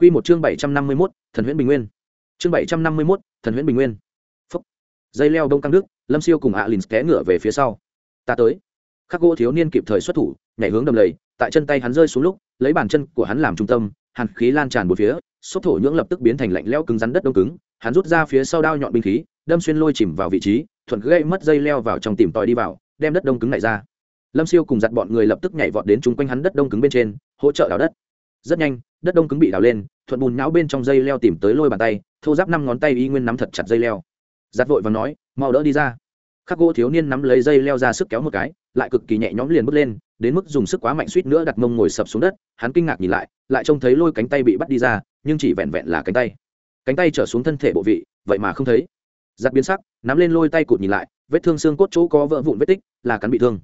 Quy một chương bảy trăm năm mươi 751, Thần Huyễn Bình Nguyên. Chương bảy trăm năm mươi 751, Thần Huyễn Bình Nguyên. Phốc. Dây leo đông căng đức, Lâm Siêu cùng Alin té ngựa về phía sau. Ta tới. Khắc gỗ thiếu niên kịp thời xuất thủ, nhảy hướng đầm lầy, tại chân tay hắn rơi xuống lúc, lấy bàn chân của hắn làm trung tâm, hàn khí lan tràn bốn phía, sốt thổ nhưỡng lập tức biến thành lạnh lẽo cứng rắn đất đông cứng, hắn rút ra phía sau đao nhọn binh khí, đâm xuyên lôi chìm vào vị trí, thuận gãy mất dây leo vào trong tìm tòi đi vào, đem đất đông cứng này ra. Lâm Siêu cùng giật bọn người lập tức nhảy vọt đến chúng quanh hắn đất đông cứng bên trên, hỗ trợ đào đất. Rất nhanh, đất đông cứng bị đào lên, thuận bùn nhão bên trong dây leo tìm tới lôi bàn tay, thô giáp năm ngón tay y nguyên nắm thật chặt dây leo. Giật vội và nói, mau đỡ đi ra. Khắc gỗ thiếu niên nắm lấy dây leo ra sức kéo một cái, lại cực kỳ nhẹ nhõm liền bước lên, đến mức dùng sức quá mạnh suýt nữa đặt mông ngồi sập xuống đất, hắn kinh ngạc nhìn lại, lại trông thấy lôi cánh tay bị bắt đi ra, nhưng chỉ vẹn vẹn là cánh tay. Cánh tay trở xuống thân thể bộ vị, vậy mà không thấy. Giật biến sắc, nắm lên lôi tay cụt nhìn lại, vết thương xương cốt chỗ có vỡ vụn vết tích, là cắn bị thương.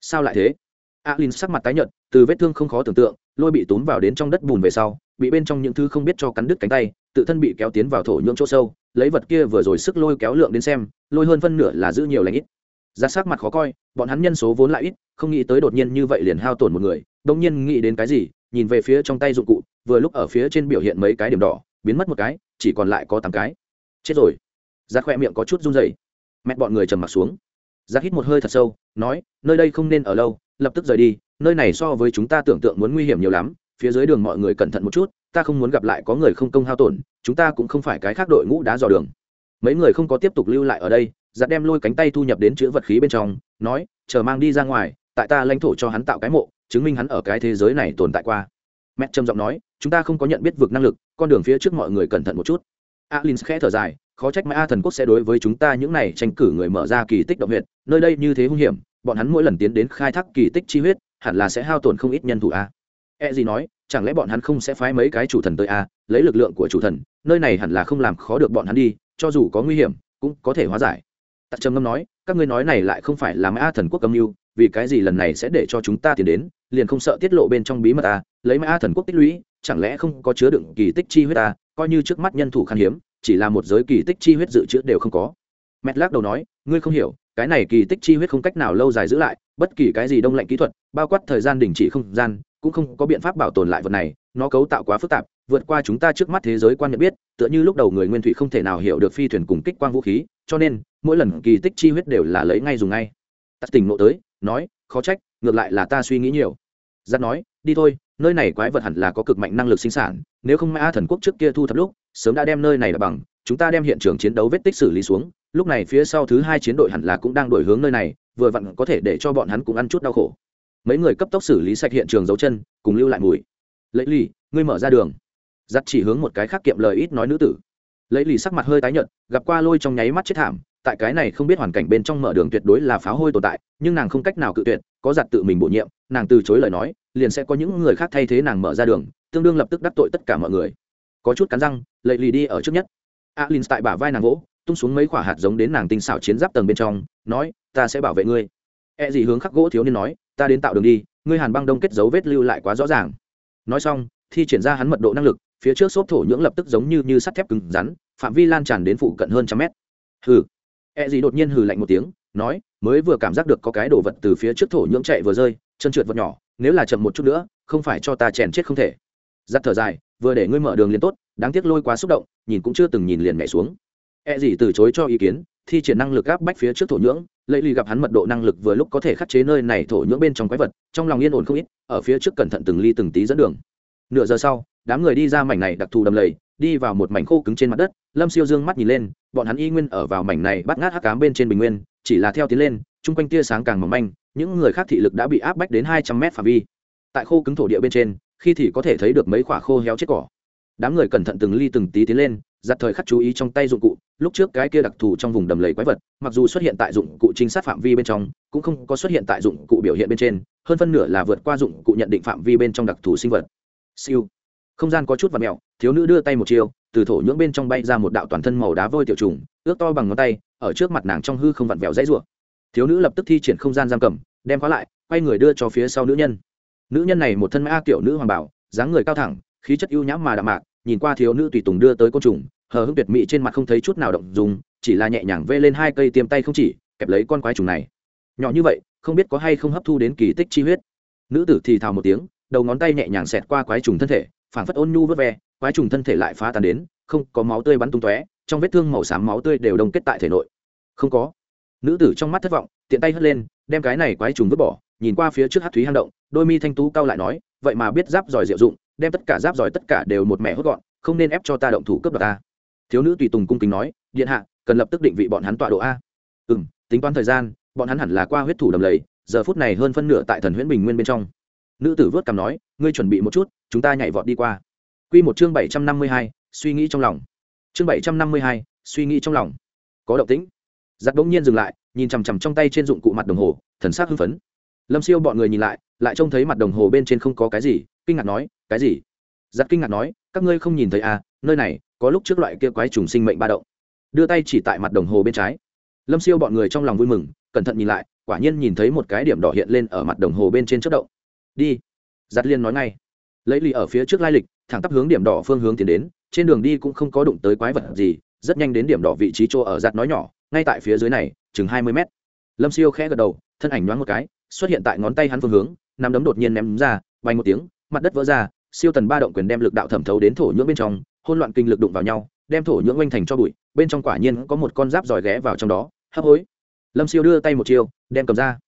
Sao lại thế? Alin sắc mặt tái nhợt, từ vết thương không khó tưởng tượng, lôi bị túm vào đến trong đất bùn về sau, bị bên trong những thứ không biết cho cắn đứt cánh tay, tự thân bị kéo tiến vào thổ nhưỡng chỗ sâu, lấy vật kia vừa rồi sức lôi kéo lượng đến xem, lôi hơn phân nửa là giữ nhiều lãnh ít. Ra sắc mặt khó coi, bọn hắn nhân số vốn lại ít, không nghĩ tới đột nhiên như vậy liền hao tổn một người, đông nhiên nghĩ đến cái gì, nhìn về phía trong tay dụng cụ, vừa lúc ở phía trên biểu hiện mấy cái điểm đỏ, biến mất một cái, chỉ còn lại có tám cái. Chết rồi. Ra khoe miệng có chút run rẩy. Mẹ bọn người trầm mặt xuống. Ra hít một hơi thật sâu, nói, nơi đây không nên ở lâu, lập tức rời đi, nơi này so với chúng ta tưởng tượng muốn nguy hiểm nhiều lắm, phía dưới đường mọi người cẩn thận một chút, ta không muốn gặp lại có người không công hao tổn, chúng ta cũng không phải cái khác đội ngũ đá dò đường. Mấy người không có tiếp tục lưu lại ở đây, giặt đem lôi cánh tay thu nhập đến chữ vật khí bên trong, nói, chờ mang đi ra ngoài, tại ta lãnh thổ cho hắn tạo cái mộ, chứng minh hắn ở cái thế giới này tồn tại qua. Mẹ trầm giọng nói, chúng ta không có nhận biết vực năng lực, con đường phía trước mọi người cẩn thận một chút. Alin khẽ thở dài, khó trách Mã thần quốc sẽ đối với chúng ta những này tranh cử người mở ra kỳ tích động huyện. nơi đây như thế hung hiểm, bọn hắn mỗi lần tiến đến khai thác kỳ tích chi huyết, hẳn là sẽ hao tổn không ít nhân thủ a. E gì nói, chẳng lẽ bọn hắn không sẽ phái mấy cái chủ thần tới a, lấy lực lượng của chủ thần, nơi này hẳn là không làm khó được bọn hắn đi, cho dù có nguy hiểm, cũng có thể hóa giải. Tặc Trầm Ngâm nói, các ngươi nói này lại không phải là Mã thần quốc âm mưu, vì cái gì lần này sẽ để cho chúng ta tiến đến, liền không sợ tiết lộ bên trong bí mật a, lấy Mã thần quốc tích lũy, chẳng lẽ không có chứa đựng kỳ tích chi huyết ta, coi như trước mắt nhân thủ khan hiếm, chỉ là một giới kỳ tích chi huyết dự trữ đều không có. Mẹt lắc đầu nói, ngươi không hiểu, cái này kỳ tích chi huyết không cách nào lâu dài giữ lại, bất kỳ cái gì đông lạnh kỹ thuật bao quát thời gian đình chỉ không gian cũng không có biện pháp bảo tồn lại vật này nó cấu tạo quá phức tạp vượt qua chúng ta trước mắt thế giới quan nhận biết tựa như lúc đầu người nguyên thủy không thể nào hiểu được phi thuyền cùng kích quang vũ khí cho nên mỗi lần kỳ tích chi huyết đều là lấy ngay dùng ngay. Tắt tỉnh nộ tới nói khó trách ngược lại là ta suy nghĩ nhiều. Giắt nói đi thôi nơi này quái vật hẳn là có cực mạnh năng lực sinh sản nếu không mã thần quốc trước kia thu thập lúc sớm đã đem nơi này là bằng chúng ta đem hiện trường chiến đấu vết tích xử lý xuống lúc này phía sau thứ hai chiến đội hẳn là cũng đang đổi hướng nơi này, vừa vặn có thể để cho bọn hắn cũng ăn chút đau khổ. Mấy người cấp tốc xử lý sạch hiện trường dấu chân, cùng lưu lại mùi. Lấy lì, ngươi mở ra đường. Giặt chỉ hướng một cái khác kiệm lời ít nói nữ tử. Lấy lì sắc mặt hơi tái nhợt, gặp qua lôi trong nháy mắt chết thảm, tại cái này không biết hoàn cảnh bên trong mở đường tuyệt đối là pháo hôi tồn tại, nhưng nàng không cách nào cự tuyệt, có giặt tự mình bổ nhiệm, nàng từ chối lời nói, liền sẽ có những người khác thay thế nàng mở ra đường, tương đương lập tức đắc tội tất cả mọi người. Có chút cắn răng lấy lì đi ở trước nhất. Alin tại bả vai nàng gỗ tung xuống mấy quả hạt giống đến nàng tinh xảo chiến giáp tầng bên trong, nói, ta sẽ bảo vệ ngươi. E gì hướng khắc gỗ thiếu niên nói, ta đến tạo đường đi, ngươi hàn băng đông kết dấu vết lưu lại quá rõ ràng. Nói xong, thi triển ra hắn mật độ năng lực, phía trước xốp thổ nhưỡng lập tức giống như như sắt thép cứng rắn, phạm vi lan tràn đến phụ cận hơn trăm mét. Hừ. E gì đột nhiên hừ lạnh một tiếng, nói, mới vừa cảm giác được có cái đồ vật từ phía trước thổ nhưỡng chạy vừa rơi, chân trượt vật nhỏ, nếu là chậm một chút nữa, không phải cho ta chèn chết không thể. Giặt thở dài, vừa để ngươi mở đường liền tốt, đáng tiếc lôi quá xúc động, nhìn cũng chưa từng nhìn liền nhảy xuống. E gì từ chối cho ý kiến, thi triển năng lực áp bách phía trước thổ nhưỡng lấy ly gặp hắn mật độ năng lực vừa lúc có thể khắc chế nơi này thổ nhưỡng bên trong quái vật, trong lòng yên ổn không ít, ở phía trước cẩn thận từng ly từng tí dẫn đường. Nửa giờ sau, đám người đi ra mảnh này đặc thù đầm lầy, đi vào một mảnh khô cứng trên mặt đất, lâm siêu dương mắt nhìn lên, bọn hắn y nguyên ở vào mảnh này bắt ngát hắc cám bên trên bình nguyên, chỉ là theo tiến lên, chung quanh tia sáng càng mỏng manh, những người khác thị lực đã bị áp bách đến hai trăm mét phạm vi. Tại khô cứng thổ địa bên trên, khi thì có thể thấy được mấy quả khô héo chết cỏ đám người cẩn thận từng ly từng tí tiến lên, giặt thời khắc chú ý trong tay dụng cụ. Lúc trước cái kia đặc thù trong vùng đầm lầy quái vật, mặc dù xuất hiện tại dụng cụ trinh sát phạm vi bên trong, cũng không có xuất hiện tại dụng cụ biểu hiện bên trên, hơn phân nửa là vượt qua dụng cụ nhận định phạm vi bên trong đặc thù sinh vật. Siêu. Không gian có chút và mẹo thiếu nữ đưa tay một chiều từ thổ nhưỡng bên trong bay ra một đạo toàn thân màu đá vôi tiểu trùng, ước to bằng ngón tay, ở trước mặt nàng trong hư không vặn vẹo dãy rủa. Thiếu nữ lập tức thi triển không gian giam cầm, đem khóa lại, quay người đưa cho phía sau nữ nhân. Nữ nhân này một thân mã kiểu nữ hoàng bảo, dáng người cao thẳng khí chất ưu nhãm mà đạm mạc, nhìn qua thiếu nữ tùy tùng đưa tới côn trùng, hờ hững tuyệt mỹ trên mặt không thấy chút nào động dùng chỉ là nhẹ nhàng vê lên hai cây tiêm tay không chỉ, kẹp lấy con quái trùng này. Nhỏ như vậy, không biết có hay không hấp thu đến kỳ tích chi huyết. Nữ tử thì thào một tiếng, đầu ngón tay nhẹ nhàng xẹt qua quái trùng thân thể, phảng phất ôn nhu vớt ve, quái trùng thân thể lại phá tan đến, không có máu tươi bắn tung tóe, trong vết thương màu xám máu tươi đều đông kết tại thể nội. Không có. Nữ tử trong mắt thất vọng, tiện tay hất lên, đem cái này quái trùng vứt bỏ, nhìn qua phía trước hát thúy hang động, đôi mi thanh tú cao lại nói vậy mà biết giáp giỏi diệu dụng, đem tất cả giáp giỏi tất cả đều một mẹ hốt gọn, không nên ép cho ta động thủ cướp đoạt ta. Thiếu nữ tùy tùng cung kính nói, điện hạ, cần lập tức định vị bọn hắn tọa độ a. Ừ m tính toán thời gian, bọn hắn hẳn là qua huyết thủ đầm lầy, giờ phút này hơn phân nửa tại thần huyễn bình nguyên bên trong. Nữ tử vớt cằm nói, ngươi chuẩn bị một chút, chúng ta nhảy vọt đi qua. Q một chương bảy trăm năm mươi hai, suy nghĩ trong lòng. Chương bảy trăm năm mươi hai, suy nghĩ trong lòng. Có động tĩnh. Giặc bỗng nhiên dừng lại, nhìn chằm chằm trong tay trên dụng cụ mặt đồng hồ, thần s á c hưng phấn. Lâm siêu bọn người nhìn lại lại trông thấy mặt đồng hồ bên trên không có cái gì, kinh ngạc nói, cái gì? Giặc kinh ngạc nói, các ngươi không nhìn thấy à nơi này có lúc trước loại kia quái trùng sinh mệnh ba động. Đưa tay chỉ tại mặt đồng hồ bên trái. Lâm siêu bọn người trong lòng vui mừng, cẩn thận nhìn lại, quả nhiên nhìn thấy một cái điểm đỏ hiện lên ở mặt đồng hồ bên trên chất động. Đi. Giặt liên nói ngay. Lấy lì ở phía trước lai lịch, thẳng tắp hướng điểm đỏ phương hướng tiến đến, trên đường đi cũng không có đụng tới quái vật gì, rất nhanh đến điểm đỏ vị trí chỗ ở giặt nói nhỏ, ngay tại phía dưới này, chừng hai mươi mét. Lâm siêu khẽ gật đầu, thân ảnh nhoáng một cái, xuất hiện tại ngón tay hắn phương hướng nắm đấm đột nhiên ném ra, bay một tiếng, mặt đất vỡ ra, siêu tần ba động quyền đem lực đạo thẩm thấu đến thổ nhưỡng bên trong hôn loạn kinh lực đụng vào nhau, đem thổ nhưỡng oanh thành cho bụi, bên trong quả nhiên có một con giáp giỏi ghé vào trong đó, hấp hối. Lâm siêu đưa tay một chiêu, đem cầm ra.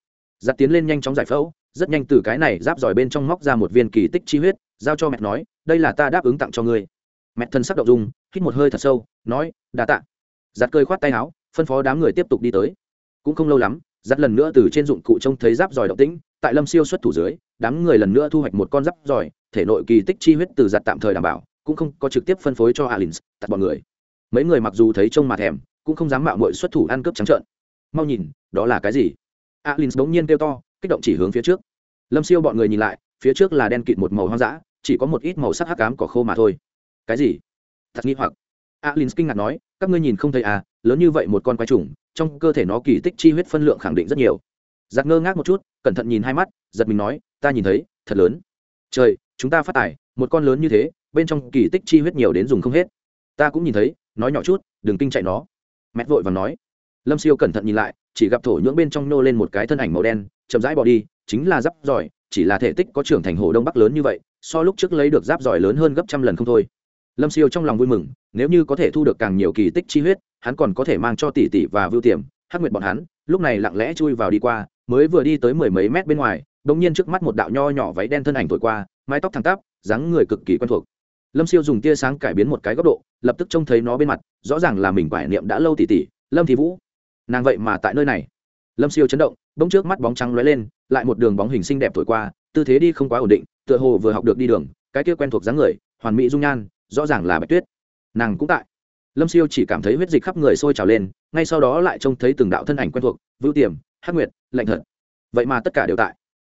Giặt tiến lên nhanh chóng giải phẫu, rất nhanh từ cái này giáp giỏi bên trong móc ra một viên kỳ tích chi huyết, giao cho mẹ nói, đây là ta đáp ứng tặng cho ngươi. Mẹ thân sắc động dung, hít một hơi thật sâu, nói đà tạ. Giặt cơi khoát tay áo, phân phó đám người tiếp tục đi tới. Cũng không lâu lắm giặt lần nữa từ trên dụng cụ trông thấy giáp giỏi động tĩnh tại lâm siêu xuất thủ dưới, đám người lần nữa thu hoạch một con giáp giỏi, thể nội kỳ tích chi huyết từ giặt tạm thời đảm bảo, cũng không có trực tiếp phân phối cho alin tặng bọn người. Mấy người mặc dù thấy trông mà thèm, cũng không dám mạo mội xuất thủ ăn cướp trắng trợn. Mau nhìn, đó là cái gì? Alin bỗng nhiên kêu to, kích động chỉ hướng phía trước. Lâm siêu bọn người nhìn lại, phía trước là đen kịt một màu hoang dã, chỉ có một ít màu sắc hắc cám cỏ khô mà thôi. Cái gì? Thật nghi hoặc. Alin kinh ngạc nói, các ngươi nhìn không thấy à lớn như vậy một con quái trùng, trong cơ thể nó kỳ tích chi huyết phân lượng khẳng định rất nhiều giặc ngơ ngác một chút, cẩn thận nhìn hai mắt, giật mình nói, ta nhìn thấy, thật lớn. Trời, chúng ta phát tải, một con lớn như thế, bên trong kỳ tích chi huyết nhiều đến dùng không hết. Ta cũng nhìn thấy, nói nhỏ chút, đừng kinh chạy nó. Mẹ vội và nói. Lâm siêu cẩn thận nhìn lại, chỉ gặp thổ nhưỡng bên trong nô lên một cái thân ảnh màu đen, chậm rãi bỏ đi, chính là giáp giỏi, chỉ là thể tích có trưởng thành hồ đông bắc lớn như vậy, so lúc trước lấy được giáp giỏi lớn hơn gấp trăm lần không thôi. Lâm siêu trong lòng vui mừng, nếu như có thể thu được càng nhiều kỳ tích chi huyết, hắn còn có thể mang cho tỷ tỷ và vưu tiềm, hắc nguyệt bọn hắn, lúc này lặng lẽ chui vào đi qua mới vừa đi tới mười mấy mét bên ngoài đ nhiên trước mắt một đạo nho nhỏ váy đen thân ảnh thổi qua, mái tóc thẳng tắp, dáng người cực kỳ quen thuộc. Lâm siêu dùng tia sáng cải biến một cái góc độ, lập tức trông thấy nó bên mặt, rõ ràng là mình quải niệm đã lâu tỉ tỉ, lâm thì vũ. Nàng vậy mà tại nơi này. Lâm siêu chấn động, bỗng trước mắt bóng trắng lóe lên, lại một đường bóng hình xinh đẹp thổi qua, tư thế đi không quá ổn định, tựa hồ vừa học được đi đường, cái kia quen thuộc dáng người, hoàn mỹ dung nhan, rõ ràng là bạch tuyết. Nàng cũng tại. Lâm siêu chỉ cảm thấy huyết dịch khắp người sôi trào lên, ngay sau đó lại trông thấy từng đạo thân ảnh quen thuộc vưu tiềm hắc nguyệt, lạnh thật. Vậy mà tất cả đều tại.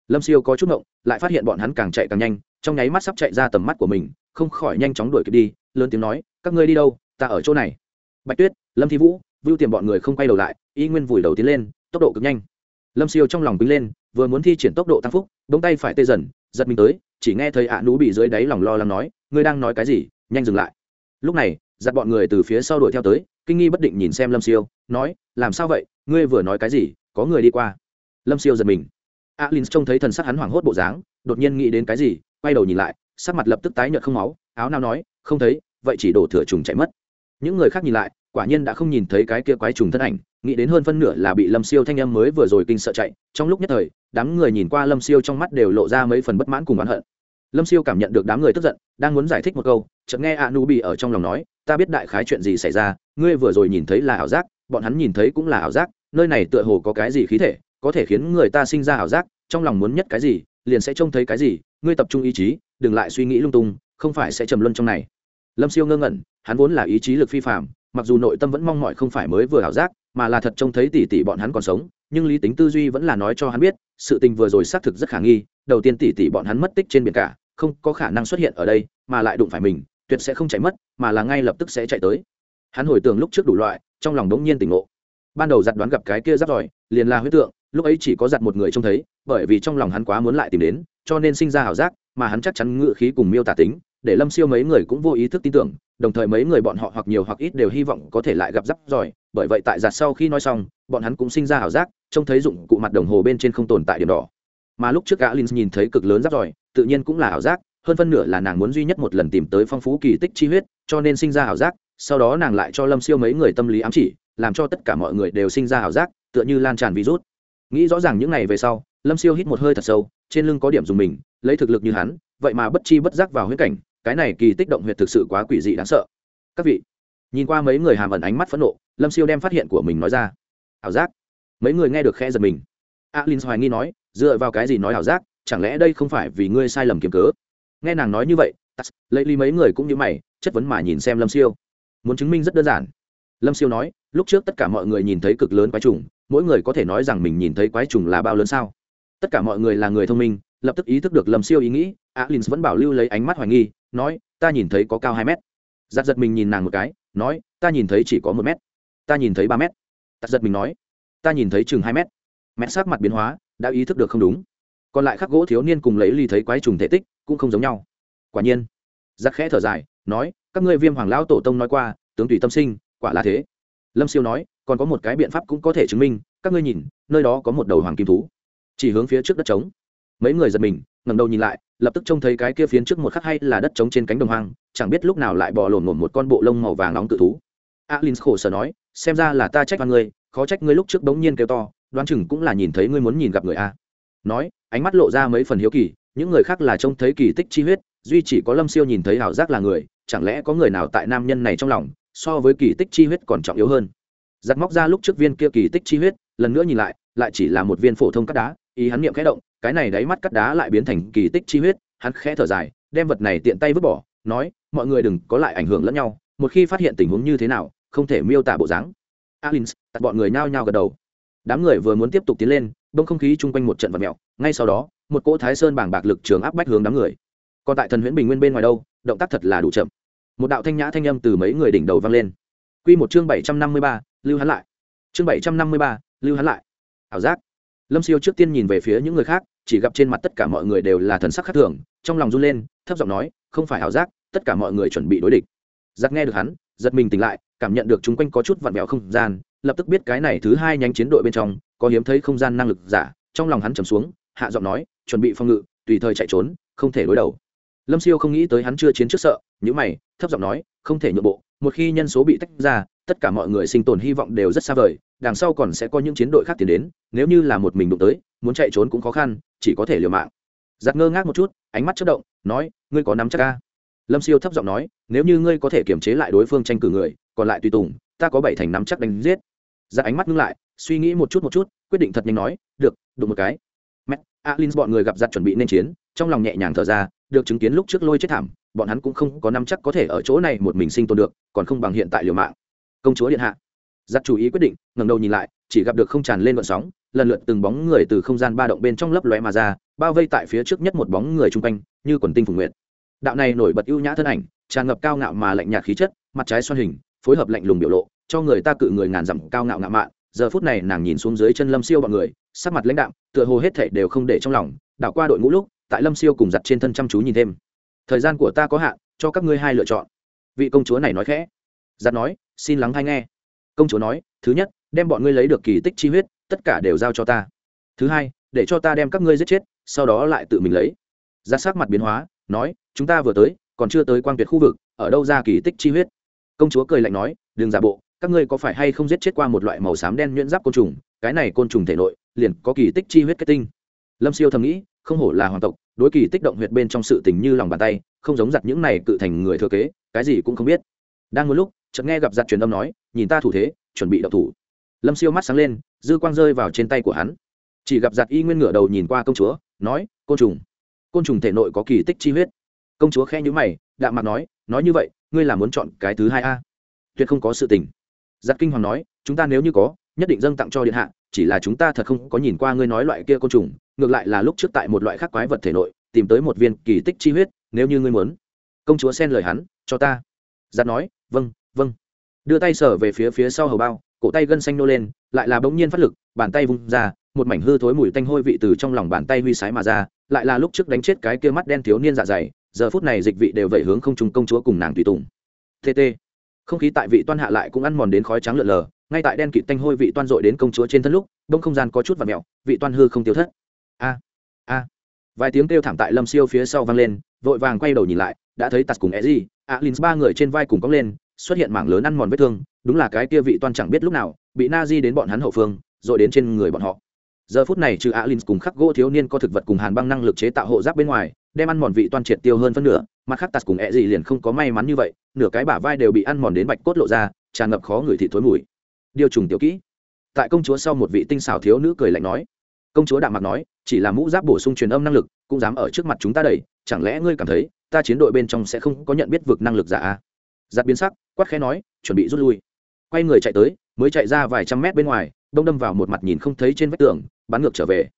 Lâm siêu có chút ngộng, lại phát hiện bọn hắn càng chạy càng nhanh, trong nháy mắt sắp chạy ra tầm mắt của mình, không khỏi nhanh chóng đuổi kịp đi, lớn tiếng nói, các ngươi đi đâu? Ta ở chỗ này. Bạch tuyết, lâm thi vũ, vưu tiềm bọn người không quay đầu lại, y nguyên vùi đầu tiến lên, tốc độ cực nhanh. Lâm siêu trong lòng bính lên, vừa muốn thi triển tốc độ tăng phúc đ ỗ n g tay phải tê dần, giật mình tới, chỉ nghe thấy ạ nú bị dưới đáy lòng lo lắng nói, ngươi đang nói cái gì? Nhanh dừng lại. Lúc này giặt bọn người từ phía sau đuổi theo tới, kinh nghi bất định nhìn xem lâm siêu, nói, làm sao vậy? Ngươi vừa nói cái gì? Có người đi qua. Lâm siêu giật mình. Alin trông thấy thần sắc hắn hoảng hốt bộ dáng, đột nhiên nghĩ đến cái gì, quay đầu nhìn lại, sắc mặt lập tức tái nhợt không máu, áo nao nói, không thấy, vậy chỉ đổ thừa trùng chạy mất. Những người khác nhìn lại, quả nhiên đã không nhìn thấy cái kia quái trùng thân ảnh, nghĩ đến hơn phân nửa là bị lâm siêu thanh em mới vừa rồi kinh sợ chạy, trong lúc nhất thời, đám người nhìn qua lâm siêu trong mắt đều lộ ra mấy phần bất mãn cùng oán hận. Lâm siêu cảm nhận được đám người tức giận, đang muốn giải thích một câu, chợt nghe a nu bị ở trong lòng nói, ta biết đại khái chuyện gì xảy ra, ngươi vừa rồi nhìn thấy là ảo giác, bọn hắn nhìn thấy cũng là ảo giác nơi này tựa hồ có cái gì khí thể, có thể khiến người ta sinh ra ảo giác, trong lòng muốn nhất cái gì, liền sẽ trông thấy cái gì, ngươi tập trung ý chí, đừng lại suy nghĩ lung tung, không phải sẽ trầm luân trong này. Lâm siêu ngơ ngẩn, hắn vốn là ý chí lực phi phạm mặc dù nội tâm vẫn mong mọi không phải mới vừa ảo giác, mà là thật trông thấy tỷ tỷ bọn hắn còn sống, nhưng lý tính tư duy vẫn là nói cho hắn biết, sự tình vừa rồi xác thực rất khả nghi, đầu tiên tỷ tỷ bọn hắn mất tích trên biển cả, không có khả năng xuất hiện ở đây, mà lại đụng phải mình, tuyệt sẽ không chạy mất, mà là ngay lập tức sẽ chạy tới. Hắn hồi tưởng lúc trước đủ loại, trong lòng đống nhiên tỉnh ngộ ban đầu giặt đoán gặp cái kia giáp giỏi liền là huyết tượng, lúc ấy chỉ có giặt một người trông thấy, bởi vì trong lòng hắn quá muốn lại tìm đến, cho nên sinh ra ảo giác, mà hắn chắc chắn ngự khí cùng miêu tả tính, để lâm siêu mấy người cũng vô ý thức tin tưởng, đồng thời mấy người bọn họ hoặc nhiều hoặc ít đều hy vọng có thể lại gặp rắc giỏi bởi vậy tại giặt sau khi nói xong, bọn hắn cũng sinh ra ảo giác, trông thấy dụng cụ mặt đồng hồ bên trên không tồn tại điểm đỏ. Mà lúc trước gã linh nhìn thấy cực lớn rắc giỏi tự nhiên cũng là ảo giác, hơn phân nửa là nàng muốn duy nhất một lần tìm tới phong phú kỳ tích chi huyết, cho nên sinh ra ảo giác, sau đó nàng lại cho lâm siêu mấy người tâm lý ám chỉ làm cho tất cả mọi người đều sinh ra ảo giác, tựa như lan tràn virus. Nghĩ rõ ràng những ngày về sau, lâm siêu hít một hơi thật sâu, trên lưng có điểm dùng mình, lấy thực lực như hắn, vậy mà bất chi bất giác vào huyết cảnh, cái này kỳ tích động huyệt thực sự quá quỷ dị đáng sợ. Các vị, nhìn qua mấy người hàm ẩn ánh mắt phẫn nộ, lâm siêu đem phát hiện của mình nói ra. Ảo giác? Mấy người nghe được khe giật mình. Alin hoài nghi nói, dựa vào cái gì nói ảo giác? Chẳng lẽ đây không phải vì ngươi sai lầm kiếm cớ? Nghe nàng nói như vậy, tắt, lấy ly mấy người cũng như mày, chất vấn mà nhìn xem lâm siêu. Muốn chứng minh rất đơn giản. Lâm siêu nói lúc trước tất cả mọi người nhìn thấy cực lớn quái trùng, mỗi người có thể nói rằng mình nhìn thấy quái trùng là bao lớn sao? Tất cả mọi người là người thông minh, lập tức ý thức được lâm siêu ý nghĩ alin vẫn bảo lưu lấy ánh mắt hoài nghi, nói, ta nhìn thấy có cao hai mét. Giặt giật mình nhìn nàng một cái, nói, ta nhìn thấy chỉ có một mét. Ta nhìn thấy ba mét. Tắt giật mình nói, ta nhìn thấy chừng hai mét. Mét sắc mặt biến hóa, đã ý thức được không đúng. Còn lại khắc gỗ thiếu niên cùng lấy ly thấy quái trùng thể tích, cũng không giống nhau. Quả nhiên giặc khẽ thở dài, nói, các ngươi viêm hoàng lão tổ tông nói qua, tướng tùy tâm sinh, quả là thế lâm siêu nói, còn có một cái biện pháp cũng có thể chứng minh, các ngươi nhìn, nơi đó có một đầu hoàng kim thú. Chỉ hướng phía trước đất trống. Mấy người giật mình, ngẩng đầu nhìn lại, lập tức trông thấy cái kia phiến trước một khắc hay là đất trống trên cánh đồng hoang, chẳng biết lúc nào lại bỏ lổn ngổn một con bộ lông màu vàng nóng tự thú. Alin khổ sở nói, xem ra là ta trách vào ngươi, khó trách ngươi lúc trước bỗng nhiên kêu to, đoán chừng cũng là nhìn thấy ngươi muốn nhìn gặp người a. Nói, ánh mắt lộ ra mấy phần hiếu kỳ, những người khác là trông thấy kỳ tích chi huyết, duy chỉ có lâm siêu nhìn thấy ảo giác là người, chẳng lẽ có người nào tại nam nhân này trong lòng so với kỳ tích chi huyết còn trọng yếu hơn. Giặt móc ra lúc trước viên kia kỳ tích chi huyết, lần nữa nhìn lại lại chỉ là một viên phổ thông cắt đá, ý hắn niệm khẽ động, cái này đáy mắt cắt đá lại biến thành kỳ tích chi huyết, hắn khẽ thở dài, đem vật này tiện tay vứt bỏ, nói, mọi người đừng có lại ảnh hưởng lẫn nhau, một khi phát hiện tình huống như thế nào, không thể miêu tả bộ dáng. Alin tạt bọn người nhao nhao gật đầu. Đám người vừa muốn tiếp tục tiến lên bông không khí chung quanh một trận vật mẹo ngay sau đó, một cỗ thái sơn bảng bạc lực trường áp bách hướng đám người. Còn tại thần huyễn bình nguyên bên ngoài đâu, động tác thật là đủ chậm một đạo thanh nhã thanh âm từ mấy người đỉnh đầu vang lên. Q một chương bảy trăm năm mươi ba, lưu hắn lại. Chương bảy trăm năm mươi ba, lưu hắn lại. Ảo giác. Lâm siêu trước tiên nhìn về phía những người khác, chỉ gặp trên mặt tất cả mọi người đều là thần sắc khác thường, trong lòng run lên, thấp giọng nói, không phải ảo giác, tất cả mọi người chuẩn bị đối địch. Giặc nghe được hắn, giật mình tỉnh lại, cảm nhận được chung quanh có chút vặn vẹo không gian, lập tức biết cái này thứ hai nhánh chiến đội bên trong, có hiếm thấy không gian năng lực giả, trong lòng hắn trầm xuống, hạ giọng nói, chuẩn bị phòng ngự, tùy thời chạy trốn, không thể đối đầu lâm siêu không nghĩ tới hắn chưa chiến trước sợ những mày, thấp giọng nói, không thể nhượng bộ, một khi nhân số bị tách ra, tất cả mọi người sinh tồn hy vọng đều rất xa vời, đằng sau còn sẽ có những chiến đội khác tiến đến, nếu như là một mình đụng tới, muốn chạy trốn cũng khó khăn, chỉ có thể liều mạng. Giặc ngơ ngác một chút, ánh mắt chất động, nói, ngươi có nắm chắc ca lâm siêu thấp giọng nói, nếu như ngươi có thể kiềm chế lại đối phương tranh cử người, còn lại tùy tùng, ta có bảy thành nắm chắc đánh giết. Giặc ánh mắt ngưng lại, suy nghĩ một chút một chút, quyết định thật nhanh nói, được, đụng một cái. Mẹ alin bọn người gặp giặc chuẩn bị nên chiến, trong lòng nhẹ nhàng thở ra được chứng kiến lúc trước lôi chết thảm, bọn hắn cũng không có nắm chắc có thể ở chỗ này một mình sinh tồn được, còn không bằng hiện tại liều mạng. Công chúa điện hạ. Giặc chủ ý quyết định, ngẩng đầu nhìn lại, chỉ gặp được không tràn lên vận sóng, lần lượt từng bóng người từ không gian ba động bên trong lấp lóe mà ra, bao vây tại phía trước nhất một bóng người chung quanh, như quần tinh phủ nguyện đạo này nổi bật ưu nhã thân ảnh, tràn ngập cao ngạo mà lạnh nhạt khí chất, mặt trái xoan hình, phối hợp lạnh lùng biểu lộ, cho người ta cự người ngàn dặm cao ngạo ngạo mạn. Giờ phút này nàng nhìn xuống dưới chân lâm siêu bọn người, sắc mặt lãnh đạm, tựa hồ hết thể đều không để trong lòng, đảo qua đội ngũ lúc tại lâm siêu cùng giặt trên thân chăm chú nhìn thêm. Thời gian của ta có hạn, cho các ngươi hai lựa chọn. Vị công chúa này nói khẽ. Giặt nói, xin lắng hay nghe. Công chúa nói, thứ nhất, đem bọn ngươi lấy được kỳ tích chi huyết, tất cả đều giao cho ta. Thứ hai, để cho ta đem các ngươi giết chết, sau đó lại tự mình lấy. Ra sắc mặt biến hóa, nói, chúng ta vừa tới, còn chưa tới quang tuyệt khu vực, ở đâu ra kỳ tích chi huyết? Công chúa cười lạnh nói, đừng giả bộ, các ngươi có phải hay không giết chết qua một loại màu xám đen nhuyễn giáp côn trùng? Cái này côn trùng thể nội, liền có kỳ tích chi huyết kết tinh. Lâm siêu thầm nghĩ không hổ là hoàng tộc, đối kỳ tích động huyệt bên trong sự tình như lòng bàn tay, không giống giặt những này cự thành người thừa kế, cái gì cũng không biết. Đang một lúc, chợt nghe gặp giặt truyền âm nói, nhìn ta thủ thế, chuẩn bị động thủ. Lâm siêu mắt sáng lên, dư quang rơi vào trên tay của hắn. Chỉ gặp giặt y nguyên ngửa đầu nhìn qua công chúa, nói, côn trùng côn trùng thể nội có kỳ tích chi huyết. Công chúa khe nhữ mày, đạm mặt nói nói như vậy, ngươi là muốn chọn cái thứ hai a? Tuyệt không có sự tình. Giặt kinh hoàng nói, chúng ta nếu như có, nhất định dâng tặng cho điện hạ chỉ là chúng ta thật không có nhìn qua ngươi nói loại kia côn trùng, ngược lại là lúc trước tại một loại khác quái vật thể nội, tìm tới một viên kỳ tích chi huyết, nếu như ngươi muốn, công chúa xen lời hắn, cho ta. Giặt nói vâng vâng. Đưa tay sở về phía phía sau hầu bao, cổ tay gân xanh nô lên, lại là bỗng nhiên phát lực, bàn tay vung ra, một mảnh hư thối mùi tanh hôi vị từ trong lòng bàn tay huy sái mà ra, lại là lúc trước đánh chết cái kia mắt đen thiếu niên dạ dày, giờ phút này dịch vị đều vẩy hướng không trùng công chúa cùng nàng tùy tùng. Tt không khí tại vị toan hạ lại cũng ăn mòn đến khói trắng lượn lờ, ngay tại đen kịt tanh hôi vị toan dội đến công chúa trên thân lúc, đông không gian có chút và mẹo vị toan hư không tiêu thất. A a. Vài tiếng kêu thảm tại lâm siêu phía sau vang lên, vội vàng quay đầu nhìn lại, đã thấy tạt cùng e gì A alin ba người trên vai cùng cóng lên, xuất hiện mảng lớn ăn mòn vết thương, đúng là cái kia vị toan chẳng biết lúc nào, bị na di đến bọn hắn hậu phương rồi đến trên người bọn họ. Giờ phút này trừ A Linh cùng khắc gỗ thiếu niên có thực vật cùng hàn băng năng lực chế tạo hộ giáp bên ngoài, đem ăn mòn vị toan triệt tiêu hơn phân nửa mặt khác tạt cùng ẹ gì liền không có may mắn như vậy, nửa cái bả vai đều bị ăn mòn đến bạch cốt lộ ra, tràn ngập khó người thị thối mùi. Điều trùng tiểu kỹ. Tại công chúa sau một vị tinh xảo thiếu nữ cười lạnh nói. Công chúa đạm mặt nói, chỉ là mũ giáp bổ sung truyền âm năng lực, cũng dám ở trước mặt chúng ta đẩy, chẳng lẽ ngươi cảm thấy, ta chiến đội bên trong sẽ không có nhận biết vực năng lực giả à? giặt biến sắc, quát khẽ nói, chuẩn bị rút lui. Quay người chạy tới, mới chạy ra vài trăm mét bên ngoài, đông đâm vào một mặt nhìn không thấy trên vách tường, bắn ngược trở về.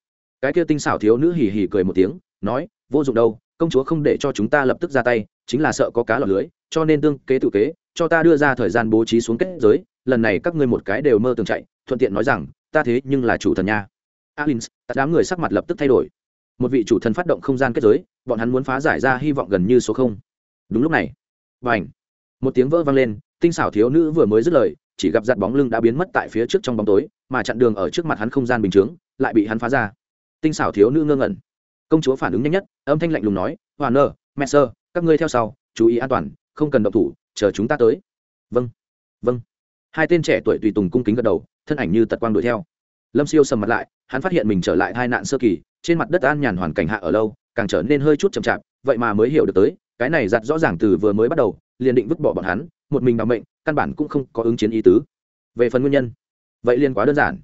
Cái kia tinh xảo thiếu nữ hì hì cười một tiếng, nói, vô dụng đâu công chúa không để cho chúng ta lập tức ra tay, chính là sợ có cá lọt lưới, cho nên tương kế tự kế, cho ta đưa ra thời gian bố trí xuống kết giới, lần này các ngươi một cái đều mơ tưởng chạy, thuận tiện nói rằng, ta thế nhưng là chủ thần nha. Alins đám người sắc mặt lập tức thay đổi. Một vị chủ thần phát động không gian kết giới, bọn hắn muốn phá giải ra hy vọng gần như số không. Đúng lúc này và ảnh một tiếng vỡ vang lên, tinh xảo thiếu nữ vừa mới dứt lời, chỉ gặp giặt bóng lưng đã biến mất tại phía trước trong bóng tối, mà chặn đường ở trước mặt hắn không gian bình chướng, lại bị hắn phá ra. Tinh xảo thiếu nữ ngơ ngẩn công chúa phản ứng nhanh nhất, âm thanh lạnh lùng nói hòa nơ mẹ sơ các ngươi theo sau, chú ý an toàn, không cần động thủ, chờ chúng ta tới. Vâng vâng. Hai tên trẻ tuổi tùy tùng cung kính gật đầu, thân ảnh như tật quang đuổi theo. Lâm siêu sầm mặt lại, hắn phát hiện mình trở lại hai nạn sơ kỳ, trên mặt đất an nhàn hoàn cảnh hạ ở lâu, càng trở nên hơi chút chậm chạp, vậy mà mới hiểu được tới, cái này giặt rõ ràng từ vừa mới bắt đầu, liền định vứt bỏ bọn hắn, một mình bằng mệnh, căn bản cũng không có ứng chiến ý tứ. Về phần nguyên nhân, vậy liên quá đơn giản.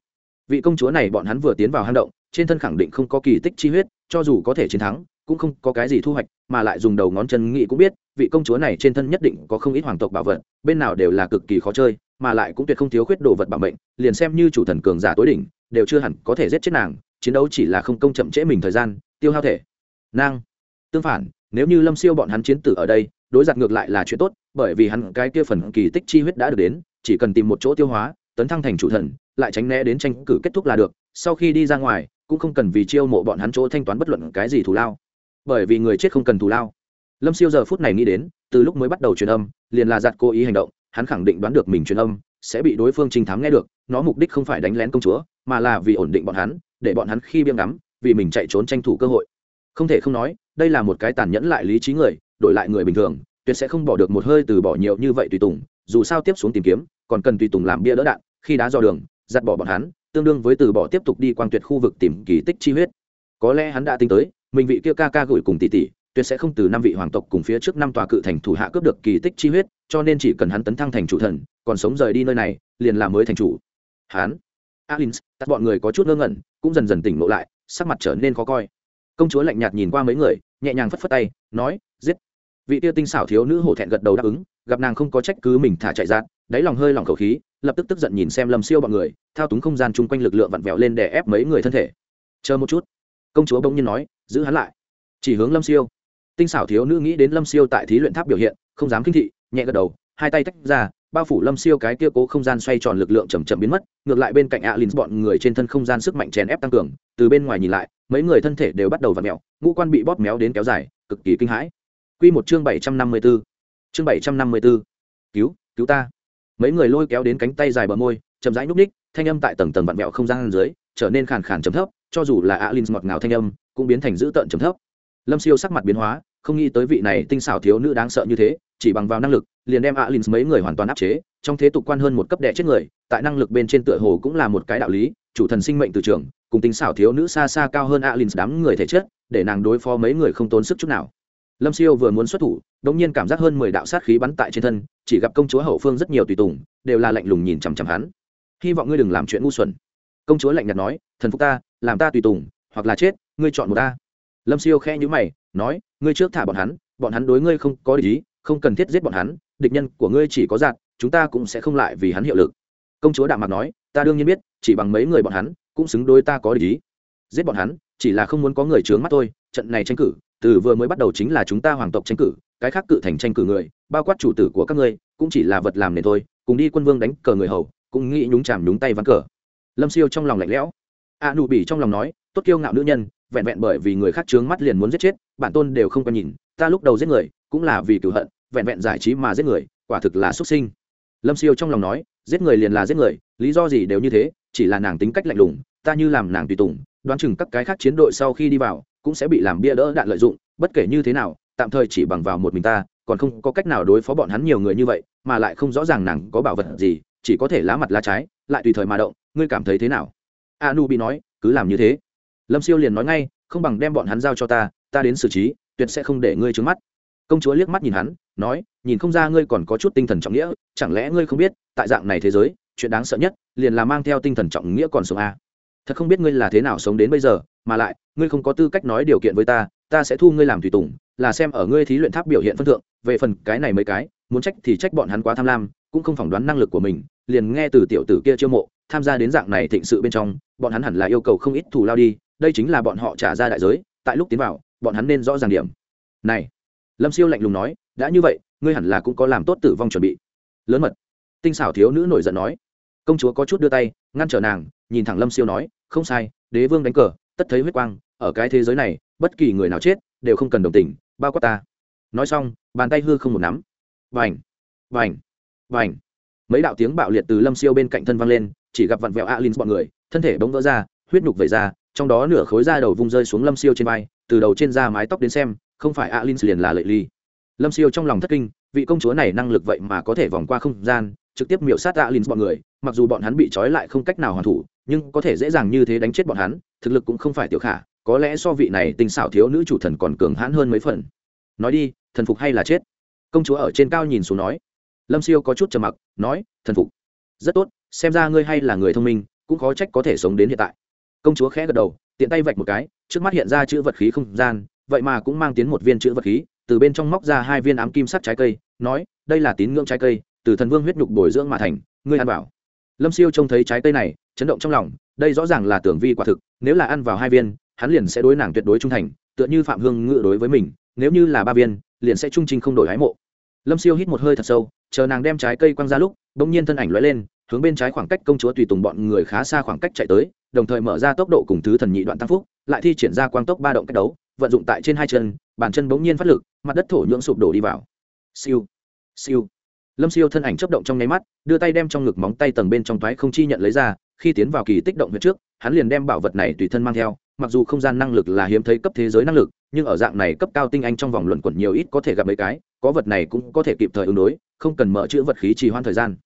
Vị công chúa này bọn hắn vừa tiến vào hang động trên thân khẳng định không có kỳ tích chi huyết, cho dù có thể chiến thắng, cũng không có cái gì thu hoạch, mà lại dùng đầu ngón chân nghĩ cũng biết, vị công chúa này trên thân nhất định có không ít hoàng tộc bảo vật, bên nào đều là cực kỳ khó chơi, mà lại cũng tuyệt không thiếu khuyết đồ vật bảo mệnh, liền xem như chủ thần cường giả tối đỉnh, đều chưa hẳn có thể giết chết nàng, chiến đấu chỉ là không công chậm trễ mình thời gian, tiêu hao thể. Nang, tương phản, nếu như lâm siêu bọn hắn chiến tử ở đây, đối giặc ngược lại là chuyện tốt, bởi vì hắn cái kia phần kỳ tích chi huyết đã được đến, chỉ cần tìm một chỗ tiêu hóa, tấn thăng thành chủ thần, lại tránh né đến tranh cử kết thúc là được sau khi đi ra ngoài, cũng không cần vì chiêu mộ bọn hắn chỗ thanh toán bất luận cái gì thù lao. Bởi vì người chết không cần thù lao. Lâm siêu giờ phút này nghĩ đến, từ lúc mới bắt đầu truyền âm, liền là giặt cố ý hành động, hắn khẳng định đoán được mình truyền âm, sẽ bị đối phương trình thám nghe được, nó mục đích không phải đánh lén công chúa, mà là vì ổn định bọn hắn, để bọn hắn khi biêm ngắm, vì mình chạy trốn tranh thủ cơ hội. Không thể không nói, đây là một cái tàn nhẫn lại lý trí người, đổi lại người bình thường, tuyệt sẽ không bỏ được một hơi từ bỏ nhiều như vậy tùy tùng, dù sao tiếp xuống tìm kiếm, còn cần tùy tùng làm bia đỡ đạn, khi đá dò đường, giặt bỏ bọn hắn tương đương với từ bỏ tiếp tục đi quang tuyệt khu vực tìm kỳ tích chi huyết. Có lẽ hắn đã tính tới, mình vị kia ca ca gửi cùng tỷ tỷ, tuyệt sẽ không từ năm vị hoàng tộc cùng phía trước năm tòa cự thành thủ hạ cướp được kỳ tích chi huyết, cho nên chỉ cần hắn tấn thăng thành chủ thần, còn sống rời đi nơi này, liền là mới thành chủ. Hắn alin tắt bọn người có chút ngơ ngẩn, cũng dần dần tỉnh ngộ lại, sắc mặt trở nên khó coi. Công chúa lạnh nhạt nhìn qua mấy người, nhẹ nhàng phất phất tay, nói, giết. Vị tiêu tinh xảo thiếu nữ hổ thẹn gật đầu đáp ứng, gặp nàng không có trách cứ mình thả chạy ra đáy lòng hơi lòng khẩu khí, lập tức tức giận nhìn xem lâm siêu bọn người, thao túng không gian chung quanh lực lượng vặn vẹo lên để ép mấy người thân thể. Chờ một chút. Công chúa bỗng nhiên nói, giữ hắn lại. Chỉ hướng lâm siêu. Tinh xảo thiếu nữ nghĩ đến lâm siêu tại thí luyện tháp biểu hiện, không dám kinh thị, nhẹ gật đầu, hai tay tách ra, bao phủ lâm siêu cái kia cố không gian xoay tròn lực lượng chầm chậm biến mất, ngược lại bên cạnh alin bọn người trên thân không gian sức mạnh chèn ép tăng cường, từ bên ngoài nhìn lại, mấy người thân thể đều bắt đầu v ặ mẹo ngũ quan bị bóp méo đến kéo dài, cực kỳ kinh hãi. Q một chương bảy trăm năm mươi b ố chương bảy trăm năm mươi b ố cứu cứu ta mấy người lôi kéo đến cánh tay dài bờ môi, chậm rãi núp ních thanh âm tại tầng tầng vặn vẹo không gian dưới, trở nên khàn khàn chấm thấp, cho dù là alin ngọt ngào thanh âm, cũng biến thành dữ tợn chấm thấp. Lâm siêu sắc mặt biến hóa, không nghĩ tới vị này tinh xảo thiếu nữ đáng sợ như thế, chỉ bằng vào năng lực, liền đem alin mấy người hoàn toàn áp chế, trong thế tục quan hơn một cấp đệ chết người, tại năng lực bên trên tựa hồ cũng là một cái đạo lý, chủ thần sinh mệnh từ trường, cùng tinh xảo thiếu nữ xa xa cao hơn alin đám người thể chất, để nàng đối phó mấy người không tốn sức chút nào. Lâm siêu vừa muốn xuất thủ đ ỗ n g nhiên cảm giác hơn mười đạo sát khí bắn tại trên thân chỉ gặp công chúa hậu phương rất nhiều tùy tùng, đều là lạnh lùng nhìn chằm chằm hắn. Hy vọng ngươi đừng làm chuyện ngu xuẩn. Công chúa lạnh nhạt nói, thần phục ta, làm ta tùy tùng, hoặc là chết, ngươi chọn một ta. Lâm siêu khe nhữ mày, nói, ngươi trước thả bọn hắn bọn hắn đối ngươi không có lý không cần thiết giết bọn hắn, địch nhân của ngươi chỉ có giạt chúng ta cũng sẽ không lại vì hắn hiệu lực. Công chúa đạm mặt nói, ta đương nhiên biết, chỉ bằng mấy người bọn hắn, cũng xứng đôi ta có lý giết bọn hắn, chỉ là không muốn có người trướng mắt tôi, trận này tranh cử, từ vừa mới bắt đầu chính là chúng ta hoàng tộc tranh cử cái khác cự thành tranh cử người, bao quát chủ tử của các ngươi, cũng chỉ là vật làm nền thôi, cùng đi quân vương đánh cờ người hầu, cũng nghĩ nhúng chàm nhúng tay ván cờ. Lâm siêu trong lòng lạnh lẽo. A nụ bỉ trong lòng nói, tốt kiêu ngạo nữ nhân, vẹn vẹn bởi vì người khác trướng mắt liền muốn giết chết, bản tôn đều không có nhìn, ta lúc đầu giết người, cũng là vì cửu hận, vẹn vẹn giải trí mà giết người, quả thực là xuất sinh. Lâm siêu trong lòng nói, giết người liền là giết người, lý do gì đều như thế, chỉ là nàng tính cách lạnh lùng, ta như làm nàng tùy tùng, đoán chừng các cái khác chiến đội sau khi đi vào, cũng sẽ bị làm bia đỡ đạn lợi dụng, bất kể như thế nào tạm thời chỉ bằng vào một mình ta, còn không có cách nào đối phó bọn hắn nhiều người như vậy, mà lại không rõ ràng nàng có bảo vật gì, chỉ có thể lá mặt lá trái, lại tùy thời mà động, ngươi cảm thấy thế nào? A nu bị nói, cứ làm như thế. Lâm siêu liền nói ngay, không bằng đem bọn hắn giao cho ta ta đến xử trí, tuyệt sẽ không để ngươi trướng mắt. Công chúa liếc mắt nhìn hắn, nói, nhìn không ra ngươi còn có chút tinh thần trọng nghĩa, chẳng lẽ ngươi không biết, tại dạng này thế giới, chuyện đáng sợ nhất, liền là mang theo tinh thần trọng nghĩa còn sống a thật không biết ngươi là thế nào sống đến bây giờ, mà lại, ngươi không có tư cách nói điều kiện với ta ta sẽ thu ngươi làm tùy tùng là xem ở ngươi thí luyện tháp biểu hiện phân thượng, về phần cái này mấy cái, muốn trách thì trách bọn hắn quá tham lam, cũng không phỏng đoán năng lực của mình, liền nghe từ tiểu tử kia chiêu mộ, tham gia đến dạng này thịnh sự bên trong, bọn hắn hẳn là yêu cầu không ít thù lao đi, đây chính là bọn họ trả ra đại giới, tại lúc tiến vào, bọn hắn nên rõ ràng điểm. Này, lâm siêu lạnh lùng nói, đã như vậy, ngươi hẳn là cũng có làm tốt tử vong chuẩn bị. Lớn mật, tinh xảo thiếu nữ nổi giận nói. Công chúa có chút đưa tay, ngăn trở nàng, nhìn thẳng lâm siêu nói, không sai, đế vương đánh cờ, tất thấy huyết quang, ở cái thế giới này, bất kỳ người nào chết đều không cần đồng tình, bao quát ta. Nói xong, bàn tay hư không một nắm. Vành vành vành. Mấy đạo tiếng bạo liệt từ lâm siêu bên cạnh thân vang lên, chỉ gặp vặn vẹo alin bọn người, thân thể bỗng vỡ ra, huyết nhục vẩy ra, trong đó nửa khối da đầu vung rơi xuống lâm siêu trên vai, từ đầu trên da mái tóc đến xem, không phải alin liền là lệ ly. Lâm siêu trong lòng thất kinh, vị công chúa này năng lực vậy mà có thể vòng qua không gian, trực tiếp miểu sát alin bọn người, mặc dù bọn hắn bị trói lại không cách nào hoàn thủ, nhưng có thể dễ dàng như thế đánh chết bọn hắn, thực lực cũng không phải tiểu khả có lẽ so vị này tinh xảo thiếu nữ chủ thần còn cường hãn hơn mấy phần. Nói đi, thần phục hay là chết? Công chúa ở trên cao nhìn xuống nói. Lâm siêu có chút trầm mặc, nói, thần phục. Rất tốt, xem ra ngươi hay là người thông minh, cũng khó trách có thể sống đến hiện tại. Công chúa khẽ gật đầu, tiện tay vạch một cái, trước mắt hiện ra chữ vật khí không gian, vậy mà cũng mang tiến một viên chữ vật khí, từ bên trong móc ra hai viên ám kim sắt trái cây, nói, đây là tín ngưỡng trái cây, từ thần vương huyết nhục bồi dưỡng mà thành, ngươi ăn vào. Lâm siêu trông thấy trái cây này, chấn động trong lòng, đây rõ ràng là tưởng vi quả thực, nếu là ăn vào hai viên hắn liền sẽ đối nàng tuyệt đối trung thành, tựa như phạm hương ngự đối với mình, nếu như là ba viên, liền sẽ trung trinh không đổi hái mộ. Lâm siêu hít một hơi thật sâu, chờ nàng đem trái cây quăng ra lúc đ ỗ n g nhiên thân ảnh l lên, hướng bên trái khoảng cách công chúa tùy tùng bọn người khá xa khoảng cách chạy tới, đồng thời mở ra tốc độ cùng thứ thần nhị đoạn tăng phúc, lại thi triển ra quang tốc ba động cách đấu, vận dụng tại trên hai chân, bàn chân bỗng nhiên phát lực, mặt đất thổ nhưỡng sụp đổ đi vào. Siêu siêu. Lâm siêu thân ảnh chấp động trong nháy mắt, đưa tay đem trong ngực móng tay tầng bên trong toái không chi nhận lấy ra, khi tiến vào kỳ tích động huyết trước, hắn liền đem bảo vật này tùy thân mang theo mặc dù không gian năng lực là hiếm thấy cấp thế giới năng lực, nhưng ở dạng này cấp cao tinh anh trong vòng luận quẩn nhiều ít có thể gặp mấy cái, có vật này cũng có thể kịp thời ứng đối, không cần mở chữ vật khí trì hoãn thời gian.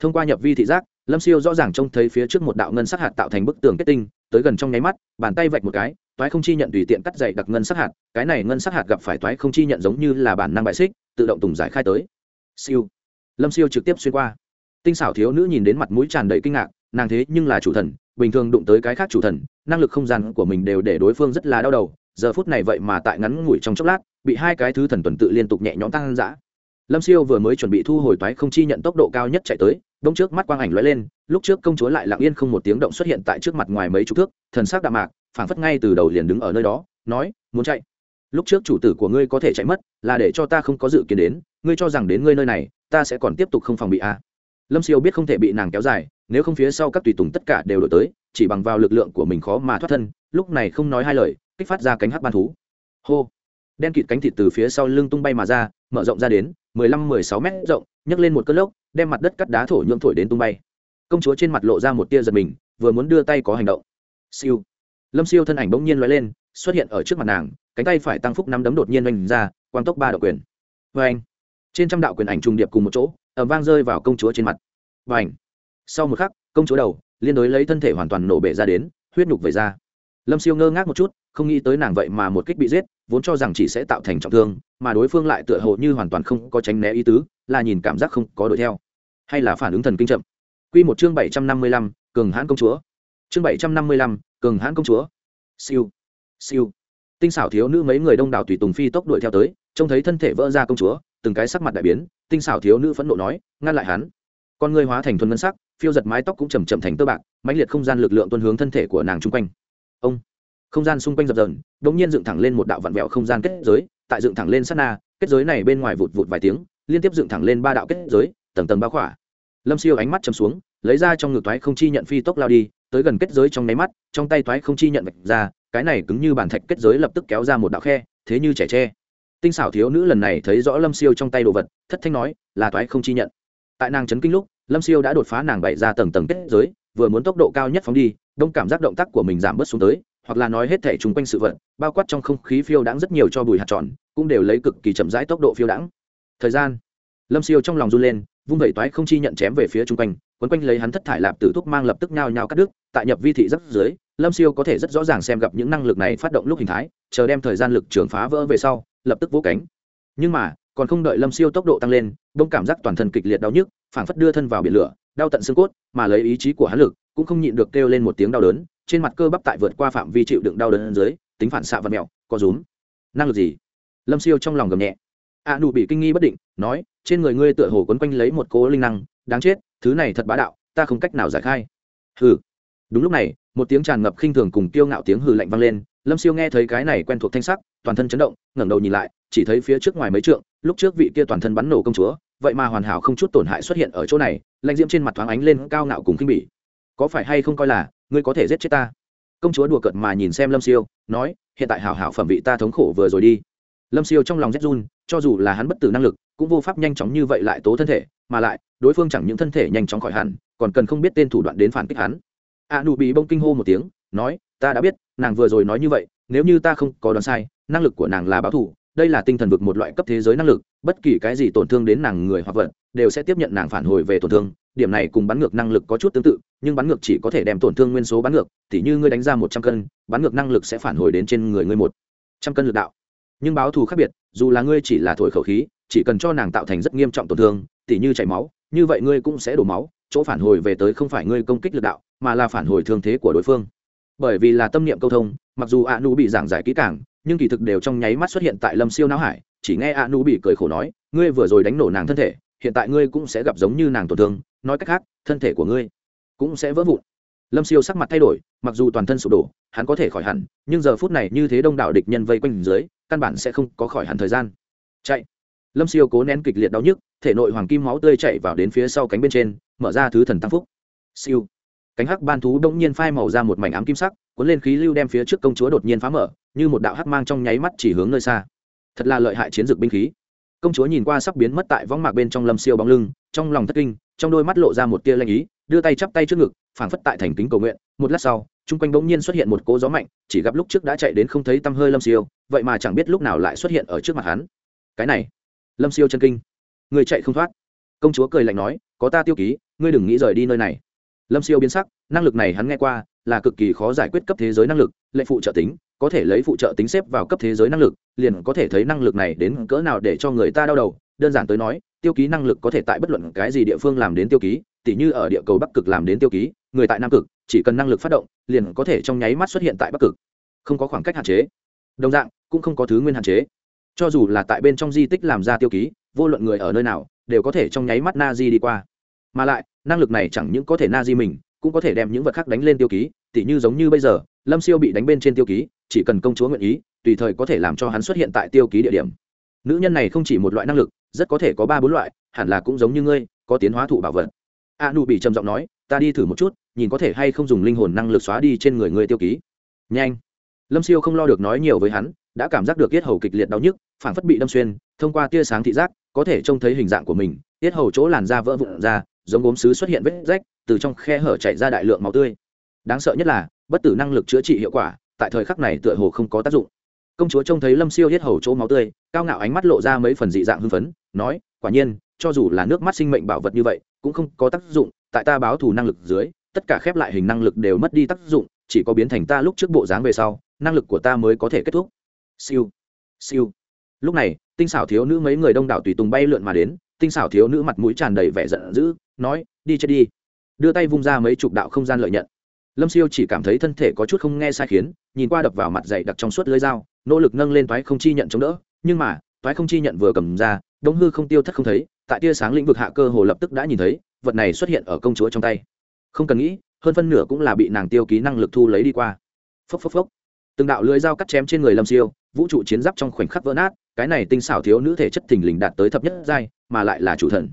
Thông qua nhập vi thị giác, lâm siêu rõ ràng trông thấy phía trước một đạo ngân sắc hạt tạo thành bức tường kết tinh, tới gần trong nháy mắt, bàn tay vạch một cái, toái không chi nhận tùy tiện cắt dày đặc ngân sắc hạt, cái này ngân sắc hạt gặp phải toái không chi nhận giống như là bản năng bại xích, tự động tùng giải khai tới. Siêu. Lâm siêu trực tiếp xuyên qua. Tinh xảo thiếu nữ nhìn đến mặt mũi tràn đầy kinh ngạc, nàng thế nhưng là chủ thần bình thường đụng tới cái khác chủ thần, năng lực không gian của mình đều để đối phương rất là đau đầu. Giờ phút này vậy mà tại ngắn ngủi trong chốc lát, bị hai cái thứ thần tuần tự liên tục nhẹ nhõm tăng dã. Lâm siêu vừa mới chuẩn bị thu hồi toái không chi nhận tốc độ cao nhất chạy tới, đông trước mắt quang ảnh lóe lên, lúc trước công chúa lại lặng yên không một tiếng động xuất hiện tại trước mặt ngoài mấy chục thước, thần sắc đạm mạc, phảng phất ngay từ đầu liền đứng ở nơi đó, nói, muốn chạy. Lúc trước chủ tử của ngươi có thể chạy mất, là để cho ta không có dự kiến đến, ngươi cho rằng đến ngươi nơi này, ta sẽ còn tiếp tục không phòng bị a à. lâm siêu biết không thể bị nàng kéo dài nếu không phía sau các tùy tùng tất cả đều đổi tới, chỉ bằng vào lực lượng của mình khó mà thoát thân, lúc này không nói hai lời, kích phát ra cánh hắc ban thú. Hô! Đen kịt cánh thịt từ phía sau lưng tung bay mà ra, mở rộng ra đến mười lăm mười sáu mét rộng, nhấc lên một cơn lốc, đem mặt đất cắt đá thổ nhuộm thổi đến tung bay. Công chúa trên mặt lộ ra một tia giật mình, vừa muốn đưa tay có hành động. Siêu! Lâm siêu thân ảnh bỗng nhiên l lên, xuất hiện ở trước mặt nàng, cánh tay phải tăng phúc năm đấm đột nhiên oanh ra, quang tốc ba đạo quyền. Vê anh trên trăm đạo quyền ảnh trùng điệp cùng một chỗ ẩm vang rơi vào công chúa trên mặt. Và ảnh sau một khắc, công chúa đầu, liên đối lấy thân thể hoàn toàn nổ bể ra đến, huyết nhục về ra. Lâm siêu ngơ ngác một chút, không nghĩ tới nàng vậy mà một kích bị giết, vốn cho rằng chỉ sẽ tạo thành trọng thương, mà đối phương lại tựa hồ như hoàn toàn không có tránh né ý tứ, là nhìn cảm giác không có đuổi theo. Hay là phản ứng thần kinh chậm. Q một chương bảy trăm năm mươi lăm, cường hãn công chúa. Chương bảy trăm năm mươi lăm, cường hãn công chúa. Siêu. Siêu. Tinh xảo thiếu nữ mấy người đông đảo tùy tùng phi tốc đuổi theo tới, trông thấy thân thể vỡ ra công chúa, từng cái sắc mặt đại biến, tinh xảo thiếu nữ phẫn nộ nói, ngăn lại hắn. Con người hóa thành thuần ngân sắc phiêu giật mái tóc cũng chầm chậm thành tơ bạc, mãnh liệt không gian lực lượng tuân hướng thân thể của nàng chung quanh. Ông, không gian xung quanh dập dần đ ỗ n g nhiên dựng thẳng lên một đạo vặn vẹo không gian kết giới, tại dựng thẳng lên sát na, kết giới này bên ngoài vụt vụt vài tiếng, liên tiếp dựng thẳng lên ba đạo kết giới, tầng tầng bao khỏa. Lâm siêu ánh mắt chầm xuống, lấy ra trong ngực toái không chi nhận phi tốc lao đi, tới gần kết giới trong nháy mắt, trong tay toái không chi nhận vạch ra, cái này cứng như bản thạch kết giới lập tức kéo ra một đạo khe, thế như trẻ tre. Tinh xảo thiếu nữ lần này thấy rõ lâm siêu trong tay đồ vật, thất thanh nói, là toái không chi nhận. Tại nàng chấn kinh lúc lâm siêu đã đột phá nàng bày ra tầng tầng kết giới, vừa muốn tốc độ cao nhất phóng đi, đông cảm giác động tác của mình giảm bớt xuống tới, hoặc là nói hết thể chung quanh sự vật, bao quát trong không khí phiêu đãng rất nhiều cho bùi hạt tròn, cũng đều lấy cực kỳ chậm rãi tốc độ phiêu đãng. Thời gian. Lâm siêu trong lòng run lên, vung vẩy toái không chi nhận chém về phía chung quanh, quấn quanh lấy hắn thất thải lạp tử thúc mang lập tức nhao nhao cắt đứt, tại nhập vi thị rất dưới, lâm siêu có thể rất rõ ràng xem gặp những năng lực này phát động lúc hình thái, chờ đem thời gian lực trường phá vỡ về sau, lập tức vỗ cánh. Nhưng mà, còn không đợi lâm siêu tốc độ tăng lên, đông cảm giác toàn thân kịch liệt đau nhức phảng phất đưa thân vào biển lửa đau tận xương cốt mà lấy ý chí của hắn lực cũng không nhịn được kêu lên một tiếng đau đớn trên mặt cơ bắp tại vượt qua phạm vi chịu đựng đau đớn dưới tính phản xạ vật mèo, có rúm. Năng lực gì? Lâm siêu trong lòng gầm nhẹ. A nụ bị kinh nghi bất định nói trên người ngươi tựa hồ quấn quanh lấy một cố linh năng đáng chết thứ này thật bá đạo ta không cách nào giải khai. Hừ. Đúng lúc này một tiếng tràn ngập khinh thường cùng kiêu ngạo tiếng hừ lạnh vang lên lâm siêu nghe thấy cái này quen thuộc thanh sắc toàn thân chấn động ngẩng đầu nhìn lại chỉ thấy phía trước ngoài mấy trượng lúc trước vị kia toàn thân bắn nổ công chúa vậy mà hoàn hảo không chút tổn hại xuất hiện ở chỗ này, lãnh diễm trên mặt thoáng ánh lên cao ngạo cùng khinh bỉ. Có phải hay không coi là, ngươi có thể giết chết ta? Công chúa đùa cợt mà nhìn xem lâm siêu, nói, hiện tại hảo hảo phẩm vị ta thống khổ vừa rồi đi. Lâm siêu trong lòng rét run, cho dù là hắn bất tử năng lực, cũng vô pháp nhanh chóng như vậy lại tố thân thể, mà lại, đối phương chẳng những thân thể nhanh chóng khỏi hẳn, còn cần không biết tên thủ đoạn đến phản kích hắn. A nụ bị bông kinh hô một tiếng, nói, ta đã biết, nàng vừa rồi nói như vậy, nếu như ta không có đoán sai, năng lực của nàng là báo thủ đây là tinh thần vực một loại cấp thế giới năng lực, bất kỳ cái gì tổn thương đến nàng người hoặc vật, đều sẽ tiếp nhận nàng phản hồi về tổn thương. Điểm này cùng bắn ngược năng lực có chút tương tự, nhưng bắn ngược chỉ có thể đem tổn thương nguyên số bắn ngược t h như ngươi đánh ra một trăm cân, bắn ngược năng lực sẽ phản hồi đến trên người ngươi một trăm cân lực đạo. Nhưng báo thù khác biệt, dù là ngươi chỉ là thổi khẩu khí, chỉ cần cho nàng tạo thành rất nghiêm trọng tổn thương, tỉ như chảy máu, như vậy ngươi cũng sẽ đổ máu, chỗ phản hồi về tới không phải ngươi công kích lực đạo, mà là phản hồi thương thế của đối phương. Bởi vì là tâm niệm câu thông, mặc dù ạ nụ bị giảng giải kỹ càng nhưng kỳ thực đều trong nháy mắt xuất hiện tại lâm siêu não hải, chỉ nghe a nu bị cười khổ nói, ngươi vừa rồi đánh nổ nàng thân thể, hiện tại ngươi cũng sẽ gặp giống như nàng tổn thương, nói cách khác, thân thể của ngươi cũng sẽ vỡ vụn. Lâm siêu sắc mặt thay đổi, mặc dù toàn thân sụp đổ, hắn có thể khỏi hẳn, nhưng giờ phút này như thế đông đảo địch nhân vây quanh dưới, căn bản sẽ không có khỏi hẳn thời gian. Chạy. Lâm siêu cố nén kịch liệt đau nhức, thể nội hoàng kim máu tươi chạy vào đến phía sau cánh bên trên, mở ra thứ thần tăng phúc. Siêu. Cánh hắc ban thú đông nhiên phai màu ra một mảnh ám kim sắc cuốn lên khí lưu đem phía trước công chúa đột nhiên phá mở, như một đạo hắc mang trong nháy mắt chỉ hướng nơi xa. Thật là lợi hại chiến dược binh khí. Công chúa nhìn qua sắp biến mất tại võng mạc bên trong lâm siêu bóng lưng, trong lòng thất kinh, trong đôi mắt lộ ra một tia lanh ý, đưa tay chắp tay trước ngực, phảng phất tại thành kính cầu nguyện. Một lát sau, chung quanh bỗng nhiên xuất hiện một cỗ gió mạnh, chỉ gặp lúc trước đã chạy đến không thấy tăm hơi lâm siêu, vậy mà chẳng biết lúc nào lại xuất hiện ở trước mặt hắn. Cái này, lâm siêu chân kinh. Người chạy không thoát. Công chúa cười lạnh nói, có ta tiêu ký, ngươi đừng nghĩ rời đi nơi này. Lâm siêu biến sắc, năng lực này hắn nghe qua là cực kỳ khó giải quyết cấp thế giới năng lực, lệ phụ trợ tính, có thể lấy phụ trợ tính xếp vào cấp thế giới năng lực, liền có thể thấy năng lực này đến cỡ nào để cho người ta đau đầu. Đơn giản tới nói, tiêu ký năng lực có thể tại bất luận cái gì địa phương làm đến tiêu ký, tỉ như ở địa cầu bắc cực làm đến tiêu ký, người tại nam cực, chỉ cần năng lực phát động, liền có thể trong nháy mắt xuất hiện tại bắc cực. Không có khoảng cách hạn chế. Đồng dạng, cũng không có thứ nguyên hạn chế. Cho dù là tại bên trong di tích làm ra tiêu ký, vô luận người ở nơi nào, đều có thể trong nháy mắt na di đi qua. Mà lại, năng lực này chẳng những có thể na di mình cũng có thể đem những vật khác đánh lên tiêu ký, tỉ như giống như bây giờ, lâm siêu bị đánh bên trên tiêu ký, chỉ cần công chúa nguyện ý, tùy thời có thể làm cho hắn xuất hiện tại tiêu ký địa điểm. Nữ nhân này không chỉ một loại năng lực, rất có thể có ba bốn loại, hẳn là cũng giống như ngươi, có tiến hóa thụ bảo vật. A nu bị trầm giọng nói, ta đi thử một chút, nhìn có thể hay không dùng linh hồn năng lực xóa đi trên người ngươi tiêu ký. Nhanh. Lâm siêu không lo được nói nhiều với hắn, đã cảm giác được yết hầu kịch liệt đau nhức phản phất bị đâm xuyên, thông qua tia sáng thị giác, có thể trông thấy hình dạng của mình yết hầu chỗ làn da vỡ vụn ra, giống gốm sứ xuất hiện vết rách từ trong khe hở chảy ra đại lượng máu tươi. Đáng sợ nhất là, bất tử năng lực chữa trị hiệu quả, tại thời khắc này tựa hồ không có tác dụng. Công chúa trông thấy lâm siêu hết hầu chỗ máu tươi, cao ngạo ánh mắt lộ ra mấy phần dị dạng hưng phấn, nói, quả nhiên, cho dù là nước mắt sinh mệnh bảo vật như vậy, cũng không có tác dụng, tại ta báo thù năng lực dưới, tất cả khép lại hình năng lực đều mất đi tác dụng, chỉ có biến thành ta lúc trước bộ dáng về sau, năng lực của ta mới có thể kết thúc. Siêu siêu. Lúc này, tinh xảo thiếu nữ mấy người đông đảo tùy tùng bay lượn mà đến, tinh xảo thiếu nữ mặt mũi tràn đầy vẻ giận dữ, nói, đi chết đi đưa tay vung ra mấy chục đạo không gian lợi nhận. Lâm siêu chỉ cảm thấy thân thể có chút không nghe sai khiến, nhìn qua đập vào mặt dày đặc trong suốt lưới dao, nỗ lực nâng lên toái không chi nhận chống đỡ. Nhưng mà, toái không chi nhận vừa cầm ra, đống hư không tiêu thất không thấy, tại tia sáng lĩnh vực hạ cơ hồ lập tức đã nhìn thấy, vật này xuất hiện ở công chúa trong tay. Không cần nghĩ, hơn phân nửa cũng là bị nàng tiêu ký năng lực thu lấy đi qua. Phốc phốc phốc. Từng đạo lưới dao cắt chém trên người lâm siêu, vũ trụ chiến giáp trong khoảnh khắc vỡ nát, cái này tinh xảo thiếu nữ thể chất thình lình đạt tới thập nhất giai, mà lại là chủ thần.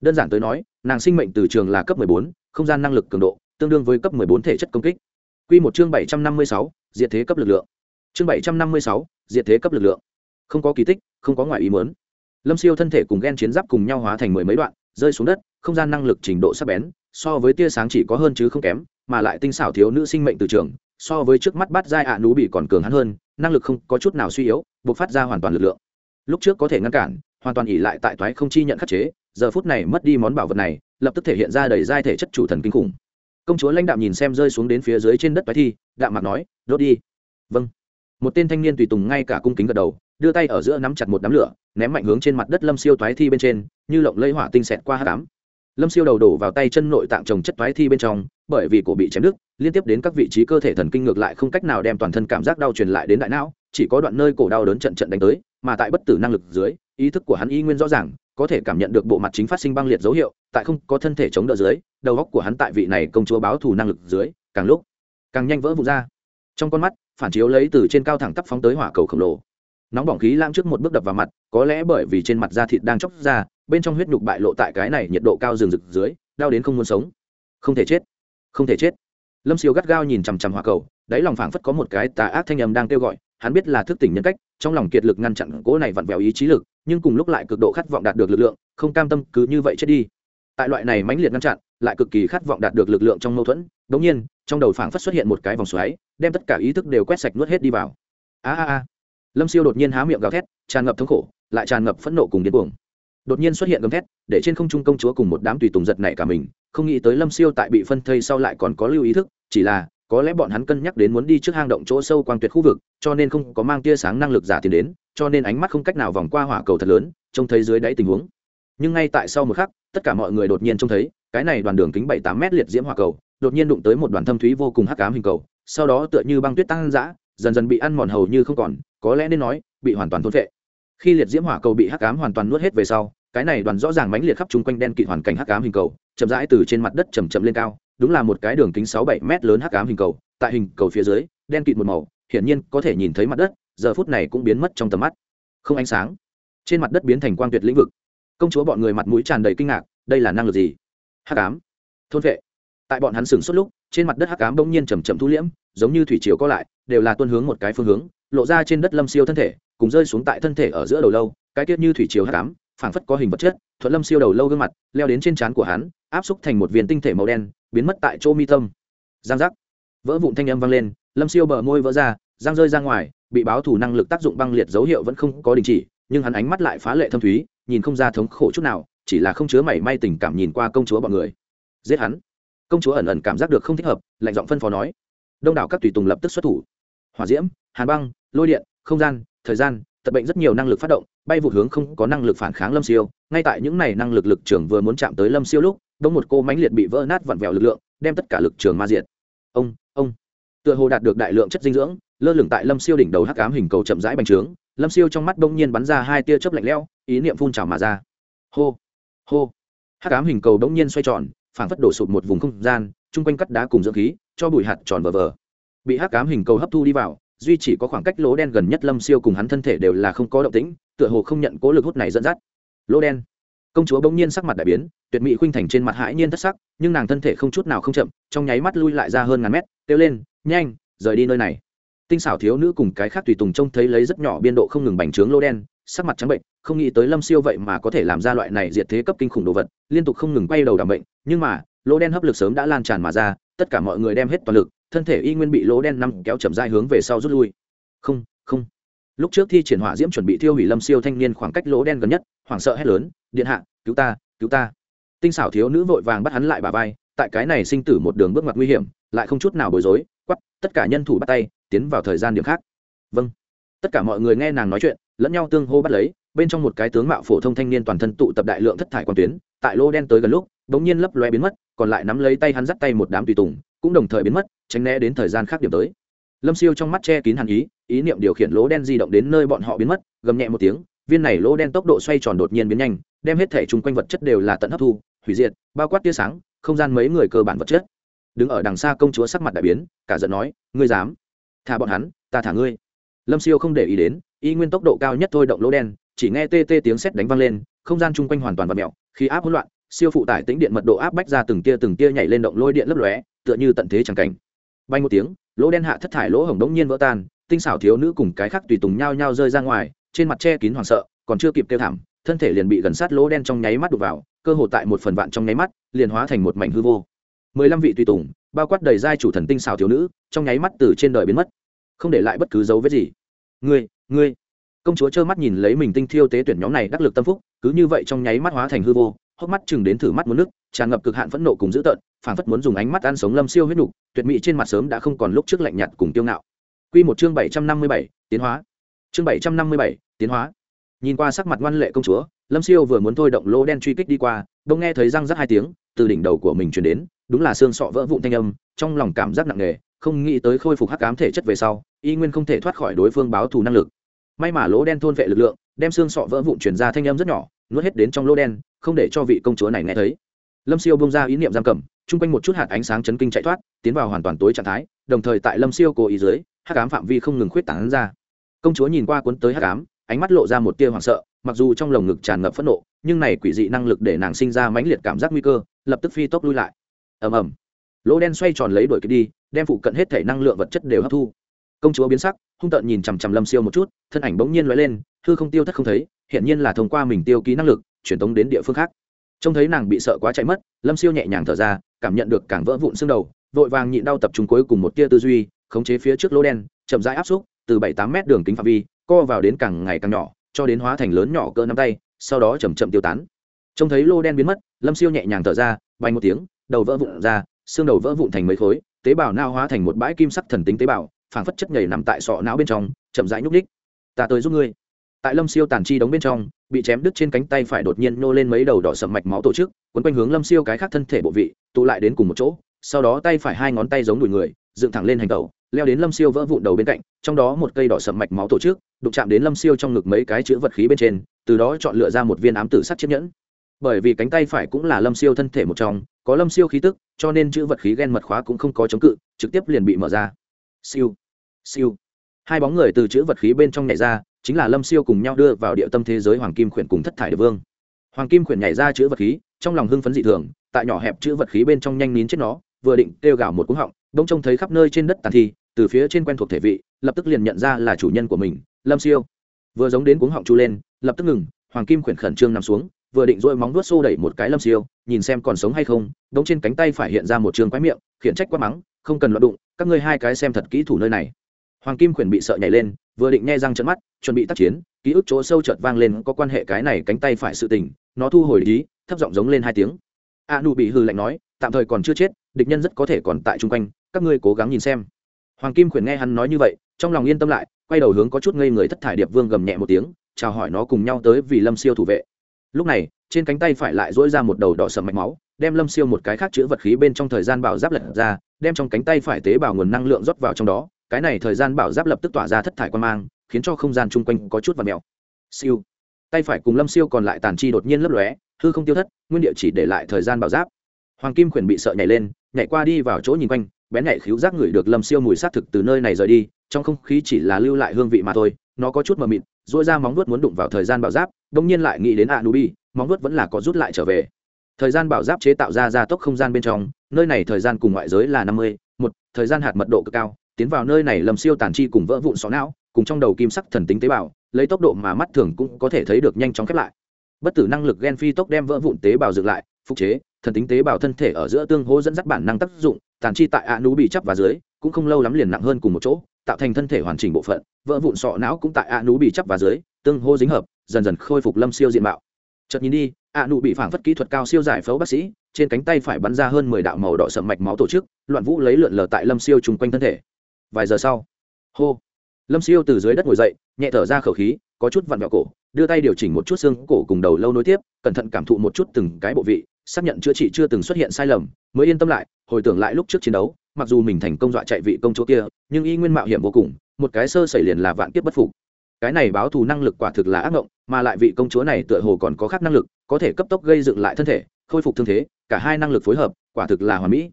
Đơn giản tới nói, nàng sinh mệnh từ trường là cấp bốn không gian năng lực cường độ, tương đương với cấp bốn thể chất công kích. Quy một chương bảy trăm năm mươi sáu, diệt thế cấp lực lượng. Chương bảy trăm năm mươi sáu, diệt thế cấp lực lượng. Không có kỳ tích, không có ngoại ý muốn. Lâm siêu thân thể cùng gen chiến giáp cùng nhau hóa thành mười mấy đoạn, rơi xuống đất, không gian năng lực trình độ sắc bén, so với tia sáng chỉ có hơn chứ không kém, mà lại tinh xảo thiếu nữ sinh mệnh từ trường, so với trước mắt bát giai ạ nú bị còn cường hắn hơn, năng lực không có chút nào suy yếu, bộc phát ra hoàn toàn lực lượng. Lúc trước có thể ngăn cản, hoàn toàn ỷ lại tại toái không chi nhận khắc chế, giờ phút này mất đi món bảo vật này lập tức thể hiện ra đầy giai thể chất chủ thần kinh khủng. Công chúa lãnh đạm nhìn xem rơi xuống đến phía dưới trên đất toái thi, đạm mặt nói, đốt đi. Vâng. Một tên thanh niên tùy tùng ngay cả cung kính gật đầu, đưa tay ở giữa nắm chặt một đám lửa, ném mạnh hướng trên mặt đất lâm siêu toái thi bên trên, như lộng lây hỏa tinh xẹt qua hát đám lâm siêu đầu đổ vào tay chân nội tạng trồng chất toái thi bên trong, bởi vì cổ bị chém đứt, liên tiếp đến các vị trí cơ thể thần kinh ngược lại không cách nào đem toàn thân cảm giác đau truyền lại đến đại não, chỉ có đoạn nơi cổ đau đớn trận trận đánh tới, mà tại bất tử năng lực dưới, ý thức của hắn y nguyên rõ ràng, có thể cảm nhận được bộ mặt chính phát sinh băng liệt dấu hiệu tại không có thân thể chống đỡ dưới, đầu góc của hắn tại vị này công chúa báo thù năng lực dưới, càng lúc, càng nhanh vỡ vụn ra. Trong con mắt, phản chiếu lấy từ trên cao thẳng tắp phóng tới hỏa cầu khổng lồ. Nóng bỏng khí lãng trước một bước đập vào mặt, có lẽ bởi vì trên mặt da thịt đang chóc ra, bên trong huyết nhục bại lộ tại cái này nhiệt độ cao rừng rực dưới, đau đến không muốn sống. Không thể chết, không thể chết. Lâm siêu gắt gao nhìn chằm chằm hỏa cầu, đáy lòng phảng phất có một cái tà ác thanh âm đang kêu gọi, hắn biết là thức tỉnh nhân cách, trong lòng kiệt lực ngăn chặn cỗ này vặn vẹo ý chí lực, nhưng cùng lúc lại cực độ khát vọng đạt được lực lượng, không cam tâm cứ như vậy chết đi tại loại này mãnh liệt ngăn chặn, lại cực kỳ khát vọng đạt được lực lượng trong mâu thuẫn. Đống nhiên, trong đầu phảng phất xuất hiện một cái vòng xoáy, đem tất cả ý thức đều quét sạch nuốt hết đi vào. A a a. Lâm siêu đột nhiên há miệng gào thét, tràn ngập thống khổ, lại tràn ngập phẫn nộ cùng điên cuồng. Đột nhiên xuất hiện gầm thét, để trên không trung công chúa cùng một đám tùy tùng giật nảy cả mình, không nghĩ tới lâm siêu tại bị phân thây sau lại còn có lưu ý thức, chỉ là, có lẽ bọn hắn cân nhắc đến muốn đi trước hang động chỗ sâu quang tuyệt khu vực, cho nên không có mang tia sáng năng lực giả tiền đến, cho nên ánh mắt không cách nào vòng qua hỏa cầu thật lớn, trông thấy dưới đáy tình huống nhưng ngay tại sau một khắc, tất cả mọi người đột nhiên trông thấy, cái này đoàn đường kính bảy tám mét liệt diễm hỏa cầu, đột nhiên đụng tới một đoàn thâm thúy vô cùng hắc ám hình cầu, sau đó tựa như băng tuyết tăng dã, dần dần bị ăn mòn hầu như không còn, có lẽ nên nói, bị hoàn toàn thôn vệ khi liệt diễm hỏa cầu bị hắc ám hoàn toàn nuốt hết về sau, cái này đoàn rõ ràng mãnh liệt khắp chung quanh đen kịt hoàn cảnh hắc ám hình cầu, chậm rãi từ trên mặt đất chầm chậm lên cao, đúng là một cái đường kính sáu bảy mét lớn hắc ám hình cầu, tại hình cầu phía dưới, đen kịt một màu, hiển nhiên có thể nhìn thấy mặt đất, giờ phút này cũng biến mất trong tầm mắt. Không ánh sáng. Trên mặt đất biến thành quang tuyệt lĩnh vực công chúa bọn người mặt mũi tràn đầy kinh ngạc, đây là năng lực gì? Hắc ám. Thôn vệ. Tại bọn hắn sừng suốt lúc, trên mặt đất hắc ám bỗng nhiên chầm chậm thu liễm, giống như thủy chiều có lại, đều là tuân hướng một cái phương hướng, lộ ra trên đất lâm siêu thân thể, cùng rơi xuống tại thân thể ở giữa đầu lâu, cái tiết như thủy chiều hắc ám, phảng phất có hình vật chất, thuận lâm siêu đầu lâu gương mặt, leo đến trên trán của hắn, áp xúc thành một viên tinh thể màu đen, biến mất tại chỗ mi tâm. Giang giác. Vỡ vụn thanh âm vang lên, lâm siêu bờ môi vỡ ra, giang rơi ra ngoài, bị báo thủ năng lực tác dụng băng liệt dấu hiệu vẫn không có đình chỉ nhưng hắn ánh mắt lại phá lệ thâm thúy, nhìn không ra thống khổ chút nào, chỉ là không chứa mảy may tình cảm nhìn qua công chúa bọn người. Giết hắn. Công chúa ẩn ẩn cảm giác được không thích hợp, lạnh giọng phân phó nói. Đông đảo các tùy tùng lập tức xuất thủ. Hỏa diễm, hàn băng, lôi điện, không gian, thời gian, tật bệnh rất nhiều năng lực phát động, bay vụ hướng không có năng lực phản kháng lâm siêu. Ngay tại những này năng lực lực trưởng vừa muốn chạm tới lâm siêu lúc đông một cô mánh liệt bị vỡ nát vặn vẹo lực lượng, đem tất cả lực trường ma diệt. Ông ông. Tựa hồ đạt được đại lượng chất dinh dưỡng, lơ lửng tại lâm siêu đỉnh đầu hắc ám hình cầu chậm rãi bành trướng lâm siêu trong mắt đông nhiên bắn ra hai tia chớp lạnh lẽo, ý niệm phun trào mà ra. Hô hô. Hắc ám hình cầu đông nhiên xoay tròn, phảng phất đổ sụp một vùng không gian, chung quanh cắt đá cùng dưỡng khí, cho bụi hạt tròn vờ vờ. Bị hắc ám hình cầu hấp thu đi vào, duy chỉ có khoảng cách lỗ đen gần nhất lâm siêu cùng hắn thân thể đều là không có động tĩnh, tựa hồ không nhận cố lực hút này dẫn dắt. Lỗ đen. Công chúa bỗng nhiên sắc mặt đại biến, tuyệt mỹ khuynh thành trên mặt hãi nhiên thất sắc, nhưng nàng thân thể không chút nào không chậm, trong nháy mắt lui lại ra hơn ngàn mét, kêu lên, nhanh, rời đi nơi này tinh xảo thiếu nữ cùng cái khác tùy tùng trông thấy lấy rất nhỏ biên độ không ngừng bành trướng lỗ đen, sắc mặt trắng bệnh, không nghĩ tới lâm siêu vậy mà có thể làm ra loại này diệt thế cấp kinh khủng đồ vật, liên tục không ngừng quay đầu đảm bệnh nhưng mà lỗ đen hấp lực sớm đã lan tràn mà ra, tất cả mọi người đem hết toàn lực, thân thể y nguyên bị lỗ đen nằm kéo chậm dai hướng về sau rút lui. Không không. Lúc trước thi triển hỏa diễm chuẩn bị thiêu hủy lâm siêu thanh niên khoảng cách lỗ đen gần nhất, hoảng sợ hét lớn, điện hạ, cứu ta cứu ta. Tinh xảo thiếu nữ vội vàng bắt hắn lại bà vai, tại cái này sinh tử một đường bước ngoặt nguy hiểm, lại không chút nào bối rối quắp tất cả nhân thủ bắt tay tiến vào thời gian điểm khác. Vâng. Tất cả mọi người nghe nàng nói chuyện, lẫn nhau tương hô bắt lấy, bên trong một cái tướng mạo phổ thông thanh niên toàn thân tụ tập đại lượng thất thải quan tuyến, tại lô đen tới gần lúc, bỗng nhiên lấp loe biến mất, còn lại nắm lấy tay hắn dắt tay một đám tùy tùng, cũng đồng thời biến mất, tránh né đến thời gian khác điểm tới. Lâm siêu trong mắt che kín hàn ý ý niệm điều khiển lỗ đen di động đến nơi bọn họ biến mất, gầm nhẹ một tiếng, viên này lỗ đen tốc độ xoay tròn đột nhiên biến nhanh, đem hết thể chung quanh vật chất đều là tận hấp thu, hủy diệt, bao quát tia sáng, không gian mấy người cơ bản vật chất. Đứng ở đằng xa công chúa sắc mặt đại biến, cả giận nói, ngươi dám? Thả bọn hắn, ta thả ngươi. Lâm siêu không để ý đến, y nguyên tốc độ cao nhất thôi động lỗ đen, chỉ nghe tê tê tiếng sét đánh vang lên, không gian chung quanh hoàn toàn và mẹo khi áp hỗn loạn, siêu phụ tải tính điện mật độ áp bách ra từng tia từng tia nhảy lên động lôi điện lấp lóe, tựa như tận thế chẳng cảnh. Bay một tiếng, lỗ đen hạ thất thải lỗ hổng đống nhiên vỡ tan, tinh xảo thiếu nữ cùng cái khác tùy tùng nhau nhau rơi ra ngoài, trên mặt che kín hoảng sợ, còn chưa kịp kêu thảm, thân thể liền bị gần sát lỗ đen trong nháy mắt đục vào, cơ hồ tại một phần vạn trong nháy mắt, liền hóa thành một mảnh hư vô. Mười lăm vị tùy tùng, bao quát đầy giai chủ thần tinh xào thiếu nữ, trong nháy mắt từ trên đời biến mất không để lại bất cứ dấu vết gì. Ngươi ngươi. Công chúa trơ mắt nhìn lấy mình tinh thiêu tế tuyển nhóm này đắc lực tâm phúc, cứ như vậy trong nháy mắt hóa thành hư vô, hốc mắt chừng đến thử mắt muốn nước, tràn ngập cực hạn phẫn nộ cùng dữ tợn, phảng phất muốn dùng ánh mắt ăn sống lâm siêu huyết nục, tuyệt mỹ trên mặt sớm đã không còn lúc trước lạnh nhạt cùng tiêu ngạo. Quy một chương bảy trăm năm mươi bảy, tiến hóa. Chương bảy trăm năm mươi bảy, tiến hóa. Nhìn qua sắc mặt ngoan lệ công chúa, lâm siêu vừa muốn thôi động lỗ đen truy kích đi qua đông nghe thấy răng rắc hai tiếng, từ đỉnh đầu của mình chuyển đến, đúng là xương sọ vỡ vụn thanh âm, trong lòng cảm giác nặng nề không nghĩ tới khôi phục hắc ám thể chất về sau, y nguyên không thể thoát khỏi đối phương báo thù năng lực. May mà lỗ đen thôn vệ lực lượng, đem xương sọ vỡ vụn chuyển ra thanh âm rất nhỏ, nuốt hết đến trong lỗ đen, không để cho vị công chúa này nghe thấy. Lâm siêu bông ra ý niệm giam cầm, chung quanh một chút hạt ánh sáng chấn kinh chạy thoát, tiến vào hoàn toàn tối trạng thái, đồng thời tại lâm siêu cố ý dưới, hắc ám phạm vi không ngừng khuyết tảng ra. Công chúa nhìn qua cuốn tới hắc ám, ánh mắt lộ ra một tia hoảng sợ, mặc dù trong lồng ngực tràn ngập phẫn nộ, nhưng này quỷ dị năng lực để nàng sinh ra mãnh liệt cảm giác nguy cơ, lập tức phi tốc lui lại. Ầm ầm lỗ đen xoay tròn lấy đuổi kịp đi, đem phụ cận hết thể năng lượng vật chất đều hấp thu. Công chúa biến sắc, hung tợn nhìn chằm chằm lâm siêu một chút, thân ảnh bỗng nhiên lóe lên, hư không tiêu thất không thấy hiện nhiên là thông qua mình tiêu ký năng lực truyền tống đến địa phương khác. Trông thấy nàng bị sợ quá chạy mất, lâm siêu nhẹ nhàng thở ra, cảm nhận được càng vỡ vụn xương đầu, vội vàng nhịn đau tập trung cuối cùng một tia tư duy, khống chế phía trước lỗ đen, chậm rãi áp xúc, từ bảy tám mét đường kính phạm vi, co vào đến càng ngày càng nhỏ, cho đến hóa thành lớn nhỏ cỡ nắm tay, sau đó chầm chậm tiêu tán. Trông thấy lô đen biến mất, lâm siêu nhẹ nhàng thở ra, bay một tiếng, đầu vỡ vụn ra xương đầu vỡ vụn thành mấy khối, tế bào nao hóa thành một bãi kim sắc thần tính tế bào, phảng phất chất nhảy nằm tại sọ não bên trong, chậm rãi nhúc ních ta tới giúp ngươi. Tại lâm siêu tàn chi đóng bên trong, bị chém đứt trên cánh tay phải đột nhiên nô lên mấy đầu đỏ sậm mạch máu tổ chức, quấn quanh hướng lâm siêu cái khác thân thể bộ vị, tụ lại đến cùng một chỗ. Sau đó tay phải hai ngón tay giống đùi người, dựng thẳng lên hành tẩu, leo đến lâm siêu vỡ vụn đầu bên cạnh, trong đó một cây đỏ sậm mạch máu tổ chức, đụng chạm đến lâm siêu trong ngực mấy cái chữ vật khí bên trên, từ đó chọn lựa ra một viên ám tử sắt chiếc nhẫn bởi vì cánh tay phải cũng là lâm siêu thân thể một trong, có lâm siêu khí tức, cho nên chữ vật khí ghen mật khóa cũng không có chống cự, trực tiếp liền bị mở ra. Siêu siêu. Hai bóng người từ chữ vật khí bên trong nhảy ra, chính là lâm siêu cùng nhau đưa vào địa tâm thế giới hoàng kim khuyển cùng thất thải địa vương. Hoàng kim khuyển nhảy ra chữ vật khí, trong lòng hưng phấn dị thường, tại nhỏ hẹp chữ vật khí bên trong nhanh nín chết nó, vừa định kêu gào một cú họng đông trông thấy khắp nơi trên đất tàn thi, từ phía trên quen thuộc thể vị, lập tức liền nhận ra là chủ nhân của mình, lâm siêu. Vừa giống đến cuống họng chu lên, lập tức ngừng, hoàng kim khuyển khẩn trương nằm xuống vừa định dôi móng vuốt xô đẩy một cái lâm siêu, nhìn xem còn sống hay không, đống trên cánh tay phải hiện ra một trường quái miệng, khiển trách quát mắng, không cần loạn đụng, các ngươi hai cái xem thật kỹ thủ nơi này. Hoàng kim khuyển bị sợ nhảy lên, vừa định nghe răng trận mắt, chuẩn bị tác chiến, ký ức chỗ sâu chợt vang lên có quan hệ cái này cánh tay phải sự tình, nó thu hồi ý, thấp giọng giống lên hai tiếng. A nụ bị hư lạnh nói, tạm thời còn chưa chết, địch nhân rất có thể còn tại chung quanh, các ngươi cố gắng nhìn xem. Hoàng kim khuyển nghe hắn nói như vậy, trong lòng yên tâm lại, quay đầu hướng có chút ngây người thất thải điệp vương gầm nhẹ một tiếng, chào hỏi nó cùng nhau tới vì lâm siêu thủ vệ lúc này, trên cánh tay phải lại dỗi ra một đầu đỏ sầm mạch máu, đem lâm siêu một cái khác chữ vật khí bên trong thời gian bảo giáp lật ra, đem trong cánh tay phải tế bào nguồn năng lượng rót vào trong đó. Cái này thời gian bảo giáp lập tức tỏa ra thất thải quan mang, khiến cho không gian chung quanh có chút và mèo. Siêu. Tay phải cùng lâm siêu còn lại tàn chi đột nhiên lấp lóe, hư không tiêu thất, nguyên địa chỉ để lại thời gian bảo giáp. Hoàng kim khuyển bị sợ nhảy lên, nhảy qua đi vào chỗ nhìn quanh, bén nhảy khíu giác ngửi được lâm siêu mùi s á t thực từ nơi này rời đi, trong không khí chỉ là lưu lại hương vị mà thôi nó có chút mờ mịt dỗi ra móng vuốt muốn đụng vào thời gian bảo giáp đông nhiên lại nghĩ đến a nubi móng vuốt vẫn là có rút lại trở về. Thời gian bảo giáp chế tạo ra gia tốc không gian bên trong, nơi này thời gian cùng ngoại giới là năm mươi, một, thời gian hạt mật độ cực cao, tiến vào nơi này lầm siêu tàn chi cùng vỡ vụn xó não, cùng trong đầu kim sắc thần tính tế bào, lấy tốc độ mà mắt thường cũng có thể thấy được nhanh chóng khép lại. Bất tử năng lực gen phi tốc đem vỡ vụn tế bào dựng lại, phục chế, thần tính tế bào thân thể ở giữa tương hô dẫn dắt bản năng tác dụng, tàn chi tại a nú bị chắp và dưới, cũng không lâu lắm liền nặng hơn cùng một chỗ tạo thành thân thể hoàn chỉnh bộ phận, vỡ vụn sọ não cũng tại a nú bị chắp và dưới, tương hô dính hợp, dần dần khôi phục lâm siêu diện mạo. Chợt nhìn đi, a nú bị phản phất kỹ thuật cao siêu giải phẫu bác sĩ, trên cánh tay phải bắn ra hơn mười đạo màu đỏ sậm mạch máu tổ chức, loạn vũ lấy lượn lờ tại lâm siêu chung quanh thân thể. Vài giờ sau, hô, lâm siêu từ dưới đất ngồi dậy, nhẹ thở ra khẩu khí, có chút vặn vẹo cổ, đưa tay điều chỉnh một chút xương cổ cùng đầu lâu nối tiếp, cẩn thận cảm thụ một chút từng cái bộ vị, xác nhận chữa trị chưa từng xuất hiện sai lầm, mới yên tâm lại, hồi tưởng lại lúc trước chiến đấu mặc dù mình thành công dọa chạy vị công chúa kia, nhưng y nguyên mạo hiểm vô cùng, một cái sơ xảy liền là vạn kiếp bất phục. Cái này báo thù năng lực quả thực là ác mộng mà lại vị công chúa này tựa hồ còn có khác năng lực, có thể cấp tốc gây dựng lại thân thể, khôi phục thương thế, cả hai năng lực phối hợp, quả thực là hoàn mỹ.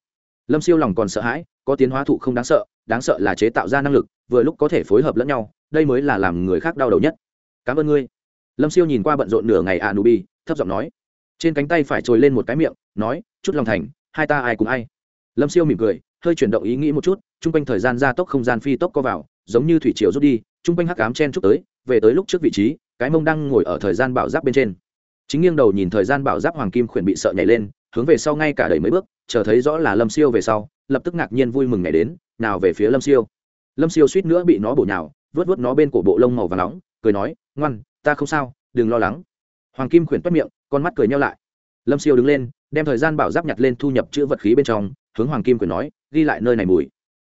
Lâm siêu lòng còn sợ hãi, có tiến hóa thụ không đáng sợ đáng sợ là chế tạo ra năng lực, vừa lúc có thể phối hợp lẫn nhau, đây mới là làm người khác đau đầu nhất. Cảm ơn ngươi. Lâm siêu nhìn qua bận rộn nửa ngày a nubi thấp giọng nói. Trên cánh tay phải trồi lên một cái miệng, nói, chút lòng thành, hai ta ai cùng ai. Lâm siêu mỉm cười hơi chuyển động ý nghĩ một chút, chung quanh thời gian gia tốc không gian phi tốc co vào, giống như thủy triều rút đi, chung quanh hắc cám chen chúc tới, về tới lúc trước vị trí, cái mông đang ngồi ở thời gian bảo giáp bên trên. Chính nghiêng đầu nhìn thời gian bảo giáp hoàng kim khuyển bị sợ nhảy lên, hướng về sau ngay cả đẩy mấy bước, chờ thấy rõ là lâm siêu về sau, lập tức ngạc nhiên vui mừng nhảy đến, nào về phía lâm siêu. Lâm siêu suýt nữa bị nó bổ nhào, vớt vớt nó bên cổ bộ lông màu và nóng, cười nói, ngoan, ta không sao, đừng lo lắng. Hoàng kim khuyển toét miệng, con mắt cười nhau lại. Lâm siêu đứng lên, đem thời gian bảo giáp nhặt lên thu nhập chữ vật khí bên trong hướng hoàng kim Quyền nói, ghi lại nơi này mùi.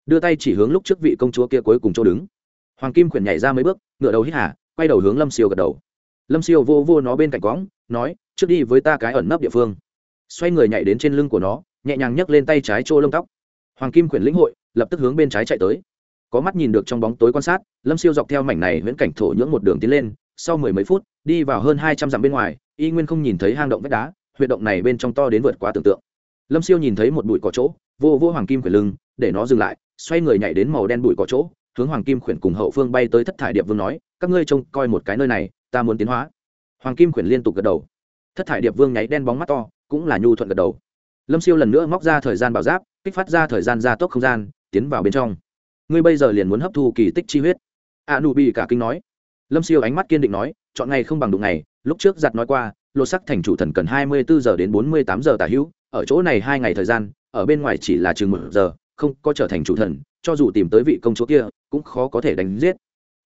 Đưa tay chỉ hướng lúc trước vị công chúa kia cuối cùng chỗ đứng. Hoàng kim Quyền nhảy ra mấy bước ngựa đầu hít hả quay đầu hướng lâm siêu gật đầu. Lâm siêu vô vô nó bên cạnh quõng, nói, trước đi với ta cái ẩn nấp địa phương. Xoay người nhảy đến trên lưng của nó, nhẹ nhàng nhấc lên tay trái trô lông tóc. Hoàng kim Quyền lĩnh hội, lập tức hướng bên trái chạy tới. Có mắt nhìn được trong bóng tối quan sát, lâm siêu dọc theo mảnh này viễn cảnh thổ nhưỡng một đường tiến lên, sau mười mấy phút, đi vào hơn hai trăm dặm bên ngoài, y nguyên không nhìn thấy hang động vách đá, huyệt động này bên trong to đến vượt quá tưởng tượng lâm siêu nhìn thấy một bụi cỏ chỗ, vô vô hoàng kim khuyển lưng, để nó dừng lại, xoay người nhảy đến màu đen bụi cỏ chỗ, hướng hoàng kim khuyển cùng hậu phương bay tới thất thải điệp vương nói, các ngươi trông coi một cái nơi này, ta muốn tiến hóa. Hoàng kim khuyển liên tục gật đầu. Thất thải điệp vương nháy đen bóng mắt to, cũng là nhu thuận gật đầu. Lâm siêu lần nữa móc ra thời gian bảo giáp, kích phát ra thời gian gia tốc không gian, tiến vào bên trong. Ngươi bây giờ liền muốn hấp thu kỳ tích chi huyết. A nụ bị cả kinh nói. Lâm siêu ánh mắt kiên định nói, chọn ngày không bằng đụng ngày. Lúc trước giặt nói qua lô sắc thành chủ thần cần hai mươi bốn giờ đến bốn mươi tám giờ tả hữu ở chỗ này hai ngày thời gian, ở bên ngoài chỉ là chừng một giờ, không có trở thành chủ thần, cho dù tìm tới vị công chúa kia, cũng khó có thể đánh giết.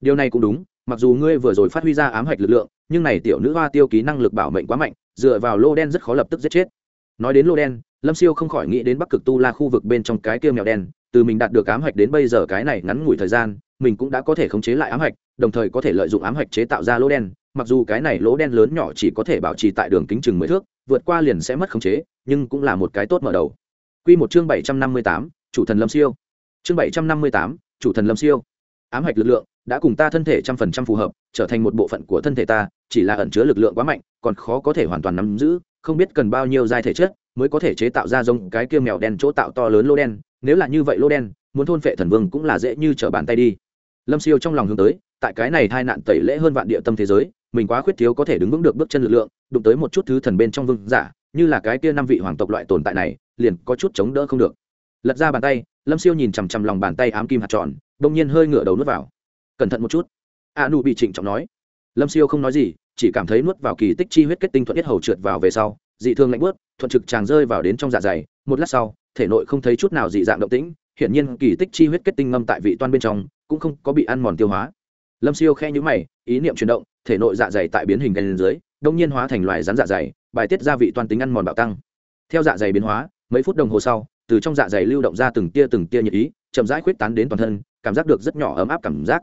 Điều này cũng đúng, mặc dù ngươi vừa rồi phát huy ra ám hạch lực lượng, nhưng này tiểu nữ hoa tiêu ký năng lực bảo mệnh quá mạnh, dựa vào lô đen rất khó lập tức giết chết. Nói đến lô đen, lâm siêu không khỏi nghĩ đến bắc cực tu la khu vực bên trong cái kia mèo đen, từ mình đạt được ám hạch đến bây giờ cái này ngắn ngủi thời gian, mình cũng đã có thể khống chế lại ám hạch, đồng thời có thể lợi dụng ám hạch chế tạo ra lô đen mặc dù cái này lỗ đen lớn nhỏ chỉ có thể bảo trì tại đường kính chừng mười thước, vượt qua liền sẽ mất khống chế, nhưng cũng là một cái tốt mở đầu. Quy một chương bảy trăm năm mươi tám, chủ thần lâm siêu. Chương bảy trăm năm mươi tám, chủ thần lâm siêu. Ám hạch lực lượng đã cùng ta thân thể trăm phần trăm phù hợp, trở thành một bộ phận của thân thể ta, chỉ là ẩn chứa lực lượng quá mạnh, còn khó có thể hoàn toàn nắm giữ, không biết cần bao nhiêu giai thể chất mới có thể chế tạo ra giống cái kia mèo đen chỗ tạo to lớn lô đen, nếu là như vậy lô đen, muốn thôn phệ thần vương cũng là dễ như trở bàn tay đi. Lâm siêu trong lòng hướng tới, tại cái này tai nạn tẩy lễ hơn vạn địa tâm thế giới mình quá khuyết thiếu có thể đứng vững được bước chân lực lượng, đụng tới một chút thứ thần bên trong vương giả, như là cái kia năm vị hoàng tộc loại tồn tại này, liền có chút chống đỡ không được. Lật ra bàn tay, lâm siêu nhìn chằm chằm lòng bàn tay ám kim hạt tròn, đông nhiên hơi ngửa đầu nuốt vào. Cẩn thận một chút. A nụ bị trịnh trọng nói. Lâm siêu không nói gì, chỉ cảm thấy nuốt vào kỳ tích chi huyết kết tinh thuận yết hầu trượt vào về sau, dị thương lạnh bớt thuận trực tràng rơi vào đến trong dạ dày. Một lát sau, thể nội không thấy chút nào dị dạng động tĩnh, hiển nhiên kỳ tích chi huyết kết tinh ngâm tại vị toan bên trong, cũng không có bị ăn mòn tiêu hóa. Lâm siêu khe nhữ mày, ý niệm chuyển động thể nội dạ dày tại biến hình gần dưới, đông nhiên hóa thành loài rắn dạ dày, bài tiết ra vị toàn tính ăn mòn bạo tăng. Theo dạ dày biến hóa, mấy phút đồng hồ sau, từ trong dạ dày lưu động ra từng tia từng tia nhiệt ý, chậm rãi khuyết tán đến toàn thân, cảm giác được rất nhỏ ấm áp cảm giác.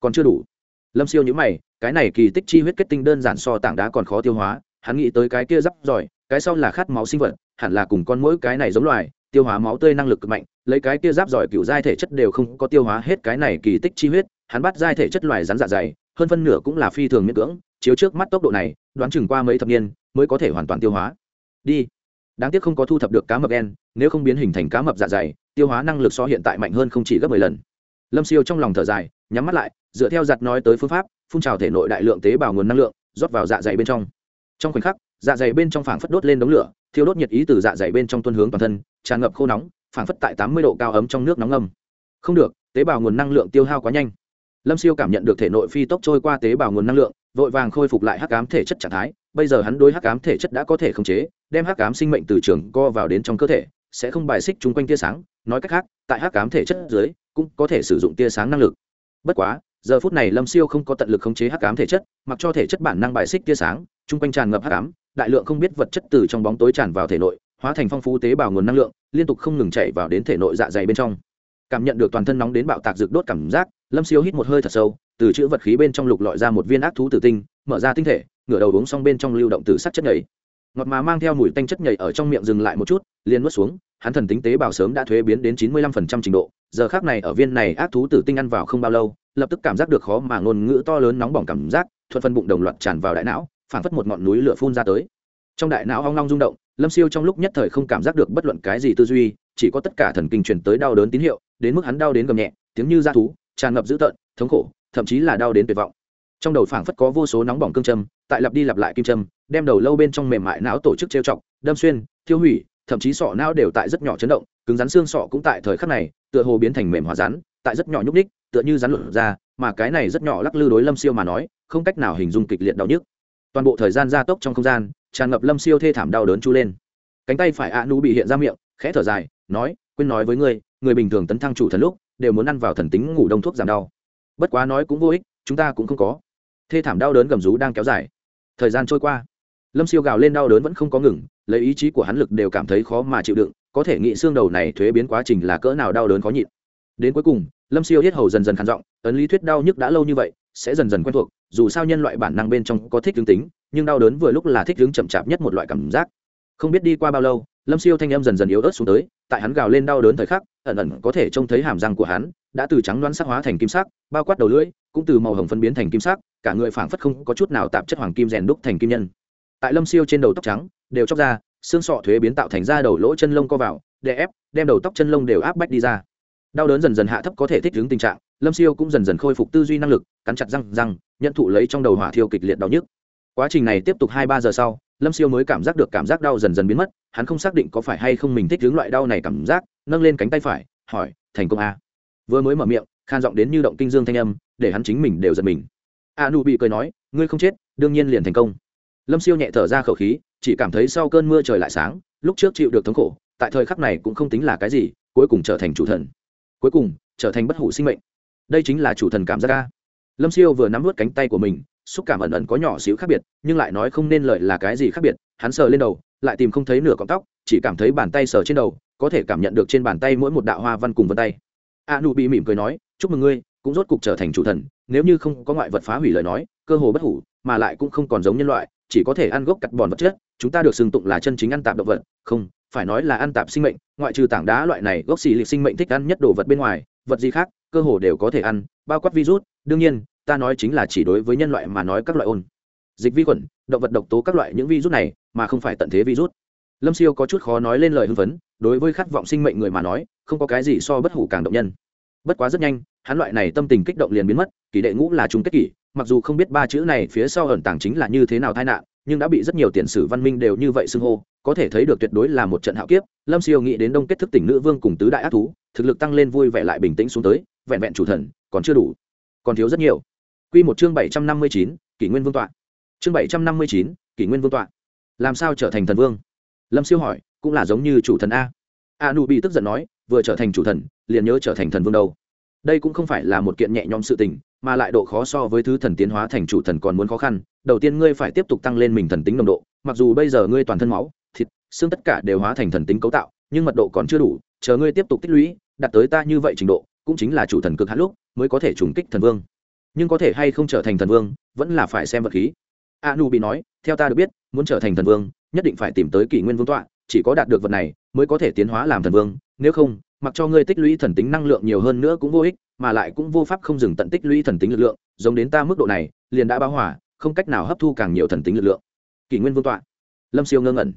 Còn chưa đủ. Lâm siêu nhữ mày, cái này kỳ tích chi huyết kết tinh đơn giản so tảng đá còn khó tiêu hóa, hắn nghĩ tới cái kia rắp giỏi, cái sau là khát máu sinh vật, hẳn là cùng con mỗi cái này giống loài, tiêu hóa máu tươi năng lực cực mạnh, lấy cái kia giáp giỏi cựu giai thể chất đều không có tiêu hóa hết cái này kỳ tích chi huyết, hắn bắt giai thể chất loài rắn dạ dày hơn phân nửa cũng là phi thường miễn cưỡng, chiếu trước mắt tốc độ này, đoán chừng qua mấy thập niên mới có thể hoàn toàn tiêu hóa. Đi. Đáng tiếc không có thu thập được cá mập đen nếu không biến hình thành cá mập dạ dày, tiêu hóa năng lực so hiện tại mạnh hơn không chỉ gấp mười lần. Lâm siêu trong lòng thở dài, nhắm mắt lại, dựa theo giặt nói tới phương pháp, phun trào thể nội đại lượng tế bào nguồn năng lượng, rót vào dạ dày bên trong. Trong khoảnh khắc dạ dày bên trong phảng phất đốt lên đống lửa, thiêu đốt nhiệt ý từ dạ dày bên trong tuôn hướng toàn thân, tràn ngập khô nóng, phảng phất tại tám mươi độ cao ấm trong nước nóng ngâm không được, tế bào nguồn năng lượng tiêu hao quá nhanh lâm siêu cảm nhận được thể nội phi tốc trôi qua tế bào nguồn năng lượng, vội vàng khôi phục lại hắc ám thể chất trạng thái, bây giờ hắn đối hắc ám thể chất đã có thể khống chế, đem hắc ám sinh mệnh từ trường co vào đến trong cơ thể, sẽ không bài xích chung quanh tia sáng, nói cách khác, tại hắc ám thể chất dưới, cũng có thể sử dụng tia sáng năng lực. Bất quá, giờ phút này lâm siêu không có tận lực khống chế hắc ám thể chất, mặc cho thể chất bản năng bài xích tia sáng, chung quanh tràn ngập hắc ám, đại lượng không biết vật chất từ trong bóng tối tràn vào thể nội, hóa thành phong phú tế bào nguồn năng lượng, liên tục không ngừng chạy vào đến thể nội dạ dày bên trong. Cảm nhận được toàn thân nóng đến bạo tạc rực đốt cảm giác lâm siêu hít một hơi thật sâu, từ chữ vật khí bên trong lục lọi ra một viên ác thú tử tinh, mở ra tinh thể, ngửa đầu uống xong bên trong lưu động từ sắc chất nhảy ngọt mà mang theo mùi tanh chất nhảy ở trong miệng dừng lại một chút, liền nuốt xuống, hắn thần tính tế bào sớm đã thuế biến đến chín mươi lăm phần trăm trình độ, giờ khác này ở viên này ác thú tử tinh ăn vào không bao lâu, lập tức cảm giác được khó mà ngôn ngữ to lớn nóng bỏng cảm giác, thuận phân bụng đồng loạt tràn vào đại não, phảng phất một ngọn núi lửa phun ra tới. Trong đại não hoang long rung động, lâm siêu trong lúc nhất thời không cảm giác được bất luận cái gì tư duy, chỉ có tất cả thần kinh truyền tới đau đớn tín hiệu, đến mức hắn đau đến gầm nhẹ, tiếng như da thú tràn ngập dữ tợn, thống khổ, thậm chí là đau đến tuyệt vọng. Trong đầu phảng phất có vô số nóng bỏng cương châm, tại lặp đi lặp lại kim châm, đem đầu lâu bên trong mềm mại não tổ chức trêu chọc, đâm xuyên, thiêu hủy, thậm chí sọ não đều tại rất nhỏ chấn động, cứng rắn xương sọ cũng tại thời khắc này, tựa hồ biến thành mềm hóa rắn, tại rất nhỏ nhúc ních tựa như rắn lửa ra, mà cái này rất nhỏ lắc lư đối lâm siêu mà nói, không cách nào hình dung kịch liệt đau nhức. Toàn bộ thời gian gia tốc trong không gian, tràn ngập lâm siêu thê thảm đau đớn chu lên. Cánh tay phải a nu bị hiện ra miệng, khẽ thở dài, nói, quên nói với ngươi, người bình thường tấn thăng chủ thần lúc đều muốn ăn vào thần tính ngủ đông thuốc giảm đau. Bất quá nói cũng vô ích, chúng ta cũng không có. Thê thảm đau đớn gầm rú đang kéo dài. Thời gian trôi qua. Lâm siêu gào lên đau đớn vẫn không có ngừng, lấy ý chí của hắn lực đều cảm thấy khó mà chịu đựng, có thể nghĩ xương đầu này thuế biến quá trình là cỡ nào đau đớn khó nhịn. Đến cuối cùng, lâm siêu hết hầu dần dần khản giọng, ấn lý thuyết đau nhức đã lâu như vậy, sẽ dần dần quen thuộc, dù sao nhân loại bản năng bên trong có thích hướng tính, nhưng đau đớn vừa lúc là thích hướng chậm chạp nhất một loại cảm giác. Không biết đi qua bao lâu, lâm siêu thanh âm dần dần yếu ớt xuống tới tại hắn gào lên đau đớn thời khắc, ẩn ẩn có thể trông thấy hàm răng của hắn, đã từ trắng đoán sắc hóa thành kim sắc, bao quát đầu lưỡi, cũng từ màu hồng phân biến thành kim sắc, cả người phảng phất không có chút nào tạp chất hoàng kim rèn đúc thành kim nhân. Tại lâm siêu trên đầu tóc trắng, đều chóc ra, xương sọ thuế biến tạo thành ra đầu lỗ chân lông co vào, đè ép, đem đầu tóc chân lông đều áp bách đi ra. Đau đớn dần dần hạ thấp có thể thích ứng tình trạng, lâm siêu cũng dần dần khôi phục tư duy năng lực, cắn chặt răng răng, nhận thụ lấy trong đầu hỏa thiêu kịch liệt đau nhức. Quá trình này tiếp tục hai ba giờ sau lâm siêu mới cảm giác được cảm giác đau dần dần biến mất, hắn không xác định có phải hay không mình thích hướng loại đau này cảm giác, nâng lên cánh tay phải, hỏi, thành công a à? vừa mới mở miệng, khan giọng đến như động kinh dương thanh âm, để hắn chính mình đều giật mình. A nu bị cười nói, ngươi không chết, đương nhiên liền thành công. Lâm siêu nhẹ thở ra khẩu khí, chỉ cảm thấy sau cơn mưa trời lại sáng, lúc trước chịu được thống khổ, tại thời khắc này cũng không tính là cái gì, cuối cùng trở thành chủ thần. Cuối cùng, trở thành bất hủ sinh mệnh. Đây chính là chủ thần cảm giác ca lâm siêu vừa nắm vớt cánh tay của mình xúc cảm ẩn ẩn có nhỏ xíu khác biệt, nhưng lại nói không nên lợi là cái gì khác biệt, hắn sờ lên đầu, lại tìm không thấy nửa cọng tóc, chỉ cảm thấy bàn tay sờ trên đầu, có thể cảm nhận được trên bàn tay mỗi một đạo hoa văn cùng vân tay. A nu bị mỉm cười nói, chúc mừng ngươi, cũng rốt cục trở thành chủ thần, nếu như không có ngoại vật phá hủy lời nói, cơ hồ bất hủ, mà lại cũng không còn giống nhân loại, chỉ có thể ăn gốc cặt bòn vật chất, chúng ta được xưng tụng là chân chính ăn tạp động vật. Không, phải nói là ăn tạp sinh mệnh, ngoại trừ tảng đá loại này gốc xì lịch sinh mệnh thích ăn nhất đồ vật bên ngoài, vật gì khác, cơ hồ đều có thể ăn, bao quát virus, đương nhiên ta nói chính là chỉ đối với nhân loại mà nói các loại ôn. Dịch vi khuẩn, động vật độc tố các loại những virus này, mà không phải tận thế virus. Lâm siêu có chút khó nói lên lời hưng phấn, đối với khát vọng sinh mệnh người mà nói, không có cái gì so bất hủ càng động nhân. Bất quá rất nhanh, hắn loại này tâm tình kích động liền biến mất kỷ đệ ngũ là chúng kết kỷ, mặc dù không biết ba chữ này phía sau ẩn tàng chính là như thế nào tai nạn, nhưng đã bị rất nhiều tiền sử văn minh đều như vậy xưng hô, có thể thấy được tuyệt đối là một trận hạo kiếp. Lâm siêu nghĩ đến đông kết thức tỉnh nữ vương cùng tứ đại ác thú, thực lực tăng lên vui vẻ lại bình tĩnh xuống tới, vẹn vẹn chủ thần, còn chưa đủ, còn thiếu rất nhiều. Quy một chương bảy trăm năm mươi chín, kỷ nguyên vương tọa. Chương bảy trăm năm mươi chín, kỷ nguyên vương tọa. Làm sao trở thành thần vương? Lâm siêu hỏi, cũng là giống như chủ thần a. A nụ bị tức giận nói, vừa trở thành chủ thần, liền nhớ trở thành thần vương đâu. Đây cũng không phải là một kiện nhẹ nhõm sự tình, mà lại độ khó so với thứ thần tiến hóa thành chủ thần còn muốn khó khăn. Đầu tiên ngươi phải tiếp tục tăng lên mình thần tính nồng độ. Mặc dù bây giờ ngươi toàn thân máu, thịt, xương tất cả đều hóa thành thần tính cấu tạo, nhưng mật độ còn chưa đủ, chờ ngươi tiếp tục tích lũy, đạt tới ta như vậy trình độ, cũng chính là chủ thần cực hạn lúc, mới có thể trùng kích thần vương nhưng có thể hay không trở thành thần vương, vẫn là phải xem vật khí. A nu bị nói, theo ta được biết, muốn trở thành thần vương, nhất định phải tìm tới kỷ nguyên vương tọa, chỉ có đạt được vật này, mới có thể tiến hóa làm thần vương, nếu không, mặc cho ngươi tích lũy thần tính năng lượng nhiều hơn nữa cũng vô ích, mà lại cũng vô pháp không dừng tận tích lũy thần tính lực lượng, giống đến ta mức độ này, liền đã báo hỏa, không cách nào hấp thu càng nhiều thần tính lực lượng. Kỷ nguyên vương tọa. Lâm siêu ngơ ngẩn.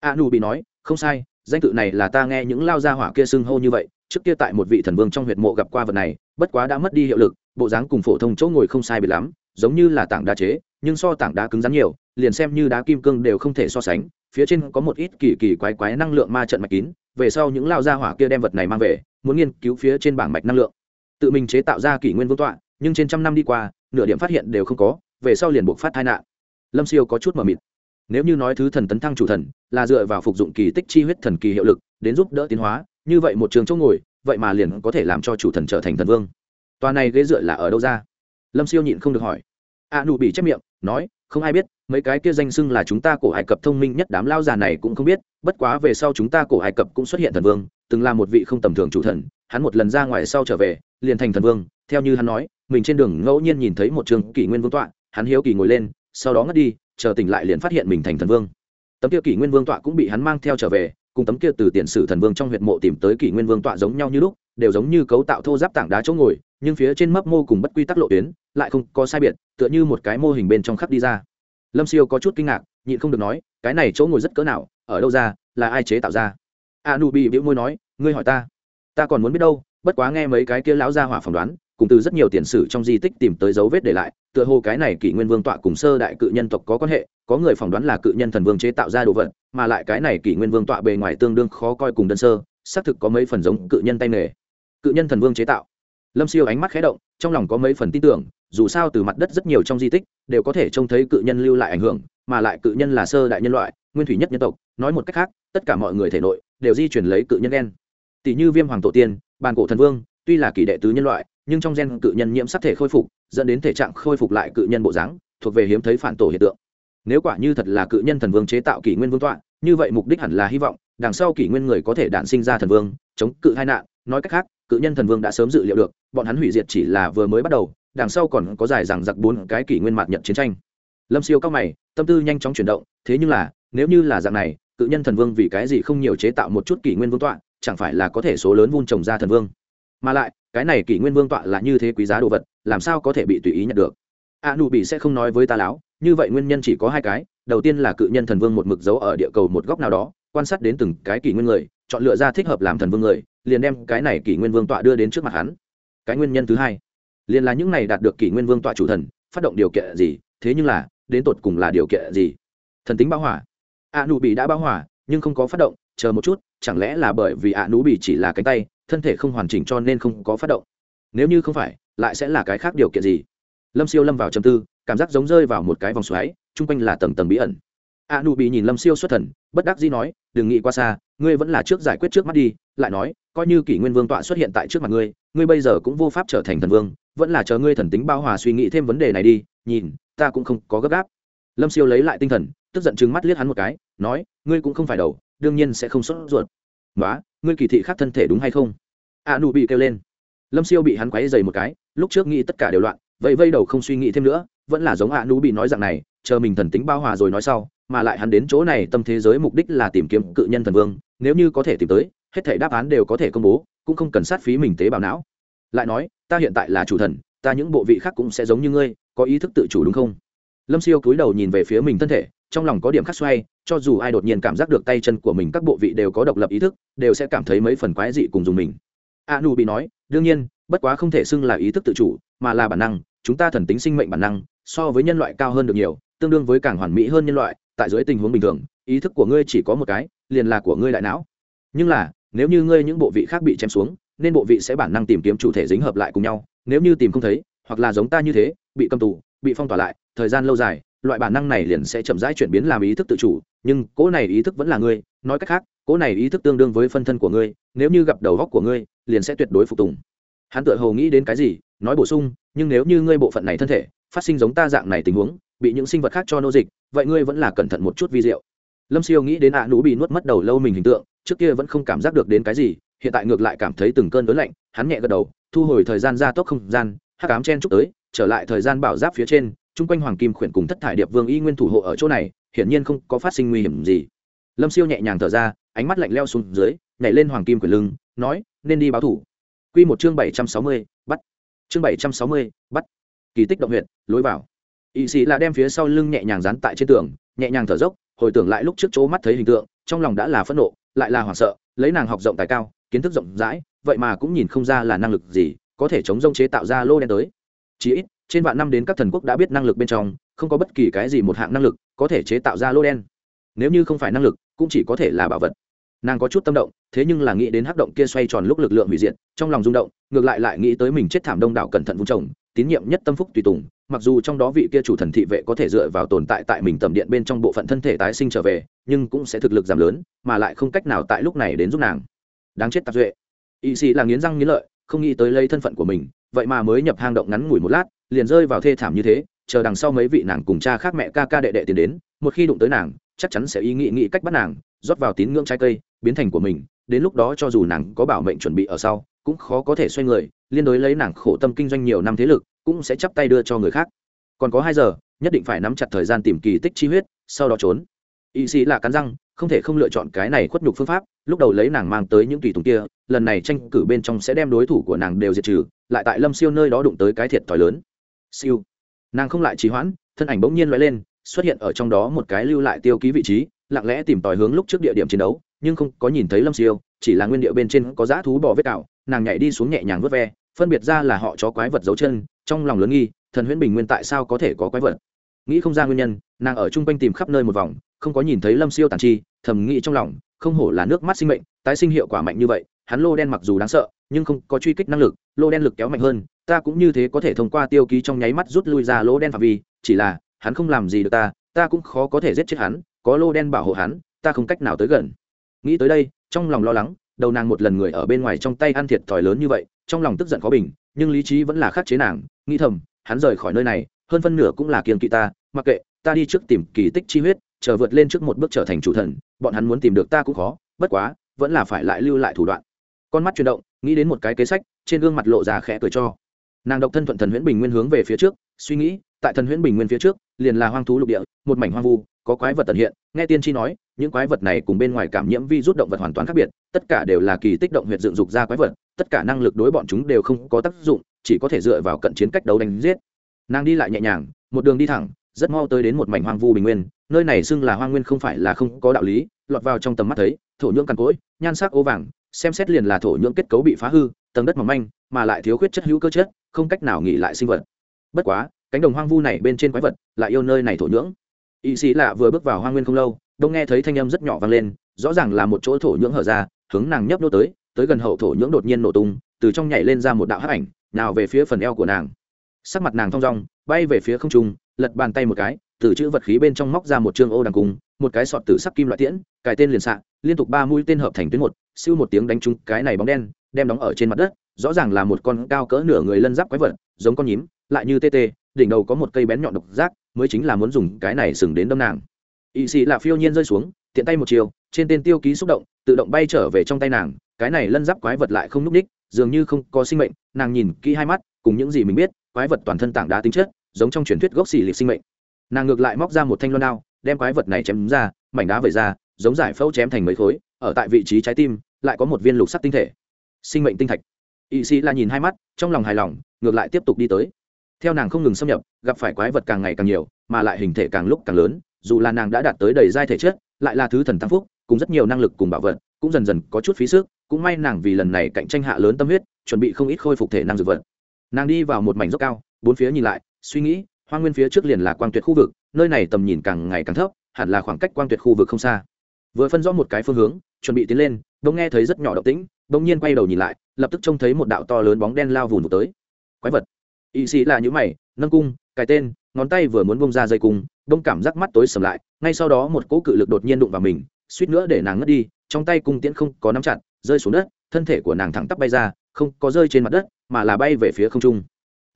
A nu bị nói, không sai, danh tự này là ta nghe những lao gia hỏa kia xưng hô như vậy trước kia tại một vị thần vương trong huyệt mộ gặp qua vật này, bất quá đã mất đi hiệu lực, bộ dáng cùng phổ thông chỗ ngồi không sai biệt lắm, giống như là tảng đá chế, nhưng so tảng đá cứng rắn nhiều, liền xem như đá kim cương đều không thể so sánh, phía trên có một ít kỳ kỳ quái quái năng lượng ma trận mạch kín, về sau những lao gia hỏa kia đem vật này mang về, muốn nghiên cứu phía trên bảng mạch năng lượng. Tự mình chế tạo ra kỷ nguyên vương tọa, nhưng trên trăm năm đi qua, nửa điểm phát hiện đều không có, về sau liền buộc phát tai nạn. Lâm siêu có chút mờ mịt. Nếu như nói thứ thần tấn thăng chủ thần, là dựa vào phục dụng kỳ tích chi huyết thần kỳ hiệu lực, đến giúp đỡ tiến hóa như vậy một trường chỗ ngồi, vậy mà liền có thể làm cho chủ thần trở thành thần vương. Tòa này ghế dựa là ở đâu ra? Lâm siêu nhịn không được hỏi. A nụ bị chép miệng, nói, không ai biết, mấy cái kia danh xưng là chúng ta cổ ai cập thông minh nhất đám lao già này cũng không biết, bất quá về sau chúng ta cổ ai cập cũng xuất hiện thần vương, từng là một vị không tầm thường chủ thần, hắn một lần ra ngoài sau trở về, liền thành thần vương, theo như hắn nói, mình trên đường ngẫu nhiên nhìn thấy một trường kỷ nguyên vương tọa, hắn hiếu kỳ ngồi lên, sau đó ngất đi, chờ tỉnh lại liền phát hiện mình thành thần vương. Tấm kia kỷ nguyên vương tọa cũng bị hắn mang theo trở về cùng tấm kia từ tiền sử thần vương trong huyệt mộ tìm tới kỷ nguyên vương tọa giống nhau như lúc, đều giống như cấu tạo thô giáp tảng đá chỗ ngồi, nhưng phía trên mấp mô cùng bất quy tắc lộ tuyến, lại không có sai biệt, tựa như một cái mô hình bên trong khắp đi ra. Lâm siêu có chút kinh ngạc, nhịn không được nói, cái này chỗ ngồi rất cỡ nào, ở đâu ra, là ai chế tạo ra? A nu bị bĩu môi nói, ngươi hỏi ta. Ta còn muốn biết đâu, bất quá nghe mấy cái kia lão gia hỏa phỏng đoán, cùng từ rất nhiều tiền sử trong di tích tìm tới dấu vết để lại tựa hồ cái này kỷ nguyên vương tọa cùng sơ đại cự nhân tộc có quan hệ, có người phỏng đoán là cự nhân thần vương chế tạo ra đồ vật, mà lại cái này kỷ nguyên vương tọa bề ngoài tương đương khó coi cùng đơn sơ, xác thực có mấy phần giống cự nhân tay nghề. Cự nhân thần vương chế tạo. Lâm siêu ánh mắt khé động, trong lòng có mấy phần tin tưởng, dù sao từ mặt đất rất nhiều trong di tích, đều có thể trông thấy cự nhân lưu lại ảnh hưởng, mà lại cự nhân là sơ đại nhân loại, nguyên thủy nhất nhân tộc, nói một cách khác, tất cả mọi người thể nội, đều di chuyển lấy cự nhân gen. Tỷ như viêm hoàng tổ tiên, bàn cổ thần vương, tuy là kỷ đệ tứ nhân loại, nhưng trong gen cự nhân nhiễm sắc thể khôi phục dẫn đến thể trạng khôi phục lại cự nhân bộ dáng, thuộc về hiếm thấy phản tổ hiện tượng. Nếu quả như thật là cự nhân thần vương chế tạo kỷ nguyên vương tọa, như vậy mục đích hẳn là hy vọng, đằng sau kỷ nguyên người có thể đản sinh ra thần vương, chống cự hai nạn. Nói cách khác, cự nhân thần vương đã sớm dự liệu được, bọn hắn hủy diệt chỉ là vừa mới bắt đầu, đằng sau còn có dài rằng giặc bốn cái kỷ nguyên mạt nhận chiến tranh. Lâm siêu cao mày, tâm tư nhanh chóng chuyển động, thế nhưng là, nếu như là dạng này, cự nhân thần vương vì cái gì không nhiều chế tạo một chút kỷ nguyên vương tọa, chẳng phải là có thể số lớn vun trồng ra thần vương. Mà lại, cái này kỷ nguyên vương tọa là như thế quý giá đồ vật làm sao có thể bị tùy ý nhận được? A nụ bị sẽ không nói với ta láo, như vậy nguyên nhân chỉ có hai cái. Đầu tiên là cự nhân thần vương một mực giấu ở địa cầu một góc nào đó, quan sát đến từng cái kỷ nguyên người, chọn lựa ra thích hợp làm thần vương người, liền đem cái này kỷ nguyên vương tọa đưa đến trước mặt hắn. Cái nguyên nhân thứ hai, liền là những này đạt được kỷ nguyên vương tọa chủ thần, phát động điều kiện gì, thế nhưng là, đến tột cùng là điều kiện gì? Thần tính bão hỏa a nụ bị đã bão hỏa nhưng không có phát động, chờ một chút, chẳng lẽ là bởi vì a nụ bị chỉ là cánh tay, thân thể không hoàn chỉnh cho nên không có phát động? Nếu như không phải lại sẽ là cái khác điều kiện gì? Lâm siêu lâm vào chầm tư, cảm giác giống rơi vào một cái vòng xoáy, chung quanh là tầng tầng bí ẩn. A nu bị nhìn lâm siêu xuất thần, bất đắc dĩ nói, đừng nghĩ qua xa, ngươi vẫn là trước giải quyết trước mắt đi. Lại nói, coi như kỷ nguyên vương tọa xuất hiện tại trước mặt ngươi ngươi bây giờ cũng vô pháp trở thành thần vương, vẫn là chờ ngươi thần tính bao hòa suy nghĩ thêm vấn đề này đi. Nhìn, ta cũng không có gấp gáp. Lâm siêu lấy lại tinh thần, tức giận chừng mắt liếc hắn một cái, nói, ngươi cũng không phải đầu, đương nhiên sẽ không sốt ruột. Nói ngươi kỳ thị khác thân thể đúng hay không? A nu bị kêu lên lâm siêu bị hắn quáy dày một cái, lúc trước nghĩ tất cả đều loạn vậy vây đầu không suy nghĩ thêm nữa, vẫn là giống hạ nú bị nói rằng này, chờ mình thần tính bao hòa rồi nói sau, mà lại hắn đến chỗ này tâm thế giới mục đích là tìm kiếm cự nhân thần vương, nếu như có thể tìm tới, hết thể đáp án đều có thể công bố, cũng không cần sát phí mình tế bào não. Lại nói, ta hiện tại là chủ thần, ta những bộ vị khác cũng sẽ giống như ngươi, có ý thức tự chủ đúng không? Lâm siêu cúi đầu nhìn về phía mình thân thể, trong lòng có điểm khắc xoay, cho dù ai đột nhiên cảm giác được tay chân của mình các bộ vị đều có độc lập ý thức, đều sẽ cảm thấy mấy phần quái dị cùng dùng mình. A nu bị nói đương nhiên, bất quá không thể xưng là ý thức tự chủ, mà là bản năng, chúng ta thần tính sinh mệnh bản năng, so với nhân loại cao hơn được nhiều, tương đương với càng hoàn mỹ hơn nhân loại, tại dưới tình huống bình thường, ý thức của ngươi chỉ có một cái, liền là của ngươi đại não. Nhưng là, nếu như ngươi những bộ vị khác bị chém xuống, nên bộ vị sẽ bản năng tìm kiếm chủ thể dính hợp lại cùng nhau, nếu như tìm không thấy, hoặc là giống ta như thế, bị cầm tù, bị phong tỏa lại, thời gian lâu dài, loại bản năng này liền sẽ chậm rãi chuyển biến làm ý thức tự chủ, nhưng cỗ này ý thức vẫn là ngươi, nói cách khác cỗ này ý thức tương đương với phân thân của ngươi, nếu như gặp đầu góc của ngươi, liền sẽ tuyệt đối phục tùng. Hắn tự hồ nghĩ đến cái gì, nói bổ sung, nhưng nếu như ngươi bộ phận này thân thể, phát sinh giống ta dạng này tình huống, bị những sinh vật khác cho nô dịch, vậy ngươi vẫn là cẩn thận một chút vi diệu. Lâm siêu nghĩ đến ạ à nú bị nuốt mất đầu lâu mình hình tượng, trước kia vẫn không cảm giác được đến cái gì, hiện tại ngược lại cảm thấy từng cơn đớn lạnh, hắn nhẹ gật đầu, thu hồi thời gian ra tốc không gian hát cám chen chúc tới, trở lại thời gian bảo giáp phía trên, chung quanh hoàng kim khuyển cùng thất thải điệp vương y nguyên thủ hộ ở chỗ này, hiển nhiên không có phát sinh nguy hiểm gì. Lâm siêu nhẹ nhàng thở ra ánh mắt lạnh leo xuống dưới, nhảy lên hoàng kim quyền lưng, nói, nên đi báo thủ. Q một chương bảy trăm sáu mươi, bắt. Chương bảy trăm sáu mươi, bắt. Kỳ tích động huyện lối vào. Y sĩ là đem phía sau lưng nhẹ nhàng dán tại trên tường, nhẹ nhàng thở dốc, hồi tưởng lại lúc trước chỗ mắt thấy hình tượng, trong lòng đã là phẫn nộ, lại là hoảng sợ, lấy nàng học rộng tài cao, kiến thức rộng rãi, vậy mà cũng nhìn không ra là năng lực gì có thể chống rông chế tạo ra lô đen tới. Chỉ ít, trên vạn năm đến các thần quốc đã biết năng lực bên trong, không có bất kỳ cái gì một hạng năng lực có thể chế tạo ra lô đen. Nếu như không phải năng lực cũng chỉ có thể là bảo vật. Nàng có chút tâm động, thế nhưng là nghĩ đến hắc động kia xoay tròn lúc lực lượng hủy diệt, trong lòng rung động, ngược lại lại nghĩ tới mình chết thảm đông đảo cẩn thận vung trồng, tín nhiệm nhất tâm phúc tùy tùng, mặc dù trong đó vị kia chủ thần thị vệ có thể dựa vào tồn tại tại mình tầm điện bên trong bộ phận thân thể tái sinh trở về, nhưng cũng sẽ thực lực giảm lớn, mà lại không cách nào tại lúc này đến giúp nàng. Đáng chết tạp duệ. Y sĩ là nghiến răng nghiến lợi, không nghĩ tới lấy thân phận của mình, vậy mà mới nhập hang động ngắn ngủi một lát, liền rơi vào thê thảm như thế, chờ đằng sau mấy vị nàng cùng cha khác mẹ ca ca đệ đệ tiến đến một khi đụng tới nàng, chắc chắn sẽ ý nghĩ nghĩ cách bắt nàng, rót vào tín ngưỡng trái cây, biến thành của mình, đến lúc đó cho dù nàng có bảo mệnh chuẩn bị ở sau, cũng khó có thể xoay người, liên đối lấy nàng khổ tâm kinh doanh nhiều năm thế lực, cũng sẽ chắp tay đưa cho người khác. Còn có hai giờ, nhất định phải nắm chặt thời gian tìm kỳ tích chi huyết, sau đó trốn. Y sĩ là cắn răng, không thể không lựa chọn cái này khuất nhục phương pháp, lúc đầu lấy nàng mang tới những tùy tùng kia, lần này tranh cử bên trong sẽ đem đối thủ của nàng đều diệt trừ, lại tại lâm siêu nơi đó đụng tới cái thiệt thòi lớn. Siêu. Nàng không lại trì hoãn, thân ảnh bỗng nhiên loại lên xuất hiện ở trong đó một cái lưu lại tiêu ký vị trí, lặng lẽ tìm tòi hướng lúc trước địa điểm chiến đấu, nhưng không có nhìn thấy lâm siêu, chỉ là nguyên địa bên trên có dã thú bò vết cạo nàng nhảy đi xuống nhẹ nhàng vớt ve, phân biệt ra là họ chó quái vật dấu chân, trong lòng lớn nghi, thần huyễn bình nguyên tại sao có thể có quái vật? Nghĩ không ra nguyên nhân, nàng ở chung quanh tìm khắp nơi một vòng, không có nhìn thấy lâm siêu tàn chi, thầm nghĩ trong lòng, không hổ là nước mắt sinh mệnh, tái sinh hiệu quả mạnh như vậy, hắn lô đen mặc dù đáng sợ, nhưng không có truy kích năng lực, lô đen lực kéo mạnh hơn, ta cũng như thế có thể thông qua tiêu ký trong nháy mắt rút lui ra lỗ đen phạm vi, chỉ là hắn không làm gì được ta ta cũng khó có thể giết chết hắn, có lô đen bảo hộ hắn, ta không cách nào tới gần. Nghĩ tới đây, trong lòng lo lắng, đầu nàng một lần người ở bên ngoài trong tay ăn thiệt thòi lớn như vậy, trong lòng tức giận khó bình, nhưng lý trí vẫn là khắc chế nàng, nghĩ thầm, hắn rời khỏi nơi này, hơn phân nửa cũng là kiên kỵ ta, mặc kệ, ta đi trước tìm kỳ tích chi huyết, chờ vượt lên trước một bước trở thành chủ thần, bọn hắn muốn tìm được ta cũng khó, bất quá, vẫn là phải lại lưu lại thủ đoạn. Con mắt chuyển động, nghĩ đến một cái kế sách, trên gương mặt lộ ra khẽ cười cho. Nàng độc thân thuận thần huyễn bình nguyên hướng về phía trước, suy nghĩ tại thần huyễn bình nguyên phía trước, liền là hoang thú lục địa, một mảnh hoang vu, có quái vật tận hiện. Nghe tiên tri nói, những quái vật này cùng bên ngoài cảm nhiễm vi rút động vật hoàn toàn khác biệt, tất cả đều là kỳ tích động huyệt dựng dục ra quái vật, tất cả năng lực đối bọn chúng đều không có tác dụng, chỉ có thể dựa vào cận chiến cách đấu đánh giết. Nàng đi lại nhẹ nhàng, một đường đi thẳng, rất mau tới đến một mảnh hoang vu bình nguyên, nơi này xưng là hoang nguyên không phải là không có đạo lý, lọt vào trong tầm mắt thấy, thổ nhưỡng cằn cỗi, nhan sắc ô vàng, xem xét liền là thổ nhưỡng kết cấu bị phá hư, tầng đất mỏng manh, mà lại thiếu khuyết chất hữu cơ chất, không cách nào nghỉ lại sinh vật. Bất quá cánh đồng hoang vu này bên trên quái vật lại yêu nơi này thổ nhưỡng. Y sĩ lạ vừa bước vào hoang nguyên không lâu đông nghe thấy thanh âm rất nhỏ vang lên, rõ ràng là một chỗ thổ nhưỡng hở ra, hướng nàng nhấp nô tới tới gần hậu thổ nhưỡng đột nhiên nổ tung, từ trong nhảy lên ra một đạo hắc ảnh, nào về phía phần eo của nàng. Sắc mặt nàng thong dong, bay về phía không trung, lật bàn tay một cái, từ chữ vật khí bên trong móc ra một chương ô đằng cung, một cái sọt tử sắc kim loại tiễn, cài tên liền xạ, liên tục ba mũi tên hợp thành tuyến một, siêu một tiếng đánh trúng cái này bóng đen, đem đóng ở trên mặt đất, rõ ràng là một con cao cỡ nửa người lân giáp quái vật, giống con nhím, lại như tê tê đỉnh đầu có một cây bén nhọn độc giác, mới chính là muốn dùng cái này sừng đến đâm nàng. Ỵ sĩ là phiêu nhiên rơi xuống, tiện tay một chiều, trên tên tiêu ký xúc động, tự động bay trở về trong tay nàng, cái này lân giáp quái vật lại không núp ních, dường như không có sinh mệnh, nàng nhìn kỹ hai mắt, cùng những gì mình biết, quái vật toàn thân tảng đá tính chất, giống trong truyền thuyết gốc xỉ lịch sinh mệnh. Nàng ngược lại móc ra một thanh loan đao, đem quái vật này chém ra, mảnh đá vẩy ra, giống giải phẫu chém thành mấy khối, ở tại vị trí trái tim, lại có một viên lục sắc tinh thể. Sinh mệnh tinh thạch. Ỵ sĩ là nhìn hai mắt, trong lòng hài lòng, ngược lại tiếp tục đi tới theo nàng không ngừng xâm nhập, gặp phải quái vật càng ngày càng nhiều, mà lại hình thể càng lúc càng lớn, dù là nàng đã đạt tới đầy giai thể chất, lại là thứ thần tăng phúc, cùng rất nhiều năng lực cùng bảo vật, cũng dần dần có chút phí sức, cũng may nàng vì lần này cạnh tranh hạ lớn tâm huyết, chuẩn bị không ít khôi phục thể năng dược vật. Nàng đi vào một mảnh dốc cao, bốn phía nhìn lại, suy nghĩ hoa nguyên phía trước liền là quang tuyệt khu vực, nơi này tầm nhìn càng ngày càng thấp, hẳn là khoảng cách quang tuyệt khu vực không xa. Vừa phân rõ một cái phương hướng, chuẩn bị tiến lên, bỗng nghe thấy rất nhỏ động tĩnh, bỗng nhiên quay đầu nhìn lại, lập tức trông thấy một đạo to lớn bóng đen lao vùn vụt tới. Quái vật y sĩ là những mày, nâng cung cài tên, ngón tay vừa muốn bông ra dây cung, đông cảm giác mắt tối sầm lại, ngay sau đó một cỗ cự lực đột nhiên đụng vào mình, suýt nữa để nàng ngất đi, trong tay cung tiễn không có nắm chặt, rơi xuống đất, thân thể của nàng thẳng tắp bay ra, không có rơi trên mặt đất, mà là bay về phía không trung.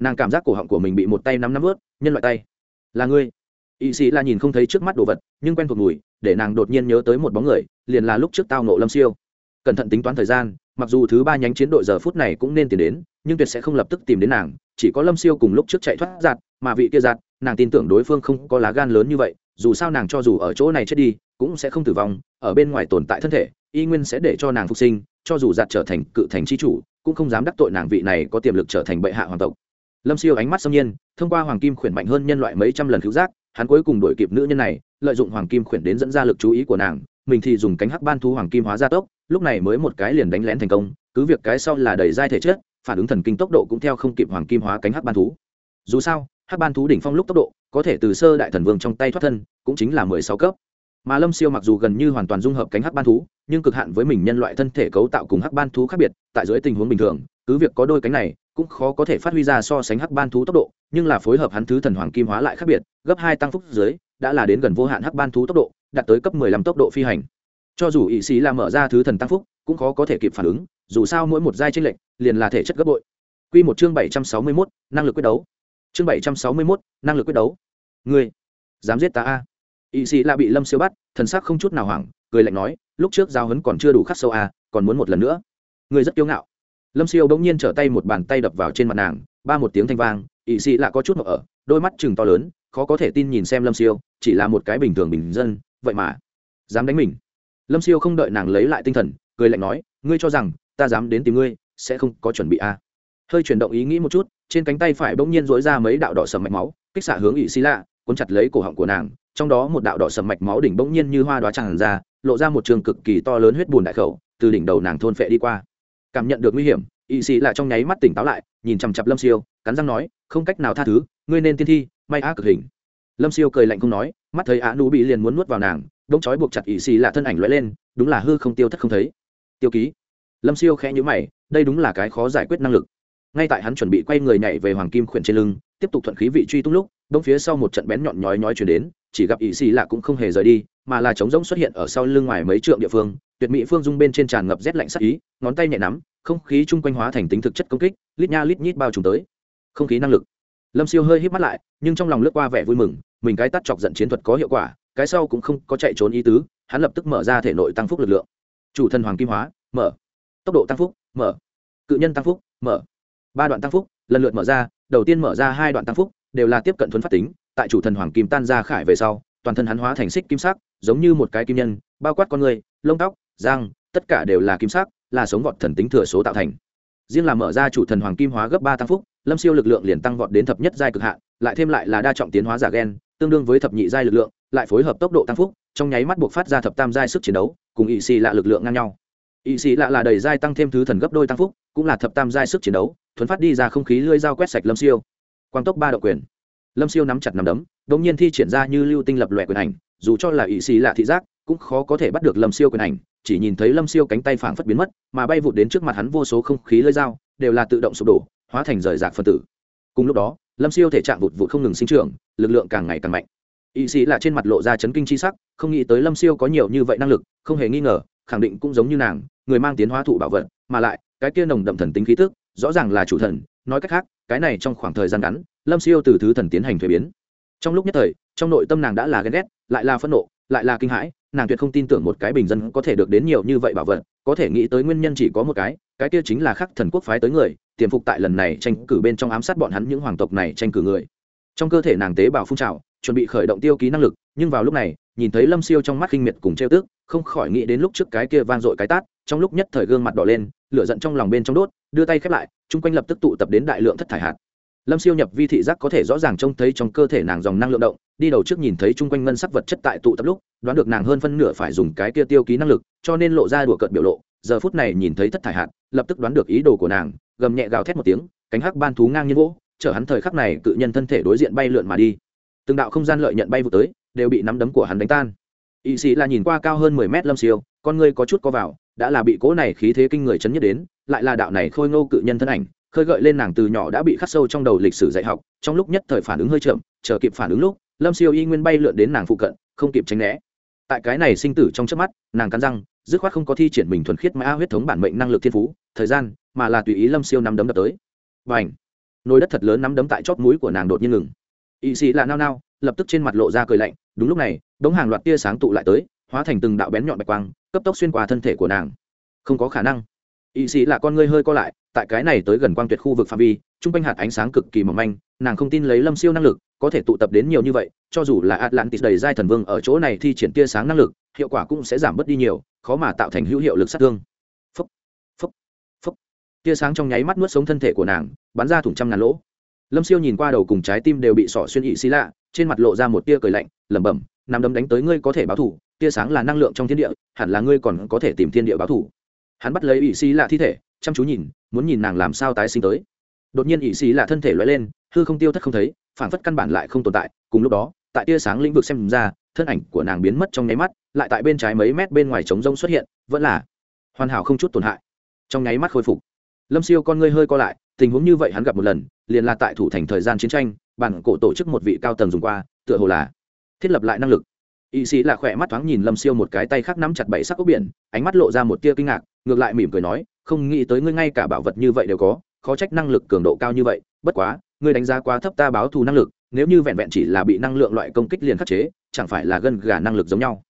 Nàng cảm giác cổ họng của mình bị một tay nắm nắm ướt, nhân loại tay. Là ngươi. Y sĩ là nhìn không thấy trước mắt đồ vật, nhưng quen thuộc mùi, để nàng đột nhiên nhớ tới một bóng người, liền là lúc trước tao nộ lâm siêu. Cẩn thận tính toán thời gian mặc dù thứ ba nhánh chiến đội giờ phút này cũng nên tìm đến, nhưng tuyệt sẽ không lập tức tìm đến nàng, chỉ có lâm siêu cùng lúc trước chạy thoát giạt, mà vị kia giạt, nàng tin tưởng đối phương không có lá gan lớn như vậy, dù sao nàng cho dù ở chỗ này chết đi, cũng sẽ không tử vong, ở bên ngoài tồn tại thân thể, y nguyên sẽ để cho nàng phục sinh, cho dù giạt trở thành cự thành c h i chủ, cũng không dám đắc tội nàng vị này có tiềm lực trở thành bệ hạ hoàng tộc. Lâm siêu ánh mắt xâm nhiên, thông qua hoàng kim khuyển mạnh hơn nhân loại mấy trăm lần cứu giác, hắn cuối cùng đổi kịp nữ nhân này, lợi dụng hoàng kim khuyển đến dẫn ra lực chú ý của nàng, mình thì dùng cánh hắc ban thu hoàng kim hóa gia tốc lúc này mới một cái liền đánh lén thành công, cứ việc cái sau là đầy dai thể chất, phản ứng thần kinh tốc độ cũng theo không kịp hoàng kim hóa cánh hắc ban thú. Dù sao, hắc ban thú đỉnh phong lúc tốc độ, có thể từ sơ đại thần vương trong tay thoát thân, cũng chính là mười sáu cấp. Mà lâm siêu mặc dù gần như hoàn toàn dung hợp cánh hắc ban thú, nhưng cực hạn với mình nhân loại thân thể cấu tạo cùng hắc ban thú khác biệt, tại dưới tình huống bình thường, cứ việc có đôi cánh này, cũng khó có thể phát huy ra so sánh hắc ban thú tốc độ, nhưng là phối hợp hắn thứ thần hoàng kim hóa lại khác biệt, gấp hai tăng phúc dưới, đã là đến gần vô hạn hắc ban thú tốc độ, đạt tới cấp mười lăm tốc độ phi hành cho dù ỵ sĩ là mở ra thứ thần tăng phúc cũng khó có thể kịp phản ứng dù sao mỗi một giai tranh lệch liền là thể chất gấp bội Quy một chương bảy trăm sáu mươi 761, năng lực quyết đấu. Chương bảy trăm sáu mươi 761, năng lực quyết đấu. Ngươi, dám giết ta a? Y sĩ là bị Lâm Siêu bắt, thần sắc không chút nào hoảng, cười lạnh nói, lúc trước giao hấn còn chưa đủ khắc sâu a, còn muốn một lần nữa. Ngươi rất kiêu ngạo. Lâm Siêu bỗng nhiên trở tay một bàn tay đập vào trên mặt nàng, ba một tiếng thanh vang, Y sĩ là có chút ngộp ở, đôi mắt trừng to lớn, khó có thể tin nhìn xem Lâm Siêu, chỉ là một cái bình thường bình dân, vậy mà dám đánh mình. Lâm Siêu không đợi nàng lấy lại tinh thần, cười lạnh nói, ngươi cho rằng ta dám đến tìm ngươi, sẽ không có chuẩn bị à? hơi chuyển động ý nghĩ một chút trên cánh tay phải bỗng nhiên dối ra mấy đạo đỏ sầm mạch máu kích xạ hướng ỵ xì lạ cuốn chặt lấy cổ họng của nàng trong đó một đạo đỏ sầm mạch máu đỉnh bỗng nhiên như hoa đoá tràn ra lộ ra một trường cực kỳ to lớn huyết bùn đại khẩu từ đỉnh đầu nàng thôn phệ đi qua cảm nhận được nguy hiểm ỵ xì lạ trong nháy mắt tỉnh táo lại nhìn chằm chặp lâm siêu cắn răng nói không cách nào tha thứ ngươi nên tiên thi may á cực hình lâm siêu cười lạnh không nói, mắt thấy á nụ bị liền muốn nuốt vào nàng đống chói buộc chặt ỵ xì lạ thân ảnh lóe lên, đúng là hư không tiêu thất không thấy. Tiêu ký. Lâm siêu khẽ nhữ mày, đây đúng là cái khó giải quyết năng lực. Ngay tại hắn chuẩn bị quay người nhảy về hoàng kim khuyển trên lưng, tiếp tục thuận khí vị truy tung lúc đông phía sau một trận bén nhọn nhói nhói chuyển đến, chỉ gặp ỵ xì lạ cũng không hề rời đi, mà là trống rỗng xuất hiện ở sau lưng ngoài mấy trượng địa phương, tuyệt mỹ phương dung bên trên tràn ngập rét lạnh sắc ý, ngón tay nhẹ nắm, không khí chung quanh hóa thành tính thực chất công kích, lít nha lít nhít bao trùm tới. Không khí năng lực lâm siêu hơi hít mắt lại, nhưng trong lòng lướt qua vẻ vui mừng, mình cái tắt chọc giận chiến thuật có hiệu quả, cái sau cũng không có chạy trốn ý tứ, hắn lập tức mở ra thể nội tăng phúc lực lượng. Chủ thần hoàng kim hóa, mở. Tốc độ tăng phúc, mở. Cự nhân tăng phúc, mở. Ba đoạn tăng phúc, lần lượt mở ra, đầu tiên mở ra hai đoạn tăng phúc, đều là tiếp cận thuấn phát tính, tại chủ thần hoàng kim tan ra khải về sau, toàn thân hắn hóa thành xích kim sắc, giống như một cái kim nhân, bao quát con người, lông tóc, răng, tất cả đều là kim sắc, là sống vọt thần tính thừa số tạo thành. Riêng là mở ra chủ thần hoàng kim hóa gấp ba tăng phúc lâm siêu lực lượng liền tăng vọt đến thập nhất giai cực hạn, lại thêm lại là đa trọng tiến hóa giả gen, tương đương với thập nhị giai lực lượng, lại phối hợp tốc độ tăng phúc, trong nháy mắt buộc phát ra thập tam giai sức chiến đấu, cùng ỵ xì lạ lực lượng ngang nhau. Ỵ xì lạ là đầy giai tăng thêm thứ thần gấp đôi tăng phúc, cũng là thập tam giai sức chiến đấu, thuấn phát đi ra không khí lưỡi dao quét sạch lâm siêu. Quang tốc ba độ quyền. Lâm siêu nắm chặt nắm đấm đ ỗ n nhiên thi triển ra như lưu tinh lập lòe quyền ảnh, dù cho là ỵ xì lạ thị giác, cũng khó có thể bắt được lâm siêu quyền ảnh, chỉ nhìn thấy lâm siêu cánh tay phảng phất biến mất, mà bay vụt đến trước mặt hắn vô số không khí lưỡi dao, đều là tự động sụp đổ hóa thành rời rạc phân tử. Cùng lúc đó, lâm siêu thể trạng vụt vụt không ngừng sinh trưởng, lực lượng càng ngày càng mạnh. Y sĩ là trên mặt lộ ra chấn kinh c h i sắc, không nghĩ tới lâm siêu có nhiều như vậy năng lực, không hề nghi ngờ, khẳng định cũng giống như nàng, người mang tiến hóa thụ bảo vật, mà lại, cái kia nồng đậm thần tính khí tức, rõ ràng là chủ thần, nói cách khác, cái này trong khoảng thời gian ngắn, lâm siêu từ thứ thần tiến hành thuế biến. Trong lúc nhất thời, trong nội tâm nàng đã là ghen ghét, lại là phẫn nộ, lại là kinh hãi, nàng tuyệt không tin tưởng một cái bình dân có thể được đến nhiều như vậy bảo vật, có thể nghĩ tới nguyên nhân chỉ có một cái cái kia chính là khắc thần quốc phái tới người tiềm phục tại lần này tranh cử bên trong ám sát bọn hắn những hoàng tộc này tranh cử người. Trong cơ thể nàng tế bào phun trào, chuẩn bị khởi động tiêu ký năng lực, nhưng vào lúc này, nhìn thấy lâm siêu trong mắt khinh miệt cùng trêu tức, không khỏi nghĩ đến lúc trước cái kia van dội cái tát, trong lúc nhất thời gương mặt đỏ lên, lửa giận trong lòng bên trong đốt, đưa tay khép lại, chung quanh lập tức tụ tập đến đại lượng thất thải hạt. Lâm siêu nhập vi thị giác có thể rõ ràng trông thấy trong cơ thể nàng dòng năng lượng động, đi đầu trước nhìn thấy chung quanh ngân sắc vật chất tại tụ tập lúc, đoán được nàng hơn phân nửa phải dùng cái kia tiêu ký năng lực, cho nên lộ ra đùa cợt biểu lộ giờ phút này nhìn thấy thất thải hạt, lập tức đoán được ý đồ của nàng, gầm nhẹ gào thét một tiếng, cánh hắc ban thú ngang nhiên vỗ, chở hắn thời khắc này cự nhân thân thể đối diện bay lượn mà đi. Từng đạo không gian lợi nhận bay vụ tới, đều bị nắm đấm của hắn đánh tan. Ỵ sĩ là nhìn qua cao hơn mười mét lâm siêu, con ngươi có chút co vào, đã là bị cỗ này khí thế kinh người chấn nhất đến, lại là đạo này khôi ngô cự nhân thân ảnh, khơi gợi lên nàng từ nhỏ đã bị khắc sâu trong đầu lịch sử dạy học, trong lúc nhất thời phản ứng hơi chậm, chờ kịp phản ứng lúc, lâm siêu y nguyên bay lượn đến nàng phụ cận, không kịp tránh né. Tại cái này sinh tử trong trước mắt, nàng cắn răng dứt khoát không có thi triển mình thuần khiết mã huyết thống bản mệnh năng lực thiên phú, thời gian, mà là tùy ý lâm siêu nắm đấm đập tới. Và ảnh nồi đất thật lớn nắm đấm tại chóp mũi của nàng đột nhiên ngừng. Y sĩ là nao nao, lập tức trên mặt lộ ra cười lạnh, đúng lúc này, đống hàng loạt tia sáng tụ lại tới, hóa thành từng đạo bén nhọn bạch quang, cấp tốc xuyên qua thân thể của nàng. Không có khả năng ý sĩ là con ngươi hơi co lại, tại cái này tới gần quang tuyệt khu vực phạm vi t r u n g quanh hạt ánh sáng cực kỳ mỏng manh, nàng không tin lấy lâm siêu năng lực, có thể tụ tập đến nhiều như vậy, cho dù là atlantis đầy giai thần vương ở chỗ này thi triển tia sáng năng lực, hiệu quả cũng sẽ giảm bớt đi nhiều, khó mà tạo thành hữu hiệu lực sát thương. Phấp phấp phấp tia sáng trong nháy mắt nuốt sống thân thể của nàng, bắn ra thủng trăm ngàn lỗ. Lâm siêu nhìn qua đầu cùng trái tim đều bị sỏ xuyên ỵ xí lạ, trên mặt lộ ra một tia cười lạnh, lẩm bẩm nằm đấm đánh tới ngươi có thể báo thủ, tia sáng là năng lượng trong thiên địa, hẳn là ngươi còn có thể tìm thiên địa báo thủ hắn bắt lấy ỵ xì lạ thi thể, chăm chú nhìn, muốn nhìn nàng làm sao tái sinh tới. Đột nhiên ỵ xì lạ thân thể loay lên, hư không tiêu thất không thấy phản phất căn bản lại không tồn tại. Cùng lúc đó, tại tia sáng lĩnh vực xem ra, thân ảnh của nàng biến mất trong nháy mắt, lại tại bên trái mấy mét bên ngoài trống rông xuất hiện, vẫn là hoàn hảo không chút tổn hại. Trong nháy mắt khôi phục. Lâm siêu con ngươi hơi co lại, tình huống như vậy hắn gặp một lần, liền là tại thủ thành thời gian chiến tranh, bản cổ tổ chức một vị cao tầng dùng qua, tựa hồ là thiết lập lại năng lực y sĩ là khỏe mắt thoáng nhìn lâm siêu một cái tay khác nắm chặt bảy sắc ốc biển, ánh mắt lộ ra một tia kinh ngạc, ngược lại mỉm cười nói, không nghĩ tới ngươi ngay cả bảo vật như vậy đều có, khó trách năng lực cường độ cao như vậy, bất quá, ngươi đánh giá quá thấp ta báo thù năng lực, nếu như vẹn vẹn chỉ là bị năng lượng loại công kích liền khắc chế, chẳng phải là gân gà năng lực giống nhau.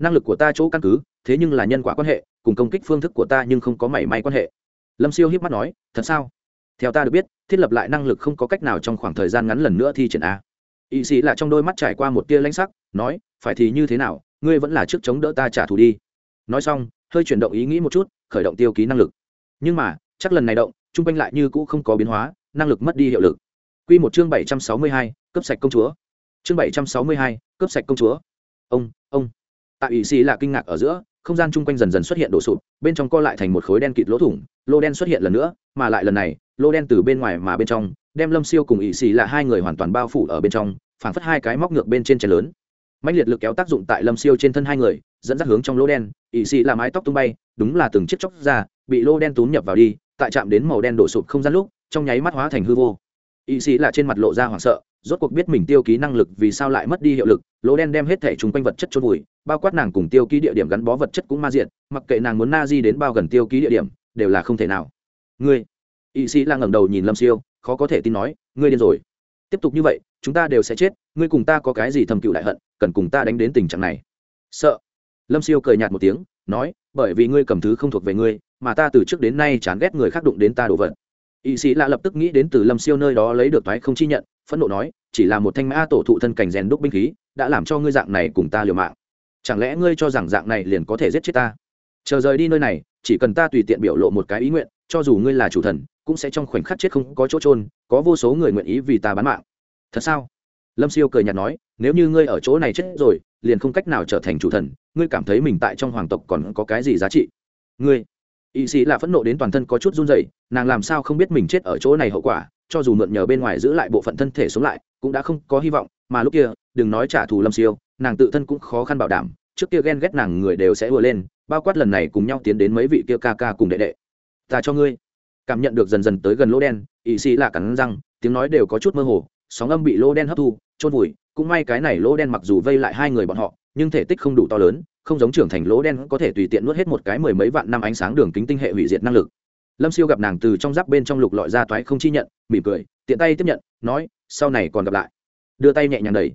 Năng lực của ta chỗ căn cứ, thế nhưng là nhân quả quan hệ, cùng công kích phương thức của ta nhưng không có mảy may quan hệ. Lâm siêu hiếp mắt nói, thật sao? Theo ta được biết, thiết lập lại năng lực không có cách nào trong khoảng thời gian ngắn lần nữa thi triển a. Y sĩ là trong đôi mắt trải qua một tia lãnh sắc nói, phải thì như thế nào, ngươi vẫn là trước chống đỡ ta trả thù đi. Nói xong, hơi chuyển động ý nghĩ một chút, khởi động tiêu ký năng lực. Nhưng mà, chắc lần này động, chung quanh lại như cũ không có biến hóa, năng lực mất đi hiệu lực. Q một chương bảy trăm sáu mươi hai, cấp sạch công chúa. Chương bảy trăm sáu mươi hai, cấp sạch công chúa. Ông ông. Tại ủy sĩ là kinh ngạc ở giữa, không gian chung quanh dần dần xuất hiện đổ sụp, bên trong co lại thành một khối đen kịt lỗ thủng, lô đen xuất hiện lần nữa, mà lại lần này, lô đen từ bên ngoài mà bên trong, đem lâm siêu cùng ỵ xì là hai người hoàn toàn bao phủ ở bên trong, phảng phất hai cái móc ngược bên trên chén lớn mạnh liệt lực kéo tác dụng tại lâm siêu trên thân hai người, dẫn dắt hướng trong lỗ đen ỵ xì làm mái tóc tung bay, đúng là từng chiếc chóc ra, bị lô đen túm nhập vào đi, tại chạm đến màu đen đổ sụp không gian lúc, trong nháy mắt hóa thành hư vô. Ỵ sĩ là trên mặt lộ ra hoảng sợ, rốt cuộc biết mình tiêu ký năng lực vì sao lại mất đi hiệu lực, lỗ đen đem hết thẻ chung quanh vật chất trôn vùi, bao quát nàng cùng tiêu ký địa điểm gắn bó vật chất cũng ma diện mặc kệ nàng muốn na di đến bao gần tiêu ký địa điểm, đều là không thể nào. Ngươi y sĩ là ngẩng đầu nhìn lâm siêu, khó có thể tin nói, ngươi điên rồi. Tiếp tục như vậy, chúng ta đều sẽ chết ngươi cùng ta có cái gì thầm cựu đại hận, cần cùng ta đánh đến tình trạng này. Sợ. Lâm siêu cười nhạt một tiếng, nói, bởi vì ngươi cầm thứ không thuộc về ngươi, mà ta từ trước đến nay chán ghét người khác đụng đến ta đồ vật. Y sĩ lạ lập tức nghĩ đến từ lâm siêu nơi đó lấy được thoái không chi nhận, phẫn nộ nói, chỉ là một thanh mã tổ thụ thân cảnh rèn đúc binh khí, đã làm cho ngươi dạng này cùng ta liều mạng. Chẳng lẽ ngươi cho rằng dạng này liền có thể giết chết ta? Chờ rời đi nơi này, chỉ cần ta tùy tiện biểu lộ một cái ý nguyện, cho dù ngươi là chủ thần, cũng sẽ trong khoảnh khắc chết không có chỗ trôn có vô số người nguyện ý vì ta bán mạng. Thật sao? Lâm siêu cười nhạt nói, nếu như ngươi ở chỗ này chết rồi, liền không cách nào trở thành chủ thần, ngươi cảm thấy mình tại trong hoàng tộc còn có cái gì giá trị? Ngươi? Y sĩ là phẫn nộ đến toàn thân có chút run dậy nàng làm sao không biết mình chết ở chỗ này hậu quả, cho dù mượn nhờ bên ngoài giữ lại bộ phận thân thể sống lại, cũng đã không có hy vọng, mà lúc kia, đừng nói trả thù lâm siêu, nàng tự thân cũng khó khăn bảo đảm, trước kia ghen ghét nàng người đều sẽ ùa lên, bao quát lần này cùng nhau tiến đến mấy vị kia ca ca cùng đệ đệ. Ta cho ngươi. Cảm nhận được dần dần tới gần lỗ đen ỵ sĩ là cắn răng, tiếng nói đều có chút mơ hồ sóng âm bị lỗ đen hấp thu trôn vùi. Cũng may cái này lỗ đen mặc dù vây lại hai người bọn họ, nhưng thể tích không đủ to lớn, không giống trưởng thành lỗ đen có thể tùy tiện nuốt hết một cái mười mấy vạn năm ánh sáng đường kính tinh hệ hủy diệt năng lực. Lâm siêu gặp nàng từ trong giáp bên trong lục lọi ra toái không chi nhận, mỉm cười, tiện tay tiếp nhận, nói, sau này còn gặp lại. Đưa tay nhẹ nhàng đẩy.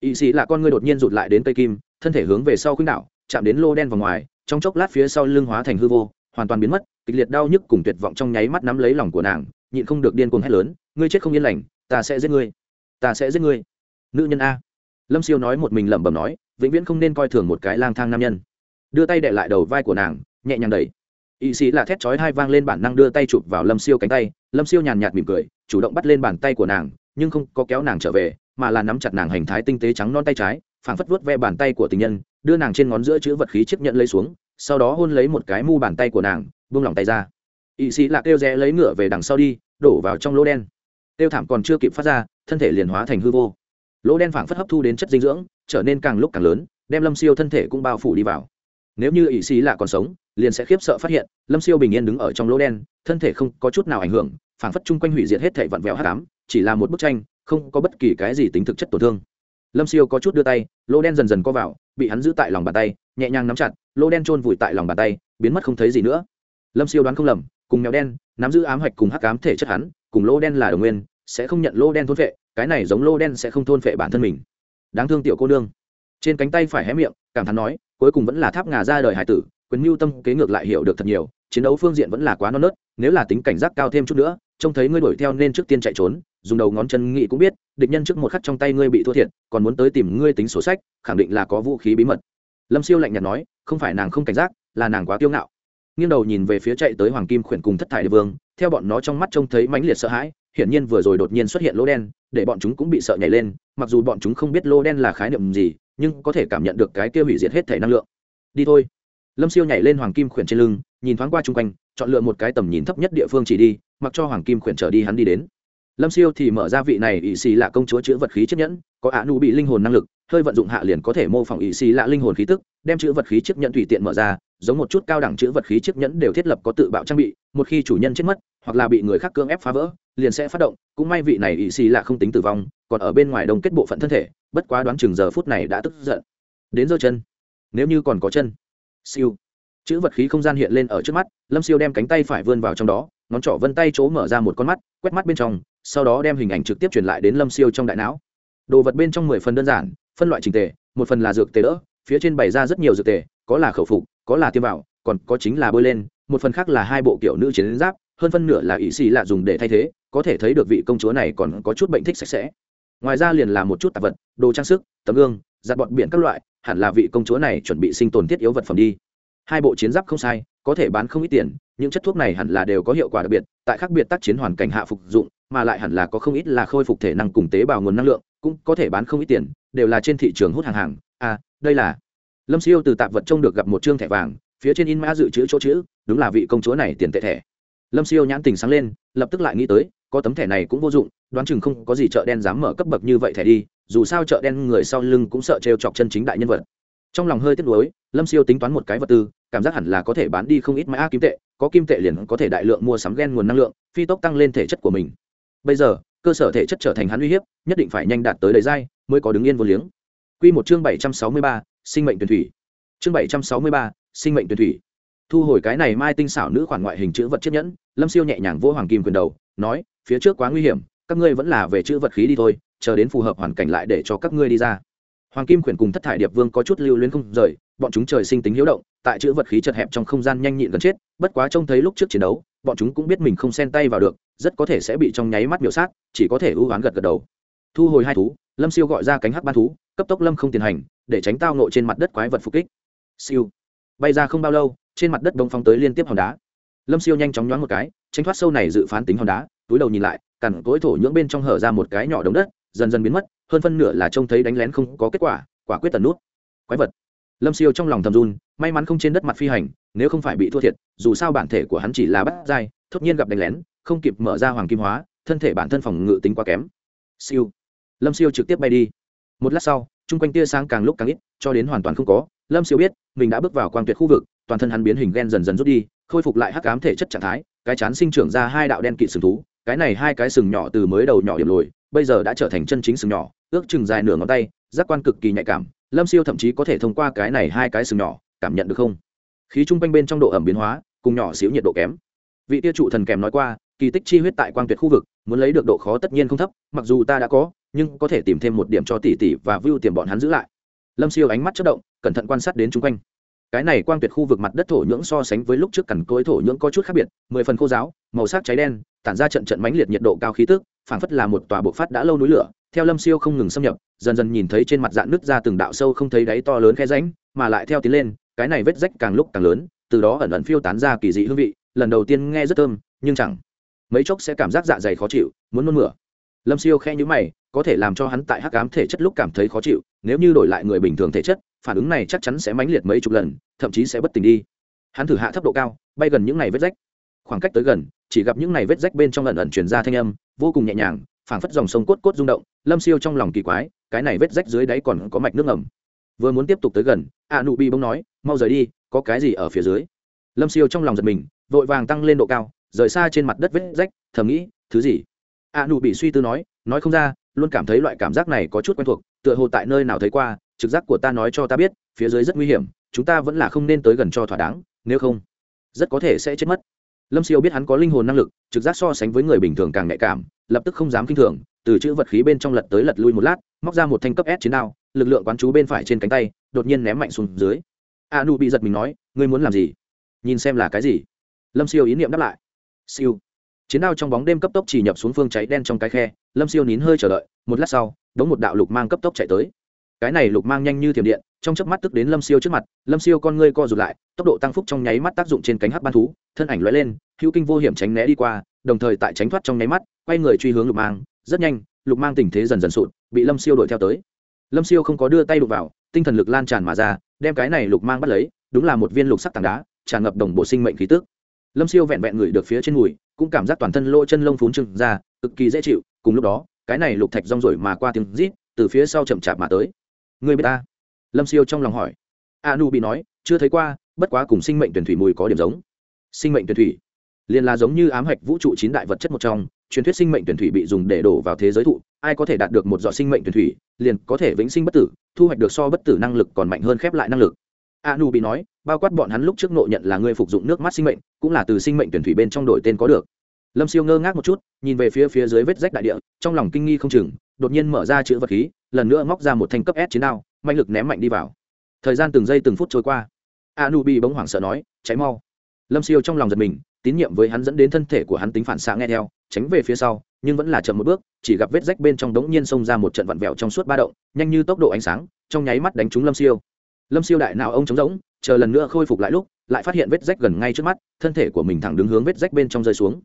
Y sĩ là con ngươi đột nhiên rụt lại đến cây kim, thân thể hướng về sau khuynh đảo, chạm đến lô đen vào ngoài, trong chốc lát phía sau lưng hóa thành hư vô, hoàn toàn biến mất, kịch liệt đau nhức cùng tuyệt vọng trong nháy mắt nắm lấy lòng của nàng, nhịn không được điên cuồng hét lớn, ngươi chết không yên lành, ta sẽ giết ngươi ta sẽ giết ngươi. Nữ nhân a. Lâm siêu nói một mình lẩm bẩm nói, vĩnh viễn không nên coi thường một cái lang thang nam nhân. Đưa tay đệ lại đầu vai của nàng, nhẹ nhàng đẩy. Y sĩ là thét chói hai vang lên bản năng đưa tay chụp vào lâm siêu cánh tay. Lâm siêu nhàn nhạt mỉm cười, chủ động bắt lên bàn tay của nàng, nhưng không có kéo nàng trở về, mà là nắm chặt nàng hành thái tinh tế trắng non tay trái, phảng phất vuốt ve bàn tay của tình nhân, đưa nàng trên ngón giữa chữ vật khí chiếc nhận lấy xuống, sau đó hôn lấy một cái mu bàn tay của nàng, buông lỏng tay ra. Y sĩ là kêu rẽ lấy ngựa về đằng sau đi, đổ vào trong lỗ đen. Kêu thảm còn chưa kịp phát ra thân thể liền hóa thành hư vô. Lỗ đen phảng phất hấp thu đến chất dinh dưỡng, trở nên càng lúc càng lớn, đem lâm siêu thân thể cũng bao phủ đi vào. Nếu như ỷ sĩ là còn sống, liền sẽ khiếp sợ phát hiện, lâm siêu bình yên đứng ở trong lỗ đen, thân thể không có chút nào ảnh hưởng, phảng phất chung quanh hủy diệt hết thể vặn vẹo hát cám chỉ là một bức tranh, không có bất kỳ cái gì tính thực chất tổn thương. Lâm siêu có chút đưa tay, lỗ đen dần dần co vào, bị hắn giữ tại lòng bàn tay, nhẹ nhàng nắm chặt, lỗ đen trôn vùi tại lòng bàn tay, biến mất không thấy gì nữa. Lâm siêu đoán không lầm, cùng mèo đen, nắm giữ ám hạch cùng hắc ám thể chất hắn, cùng lỗ đen là đồng nguyên, sẽ không nhận lỗ đen thốn vệ cái này giống lô đen sẽ không thôn vệ bản thân mình. Đáng thương tiểu cô nương. Trên cánh tay phải hé miệng, cảm thán nói, cuối cùng vẫn là tháp ngà ra đời hải tử, quyền mưu tâm kế ngược lại hiểu được thật nhiều, chiến đấu phương diện vẫn là quá non nớt, nếu là tính cảnh giác cao thêm chút nữa, trông thấy ngươi đuổi theo nên trước tiên chạy trốn, dùng đầu ngón chân nghị cũng biết, địch nhân trước một khắc trong tay ngươi bị thua thiệt, còn muốn tới tìm ngươi tính sổ sách, khẳng định là có vũ khí bí mật. Lâm siêu lạnh nhạt nói, không phải nàng không cảnh giác, là nàng quá kiêu ngạo. Nghiêng đầu nhìn về phía chạy tới hoàng kim khuyển cùng thất thải địa vương, theo bọn nó trong mắt trông thấy mãnh liệt sợ hãi hiển nhiên vừa rồi đột nhiên xuất hiện lỗ đen, để bọn chúng cũng bị sợ nhảy lên, mặc dù bọn chúng không biết lỗ đen là khái niệm gì, nhưng có thể cảm nhận được cái kia hủy diệt hết thể năng lượng. Đi thôi. Lâm siêu nhảy lên hoàng kim khuyển trên lưng, nhìn thoáng qua chung quanh, chọn lựa một cái tầm nhìn thấp nhất địa phương chỉ đi, mặc cho hoàng kim khuyển trở đi hắn đi đến. Lâm siêu thì mở ra vị này ỵ xì là công chúa chữ vật khí chiếc nhẫn, có ả nụ bị linh hồn năng lực hơi vận dụng hạ liền có thể mô phỏng ý xì lạ linh hồn khí tức, đem chữ vật khí chiếc nhẫn tùy tiện mở ra, giống một chút cao đẳng chữ vật khí chiếc nhẫn đều thiết lập có tự bạo trang bị, một khi chủ nhân chết mất, hoặc là bị người khác cưỡng ép phá vỡ, liền sẽ phát động, cũng may vị này ý xì lạ không tính tử vong, còn ở bên ngoài đông kết bộ phận thân thể, bất quá đoán chừng giờ phút này đã tức giận. Đến giơ chân. Nếu như còn có chân. Siêu. Chữ vật khí không gian hiện lên ở trước mắt, lâm siêu đem cánh tay phải vươn vào trong đó, ngón trỏ vân tay chỗ mở ra một con mắt, quét mắt bên trong, sau đó đem hình ảnh trực tiếp truyền lại đến lâm siêu trong đại não. Đồ vật bên trong mười phần đơn giản phân loại trình tề, một phần là dược tề đỡ, phía trên bày ra rất nhiều dược tề, có là khẩu phục, có là tiêm vào, còn có chính là bơi lên, một phần khác là hai bộ kiểu nữ chiến giáp, hơn phân nửa là ỵ xì lạ dùng để thay thế, có thể thấy được vị công chúa này còn có chút bệnh thích sạch sẽ. Ngoài ra liền là một chút tạp vật, đồ trang sức, tấm gương, giặt bọt biển các loại, hẳn là vị công chúa này chuẩn bị sinh tồn thiết yếu vật phẩm đi. Hai bộ chiến giáp không sai, có thể bán không ít tiền, những chất thuốc này hẳn là đều có hiệu quả đặc biệt, tại khác biệt tác chiến hoàn cảnh hạ phục dụng, mà lại hẳn là có không ít là khôi phục thể năng cùng tế bào nguồn năng lượng, cũng có thể bán không ít tiền đều là trên thị trường hút hàng hàng. À đây là lâm siêu từ tạp vật trông được gặp một chương thẻ vàng, phía trên in mã dự trữ chỗ chữ, đúng là vị công chúa này tiền tệ thẻ. Lâm siêu nhãn tình sáng lên, lập tức lại nghĩ tới, có tấm thẻ này cũng vô dụng, đoán chừng không có gì chợ đen dám mở cấp bậc như vậy thẻ đi, dù sao chợ đen người sau lưng cũng sợ trêu chọc chân chính đại nhân vật. Trong lòng hơi tiếc nuối, lâm siêu tính toán một cái vật tư, cảm giác hẳn là có thể bán đi không ít mã kim tệ, có kim tệ liền có thể đại lượng mua sắm gen nguồn năng lượng, phi tốc tăng lên thể chất của mình. Bây giờ cơ sở thể chất trở thành hắn uy hiếp nhất định phải nhanh đạt tới đầy dai mới có đứng yên vô liếng. Quy một chương bảy trăm sáu mươi ba, sinh mệnh tuyển thủy. Chương bảy trăm sáu mươi ba, sinh mệnh tuyển thủy. Thu hồi cái này mai tinh xảo nữ khoản ngoại hình chữ vật chiếc nhẫn lâm siêu nhẹ nhàng vô hoàng kim quyền đầu nói phía trước quá nguy hiểm các ngươi vẫn là về chữ vật khí đi thôi chờ đến phù hợp hoàn cảnh lại để cho các ngươi đi ra. Hoàng kim quyền cùng thất thải điệp vương có chút lưu luyến không rời bọn chúng trời sinh tính hiếu động tại chữ vật khí chật hẹp trong không gian nhanh nhịn gần chết bất quá trông thấy lúc trước chiến đấu bọn chúng cũng biết mình không xen tay vào được, rất có thể sẽ bị trong nháy mắt miểu sát, chỉ có thể ưu oán gật gật đầu. Thu hồi hai thú, lâm siêu gọi ra cánh hắc ban thú, cấp tốc lâm không tiến hành, để tránh tao nộ trên mặt đất quái vật phục kích. Siêu. Bay ra không bao lâu, trên mặt đất đông phong tới liên tiếp hòn đá. Lâm siêu nhanh chóng nhoáng một cái, tránh thoát sâu này dự phán tính hòn đá, túi đầu nhìn lại, cằn cối thổ nhưỡng bên trong hở ra một cái nhỏ đống đất, dần dần biến mất, hơn phân nửa là trông thấy đánh lén không có kết quả quả quyết tần nút. Quái vật lâm siêu trong lòng thầm run, may mắn không trên đất mặt phi hành, nếu không phải bị thua thiệt, dù sao bản thể của hắn chỉ là bắt dai thốt nhiên gặp đánh lén, không kịp mở ra hoàng kim hóa, thân thể bản thân phòng ngự tính quá kém. Siêu. Lâm siêu trực tiếp bay đi. Một lát sau, chung quanh tia sáng càng lúc càng ít, cho đến hoàn toàn không có, lâm siêu biết, mình đã bước vào quang tuyệt khu vực, toàn thân hắn biến hình ghen dần dần rút đi, khôi phục lại hắc ám thể chất trạng thái, cái chán sinh trưởng ra hai đạo đen kịt sừng thú, cái này hai cái sừng nhỏ từ mới đầu nhỏ điểm lồi, bây giờ đã trở thành chân chính sừng nhỏ, ước chừng dài nửa ngón tay, giác quan cực kỳ nhạy cảm lâm siêu thậm chí có thể thông qua cái này hai cái sừng nhỏ, cảm nhận được không? Khí chung quanh bên trong độ ẩm biến hóa, cùng nhỏ xíu nhiệt độ kém. Vị tiêu trụ thần kèm nói qua, kỳ tích chi huyết tại quang tuyệt khu vực, muốn lấy được độ khó tất nhiên không thấp, mặc dù ta đã có, nhưng có thể tìm thêm một điểm cho tỷ tỷ và vưu tiền bọn hắn giữ lại. Lâm siêu ánh mắt chất động, cẩn thận quan sát đến chung quanh. Cái này quang tuyệt khu vực mặt đất thổ nhưỡng so sánh với lúc trước cằn cối thổ nhưỡng có chút khác biệt, mười phần khô giáo, màu sắc cháy đen, tản ra trận trận mãnh liệt nhiệt độ cao khí tức, phảng phất là một tòa bộ phát đã lâu núi lửa theo lâm siêu không ngừng xâm nhập, dần dần nhìn thấy trên mặt dạng nứt ra từng đạo sâu không thấy đáy to lớn khe ránh mà lại theo tiến lên, cái này vết rách càng lúc càng lớn, từ đó ẩn ẩn phiêu tán ra kỳ dị hương vị, lần đầu tiên nghe rất thơm, nhưng chẳng mấy chốc sẽ cảm giác dạ dày khó chịu, muốn nôn mửa. Lâm siêu khe nhữ mày, có thể làm cho hắn tại hắc ám thể chất lúc cảm thấy khó chịu, nếu như đổi lại người bình thường thể chất, phản ứng này chắc chắn sẽ mãnh liệt mấy chục lần, thậm chí sẽ bất tỉnh đi. Hắn thử hạ thấp độ cao, bay gần những này vết rách. Khoảng cách tới gần, chỉ gặp những này vết rách bên trong ẩn ẩn truyền ra thanh âm, vô cùng nhẹ nhàng, phảng phất dòng sông cốt cốt rung động lâm siêu trong lòng kỳ quái, cái này vết rách dưới đáy còn có mạch nước ngầm. Vừa muốn tiếp tục tới gần, a nụ bi bông nói, mau rời đi, có cái gì ở phía dưới? Lâm siêu trong lòng giật mình, vội vàng tăng lên độ cao, rời xa trên mặt đất vết rách, thầm nghĩ, thứ gì? A nụ bị suy tư nói nói không ra, luôn cảm thấy loại cảm giác này có chút quen thuộc, tựa hồ tại nơi nào thấy qua, trực giác của ta nói cho ta biết, phía dưới rất nguy hiểm, chúng ta vẫn là không nên tới gần cho thỏa đáng, nếu không, rất có thể sẽ chết mất. Lâm siêu biết hắn có linh hồn năng lực, trực giác so sánh với người bình thường càng nhạy cảm, lập tức không dám k i n h thường từ chữ vật khí bên trong lật tới lật lui một lát, móc ra một thanh cấp s chiến đao, lực lượng quán chú bên phải trên cánh tay, đột nhiên ném mạnh xuống dưới. A nu bị giật mình nói, ngươi muốn làm gì? Nhìn xem là cái gì? Lâm siêu ý niệm đáp lại. Siêu. Chiến đao trong bóng đêm cấp tốc chỉ nhập xuống phương cháy đen trong cái khe, lâm siêu nín hơi chờ đợi, một lát sau, đống một đạo lục mang cấp tốc chạy tới. Cái này lục mang nhanh như thiểm điện, trong chớp mắt tức đến lâm siêu trước mặt, lâm siêu con ngươi co rụt lại, tốc độ tăng phúc trong nháy mắt tác dụng trên cánh hắc ban thú, thân ảnh lóe lên, hữu kinh vô hiểm tránh né đi qua, đồng thời tại tránh thoát trong nháy mắt, quay người truy hướng lục mang rất nhanh, lục mang tình thế dần dần sụt, bị lâm siêu đuổi theo tới. Lâm siêu không có đưa tay đục vào, tinh thần lực lan tràn mà ra, đem cái này lục mang bắt lấy, đúng là một viên lục sắc tảng đá, tràn ngập đồng bộ sinh mệnh khí tức. Lâm siêu vẹn vẹn ngửi được phía trên mùi, cũng cảm giác toàn thân lỗ chân lông phún trừng ra, cực kỳ dễ chịu, cùng lúc đó, cái này lục thạch rong rổi mà qua tiếng rít, từ phía sau chậm chạp mà tới. Người biết ta? Lâm siêu trong lòng hỏi. A nu bị nói, chưa thấy qua, bất quá cùng sinh mệnh tuyển thủy mùi có điểm giống. Sinh mệnh tuyển thủy? Liền là giống như ám hạch vũ trụ chín đại vật chất một trong, truyền thuyết sinh mệnh tuyển thủy bị dùng để đổ vào thế giới thụ, ai có thể đạt được một giọt sinh mệnh tuyển thủy, liền có thể vĩnh sinh bất tử, thu hoạch được so bất tử năng lực còn mạnh hơn khép lại năng lực. A nu bị nói, bao quát bọn hắn lúc trước nộ nhận là người phục dụng nước mắt sinh mệnh, cũng là từ sinh mệnh tuyển thủy bên trong đổi tên có được. Lâm siêu ngơ ngác một chút, nhìn về phía phía dưới vết rách đại địa, trong lòng kinh nghi không chừng, đột nhiên mở ra chữ vật khí, lần nữa móc ra một thanh cấp s chiến đao, mạnh lực ném mạnh đi vào. Thời gian từng giây từng phút trôi qua. A nu bị bỗng hoảng sợ nói, cháy mau. Lâm siêu trong lòng giật mình tín nhiệm với hắn dẫn đến thân thể của hắn tính phản xạ nghe theo, tránh về phía sau, nhưng vẫn là chậm một bước, chỉ gặp vết rách bên trong đống nhiên xông ra một trận vặn vẹo trong suốt ba động, nhanh như tốc độ ánh sáng, trong nháy mắt đánh trúng lâm siêu. Lâm siêu đại nào ông trống rỗng, chờ lần nữa khôi phục lại lúc, lại phát hiện vết rách gần ngay trước mắt, thân thể của mình thẳng đứng hướng vết rách bên trong rơi xuống.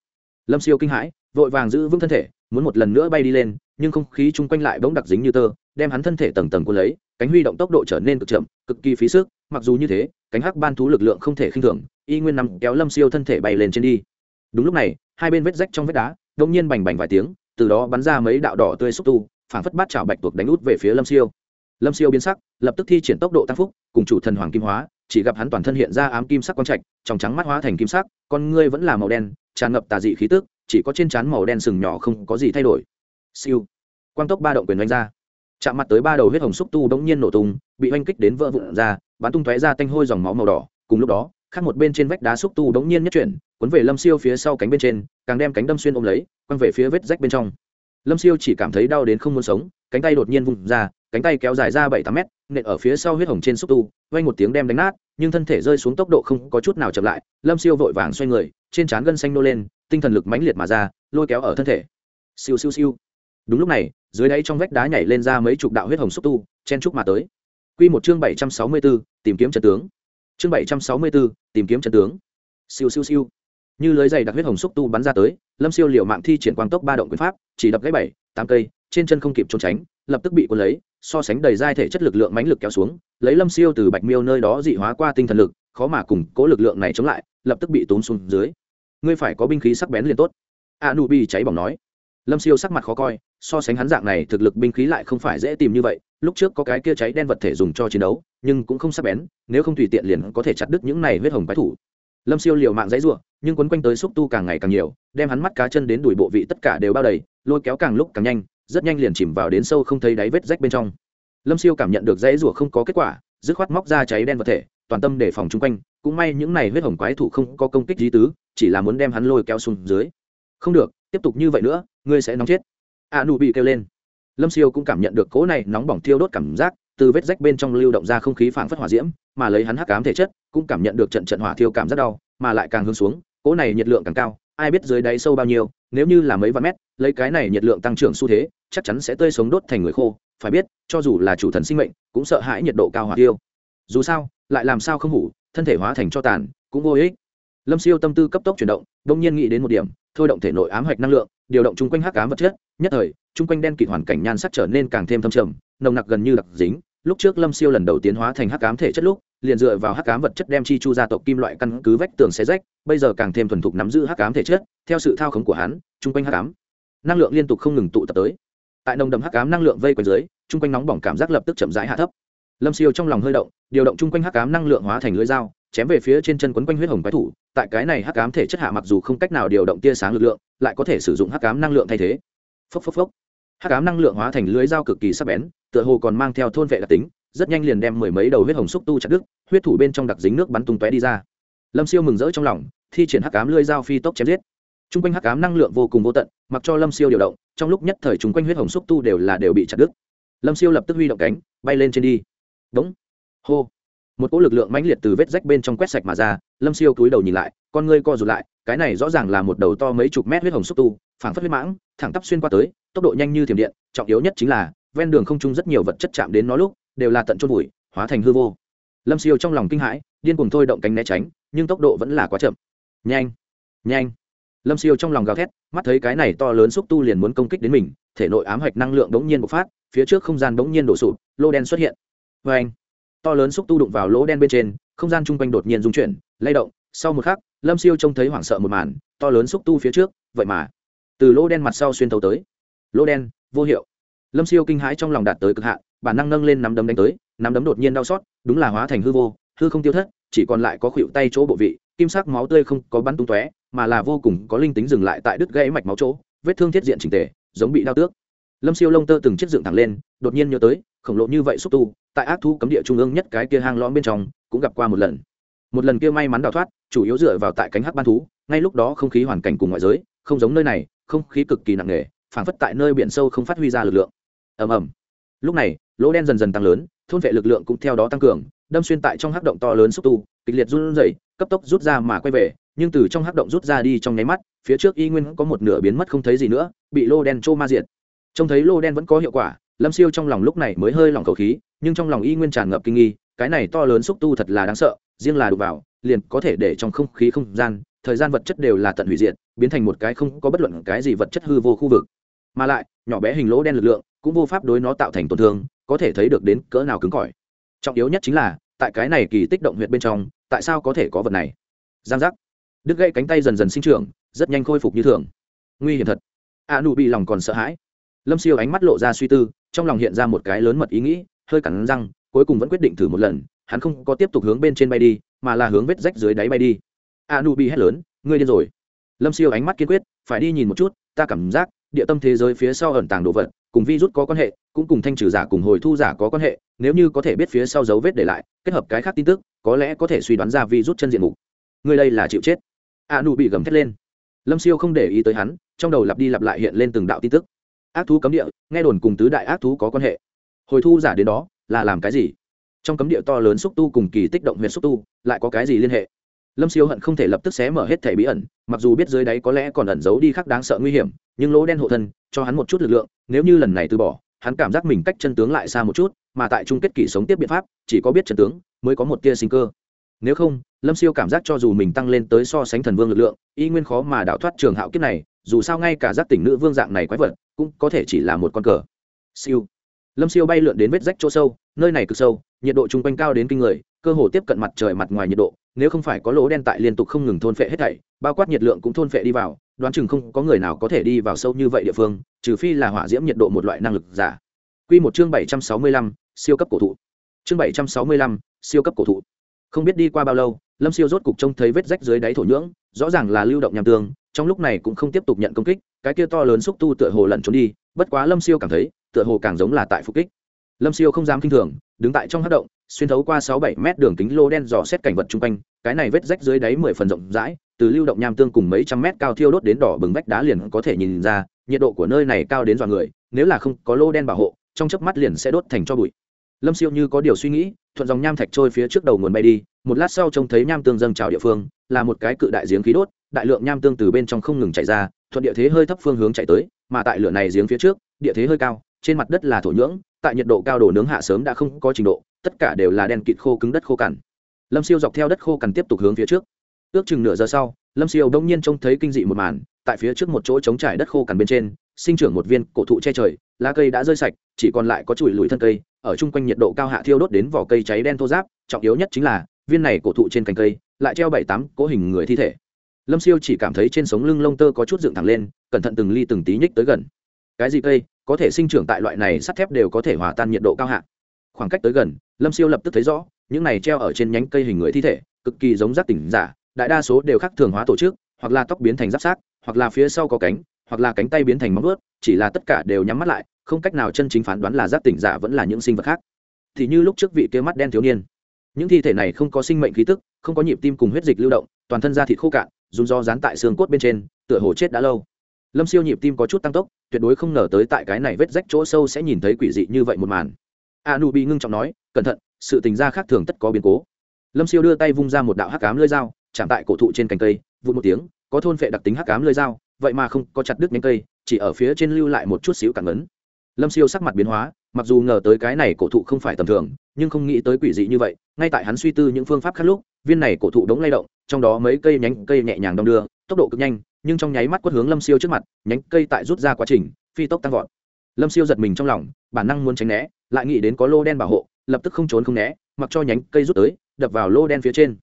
Lâm siêu kinh hãi, vội vàng giữ vững thân thể, muốn một lần nữa bay đi lên, nhưng không khí chung quanh lại bỗng đặc dính như tơ, đem hắn thân thể tầng tầng cuốn lấy, cánh huy động tốc độ trở nên cực chậm, cực kỳ phí sức mặc dù như thế, cánh hắc ban thú lực lượng không thể khinh thường, y nguyên nằm kéo lâm siêu thân thể bay lên trên đi. Đúng lúc này, hai bên vết rách trong vết đá đông nhiên bành bành vài tiếng, từ đó bắn ra mấy đạo đỏ tươi xúc tu, phảng phất bát chảo bạch tuộc đánh út về phía lâm siêu. Lâm siêu biến sắc, lập tức thi triển tốc độ tăng phúc, cùng chủ thần hoàng kim hóa, chỉ gặp hắn toàn thân hiện ra ám kim sắc quang trạch, trong trắng mắt hóa thành kim sắc, con ngươi vẫn là màu đen, tràn ngập tà dị khí tức, chỉ có trên trán màu đen sừng nhỏ không có gì thay đổi. Siêu. Quang tốc ba động quyền đánh ra chạm mặt tới ba đầu huyết hồng xúc tu bỗng nhiên nổ tung, bị oanh kích đến vỡ vụn ra, bắn tung tóe ra tanh hôi dòng máu màu đỏ. Cùng lúc đó, khác một bên trên vách đá xúc tu bỗng nhiên nhất chuyển, cuốn về lâm siêu phía sau cánh bên trên, càng đem cánh đâm xuyên ôm lấy, quăng về phía vết rách bên trong. Lâm siêu chỉ cảm thấy đau đến không muốn sống, cánh tay đột nhiên vùng ra, cánh tay kéo dài ra bảy tám mét, nện ở phía sau huyết hồng trên xúc tu, vang một tiếng đem đánh nát, nhưng thân thể rơi xuống tốc độ không có chút nào chậm lại, lâm siêu vội vàng xoay người, trên trán gân xanh nô lên, tinh thần lực mãnh liệt mà ra, lôi kéo ở thân thể. Siêu siêu siêu. Đúng lúc này dưới đáy trong vách đá nhảy lên ra mấy chục đạo huyết hồng xúc tu chen trúc mà tới Quy một chương bảy trăm sáu mươi 764, tìm kiếm trận tướng. Chương bảy trăm sáu mươi 764, tìm kiếm trận tướng. Siêu siêu siêu. Như lưới dày đặc huyết hồng xúc tu bắn ra tới, Lâm Siêu liều mạng thi triển quang tốc ba động quyền pháp, chỉ đập gãy bảy, tám cây, trên chân không kịp trốn tránh, lập tức bị cuốn lấy, so sánh đầy dai thể chất lực lượng mãnh lực kéo xuống, lấy Lâm Siêu từ Bạch Miêu nơi đó dị hóa qua tinh thần lực, khó mà cùng cố lực lượng này chống lại, lập tức bị tốn xuống dưới. Ngươi phải có binh khí sắc bén liền tốt. Anubi cháy bỏng nói. Lâm Siêu sắc mặt khó coi, so sánh hắn dạng này thực lực binh khí lại không phải dễ tìm như vậy. Lúc trước có cái kia cháy đen vật thể dùng cho chiến đấu nhưng cũng không sắc bén nếu không tùy tiện liền có thể chặt đứt những này huyết hồng quái thủ. Lâm siêu liều mạng dãy ruộng nhưng quấn quanh tới xúc tu càng ngày càng nhiều đem hắn mắt cá chân đến đùi bộ vị tất cả đều bao đầy lôi kéo càng lúc càng nhanh rất nhanh liền chìm vào đến sâu không thấy đáy vết rách bên trong. Lâm siêu cảm nhận được dãy rủa không có kết quả dứt khoát móc ra cháy đen vật thể toàn tâm để phòng chung quanh. Cũng may những này huyết hồng quái thủ không có công kích di tứ chỉ là muốn đem hắn lôi kéo xuống dưới. Không được tiếp tục như vậy nữa, ngươi sẽ nóng chết. A nụ bị kêu lên. Lâm siêu cũng cảm nhận được cỗ này nóng bỏng thiêu đốt cảm giác, từ vết rách bên trong lưu động ra không khí phảng phất hỏa diễm, mà lấy hắn hắc cám thể chất, cũng cảm nhận được trận trận hỏa thiêu cảm rất đau, mà lại càng hướng xuống, cỗ này nhiệt lượng càng cao, ai biết dưới đáy sâu bao nhiêu, nếu như là mấy vạn mét, lấy cái này nhiệt lượng tăng trưởng xu thế, chắc chắn sẽ tươi sống đốt thành người khô, phải biết, cho dù là chủ thần sinh mệnh, cũng sợ hãi nhiệt độ cao hỏa tiêu dù sao, lại làm sao không hủ, thân thể hóa thành cho tàn, cũng vô ích lâm siêu tâm tư cấp tốc chuyển động đông nhiên nghĩ đến một điểm, thôi động thể nội ám hạch năng lượng, điều động chung quanh hắc ám vật chất, nhất thời, chung quanh đen kịt hoàn cảnh nhan sắc trở nên càng thêm thâm trầm, nồng nặc gần như đặc dính. Lúc trước lâm siêu lần đầu tiến hóa thành hắc ám thể chất lúc, liền dựa vào hắc ám vật chất đem chi chu gia tộc kim loại căn cứ vách tường xé rách, bây giờ càng thêm thuần thục nắm giữ hắc ám thể chất, theo sự thao khống của hắn, chung quanh hắc ám năng lượng liên tục không ngừng tụ tập tới. Tại nồng đậm hắc ám năng lượng vây quanh dưới, chung quanh nóng bỏng cảm giác lập tức chậm rãi hạ thấp. Lâm siêu trong lòng hơi động, điều động chung quanh hắc ám năng lượng hóa thành lưỡi dao, chém về phía trên chân quấn quanh huyết hồng quái thủ tại cái này hắc ám thể chất hạ mặc dù không cách nào điều động tia sáng lực lượng, lại có thể sử dụng hắc ám năng lượng thay thế. Phốc phốc phốc. Hắc ám năng lượng hóa thành lưới dao cực kỳ sắc bén, tựa hồ còn mang theo thôn vệ đặc tính, rất nhanh liền đem mười mấy đầu huyết hồng xúc tu chặt đứt, huyết thủ bên trong đặc dính nước bắn tung tóe đi ra. Lâm siêu mừng rỡ trong lòng, thi triển hắc ám lưới dao phi tốc chém giết. T r u n g quanh hắc ám năng lượng vô cùng vô tận, mặc cho lâm siêu điều động, trong lúc nhất thời t quanh huyết hồng xúc tu đều là đều bị chặt đứt. Lâm siêu lập tức huy động cánh, bay lên trên đi. Đúng. Hô một cỗ lực lượng mãnh liệt từ vết rách bên trong quét sạch mà ra, lâm siêu cúi đầu nhìn lại, con ngươi co rụt lại, cái này rõ ràng là một đầu to mấy chục mét huyết hồng xúc tu, phảng phất huyết mãng, thẳng tắp xuyên qua tới, tốc độ nhanh như thiểm điện, trọng yếu nhất chính là, ven đường không trung rất nhiều vật chất chạm đến nó lúc, đều là tận chôn bụi hóa thành hư vô. Lâm siêu trong lòng kinh hãi, điên cuồng thôi động cánh né tránh, nhưng tốc độ vẫn là quá chậm. Nhanh! Nhanh! Lâm siêu trong lòng gào thét, mắt thấy cái này to lớn xúc tu liền muốn công kích đến mình, thể nội ám hạch năng lượng đống nhiên bộc phát, phía trước không gian đống nhiên đổ sụp, lô đen xuất hiện. Vê anh to lớn xúc tu đụng vào lỗ đen bên trên, không gian chung quanh đột nhiên rung chuyển, lay động. Sau một khắc, lâm siêu trông thấy hoảng sợ một màn, to lớn xúc tu phía trước, vậy mà, từ lỗ đen mặt sau xuyên thấu tới. Lỗ đen, vô hiệu. Lâm siêu kinh hãi trong lòng đạt tới cực hạn, bản năng nâng lên nắm đấm đánh tới, nắm đấm đột nhiên đau xót, đúng là hóa thành hư vô, hư không tiêu thất, chỉ còn lại có khuỵu tay chỗ bộ vị, kim sắc máu tươi không có bắn tung tóe, mà là vô cùng có linh tính dừng lại tại đứt gãy mạch máu chỗ, vết thương thiết diện trình tề, giống bị đau tước. Lâm siêu lông tơ từng chiếc dựng thẳng lên, đột nhiên nhớ tới khổng lồ như vậy xúc tu, tại ác thu cấm địa trung ương nhất cái kia hang lõm bên trong, cũng gặp qua một lần. Một lần kia may mắn đào thoát, chủ yếu dựa vào tại cánh hắc ban thú, ngay lúc đó không khí hoàn cảnh cùng ngoại giới, không giống nơi này, không khí cực kỳ nặng nề, phảng phất tại nơi biển sâu không phát huy ra lực lượng. Ầm ầm. Lúc này, lỗ đen dần dần tăng lớn, thôn vệ lực lượng cũng theo đó tăng cường, đâm xuyên tại trong hắc động to lớn xúc tu, kịch liệt run rẩy, cấp tốc rút ra mà quay về, nhưng từ trong hắc động rút ra đi trong nháy mắt, phía trước y nguyên có một nửa biến mất không thấy gì nữa, bị lô đen trô ma diệt. Trông thấy lô đen vẫn có hiệu quả lâm siêu trong lòng lúc này mới hơi lỏng khẩu khí, nhưng trong lòng y nguyên tràn ngập kinh nghi, cái này to lớn xúc tu thật là đáng sợ, riêng là đụng vào, liền có thể để trong không khí không gian, thời gian vật chất đều là tận hủy diệt, biến thành một cái không có bất luận cái gì vật chất hư vô khu vực. Mà lại, nhỏ bé hình lỗ đen lực lượng, cũng vô pháp đối nó tạo thành tổn thương, có thể thấy được đến cỡ nào cứng cỏi. Trọng yếu nhất chính là, tại cái này kỳ tích động huyệt bên trong, tại sao có thể có vật này? Giang giác. Đứt gãy cánh tay dần dần sinh trưởng, rất nhanh khôi phục như thường. Nguy hiểm thật. A nụ bị lòng còn sợ hãi. Lâm siêu ánh mắt lộ ra suy tư trong lòng hiện ra một cái lớn mật ý nghĩ, hơi cắn răng, cuối cùng vẫn quyết định thử một lần, hắn không có tiếp tục hướng bên trên bay đi, mà là hướng vết rách dưới đáy bay đi. A nu bị hét lớn, ngươi điên rồi. Lâm siêu ánh mắt kiên quyết, phải đi nhìn một chút, ta cảm giác địa tâm thế giới phía sau ẩn tàng đồ vật, cùng virus có quan hệ, cũng cùng thanh trừ giả, cùng hồi thu giả có quan hệ, nếu như có thể biết phía sau dấu vết để lại, kết hợp cái khác tin tức, có lẽ có thể suy đoán ra virus chân diện mục. Người đây là chịu chết. A nu bị gầm thét lên. Lâm siêu không để ý tới hắn, trong đầu lặp đi lặp lại hiện lên từng đạo tin tức ác thú cấm địa, nghe đồn cùng tứ đại ác thú có quan hệ. Hồi thu giả đến đó, là làm cái gì? Trong cấm địa to lớn xúc tu cùng kỳ tích động huyện xúc tu, lại có cái gì liên hệ? Lâm siêu hận không thể lập tức xé mở hết thẻ bí ẩn, mặc dù biết dưới đáy có lẽ còn ẩn giấu đi khác đáng sợ nguy hiểm, nhưng lỗ đen hộ thân, cho hắn một chút lực lượng, nếu như lần này từ bỏ, hắn cảm giác mình cách chân tướng lại xa một chút, mà tại chung kết kỷ sống tiếp biện pháp, chỉ có biết chân tướng, mới có một tia sinh cơ. Nếu không, lâm siêu cảm giác cho dù mình tăng lên tới so sánh thần vương lực lượng, y nguyên khó mà đảo thoát trường hạo kiếp này dù sao ngay cả giác tỉnh nữ vương dạng này quái vật cũng có thể chỉ là một con cờ. Siêu. Lâm siêu bay lượn đến vết rách chỗ sâu nơi này cực sâu nhiệt độ chung quanh cao đến kinh người cơ hồ tiếp cận mặt trời mặt ngoài nhiệt độ nếu không phải có lỗ đen tại liên tục không ngừng thôn phệ hết thảy bao quát nhiệt lượng cũng thôn phệ đi vào đoán chừng không có người nào có thể đi vào sâu như vậy địa phương trừ phi là hỏa diễm nhiệt độ một loại năng lực giả. Quy một chương bảy trăm sáu mươi lăm, siêu cấp cổ thụ. Chương bảy trăm sáu mươi lăm, siêu cấp cổ thụ. Không biết đi qua bao lâu lâm siêu rốt cục trông thấy vết rách dưới đáy thổ nhưỡng rõ ràng là lưu động nham tương trong lúc này cũng không tiếp tục nhận công kích, cái kia to lớn xúc tu tựa hồ lẩn trốn đi, bất quá lâm siêu cảm thấy, tựa hồ càng giống là tại phục kích. Lâm siêu không dám k i n h thường, đứng tại trong hát động, xuyên thấu qua sáu bảy mét đường kính lô đen dò xét cảnh vật chung quanh, cái này vết rách dưới đáy mười phần rộng rãi, từ lưu động nham tương cùng mấy trăm mét cao thiêu đốt đến đỏ bừng vách đá liền có thể nhìn ra, nhiệt độ của nơi này cao đến dọa người, nếu là không có lô đen bảo hộ, trong chớp mắt liền sẽ đốt thành cho bụi. Lâm siêu như có điều suy nghĩ, thuận dòng nham thạch trôi phía trước đầu nguồn bay đi, một lát sau trông thấy nham tương dâng trào địa phương là một cái cự đại giếng khí đốt, đại lượng nham tương từ bên trong không ngừng chạy ra, thuận địa thế hơi thấp phương hướng chạy tới, mà tại lửa này giếng phía trước, địa thế hơi cao, trên mặt đất là thổ nhưỡng, tại nhiệt độ cao đổ nướng hạ sớm đã không có trình độ, tất cả đều là đen kịt khô cứng đất khô cằn. Lâm siêu dọc theo đất khô cằn tiếp tục hướng phía trước. Ước chừng nửa giờ sau, lâm siêu đông nhiên trông thấy kinh dị một màn, tại phía trước một chỗ trống trải đất khô cằn bên trên, sinh trưởng một viên cổ thụ che trời, lá cây đã rơi sạch, chỉ còn lại có chùi lùi thân cây, ở chung quanh nhiệt độ cao hạ thiêu đốt đến vỏ cây cháy đen thô giáp trọng yếu nhất chính là viên này cổ thụ trên cành cây, lại treo bảy tám cố hình người thi thể. Lâm siêu chỉ cảm thấy trên sống lưng lông tơ có chút dựng thẳng lên, cẩn thận từng ly từng tí nhích tới gần. Cái gì cây, có thể sinh trưởng tại loại này sắt thép đều có thể hòa tan nhiệt độ cao hạ. Khoảng cách tới gần, lâm siêu lập tức thấy rõ, những này treo ở trên nhánh cây hình người thi thể, cực kỳ giống rác tỉnh giả, đại đa số đều khác thường hóa tổ chức, hoặc là tóc biến thành giáp sát hoặc là phía sau có cánh, hoặc là cánh tay biến thành móng ướt chỉ là tất cả đều nhắm mắt lại, không cách nào chân chính phán đoán là giáp tỉnh giả vẫn là những sinh vật khác. Thì như lúc trước vị kia mắt đen thiếu niên những thi thể này không có sinh mệnh khí tức, không có nhịp tim cùng huyết dịch lưu động, toàn thân da thịt khô cạn, dùng do dán tại xương cốt bên trên, tựa hồ chết đã lâu. Lâm siêu nhịp tim có chút tăng tốc, tuyệt đối không ngờ tới tại cái này vết rách chỗ sâu sẽ nhìn thấy quỷ dị như vậy một màn. A nu bị ngưng trọng nói, cẩn thận, sự tình gia khác thường tất có biến cố. Lâm siêu đưa tay vung ra một đạo hắc cám lơi dao, chạm tại cổ thụ trên cành cây, vụt một tiếng, có thôn phệ đặc tính hắc cám lơi dao, vậy mà không có chặt đứt nhánh cây, chỉ ở phía trên lưu lại một chút xíu cản ấn lâm siêu sắc mặt biến hóa mặc dù ngờ tới cái này cổ thụ không phải tầm thường, nhưng không nghĩ tới quỷ dị như vậy, ngay tại hắn suy tư những phương pháp khác lúc, viên này cổ thụ đống lay động, trong đó mấy cây nhánh cây nhẹ nhàng đong đưa, tốc độ cực nhanh, nhưng trong nháy mắt quất hướng lâm siêu trước mặt, nhánh cây tại rút ra quá trình, phi tốc tăng vọt. Lâm siêu giật mình trong lòng, bản năng muốn tránh né, lại nghĩ đến có lô đen bảo hộ, lập tức không trốn không né, mặc cho nhánh cây rút tới, đập vào lô đen phía trên.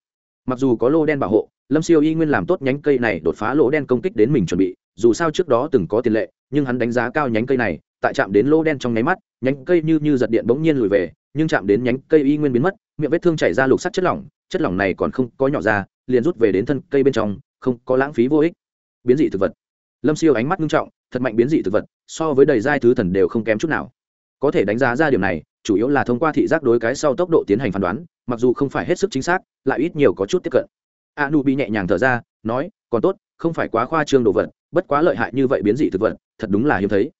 Mặc dù có lô đen bảo hộ, lâm siêu y nguyên làm tốt nhánh cây này đột phá lỗ đen công kích đến mình chuẩn bị, dù sao trước đó từng có tiền lệ, nhưng hắn đánh giá cao nhánh cây này tại chạm đến lỗ đen trong nháy mắt, nhánh cây như như giật điện bỗng nhiên lùi về, nhưng chạm đến nhánh cây y nguyên biến mất, miệng vết thương chảy ra lục sắt chất lỏng chất lỏng này còn không có nhỏ ra, liền rút về đến thân cây bên trong, không có lãng phí vô ích. Biến dị thực vật. Lâm siêu ánh mắt nghiêm trọng, thật mạnh biến dị thực vật, so với đầy giai thứ thần đều không kém chút nào. Có thể đánh giá ra điều này, chủ yếu là thông qua thị giác đối cái sau tốc độ tiến hành phán đoán, mặc dù không phải hết sức chính xác, lại ít nhiều có chút tiếp cận. A nu bị nhẹ nhàng thở ra, nói, còn tốt, không phải quá khoa trương đồ vật, bất quá lợi hại như vậy biến dị thực vật, thật đúng là hiếm thấy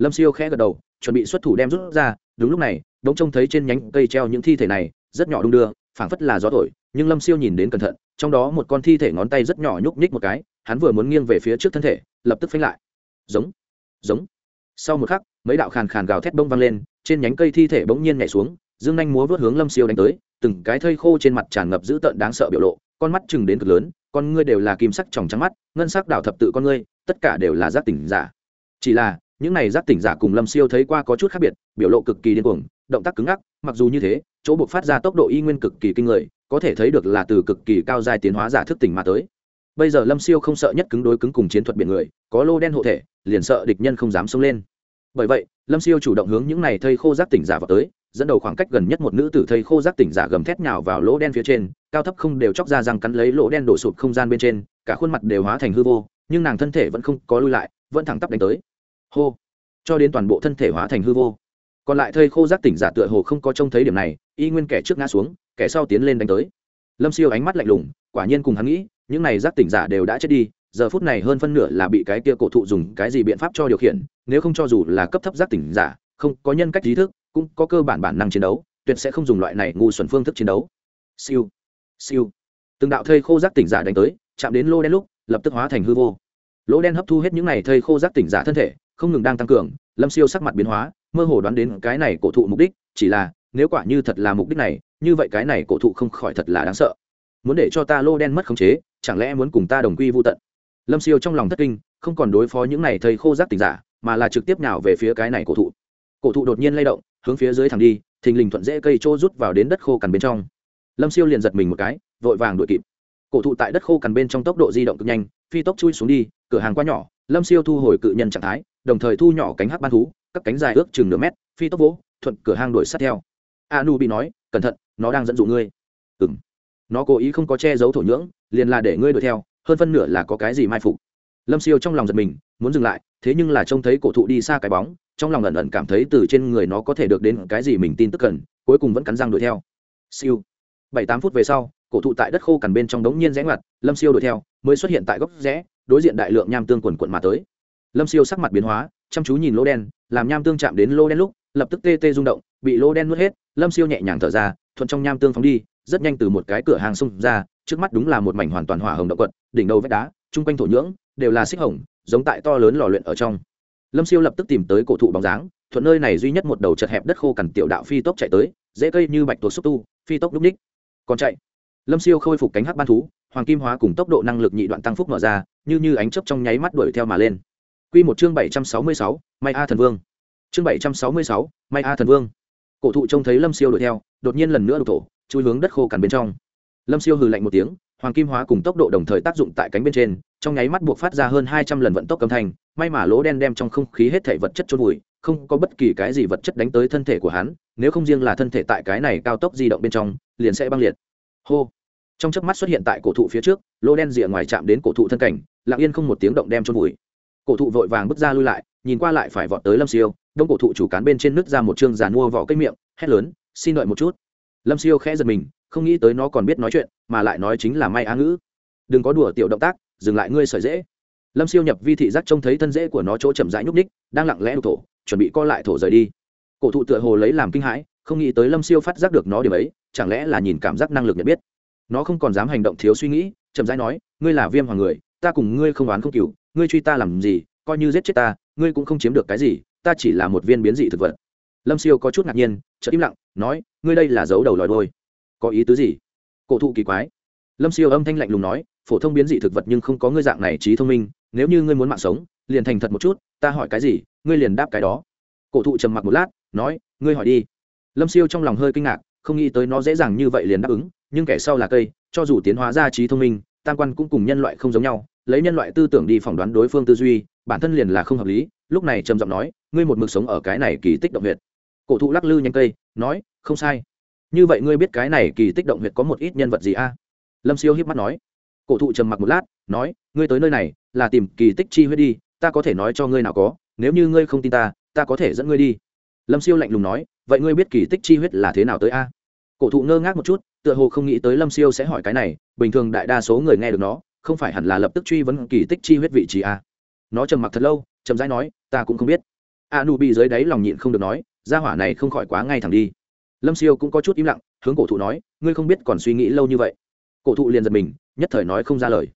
lâm siêu khẽ gật đầu, chuẩn bị xuất thủ đem rút ra. Đúng lúc này đống trông thấy trên nhánh cây treo những thi thể này, rất nhỏ đung đưa, phảng phất là gió thổi. Nhưng lâm siêu nhìn đến cẩn thận, trong đó một con thi thể ngón tay rất nhỏ nhúc nhích một cái, hắn vừa muốn nghiêng về phía trước thân thể, lập tức phanh lại. Giống giống. Sau một khắc, mấy đạo khàn khàn gào thét bông vang lên, trên nhánh cây thi thể bỗng nhiên nhảy xuống, dương nhanh múa vớt hướng lâm siêu đánh tới, từng cái thây khô trên mặt tràn ngập dữ tợn đáng sợ biểu lộ, con mắt chừng đến cực lớn, con ngươi đều là kim sắc tròng trắng mắt, ngân sắc đảo thập tự con ngươi, tất cả đều là giác tỉnh giả. Chỉ là những này giác tỉnh giả cùng lâm siêu thấy qua có chút khác biệt, biểu lộ cực kỳ điên cuồng, động tác cứng ngắc, mặc dù như thế, chỗ buộc phát ra tốc độ y nguyên cực kỳ kinh người, có thể thấy được là từ cực kỳ cao dài tiến hóa giả thức tỉnh mà tới. Bây giờ lâm siêu không sợ nhất cứng đối cứng cùng chiến thuật biển người, có lô đen hộ thể, liền sợ địch nhân không dám xông lên. Bởi vậy, lâm siêu chủ động hướng những này thây khô giác tỉnh giả vào tới, dẫn đầu khoảng cách gần nhất một nữ tử thây khô giác tỉnh giả gầm thét nhào vào lỗ đen phía trên, cao thấp không đều chóc ra răng cắn lấy lỗ đen đổ sụt không gian bên trên, cả khuôn mặt đều hóa thành hư vô, nhưng nàng thân thể vẫn không có lui lại, vẫn thẳng tắp đánh tới hô. Cho đến toàn bộ thân thể hóa thành hư vô. Còn lại thây khô giác tỉnh giả tựa hồ không có trông thấy điểm này, y nguyên kẻ trước ngã xuống, kẻ sau tiến lên đánh tới. Lâm siêu ánh mắt lạnh lùng, quả nhiên cùng hắn nghĩ, những này giác tỉnh giả đều đã chết đi, giờ phút này hơn phân nửa là bị cái kia cổ thụ dùng cái gì biện pháp cho điều khiển, nếu không cho dù là cấp thấp giác tỉnh giả, không có nhân cách trí thức, cũng có cơ bản bản năng chiến đấu, tuyệt sẽ không dùng loại này ngu xuẩn phương thức chiến đấu. Siêu. Siêu. Từng đạo thây khô giác tỉnh giả đánh tới, chạm đến lô đen lúc, lập tức hóa thành hư vô. Lỗ đen hấp thu hết những này thây khô giác tỉnh giả thân thể không ngừng đang tăng cường, lâm siêu sắc mặt biến hóa, mơ hồ đoán đến cái này cổ thụ mục đích, chỉ là, nếu quả như thật là mục đích này, như vậy cái này cổ thụ không khỏi thật là đáng sợ. Muốn để cho ta lô đen mất khống chế, chẳng lẽ muốn cùng ta đồng quy vô tận? Lâm siêu trong lòng thất kinh, không còn đối phó những này thầy khô giác tình giả, mà là trực tiếp nào về phía cái này cổ thụ. Cổ thụ đột nhiên lay động, hướng phía dưới thẳng đi, thình lình thuận dễ cây trô rút vào đến đất khô cằn bên trong. Lâm siêu liền giật mình một cái, vội vàng đuổi kịp. Cổ thụ tại đất khô cằn bên trong tốc độ di động cực nhanh, phi tốc chui xuống đi, cửa hàng quá nhỏ, lâm siêu thu hồi cự nhân trạng thái đồng thời thu nhỏ cánh hắc ban thú, các cánh dài ước chừng nửa mét, phi tốc vỗ, thuận cửa hang đuổi sát theo. A nu bị nói, cẩn thận, nó đang dẫn dụ ngươi. Ừng nó cố ý không có che giấu thổ nhưỡng, liền là để ngươi đuổi theo, hơn phân nửa là có cái gì mai phục. Lâm siêu trong lòng giật mình, muốn dừng lại, thế nhưng là trông thấy cổ thụ đi xa cái bóng, trong lòng ẩn ẩn cảm thấy từ trên người nó có thể được đến cái gì mình tin tức cần, cuối cùng vẫn cắn răng đuổi theo. Siêu. Bảy tám phút về sau, cổ thụ tại đất khô cằn bên trong đống nhiên rẽ ngoặt, lâm siêu đuổi theo, mới xuất hiện tại góc rẽ, đối diện đại lượng nham tương quần quận mà tới lâm siêu sắc mặt biến hóa, chăm chú nhìn lô đen, làm nham tương chạm đến lô đen lúc, lập tức tê tê rung động, bị lô đen nuốt hết, lâm siêu nhẹ nhàng thở ra, thuận trong nham tương phóng đi, rất nhanh từ một cái cửa hàng xông ra, trước mắt đúng là một mảnh hoàn toàn hỏa hồng động quật, đỉnh đầu vách đá, chung quanh thổ nhưỡng, đều là xích hồng, giống tại to lớn lò luyện ở trong. Lâm siêu lập tức tìm tới cổ thụ bóng dáng, thuận nơi này duy nhất một đầu chật hẹp đất khô cằn tiểu đạo phi tốc chạy tới, dễ cây như bạch tuộc xúc tu, phi tốc núp ních. Còn chạy. Lâm siêu khôi phục cánh hắc ban thú, hoàng kim hóa cùng tốc độ năng lực nhị đoạn tăng phúc mở ra, như như ánh chớp trong nháy mắt đuổi theo mà lên. Quy một chương bảy trăm sáu mươi sáu, May A thần vương. Chương bảy trăm sáu mươi sáu, May A thần vương. Cổ thụ trông thấy Lâm Siêu đuổi theo, đột nhiên lần nữa đục thổ, chui hướng đất khô cằn bên trong. Lâm Siêu hừ lạnh một tiếng, hoàng kim hóa cùng tốc độ đồng thời tác dụng tại cánh bên trên, trong nháy mắt buộc phát ra hơn hai trăm lần vận tốc âm thanh, may mà lỗ đen đem trong không khí hết thảy vật chất chôn vùi, không có bất kỳ cái gì vật chất đánh tới thân thể của hắn, nếu không riêng là thân thể tại cái này cao tốc di động bên trong, liền sẽ băng liệt. Hô. Trong chớp mắt xuất hiện tại cổ thụ phía trước, lỗ đen rìa ngoài chạm đến cổ thụ thân cảnh, lặng yên không một tiếng động đem chôn vùi cổ thụ vội vàng bước ra lui lại, nhìn qua lại phải vọt tới lâm siêu, đông cổ thụ chủ cán bên trên nước ra một chương giàn mua vỏ cây miệng, hét lớn, xin đợi một chút. Lâm siêu khẽ giật mình, không nghĩ tới nó còn biết nói chuyện, mà lại nói chính là may á ngữ. Đừng có đùa tiểu động tác, dừng lại ngươi sợi dễ. Lâm siêu nhập vi thị giác trông thấy thân dễ của nó chỗ chậm rãi nhúc ních đang lặng lẽ đục thổ, chuẩn bị co lại thổ rời đi. Cổ thụ tựa hồ lấy làm kinh hãi, không nghĩ tới lâm siêu phát giác được nó điểm ấy, chẳng lẽ là nhìn cảm giác năng lực nhận biết. Nó không còn dám hành động thiếu suy nghĩ, chậm rãi nói, ngươi là viêm hoàng người, ta cùng ngươi không oán không cừu ngươi truy ta làm gì, coi như giết chết ta, ngươi cũng không chiếm được cái gì, ta chỉ là một viên biến dị thực vật. Lâm siêu có chút ngạc nhiên, chợt im lặng, nói, ngươi đây là dấu đầu lòi đôi có ý tứ gì? Cổ thụ kỳ quái. Lâm siêu âm thanh lạnh lùng nói, phổ thông biến dị thực vật nhưng không có ngươi dạng này trí thông minh, nếu như ngươi muốn mạng sống, liền thành thật một chút, ta hỏi cái gì, ngươi liền đáp cái đó. Cổ thụ trầm mặc một lát, nói, ngươi hỏi đi. Lâm siêu trong lòng hơi kinh ngạc, không nghĩ tới nó dễ dàng như vậy liền đáp ứng, nhưng kẻ sau là cây, cho dù tiến hóa ra trí thông minh, tam quan cũng cùng nhân loại không giống nhau lấy nhân loại tư tưởng đi phỏng đoán đối phương tư duy, bản thân liền là không hợp lý, lúc này trầm giọng nói, ngươi một mực sống ở cái này kỳ tích động huyệt. Cổ thụ lắc lư nhanh cây, nói, không sai. Như vậy ngươi biết cái này kỳ tích động huyệt có một ít nhân vật gì a? Lâm siêu hiếp mắt nói. Cổ thụ trầm mặc một lát, nói, ngươi tới nơi này, là tìm kỳ tích chi huyết đi, ta có thể nói cho ngươi nào có, nếu như ngươi không tin ta ta có thể dẫn ngươi đi. Lâm siêu lạnh lùng nói, vậy ngươi biết kỳ tích chi huyết là thế nào tới a? Cổ thụ ngơ ngác một chút, tựa hồ không nghĩ tới lâm siêu sẽ hỏi cái này, bình thường đại đa số người nghe được nó không phải hẳn là lập tức truy vấn kỳ tích chi huyết vị trí à? nó trầm mặc thật lâu, chậm rãi nói, ta cũng không biết. A nu bị dưới đáy lòng nhịn không được nói ra hỏa này không khỏi quá ngay thẳng đi. Lâm siêu cũng có chút im lặng, hướng cổ thụ nói, ngươi không biết còn suy nghĩ lâu như vậy. Cổ thụ liền giật mình, nhất thời nói không ra lời.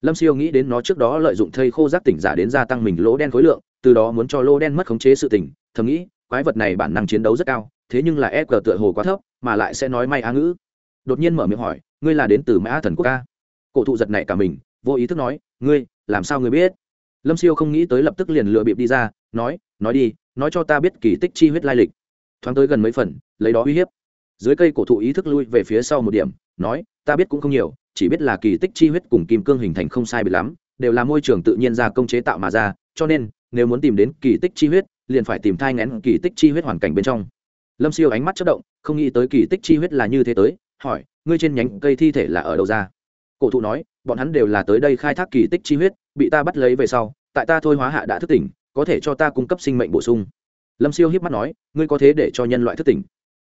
Lâm siêu nghĩ đến nó trước đó lợi dụng thây khô giác tỉnh giả đến gia tăng mình lỗ đen khối lượng, từ đó muốn cho lỗ đen mất khống chế sự tỉnh, thầm nghĩ, quái vật này bản năng chiến đấu rất cao, thế nhưng là e g tựa hồ quá thấp, mà lại sẽ nói may á ngữ. Đột nhiên mở miệng hỏi, ngươi là đến từ mã thần quốc ca? Cổ thụ giật này cả mình, vô ý thức nói, ngươi, làm sao ngươi biết? Lâm siêu không nghĩ tới lập tức liền lựa bịp đi ra, nói nói đi, nói cho ta biết kỳ tích chi huyết lai lịch. Thoáng tới gần mấy phần, lấy đó uy hiếp. Dưới cây cổ thụ ý thức lui về phía sau một điểm, nói, ta biết cũng không nhiều, chỉ biết là kỳ tích chi huyết cùng kim cương hình thành không sai biệt lắm, đều là môi trường tự nhiên ra công chế tạo mà ra, cho nên, nếu muốn tìm đến kỳ tích chi huyết, liền phải tìm thai ngén kỳ tích chi huyết hoàn cảnh bên trong. Lâm siêu ánh mắt chất động, không nghĩ tới kỳ tích chi huyết là như thế tới, hỏi, ngươi trên nhánh cây thi thể là ở đâu ra? Cổ thụ nói, bọn hắn đều là tới đây khai thác kỳ tích chi huyết, bị ta bắt lấy về sau, tại ta thôi hóa hạ đã thức tỉnh, có thể cho ta cung cấp sinh mệnh bổ sung. Lâm siêu hiếp mắt nói, ngươi có thế để cho nhân loại thức tỉnh?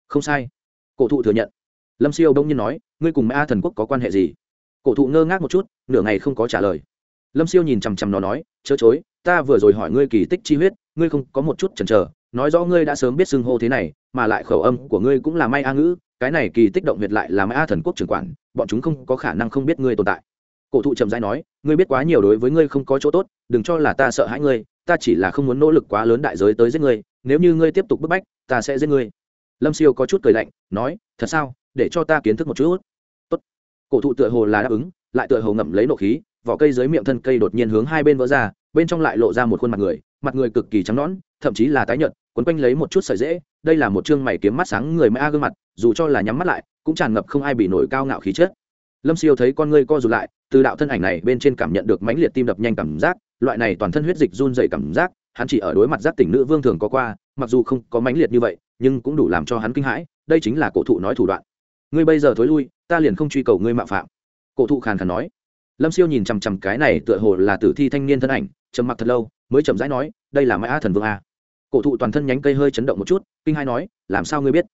Không sai. Cổ thụ thừa nhận. Lâm siêu đông nhiên nói, ngươi cùng a thần quốc có quan hệ gì? Cổ thụ ngơ ngác một chút, nửa ngày không có trả lời. Lâm siêu nhìn chằm chằm nó nói, chớ chối, ta vừa rồi hỏi ngươi kỳ tích chi huyết, ngươi không có một chút chần chờ, nói rõ ngươi đã sớm biết xưng hô thế này, mà lại khẩu âm của ngươi cũng là may a ngữ, cái này kỳ tích động huyệt lại là may a thần quốc trưởng quản bọn chúng không có khả năng không biết ngươi tồn tại. Cổ thụ chậm rãi nói, ngươi biết quá nhiều đối với ngươi không có chỗ tốt, đừng cho là ta sợ hãi ngươi, ta chỉ là không muốn nỗ lực quá lớn đại giới tới giết ngươi, nếu như ngươi tiếp tục bức bách, ta sẽ giết ngươi. Lâm siêu có chút cười lạnh, nói, thật sao, để cho ta kiến thức một chút. Tốt. cổ thụ tựa hồ là đáp ứng, lại tựa hồ ngậm lấy nộ khí, vỏ cây dưới miệng thân cây đột nhiên hướng hai bên vỡ ra, bên trong lại lộ ra một khuôn mặt người mặt người cực kỳ trắng nõn, thậm chí là tái nhợt quấn quanh lấy một chút sợi dễ, đây là một chương mày kiếm mắt sáng người mã gương mặt, dù cho là nhắm mắt lại, cũng tràn ngập không ai bị nổi cao ngạo khí chết. lâm siêu thấy con ngươi co rụt lại, từ đạo thân ảnh này bên trên cảm nhận được mãnh liệt tim đập nhanh cảm giác, loại này toàn thân huyết dịch run dày cảm giác, hắn chỉ ở đối mặt giác tỉnh nữ vương thường có qua, mặc dù không có mãnh liệt như vậy, nhưng cũng đủ làm cho hắn kinh hãi, đây chính là cổ thụ nói thủ đoạn. Ngươi bây giờ thối lui, ta liền không truy cầu ngươi mạo phạm. Cổ thụ khàn khàn nói. Lâm siêu nhìn chằm chằm cái này tựa hồ là tử thi thanh niên thân ảnh, trầm mặc thật lâu, mới chậm rãi nói, đây là mãi a thần vương a cổ thụ toàn thân nhánh cây hơi chấn động một chút, kinh hai nói, làm sao ngươi biết?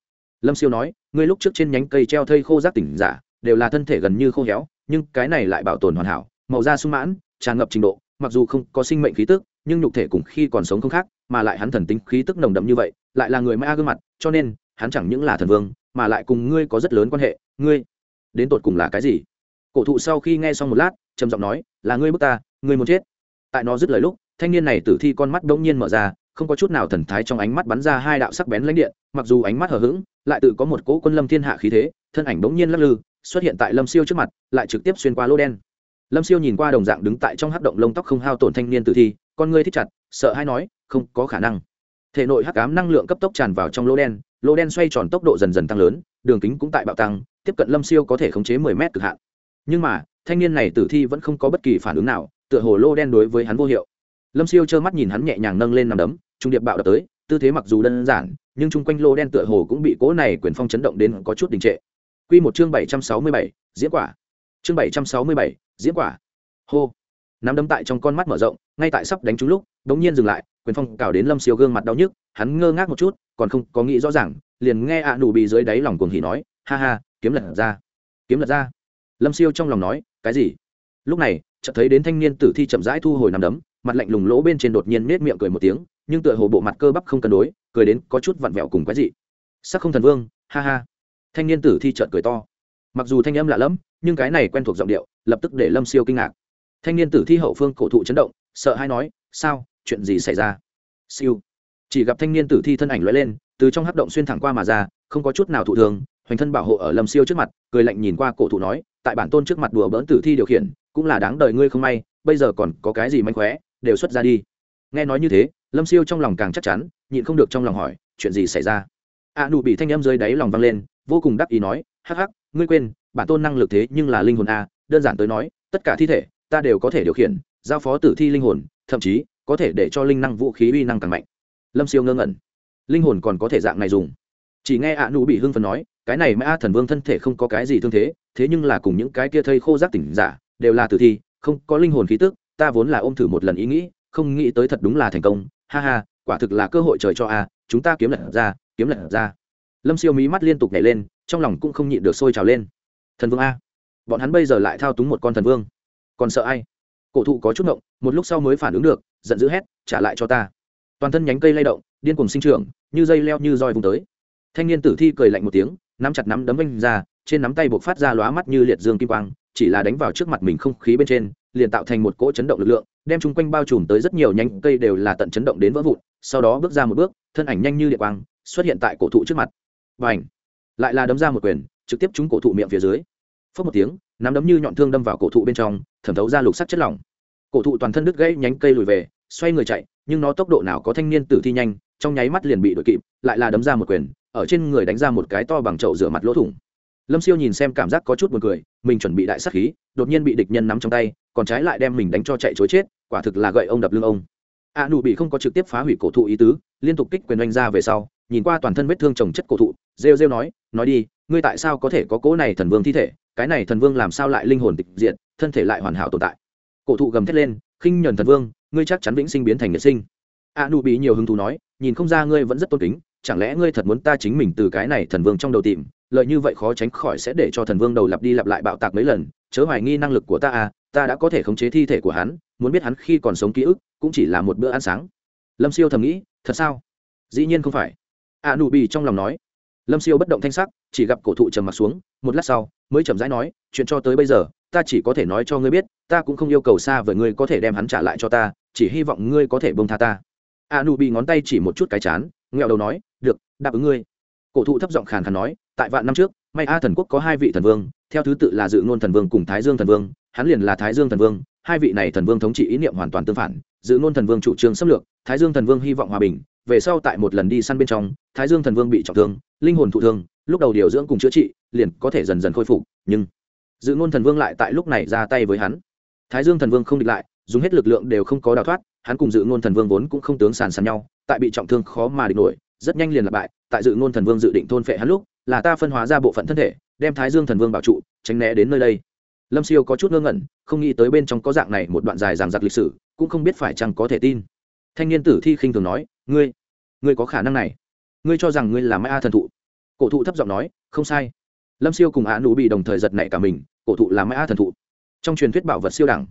Lâm siêu nói, ngươi lúc trước trên nhánh cây treo thây khô giác tỉnh giả, đều là thân thể gần như khô héo, nhưng cái này lại bảo tồn hoàn hảo, màu da sung mãn, tràn ngập trình độ, mặc dù không có sinh mệnh khí tức, nhưng nhục thể cùng khi còn sống không khác, mà lại hắn thần tính khí tức nồng đậm như vậy, lại là người mã gương mặt, cho nên, hắn chẳng những là thần vương, mà lại cùng ngươi có rất lớn quan hệ, ngươi đến tột cùng là cái gì? Cổ thụ sau khi nghe xong một lát, trầm giọng nói, là ngươi bức ta, ngươi muốn chết. Tại nó dứt lời lúc, thanh niên này tử thi con mắt bỗng nhiên mở ra không có chút nào thần thái trong ánh mắt bắn ra hai đạo sắc bén lãnh điện, mặc dù ánh mắt hờ hững, lại tự có một cỗ quân lâm thiên hạ khí thế, thân ảnh bỗng nhiên lắc lư, xuất hiện tại lâm siêu trước mặt, lại trực tiếp xuyên qua lô đen. Lâm siêu nhìn qua đồng dạng đứng tại trong hắc động lông tóc không hao tổn thanh niên tử thi, con ngươi thích chặt, sợ hay nói, không có khả năng. Thể nội hắc ám năng lượng cấp tốc tràn vào trong lô đen lô đen xoay tròn tốc độ dần dần tăng lớn, đường kính cũng tại bạo tăng, tiếp cận lâm siêu có thể khống chế mười mét cực hạn. Nhưng mà, thanh niên này tử thi vẫn không có bất kỳ phản ứng nào, tựa hồ lô đen đối với hắn vô hiệu. Lâm siêu trơ mắt nhìn hắn nhẹ nhàng nâng lên nằm đấm trung điệp bạo đập tới, tư thế mặc dù đơn giản, nhưng chung quanh lô đen tựa hồ cũng bị cỗ này quyền phong chấn động đến có chút đình trệ. Q một chương bảy trăm sáu mươi bảy, diễn quả. Chương bảy trăm sáu mươi bảy, diễn quả. Hô. Nắm đấm tại trong con mắt mở rộng, ngay tại sắp đánh trúng lúc đ ỗ n g nhiên dừng lại, quyền phong cào đến lâm siêu gương mặt đau nhức, hắn ngơ ngác một chút, còn không có nghĩ rõ ràng, liền nghe ạ nụ bị dưới đáy lòng cuồng hỉ nói, ha ha, kiếm lật ra, kiếm lật ra. Lâm siêu trong lòng nói, cái gì? Lúc này, chợt thấy đến thanh niên tử thi chậm rãi thu hồi nằm đấm, mặt lạnh lùng lỗ bên trên đột nhiên nết miệng cười một tiếng nhưng tựa hồ bộ mặt cơ bắp không cân đối, cười đến có chút vặn vẹo cùng quái dị. Sắc không thần vương, ha ha. Thanh niên tử thi chợt cười to. Mặc dù thanh âm lạ lẫm, nhưng cái này quen thuộc giọng điệu, lập tức để lâm siêu kinh ngạc. Thanh niên tử thi hậu phương cổ thụ chấn động, sợ hay nói, sao? Chuyện gì xảy ra? Siêu. Chỉ gặp thanh niên tử thi thân ảnh lóe lên, từ trong hắc động xuyên thẳng qua mà ra, không có chút nào thụ thường, hoành thân bảo hộ ở lâm siêu trước mặt, cười lạnh nhìn qua cổ thụ nói, tại bản tôn trước mặt đùa bỡn tử thi điều khiển, cũng là đáng đời ngươi không may, bây giờ còn có cái gì manh khóe, đều xuất ra đi. Nghe nói như thế lâm siêu trong lòng càng chắc chắn, nhịn không được trong lòng hỏi, chuyện gì xảy ra? A nụ bị thanh em rơi đáy lòng vang lên, vô cùng đắc ý nói, hắc hắc, ngươi quên, bản tôn năng lực thế nhưng là linh hồn a, đơn giản tới nói, tất cả thi thể, ta đều có thể điều khiển, giao phó tử thi linh hồn, thậm chí, có thể để cho linh năng vũ khí uy năng càng mạnh. Lâm siêu ngơ ngẩn. Linh hồn còn có thể dạng này dùng. Chỉ nghe ạ nụ bị hưng phần nói, cái này mã thần vương thân thể không có cái gì thương thế thế nhưng là cùng những cái kia thây khô giác tỉnh giả, đều là tử thi, không có linh hồn khí tức, ta vốn là ôm thử một lần ý nghĩ, không nghĩ tới thật đúng là thành công ha ha, quả thực là cơ hội trời cho a, chúng ta kiếm lật ra, kiếm lật ra. Lâm siêu mí mắt liên tục nhảy lên, trong lòng cũng không nhịn được sôi trào lên. Thần vương a. Bọn hắn bây giờ lại thao túng một con thần vương. Còn sợ ai? Cổ thụ có chút động một lúc sau mới phản ứng được, giận dữ hét, trả lại cho ta. Toàn thân nhánh cây lay động, điên cùng sinh trưởng, như dây leo như roi vùng tới. Thanh niên tử thi cười lạnh một tiếng, nắm chặt nắm đấm vanh ra, trên nắm tay buộc phát ra lóa mắt như liệt dương kim quang chỉ là đánh vào trước mặt mình không khí bên trên, liền tạo thành một cỗ chấn động lực lượng, đem chung quanh bao trùm tới rất nhiều nhánh cây đều là tận chấn động đến vỡ vụn, sau đó bước ra một bước, thân ảnh nhanh như địa quang, xuất hiện tại cổ thụ trước mặt. Và ảnh lại là đấm ra một quyền, trực tiếp trúng cổ thụ miệng phía dưới. Phớt một tiếng, nắm đấm như nhọn thương đâm vào cổ thụ bên trong, thẩm thấu ra lục sắc chất lỏng. Cổ thụ toàn thân đứt gãy nhánh cây lùi về, xoay người chạy, nhưng nó tốc độ nào có thanh niên tử thi nhanh, trong nháy mắt liền bị đội kịp, lại là đấm ra một quyền, ở trên người đánh ra một cái to bằng chậu rửa mặt lỗ thủng lâm siêu nhìn xem cảm giác có chút buồn cười, mình chuẩn bị đại sắc khí, đột nhiên bị địch nhân nắm trong tay, còn trái lại đem mình đánh cho chạy chối chết, quả thực là gậy ông đập lưng ông. A nụ bị không có trực tiếp phá hủy cổ thụ ý tứ, liên tục kích quyền oanh ra về sau, nhìn qua toàn thân vết thương trồng chất cổ thụ, rêu rêu nói nói đi, ngươi tại sao có thể có cỗ này thần vương thi thể? Cái này thần vương làm sao lại linh hồn tịch diện thân thể lại hoàn hảo tồn tại? Cổ thụ gầm thét lên, khinh nhẫn thần vương, ngươi chắc chắn vĩnh sinh biến thành nhật sinh. A nụ bị nhiều hứng thú nói, nhìn không ra ngươi vẫn rất tôn kính, chẳng lẽ ngươi thật muốn ta chính mình từ cái này thần vương trong đầu tìm lợi như vậy khó tránh khỏi sẽ để cho thần vương đầu lặp đi lặp lại bạo tạc mấy lần, chớ hoài nghi năng lực của ta à ta đã có thể khống chế thi thể của hắn, muốn biết hắn khi còn sống ký ức, cũng chỉ là một bữa ăn sáng. Lâm siêu thầm nghĩ, thật sao? Dĩ nhiên không phải. A nụ bì trong lòng nói. Lâm siêu bất động thanh sắc, chỉ gặp cổ thụ trầm mặt xuống, một lát sau, mới chậm rãi nói, chuyện cho tới bây giờ, ta chỉ có thể nói cho ngươi biết, ta cũng không yêu cầu xa với ngươi có thể đem hắn trả lại cho ta, chỉ hy vọng ngươi có thể bông tha ta. A nụ bị ngón tay chỉ một chút cái chán, nghẹo đầu nói, được, đáp ứng ngươi. Cổ thụ thấp giọng khàn khàn nói tại vạn năm trước, may a thần quốc có hai vị thần vương, theo thứ tự là dự ngôn thần vương cùng thái dương thần vương, hắn liền là thái dương thần vương, hai vị này thần vương thống trị ý niệm hoàn toàn tương phản. Dự ngôn thần vương chủ trương xâm lược, thái dương thần vương hy vọng hòa bình, về sau tại một lần đi săn bên trong, thái dương thần vương bị trọng thương, linh hồn thụ thương, lúc đầu điều dưỡng cùng chữa trị, liền có thể dần dần khôi phục, nhưng dự ngôn thần vương lại tại lúc này ra tay với hắn. Thái dương thần vương không địch lại, dùng hết lực lượng đều không có đào thoát, hắn cùng dự ngôn thần vương vốn cũng không tướng sàn sàn nhau, tại bị trọng thương khó mà địch nổi, rất nhanh liền lặp bại, tại dự ngôn thần vương dự định thôn phệ hắn lúc là ta phân hóa ra bộ phận thân thể, đem thái dương thần vương bảo trụ, tránh né đến nơi đây. Lâm siêu có chút ngơ ngẩn, không nghĩ tới bên trong có dạng này một đoạn dài ràng giặc lịch sử, cũng không biết phải chăng có thể tin. Thanh niên tử thi khinh thường nói, ngươi ngươi có khả năng này. Ngươi cho rằng ngươi là mai a thần thụ. Cổ thụ thấp giọng nói, không sai. Lâm siêu cùng á nụ bị đồng thời giật nảy cả mình, cổ thụ là mai a thần thụ. Trong truyền thuyết bảo vật siêu đẳng.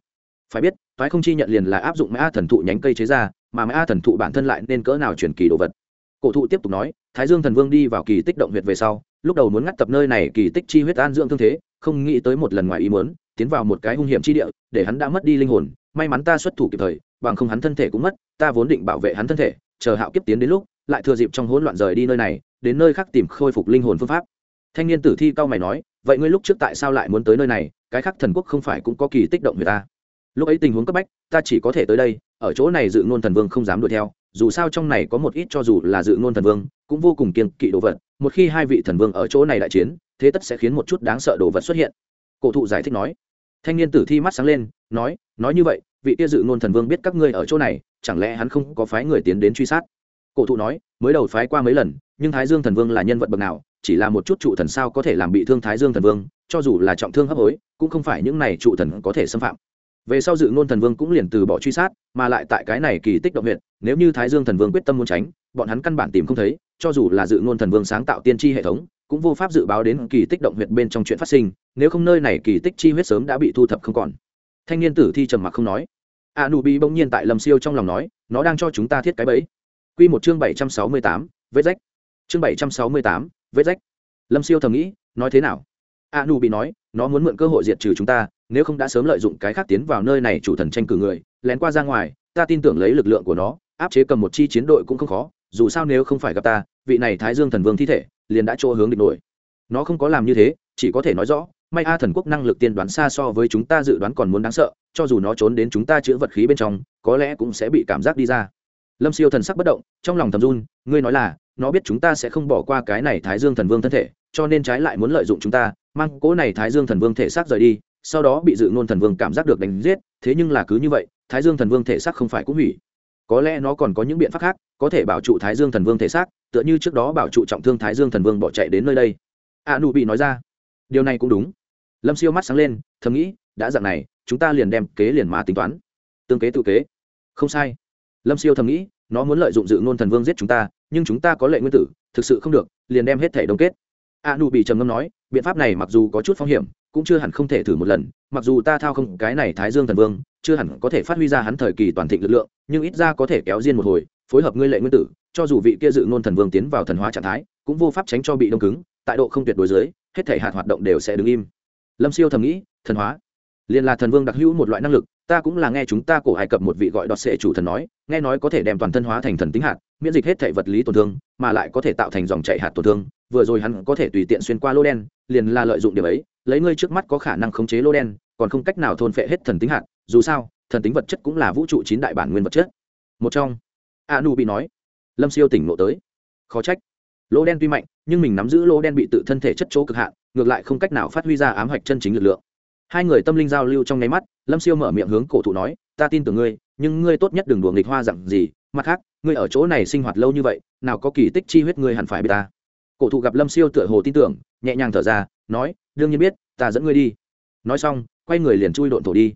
Phải biết thoái không chi nhận liền là áp dụng mai a thần thụ nhánh cây chế ra, mà mai a thần thụ bản thân lại nên cỡ nào truyền kỳ đồ vật. Cổ thụ tiếp tục nói, thái dương thần vương đi vào kỳ tích động huyệt về sau lúc đầu muốn ngắt tập nơi này kỳ tích chi huyết an dưỡng thương thế, không nghĩ tới một lần ngoài ý muốn, tiến vào một cái hung hiểm chi địa, để hắn đã mất đi linh hồn. May mắn ta xuất thủ kịp thời, bằng không hắn thân thể cũng mất, ta vốn định bảo vệ hắn thân thể, chờ hạo kiếp tiến đến lúc, lại thừa dịp trong hỗn loạn rời đi nơi này, đến nơi khác tìm khôi phục linh hồn phương pháp. Thanh niên tử thi cao mày nói, vậy ngươi lúc trước tại sao lại muốn tới nơi này? Cái khác thần quốc không phải cũng có kỳ tích động người ta. Lúc ấy tình huống cấp bách, ta chỉ có thể tới đây, ở chỗ này dự ngôn thần vương không dám đuổi theo, dù sao trong này có một ít cho dù là dự ngôn thần vương cũng vô cùng kiên kỵ đồ vật, một khi hai vị thần vương ở chỗ này đại chiến, thế tất sẽ khiến một chút đáng sợ đồ vật xuất hiện. Cổ thụ giải thích nói. Thanh niên tử thi mắt sáng lên, nói nói như vậy, vị kia dự ngôn thần vương biết các ngươi ở chỗ này, chẳng lẽ hắn không có phái người tiến đến truy sát? Cổ thụ nói, mới đầu phái qua mấy lần, nhưng thái dương thần vương là nhân vật bậc nào, chỉ là một chút trụ thần sao có thể làm bị thương thái dương thần vương, cho dù là trọng thương hấp hối, cũng không phải những này trụ thần có thể xâm phạm. Về sau dự ngôn thần vương cũng liền từ bỏ truy sát, mà lại tại cái này kỳ tích động huyện nếu như thái dương thần vương quyết tâm muốn tránh, bọn hắn căn bản tìm không thấy cho dù là dự ngôn thần vương sáng tạo tiên tri hệ thống, cũng vô pháp dự báo đến kỳ tích động huyệt bên trong chuyện phát sinh, nếu không nơi này kỳ tích chi huyết sớm đã bị thu thập không còn. Thanh niên tử thi trầm mặc không nói. A nụ bị bỗng nhiên tại lâm siêu trong lòng nói, nó đang cho chúng ta thiết cái bẫy. Q một chương bảy trăm sáu mươi tám, vết rách. Chương bảy trăm sáu mươi tám, vết rách. Lâm siêu thầm nghĩ, nói thế nào? A nụ bị nói, nó muốn mượn cơ hội diệt trừ chúng ta, nếu không đã sớm lợi dụng cái khác tiến vào nơi này chủ thần tranh cử người, lén qua ra ngoài, ta tin tưởng lấy lực lượng của nó, áp chế cầm một chi chiến đội cũng không khó dù sao nếu không phải gặp ta, vị này thái dương thần vương thi thể liền đã chỗ hướng địch nổi. Nó không có làm như thế, chỉ có thể nói rõ, may a thần quốc năng lực tiên đoán xa so với chúng ta dự đoán còn muốn đáng sợ, cho dù nó trốn đến chúng ta chữa vật khí bên trong, có lẽ cũng sẽ bị cảm giác đi ra. Lâm siêu thần sắc bất động, trong lòng thầm run, ngươi nói là, nó biết chúng ta sẽ không bỏ qua cái này thái dương thần vương thân thể, cho nên trái lại muốn lợi dụng chúng ta, mang cỗ này thái dương thần vương thể xác rời đi, sau đó bị dự ngôn thần vương cảm giác được đánh giết, thế nhưng là cứ như vậy, thái dương thần vương thể xác không phải cũng hủy có lẽ nó còn có những biện pháp khác, có thể bảo trụ thái dương thần vương thể xác, tựa như trước đó bảo trụ trọng thương thái dương thần vương bỏ chạy đến nơi đây. A nụ bị nói ra. Điều này cũng đúng. Lâm siêu mắt sáng lên, thầm nghĩ, đã dặn này, chúng ta liền đem kế liền mà tính toán. Tương kế tự kế. Không sai. Lâm siêu thầm nghĩ, nó muốn lợi dụng dự ngôn thần vương giết chúng ta, nhưng chúng ta có lệ nguyên tử, thực sự không được, liền đem hết thể đông kết. A nụ bị trầm ngâm nói, biện pháp này mặc dù có chút phong hiểm, cũng chưa hẳn không thể thử một lần, mặc dù ta thao không cái này thái dương thần vương chưa hẳn có thể phát huy ra hắn thời kỳ toàn thịnh lực lượng, nhưng ít ra có thể kéo riêng một hồi, phối hợp ngươi lệ nguyên tử, cho dù vị kia dự ngôn thần vương tiến vào thần hóa trạng thái, cũng vô pháp tránh cho bị đông cứng, tại độ không tuyệt đối dưới, hết thể hạt hoạt động đều sẽ đứng im. Lâm siêu thầm nghĩ, thần hóa. Liền là thần vương đặc hữu một loại năng lực, ta cũng là nghe chúng ta cổ ai cập một vị gọi đọt sệ chủ thần nói, nghe nói có thể đem toàn thân hóa thành thần tính hạt, miễn dịch hết thể vật lý tổn thương, mà lại có thể tạo thành dòng chạy hạt tổn thương, vừa rồi hắn có thể tùy tiện xuyên qua lô đen, liền là lợi dụng điểm ấy, lấy ngươi trước mắt có khả năng khống chế lô đen, còn không cách nào thôn phệ hết thần tính hạt dù sao, thần tính vật chất cũng là vũ trụ chín đại bản nguyên vật chất. Một trong a nu bị nói, lâm siêu tỉnh ngộ tới. Khó trách. Lô đen tuy mạnh, nhưng mình nắm giữ lô đen bị tự thân thể chất chỗ cực hạn, ngược lại không cách nào phát huy ra ám hạch chân chính lực lượng. Hai người tâm linh giao lưu trong nháy mắt, lâm siêu mở miệng hướng cổ thụ nói, ta tin tưởng ngươi, nhưng ngươi tốt nhất đừng đùa nghịch hoa dặn gì, mặt khác, ngươi ở chỗ này sinh hoạt lâu như vậy, nào có kỳ tích chi huyết ngươi hẳn phải biết ta. Cổ thụ gặp lâm siêu tựa hồ tin tưởng, nhẹ nhàng thở ra, nói, đương nhiên biết, ta dẫn ngươi đi. Nói xong, quay người liền chui độn thổ đi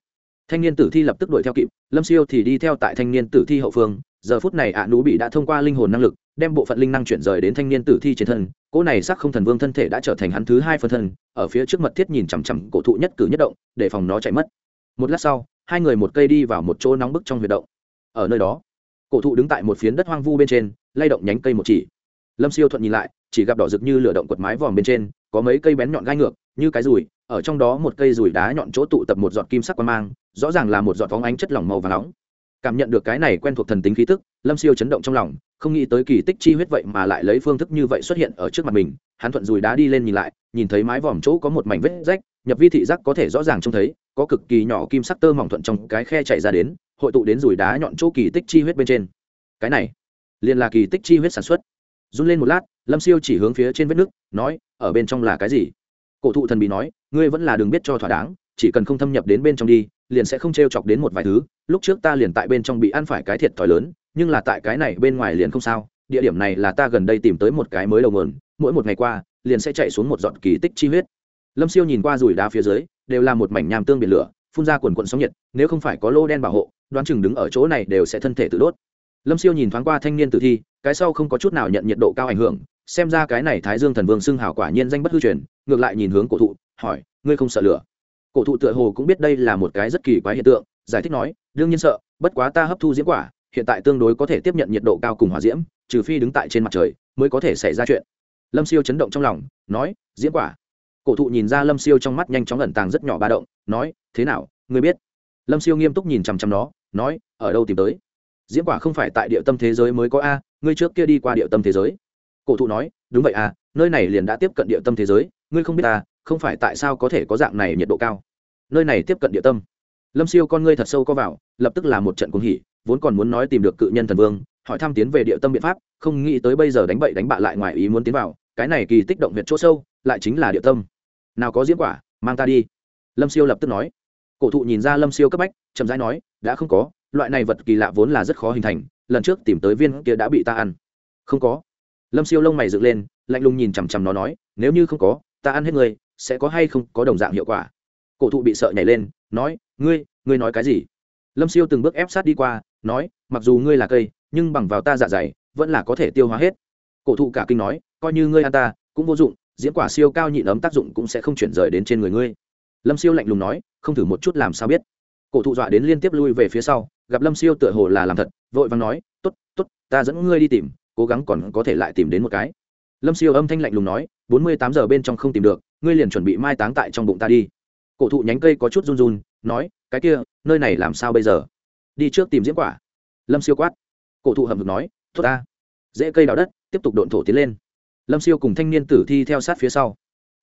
thanh niên tử thi lập tức đuổi theo kịp, lâm siêu thì đi theo tại thanh niên tử thi hậu phương. Giờ phút này ạ nú bị đã thông qua linh hồn năng lực, đem bộ phận linh năng chuyển rời đến thanh niên tử thi trên thân. Cỗ này sắc không thần vương thân thể đã trở thành hắn thứ hai phân thân, ở phía trước mật thiết nhìn chằm chằm cổ thụ nhất cử nhất động, để phòng nó chạy mất. Một lát sau, hai người một cây đi vào một chỗ nóng bức trong huyệt động. Ở nơi đó, cổ thụ đứng tại một phiến đất hoang vu bên trên, lay động nhánh cây một chỉ. Lâm siêu thuận nhìn lại, chỉ gặp đỏ rực như lửa động quật mái vòm bên trên, có mấy cây bén nhọn gai ngược, như cái rùi, ở trong đó một cây rùi đá nhọn chỗ tụ tập một giọt kim sắc qua mang rõ ràng là một giọt phóng ánh chất lỏng màu và nóng. Cảm nhận được cái này quen thuộc thần tính khí tức, lâm siêu chấn động trong lòng, không nghĩ tới kỳ tích chi huyết vậy mà lại lấy phương thức như vậy xuất hiện ở trước mặt mình. Hắn thuận rùi đá đi lên nhìn lại, nhìn thấy mái vòm chỗ có một mảnh vết rách, nhập vi thị giác có thể rõ ràng trông thấy, có cực kỳ nhỏ kim sắc tơ mỏng thuận trong cái khe chạy ra đến, hội tụ đến rùi đá nhọn chỗ kỳ tích chi huyết bên trên. Cái này, liền là kỳ tích chi huyết sản xuất. Run lên một lát, lâm siêu chỉ hướng phía trên vết nước nói, ở bên trong là cái gì? Cổ thụ thần bị nói, ngươi vẫn là đừng biết cho thỏa đáng chỉ cần không thâm nhập đến bên trong đi, liền sẽ không t r e o chọc đến một vài thứ. Lúc trước ta liền tại bên trong bị ăn phải cái thiệt thòi lớn, nhưng là tại cái này bên ngoài liền không sao. Địa điểm này là ta gần đây tìm tới một cái mới đầu mườn mỗi một ngày qua, liền sẽ chạy xuống một giọt kỳ tích chi huyết. Lâm siêu nhìn qua rủi đá phía dưới, đều là một mảnh nham tương biển lửa, phun ra quần quận sóng nhiệt, nếu không phải có lô đen bảo hộ, đoán chừng đứng ở chỗ này đều sẽ thân thể tự đốt. Lâm siêu nhìn thoáng qua thanh niên tử thi, cái sau không có chút nào nhận nhiệt độ cao ảnh hưởng, xem ra cái này thái dương thần vương xưng hảo quả nhiên danh bất hư truyền, ngược lại nhìn hướng cổ thụ, hỏi, ngươi không sợ lửa? Cổ thụ tựa hồ cũng biết đây là một cái rất kỳ quái hiện tượng, giải thích nói, đương nhiên sợ, bất quá ta hấp thu diễm quả, hiện tại tương đối có thể tiếp nhận nhiệt độ cao cùng hỏa diễm, trừ phi đứng tại trên mặt trời, mới có thể xảy ra chuyện. Lâm siêu chấn động trong lòng, nói, diễm quả? Cổ thụ nhìn ra lâm siêu trong mắt nhanh chóng ẩn tàng rất nhỏ ba động, nói, thế nào ngươi biết? Lâm siêu nghiêm túc nhìn chằm chằm nó, nói, ở đâu tìm tới? Diễm quả không phải tại địa tâm thế giới mới có a, ngươi trước kia đi qua địa tâm thế giới. Cổ thụ nói, đúng vậy à nơi này liền đã tiếp cận địa tâm thế giới, ngươi không biết ta không phải tại sao có thể có dạng này nhiệt độ cao? Nơi này tiếp cận địa tâm. Lâm siêu con ngươi thật sâu có vào, lập tức là một trận cuồng hỉ, vốn còn muốn nói tìm được cự nhân thần vương, hỏi thăm tiến về địa tâm biện pháp, không nghĩ tới bây giờ đánh bậy đánh bạ lại ngoài ý muốn tiến vào, cái này kỳ tích động việt chỗ sâu, lại chính là địa tâm. Nào có diễm quả, mang ta đi. Lâm siêu lập tức nói. Cổ thụ nhìn ra lâm siêu cấp bách, chậm rãi nói, đã không có, loại này vật kỳ lạ vốn là rất khó hình thành, lần trước tìm tới viên kia đã bị ta ăn. Không có. Lâm siêu lông mày dựng lên, lạnh lùng nhìn chằm chằm nó nói, nếu như không có, ta ăn hết người sẽ có hay không có đồng dạng hiệu quả. Cổ thụ bị sợ nhảy lên, nói, ngươi ngươi nói cái gì? Lâm siêu từng bước ép sát đi qua, nói, mặc dù ngươi là cây, nhưng bằng vào ta dạ dày, vẫn là có thể tiêu hóa hết. Cổ thụ cả kinh nói, coi như ngươi ăn ta, cũng vô dụng, diễm quả siêu cao nhịn ấm tác dụng cũng sẽ không chuyển rời đến trên người ngươi. Lâm siêu lạnh lùng nói, không thử một chút làm sao biết? Cổ thụ dọa đến liên tiếp lui về phía sau, gặp lâm siêu tựa hồ là làm thật, vội vàng nói t ố t t ố t ta dẫn ngươi đi tìm, cố gắng còn có thể lại tìm đến một cái lâm siêu âm thanh lạnh lùng nói, bốn mươi tám giờ bên trong không tìm được, ngươi liền chuẩn bị mai táng tại trong bụng ta đi. Cổ thụ nhánh cây có chút run run, nói, cái kia, nơi này làm sao bây giờ? Đi trước tìm diễm quả. Lâm siêu quát. Cổ thụ hầm hực nói thốt ta. Dễ cây đào đất, tiếp tục độn thổ tiến lên. Lâm siêu cùng thanh niên tử thi theo sát phía sau.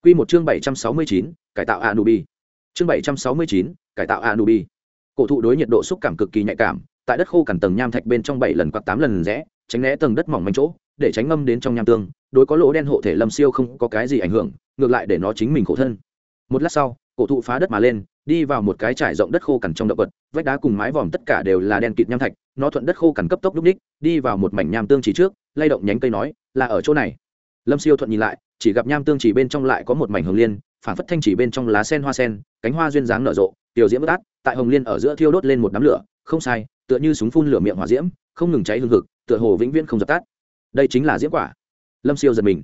Q một chương bảy trăm sáu mươi chín, cải tạo a nubi chương bảy trăm sáu mươi chín, cải tạo a nubi cổ thụ đối nhiệt độ xúc cảm cực kỳ nhạy cảm, tại đất khô cằn tầng nham thạch bên trong bảy lần quạt tám lần rẽ tránh né tầng đất mỏng manh chỗ, để tránh ngâm đến trong nham tương, đối có lỗ đen hộ thể lâm siêu không có cái gì ảnh hưởng, ngược lại để nó chính mình khổ thân. Một lát sau, cổ thụ phá đất mà lên, đi vào một cái trải rộng đất khô cằn trong động vật, vách đá cùng mái vòm tất cả đều là đen kịt nham thạch, nó thuận đất khô cằn cấp tốc đúc ních đi vào một mảnh nham tương chỉ trước, lay động nhánh cây nói, là ở chỗ này. Lâm siêu thuận nhìn lại, chỉ gặp nham tương chỉ bên trong lại có một mảnh hồng liên phản phất thanh chỉ bên trong lá sen hoa sen, cánh hoa duyên dáng nở rộ, tiểu diễm bất át, tại hồng liên ở giữa thiêu đốt lên một đám lửa, không sai, tựa như súng phun lửa miệng hỏa diễm, không ngừng cháy hương thực tựa hồ vĩnh viễn không dập tắt. Đây chính là diễm quả. Lâm siêu giật mình.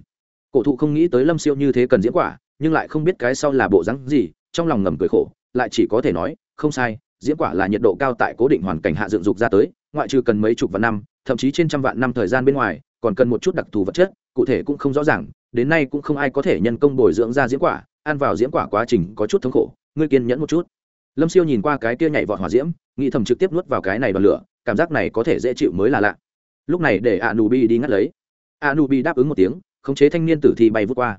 Cổ thụ không nghĩ tới lâm siêu như thế cần diễm quả, nhưng lại không biết cái sau là bộ rắn gì, trong lòng ngầm cười khổ, lại chỉ có thể nói, không sai diễm quả là nhiệt độ cao tại cố định hoàn cảnh hạ dựng dục ra tới, ngoại trừ cần mấy chục vạn năm, thậm chí trên trăm vạn năm thời gian bên ngoài, còn cần một chút đặc thù vật chất, cụ thể cũng không rõ ràng, đến nay cũng không ai có thể nhân công bồi dưỡng ra diễm quả, ăn vào diễm quả quá trình có chút thống khổ, ngươi kiên nhẫn một chút. Lâm siêu nhìn qua cái kia nhảy vọt hỏa diễm, nghĩ thầm trực tiếp nuốt vào cái này đoàn lửa, cảm giác này có thể dễ chịu mới là lạ lúc này để a nu bi đi ngắt lấy. A nu bi đáp ứng một tiếng, khống chế thanh niên tử thi bay vút qua.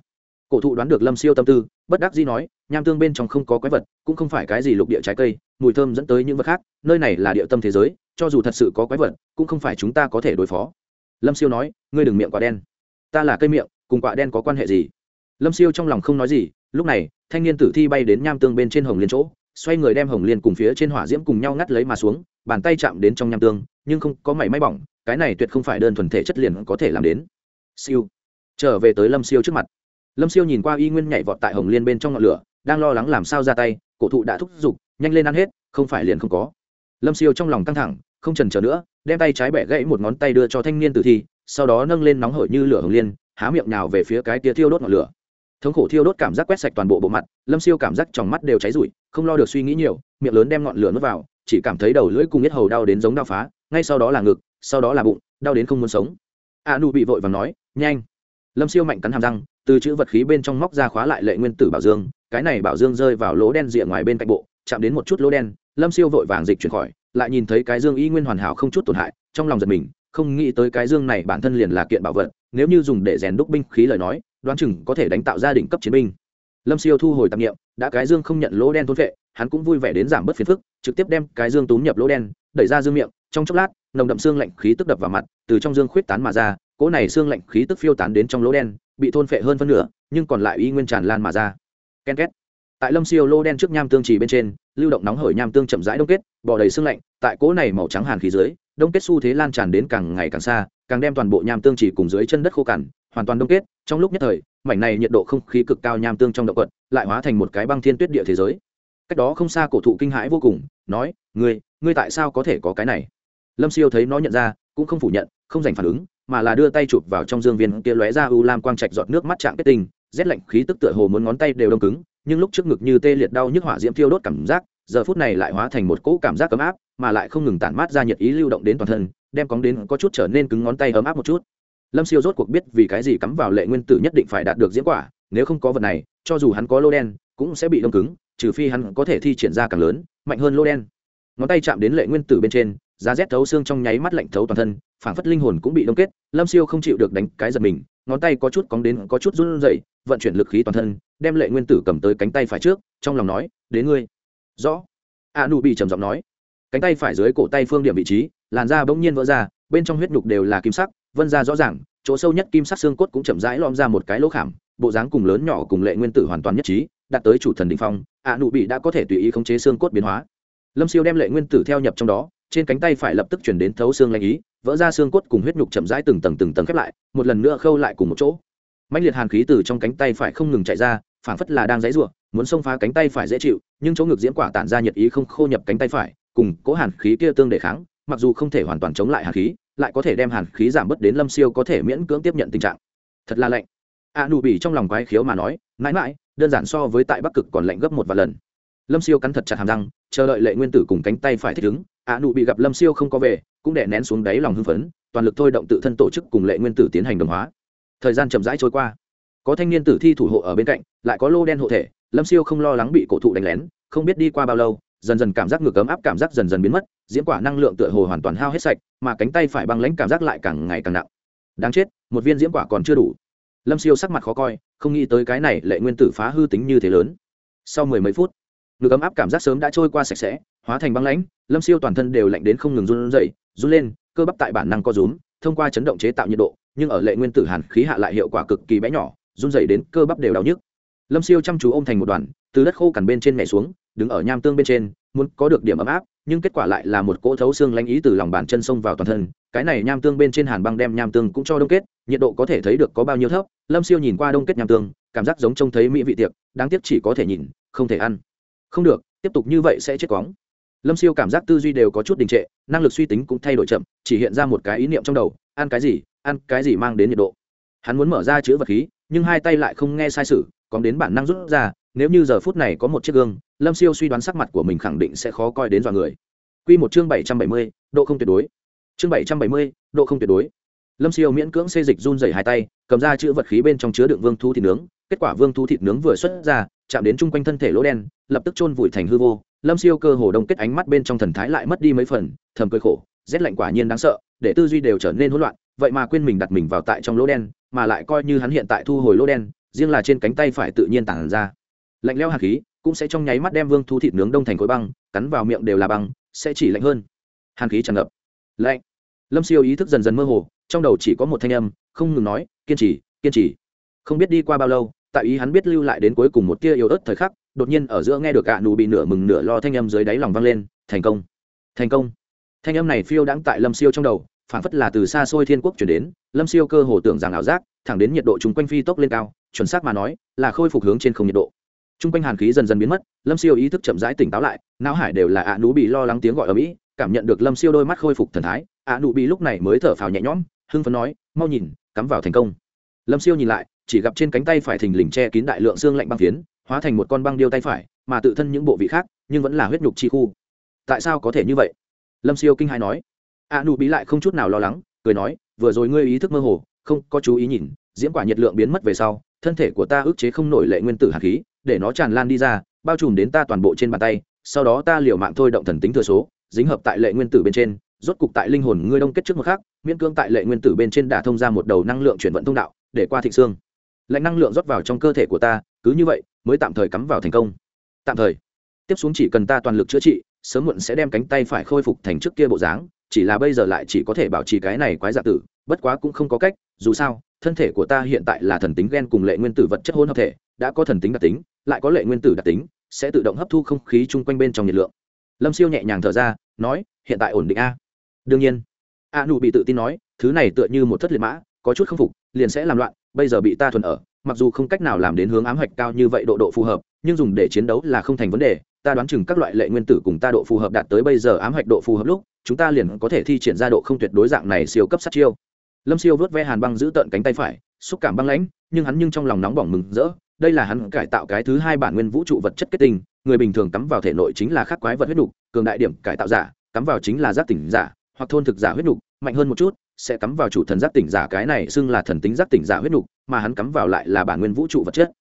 Cổ thụ đoán được lâm siêu tâm tư, bất đắc dĩ nói, nham tương bên trong không có quái vật, cũng không phải cái gì lục địa trái cây, mùi thơm dẫn tới những vật khác, nơi này là địa tâm thế giới, cho dù thật sự có quái vật, cũng không phải chúng ta có thể đối phó. Lâm siêu nói, ngươi đừng miệng quả đen. Ta là cây miệng, cùng quả đen có quan hệ gì? Lâm siêu trong lòng không nói gì, lúc này, thanh niên tử thi bay đến nham tương bên trên hồng liên chỗ, xoay người đem hồng liên cùng phía trên hỏa diễm cùng nhau ngắt lấy mà xuống, bàn tay chạm đến trong nham tương, nhưng không có mảy may bỏng cái này tuyệt không phải đơn thuần thể chất liền có thể làm đến. Siêu. Trở về tới lâm siêu trước mặt. Lâm siêu nhìn qua y nguyên nhảy vọt tại hồng liên bên trong ngọn lửa, đang lo lắng làm sao ra tay, cổ thụ đã thúc giục, nhanh lên ăn hết, không phải liền không có. Lâm siêu trong lòng căng thẳng, không trần trở nữa, đem tay trái bẻ gãy một ngón tay đưa cho thanh niên tử thi, sau đó nâng lên nóng hổi như lửa hồng liên, há miệng nào về phía cái tia thiêu đốt ngọn lửa. Thống khổ thiêu đốt cảm giác quét sạch toàn bộ bộ mặt, lâm siêu cảm giác trong mắt đều cháy rụi, không lo được suy nghĩ nhiều, miệng lớn đem ngọn lửa nuốt vào, chỉ cảm thấy đầu lưỡi cùng nhất hầu đau đến giống đau phá, ngay sau đó là ngực sau đó là bụng, đau đến không muốn sống. A nu bị vội và nói, nhanh. Lâm siêu mạnh cắn hàm răng, từ chữ vật khí bên trong móc ra khóa lại lệ nguyên tử bảo dương, cái này bảo dương rơi vào lỗ đen rìa ngoài bên cạnh bộ, chạm đến một chút lỗ đen, lâm siêu vội vàng dịch chuyển khỏi, lại nhìn thấy cái dương y nguyên hoàn hảo không chút tổn hại, trong lòng giật mình, không nghĩ tới cái dương này bản thân liền là kiện bảo vật, nếu như dùng để rèn đúc binh khí lời nói, đoán chừng có thể đánh tạo gia đình cấp chiến binh. Lâm siêu thu hồi tạp nghiệm đã cái dương không nhận lỗ đen thôn vệ hắn cũng vui vẻ đến giảm bớt phiền phức, trực tiếp đem cái dương túm nhập lỗ đen, đẩy ra dương miệng trong chốc lát, nồng đậm xương lạnh khí tức đập vào mặt, từ trong dương khuyết tán mà ra, cỗ này xương lạnh khí tức phiêu tán đến trong lỗ đen, bị thôn phệ hơn phân nửa, nhưng còn lại y nguyên tràn lan mà ra. Ken két. Tại lâm siêu lô đen trước nham tương trì bên trên, lưu động nóng hởi nham tương chậm rãi đông kết bỏ đầy xương lạnh, tại cỗ này màu trắng hàn khí dưới, đông kết xu thế lan tràn đến càng ngày càng xa, càng đem toàn bộ nham tương trì cùng dưới chân đất khô cằn, hoàn toàn đông kết. Trong lúc nhất thời, mảnh này nhiệt độ không khí cực cao nham tương trong động quật, lại hóa thành một cái băng thiên tuyết địa thế giới. Cách đó không xa cổ thụ kinh hãi vô cùng, nói, ngươi ngươi tại sao có thể có cái này? Lâm siêu thấy nó nhận ra, cũng không phủ nhận, không dành phản ứng, mà là đưa tay chụp vào trong dương viên kia lóe ra u lam quang trạch giọt nước mắt trạng kết tinh, rét lạnh khí tức tựa hồ muốn ngón tay đều đông cứng, nhưng lúc trước ngực như tê liệt đau nhức hỏa diễm thiêu đốt cảm giác, giờ phút này lại hóa thành một cỗ cảm giác ấm áp, mà lại không ngừng tản mát ra nhiệt ý lưu động đến toàn thân, đem cóng đến có chút trở nên cứng ngón tay ấm áp một chút. Lâm siêu rốt cuộc biết vì cái gì cắm vào lệ nguyên tử nhất định phải đạt được diễn quả, nếu không có vật này, cho dù hắn có lô đen, cũng sẽ bị đông cứng, trừ phi hắn có thể thi triển ra càng lớn, mạnh hơn lô đen. Ngón tay chạm đến lệ nguyên tử bên trên giá rét thấu xương trong nháy mắt lạnh thấu toàn thân, phảng phất linh hồn cũng bị đông kết, lâm siêu không chịu được đánh cái giật mình, ngón tay có chút cóng đến, có chút run rẩy, vận chuyển lực khí toàn thân, đem lệ nguyên tử cầm tới cánh tay phải trước, trong lòng nói, đến ngươi. Rõ. A nụ bị trầm giọng nói. Cánh tay phải dưới cổ tay phương điểm vị trí, làn da bỗng nhiên vỡ ra, bên trong huyết nhục đều là kim sắc, vân ra rõ ràng, chỗ sâu nhất kim sắc xương cốt cũng chậm rãi lom ra một cái lỗ khảm, bộ dáng cùng lớn nhỏ cùng lệ nguyên tử hoàn toàn nhất trí, đạt tới chủ thần đình phong, a nụ bị đã có thể tùy ý khống chế xương cốt biến hóa. Lâm siêu đem lệ nguyên tử theo nhập trong đó trên cánh tay phải lập tức chuyển đến thấu xương lanh ý, vỡ ra xương cốt cùng huyết nhục chậm rãi từng tầng từng tầng khép lại, một lần nữa khâu lại cùng một chỗ. Mạnh liệt hàn khí từ trong cánh tay phải không ngừng chạy ra, phảng phất là đang dãy ruộng muốn xông phá cánh tay phải dễ chịu, nhưng chỗ ngực diễn quả tản ra nhiệt ý không khô nhập cánh tay phải, cùng cố hàn khí kia tương đề kháng, mặc dù không thể hoàn toàn chống lại hàn khí, lại có thể đem hàn khí giảm bớt đến lâm siêu có thể miễn cưỡng tiếp nhận tình trạng. Thật là lạnh. A nụ bỉ trong lòng quái khiếu mà nói, mãi mãi, đơn giản so với tại bắc cực còn lạnh gấp một vài lần lâm siêu cắn thật chặt hàm răng, chờ đợi lệ nguyên tử cùng cánh tay phải thích ứng a nụ bị gặp lâm siêu không có về, cũng đè nén xuống đáy lòng hưng phấn, toàn lực thôi động tự thân tổ chức cùng lệ nguyên tử tiến hành đồng hóa. Thời gian chậm rãi trôi qua. Có thanh niên tử thi thủ hộ ở bên cạnh, lại có lô đen hộ thể, lâm siêu không lo lắng bị cổ thụ đánh lén, không biết đi qua bao lâu, dần dần cảm giác ngược ấm áp cảm giác dần dần biến mất diễn quả năng lượng tựa hồ hoàn toàn hao hết sạch, mà cánh tay phải băng lãnh cảm giác lại càng ngày càng nặng. Đáng chết, một viên diễn quả còn chưa đủ. Lâm siêu sắc mặt khó coi, không nghĩ tới cái này lệ nguyên tử phá hư tính như thế lớn. Sau mười mấy phút ngực ấm áp cảm giác sớm đã trôi qua sạch sẽ, hóa thành băng lãnh, lâm siêu toàn thân đều lạnh đến không ngừng run dậy run lên, cơ bắp tại bản năng co rúm, thông qua chấn động chế tạo nhiệt độ, nhưng ở lệ nguyên tử hàn khí hạ lại hiệu quả cực kỳ bé nhỏ, run dậy đến cơ bắp đều đau nhức. Lâm siêu chăm chú ô m thành một đoàn, từ đất khô cằn bên trên mẹ xuống, đứng ở nham tương bên trên, muốn có được điểm ấm áp, nhưng kết quả lại là một cỗ thấu xương lanh ý từ lòng bàn chân sông vào toàn thân, cái này nham tương bên trên hàn băng đem nham tương cũng cho đông kết, nhiệt độ có thể thấy được có bao nhiêu thấp, lâm siêu nhìn qua đông kết nham tương, cảm giác giống trông thấy mỹ vị tiệc, đáng tiếc chỉ có thể nhìn, không thể ăn không được, tiếp tục như vậy sẽ chết cóng. Lâm siêu cảm giác tư duy đều có chút đình trệ, năng lực suy tính cũng thay đổi chậm, chỉ hiện ra một cái ý niệm trong đầu, ăn cái gì, ăn cái gì mang đến nhiệt độ. Hắn muốn mở ra chữ vật khí, nhưng hai tay lại không nghe sai sự, còn đến bản năng rút ra, nếu như giờ phút này có một chiếc gương, lâm siêu suy đoán sắc mặt của mình khẳng định sẽ khó coi đến dọa người. Q một chương bảy trăm bảy mươi, độ không tuyệt đối. Chương bảy trăm bảy mươi, độ không tuyệt đối. Lâm siêu miễn cưỡng xê dịch run dày hai tay, cầm ra chữ vật khí bên trong chứa đựng vương thu thịt nướng, kết quả vương thu thịt nướng vừa xuất ra chạm đến chung quanh thân thể lỗ đen, lập tức chôn vùi thành hư vô. Lâm siêu cơ hồ đông kết ánh mắt bên trong thần thái lại mất đi mấy phần, thầm cười khổ, rét lạnh quả nhiên đáng sợ, để tư duy đều trở nên hỗn loạn, vậy mà quên mình đặt mình vào tại trong lỗ đen, mà lại coi như hắn hiện tại thu hồi lỗ đen, riêng là trên cánh tay phải tự nhiên tản ra. Lạnh leo hạt khí cũng sẽ trong nháy mắt đem vương thu thịt nướng đông thành khối băng, cắn vào miệng đều là băng, sẽ chỉ lạnh hơn. Hàn khí tràn ngập. Lạnh. Lâm siêu ý thức dần dần mơ hồ, trong đầu chỉ có một thanh âm, không ngừng nói, kiên trì kiên trì. Không biết đi qua bao lâu tại ý hắn biết lưu lại đến cuối cùng một tia yếu ớt thời khắc, đột nhiên ở giữa nghe được ạ nụ bị nửa mừng nửa lo thanh âm dưới đáy lòng vang lên, thành công! Thành công! Thanh âm này phiêu đãng tại lâm siêu trong đầu phản phất là từ xa xôi thiên quốc chuyển đến, lâm siêu cơ hồ tưởng rằng ảo giác, thẳng đến nhiệt độ chung quanh phi tốc lên cao, chuẩn xác mà nói, là khôi phục hướng trên không nhiệt độ. T r u n g quanh hàn khí dần dần biến mất, lâm siêu ý thức chậm rãi tỉnh táo lại, não hải đều là ạ nú bị lo lắng tiếng gọi ở mỹ, cảm nhận được lâm siêu đôi mắt khôi phục thần thái, ạ nú bị lúc này mới thở phào nhẹ nhõm, hưng phấn nói, mau nhìn, cắm vào thành công. Lâm siêu nhìn lại chỉ gặp trên cánh tay phải thình lình che kín đại lượng xương lạnh băng phiến, hóa thành một con băng điêu tay phải, mà tự thân những bộ vị khác, nhưng vẫn là huyết nhục chi khu. Tại sao có thể như vậy? Lâm siêu kinh hai nói. A nụ bí lại không chút nào lo lắng, cười nói, vừa rồi ngươi ý thức mơ hồ, không có chú ý nhìn, diễm quả nhiệt lượng biến mất về sau, thân thể của ta ức chế không nổi lệ nguyên tử hạt khí, để nó tràn lan đi ra, bao trùm đến ta toàn bộ trên bàn tay, sau đó ta liều mạng thôi động thần tính thừa số, dính hợp tại lệ nguyên tử bên trên, rốt cục tại linh hồn ngươi đông kết trước một khác miễn cương tại lệ nguyên tử bên trên đả thông ra một đầu năng lượng chuyển vận thông đạo, để qua thịnh xương lạnh năng lượng rót vào trong cơ thể của ta, cứ như vậy, mới tạm thời cắm vào thành công. Tạm thời. Tiếp xuống chỉ cần ta toàn lực chữa trị, sớm muộn sẽ đem cánh tay phải khôi phục thành trước kia bộ dáng, chỉ là bây giờ lại chỉ có thể bảo trì cái này quái dạ tử, bất quá cũng không có cách, dù sao, thân thể của ta hiện tại là thần tính gen cùng lệ nguyên tử vật chất hôn hợp thể, đã có thần tính đặc tính, lại có lệ nguyên tử đặc tính, sẽ tự động hấp thu không khí chung quanh bên trong nhiệt lượng. Lâm siêu nhẹ nhàng thở ra, nói, hiện tại ổn định a. Đương nhiên. A nụ bị tự tin nói, thứ này tựa như một thất liệt mã, có chút không phục, liền sẽ làm loạn bây giờ bị ta thuần ở, mặc dù không cách nào làm đến hướng ám hạch cao như vậy độ độ phù hợp, nhưng dùng để chiến đấu là không thành vấn đề. Ta đoán chừng các loại lệ nguyên tử cùng ta độ phù hợp đạt tới bây giờ ám hạch độ phù hợp lúc, chúng ta liền có thể thi triển ra độ không tuyệt đối dạng này siêu cấp sát chiêu. Lâm siêu vớt ve hàn băng giữ tợn cánh tay phải, xúc cảm băng lãnh, nhưng hắn nhưng trong lòng nóng bỏng mừng rỡ. Đây là hắn cải tạo cái thứ hai bản nguyên vũ trụ vật chất kết tinh, người bình thường cắm vào thể nội chính là khắc quái vật huyết đục, cường đại điểm cải tạo giả, cắm vào chính là giác tỉnh giả hoặc thôn thực giả huyết đục mạnh hơn một chút, sẽ cắm vào chủ thần giác tỉnh giả, cái này xưng là thần tính giác tỉnh giả huyết đục mà hắn cắm vào lại là bản nguyên vũ trụ vật chất.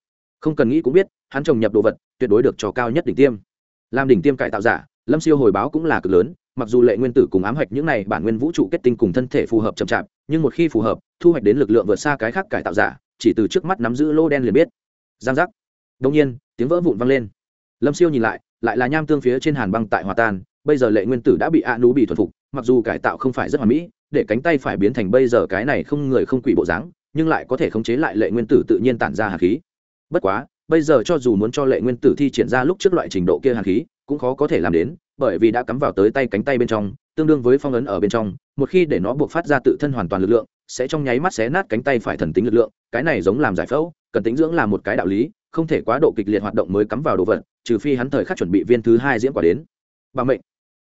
Không cần nghĩ cũng biết, hắn trồng nhập đồ vật, tuyệt đối được cho cao nhất đỉnh tiêm. Làm đỉnh tiêm cải tạo giả, lâm siêu hồi báo cũng là cực lớn, mặc dù lệ nguyên tử cùng ám hạch những này bản nguyên vũ trụ kết tinh cùng thân thể phù hợp chậm chạp, nhưng một khi phù hợp, thu hoạch đến lực lượng vượt xa cái khác cải tạo giả, chỉ từ trước mắt nắm giữ lô đen liền biết. Giang giác. Đông nhiên, tiếng vỡ vụn vang lên. Lâm siêu nhìn lại lại là nham tương phía trên hàn băng tại hòa tan, bây giờ lệ nguyên tử đã bị a nú bị thuần phục mặc dù cải tạo không phải rất hoàn mỹ, để cánh tay phải biến thành bây giờ cái này không người không quỷ bộ dáng, nhưng lại có thể khống chế lại lệ nguyên tử tự nhiên tản ra hạt khí. Bất quá, bây giờ cho dù muốn cho lệ nguyên tử thi triển ra lúc trước loại trình độ kia hạt khí, cũng khó có thể làm đến, bởi vì đã cắm vào tới tay cánh tay bên trong, tương đương với phong ấn ở bên trong, một khi để nó buộc phát ra tự thân hoàn toàn lực lượng, sẽ trong nháy mắt xé nát cánh tay phải thần tính lực lượng, cái này giống làm giải phẫu, cần tính dưỡng là một cái đạo lý, không thể quá độ kịch liệt hoạt động mới cắm vào đồ vật, trừ phi hắn thời khắc chuẩn bị viên thứ hai diễn quả đến. Bà mệnh.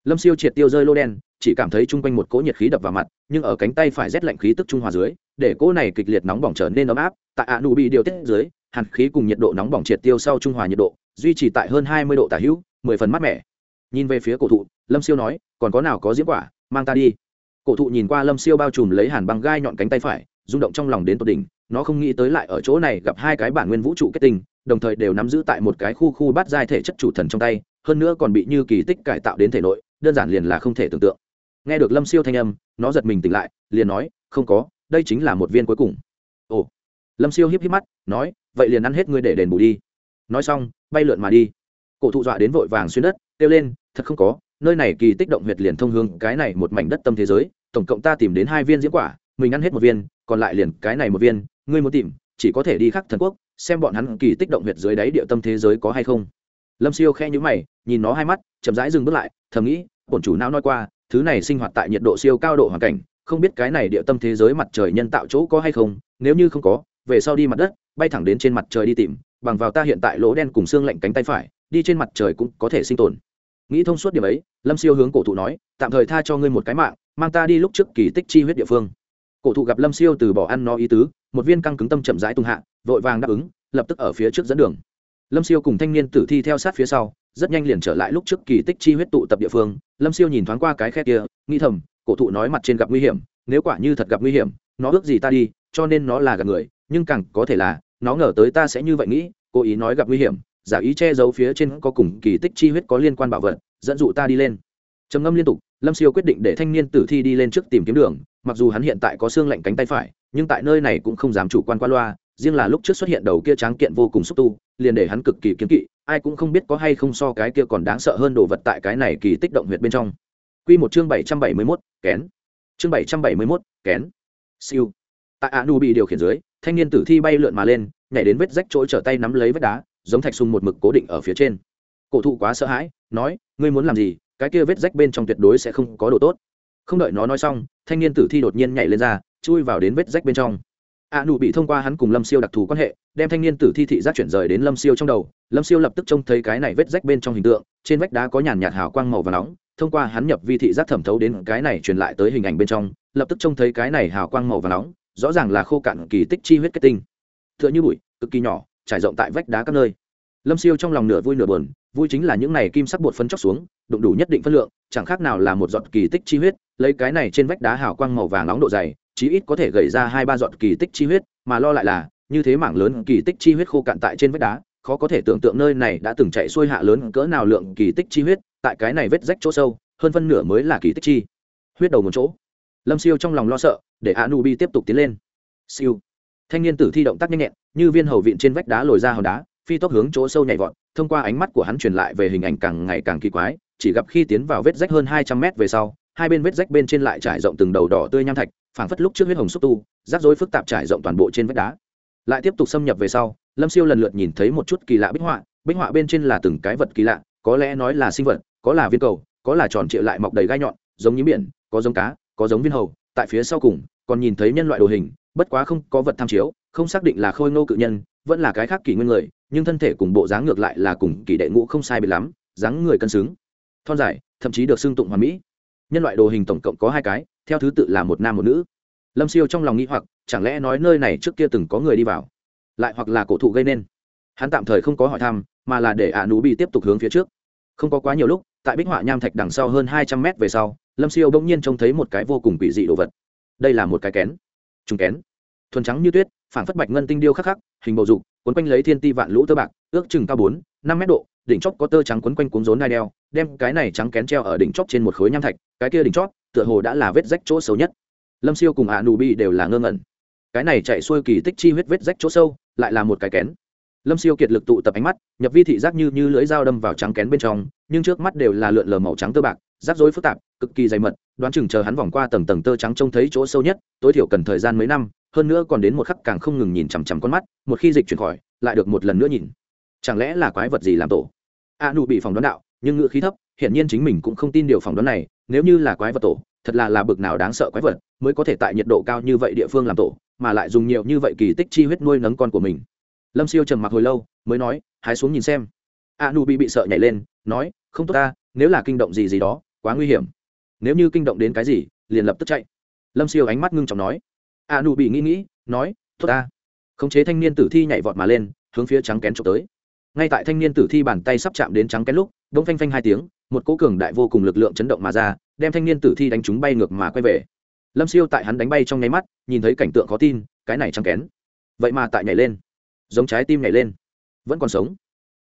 Lâm siêu triệt tiêu rơi lô đen chỉ cảm thấy chung quanh một cỗ nhiệt khí đập vào mặt, nhưng ở cánh tay phải rét lạnh khí tức trung hòa dưới, để cỗ này kịch liệt nóng bỏng trở nên ấm áp. Tại ạ nụ bị điều tiết dưới, hàn khí cùng nhiệt độ nóng bỏng triệt tiêu sau trung hòa nhiệt độ, duy trì tại hơn hai mươi độ tả hữu, mười phần mát mẻ. Nhìn về phía cổ thụ, lâm siêu nói, còn có nào có diễm quả, mang ta đi. Cổ thụ nhìn qua lâm siêu bao trùm lấy hàn băng gai nhọn cánh tay phải, rung động trong lòng đến tột đỉnh, nó không nghĩ tới lại ở chỗ này gặp hai cái bản nguyên vũ trụ kết tinh, đồng thời đều nắm giữ tại một cái khu khu bát giai thể chất chủ thần trong tay, hơn nữa còn bị như kỳ tích cải tạo đến thể nội, đơn giản liền là không thể tưởng tượng nghe được lâm siêu thanh âm, nó giật mình tỉnh lại, liền nói, không có, đây chính là một viên cuối cùng. Ồ. Lâm siêu híp híp mắt, nói, vậy liền ăn hết ngươi để đền bù đi. Nói xong, bay lượn mà đi. Cổ thụ dọa đến vội vàng xuyên đất, kêu lên, thật không có, nơi này kỳ tích động huyệt liền thông hướng cái này một mảnh đất tâm thế giới, tổng cộng ta tìm đến hai viên diễm quả, mình ăn hết một viên, còn lại liền cái này một viên, ngươi muốn tìm, chỉ có thể đi khắc thần quốc, xem bọn hắn kỳ tích động huyệt dưới đáy địa tâm thế giới có hay không. Lâm siêu khe nhữ mày, nhìn nó hai mắt, chậm rãi dừng bước lại, thầm nghĩ, bổn chủ não nói qua thứ này sinh hoạt tại nhiệt độ siêu cao độ hoàn cảnh, không biết cái này địa tâm thế giới mặt trời nhân tạo chỗ có hay không, nếu như không có, về sau đi mặt đất, bay thẳng đến trên mặt trời đi tìm, bằng vào ta hiện tại lỗ đen cùng xương lạnh cánh tay phải, đi trên mặt trời cũng có thể sinh tồn. Nghĩ thông suốt điểm ấy, lâm siêu hướng cổ thụ nói, tạm thời tha cho ngươi một cái mạng, mang ta đi lúc trước kỳ tích chi huyết địa phương. Cổ thụ gặp lâm siêu từ bỏ ăn no ý tứ, một viên căng cứng tâm chậm rãi tung hạ, vội vàng đáp ứng, lập tức ở phía trước dẫn đường lâm siêu cùng thanh niên tử thi theo sát phía sau, rất nhanh liền trở lại lúc trước kỳ tích chi huyết tụ tập địa phương. Lâm siêu nhìn thoáng qua cái khe kia, nghĩ thầm, cổ thụ nói mặt trên gặp nguy hiểm, nếu quả như thật gặp nguy hiểm, nó ước gì ta đi, cho nên nó là gặp người, nhưng càng có thể là, nó ngờ tới ta sẽ như vậy nghĩ, cố ý nói gặp nguy hiểm, giả ý che giấu phía trên có cùng kỳ tích chi huyết có liên quan bảo vật, dẫn dụ ta đi lên. Trầm ngâm liên tục, lâm siêu quyết định để thanh niên tử thi đi lên trước tìm kiếm đường, mặc dù hắn hiện tại có xương lạnh cánh tay phải, nhưng tại nơi này cũng không dám chủ quan qua loa riêng là lúc trước xuất hiện đầu kia tráng kiện vô cùng xúc tu liền để hắn cực kỳ kiếm kỵ ai cũng không biết có hay không so cái kia còn đáng sợ hơn đồ vật tại cái này kỳ tích động huyệt bên trong Quy một chương bảy trăm bảy mươi 771, kén. Chương bảy trăm bảy mươi 771, kén. Siêu. Tại Anu bị điều khiển dưới, thanh niên tử thi bay lượn mà lên, nhảy đến vết rách chỗ trở tay nắm lấy vết đá, giống thạch sung một mực cố định ở phía trên. Cổ thụ quá sợ hãi, nói, ngươi muốn làm gì? Cái kia vết rách bên trong tuyệt đối sẽ không có đồ tốt. Không đợi nó nói xong, thanh niên tử thi đột nhiên nhảy lên ra, chui vào đến vết rách bên trong a nụ bị thông qua hắn cùng lâm siêu đặc thù quan hệ, đem thanh niên tử thi thị giác chuyển rời đến lâm siêu trong đầu. Lâm siêu lập tức trông thấy cái này vết rách bên trong hình tượng, trên vách đá có nhàn nhạt hào quang màu và nóng, thông qua hắn nhập vi thị giác thẩm thấu đến cái này truyền lại tới hình ảnh bên trong, lập tức trông thấy cái này hào quang màu và nóng, rõ ràng là khô cạn kỳ tích chi huyết kết tinh. T h ư ợ n h ư bụi, cực kỳ nhỏ, trải rộng tại vách đá các nơi. Lâm siêu trong lòng nửa vui nửa buồn, vui chính là những này kim sắc bột phấn chóc xuống, đụng đủ nhất định phân lượng, chẳng khác nào là một giọt kỳ tích chi huyết, lấy cái này trên vách đá hào quang màu vàng nóng độ dày chí ít có thể gầy ra hai ba giọt kỳ tích chi huyết, mà lo lại là, như thế mảng lớn kỳ tích chi huyết khô cạn tại trên vách đá, khó có thể tưởng tượng nơi này đã từng chạy xuôi hạ lớn cỡ nào lượng kỳ tích chi huyết, tại cái này vết rách chỗ sâu, hơn phân nửa mới là kỳ tích chi huyết đầu một chỗ. Lâm siêu trong lòng lo sợ, để a nu bi tiếp tục tiến lên. Siêu. Thanh niên tử thi động tác nhanh nhẹn, như viên hầu vịn trên vách đá lồi ra hòn đá, phi tốc hướng chỗ sâu nhảy vọt, thông qua ánh mắt của hắn truyền lại về hình ảnh càng ngày càng kỳ quái, chỉ gặp khi tiến vào vết rách hơn hai trăm mét về sau, hai bên vết rách bên trên lại trải rộng từng đầu đỏ tươi nham thạch phảng phất lúc trước huyết hồng xúc tu, rắc rối phức tạp trải rộng toàn bộ trên vách đá. Lại tiếp tục xâm nhập về sau, lâm siêu lần lượt nhìn thấy một chút kỳ lạ bích họa bích họa bên trên là từng cái vật kỳ lạ, có lẽ nói là sinh vật, có là viên cầu, có là tròn trịa lại mọc đầy gai nhọn, giống như biển, có giống cá, có giống viên hầu. Tại phía sau cùng, còn nhìn thấy nhân loại đồ hình, bất quá không có vật tham chiếu, không xác định là khôi ngô cự nhân, vẫn là cái khác kỷ nguyên người, nhưng thân thể cùng bộ dáng ngược lại là cùng kỷ đệ ngũ không sai biệt lắm, dáng người cân xứng. Thon dài, thậm chí được xưng tụng hoàn mỹ nhân loại đồ hình tổng cộng có hai cái, theo thứ tự là một nam một nữ. Lâm siêu trong lòng nghĩ hoặc, chẳng lẽ nói nơi này trước kia từng có người đi vào? Lại hoặc là cổ thụ gây nên? Hắn tạm thời không có hỏi thăm, mà là để ạ nú bị tiếp tục hướng phía trước. Không có quá nhiều lúc, tại bích họa nham thạch đằng sau hơn hai trăm mét về sau, lâm siêu bỗng nhiên trông thấy một cái vô cùng quỷ dị đồ vật. Đây là một cái kén. Trùng kén. Thuần trắng như tuyết phản phất bạch ngân tinh điêu khắc khắc, hình bầu dục quấn quanh lấy thiên ti vạn lũ tơ bạc, ước chừng cao bốn năm mét độ, đỉnh chóp có tơ trắng quấn quanh cuốn rốn nai đeo, đem cái này trắng kén treo ở đỉnh chóp trên một khối nham thạch, cái kia đỉnh chóp, tựa hồ đã là vết rách chỗ sâu nhất. Lâm siêu cùng ạ nù bi đều là ngơ ngẩn. Cái này chạy xuôi kỳ tích chi huyết vết rách chỗ sâu, lại là một cái kén. Lâm siêu kiệt lực tụ tập ánh mắt, nhập vi thị giác như như lưỡi dao đâm vào trắng kén bên trong, nhưng trước mắt đều là lượn lờ màu trắng tơ bạc, rắc rối phức tạp, cực kỳ dày mật, đoán chừng chờ hắn vòng qua tầng tầng tơ trắng trông thấy chỗ sâu nhất, tối thiểu cần thời gian mấy năm, hơn nữa còn đến một khắc càng không ngừng nhìn chằm chằm con mắt, một khi dịch chuyển khỏi, lại được một lần nữa nhìn chẳng lẽ là quái vật gì làm tổ? A nụ bị phòng đoán đạo, nhưng ngựa khí thấp, hiển nhiên chính mình cũng không tin điều phỏng đoán này, nếu như là quái vật tổ, thật là là bực nào đáng sợ quái vật, mới có thể tại nhiệt độ cao như vậy địa phương làm tổ, mà lại dùng nhiều như vậy kỳ tích chi huyết nuôi nấng con của mình. Lâm siêu trầm mặc hồi lâu, mới nói, hái xuống nhìn xem. A nu bị bị sợ nhảy lên, nói, không tốt ta, nếu là kinh động gì gì đó, quá nguy hiểm. Nếu như kinh động đến cái gì, liền lập tức chạy. Lâm siêu ánh mắt ngưng trọng nói. A nu bị nghĩ nghĩ, nói, tốt ta. Khống chế thanh niên tử thi nhảy vọt mà lên, hướng phía trắng kén trộm tới ngay tại thanh niên tử thi bàn tay sắp chạm đến trắng cái lúc đông phanh phanh hai tiếng, một cỗ cường đại vô cùng lực lượng chấn động mà ra, đem thanh niên tử thi đánh chúng bay ngược mà quay về. Lâm siêu tại hắn đánh bay trong nháy mắt, nhìn thấy cảnh tượng khó tin, cái này trắng kén. Vậy mà tại nhảy lên. Giống trái tim nhảy lên. Vẫn còn sống.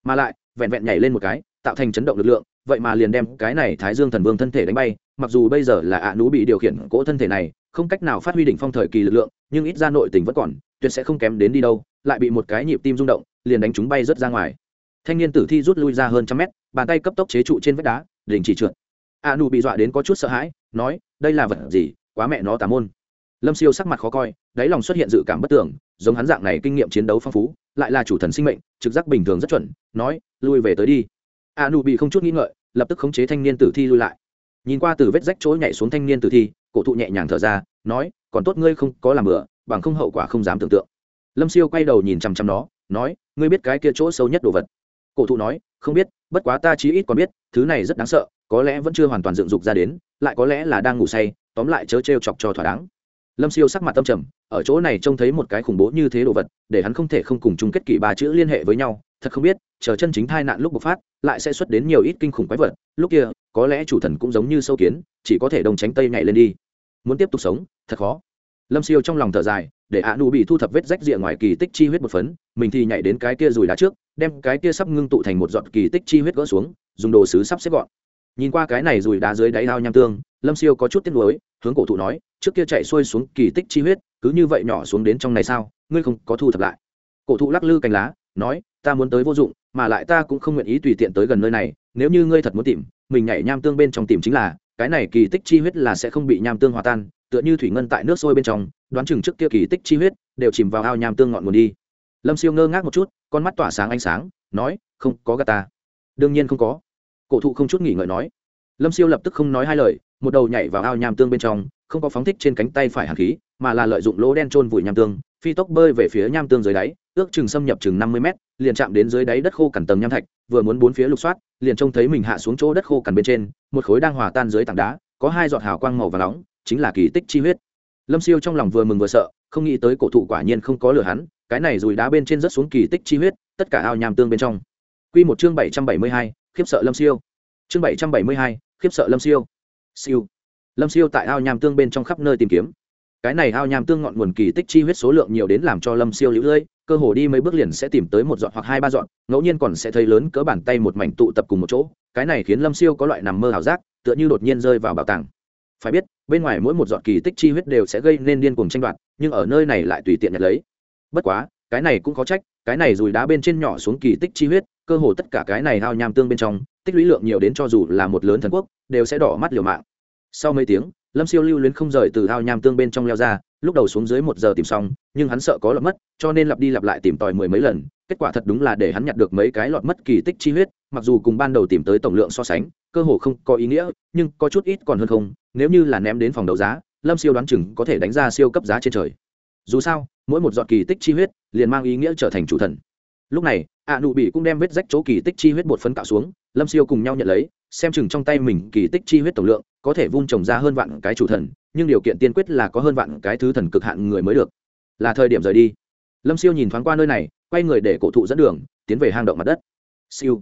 Mà lại, vẹn vẹn nhảy lên một cái, tạo thành chấn động lực lượng, vậy mà liền đem cái này thái dương thần vương thân thể đánh bay, mặc dù bây giờ là ạ nú bị điều khiển cỗ thân thể này, không cách nào phát huy đỉnh phong thời kỳ lực lượng, nhưng ít ra nội tình vẫn còn tuyệt sẽ không kém đến đi đâu, lại bị một cái nhịp tim rung động, liền đánh chúng bay rớt ra ngoài. Thanh niên tử thi rút lui ra hơn trăm mét, bàn tay cấp tốc chế trụ trên vách đá, đình chỉ trượt. A nụ bị dọa đến có chút sợ hãi, nói, đây là vật gì? Quá mẹ nó tà môn. Lâm siêu sắc mặt khó coi, đáy lòng xuất hiện dự cảm bất tưởng, giống hắn dạng này kinh nghiệm chiến đấu phong phú, lại là chủ thần sinh mệnh, trực giác bình thường rất chuẩn, nói, lui về tới đi. A nụ bị không chút nghĩ ngợi, lập tức khống chế thanh niên tử thi lui lại. Nhìn qua từ vết rách chỗ nhảy xuống thanh niên tử thi, cổ thụ nhẹ nhàng thở ra, nói, còn tốt ngươi không có làm bừa bằng không hậu quả không dám tưởng tượng. Lâm siêu quay đầu nhìn chằm chằm nó, nói, ngươi biết cái kia chỗ sâu nhất đồ vật? Cổ thụ nói, không biết, bất quá ta chí ít còn biết, thứ này rất đáng sợ, có lẽ vẫn chưa hoàn toàn dựng dục ra đến, lại có lẽ là đang ngủ say, tóm lại chớ t chọc cho thỏa đáng. Lâm siêu sắc mặt tâm trầm, ở chỗ này trông thấy một cái khủng bố như thế đồ vật, để hắn không thể không cùng chung kết kỷ ba chữ liên hệ với nhau, thật không biết, chờ chân chính thai nạn lúc bộc phát, lại sẽ xuất đến nhiều ít kinh khủng quái vật, lúc kia, có lẽ chủ thần cũng giống như sâu kiến, chỉ có thể đồng tránh tây nhảy lên đi. Muốn tiếp tục sống, thật khó lâm siêu trong lòng thở dài, để ạ nụ bị thu thập vết rách rịa ngoài kỳ tích chi huyết một phấn, mình thì nhảy đến cái kia rùi đá trước, đem cái kia sắp ngưng tụ thành một giọt kỳ tích chi huyết gỡ xuống, dùng đồ sứ sắp xếp gọn. Nhìn qua cái này rùi đá dưới đáy ao nham tương, lâm siêu có chút tiếc nuối, hướng cổ thụ nói, trước kia chạy xuôi xuống kỳ tích chi huyết, cứ như vậy nhỏ xuống đến trong này sao, ngươi không có thu thập lại. Cổ thụ lắc lư cành lá, nói, ta muốn tới vô dụng, mà lại ta cũng không nguyện ý tùy tiện tới gần nơi này, nếu như ngươi thật muốn tìm, mình nhảy nham tương bên trong tìm chính là, cái này kỳ tích chi huyết là sẽ không bị nham tương hòa tan tựa như thủy ngân tại nước sôi bên trong, đoán chừng trước kia kỳ tích chi huyết, đều chìm vào ao nham tương ngọn nguồn đi. Lâm siêu ngơ ngác một chút, con mắt tỏa sáng ánh sáng, nói, không, có gà ta. Đương nhiên không có. Cổ thụ không chút nghỉ ngợi nói. Lâm siêu lập tức không nói hai lời, một đầu nhảy vào ao nham tương bên trong, không có phóng thích trên cánh tay phải hàn khí, mà là lợi dụng lỗ đen trôn vùi nham tương, phi tốc bơi về phía nham tương dưới đáy, ước chừng xâm nhập chừng năm mươi mét, liền chạm đến dưới đáy đất khô cằn tầng nham thạch, vừa muốn bốn phía lục soát, liền trông thấy mình hạ xuống chỗ đất khô cằn bên trên, một khối đang hòa tan dưới tảng đá, có hai giọt hào quang màu và nóng chính là kỳ tích chi huyết. Lâm siêu trong lòng vừa mừng vừa sợ, không nghĩ tới cổ thụ quả nhiên không có lửa hắn, cái này rồi đá bên trên rất xuống kỳ tích chi huyết, tất cả ao nham tương bên trong. Quy một chương bảy trăm bảy mươi hai, khiếp sợ lâm siêu. Chương bảy trăm bảy mươi hai, khiếp sợ lâm siêu. Siêu. Lâm siêu tại ao nham tương bên trong khắp nơi tìm kiếm. Cái này ao nham tương ngọn nguồn kỳ tích chi huyết số lượng nhiều đến làm cho lâm siêu lũ lưỡi, cơ hồ đi mấy bước liền sẽ tìm tới một dọn hoặc hai ba dọn ngẫu nhiên còn sẽ thấy lớn cỡ bàn tay một mảnh tụ tập cùng một chỗ, cái này khiến lâm siêu có loại nằm mơ ảo giác, tựa như đột nhiên rơi vào bảo tàng phải biết, bên ngoài mỗi một giọt kỳ tích chi huyết đều sẽ gây nên điên cuồng tranh đoạt, nhưng ở nơi này lại tùy tiện nhận lấy. Bất quá, cái này cũng có trách, cái này rùi đá bên trên nhỏ xuống kỳ tích chi huyết, cơ hồ tất cả cái này hao nham tương bên trong, tích lũy lượng nhiều đến cho dù là một lớn thần quốc, đều sẽ đỏ mắt liều mạng. Sau mấy tiếng, lâm siêu lưu luyến không rời từ hao nham tương bên trong leo ra, lúc đầu xuống dưới một giờ tìm xong, nhưng hắn sợ có lọt mất, cho nên lặp đi lặp lại tìm tòi mười mấy lần, kết quả thật đúng là để hắn nhặt được mấy cái lọt mất kỳ tích chi huyết, mặc dù cùng ban đầu tìm tới tổng lượng so sánh cơ hồ không có ý nghĩa, nhưng có chút ít còn hơn không, nếu như là ném đến phòng đấu giá, lâm siêu đoán chừng có thể đánh ra siêu cấp giá trên trời. Dù sao, mỗi một giọt kỳ tích chi huyết liền mang ý nghĩa trở thành chủ thần. Lúc này ạ nụ bị cũng đem vết rách chỗ kỳ tích chi huyết bột phấn cạo xuống, lâm siêu cùng nhau nhận lấy, xem chừng trong tay mình kỳ tích chi huyết tổng lượng có thể vung trồng ra hơn vạn cái chủ thần, nhưng điều kiện tiên quyết là có hơn vạn cái thứ thần cực hạn người mới được. Là thời điểm rời đi. Lâm siêu nhìn thoáng qua nơi này, quay người để cổ thụ dẫn đường, tiến về hang động mặt đất. Siêu.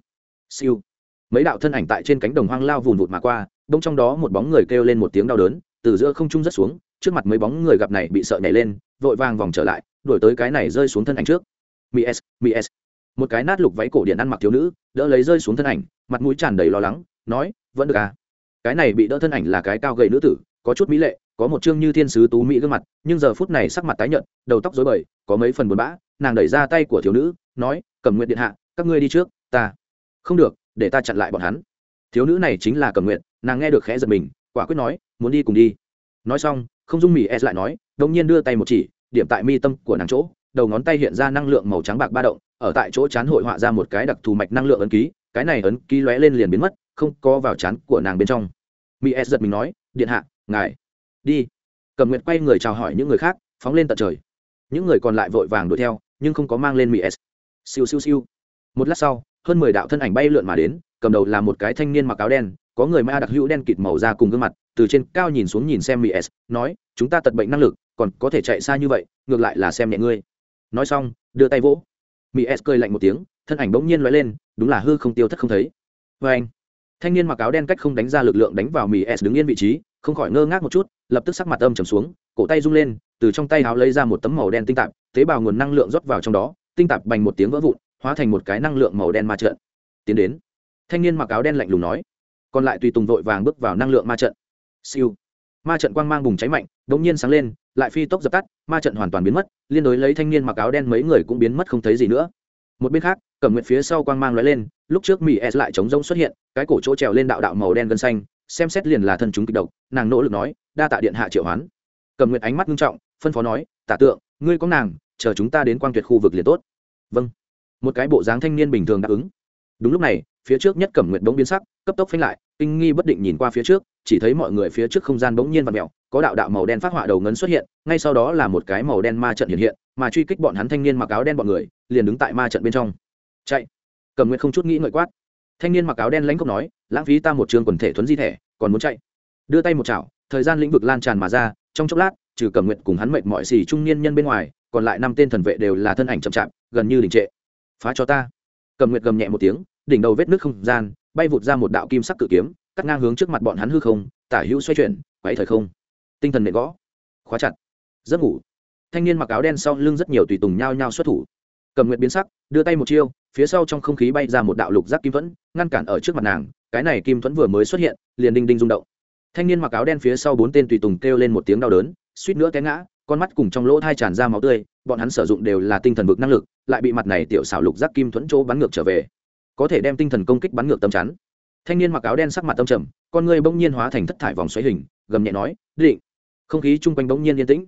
Siêu mấy đạo thân ảnh tại trên cánh đồng hoang lao vùn vụt mà qua, đông trong đó một bóng người kêu lên một tiếng đau đớn, từ giữa không trung rất xuống, trước mặt mấy bóng người gặp này bị sợ nhảy lên, vội vàng vòng trở lại, đuổi tới cái này rơi xuống thân ảnh trước. Mi s mi s một cái nát lục váy cổ điện ăn mặc thiếu nữ, đỡ lấy rơi xuống thân ảnh, mặt mũi tràn đầy lo lắng, nói, vẫn được à? Cái này bị đỡ thân ảnh là cái cao gầy nữ tử, có chút mỹ lệ, có một chương như thiên sứ tú mỹ gương mặt, nhưng giờ phút này sắc mặt tái nhợt, đầu tóc rối bời, có mấy phần buồn bã, nàng đẩy ra tay của thiếu nữ, nói cầm nguyện điện hạ, các ngươi đi trước, ta. Không được để ta chặn lại bọn hắn. Thiếu nữ này chính là cầm nguyện nàng nghe được khẽ giật mình, quả quyết nói, muốn đi cùng đi. Nói xong, không dung mỹ s e lại nói đông nhiên đưa tay một chỉ, điểm tại mi tâm của nàng chỗ, đầu ngón tay hiện ra năng lượng màu trắng bạc ba động, ở tại chỗ chán hội họa ra một cái đặc thù mạch năng lượng ấn ký, cái này ấn ký lóe lên liền biến mất, không có vào chán của nàng bên trong. Mỹ s e giật mình nói, điện hạ, ngài, đi. Cầm nguyệt quay người chào hỏi những người khác, phóng lên tận trời. Những người còn lại vội vàng đuổi theo, nhưng không có mang lên mỹ s e. siêu siêu siêu. Một lát sau hơn mười đạo thân ảnh bay lượn mà đến, cầm đầu là một cái thanh niên mặc áo đen, có người ma đặc hữu đen kịt màu da cùng gương mặt, từ trên cao nhìn xuống nhìn xem mỹ s nói, chúng ta tật bệnh năng lực, còn có thể chạy xa như vậy, ngược lại là xem nhẹ ngươi. Nói xong, đưa tay vỗ. Mỹ s cười lạnh một tiếng, thân ảnh bỗng nhiên l lên, đúng là hư không tiêu thất không thấy. Vê anh, thanh niên mặc áo đen cách không đánh ra lực lượng đánh vào mỹ s đứng yên vị trí, không khỏi ngơ ngác một chút, lập tức sắc mặt âm trầm xuống, cổ tay rung lên, từ trong tay áo lấy ra một tấm màu đen tinh tạp, tế bào nguồn năng lượng rót vào trong đó, tinh tạp bành một tiếng vỡ vụn hóa thành một cái năng lượng màu đen ma trận. Tiến đến. Thanh niên mặc áo đen lạnh lùng nói. Còn lại tùy tùng vội vàng bước vào năng lượng ma trận. Siêu. Ma trận quang mang bùng cháy mạnh đ ỗ n g nhiên sáng lên, lại phi tốc dập tắt, ma trận hoàn toàn biến mất, liên đối lấy thanh niên mặc áo đen mấy người cũng biến mất không thấy gì nữa. Một bên khác, cẩm nguyện phía sau quang mang l ó e lên, lúc trước mỹ s lại chống rông xuất hiện, cái cổ chỗ trèo lên đạo đạo màu đen gân xanh, xem xét liền là thân chúng kịch độc, nàng nỗ lực nói, đa tạ điện hạ triệu hoán. Cẩm nguyện ánh mắt nghiêm trọng, phân phó nói tả tượng, ngươi có nàng, chờ chúng ta đến quang tuyệt khu vực liền tốt. Vâng một cái bộ dáng thanh niên bình thường đáp ứng. Đúng lúc này, phía trước nhất cẩm nguyện bỗng biến sắc, cấp tốc phanh lại, kinh nghi bất định nhìn qua phía trước, chỉ thấy mọi người phía trước không gian bỗng nhiên và mẹo có đạo đạo màu đen phát họa đầu ngấn xuất hiện, ngay sau đó là một cái màu đen ma trận hiện hiện, mà truy kích bọn hắn thanh niên mặc áo đen bọn người, liền đứng tại ma trận bên trong. Chạy. Cẩm nguyện không chút nghĩ ngợi quát. Thanh niên mặc áo đen lãnh cốc nói, lãng phí ta một trường quần thể thuấn di thể, còn muốn chạy. Đưa tay một chảo, thời gian lĩnh vực lan tràn mà ra, trong chốc lát, trừ cẩm nguyện cùng hắn mệnh mọi xì trung niên nhân bên ngoài, còn lại năm tên thần vệ đều là thân ảnh chậm chạp, gần như đình trệ phá cho ta. Cầm nguyệt gầm nhẹ một tiếng, đỉnh đầu vết nước không gian, bay vụt ra một đạo kim sắc cự kiếm, cắt ngang hướng trước mặt bọn hắn hư không, tả hữu xoay chuyển, quấy thời không. Tinh thần nệ gõ, khóa chặt, giấc ngủ. Thanh niên mặc áo đen sau lưng rất nhiều tùy tùng nhao nhao xuất thủ. Cầm nguyệt biến sắc, đưa tay một chiêu, phía sau trong không khí bay ra một đạo lục giác kim thuẫn, ngăn cản ở trước mặt nàng, cái này kim thuẫn vừa mới xuất hiện, liền đinh đinh rung động. Thanh niên mặc áo đen phía sau bốn tên tùy tùng kêu lên một tiếng đau đớn, suýt nữa té ngã con mắt cùng trong lỗ thai tràn ra máu tươi, bọn hắn sử dụng đều là tinh thần vực năng lực, lại bị mặt này tiểu xảo lục giác kim thuẫn chỗ bắn ngược trở về. Có thể đem tinh thần công kích bắn ngược tâm chắn. Thanh niên mặc áo đen sắc mặt tâm trầm, con người bỗng nhiên hóa thành thất thải vòng xoáy hình, gầm nhẹ nói, định. Không khí chung quanh bỗng nhiên yên tĩnh.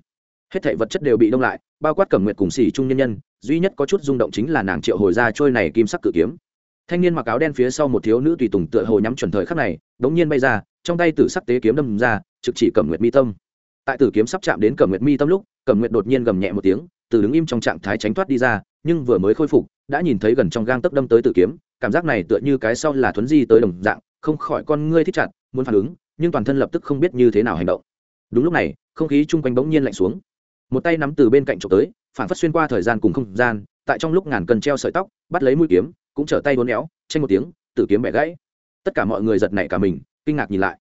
Hết thảy vật chất đều bị đông lại, bao quát cẩm nguyệt cùng xỉ trung nhân nhân, duy nhất có chút rung động chính là nàng triệu hồi ra trôi này kim sắc cự kiếm. Thanh niên mặc áo đen phía sau một thiếu nữ tùy tùng tựa hồ nhắm chuẩn thời khắc này, bỗng nhiên bay ra, trong tay tử sắc tế kiếm đâm ra, trực chỉ cẩm nguyệt mi tâm tại tử kiếm sắp chạm đến cẩm nguyệt mi tâm lúc, cẩm nguyệt đột nhiên gầm nhẹ một tiếng, từ đứng im trong trạng thái tránh thoát đi ra, nhưng vừa mới khôi phục, đã nhìn thấy gần trong gang tấc đâm tới tử kiếm, cảm giác này tựa như cái sau là thuấn di tới đồng dạng, không khỏi con ngươi thích chặt, muốn phản ứng, nhưng toàn thân lập tức không biết như thế nào hành động. Đúng lúc này, không khí chung quanh bỗng nhiên lạnh xuống. Một tay nắm từ bên cạnh trộm tới, phản phát xuyên qua thời gian cùng không gian, tại trong lúc ngàn cần treo sợi tóc, bắt lấy mũi kiếm, cũng trở tay uốn éo tranh một tiếng, tử kiếm bẻ gãy. Tất cả mọi người giật nảy cả mình, kinh ngạc nhìn lại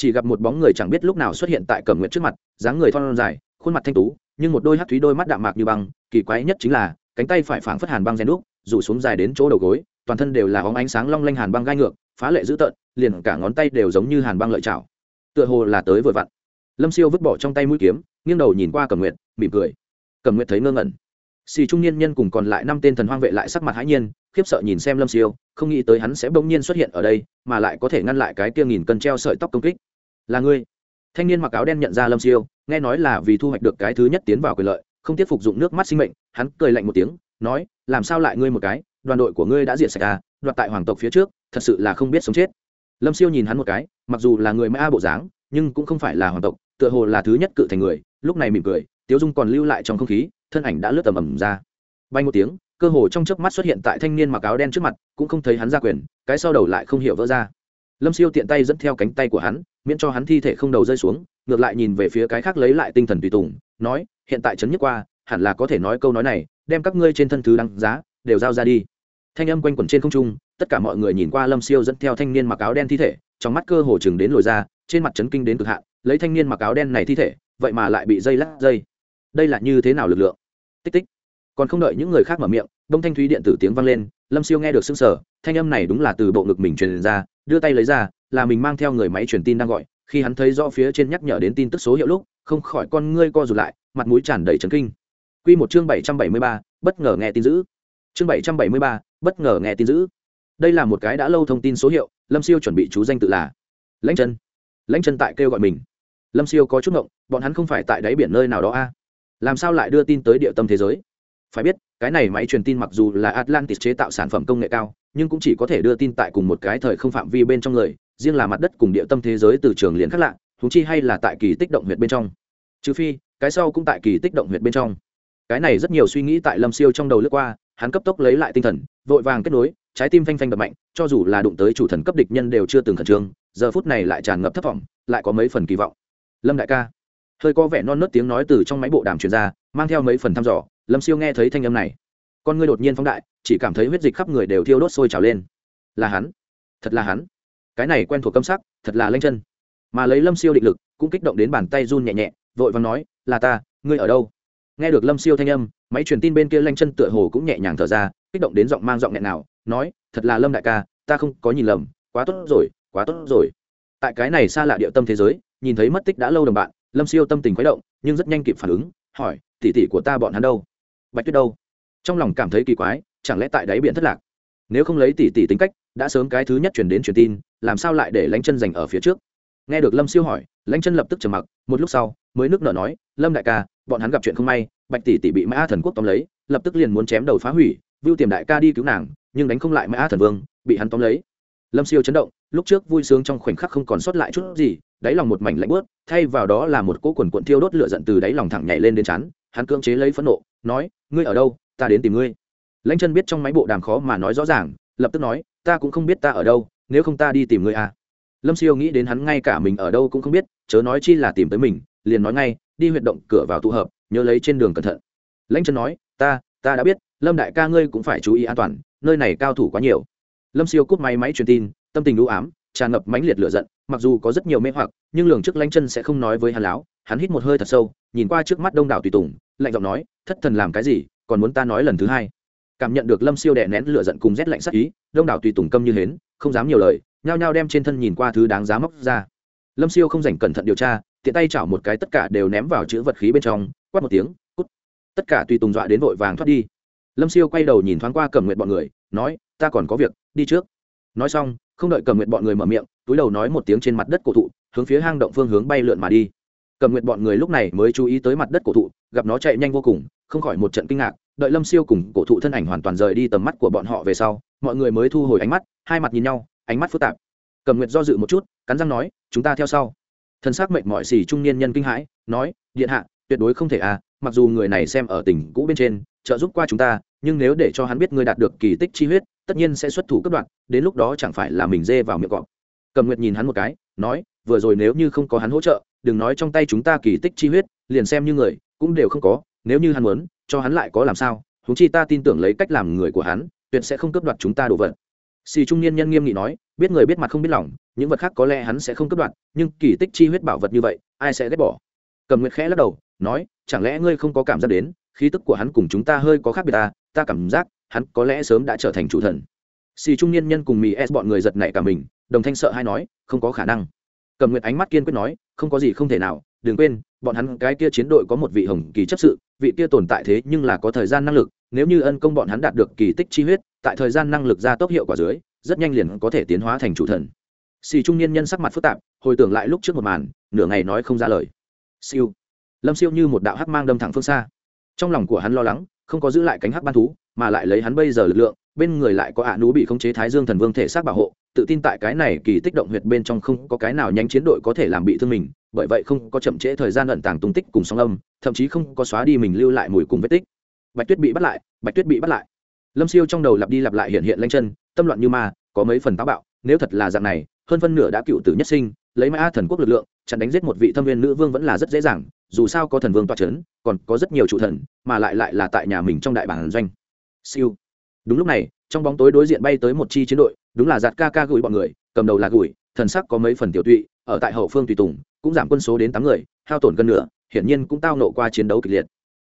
chỉ gặp một bóng người chẳng biết lúc nào xuất hiện tại cẩm nguyện trước mặt, dáng người thon dài, khuôn mặt thanh tú, nhưng một đôi hát thúy đôi mắt đạm mạc như băng, kỳ quái nhất chính là, cánh tay phải phảng phất hàn băng rèn đúc, rủ xuống dài đến chỗ đầu gối, toàn thân đều là óng ánh sáng long lanh hàn băng gai ngược, phá lệ dữ tợn, liền cả ngón tay đều giống như hàn băng lợi chảo. Tựa hồ là tới vừa vặn. Lâm siêu vứt bỏ trong tay mũi kiếm, nghiêng đầu nhìn qua cẩm nguyệt, mỉm cười. Cẩm nguyệt thấy ngơ ngẩn. Xì trung niên nhân cùng còn lại năm tên thần hoang vệ lại sắc mặt hãi nhiên, khiếp sợ nhìn xem lâm siêu, không nghĩ tới hắn sẽ bỗng nhiên xuất hiện ở đây, mà lại có thể ngăn lại cái kia nghìn cân treo sợi tóc công kích là ngươi. Thanh niên mặc áo đen nhận ra lâm siêu, nghe nói là vì thu hoạch được cái thứ nhất tiến vào quyền lợi, không tiếp phục dụng nước mắt sinh mệnh, hắn cười lạnh một tiếng, nói, làm sao lại ngươi một cái? Đoàn đội của ngươi đã diệt sạch à đoạt tại hoàng tộc phía trước, thật sự là không biết sống chết. Lâm siêu nhìn hắn một cái, mặc dù là người mã bộ dáng, nhưng cũng không phải là hoàng tộc, tựa hồ là thứ nhất cự thành người, lúc này mỉm cười, tiếu dung còn lưu lại trong không khí, thân ảnh đã lướt tầm ầm ra. Bay một tiếng, cơ hồ trong chớp mắt xuất hiện tại thanh niên mặc áo đen trước mặt, cũng không thấy hắn ra quyền, cái sau đầu lại không hiểu vỡ ra lâm siêu tiện tay dẫn theo cánh tay của hắn, miễn cho hắn thi thể không đầu rơi xuống, ngược lại nhìn về phía cái khác lấy lại tinh thần tùy tùng, nói, hiện tại trấn nhất qua, hẳn là có thể nói câu nói này, đem các ngươi trên thân thứ đăng giá, đều giao ra đi. Thanh âm quanh quẩn trên không trung, tất cả mọi người nhìn qua lâm siêu dẫn theo thanh niên mặc áo đen thi thể, trong mắt cơ hồ chừng đến lồi ra, trên mặt chấn kinh đến cực hạn, lấy thanh niên mặc áo đen này thi thể, vậy mà lại bị dây lắc dây. Đây là như thế nào lực lượng? Tích tích còn không đợi những người khác mở miệng, đông thanh thúy điện tử tiếng vang lên, lâm siêu nghe được xưng sở thanh âm này đúng là từ bộ ngực mình truyền ra, đưa tay lấy ra, là mình mang theo người máy truyền tin đang gọi, khi hắn thấy rõ phía trên nhắc nhở đến tin tức số hiệu lúc, không khỏi con ngươi co rụt lại, mặt mũi tràn đầy trấn kinh. Quy một chương bảy trăm bảy mươi ba, bất ngờ nghe tin dữ. Chương bảy trăm bảy mươi ba, bất ngờ nghe tin dữ. Đây là một cái đã lâu thông tin số hiệu, lâm siêu chuẩn bị chú danh tự là lãnh chân. Lãnh chân tại kêu gọi mình. Lâm siêu có chút ngộng, bọn hắn không phải tại đáy biển nơi nào đó a. Làm sao lại đưa tin tới địa tâm thế giới? Phải biết, cái này máy truyền tin mặc dù là atlantis chế tạo sản phẩm công nghệ cao, nhưng cũng chỉ có thể đưa tin tại cùng một cái thời không phạm vi bên trong người, riêng là mặt đất cùng địa tâm thế giới từ trường liền khác lạ thú chi hay là tại kỳ tích động huyệt bên trong. Trừ phi, cái sau cũng tại kỳ tích động huyệt bên trong. Cái này rất nhiều suy nghĩ tại lâm siêu trong đầu lướt qua, hắn cấp tốc lấy lại tinh thần, vội vàng kết nối, trái tim phanh phanh đập mạnh, cho dù là đụng tới chủ thần cấp địch nhân đều chưa từng khẩn trương, giờ phút này lại tràn ngập thất vọng, lại có mấy phần kỳ vọng. Lâm đại ca, hơi có vẻ non nớt tiếng nói từ trong máy bộ đàm truyền ra, mang theo mấy phần thăm dò lâm siêu nghe thấy thanh âm này, con ngươi đột nhiên phóng đại, chỉ cảm thấy huyết dịch khắp người đều thiêu đốt sôi trào lên. Là hắn, thật là hắn. Cái này quen thuộc câm sắc, thật là lanh chân. Mà lấy lâm siêu định lực, cũng kích động đến bàn tay run nhẹ nhẹ, vội vàng nói, là ta, ngươi ở đâu? Nghe được lâm siêu thanh âm, máy truyền tin bên kia lanh chân tựa hồ cũng nhẹ nhàng thở ra, kích động đến giọng mang giọng nghẹn nào, nói, thật là lâm đại ca, ta không có nhìn lầm, quá tốt rồi, quá tốt rồi. Tại cái này xa lạ địa tâm thế giới, nhìn thấy mất tích đã lâu đồng bạn, lâm siêu tâm tình khuấy động, nhưng rất nhanh kịp phản ứng, hỏi tỉ tỉ của ta bọn hắn đâu? Bạch tuyết đâu? Trong lòng cảm thấy kỳ quái, chẳng lẽ tại đáy biển thất lạc? Nếu không lấy tỷ tỷ tính cách, đã sớm cái thứ nhất chuyển đến truyền tin, làm sao lại để lánh chân dành ở phía trước? Nghe được lâm siêu hỏi lanh chân lập tức trầm mặc, một lúc sau, mới nước nở nói, lâm đại ca, bọn hắn gặp chuyện không may, bạch tỷ tỷ bị mã thần quốc tóm lấy, lập tức liền muốn chém đầu phá hủy, vưu tiềm đại ca đi cứu nàng, nhưng đánh không lại mã thần vương, bị hắn tóm lấy. Lâm siêu chấn động, lúc trước vui sướng trong khoảnh khắc không còn sót lại chút gì, đáy lòng một mảnh lạnh bớt thay vào đó là một cỗ quần cuộn thiêu đốt lửa giận từ đáy lòng thẳng nhảy lên đến chán, hắn cưỡng chế lấy phẫn nộ nói, ngươi ở đâu? Ta đến tìm ngươi. Lãnh chân biết trong máy bộ đàm khó mà nói rõ ràng, lập tức nói, ta cũng không biết ta ở đâu, nếu không ta đi tìm ngươi à. Lâm siêu nghĩ đến hắn ngay cả mình ở đâu cũng không biết, chớ nói chi là tìm tới mình, liền nói ngay, đi huyệt động, cửa vào tụ hợp, nhớ lấy trên đường cẩn thận. Lãnh chân nói, ta ta đã biết, lâm đại ca ngươi cũng phải chú ý an toàn, nơi này cao thủ quá nhiều. Lâm siêu cúp máy máy truyền tin, tâm tình đũ ám, tràn ngập mãnh liệt lửa giận, mặc dù có rất nhiều mê hoặc, nhưng lường trước lãnh chân sẽ không nói với hắn láo, hắn hít một hơi thật sâu, nhìn qua trước mắt đông đảo tùy tùng lạnh giọng nói, thất thần làm cái gì, còn muốn ta nói lần thứ hai? Cảm nhận được lâm siêu đè nén lửa giận cùng rét lạnh sắc ý, đông đảo tùy tùng câm như hến, không dám nhiều lời, nhao nhao đem trên thân nhìn qua thứ đáng giá móc ra. Lâm siêu không dành cẩn thận điều tra, tiện tay chảo một cái tất cả đều ném vào chữ vật khí bên trong, quát một tiếng, cút. Tất cả tùy tùng dọa đến vội vàng thoát đi. Lâm siêu quay đầu nhìn thoáng qua cầm nguyện bọn người, nói, ta còn có việc, đi trước. Nói xong, không đợi cầm nguyện bọn người mở miệng, túi đầu nói một tiếng trên mặt đất cổ thụ, hướng phía hang động phương hướng bay lượn mà đi cầm nguyện bọn người lúc này mới chú ý tới mặt đất cổ thụ, gặp nó chạy nhanh vô cùng, không khỏi một trận kinh ngạc, đợi lâm siêu cùng cổ thụ thân ảnh hoàn toàn rời đi tầm mắt của bọn họ về sau, mọi người mới thu hồi ánh mắt, hai mặt nhìn nhau, ánh mắt phức tạp. Cầm nguyệt do dự một chút, cắn răng nói, chúng ta theo sau. Thân xác mệnh mọi xì trung niên nhân kinh hãi, nói, điện hạ, tuyệt đối không thể à mặc dù người này xem ở tỉnh cũ bên trên, trợ giúp qua chúng ta, nhưng nếu để cho hắn biết ngươi đạt được kỳ tích chi huyết, tất nhiên sẽ xuất thủ cấp đoạn, đến lúc đó chẳng phải là mình dê vào miệng cọp. Cầm nguyệt nhìn hắn một cái nói, vừa rồi nếu như không có hắn hỗ trợ, đừng nói trong tay chúng ta kỳ tích chi huyết, liền xem như người, cũng đều không có, nếu như hắn muốn, cho hắn lại có làm sao? Chúng chi ta tin tưởng lấy cách làm người của hắn, tuyệt sẽ không cướp đoạt chúng ta đồ vật. Xì trung niên nhân nghiêm nghị nói, biết người biết mặt không biết lòng, những vật khác có lẽ hắn sẽ không cướp đoạt, nhưng kỳ tích chi huyết bảo vật như vậy, ai sẽ ghét bỏ? Cầm nguyệt khẽ lắc đầu, nói, chẳng lẽ ngươi không có cảm giác đến, khí tức của hắn cùng chúng ta hơi có khác biệt ta ta cảm giác hắn có lẽ sớm đã trở thành chủ thần. Xì trung niên nhân cùng mì s bọn người giật nảy cả mình đồng thanh sợ hay nói, không có khả năng. Cầm nguyệt ánh mắt kiên quyết nói, không có gì không thể nào, đừng quên, bọn hắn cái kia chiến đội có một vị hồng kỳ chấp sự, vị kia tồn tại thế nhưng là có thời gian năng lực, nếu như ân công bọn hắn đạt được kỳ tích chi huyết, tại thời gian năng lực ra tốc hiệu quả dưới, rất nhanh liền có thể tiến hóa thành chủ thần. Xì trung niên nhân sắc mặt phức tạp, hồi tưởng lại lúc trước một màn, nửa ngày nói không ra lời. Siêu. Lâm siêu như một đạo hắc mang đâm thẳng phương xa. Trong lòng của hắn lo lắng, không có giữ lại cánh hắc ban thú mà lại lấy hắn bây giờ lực lượng, bên người lại có ạ nú bị khống chế thái dương thần vương thể xác bảo hộ, tự tin tại cái này kỳ tích động huyệt bên trong không có cái nào nhanh chiến đội có thể làm bị thương mình, bởi vậy không có chậm trễ thời gian ẩn tàng tung tích cùng song âm, thậm chí không có xóa đi mình lưu lại mùi cùng vết tích. Bạch tuyết bị bắt lại, bạch tuyết bị bắt lại. Lâm siêu trong đầu lặp đi lặp lại hiện hiện lanh chân, tâm loạn như ma, có mấy phần táo bạo, nếu thật là dạng này, hơn phân nửa đã cựu tử nhất sinh, lấy mã thần quốc lực lượng, chặn đánh giết một vị thâm viên nữ vương vẫn là rất dễ dàng, dù sao có thần vương toa c h ấ n còn có rất nhiều trụ thần, mà lại lại là tại nhà mình trong đại bản doanh siêu. Đúng lúc này, trong bóng tối đối diện bay tới một chi chiến đội, đúng là giạt ca ca gửi bọn người, cầm đầu là gửi, thần sắc có mấy phần tiểu tụy, ở tại hậu phương tùy tùng, cũng giảm quân số đến tám người, hao tổn gần nửa, hiển nhiên cũng tao nộ qua chiến đấu kịch liệt.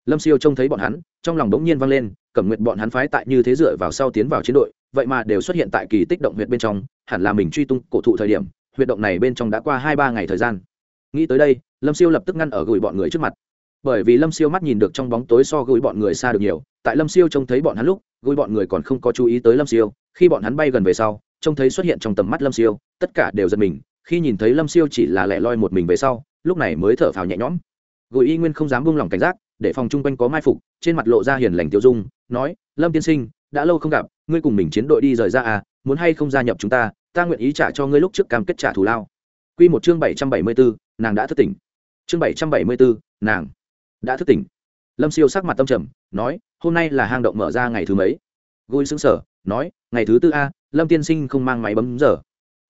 Lâm siêu trông thấy bọn hắn, trong lòng đống nhiên vang lên, cẩm nguyện bọn hắn phái tại như thế dựa vào sau tiến vào chiến đội, vậy mà đều xuất hiện tại kỳ tích động huyện bên trong, hẳn là mình truy tung cổ thụ thời điểm huyện động này bên trong đã qua hai ba ngày thời gian. Nghĩ tới đây, lâm siêu lập tức ngăn ở gửi bọn người trước mặt. Bởi vì lâm siêu mắt nhìn được trong bóng tối so gửi bọn người xa được nhiều tại lâm siêu trông thấy bọn hắn lúc gối bọn người còn không có chú ý tới lâm siêu, khi bọn hắn bay gần về sau, trông thấy xuất hiện trong tầm mắt lâm siêu, tất cả đều giật mình, khi nhìn thấy lâm siêu chỉ là lẻ loi một mình về sau, lúc này mới thở phào nhẹ nhõm. Gối y nguyên không dám buông lỏng cảnh giác, để phòng chung quanh có mai phục, trên mặt lộ ra hiền lành tiêu dung, nói, lâm tiên sinh, đã lâu không gặp, ngươi cùng mình chiến đội đi rời ra à muốn hay không gia nhập chúng ta ta nguyện ý trả cho ngươi lúc trước cam kết trả thù lao. Quy một chương bảy trăm bảy mươi bốn nàng đã thức tỉnh. Chương bảy trăm bảy mươi bốn nàng đã thức tỉnh lâm siêu sắc mặt tâm trầm, nói, hôm nay là hang động mở ra ngày thứ mấy? Gôi xứng sở, nói, ngày thứ tư a, lâm tiên sinh không mang máy bấm giờ.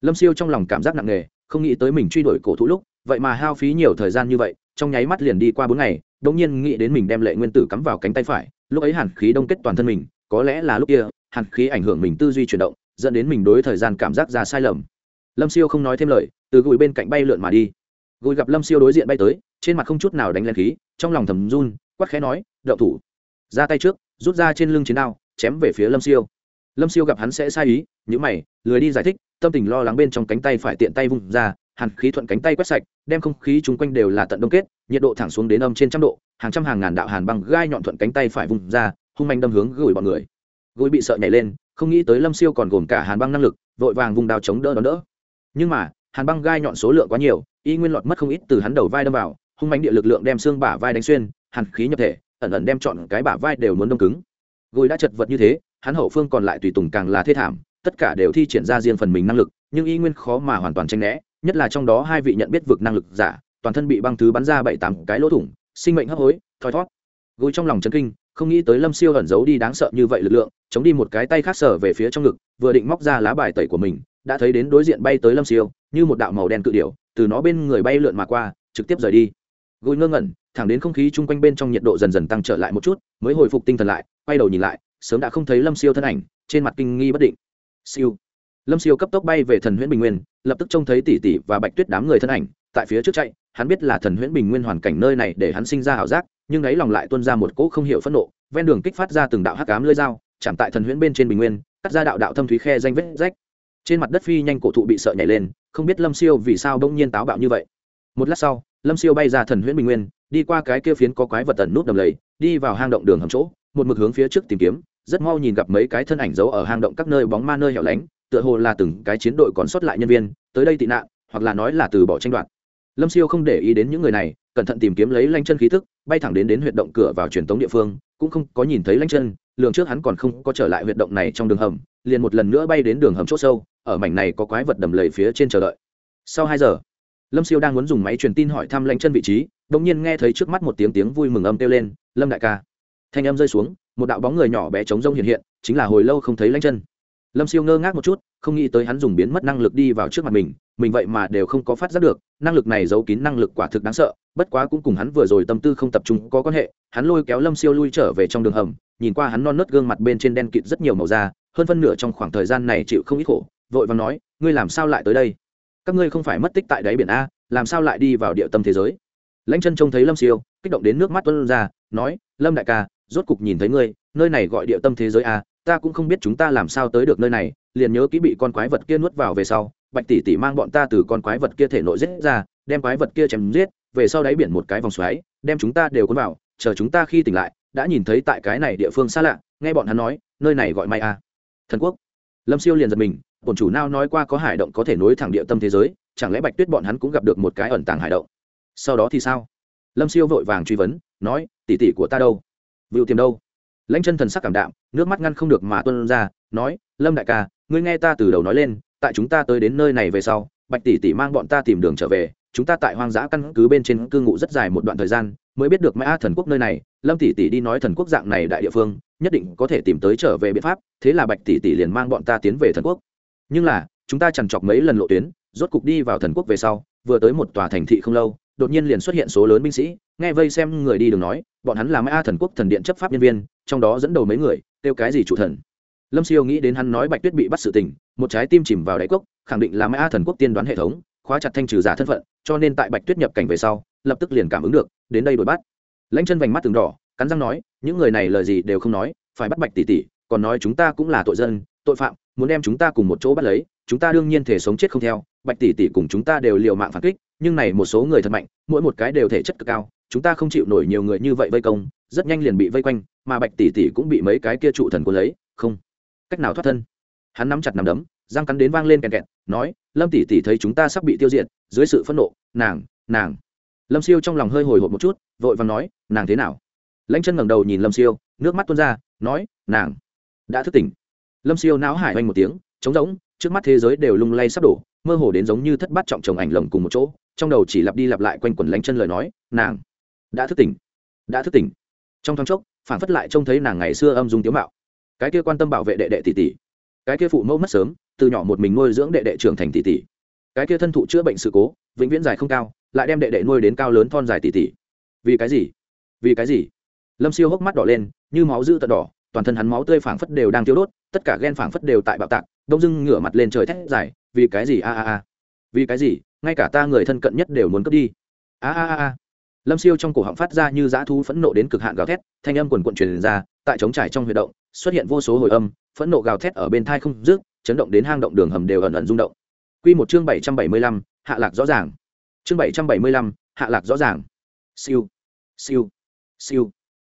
Lâm siêu trong lòng cảm giác nặng nề, không nghĩ tới mình truy đuổi cổ thú lúc, vậy mà hao phí nhiều thời gian như vậy, trong nháy mắt liền đi qua bốn ngày đ ỗ n g nhiên nghĩ đến mình đem lệ nguyên tử cắm vào cánh tay phải, lúc ấy hàn khí đông kết toàn thân mình, có lẽ là lúc kia, hàn khí ảnh hưởng mình tư duy chuyển động, dẫn đến mình đối thời gian cảm giác ra sai lầm. Lâm siêu không nói thêm lời, từ gùi bên cạnh bay lượn mà đi. Gùi gặp lâm siêu đối diện bay tới, trên mặt không chút nào đánh len khí, trong lòng thầm run quát khẽ nói đậu thủ. Ra tay trước, rút ra trên lưng chiến đao, chém về phía lâm siêu. Lâm siêu gặp hắn sẽ sai ý nhữ mày, lười đi giải thích, tâm tình lo lắng bên trong cánh tay phải tiện tay vung ra, hàn khí thuận cánh tay quét sạch, đem không khí chung quanh đều là tận đông kết, nhiệt độ thẳng xuống đến âm trên trăm độ, hàng trăm hàng ngàn đạo hàn băng gai nhọn thuận cánh tay phải vung ra, hung manh đâm hướng gửi bọn người. Gối bị sợ nhảy lên, không nghĩ tới lâm siêu còn gồm cả hàn băng năng lực, vội vàng vùng đao chống đỡ đón đỡ. Nhưng mà, hàn băng gai nhọn số lượng quá nhiều, y nguyên lọt mất không ít từ hắn đầu vai đâm vào, hung mánh địa lực lượng đem xương bả vai đánh xuyên hàn khí nhập thể, ẩn ẩn đem chọn cái bả vai đều muốn đông cứng. Gối đã chật vật như thế, hắn hậu phương còn lại tùy tùng càng là thê thảm, tất cả đều thi triển ra riêng phần mình năng lực, nhưng y nguyên khó mà hoàn toàn tranh né, nhất là trong đó hai vị nhận biết vực năng lực giả, toàn thân bị băng thứ bắn ra bảy tám cái lỗ thủng, sinh mệnh hấp hối, thoi thót. Gối trong lòng chấn kinh, không nghĩ tới lâm siêu ẩn giấu đi đáng sợ như vậy lực lượng, chống đi một cái tay khác sở về phía trong ngực, vừa định móc ra lá bài tẩy của mình, đã thấy đến đối diện bay tới lâm siêu, như một đạo màu đen cự điểu, từ nó bên người bay lượn mà qua, trực tiếp rời đi gối ngơ ngẩn, thẳng đến không khí chung quanh bên trong nhiệt độ dần dần tăng trở lại một chút, mới hồi phục tinh thần lại, quay đầu nhìn lại, sớm đã không thấy lâm siêu thân ảnh, trên mặt kinh nghi bất định. Siêu. Lâm siêu cấp tốc bay về thần huyễn bình nguyên, lập tức trông thấy tỷ tỷ và bạch tuyết đám người thân ảnh, tại phía trước chạy, hắn biết là thần huyễn bình nguyên hoàn cảnh nơi này để hắn sinh ra ảo giác, nhưng ấy lòng lại tuôn ra một cỗ không hiểu phẫn nộ, ven đường kích phát ra từng đạo hắc ám lưỡi dao, chạm tại thần huyễn bên trên bình nguyên, cắt ra đạo đạo thâm thúy khe danh vết rách. Trên mặt đất phi nhanh cổ thụ bị sợ nhảy lên, không biết lâm siêu vì sao bỗng nhiên táo bạo như vậy. Một lát sau lâm siêu bay ra thần huyễn bình nguyên, đi qua cái kia phiến có quái vật tần nút đầm lầy, đi vào hang động đường hầm chỗ, một mực hướng phía trước tìm kiếm, rất mau nhìn gặp mấy cái thân ảnh giấu ở hang động các nơi bóng ma nơi hẻo lánh, tựa hồ là từng cái chiến đội còn sót lại nhân viên, tới đây tị nạn, hoặc là nói là từ bỏ tranh đoạt. Lâm siêu không để ý đến những người này, cẩn thận tìm kiếm lấy lanh chân khí thức, bay thẳng đến đến huyệt động cửa vào truyền tống địa phương, cũng không có nhìn thấy lanh chân, lường trước hắn còn không có trở lại huyệt động này trong đường hầm, liền một lần nữa bay đến đường hầm c h ỗ sâu, ở mảnh này có quái vật đầm lầy phía trên chờ đợi. Sau hai giờ lâm siêu đang muốn dùng máy truyền tin hỏi thăm lanh chân vị trí đông nhiên nghe thấy trước mắt một tiếng tiếng vui mừng âm kêu lên, lâm đại ca. Thanh âm rơi xuống, một đạo bóng người nhỏ bé trống rông hiện hiện, chính là hồi lâu không thấy lanh chân. Lâm siêu ngơ ngác một chút, không nghĩ tới hắn dùng biến mất năng lực đi vào trước mặt mình mình vậy mà đều không có phát giác được, năng lực này giấu kín năng lực quả thực đáng sợ, bất quá cũng cùng hắn vừa rồi tâm tư không tập trung có quan hệ, hắn lôi kéo lâm siêu lui trở về trong đường hầm, nhìn qua hắn non nớt gương mặt bên trên đen kịt rất nhiều màu da, hơn phân nửa trong khoảng thời gian này chịu không ít khổ, vội và nói, ngươi làm sao lại tới đây? Các ngươi không phải mất tích tại đáy biển a, làm sao lại đi vào địa tâm thế giới? Lãnh chân trông thấy lâm siêu, kích động đến nước mắt tuân ra, nói, lâm đại ca, rốt cục nhìn thấy ngươi, nơi này gọi địa tâm thế giới a, ta cũng không biết chúng ta làm sao tới được nơi này, liền nhớ kỹ bị con quái vật kia nuốt vào về sau, bạch tỷ tỷ mang bọn ta từ con quái vật kia thể nội giết ra, đem quái vật kia chém giết, về sau đáy biển một cái vòng xoáy, đem chúng ta đều cuốn vào, chờ chúng ta khi tỉnh lại, đã nhìn thấy tại cái này địa phương xa lạ, nghe bọn hắn nói, nơi này gọi may a. Thần quốc. Lâm siêu liền giật mình bổn chủ nào nói qua có hải động có thể nối thẳng địa tâm thế giới, chẳng lẽ bạch tuyết bọn hắn cũng gặp được một cái ẩn tàng hải động? Sau đó thì sao? Lâm siêu vội vàng truy vấn, nói, tỷ tỷ của ta đâu? Vựu tìm đâu? Lãnh chân thần sắc cảm đạm, nước mắt ngăn không được mà tuân ra, nói, lâm đại ca, ngươi nghe ta từ đầu nói lên, tại chúng ta tới đến nơi này về sau, bạch tỷ tỷ mang bọn ta tìm đường trở về, chúng ta tại hoang dã căn cứ bên trên cư ngụ rất dài một đoạn thời gian, mới biết được mã thần quốc nơi này, lâm tỷ tỷ đi nói thần quốc dạng này đại địa phương, nhất định có thể tìm tới trở về biện pháp, thế là bạch tỷ tỷ liền mang bọn ta tiến về thần quốc nhưng là, chúng ta chằn chọc mấy lần lộ tuyến, rốt cục đi vào thần quốc về sau, vừa tới một tòa thành thị không lâu, đột nhiên liền xuất hiện số lớn binh sĩ, nghe vây xem người đi đường nói, bọn hắn là mã thần quốc thần điện chấp pháp nhân viên, trong đó dẫn đầu mấy người, kêu cái gì chủ thần. Lâm siêu nghĩ đến hắn nói bạch tuyết bị bắt sự tình, một trái tim chìm vào đáy cốc, khẳng định là mã thần quốc tiên đoán hệ thống, khóa chặt thanh trừ giả thân phận, cho nên tại bạch tuyết nhập cảnh về sau, lập tức liền cảm ứng được, đến đây đuổi bắt. Lãnh chân vành mắt từng đỏ, cắn răng nói, những người này lời gì đều không nói, phải bắt bạch tỷ tỷ, còn nói chúng ta cũng là tội dân, tội phạm muốn đem chúng ta cùng một chỗ bắt lấy, chúng ta đương nhiên thể sống chết không theo, bạch tỷ tỷ cùng chúng ta đều liều mạng phản kích, nhưng này một số người thật mạnh, mỗi một cái đều thể chất cực cao, chúng ta không chịu nổi nhiều người như vậy vây công, rất nhanh liền bị vây quanh, mà bạch tỷ tỷ cũng bị mấy cái kia trụ thần cuốn lấy, không, cách nào thoát thân? Hắn nắm chặt nằm đấm, răng cắn đến vang lên kèn kẹt, nói, lâm tỷ tỷ thấy chúng ta sắp bị tiêu diệt, dưới sự phẫn nộ, nàng nàng. Lâm siêu trong lòng hơi hồi hộp một chút, vội vàng nói, nàng thế nào? Lãnh chân ngẩng đầu nhìn lâm siêu, nước mắt tuôn ra, nói, nàng đã thức tỉnh lâm siêu não hải oanh một tiếng, trống rỗng, trước mắt thế giới đều lung lay sắp đổ, mơ hồ đến giống như thất bát trọng chồng ảnh lồng cùng một chỗ, trong đầu chỉ lặp đi lặp lại quanh quẩn lánh chân lời nói, nàng đã thức tỉnh, đã thức tỉnh. Trong thoáng chốc, phản phất lại trông thấy nàng ngày xưa âm dung tiếu mạo. Cái kia quan tâm bảo vệ đệ đệ tỷ tỷ, cái kia phụ mẫu mất sớm, từ nhỏ một mình nuôi dưỡng đệ đệ trưởng thành tỷ tỷ. Cái kia thân thụ chữa bệnh sự cố, vĩnh viễn dài không cao, lại đem đệ đệ nuôi đến cao lớn thon dài tỷ tỷ. Vì cái gì? Vì cái gì? Lâm siêu hốc mắt đỏ lên, như máu dữ tận đỏ, toàn thân hắn máu tươi phảng phất đều đang tiêu đốt tất cả ghen phảng phất đều tại bạo tạc, đông dưng ngửa mặt lên trời thét dài, vì cái gì, a a a? Vì cái gì? Ngay cả ta người thân cận nhất đều muốn cướp đi. A a a lâm siêu trong cổ họng phát ra như dã thu phẫn nộ đến cực hạn gào thét, thanh âm quần quận truyền ra, tại trống trải trong huy động, xuất hiện vô số hồi âm, phẫn nộ gào thét ở bên thai không rước chấn động đến hang động đường hầm đều ẩn ẩn rung động. Quy một chương bảy trăm bảy mươi lăm, hạ lạc rõ ràng. Chương bảy trăm bảy mươi lăm, hạ lạc rõ ràng. Siêu. Siêu. Siêu.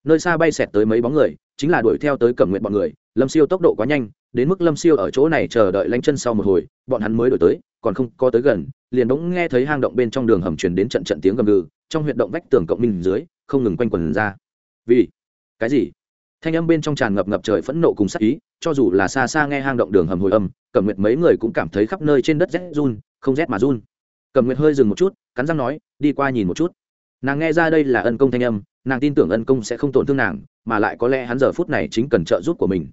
Nơi xa bay xẹt tới mấy bóng người, chính là đuổi theo tới cẩm nguyện bọn người lâm siêu tốc độ quá nhanh, đến mức lâm siêu ở chỗ này chờ đợi lanh chân sau một hồi, bọn hắn mới đổi tới, còn không có tới gần, liền bỗng nghe thấy hang động bên trong đường hầm truyền đến trận trận tiếng gầm gừ, trong huyệt động vách tường cộng minh dưới, không ngừng quanh quần ra. Vì cái gì? Thanh âm bên trong tràn ngập ngập trời phẫn nộ cùng sắc ý, cho dù là xa xa nghe hang động đường hầm hồi âm, cẩm nguyệt mấy người cũng cảm thấy khắp nơi trên đất rét run, không rét mà run. Cẩm nguyệt hơi dừng một chút, cắn răng nói, đi qua nhìn một chút. Nàng nghe ra đây là ân công thanh âm, nàng tin tưởng ân công sẽ không tổn thương nàng, mà lại có lẽ hắn giờ phút này chính cần trợ giúp của mình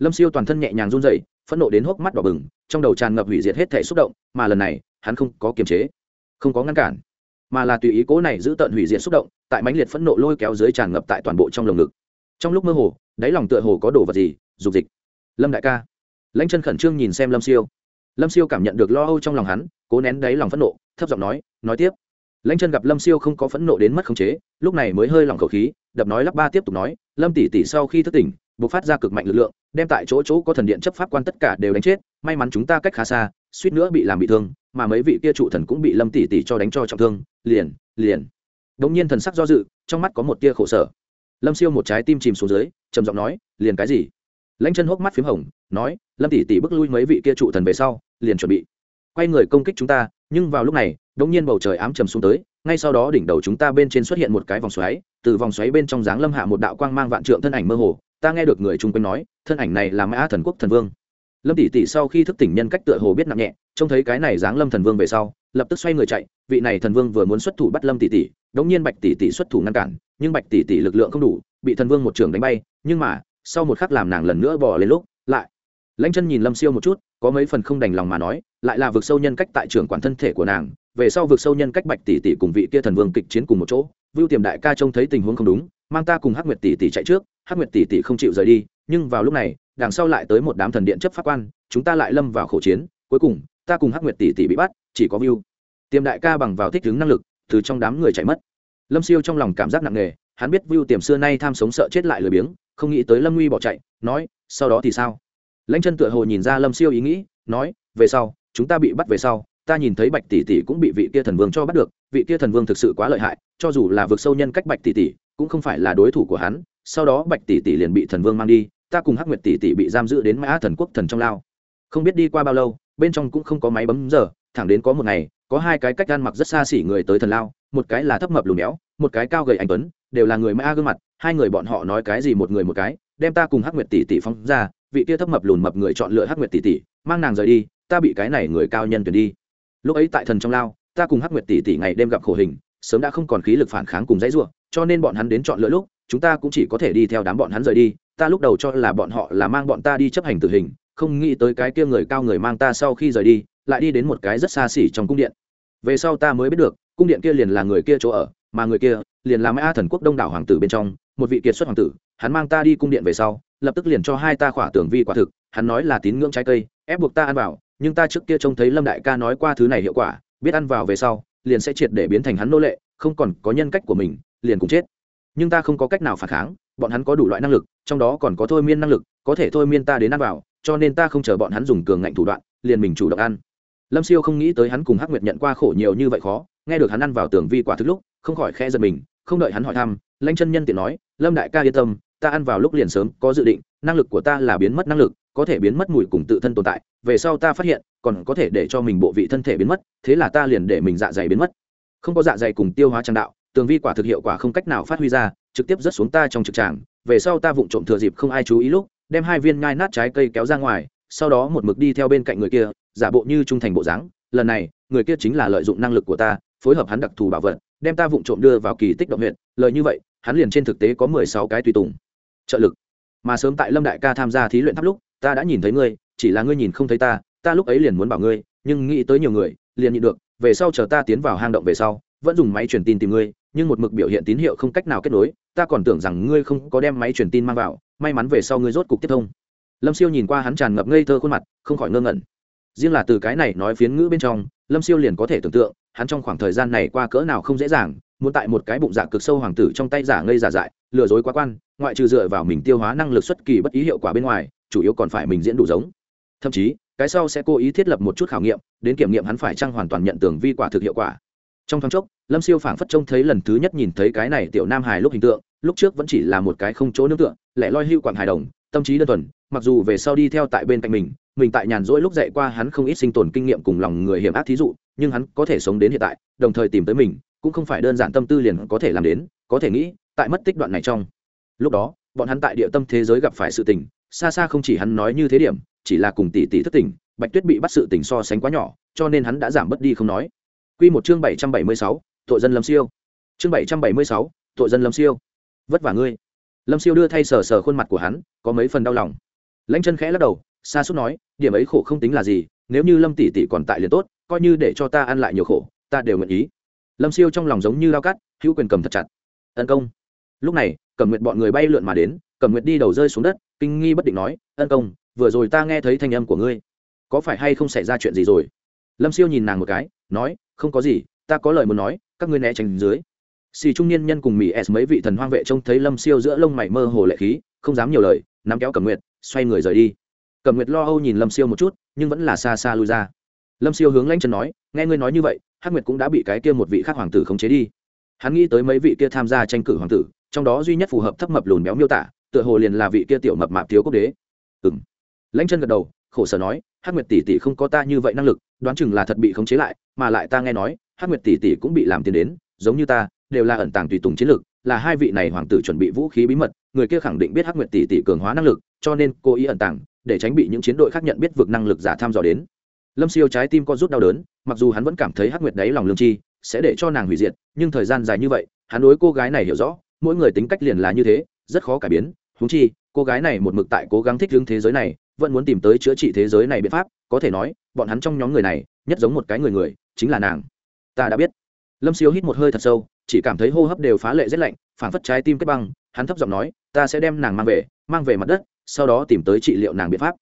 lâm siêu toàn thân nhẹ nhàng run dậy phẫn nộ đến hốc mắt đỏ bừng, trong đầu tràn ngập hủy diệt hết thể xúc động, mà lần này, hắn không có kiềm chế, không có ngăn cản, mà là tùy ý cố này giữ tận hủy diệt xúc động, tại mãnh liệt phẫn nộ lôi kéo dưới tràn ngập tại toàn bộ trong lồng ngực. Trong lúc mơ hồ, đáy lòng tựa hồ có đồ vật gì, dục dịch. Lâm đại ca. Lãnh chân khẩn trương nhìn xem lâm siêu. Lâm siêu cảm nhận được lo âu trong lòng hắn, cố nén đáy lòng phẫn nộ, thấp giọng nói nói tiếp. Lãnh chân gặp lâm siêu không có phẫn nộ đến mất khống chế, lúc này mới hơi lòng khẩu khí, đập nói lắp ba tiếp tục nói, lâm tỷ tỷ sau khi thức tỉnh bộc phát ra cực mạnh lực lượng, đem tại chỗ chỗ có thần điện chấp pháp quan tất cả đều đánh chết, may mắn chúng ta cách khá xa, suýt nữa bị làm bị thương, mà mấy vị kia trụ thần cũng bị lâm tỷ tỷ cho đánh cho trọng thương, liền liền. Đống nhiên thần sắc do dự, trong mắt có một tia khổ sở. Lâm siêu một trái tim chìm xuống dưới, trầm giọng nói, liền cái gì? Lãnh chân hốc mắt p h í m hồng, nói, lâm tỷ tỷ bước lui mấy vị kia trụ thần về sau, liền chuẩn bị. Quay người công kích chúng ta, nhưng vào lúc này, đống nhiên bầu trời ám trầm xuống tới, ngay sau đó đỉnh đầu chúng ta bên trên xuất hiện một cái vòng xoáy, từ vòng xoáy bên trong dáng lâm hạ một đạo quang mang vạn trượng thân ảnh mơ hồ ta nghe được người chung quanh nói, thân ảnh này là mã thần quốc thần vương. Lâm tỷ tỷ sau khi thức tỉnh nhân cách tựa hồ biết nặng nhẹ, trông thấy cái này dáng lâm thần vương về sau, lập tức xoay người chạy, vị này thần vương vừa muốn xuất thủ bắt lâm tỷ tỷ, đống nhiên bạch tỷ tỷ xuất thủ ngăn cản, nhưng bạch tỷ tỷ lực lượng không đủ, bị thần vương một trường đánh bay, nhưng mà, sau một khắc làm nàng lần nữa bỏ lên lúc, lại. Lãnh chân nhìn lâm siêu một chút, có mấy phần không đành lòng mà nói, lại là vực sâu nhân cách tại trường quản thân thể của nàng, về sau vực sâu nhân cách bạch tỷ tỷ cùng vị kia thần vương kịch chiến cùng một chỗ, vưu tiềm đại ca trông thấy tình huống không đúng, mang ta cùng hắc nguyệt tỷ tỷ chạy trước hắc nguyệt tỷ tỷ không chịu rời đi, nhưng vào lúc này, đằng sau lại tới một đám thần điện chấp pháp quan, chúng ta lại lâm vào khổ chiến, cuối cùng, ta cùng hắc nguyệt tỷ tỷ bị bắt, chỉ có view tiềm đại ca bằng vào thích ứng năng lực, từ trong đám người chạy mất. Lâm siêu trong lòng cảm giác nặng nề, hắn biết view tiềm xưa nay tham sống sợ chết lại lười biếng, không nghĩ tới lâm nguy bỏ chạy, nói, sau đó thì sao? Lãnh chân tựa hồ nhìn ra lâm siêu ý nghĩ, nói, về sau, chúng ta bị bắt về sau, ta nhìn thấy bạch tỷ tỷ cũng bị vị kia thần vương cho bắt được, vị kia thần vương thực sự quá lợi hại, cho dù là vượt sâu nhân cách bạch tỷ tỷ, cũng không phải là đối thủ của hắn sau đó bạch tỷ tỷ liền bị thần vương mang đi, ta cùng hắc nguyệt tỷ tỷ bị giam giữ đến mã thần quốc thần trong lao. Không biết đi qua bao lâu, bên trong cũng không có máy bấm giờ, thẳng đến có một ngày, có hai cái cách gan mặc rất xa xỉ người tới thần lao, một cái là thấp mập lùm béo một cái cao gầy anh tuấn, đều là người mã gương mặt, hai người bọn họ nói cái gì một người một cái, đem ta cùng hắc nguyệt tỷ tỷ phóng ra, vị kia thấp mập lùn mập người chọn lựa hắc nguyệt tỷ tỷ, mang nàng rời đi, ta bị cái này người cao nhân tuyển đi. Lúc ấy tại thần trong lao, ta cùng hắc nguyệt tỷ tỷ ngày đêm gặp khổ hình, sớm đã không còn khí lực phản kháng cùng dãy ruộng cho nên bọn hắn đến chọn lựa lúc chúng ta cũng chỉ có thể đi theo đám bọn hắn rời đi, ta lúc đầu cho là bọn họ là mang bọn ta đi chấp hành tử hình, không nghĩ tới cái kia người cao người mang ta sau khi rời đi, lại đi đến một cái rất xa xỉ trong cung điện. Về sau ta mới biết được, cung điện kia liền là người kia chỗ ở, mà người kia liền là mã thần quốc đông đảo hoàng tử bên trong, một vị kiệt xuất hoàng tử, hắn mang ta đi cung điện về sau, lập tức liền cho hai ta khỏa tưởng vi quả thực, hắn nói là tín ngưỡng trái cây, ép buộc ta ăn vào, nhưng ta trước kia trông thấy lâm đại ca nói qua thứ này hiệu quả, biết ăn vào về sau, liền sẽ triệt để biến thành hắn nô lệ, không còn có nhân cách của mình, liền cũng chết nhưng ta không có cách nào phản kháng, bọn hắn có đủ loại năng lực, trong đó còn có thôi miên năng lực, có thể thôi miên ta đến ăn vào, cho nên ta không chờ bọn hắn dùng cường ngạnh thủ đoạn, liền mình chủ động ăn. Lâm siêu không nghĩ tới hắn cùng hắc nguyệt nhận qua khổ nhiều như vậy khó, nghe được hắn ăn vào tường vi quả thức lúc, không khỏi khe giật mình, không đợi hắn hỏi thăm lanh chân nhân tiện nói, lâm đại ca yên tâm, ta ăn vào lúc liền sớm có dự định, năng lực của ta là biến mất năng lực, có thể biến mất mùi cùng tự thân tồn tại, về sau ta phát hiện, còn có thể để cho mình bộ vị thân thể biến mất, thế là ta liền để mình dạ dày biến mất. Không có dạ dày cùng tiêu hóa trang đạo tường vi quả thực hiệu quả không cách nào phát huy ra, trực tiếp rớt xuống ta trong trực tràng. Về sau ta vụng trộm thừa dịp không ai chú ý lúc, đem hai viên ngai nát trái cây kéo ra ngoài, sau đó một mực đi theo bên cạnh người kia, giả bộ như trung thành bộ dáng. Lần này, người kia chính là lợi dụng năng lực của ta, phối hợp hắn đặc thù bảo vật, đem ta vụng trộm đưa vào kỳ tích động huyện lời như vậy, hắn liền trên thực tế có mười sáu cái tùy tùng. Trợ lực. Mà sớm tại lâm đại ca tham gia thí luyện tháp lúc, ta đã nhìn thấy ngươi, chỉ là ngươi nhìn không thấy ta ta lúc ấy liền muốn bảo ngươi, nhưng nghĩ tới nhiều người, liền nhịn được. Về sau chờ ta tiến vào hang động về sau, vẫn dùng máy truyền tin tìm ngươi nhưng một mực biểu hiện tín hiệu không cách nào kết nối, ta còn tưởng rằng ngươi không có đem máy truyền tin mang vào, may mắn về sau ngươi rốt cục tiếp thông. Lâm siêu nhìn qua hắn tràn ngập ngây thơ khuôn mặt, không khỏi ngơ ngẩn. Riêng là từ cái này nói phiến ngữ bên trong, lâm siêu liền có thể tưởng tượng, hắn trong khoảng thời gian này qua cỡ nào không dễ dàng, muốn tại một cái bụng dạ cực sâu hoàng tử trong tay giả ngây giả dại, lừa dối quá quan, ngoại trừ dựa vào mình tiêu hóa năng lực xuất kỳ bất ý hiệu quả bên ngoài, chủ yếu còn phải mình diễn đủ giống. Thậm chí, cái sau sẽ cố ý thiết lập một chút khảo nghiệm, đến kiểm nghiệm hắn phải chăng hoàn toàn nhận tưởng vi quả thực hiệu quả trong thoáng chốc, lâm siêu phảng phất trông thấy lần thứ nhất nhìn thấy cái này tiểu nam hài lúc hình tượng, lúc trước vẫn chỉ là một cái không chỗ nương tựa, lẻ loi hưu quản hài đồng, tâm trí đơn thuần, mặc dù về sau đi theo tại bên cạnh mình mình tại nhàn rỗi lúc dạy qua hắn không ít sinh tồn kinh nghiệm cùng lòng người hiểm ác thí dụ, nhưng hắn có thể sống đến hiện tại, đồng thời tìm tới mình, cũng không phải đơn giản tâm tư liền có thể làm đến, có thể nghĩ, tại mất tích đoạn này trong. Lúc đó, bọn hắn tại địa tâm thế giới gặp phải sự tình, xa xa không chỉ hắn nói như thế điểm, chỉ là cùng tỷ tỷ thất tình, bạch tuyết bị bắt sự tình so sánh quá nhỏ, cho nên hắn đã giảm bớt đi không nói. Quy một chương bảy trăm bảy mươi sáu, tội dân lâm siêu. Chương bảy trăm bảy mươi sáu, tội dân lâm siêu. Vất vả ngươi. Lâm siêu đưa thay sờ sờ khuôn mặt của hắn, có mấy phần đau lòng. Lãnh chân khẽ lắc đầu xa suốt nói, điểm ấy khổ không tính là gì, nếu như lâm tỷ tỷ còn tại liền tốt, coi như để cho ta ăn lại nhiều khổ, ta đều nguyện ý. Lâm siêu trong lòng giống như lao cắt, hữu quyền cầm thật chặt. Ân công. Lúc này, cẩm nguyệt bọn người bay lượn mà đến, cẩm nguyệt đi đầu rơi xuống đất, kinh nghi bất định nói, ân công, vừa rồi ta nghe thấy thanh âm của ngươi, có phải hay không xảy ra chuyện gì rồi? Lâm siêu nhìn nàng một cái, nói không có gì, ta có lời muốn nói, các ngươi né tránh dưới. Xì trung niên nhân cùng mỹ s mấy vị thần hoang vệ trông thấy lâm siêu giữa lông mày mơ hồ lệ khí, không dám nhiều lời, nắm kéo cầm nguyệt, xoay người rời đi. Cầm nguyệt lo âu nhìn lâm siêu một chút, nhưng vẫn là xa xa lui ra. Lâm siêu hướng lãnh trần nói, nghe ngươi nói như vậy, hắc nguyệt cũng đã bị cái kia một vị khác hoàng tử khống chế đi. Hắn nghĩ tới mấy vị kia tham gia tranh cử hoàng tử, trong đó duy nhất phù hợp thấp mập lùn béo miêu tả, tựa hồ liền là vị kia tiểu mập mạp thiếu quốc đế. Ừ m lãnh chân gật đầu, khổ sở nói hắc nguyệt tỷ tỷ không có ta như vậy năng lực, đoán chừng là thật bị khống chế lại, mà lại ta nghe nói, hắc nguyệt tỷ tỷ cũng bị làm tiền đến, giống như ta, đều là ẩn tàng tùy tùng chiến lược, là hai vị này hoàng tử chuẩn bị vũ khí bí mật, người kia khẳng định biết hắc nguyệt tỷ tỷ cường hóa năng lực, cho nên cô ý ẩn tàng, để tránh bị những chiến đội khác nhận biết vượt năng lực giả tham dò đến. Lâm siêu trái tim có rút đau đớn, mặc dù hắn vẫn cảm thấy hắc nguyệt đáy lòng lương chi, sẽ để cho nàng hủy diệt, nhưng thời gian dài như vậy, hắn đối cô gái này hiểu rõ, mỗi người tính cách liền là như thế, rất khó cải biến. Húng chi, cô gái này một mực tại cố gắng thích ứng thế giới này vẫn muốn tìm tới chữa trị thế giới này biện pháp, có thể nói, bọn hắn trong nhóm người này, nhất giống một cái người người, chính là nàng. Ta đã biết. Lâm siêu hít một hơi thật sâu, chỉ cảm thấy hô hấp đều phá lệ rét lạnh phản phất trái tim kết băng, hắn thấp giọng nói, ta sẽ đem nàng mang về mang về mặt đất, sau đó tìm tới trị liệu nàng biện pháp.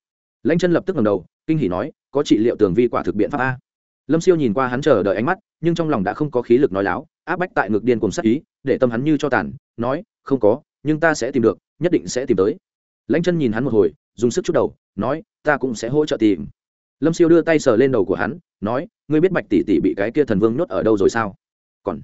Lãnh chân lập tức ngầm đầu, kinh hỉ nói, có trị liệu tường vi quả thực biện pháp a? Lâm siêu nhìn qua hắn chờ đợi ánh mắt, nhưng trong lòng đã không có khí lực nói láo, áp bách tại ngực điên cùng sắc ý, để tâm hắn như cho tàn, nói, không có, nhưng ta sẽ tìm được, nhất định sẽ tìm tới. Lãnh chân nhìn hắn một hồi, dùng sức chút đầu nói, ta cũng sẽ hỗ trợ tìm. Lâm siêu đưa tay sờ lên đầu của hắn, nói, ngươi biết bạch tỷ tỷ bị cái kia thần vương nhốt ở đâu rồi sao? Còn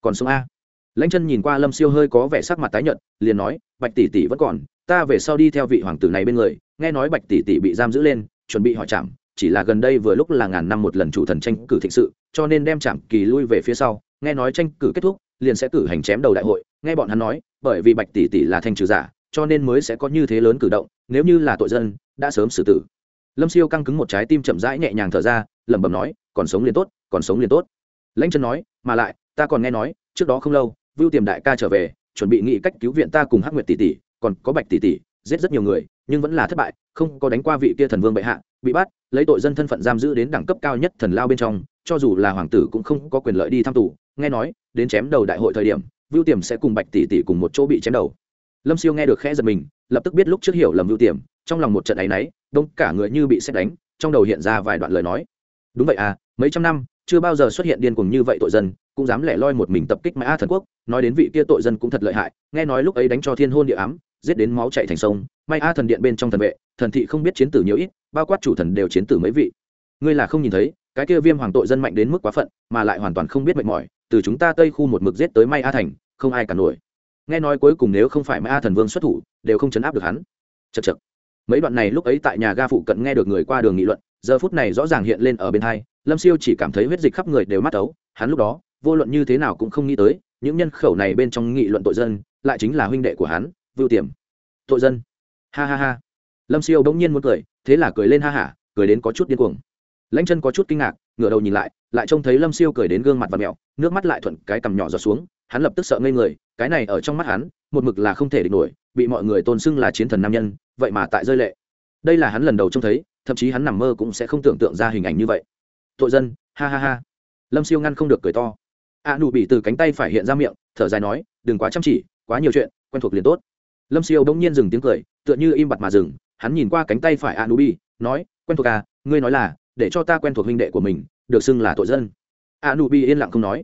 còn sống a? Lãnh chân nhìn qua lâm siêu hơi có vẻ sắc mặt tái nhợt, liền nói, bạch tỷ tỷ vẫn còn, ta về sau đi theo vị hoàng tử này bên người. Nghe nói bạch tỷ tỷ bị giam giữ lên, chuẩn bị hỏi chạm chỉ là gần đây vừa lúc là ngàn năm một lần chủ thần tranh cử thịnh sự, cho nên đem chạm kỳ lui về phía sau. Nghe nói tranh cử kết thúc, liền sẽ cử hành chém đầu đại hội. Nghe bọn hắn nói, bởi vì bạch tỷ tỷ là thanh trừ giả, cho nên mới sẽ có như thế lớn cử động, nếu như là tội dân đã sớm xử tử. Lâm siêu căng cứng một trái tim chậm rãi nhẹ nhàng thở ra, lẩm bẩm nói, còn sống liền tốt, còn sống liền tốt. Lãnh chân nói, mà lại, ta còn nghe nói, trước đó không lâu, vưu tiềm đại ca trở về, chuẩn bị nghĩ cách cứu viện ta cùng hắc nguyệt tỷ tỷ, còn có bạch tỷ tỷ, giết rất nhiều người, nhưng vẫn là thất bại, không có đánh qua vị kia thần vương bệ hạ, bị bắt, lấy tội dân thân phận giam giữ đến đẳng cấp cao nhất thần lao bên trong, cho dù là hoàng tử cũng không có quyền lợi đi thăm tù. Nghe nói, đến chém đầu đại hội thời điểm, vưu tiềm sẽ cùng bạch tỷ tỷ cùng một chỗ bị chém đầu lâm siêu nghe được khẽ giật mình, lập tức biết lúc trước hiểu lầm ưu tiềm trong lòng một trận áy náy, đông cả người như bị xét đánh, trong đầu hiện ra vài đoạn lời nói. Đúng vậy à mấy trăm năm, chưa bao giờ xuất hiện điên cuồng như vậy tội dân, cũng dám lẻ loi một mình tập kích mã a thần quốc, nói đến vị kia tội dân cũng thật lợi hại, nghe nói lúc ấy đánh cho thiên hôn địa ám, giết đến máu chạy thành sông, may a thần điện bên trong thần vệ, thần thị không biết chiến tử nhiều ít, bao quát chủ thần đều chiến tử mấy vị. Ngươi là không nhìn thấy, cái kia viêm hoàng tội dân mạnh đến mức quá phận, mà lại hoàn toàn không biết mệt mỏi, từ chúng ta tây khu một mực giết tới may a thành, không ai cả nổi nghe nói cuối cùng nếu không phải ma thần vương xuất thủ, đều không chấn áp được hắn. Chật chật mấy đoạn này lúc ấy tại nhà ga phụ cận nghe được người qua đường nghị luận, giờ phút này rõ ràng hiện lên ở bên hai, lâm siêu chỉ cảm thấy huyết dịch khắp người đều mắt ấu, hắn lúc đó, vô luận như thế nào cũng không nghĩ tới, những nhân khẩu này bên trong nghị luận tội dân, lại chính là huynh đệ của hắn, vưu tiềm. Tội dân. Ha ha ha. Lâm siêu bỗng nhiên muốn cười, thế là cười lên ha hả, cười đến có chút điên cuồng. Lãnh chân có chút kinh ngạc, ngửa đầu nhìn lại lại trông thấy lâm siêu cười đến gương mặt và mẹo nước mắt lại thuận cái cằm nhỏ giọt xuống, hắn lập tức sợ ngây người cái này ở trong mắt hắn, một mực là không thể địch nổi, bị mọi người tôn xưng là chiến thần nam nhân, vậy mà tại rơi lệ. Đây là hắn lần đầu trông thấy, thậm chí hắn nằm mơ cũng sẽ không tưởng tượng ra hình ảnh như vậy. Tội dân, ha ha ha. Lâm siêu ngăn không được cười to. A nụ bị từ cánh tay phải hiện ra miệng, thở dài nói, đừng quá chăm chỉ, quá nhiều chuyện, quen thuộc liền tốt. Lâm siêu bỗng nhiên dừng tiếng cười, tựa như im bặt mà dừng, hắn nhìn qua cánh tay phải a nụ bị, nói, quen thuộc à ngươi nói là, để cho ta quen thuộc huynh đệ của mình, được xưng là tội dân. A nụ bị yên lặng không nói.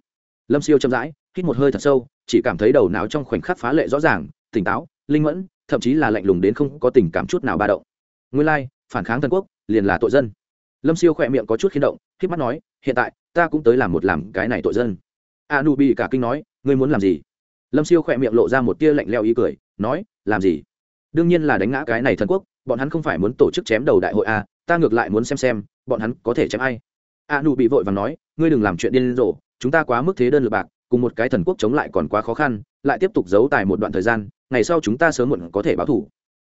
Lâm siêu chậm rãi hít một hơi thật sâu, chỉ cảm thấy đầu não trong khoảnh khắc phá lệ rõ ràng, tỉnh táo, linh mẫn, thậm chí là lạnh lùng đến không có tình cảm chút nào ba động. Nguyên lai, phản kháng thần quốc, liền là tội dân. Lâm siêu khỏe miệng có chút khiến động k mắt nói, hiện tại, ta cũng tới làm một làm cái này tội dân. A nu bị cả kinh nói, ngươi muốn làm gì? Lâm siêu khỏe miệng lộ ra một tia lạnh leo ý cười, nói, làm gì? Đương nhiên là đánh ngã cái này thần quốc, bọn hắn không phải muốn tổ chức chém đầu đại hội a ta ngược lại muốn xem xem, bọn hắn có thể chém ai. A nu bị vội và nói, ngươi đừng làm chuyện điên rồ, chúng ta quá mức thế đơn lượt bạc cùng một cái thần quốc chống lại còn quá khó khăn, lại tiếp tục giấu tài một đoạn thời gian, ngày sau chúng ta sớm muộn có thể báo thủ.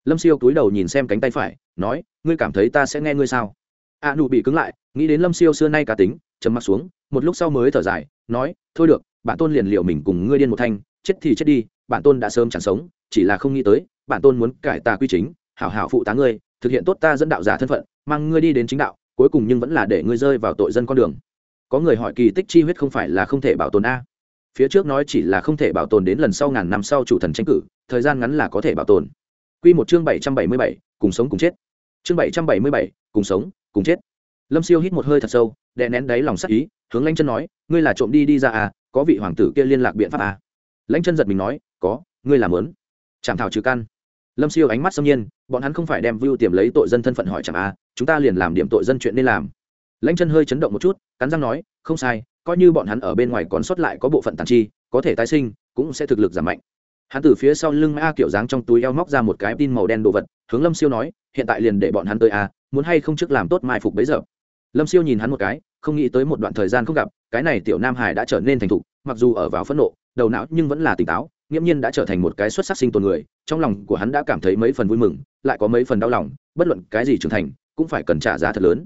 Lâm siêu cúi đầu nhìn xem cánh tay phải, nói, ngươi cảm thấy ta sẽ nghe ngươi sao? A nụ bị cứng lại, nghĩ đến lâm siêu xưa nay cá tính chấm mắt xuống, một lúc sau mới thở dài, nói, thôi được bản tôn liền liệu mình cùng ngươi điên một thanh, chết thì chết đi bản tôn đã sớm chẳng sống, chỉ là không nghĩ tới bản tôn muốn cải tà quy chính, hảo hảo phụ tá ngươi, thực hiện tốt ta dẫn đạo giả thân phận, mang ngươi đi đến chính đạo, cuối cùng nhưng vẫn là để ngươi rơi vào tội dân con đường. Có người hỏi kỳ tích chi huyết không phải là không thể bảo tồn a? Phía trước nói chỉ là không thể bảo tồn đến lần sau ngàn năm sau chủ thần tranh cử, thời gian ngắn là có thể bảo tồn. Quy một chương bảy trăm bảy mươi bảy, cùng sống cùng chết. Chương bảy trăm bảy mươi bảy, cùng sống, cùng chết. Lâm siêu hít một hơi thật sâu, đè nén đáy lòng sắc ý, hướng lãnh chân nói, ngươi là trộm đi đi ra à có vị hoàng tử kia liên lạc biện pháp à? Lãnh chân giật mình nói, có, ngươi làm lớn. Chạm thảo trừ căn. Lâm siêu ánh mắt xâm nhiên, bọn hắn không phải đem vưu tiềm lấy tội dân thân phận hỏi chẳng à chúng ta liền làm điểm tội dân chuyện nên làm. Lãnh chân hơi chấn động một chút, cắn răng nói, không sai coi như bọn hắn ở bên ngoài còn sót lại có bộ phận tàn chi, có thể tái sinh, cũng sẽ thực lực giảm mạnh. Hắn từ phía sau lưng a kiểu dáng trong túi eo móc ra một cái tin màu đen đồ vật, hướng lâm siêu nói, hiện tại liền để bọn hắn tới a, muốn hay không trước làm tốt mai phục bấy giờ? Lâm siêu nhìn hắn một cái, không nghĩ tới một đoạn thời gian không gặp, cái này tiểu nam hải đã trở nên thành thục, mặc dù ở vào phẫn nộ, đầu não nhưng vẫn là tỉnh táo, nghiễm nhiên đã trở thành một cái xuất sắc sinh tồn người, trong lòng của hắn đã cảm thấy mấy phần vui mừng, lại có mấy phần đau lòng, bất luận cái gì trưởng thành, cũng phải cần trả giá thật lớn.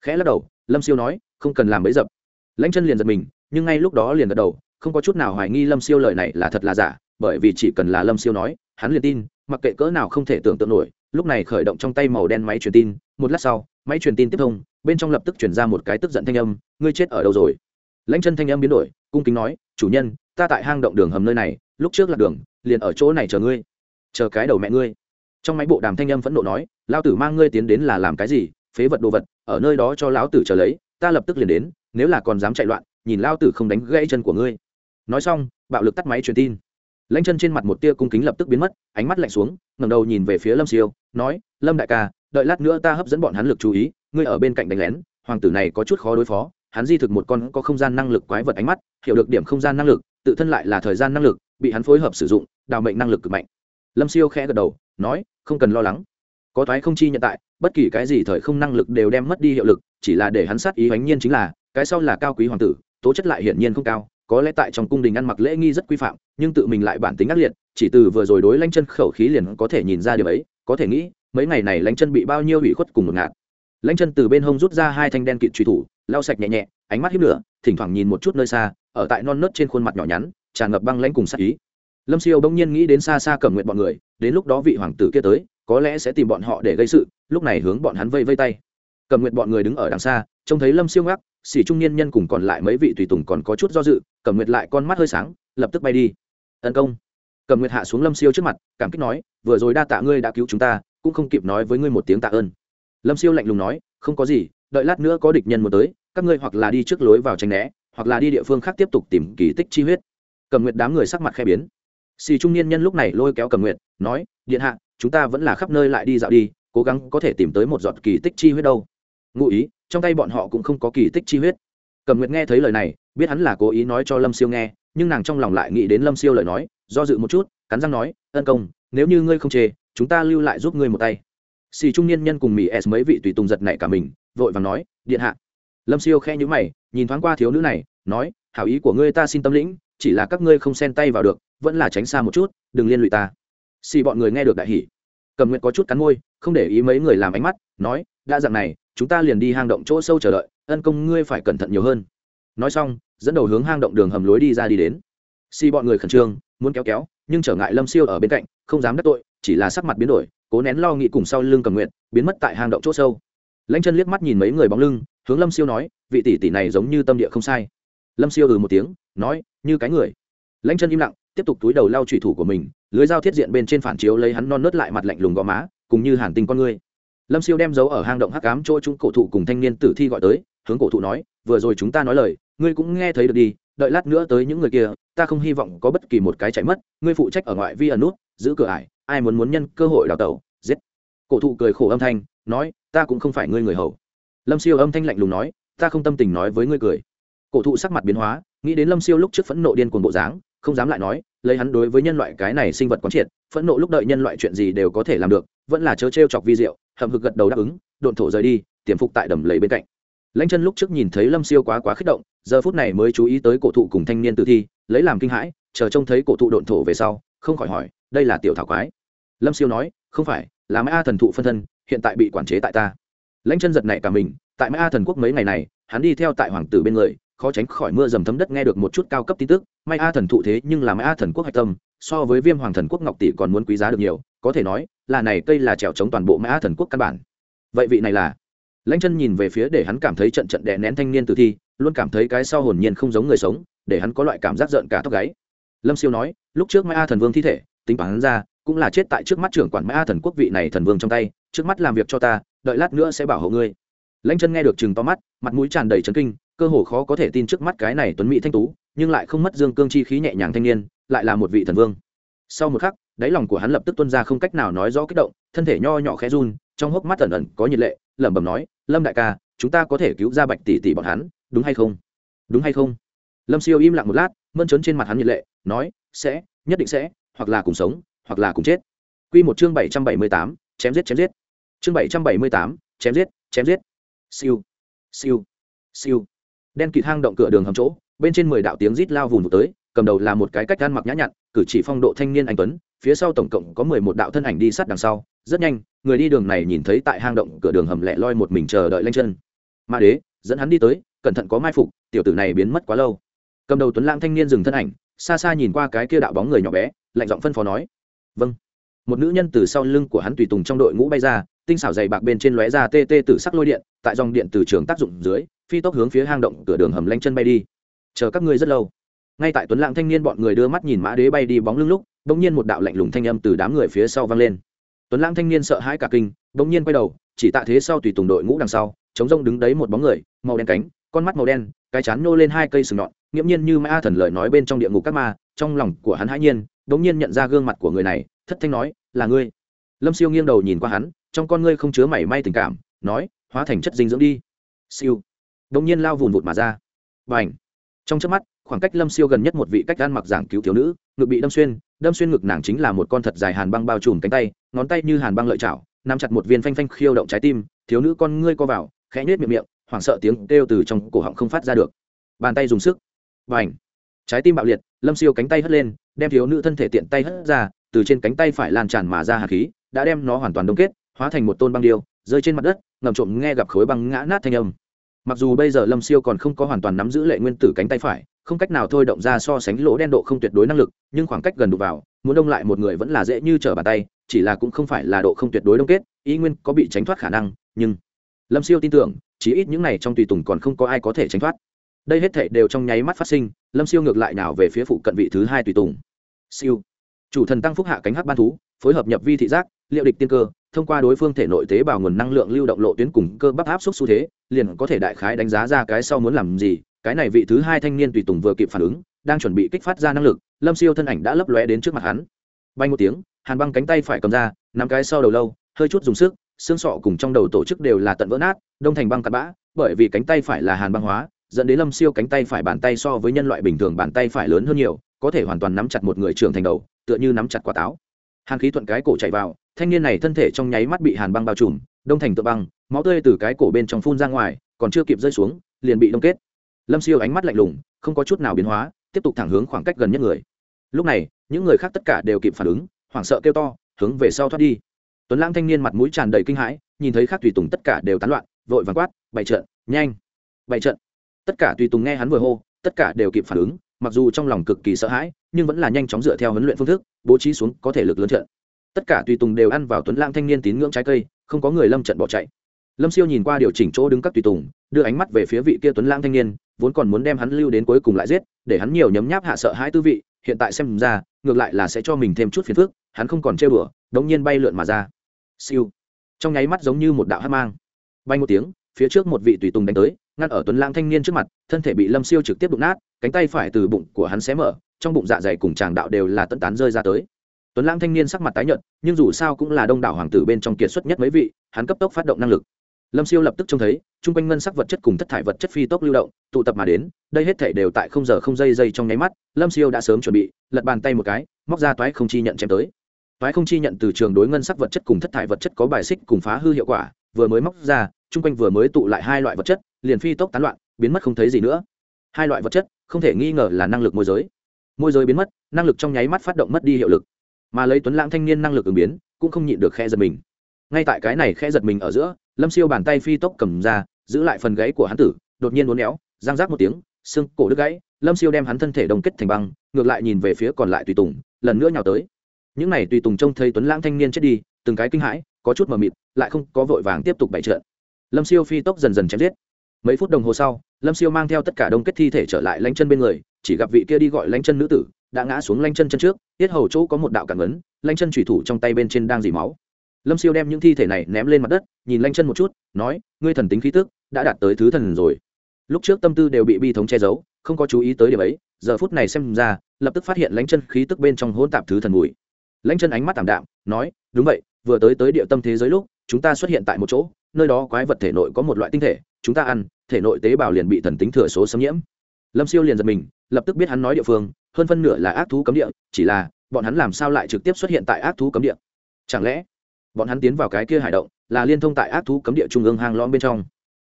Khẽ lắc đầu, lâm siêu nói, không cần làm bấy dập lãnh chân liền giật mình, nhưng ngay lúc đó liền gật đầu, không có chút nào hoài nghi lâm siêu lời này là thật là giả, bởi vì chỉ cần là lâm siêu nói, hắn liền tin, mặc kệ cỡ nào không thể tưởng tượng nổi, lúc này khởi động trong tay màu đen máy truyền tin, một lát sau, máy truyền tin tiếp thông, bên trong lập tức chuyển ra một cái tức giận thanh âm, ngươi chết ở đâu rồi? Lãnh chân thanh âm biến đổi, cung kính nói, chủ nhân, ta tại hang động đường hầm nơi này, lúc trước là đường, liền ở chỗ này chờ ngươi, chờ cái đầu mẹ ngươi. Trong máy bộ đàm thanh âm phẫn nộ nói lao tử mang ngươi tiến đến là làm cái gì? Phế vật đồ vật, ở nơi đó cho lão tử chờ lấy, ta lập tức liền đến nếu là còn dám chạy loạn, nhìn lao tử không đánh gãy chân của ngươi. Nói xong, bạo lực tắt máy truyền tin. Lãnh chân trên mặt một tia cung kính lập tức biến mất, ánh mắt lạnh xuống ngầm đầu nhìn về phía lâm siêu, nói, lâm đại ca, đợi lát nữa ta hấp dẫn bọn hắn lực chú ý, ngươi ở bên cạnh đánh lén, hoàng tử này có chút khó đối phó, hắn di thực một con có không gian năng lực quái vật ánh mắt, hiểu được điểm không gian năng lực, tự thân lại là thời gian năng lực, bị hắn phối hợp sử dụng, đào mệnh năng lực cực mạnh. Lâm siêu khẽ gật đầu, nói, không cần lo lắng. Có thoái không chi nhận tại, bất kỳ cái gì thời không năng lực đều đem mất đi hiệu lực, chỉ là để hắn sát ý hoánh nhiên chính là cái sau là cao quý hoàng tử, tố chất lại hiển nhiên không cao, có lẽ tại trong cung đình ăn mặc lễ nghi rất quy phạm, nhưng tự mình lại bản tính ác liệt, chỉ từ vừa rồi đối lanh chân khẩu khí liền có thể nhìn ra điều ấy, có thể nghĩ, mấy ngày này lanh chân bị bao nhiêu ủy khuất cùng một ngạt. Lanh chân từ bên hông rút ra hai thanh đen kịt truy thủ, lau sạch nhẹ nhẹ, ánh mắt hiếp lửa, thỉnh thoảng nhìn một chút nơi xa, ở tại non nớt trên khuôn mặt nhỏ nhắn, tràn ngập băng lãnh cùng sát ý. Lâm siêu bỗng nhiên nghĩ đến xa xa cầm nguyện bọn người, đến lúc đó vị hoàng tử kia tới, có lẽ sẽ tìm bọn họ để gây sự, lúc này hướng bọn hắn vây vây tay. Cầm nguyện bọn người đứng ở đằng xa, trông thấy lâm siêu ngắc xỉ trung niên nhân cùng còn lại mấy vị tùy tùng còn có chút do dự cầm nguyệt lại con mắt hơi sáng, lập tức bay đi. Tấn công. Cầm nguyệt hạ xuống lâm siêu trước mặt, cảm kích nói, vừa rồi đa tạ ngươi đã cứu chúng ta, cũng không kịp nói với ngươi một tiếng tạ ơn. Lâm siêu lạnh lùng nói, không có gì, đợi lát nữa có địch nhân một tới, các ngươi hoặc là đi trước lối vào tranh né, hoặc là đi địa phương khác tiếp tục tìm kỳ tích chi huyết. Cầm nguyệt đám người sắc mặt khe biến. Xì trung niên nhân lúc này lôi kéo cầm nguyệt, nói, điện hạ, chúng ta vẫn là khắp nơi lại đi dạo đi, cố gắng có thể tìm tới một giọt kỳ tích chi huyết đâu. Ngụ ý trong tay bọn họ cũng không có kỳ tích chi huyết. Cầm nguyệt nghe thấy lời này, biết hắn là cố ý nói cho lâm siêu nghe, nhưng nàng trong lòng lại nghĩ đến lâm siêu lời nói, do dự một chút, cắn răng nói, ân công, nếu như ngươi không chê, chúng ta lưu lại giúp ngươi một tay. Xì trung niên nhân cùng mỹ s mấy vị tùy tùng giật này cả mình, vội và nói, điện hạ. Lâm siêu khe nhữ mày, nhìn thoáng qua thiếu nữ này, nói, hảo ý của ngươi ta xin tâm lĩnh, chỉ là các ngươi không xen tay vào được, vẫn là tránh xa một chút, đừng liên lụy ta. Xì bọn người nghe được đại hỉ. Cầm nguyện có chút cắn môi, không để ý mấy người làm ánh mắt, nói, đã dạng này chúng ta liền đi hang động chỗ sâu chờ đợi, ân công ngươi phải cẩn thận nhiều hơn. Nói xong, dẫn đầu hướng hang động đường hầm lối đi ra đi đến. Si bọn người khẩn trương, muốn kéo kéo, nhưng trở ngại lâm siêu ở bên cạnh, không dám đắc tội, chỉ là sắc mặt biến đổi, cố nén lo nghĩ cùng sau lưng cầm nguyện biến mất tại hang động chỗ sâu. Lãnh chân liếc mắt nhìn mấy người bóng lưng, hướng lâm siêu nói, vị tỷ tỷ này giống như tâm địa không sai. Lâm siêu ừ một tiếng, nói, như cái người. Lãnh chân im lặng, tiếp tục túi đầu lao trùy thủ của mình, lưới dao thiết diện bên trên phản chiếu lấy hắn non nớt lại mặt lạnh lùng gò má, cùng như hàn tinh con ngươi lâm siêu đem dấu ở hang động hắc ám chỗ chúng cổ thụ cùng thanh niên tử thi gọi tới, hướng cổ thụ nói, vừa rồi chúng ta nói lời, ngươi cũng nghe thấy được đi, đợi lát nữa tới những người kia, ta không hy vọng có bất kỳ một cái chạy mất, ngươi phụ trách ở ngoại vi ẩn nút, giữ cửa ải, ai muốn muốn nhân cơ hội đào tẩu, giết. Cổ thụ cười khổ âm thanh, nói, ta cũng không phải ngươi người hầu. Lâm siêu âm thanh lạnh lùng nói, ta không tâm tình nói với ngươi cười. Cổ thụ sắc mặt biến hóa, nghĩ đến lâm siêu lúc trước phẫn nộ điên cuồng bộ dáng không dám lại nói, lấy hắn đối với nhân loại cái này sinh vật quán triệt, phẫn nộ lúc đợi nhân loại chuyện gì đều có thể làm được, vẫn là chớ t chọc vi diệu, hậm hực gật đầu đáp ứng, độn thổ rời đi, tiềm phục tại đầm lầy bên cạnh. Lãnh chân lúc trước nhìn thấy lâm siêu quá quá kích động, giờ phút này mới chú ý tới cổ thụ cùng thanh niên tử thi, lấy làm kinh hãi, chờ trông thấy cổ thụ độn thổ về sau, không khỏi hỏi, đây là tiểu thảo quái? Lâm siêu nói, không phải, là mã thần thụ phân thân, hiện tại bị quản chế tại ta. Lãnh chân giật này cả mình, tại mã thần quốc mấy ngày này, hắn đi theo tại hoàng tử bên người khó tránh khỏi mưa dầm thấm đất nghe được một chút cao cấp tin tức may a thần thụ thế nhưng là may a thần quốc hạch tâm, so với viêm hoàng thần quốc ngọc tỷ còn muốn quý giá được nhiều, có thể nói là này cây là trèo chống toàn bộ may a thần quốc căn bản. Vậy vị này là? Lãnh chân nhìn về phía để hắn cảm thấy trận trận đè nén thanh niên tử thi, luôn cảm thấy cái sau hồn nhiên không giống người sống, để hắn có loại cảm giác giận cả tóc gáy. Lâm siêu nói, lúc trước may a thần vương thi thể, tính hắn ra, cũng là chết tại trước mắt trưởng quản may a thần quốc vị này thần vương trong tay, trước mắt làm việc cho ta, đợi lát nữa sẽ bảo hộ ngươi. Lãnh chân nghe được chừng to mắt, mặt mũi tràn đầy trấn kinh cơ hồ khó có thể tin trước mắt cái này tuấn mỹ thanh tú, nhưng lại không mất dương cương chi khí nhẹ nhàng thanh niên, lại là một vị thần vương. Sau một khắc, đáy lòng của hắn lập tức tuân ra không cách nào nói rõ kích động, thân thể nho nhỏ khẽ run, trong hốc mắt ẩn ẩn có nhiệt lệ, lẩm bẩm nói, lâm đại ca, chúng ta có thể cứu ra bạch tỷ tỷ bọn hắn, đúng hay không? Đúng hay không? Lâm siêu im lặng một lát, mơn trớn trên mặt hắn nhiệt lệ, nói, sẽ, nhất định sẽ, hoặc là cùng sống, hoặc là cùng chết. Quy một chương bảy trăm bảy mươi tám, chém giết chém giết. Chương bảy trăm bảy mươi tám, chém giết chém giết. Siêu siêu siêu đen kịt hang động cửa đường hầm chỗ, bên trên mười đạo tiếng rít lao vùng tới, cầm đầu là một cái cách gan mặc nhã nhặn, cử chỉ phong độ thanh niên anh tuấn, phía sau tổng cộng có mười một đạo thân ảnh đi sát đằng sau, rất nhanh, người đi đường này nhìn thấy tại hang động cửa đường hầm lẹ loi một mình chờ đợi lanh chân. Ma đế, dẫn hắn đi tới, cẩn thận có mai phục, tiểu tử này biến mất quá lâu. Cầm đầu tuấn lãng thanh niên dừng thân ảnh, xa xa nhìn qua cái kia đạo bóng người nhỏ bé, lạnh giọng phân phó nói. Vâng. Một nữ nhân từ sau lưng của hắn tùy tùng trong đội ngũ bay ra, tinh xảo dày bạc bên trên lóe ra tê tê từ sắc lôi điện, tại dòng điện từ trường tác dụng dưới phi tốc hướng phía hang động cửa đường hầm lanh chân bay đi. Chờ các ngươi rất lâu. Ngay tại tuấn lãng thanh niên bọn người đưa mắt nhìn mã đế bay đi bóng lưng lúc bỗng nhiên một đạo lạnh lùng thanh âm từ đám người phía sau vang lên. Tuấn lãng thanh niên sợ hãi cả kinh bỗng nhiên quay đầu, chỉ tạ thế sau tùy tùng đội ngũ đằng sau, chống rông đứng đấy một bóng người, màu đen cánh, con mắt màu đen, cái chán nô lên hai cây sừng nhọn, nghiễm nhiên như ma thần lời nói bên trong địa ngục các ma, trong lòng của hắn hãi nhiên bỗng nhiên nhận ra gương mặt của người này, thất thanh nói, là ngươi. Lâm siêu nghiêng đầu nhìn qua hắn, trong con ngươi không chứa mảy may tình cảm, nói, hóa thành chất dinh dưỡng đi. Siêu đông nhiên lao vùn vụt mà ra. Và ảnh trong trước mắt, khoảng cách lâm siêu gần nhất một vị cách gan mặc giảng cứu thiếu nữ, ngực bị đâm xuyên đâm xuyên ngực nàng chính là một con thật dài hàn băng bao trùm cánh tay, ngón tay như hàn băng lợi chảo, nắm chặt một viên phanh phanh khiêu động trái tim, thiếu nữ con ngươi co vào, khẽ nhếch miệng miệng, hoảng sợ tiếng kêu từ trong cổ họng không phát ra được. Bàn tay dùng sức. Và ảnh trái tim bạo liệt, lâm siêu cánh tay hất lên, đem thiếu nữ thân thể tiện tay hất ra, từ trên cánh tay phải lan tràn mà ra hạt khí, đã đem nó hoàn toàn đông kết, hóa thành một tôn băng điêu, rơi trên mặt đất, ngầm trộm nghe gặp khối băng ngã nát thanh âm mặc dù bây giờ lâm siêu còn không có hoàn toàn nắm giữ lệ nguyên tử cánh tay phải, không cách nào thôi động ra so sánh lỗ đen độ không tuyệt đối năng lực, nhưng khoảng cách gần đụng vào, muốn đông lại một người vẫn là dễ như trở bàn tay, chỉ là cũng không phải là độ không tuyệt đối đông kết, ý nguyên có bị tránh thoát khả năng, nhưng lâm siêu tin tưởng chỉ ít những này trong tùy tùng còn không có ai có thể tránh thoát. Đây hết thể đều trong nháy mắt phát sinh, lâm siêu ngược lại nào về phía phụ cận vị thứ hai tùy tùng. Siêu chủ thần tăng phúc hạ cánh hắc ban thú, phối hợp nhập vi thị giác, liệu địch tiên cơ, thông qua đối phương thể nội tế bào nguồn năng lượng lưu động lộ tuyến cùng cơ bắp áp suất xu thế, liền có thể đại khái đánh giá ra cái sau muốn làm gì. Cái này vị thứ hai thanh niên tùy tùng vừa kịp phản ứng, đang chuẩn bị kích phát ra năng lực, lâm siêu thân ảnh đã lấp lóe đến trước mặt hắn. Bay một tiếng, hàn băng cánh tay phải cầm ra, nắm cái sau đầu lâu, hơi chút dùng sức, xương sọ cùng trong đầu tổ chức đều là tận vỡ nát, đông thành băng cắt bã, bởi vì cánh tay phải là hàn băng hóa, dẫn đến lâm siêu cánh tay phải bàn tay so với nhân loại bình thường bàn tay phải lớn hơn nhiều có thể hoàn toàn nắm chặt một người trưởng thành đầu, tựa như nắm chặt quả táo. Hàn khí thuận cái cổ chạy vào, thanh niên này thân thể trong nháy mắt bị hàn băng bao trùm, đông thành tự băng, máu tươi từ cái cổ bên trong phun ra ngoài, còn chưa kịp rơi xuống, liền bị đông kết. Lâm siêu ánh mắt lạnh lùng, không có chút nào biến hóa, tiếp tục thẳng hướng khoảng cách gần nhất người. Lúc này, những người khác tất cả đều kịp phản ứng, hoảng sợ kêu to, hướng về sau thoát đi. Tuấn lãng thanh niên mặt mũi tràn đầy kinh hãi, nhìn thấy khác tùy tùng tất cả đều tán loạn, vội vàng quát, bày trận, nhanh, bày trận. Tất cả tùy tùng nghe hắn vừa hô, tất cả đều kịp phản ứng mặc dù trong lòng cực kỳ sợ hãi, nhưng vẫn là nhanh chóng dựa theo huấn luyện phương thức, bố trí xuống có thể lực lớn trận. Tất cả tùy tùng đều ăn vào tuấn lãng thanh niên tín ngưỡng trái cây, không có người lâm trận bỏ chạy. Lâm siêu nhìn qua điều chỉnh chỗ đứng các tùy tùng, đưa ánh mắt về phía vị kia tuấn lãng thanh niên, vốn còn muốn đem hắn lưu đến cuối cùng lại giết, để hắn nhiều nhấm nháp hạ sợ hãi tư vị, hiện tại xem ra, ngược lại là sẽ cho mình thêm chút phiền phức, hắn không còn chơi bừa đống nhiên bay lượn mà ra. Siêu. Trong nháy mắt giống như một đạo hát mang. Bay một tiếng phía trước một vị tùy tùng đánh tới, ngăn ở tuấn lãng thanh niên trước mặt, thân thể bị lâm siêu trực tiếp đụng nát, cánh tay phải từ bụng của hắn xé mở, trong bụng dạ dày cùng tràng đạo đều là tận tán rơi ra tới. Tuấn lãng thanh niên sắc mặt tái nhợt, nhưng dù sao cũng là đông đảo hoàng tử bên trong kiệt xuất nhất mấy vị, hắn cấp tốc phát động năng lực. Lâm siêu lập tức trông thấy, chung quanh ngân sắc vật chất cùng thất thải vật chất phi tốc lưu động, tụ tập mà đến, đây hết thể đều tại không giờ không giây giây trong nháy mắt, lâm siêu đã sớm chuẩn bị, lật bàn tay một cái, móc ra toái không chi nhận chém tới. Toái không chi nhận từ trường đối ngân sắc vật chất cùng thất thải vật chất có bài xích cùng phá hư hiệu quả vừa mới móc ra, chung quanh vừa mới tụ lại hai loại vật chất, liền phi tốc tán loạn, biến mất không thấy gì nữa. Hai loại vật chất, không thể nghi ngờ là năng lực môi giới. Môi giới biến mất, năng lực trong nháy mắt phát động mất đi hiệu lực. Mà lấy tuấn lãng thanh niên năng lực ứng biến, cũng không nhịn được khe giật mình. Ngay tại cái này khe giật mình ở giữa, lâm siêu bàn tay phi tốc cầm ra, giữ lại phần gáy của hắn tử, đột nhiên uốn éo giang rác một tiếng, xương cổ đứt gãy, lâm siêu đem hắn thân thể đồng kết thành băng, ngược lại nhìn về phía còn lại tùy tùng, lần nữa nhào tới. Những này tùy tùng trông thấy tuấn lãng thanh niên chết đi, từng cái kinh hãi có chút mờ mịt, lại không có vội vàng tiếp tục bày trợn lâm siêu phi tốc dần dần chém giết. Mấy phút đồng hồ sau, lâm siêu mang theo tất cả đông kết thi thể trở lại lanh chân bên người, chỉ gặp vị kia đi gọi lanh chân nữ tử, đã ngã xuống lanh chân chân trước, tiết hầu chỗ có một đạo cản ấn lanh chân thủy thủ trong tay bên trên đang dỉ máu. Lâm siêu đem những thi thể này ném lên mặt đất, nhìn lanh chân một chút, nói, ngươi thần tính khí tức đã đạt tới thứ thần rồi. Lúc trước tâm tư đều bị bi thống che giấu, không có chú ý tới điểm ấy, giờ phút này xem ra, lập tức phát hiện lanh chân khí tức bên trong hỗn tạp thứ thần mùi. Lanh chân ánh mắt tạm đạm, nói, đúng vậy vừa tới tới địa tâm thế giới lúc, chúng ta xuất hiện tại một chỗ, nơi đó quái vật thể nội có một loại tinh thể, chúng ta ăn, thể nội tế bào liền bị thần tính thừa số xâm nhiễm. Lâm siêu liền giật mình, lập tức biết hắn nói địa phương, hơn phân nửa là ác thú cấm địa, chỉ là, bọn hắn làm sao lại trực tiếp xuất hiện tại ác thú cấm địa? Chẳng lẽ, bọn hắn tiến vào cái kia hải động, là liên thông tại ác thú cấm địa trung ương hang lõm bên trong?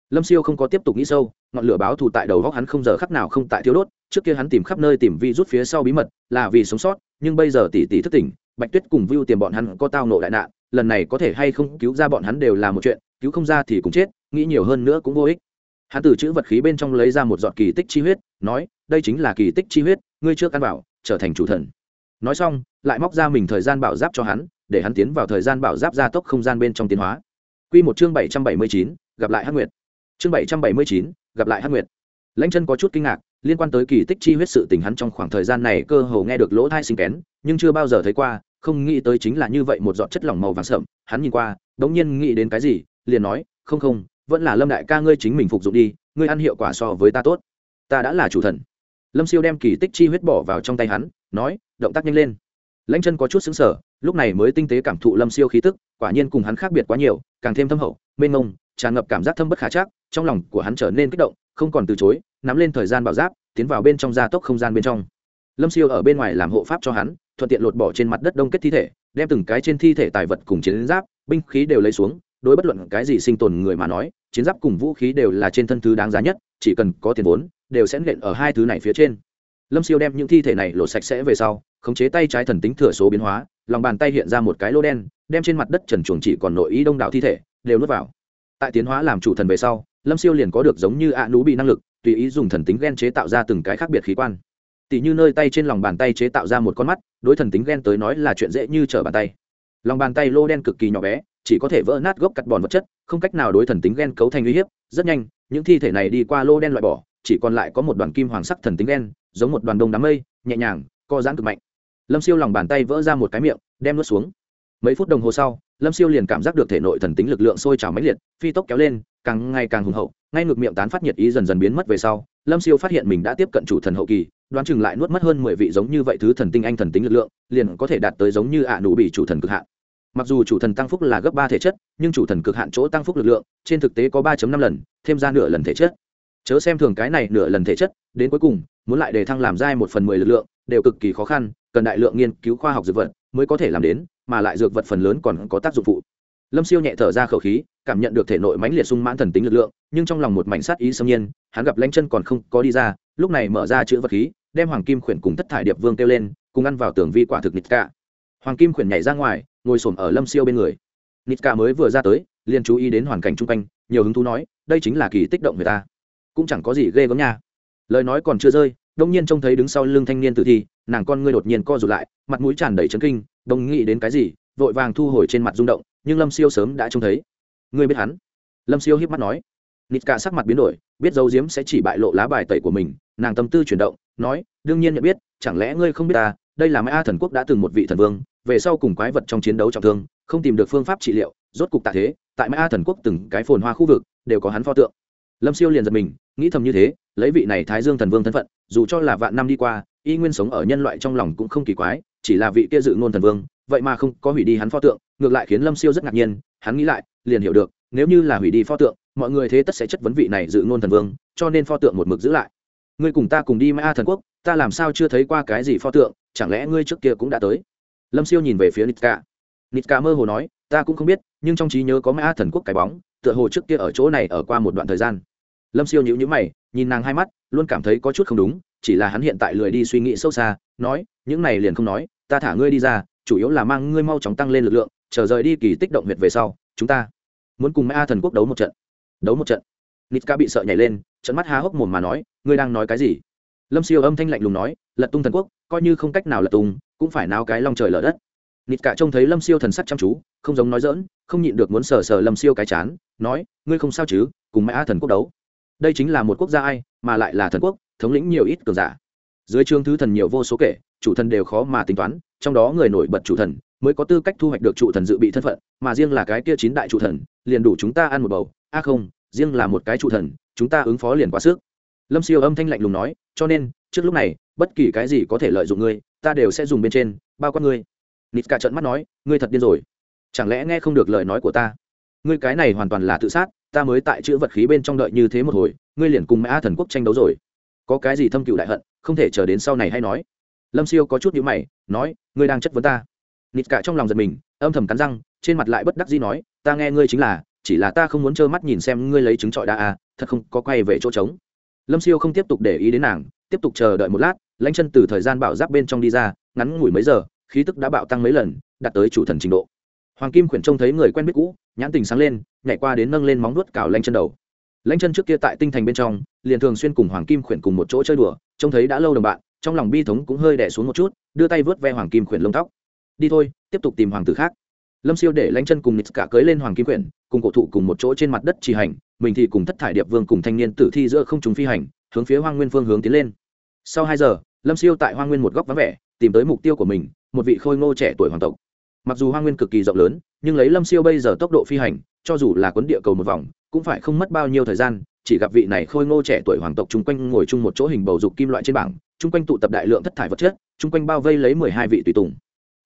Lâm siêu không có tiếp tục nghĩ sâu, ngọn lửa báo thù tại đầu góc hắn không giờ khắc nào không tại thiếu đốt, trước kia hắn tìm khắp nơi tìm vi rút phía sau bí mật, là vì sống sót, nhưng bây giờ tỷ tỷ thất tỉnh, bạch tuyết cùng vưu tiền bọn hắn có tao nộ đại nạn lần này có thể hay không cứu ra bọn hắn đều là một chuyện, cứu không ra thì cũng chết, nghĩ nhiều hơn nữa cũng vô ích. Hắn từ chữ vật khí bên trong lấy ra một giọt kỳ tích chi huyết, nói, đây chính là kỳ tích chi huyết, ngươi chưa căn bảo trở thành chủ thần. Nói xong, lại móc ra mình thời gian bảo giáp cho hắn, để hắn tiến vào thời gian bảo giáp gia tốc không gian bên trong tiến hóa. Q một chương bảy trăm bảy mươi chín, gặp lại hắc nguyệt. Chương bảy trăm bảy mươi chín, gặp lại hắc nguyệt. Lãnh chân có chút kinh ngạc, liên quan tới kỳ tích chi huyết sự tình hắn trong khoảng thời gian này cơ hồ nghe được lỗ thai sinh kén, nhưng chưa bao giờ thấy qua không nghĩ tới chính là như vậy một giọt chất lỏng màu vàng sậm, hắn nhìn qua, đống nhiên nghĩ đến cái gì, liền nói, không không, vẫn là lâm đại ca ngươi chính mình phục dụng đi, ngươi ăn hiệu quả so với ta tốt. Ta đã là chủ thần. Lâm siêu đem kỳ tích chi huyết bỏ vào trong tay hắn, nói, động tác nhanh lên. Lãnh chân có chút xứng sở lúc này mới tinh tế cảm thụ lâm siêu khí tức, quả nhiên cùng hắn khác biệt quá nhiều, càng thêm thâm hậu, mênh mông, tràn ngập cảm giác thâm bất khả chắc, trong lòng của hắn trở nên kích động, không còn từ chối, nắm lên thời gian bảo giáp, tiến vào bên trong gia tốc không gian bên trong. Lâm siêu ở bên ngoài làm hộ pháp cho hắn thuận tiện lột bỏ trên mặt đất đông kết thi thể, đem từng cái trên thi thể tài vật cùng chiến giáp, binh khí đều lấy xuống, đối bất luận cái gì sinh tồn người mà nói, chiến giáp cùng vũ khí đều là trên thân thứ đáng giá nhất, chỉ cần có tiền vốn, đều sẽ nện ở hai thứ này phía trên. Lâm siêu đem những thi thể này lột sạch sẽ về sau, khống chế tay trái thần tính thừa số biến hóa, lòng bàn tay hiện ra một cái lô đen, đem trên mặt đất trần chuồng chỉ còn nội ý đông đảo thi thể, đều nuốt vào. Tại tiến hóa làm chủ thần về sau, lâm siêu liền có được giống như ạ nú bị năng lực, tùy ý dùng thần tính ghen chế tạo ra từng cái khác biệt khí quan tỷ như nơi tay trên lòng bàn tay chế tạo ra một con mắt, đối thần tính ghen tới nói là chuyện dễ như trở bàn tay. Lòng bàn tay lô đen cực kỳ nhỏ bé, chỉ có thể vỡ nát gốc cắt bòn vật chất, không cách nào đối thần tính ghen cấu thành uy hiếp, rất nhanh, những thi thể này đi qua lô đen loại bỏ, chỉ còn lại có một đoàn kim hoàng sắc thần tính ghen, giống một đoàn đông đám mây, nhẹ nhàng, co giãn cực mạnh. Lâm siêu lòng bàn tay vỡ ra một cái miệng, đem nuốt xuống. Mấy phút đồng hồ sau, lâm siêu liền cảm giác được thể nội thần tính lực lượng sôi trào mãnh liệt, phi tốc kéo lên, càng ngày càng hùng hậu ngay ngược miệng tán phát nhiệt ý dần dần biến mất về sau, lâm siêu phát hiện mình đã tiếp cận chủ thần hậu kỳ, đoán chừng lại nuốt mất hơn mười vị giống như vậy thứ thần tinh anh thần tính lực lượng, liền có thể đạt tới giống như ạ à nụ bị chủ thần cực hạn. Mặc dù chủ thần tăng phúc là gấp ba thể chất, nhưng chủ thần cực hạn chỗ tăng phúc lực lượng, trên thực tế có ba năm lần, thêm ra nửa lần thể chất. Chớ xem thường cái này nửa lần thể chất, đến cuối cùng, muốn lại đề thăng làm dai một phần mười lực lượng, đều cực kỳ khó khăn, cần đại lượng nghiên cứu khoa học dược vật mới có thể làm đến, mà lại dược vật phần lớn còn có tác dụng phụ. Lâm siêu nhẹ thở ra khẩu khí, cảm nhận được thể nội mãnh liệt sung mãn thần tính lực lượng nhưng trong lòng một mảnh sát ý xâm nhiên, hắn gặp lanh chân còn không có đi ra, lúc này mở ra chữ vật khí, đem hoàng kim khuyển cùng thất thải điệp vương kêu lên, cùng ăn vào tường vi quả thực nịt cả hoàng kim khuyển nhảy ra ngoài, ngồi xổm ở lâm siêu bên người. Nịt cả mới vừa ra tới, liền chú ý đến hoàn cảnh chung quanh, nhiều hứng thú nói, đây chính là kỳ tích động người ta. Cũng chẳng có gì ghê gớm nha. Lời nói còn chưa rơi đông nhiên trông thấy đứng sau lưng thanh niên tử thi, nàng con ngươi đột nhiên co rụt lại, mặt mũi tràn đầy chấn kinh, đồng nghĩ đến cái gì, vội vàng thu hồi trên mặt rung động, nhưng lâm siêu sớm đã trông thấy. Ngươi biết hắn? Lâm siêu hiếp mắt nói nít cả sắc mặt biến đổi, biết dấu diếm sẽ chỉ bại lộ lá bài tẩy của mình, nàng tâm tư chuyển động, nói, đương nhiên nhận biết, chẳng lẽ ngươi không biết ta, đây là mai thần quốc đã từng một vị thần vương, về sau cùng quái vật trong chiến đấu trọng thương, không tìm được phương pháp trị liệu, rốt cục tạ thế, tại mai thần quốc từng cái phồn hoa khu vực, đều có hắn pho tượng. Lâm siêu liền giật mình, nghĩ thầm như thế, lấy vị này thái dương thần vương thân phận, dù cho là vạn năm đi qua, y nguyên sống ở nhân loại trong lòng cũng không kỳ quái, chỉ là vị kia dự ngôn thần vương, vậy mà không có hủy đi hắn pho tượng, ngược lại khiến lâm siêu rất ngạc nhiên, hắn nghĩ lại, liền hiểu được, nếu như là hủy đi pho tượng mọi người thế tất sẽ chất vấn vị này dự ngôn thần vương, cho nên pho tượng một mực giữ lại. Ngươi cùng ta cùng đi mai a thần quốc, ta làm sao chưa thấy qua cái gì pho tượng, chẳng lẽ ngươi trước kia cũng đã tới? Lâm siêu nhìn về phía nitka. Nitka mơ hồ nói, ta cũng không biết, nhưng trong trí nhớ có mai a thần quốc cái bóng, tựa hồ trước kia ở chỗ này ở qua một đoạn thời gian. Lâm siêu nhữ nhữ mày, nhìn nàng hai mắt, luôn cảm thấy có chút không đúng, chỉ là hắn hiện tại lười đi suy nghĩ sâu xa, nói, những này liền không nói, ta thả ngươi đi ra, chủ yếu là mang ngươi mau chóng tăng lên lực lượng, chờ rời đi kỳ tích động huyệt về sau, chúng ta muốn cùng a thần quốc đấu một trận đấu một trận. Nitka bị sợ nhảy lên trận mắt há hốc mồm mà nói, ngươi đang nói cái gì? Lâm siêu âm thanh lạnh lùng nói, lật tung thần quốc, coi như không cách nào lật tung, cũng phải náo cái long trời lở đất. Nitka trông thấy lâm siêu thần sắc chăm chú, không giống nói dỡn không nhịn được muốn sờ sờ lâm siêu cái chán, nói, ngươi không sao chứ, cùng a thần quốc đấu. Đây chính là một quốc gia ai, mà lại là thần quốc, thống lĩnh nhiều ít cường giả. Dưới chương thứ thần nhiều vô số kể, chủ thần đều khó mà tính toán, trong đó người nổi bật chủ thần, mới có tư cách thu hoạch được trụ thần dự bị thân phận, mà riêng là cái kia chín đại trụ thần, liền đủ chúng ta ăn một bầu a không, riêng là một cái trụ thần, chúng ta ứng phó liền quá sức. Lâm siêu âm thanh lạnh lùng nói, cho nên, trước lúc này, bất kỳ cái gì có thể lợi dụng ngươi, ta đều sẽ dùng bên trên, bao quát ngươi. Nít cả trận mắt nói, ngươi thật điên rồi. Chẳng lẽ nghe không được lời nói của ta? Ngươi cái này hoàn toàn là tự sát, ta mới tại chữ vật khí bên trong đợi như thế một hồi, ngươi liền cùng mã thần quốc tranh đấu rồi. Có cái gì thâm cựu đại hận, không thể chờ đến sau này hay nói. Lâm siêu có chút nhữ mày, nói, ngươi đang chất vấn ta. Nịt cả trong lòng giật mình, âm thầm cắn răng, trên mặt lại bất đắc dĩ nói, ta nghe ngươi chính là chỉ là ta không muốn trơ mắt nhìn xem ngươi lấy trứng trọi đa à thật không có quay về chỗ trống. Lâm siêu không tiếp tục để ý đến nàng, tiếp tục chờ đợi một lát lãnh chân từ thời gian bảo giáp bên trong đi ra, ngắn ngủi mấy giờ, khí tức đã bạo tăng mấy lần, đạt tới chủ thần trình độ. Hoàng kim khuyển trông thấy người quen biết cũ, nhãn tình sáng lên, nhảy qua đến nâng lên móng nuốt cào lanh chân đầu. Lãnh chân trước kia tại tinh thành bên trong, liền thường xuyên cùng hoàng kim khuyển cùng một chỗ chơi đùa, trông thấy đã lâu đồng bạn, trong lòng bi thống cũng hơi đẻ xuống một chút, đưa tay vớt ve hoàng kim khuyển lông tóc. Đi thôi, tiếp tục tìm hoàng tử khác lâm siêu để lãnh chân cùng nít cả cưới lên hoàng kim quyển, cùng cổ thụ cùng một chỗ trên mặt đất trì hành mình thì cùng thất thải điệp vương cùng thanh niên tử thi giữa không chúng phi hành hướng phía hoang nguyên phương hướng tiến lên. Sau hai giờ lâm siêu tại hoang nguyên một góc vắng vẻ tìm tới mục tiêu của mình một vị khôi ngô trẻ tuổi hoàng tộc. Mặc dù hoang nguyên cực kỳ rộng lớn nhưng lấy lâm siêu bây giờ tốc độ phi hành cho dù là quấn địa cầu một vòng cũng phải không mất bao nhiêu thời gian chỉ gặp vị này khôi ngô trẻ tuổi hoàng tộc chung quanh ngồi chung một chỗ hình bầu dục kim loại trên bảng chung quanh tụ tập đại lượng thất thải vật chất chung quanh bao vây lấy mười hai vị tùy tùng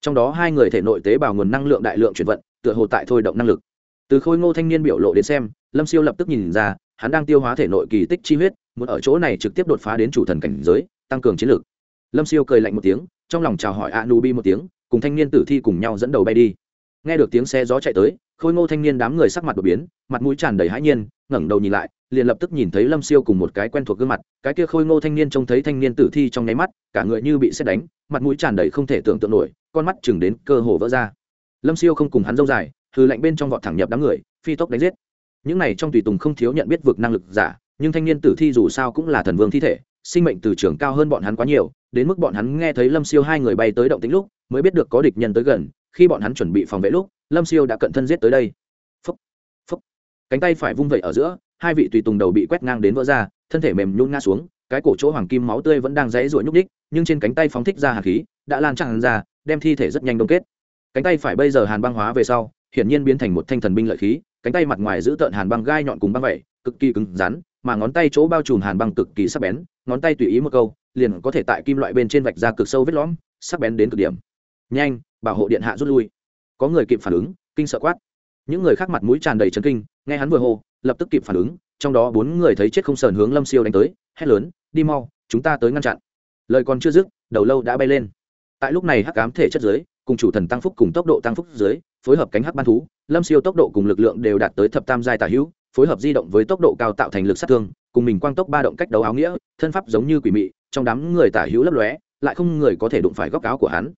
trong đó hai người thể nội tế bào nguồn năng lượng đại lượng chuyển vận, tựa hồ tại thôi động năng lực. Từ khôi ngô thanh niên biểu lộ đến xem, lâm siêu lập tức nhìn ra, hắn đang tiêu hóa thể nội kỳ tích chi huyết, muốn ở chỗ này trực tiếp đột phá đến chủ thần cảnh giới, tăng cường chiến lược lâm siêu cười lạnh một tiếng, trong lòng chào hỏi a nu bi một tiếng, cùng thanh niên tử thi cùng nhau dẫn đầu bay đi. Nghe được tiếng xe gió chạy tới, khôi ngô thanh niên đám người sắc mặt đột biến, mặt mũi tràn đầy hãi nhiên, ngẩng đầu nhìn lại liền lập tức nhìn thấy lâm siêu cùng một cái quen thuộc gương mặt, cái kia khôi ngô thanh niên trông thấy thanh niên tử thi trong nháy mắt, cả người như bị xét đánh, mặt mũi tràn đầy không thể tưởng tượng nổi, con mắt chừng đến cơ hồ vỡ ra. Lâm siêu không cùng hắn dâu dài hư lạnh bên trong vọt thẳng nhập đám người, phi tốc đánh giết. Những này trong tùy tùng không thiếu nhận biết vực năng lực giả, nhưng thanh niên tử thi dù sao cũng là thần vương thi thể, sinh mệnh từ trường cao hơn bọn hắn quá nhiều, đến mức bọn hắn nghe thấy lâm siêu hai người bay tới động tính lúc, mới biết được có địch nhân tới gần, khi bọn hắn chuẩn bị phòng vệ lúc, lâm siêu đã cận thân giết tới đây. Phấp phấp cánh tay phải vung vẩy ở giữa hai vị tùy tùng đầu bị quét ngang đến vỡ ra, thân thể mềm nhún ngã xuống, cái cổ chỗ hoàng kim máu tươi vẫn đang rẽ ruổi nhúc đích nhưng trên cánh tay phóng thích ra hàn khí, đã lan tràn ra, đem thi thể rất nhanh đông kết. Cánh tay phải bây giờ hàn băng hóa về sau, hiển nhiên biến thành một thanh thần binh lợi khí, cánh tay mặt ngoài giữ tợn hàn băng gai nhọn cùng băng vậy, cực kỳ cứng rắn, mà ngón tay chỗ bao trùm hàn băng cực kỳ sắc bén, ngón tay tùy ý một câu, liền có thể tại kim loại bên trên vạch ra cực sâu vết lõm, sắc bén đến cực điểm. Nhanh, bảo hộ điện hạ rút lui. Có người kịp phản ứng, kinh sợ quát. Những người khác mặt mũi tràn đầy chấn kinh nghe hắn vừa hô, lập tức kịp phản ứng, trong đó bốn người thấy chết không sờn hướng lâm siêu đánh tới, hét lớn, đi mau, chúng ta tới ngăn chặn. Lời còn chưa dứt, đầu lâu đã bay lên. Tại lúc này hắc cám thể chất dưới cùng chủ thần tăng phúc cùng tốc độ tăng phúc dưới phối hợp cánh hắc ban thú, lâm siêu tốc độ cùng lực lượng đều đạt tới thập tam giai tả hữu, phối hợp di động với tốc độ cao tạo thành lực sát thương, cùng mình quang tốc ba động cách đấu áo nghĩa, thân pháp giống như quỷ mị, trong đám người tả hữu lấp lóe, lại không người có thể đụng phải góc áo của hắn.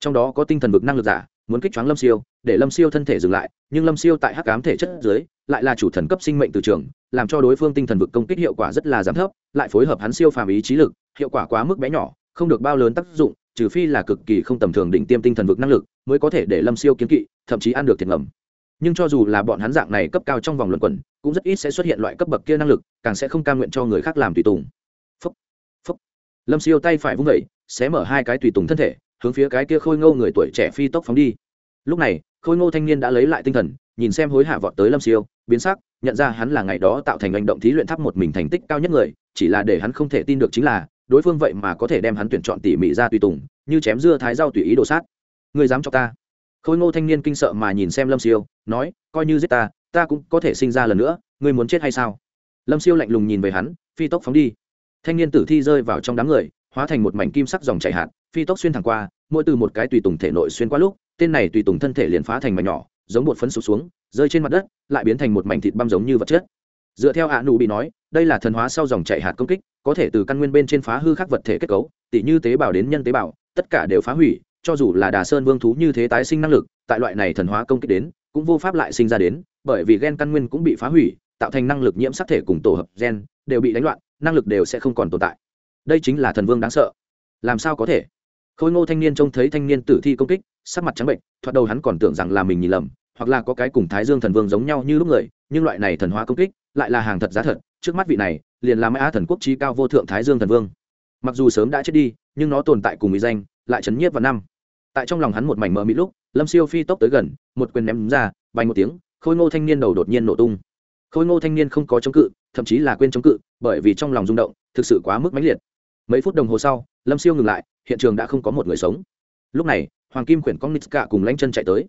Trong đó có tinh thần vực năng lực giả muốn kích choáng lâm siêu để lâm siêu thân thể dừng lại nhưng lâm siêu tại hắc ám thể chất dưới lại là chủ thần cấp sinh mệnh từ trường làm cho đối phương tinh thần vực công kích hiệu quả rất là giảm thấp lại phối hợp hắn siêu phàm ý trí lực hiệu quả quá mức bé nhỏ không được bao lớn tác dụng trừ phi là cực kỳ không tầm thường định tiêm tinh thần vực năng lực mới có thể để lâm siêu kiến kỵ thậm chí ăn được thiệt ngầm nhưng cho dù là bọn hắn dạng này cấp cao trong vòng luận quẩn cũng rất ít sẽ xuất hiện loại cấp bậc kia năng lực càng sẽ không cam nguyện cho người khác làm tùy tùng phúc, phúc. lâm siêu tay phải vung vẩy xé mở hai cái tùy tùng thân thể hướng phía cái kia khôi ngô người tuổi trẻ phi tốc phóng đi. Lúc này, khôi ngô thanh niên đã lấy lại tinh thần, nhìn xem hối hạ vọt tới lâm siêu, biến sắc, nhận ra hắn là ngày đó tạo thành hành động thí luyện tháp một mình thành tích cao nhất người, chỉ là để hắn không thể tin được chính là, đối phương vậy mà có thể đem hắn tuyển chọn tỉ mỉ ra tùy tùng, như chém dưa thái rau tùy ý đồ sát. Người dám cho ta? Khôi ngô thanh niên kinh sợ mà nhìn xem lâm siêu, nói, coi như giết ta ta cũng có thể sinh ra lần nữa, ngươi muốn chết hay sao? Lâm siêu lạnh lùng nhìn về hắn, phi tốc phóng đi. Thanh niên tử thi rơi vào trong đám người, hóa thành một mảnh kim sắc dòng chảy hạt phi tốc xuyên thẳng qua, mỗi từ một cái tùy tùng thể nội xuyên qua lúc, tên này tùy tùng thân thể liền phá thành mảnh nhỏ, giống bột phấn sụp xuống, rơi trên mặt đất, lại biến thành một mảnh thịt băm giống như vật chất. Dựa theo hạ nụ bị nói, đây là thần hóa sau dòng chảy hạt công kích, có thể từ căn nguyên bên trên phá hư các vật thể kết cấu, tỉ như tế bào đến nhân tế bào, tất cả đều phá hủy, cho dù là đà sơn vương thú như thế tái sinh năng lực, tại loại này thần hóa công kích đến, cũng vô pháp lại sinh ra đến, bởi vì gen căn nguyên cũng bị phá hủy, tạo thành năng lực nhiễm sắc thể cùng tổ hợp gen, đều bị đánh loạn, năng lực đều sẽ không còn tồn tại. Đây chính là thần vương đáng sợ. Làm sao có thể? Khôi ngô thanh niên trông thấy thanh niên tử thi công kích, sắc mặt trắng bệnh, thoạt đầu hắn còn tưởng rằng là mình nhìn lầm, hoặc là có cái cùng thái dương thần vương giống nhau như lúc người, nhưng loại này thần hóa công kích, lại là hàng thật giá thật, trước mắt vị này, liền là mã thần quốc trí cao vô thượng thái dương thần vương. Mặc dù sớm đã chết đi, nhưng nó tồn tại cùng mỹ danh, lại chấn nhiếp vào năm. Tại trong lòng hắn một mảnh mờ mịt lúc, lâm siêu phi tốc tới gần, một quyền ném ra, bay một tiếng, khôi ngô thanh niên đầu đột nhiên nổ tung. Khôi ngô thanh niên không có chống cự, thậm chí là quên chống cự, bởi vì trong lòng rung động, thực sự quá mức mãnh liệt mấy phút đồng hồ sau, lâm siêu ngừng lại, hiện trường đã không có một người sống. Lúc này, hoàng kim quyển con nitska cùng lanh chân chạy tới.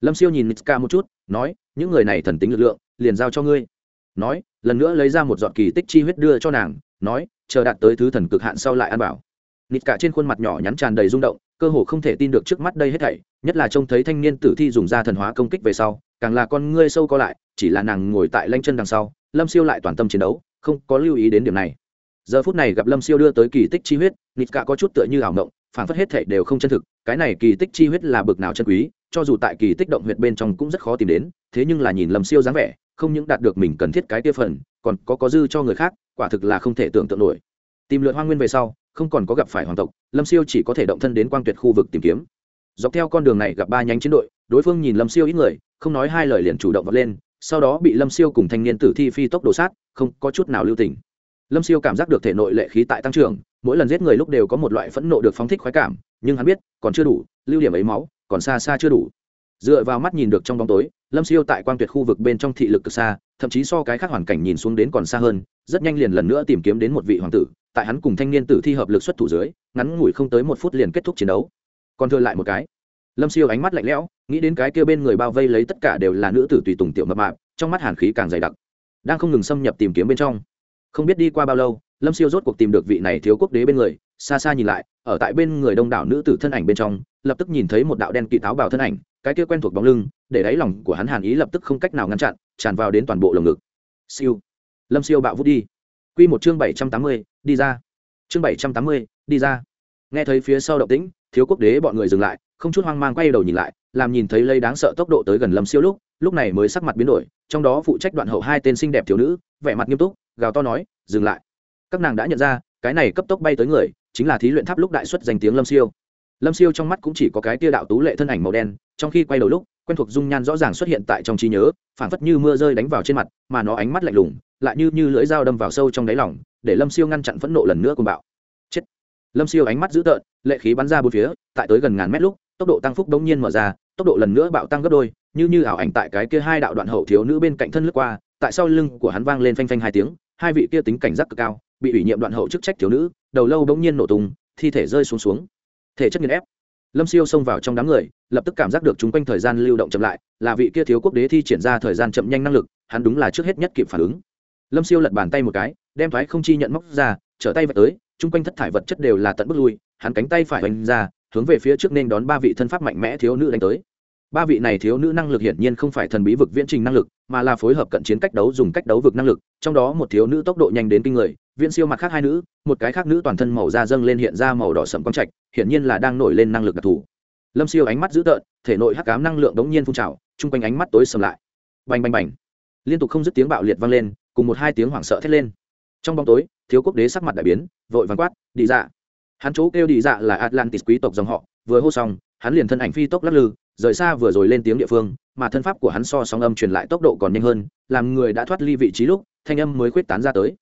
Lâm siêu nhìn nitska một chút, nói, những người này thần tính lực lượng, liền giao cho ngươi. Nói, lần nữa lấy ra một giọt kỳ tích chi huyết đưa cho nàng, nói, chờ đạt tới thứ thần cực hạn sau lại ăn bảo. Nịt cả trên khuôn mặt nhỏ nhắn tràn đầy rung động, cơ hồ không thể tin được trước mắt đây hết thảy, nhất là trông thấy thanh niên tử thi dùng ra thần hóa công kích về sau, càng là con ngươi sâu co lại, chỉ là nàng ngồi tại lanh chân đằng sau, lâm siêu lại toàn tâm chiến đấu, không có lưu ý đến điểm này giờ phút này gặp lâm siêu đưa tới kỳ tích chi huyết, nịt cả có chút tựa như ảo mộng phản phất hết thể đều không chân thực, cái này kỳ tích chi huyết là bực nào chân quý, cho dù tại kỳ tích động huyệt bên trong cũng rất khó tìm đến, thế nhưng là nhìn lâm siêu dáng vẻ, không những đạt được mình cần thiết cái kia phần, còn có có dư cho người khác, quả thực là không thể tưởng tượng nổi. Tìm lượn Hoa nguyên về sau, không còn có gặp phải hoàng tộc, lâm siêu chỉ có thể động thân đến quang tuyệt khu vực tìm kiếm. Dọc theo con đường này gặp ba nhánh chiến đội, đối phương nhìn lâm siêu ít người, không nói hai lời liền chủ động vọt lên, sau đó bị lâm siêu cùng thanh niên tử thi phi tốc đồ sát, không có chút nào lưu tình lâm siêu cảm giác được thể nội lệ khí tại tăng trưởng, mỗi lần giết người lúc đều có một loại phẫn nộ được phóng thích khoái cảm, nhưng hắn biết, còn chưa đủ, lưu điểm ấy máu, còn xa xa chưa đủ. Dựa vào mắt nhìn được trong bóng tối, lâm siêu tại quang tuyệt khu vực bên trong thị lực cực xa, thậm chí so cái khác hoàn cảnh nhìn xuống đến còn xa hơn, rất nhanh liền lần nữa tìm kiếm đến một vị hoàng tử, tại hắn cùng thanh niên tử thi hợp lực xuất thủ dưới, ngắn ngủi không tới một phút liền kết thúc chiến đấu. Còn thừa lại một cái. Lâm siêu ánh mắt lạnh lẽo, nghĩ đến cái kia bên người bao vây lấy tất cả đều là nữ tử tùy tùng tiểu mập mạp, trong mắt hàn khí càng dày đặc, đang không ngừng xâm nhập tìm kiếm bên trong không biết đi qua bao lâu, lâm siêu rốt cuộc tìm được vị này thiếu quốc đế bên người, xa xa nhìn lại, ở tại bên người đông đảo nữ tử thân ảnh bên trong, lập tức nhìn thấy một đạo đen kỵ táo bào thân ảnh, cái kia quen thuộc bóng lưng, để đáy lòng của hắn hàn ý lập tức không cách nào ngăn chặn, tràn vào đến toàn bộ lồng ngực. Siêu. Lâm siêu bạo vút đi. Q một chương bảy trăm tám mươi, đi ra. Chương bảy trăm tám mươi, đi ra. Nghe thấy phía sau động tĩnh, thiếu quốc đế bọn người dừng lại, không chút hoang mang quay đầu nhìn lại, làm nhìn thấy lây đáng sợ tốc độ tới gần lâm siêu lúc lúc này mới sắc mặt biến đổi, trong đó phụ trách đoạn hậu hai tên xinh đẹp thiếu nữ, vẻ mặt nghiêm túc gào to nói, dừng lại. Các nàng đã nhận ra, cái này cấp tốc bay tới người, chính là thí luyện tháp lúc đại xuất danh tiếng lâm siêu. Lâm siêu trong mắt cũng chỉ có cái tia đạo tú lệ thân ảnh màu đen, trong khi quay đầu lúc, quen thuộc dung nhan rõ ràng xuất hiện tại trong trí nhớ, phảng phất như mưa rơi đánh vào trên mặt, mà nó ánh mắt lạnh lùng, lại như như lưỡi dao đâm vào sâu trong đáy lòng, để lâm siêu ngăn chặn phẫn nộ lần nữa cùng bạo. Chết! Lâm siêu ánh mắt dữ tợn, lệ khí bắn ra bốn phía, tại tới gần ngàn mét lúc, tốc độ tăng phúc đống nhiên mở ra, tốc độ lần nữa bạo tăng gấp đôi, như như ảo ảnh tại cái kia hai đạo đoạn hậu thiếu nữ bên cạnh thân lướt qua tại sau lưng của hắn vang lên phanh phanh hai tiếng, hai vị kia tính cảnh giác cực cao, bị ủy nhiệm đoạn hậu chức trách thiếu nữ, đầu lâu bỗng nhiên nổ tung, thi thể rơi xuống xuống. Thể chất nghiền ép. Lâm siêu xông vào trong đám người, lập tức cảm giác được chúng quanh thời gian lưu động chậm lại, là vị kia thiếu quốc đế thi triển ra thời gian chậm nhanh năng lực, hắn đúng là trước hết nhất kịp phản ứng. Lâm siêu lật bàn tay một cái, đem thoái không chi nhận móc ra, trở tay vật tới, chung quanh thất thải vật chất đều là tận bước lui, hắn cánh tay phải hoành ra, hướng về phía trước nên đón ba vị thân pháp mạnh mẽ thiếu nữ đánh tới ba vị này thiếu nữ năng lực hiển nhiên không phải thần bí vực viễn trình năng lực, mà là phối hợp cận chiến cách đấu dùng cách đấu vực năng lực. Trong đó một thiếu nữ tốc độ nhanh đến kinh người, viễn siêu mặt khác hai nữ, một cái khác nữ toàn thân màu da dâng lên hiện ra màu đỏ sậm quang trạch, hiển nhiên là đang nổi lên năng lực đặc thù. Lâm siêu ánh mắt dữ tợn, thể nội hắc cám năng lượng đống nhiên phun trào, chung quanh ánh mắt tối sầm lại. Bành bành bành. Liên tục không dứt tiếng bạo liệt vang lên, cùng một hai tiếng hoảng sợ thét lên. Trong bóng tối, thiếu quốc đế sắc mặt đại biến, vội vàng quát, đi dạ. Hắn chỗ kêu đi dạ là atlantis quý tộc dòng họ, vừa hô xong, hắn liền thân ảnh phi tốc lắc lư rời xa vừa rồi lên tiếng địa phương, mà thân pháp của hắn so sóng âm truyền lại tốc độ còn nhanh hơn, làm người đã thoát ly vị trí lúc, thanh âm mới khuyết tán ra tới.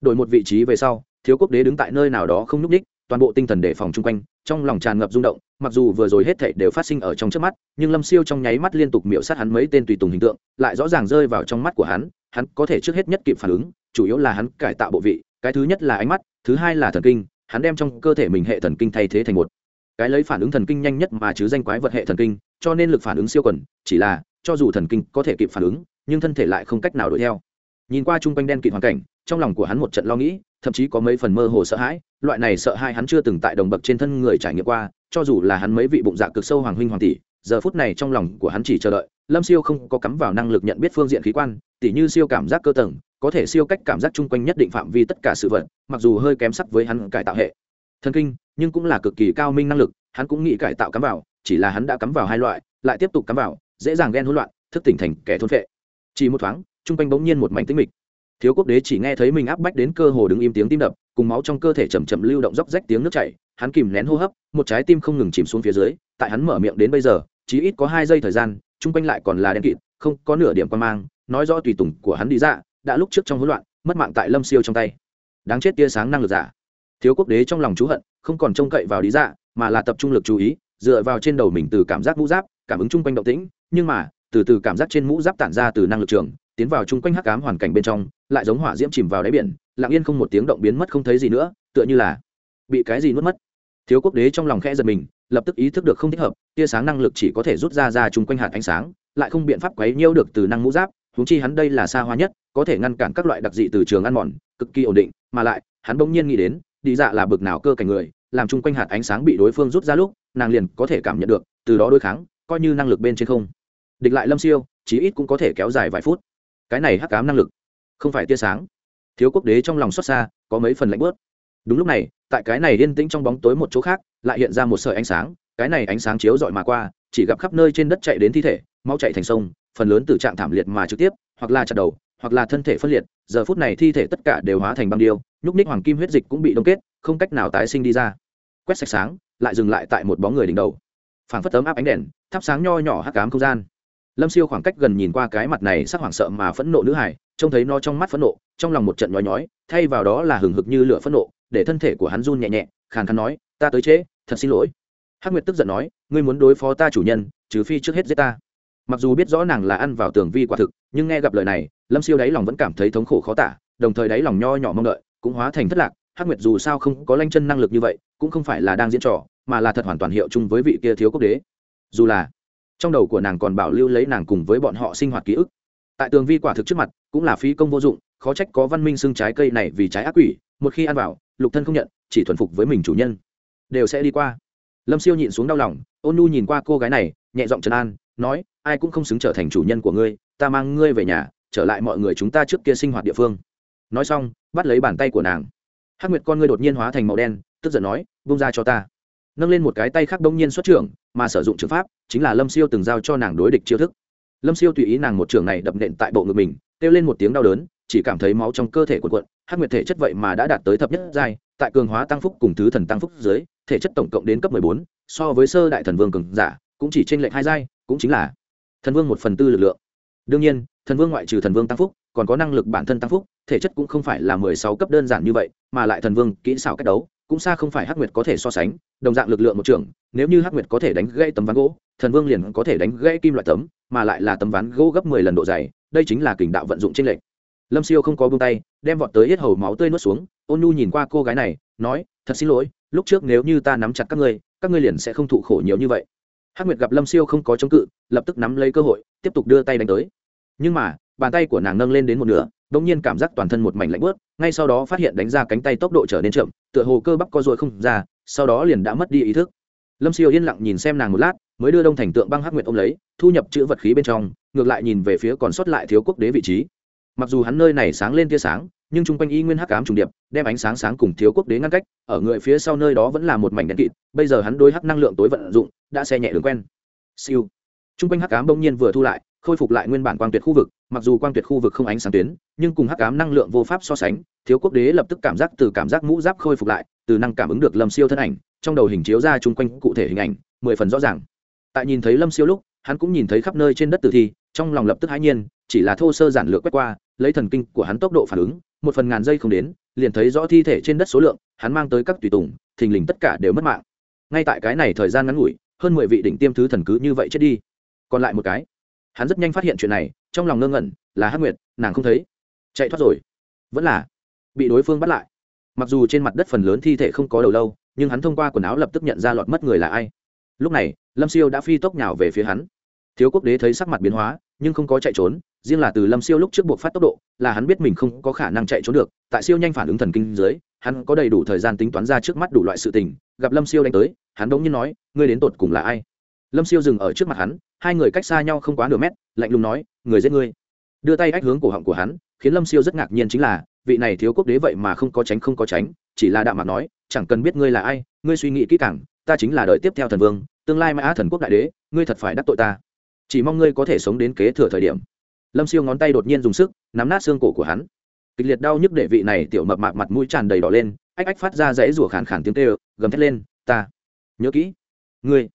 Đổi một vị trí về sau, thiếu quốc đế đứng tại nơi nào đó không nhúc ních, toàn bộ tinh thần đề phòng chung quanh, trong lòng tràn ngập rung động, mặc dù vừa rồi hết thảy đều phát sinh ở trong trước mắt, nhưng lâm siêu trong nháy mắt liên tục miễu sát hắn mấy tên tùy tùng hình tượng, lại rõ ràng rơi vào trong mắt của hắn hắn có thể trước hết nhất kịp phản ứng, chủ yếu là hắn cải tạo bộ vị, cái thứ nhất là ánh mắt, thứ hai là thần kinh, hắn đem trong cơ thể mình hệ thần kinh thay thế thành một. Cái lấy phản ứng thần kinh nhanh nhất mà chứ danh quái vật hệ thần kinh cho nên lực phản ứng siêu quần, chỉ là, cho dù thần kinh có thể kịp phản ứng, nhưng thân thể lại không cách nào đuổi theo. Nhìn qua chung quanh đen kịt hoàn cảnh, trong lòng của hắn một trận lo nghĩ, thậm chí có mấy phần mơ hồ sợ hãi, loại này sợ hãi hắn chưa từng tại đồng bậc trên thân người trải nghiệm qua, cho dù là hắn mấy vị bụng dạ cực sâu hoàng huynh hoàng tỷ, giờ phút này trong lòng của hắn chỉ chờ đợi, lâm siêu không có cắm vào năng lực nhận biết phương diện khí quan, tỉ như siêu cảm giác cơ tầng, có thể siêu cách cảm giác chung quanh nhất định phạm vi tất cả sự vật, mặc dù hơi kém sắc với hắn cải tạo hệ thần kinh, nhưng cũng là cực kỳ cao minh năng lực, hắn cũng nghĩ cải tạo cắm vào chỉ là hắn đã cắm vào hai loại, lại tiếp tục cắm vào, dễ dàng ghen hỗn loạn, thức tỉnh thành kẻ thôn phệ. Chỉ một thoáng, chung quanh bỗng nhiên một mảnh tĩnh mịch. Thiếu quốc đế chỉ nghe thấy mình áp bách đến cơ hồ đứng im tiếng tim đập, cùng máu trong cơ thể chầm chậm lưu động róc rách tiếng nước chảy, hắn kìm nén hô hấp, một trái tim không ngừng chìm xuống phía dưới, tại hắn mở miệng đến bây giờ, chỉ ít có hai giây thời gian, chung quanh lại còn là đen kịt, không có nửa điểm quan mang, nói rõ tùy tùng của hắn đi ra, đã lúc trước trong hỗn loạn, mất mạng tại lâm siêu trong tay. Đáng chết tia sáng năng lực giả. Thiếu quốc đế trong lòng chú hận, không còn trông cậy vào đi dạ mà là tập trung lực chú ý dựa vào trên đầu mình từ cảm giác mũ giáp, cảm ứng chung quanh động tĩnh, nhưng mà, từ từ cảm giác trên mũ giáp tản ra từ năng lực trường, tiến vào chung quanh hắc ám hoàn cảnh bên trong, lại giống hỏa diễm chìm vào đáy biển, lặng yên không một tiếng động biến mất không thấy gì nữa, tựa như là bị cái gì nuốt mất. Thiếu quốc đế trong lòng khẽ giật mình, lập tức ý thức được không thích hợp, tia sáng năng lực chỉ có thể rút ra ra chung quanh hạt ánh sáng, lại không biện pháp quấy nhiêu được từ năng mũ giáp húng chi hắn đây là xa hoa nhất, có thể ngăn cản các loại đặc dị từ trường ăn mòn, cực kỳ ổn định, mà lại, hắn bỗng nhiên nghĩ đến, đi dạ là bực nào cơ cảnh người, làm chung quanh hạt ánh sáng bị đối phương rút ra lúc nàng liền có thể cảm nhận được, từ đó đối kháng, coi như năng lực bên trên không. Địch lại lâm siêu, chí ít cũng có thể kéo dài vài phút. Cái này hắc cám năng lực, không phải tia sáng. Thiếu quốc đế trong lòng xót xa, có mấy phần lạnh bớt đúng lúc này, tại cái này yên tĩnh trong bóng tối một chỗ khác, lại hiện ra một sợi ánh sáng, cái này ánh sáng chiếu rọi mà qua, chỉ gặp khắp nơi trên đất chạy đến thi thể, máu chạy thành sông, phần lớn từ trạng thảm liệt mà trực tiếp, hoặc là chặt đầu, hoặc là thân thể phân liệt, giờ phút này thi thể tất cả đều hóa thành băng điêu, nhúc ních hoàng kim huyết dịch cũng bị đông kết, không cách nào tái sinh đi ra quét sạch sáng, lại dừng lại tại một bóng người đỉnh đầu. Phảng phất tấm áp ánh đèn, thắp sáng nho nhỏ hắc cám không gian. Lâm siêu khoảng cách gần nhìn qua cái mặt này sắc hoảng sợ mà phẫn nộ nữ hải trông thấy nó trong mắt phẫn nộ, trong lòng một trận nhói nhói, thay vào đó là hừng hực như lửa phẫn nộ, để thân thể của hắn run nhẹ nhẹ, khàn khàn nói, ta tới trễ, thật xin lỗi. Hắc nguyệt tức giận nói, ngươi muốn đối phó ta chủ nhân, trừ phi trước hết giết ta. Mặc dù biết rõ nàng là ăn vào tường vi quả thực, nhưng nghe gặp lời này, lâm siêu đáy lòng vẫn cảm thấy thống khổ khó tả, đồng thời đáy lòng nho nhỏ mong đợi, cũng hóa thành thất lạc hắc nguyệt dù sao không có lanh chân năng lực như vậy, cũng không phải là đang diễn trò, mà là thật hoàn toàn hiệu chung với vị kia thiếu quốc đế. Dù là trong đầu của nàng còn bảo lưu lấy nàng cùng với bọn họ sinh hoạt ký ức. Tại tường vi quả thực trước mặt, cũng là phí công vô dụng, khó trách có văn minh xưng trái cây này vì trái ác quỷ, một khi ăn vào, lục thân không nhận, chỉ thuần phục với mình chủ nhân, đều sẽ đi qua. Lâm siêu nhịn xuống đau lòng, ôn nu nhìn qua cô gái này, nhẹ giọng trấn an, nói, ai cũng không xứng trở thành chủ nhân của ngươi, ta mang ngươi về nhà, trở lại mọi người chúng ta trước kia sinh hoạt địa phương. Nói xong, bắt lấy bàn tay của nàng hắc nguyệt con ngươi đột nhiên hóa thành màu đen, tức giận nói bung ra cho ta. Nâng lên một cái tay khác đông nhiên xuất trưởng, mà sử dụng trường pháp, chính là lâm siêu từng giao cho nàng đối địch chiêu thức. Lâm siêu tùy ý nàng một trường này đập nện tại bộ ngực mình, kêu lên một tiếng đau đớn, chỉ cảm thấy máu trong cơ thể quần quận hắc nguyệt thể chất vậy mà đã đạt tới thập nhất giai, tại cường hóa tăng phúc cùng thứ thần tăng phúc dưới, thể chất tổng cộng đến cấp mười bốn, so với sơ đại thần vương cường giả, cũng chỉ trên lệch hai giai, cũng chính là thần vương một phần tư lực lượng. Đương nhiên, thần vương ngoại trừ thần vương tăng phúc, còn có năng lực bản thân tăng phúc thể chất cũng không phải là mười sáu cấp đơn giản như vậy, mà lại thần vương, kỹ xảo cách đấu, cũng xa không phải hắc nguyệt có thể so sánh, đồng dạng lực lượng một trường nếu như hắc nguyệt có thể đánh gãy tấm ván gỗ, thần vương liền có thể đánh gãy kim loại tấm, mà lại là tấm ván gỗ gấp mười lần độ dày, đây chính là kình đạo vận dụng trên lệnh lâm siêu không có buông tay, đem vọt tới hết hầu máu tươi nuốt xuống, ôn nhu nhìn qua cô gái này, nói, thật xin lỗi, lúc trước nếu như ta nắm chặt các ngươi các ngươi liền sẽ không thụ khổ nhiều như vậy. Hắc nguyệt gặp lâm siêu không có chống cự, lập tức nắm lấy cơ hội, tiếp tục đưa tay đánh tới. Nhưng mà bàn tay của nàng nâng lên đến một nửa đông nhiên cảm giác toàn thân một mảnh lạnh bớt ngay sau đó phát hiện đánh ra cánh tay tốc độ trở nên chậm, tựa hồ cơ bắp co dội không ra, sau đó liền đã mất đi ý thức. Lâm siêu yên lặng nhìn xem nàng một lát, mới đưa đông thành tượng băng hắc nguyệt ô m lấy, thu nhập chữ vật khí bên trong, ngược lại nhìn về phía còn sót lại thiếu quốc đế vị trí. Mặc dù hắn nơi này sáng lên tia sáng, nhưng chung quanh y nguyên hắc ám trùng điệp, đem ánh sáng sáng cùng thiếu quốc đế ngăn cách, ở người phía sau nơi đó vẫn là một mảnh đen kịt, bây giờ hắn đôi hắc năng lượng tối vận dụng, đã xe nhẹ đường quen. Siêu. Chung quanh hắc ám bỗng nhiên vừa thu lại, khôi phục lại nguyên bản quang tuyệt khu vực mặc dù quang tuyệt khu vực không ánh sáng tuyến, nhưng cùng hắc ám năng lượng vô pháp so sánh, thiếu quốc đế lập tức cảm giác từ cảm giác mũ giáp khôi phục lại, từ năng cảm ứng được lâm siêu thân ảnh, trong đầu hình chiếu ra chung quanh cụ thể hình ảnh, mười phần rõ ràng. Tại nhìn thấy lâm siêu lúc, hắn cũng nhìn thấy khắp nơi trên đất tử thi, trong lòng lập tức hãi nhiên, chỉ là thô sơ giản lược quét qua, lấy thần kinh của hắn tốc độ phản ứng, một phần ngàn giây không đến, liền thấy rõ thi thể trên đất số lượng, hắn mang tới các tùy tùng, thình lình tất cả đều mất mạng. Ngay tại cái này thời gian ngắn ngủi, hơn mười vị đỉnh tiêm thứ thần cứ như vậy chết đi. Còn lại một cái hắn rất nhanh phát hiện chuyện này, trong lòng ngơ ngẩn, là hắc nguyệt, nàng không thấy. Chạy thoát rồi. Vẫn là bị đối phương bắt lại. Mặc dù trên mặt đất phần lớn thi thể không có đầu lâu, nhưng hắn thông qua quần áo lập tức nhận ra lọt mất người là ai. Lúc này, lâm siêu đã phi tốc nhào về phía hắn. Thiếu quốc đế thấy sắc mặt biến hóa, nhưng không có chạy trốn, riêng là từ lâm siêu lúc trước buộc phát tốc độ, là hắn biết mình không có khả năng chạy trốn được, tại siêu nhanh phản ứng thần kinh dưới, hắn có đầy đủ thời gian tính toán ra trước mắt đủ loại sự tình. Gặp lâm siêu đánh tới, hắn đống nhiên nói, ngươi đến tột cùng là ai? Lâm siêu dừng ở trước mặt hắn, hai người cách xa nhau không quá nửa mét, lạnh lùng nói, người giết ngươi. Đưa tay ách hướng cổ họng của hắn, khiến lâm siêu rất ngạc nhiên chính là, vị này thiếu quốc đế vậy mà không có tránh không có tránh, chỉ là đạo mặt nói, chẳng cần biết ngươi là ai, ngươi suy nghĩ kỹ càng, ta chính là đợi tiếp theo thần vương, tương lai mãi thần quốc đại đế, ngươi thật phải đắc tội ta. Chỉ mong ngươi có thể sống đến kế thừa thời điểm. Lâm siêu ngón tay đột nhiên dùng sức, nắm nát xương cổ của hắn. Kịch liệt đau nhức để vị này tiểu mập mạp mặt mũi tràn đầy đỏ lên, ách ách phát ra dãy rủa khàn khàn tiếng tê gầm thét lên, ta, nhớ kỹ, ngươi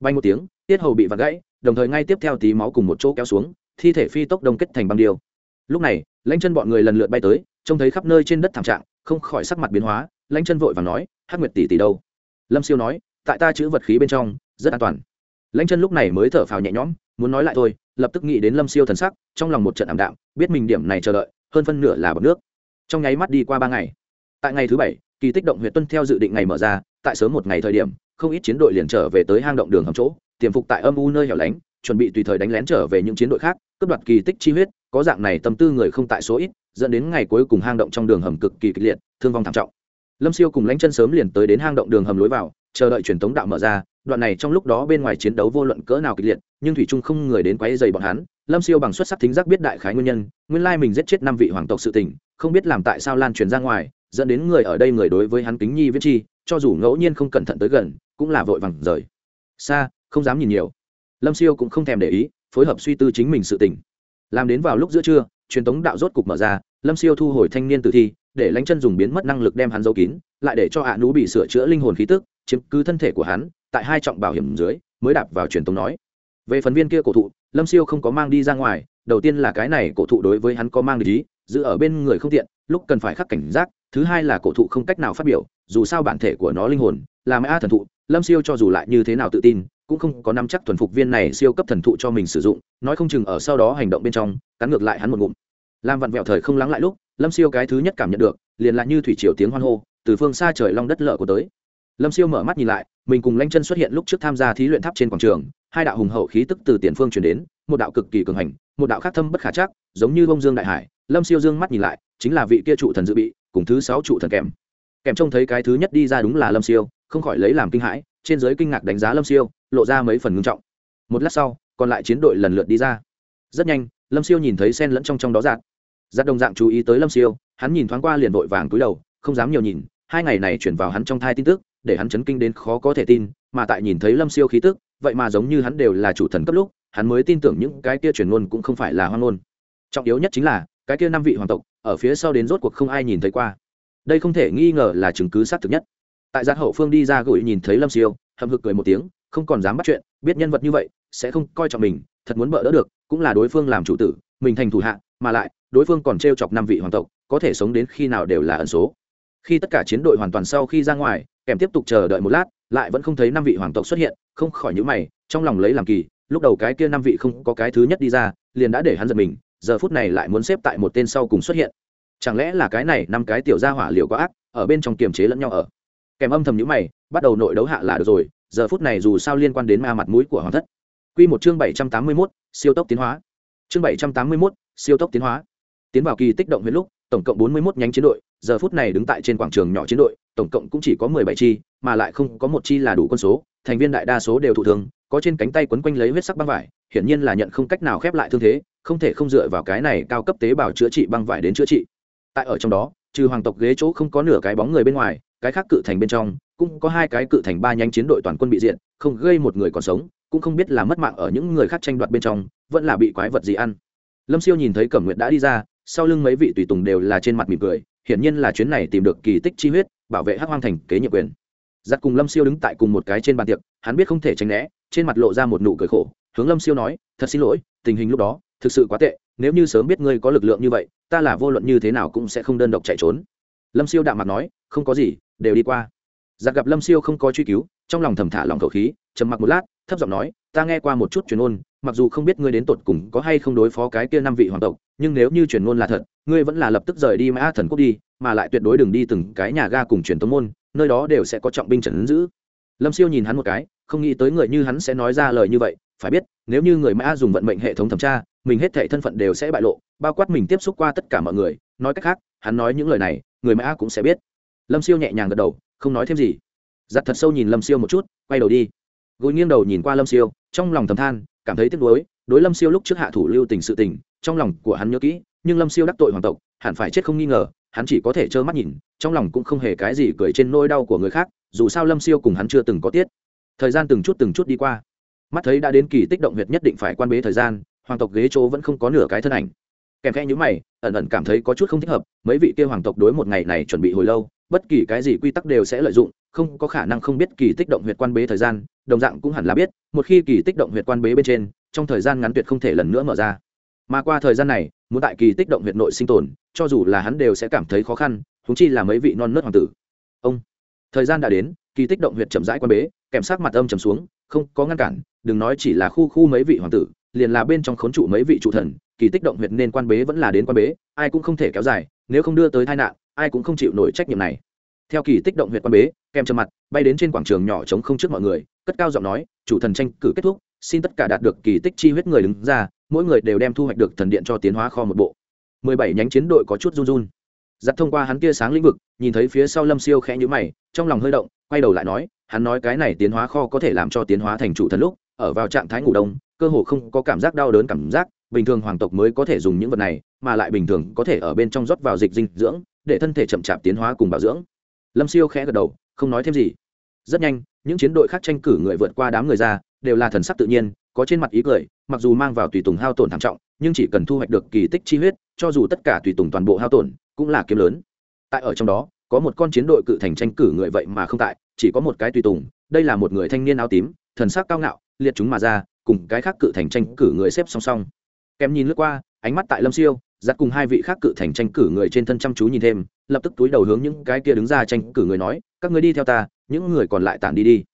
bay một tiếng, tiết hầu bị vặt gãy, đồng thời ngay tiếp theo tí máu cùng một chỗ kéo xuống, thi thể phi tốc đông kết thành băng điêu. Lúc này, lãnh chân bọn người lần lượt bay tới, trông thấy khắp nơi trên đất thảm trạng, không khỏi sắc mặt biến hóa, lãnh chân vội và nói hát nguyệt tỷ tỷ đâu? Lâm siêu nói, tại ta chữ vật khí bên trong, rất an toàn. Lãnh chân lúc này mới thở phào nhẹ nhõm, muốn nói lại thôi, lập tức nghĩ đến lâm siêu thần sắc, trong lòng một trận ảm đạm, biết mình điểm này chờ đợi, hơn phân nửa là bọc nước. Trong nháy mắt đi qua ba ngày. Tại ngày thứ bảy, kỳ tích động huyện tuân theo dự định ngày mở ra, tại sớm một ngày thời điểm không ít chiến đội liền trở về tới hang động đường hầm chỗ, tiềm phục tại âm u nơi hẻo lánh, chuẩn bị tùy thời đánh lén trở về những chiến đội khác, cướp đoạt kỳ tích chi huyết, có dạng này tâm tư người không tại số ít, dẫn đến ngày cuối cùng hang động trong đường hầm cực kỳ kịch liệt, thương vong thảm trọng. Lâm siêu cùng lãnh chân sớm liền tới đến hang động đường hầm lối vào, chờ đợi truyền thống đạo mở ra, đoạn này trong lúc đó bên ngoài chiến đấu vô luận cỡ nào kịch liệt, nhưng thủy trung không người đến quấy dày bọn hắn, lâm siêu bằng xuất sắc thính giác biết đại khái nguyên nhân, nguyên lai mình giết chết năm vị hoàng tộc sự tình, không biết làm tại sao lan truyền ra ngoài, dẫn đến người ở đây người đối với hắn kính nhi viết chi, cho dù ngẫu nhiên không cẩn thận tới gần cũng là vội vàng rời. Xa không dám nhìn nhiều. Lâm siêu cũng không thèm để ý phối hợp suy tư chính mình sự tỉnh, làm đến vào lúc giữa trưa truyền tống đạo rốt cục mở ra lâm siêu thu hồi thanh niên tử thi để lánh chân dùng biến mất năng lực đem hắn giấu kín lại để cho ạ nú bị sửa chữa linh hồn khí tức chiếm cứ thân thể của hắn tại hai trọng bảo hiểm dưới mới đạp vào truyền tống nói. Về phần viên kia cổ thụ lâm siêu không có mang đi ra ngoài đầu tiên là cái này cổ thụ đối với hắn có mang lý giữ ở bên người không tiện lúc cần phải khắc cảnh giác thứ hai là cổ thụ không cách nào phát biểu dù sao bản thể của nó linh hồn là mã thần thụ lâm siêu cho dù lại như thế nào tự tin, cũng không có nắm chắc thuần phục viên này siêu cấp thần thụ cho mình sử dụng, nói không chừng ở sau đó hành động bên trong, cắn ngược lại hắn một ngụm. Làm vặn vẹo thời không lắng lại lúc, lâm siêu cái thứ nhất cảm nhận được, liền lại như thủy triều tiếng hoan hô, từ phương xa trời long đất lợ của tới. Lâm siêu mở mắt nhìn lại, mình cùng lanh chân xuất hiện lúc trước tham gia thí luyện tháp trên quảng trường, hai đạo hùng hậu khí tức từ tiền phương chuyển đến, một đạo cực kỳ cường hành, một đạo khác thâm bất khả chắc, giống như bông dương đại hải. Lâm siêu dương mắt nhìn lại, chính là vị kia trụ thần dự bị, cùng thứ sáu trụ thần kèm. Kèm trông thấy cái thứ nhất đi ra đúng là lâm siêu không khỏi lấy làm kinh hãi, trên giới kinh ngạc đánh giá lâm siêu, lộ ra mấy phần ngưng trọng. Một lát sau, còn lại chiến đội lần lượt đi ra. Rất nhanh, lâm siêu nhìn thấy sen lẫn trong trong đó giạt. Giạt đồng dạng chú ý tới lâm siêu, hắn nhìn thoáng qua liền vội vàng túi đầu, không dám nhiều nhìn, hai ngày này chuyển vào hắn trong thai tin tức, để hắn chấn kinh đến khó có thể tin, mà tại nhìn thấy lâm siêu khí tức, vậy mà giống như hắn đều là chủ thần cấp lúc, hắn mới tin tưởng những cái kia truyền ngôn cũng không phải là hoang ngôn. Trọng yếu nhất chính là, cái kia năm vị hoàng tộc, ở phía sau đến rốt cuộc không ai nhìn thấy qua. Đây không thể nghi ngờ là chứng cứ xác thực nhất tại giác hậu phương đi ra gửi nhìn thấy lâm siêu, hậm hực cười một tiếng, không còn dám bắt chuyện, biết nhân vật như vậy, sẽ không coi trọng mình, thật muốn bỡ đỡ được, cũng là đối phương làm chủ tử, mình thành thủ hạ, mà lại, đối phương còn t r e o chọc năm vị hoàng tộc, có thể sống đến khi nào đều là ẩn số. Khi tất cả chiến đội hoàn toàn sau khi ra ngoài, kèm tiếp tục chờ đợi một lát, lại vẫn không thấy năm vị hoàng tộc xuất hiện, không khỏi những mày, trong lòng lấy làm kỳ, lúc đầu cái kia năm vị không có cái thứ nhất đi ra, liền đã để hắn giật mình, giờ phút này lại muốn xếp tại một tên sau cùng xuất hiện. Chẳng lẽ là cái này năm cái tiểu gia hỏa liều có ác, ở bên trong kiềm chế lẫn nhau ở? Kèm âm thầm nhữ mày bắt đầu nội đấu hạ là được rồi giờ phút này dù sao liên quan đến ma mặt mũi của hoàng thất Quy một chương bảy trăm tám mươi 781, siêu tốc tiến hóa. Chương bảy trăm tám mươi 781, siêu tốc tiến hóa. Tiến vào kỳ tích động huyện lúc, tổng cộng bốn mươi 41 nhánh chiến đội, giờ phút này đứng tại trên quảng trường nhỏ chiến đội, tổng cộng cũng chỉ có mười bảy chi, mà lại không có một chi là đủ quân số, thành viên đại đa số đều thụ thương, có trên cánh tay quấn quanh lấy huyết sắc băng vải, hiển nhiên là nhận không cách nào khép lại thương thế, không thể không dựa vào cái này cao cấp tế bào chữa trị băng vải đến chữa trị. Tại ở trong đó, trừ hoàng tộc ghế chỗ không có nửa cái bóng người bên ngoài, cái khác cự thành bên trong cũng có hai cái cự thành ba nhánh chiến đội toàn quân bị diện, không gây một người còn sống, cũng không biết là mất mạng ở những người khác tranh đoạt bên trong vẫn là bị quái vật gì ăn. Lâm siêu nhìn thấy cẩm nguyệt đã đi ra sau lưng mấy vị tùy tùng đều là trên mặt mỉm cười hiển nhiên là chuyến này tìm được kỳ tích chi huyết bảo vệ hắc hoang thành kế nhiệm quyền. Giặc cùng lâm siêu đứng tại cùng một cái trên bàn tiệc hắn biết không thể tránh né trên mặt lộ ra một nụ cười khổ hướng lâm siêu nói thật xin lỗi tình hình lúc đó thực sự quá tệ, nếu như sớm biết ngươi có lực lượng như vậy, ta là vô luận như thế nào cũng sẽ không đơn độc chạy trốn. Lâm siêu đạm mặt nói, không có gì, đều đi qua. Giặc gặp lâm siêu không có truy cứu, trong lòng thầm thả lòng khẩu khí, trầm mặc một lát, thấp giọng nói, ta nghe qua một chút truyền ôn mặc dù không biết ngươi đến tột cùng có hay không đối phó cái kia năm vị hoàng tộc, nhưng nếu như truyền ngôn là thật, ngươi vẫn là lập tức rời đi mã thần quốc đi, mà lại tuyệt đối đừng đi từng cái nhà ga cùng truyền tống môn, nơi đó đều sẽ có trọng binh trần ứng giữ. Lâm siêu nhìn hắn một cái, không nghĩ tới người như hắn sẽ nói ra lời như vậy, phải biết, nếu như người mã dùng vận mệnh hệ thống thẩm tra mình hết thảy thân phận đều sẽ bại lộ, bao quát mình tiếp xúc qua tất cả mọi người, nói cách khác, hắn nói những lời này, người mã cũng sẽ biết. Lâm siêu nhẹ nhàng gật đầu, không nói thêm gì. Giặt thật sâu nhìn lâm siêu một chút, quay đầu đi. Gối nghiêng đầu nhìn qua lâm siêu, trong lòng thầm than, cảm thấy tiếc nuối, đối lâm siêu lúc trước hạ thủ lưu tình sự tình, trong lòng của hắn nhớ kỹ, nhưng lâm siêu đắc tội hoàng tộc, hẳn phải chết không nghi ngờ, hắn chỉ có thể trơ mắt nhìn, trong lòng cũng không hề cái gì cười trên nỗi đau của người khác, dù sao lâm siêu cùng hắn chưa từng có tiết. Thời gian từng chút từng chút đi qua. Mắt thấy đã đến kỳ tích động huyệt nhất định phải quan bế thời gian hoàng tộc ghế chỗ vẫn không có nửa cái thân ảnh. Kèm theo những mày, ẩn ẩn cảm thấy có chút không thích hợp, mấy vị kia hoàng tộc đối một ngày này chuẩn bị hồi lâu, bất kỳ cái gì quy tắc đều sẽ lợi dụng, không có khả năng không biết kỳ tích động huyệt quan bế thời gian, đồng dạng cũng hẳn là biết, một khi kỳ tích động huyệt quan bế bên trên, trong thời gian ngắn tuyệt không thể lần nữa mở ra. Mà qua thời gian này, muốn tại kỳ tích động huyệt nội sinh tồn, cho dù là hắn đều sẽ cảm thấy khó khăn thúng chi là mấy vị non nớt hoàng tử. Ông, thời gian đã đến, kỳ tích động huyệt chậm rãi quan bế, kèm sát mặt âm trầm xuống, không có ngăn cản, đừng nói chỉ là khu khu mấy vị hoàng tử liền là bên trong khốn trụ mấy vị trụ thần, kỳ tích động huyệt nên quan bế vẫn là đến quan bế, ai cũng không thể kéo dài, nếu không đưa tới tai nạn, ai cũng không chịu nổi trách nhiệm này. Theo kỳ tích động huyện quan bế, kèm trầm mặt, bay đến trên quảng trường nhỏ trống không trước mọi người, cất cao giọng nói, chủ thần tranh cử kết thúc, xin tất cả đạt được kỳ tích chi huyết người đứng ra, mỗi người đều đem thu hoạch được thần điện cho tiến hóa kho một bộ. Mười bảy nhánh chiến đội có chút run run. Giặt thông qua hắn kia sáng lĩnh vực, nhìn thấy phía sau lâm siêu khẽ nhữ mày, trong lòng hơi động, quay đầu lại nói, hắn nói cái này tiến hóa kho có thể làm cho tiến hóa thành chủ thần lúc ở vào trạng thái ngủ đông, cơ hồ không có cảm giác đau đớn cảm giác, bình thường hoàng tộc mới có thể dùng những vật này, mà lại bình thường có thể ở bên trong rót vào dịch dinh dưỡng, để thân thể chậm chạp tiến hóa cùng bảo dưỡng. Lâm siêu khẽ gật đầu, không nói thêm gì. Rất nhanh, những chiến đội khác tranh cử người vượt qua đám người ra, đều là thần sắc tự nhiên, có trên mặt ý cười, mặc dù mang vào tùy tùng hao tổn thảm trọng, nhưng chỉ cần thu hoạch được kỳ tích chi huyết, cho dù tất cả tùy tùng toàn bộ hao tổn, cũng là kiếm lớn. Tại ở trong đó, có một con chiến đội cự thành tranh cử người vậy mà không tại, chỉ có một cái tùy tùng, đây là một người thanh niên áo tím, thần sắc cao ngạo liệt chúng mà ra, cùng cái khác cự thành tranh cử người xếp song song. Kèm nhìn lướt qua, ánh mắt tại lâm siêu giặt cùng hai vị khác cự thành tranh cử người trên thân chăm chú nhìn thêm, lập tức túi đầu hướng những cái kia đứng ra tranh cử người nói, các người đi theo ta, những người còn lại tản đi đi.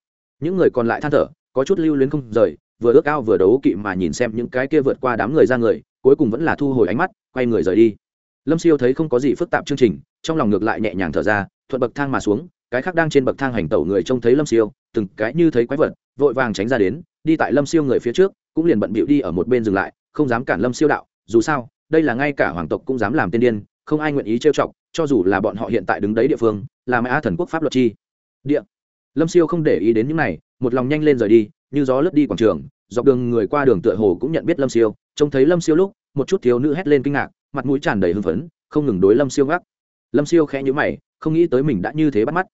Những người còn lại than thở, có chút lưu luyến không rời, vừa ước ao vừa đấu kỵ mà nhìn xem những cái kia vượt qua đám người ra người, cuối cùng vẫn là thu hồi ánh mắt, quay người rời đi. Lâm siêu thấy không có gì phức tạp chương trình, trong lòng ngược lại nhẹ nhàng thở ra, thuận bậc thang mà xuống, cái khác đang trên bậc thang hành tẩu người trông thấy lâm siêu, từng cái như thấy quái vật, vội vàng tránh ra đến đi tại lâm siêu người phía trước, cũng liền bận bịu đi ở một bên dừng lại, không dám cản lâm siêu đạo, dù sao, đây là ngay cả hoàng tộc cũng dám làm tiên điên, không ai nguyện ý trêu chọc, cho dù là bọn họ hiện tại đứng đấy địa phương, là mã thần quốc pháp luật chi. Địa. Lâm siêu không để ý đến những này, một lòng nhanh lên rời đi, như gió lướt đi quảng trường, dọc đường người qua đường tựa hồ cũng nhận biết lâm siêu, trông thấy lâm siêu lúc, một chút thiếu nữ hét lên kinh ngạc, mặt mũi tràn đầy hưng phấn, không ngừng đối lâm siêu gác. Lâm siêu khẽ nhữ mày, không nghĩ tới mình đã như thế bắt mắt.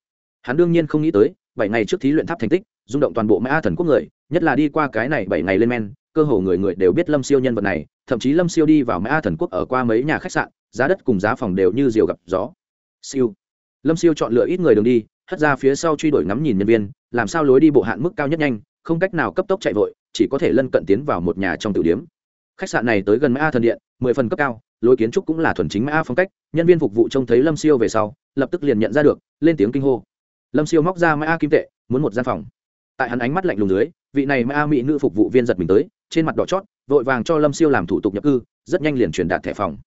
Hắn đương nhiên không nghĩ tới, bảy ngày trước thí luyện tháp thành tích, rung động toàn bộ mã thần quốc người nhất là đi qua cái này bảy ngày lên men, cơ hồ người người đều biết lâm siêu nhân vật này, thậm chí lâm siêu đi vào mã thần quốc ở qua mấy nhà khách sạn, giá đất cùng giá phòng đều như diều gặp gió. Siêu. Lâm siêu chọn lựa ít người đường đi, hất ra phía sau truy đuổi ngắm nhìn nhân viên, làm sao lối đi bộ hạn mức cao nhất nhanh, không cách nào cấp tốc chạy vội, chỉ có thể lân cận tiến vào một nhà trong tử điếm khách sạn này tới gần mã thần điện, mười phần cấp cao, lối kiến trúc cũng là thuần chính mã phong cách, nhân viên phục vụ trông thấy lâm siêu về sau, lập tức liền nhận ra được, lên tiếng kinh hô. Lâm siêu móc ra mã kim tệ, muốn một gian phòng. Tại hắn ánh mắt lạnh lùng dưới vị này mã mỹ nữ phục vụ viên giật mình tới, trên mặt đỏ chót, vội vàng cho lâm siêu làm thủ tục nhập cư, rất nhanh liền truyền đạt thẻ phòng.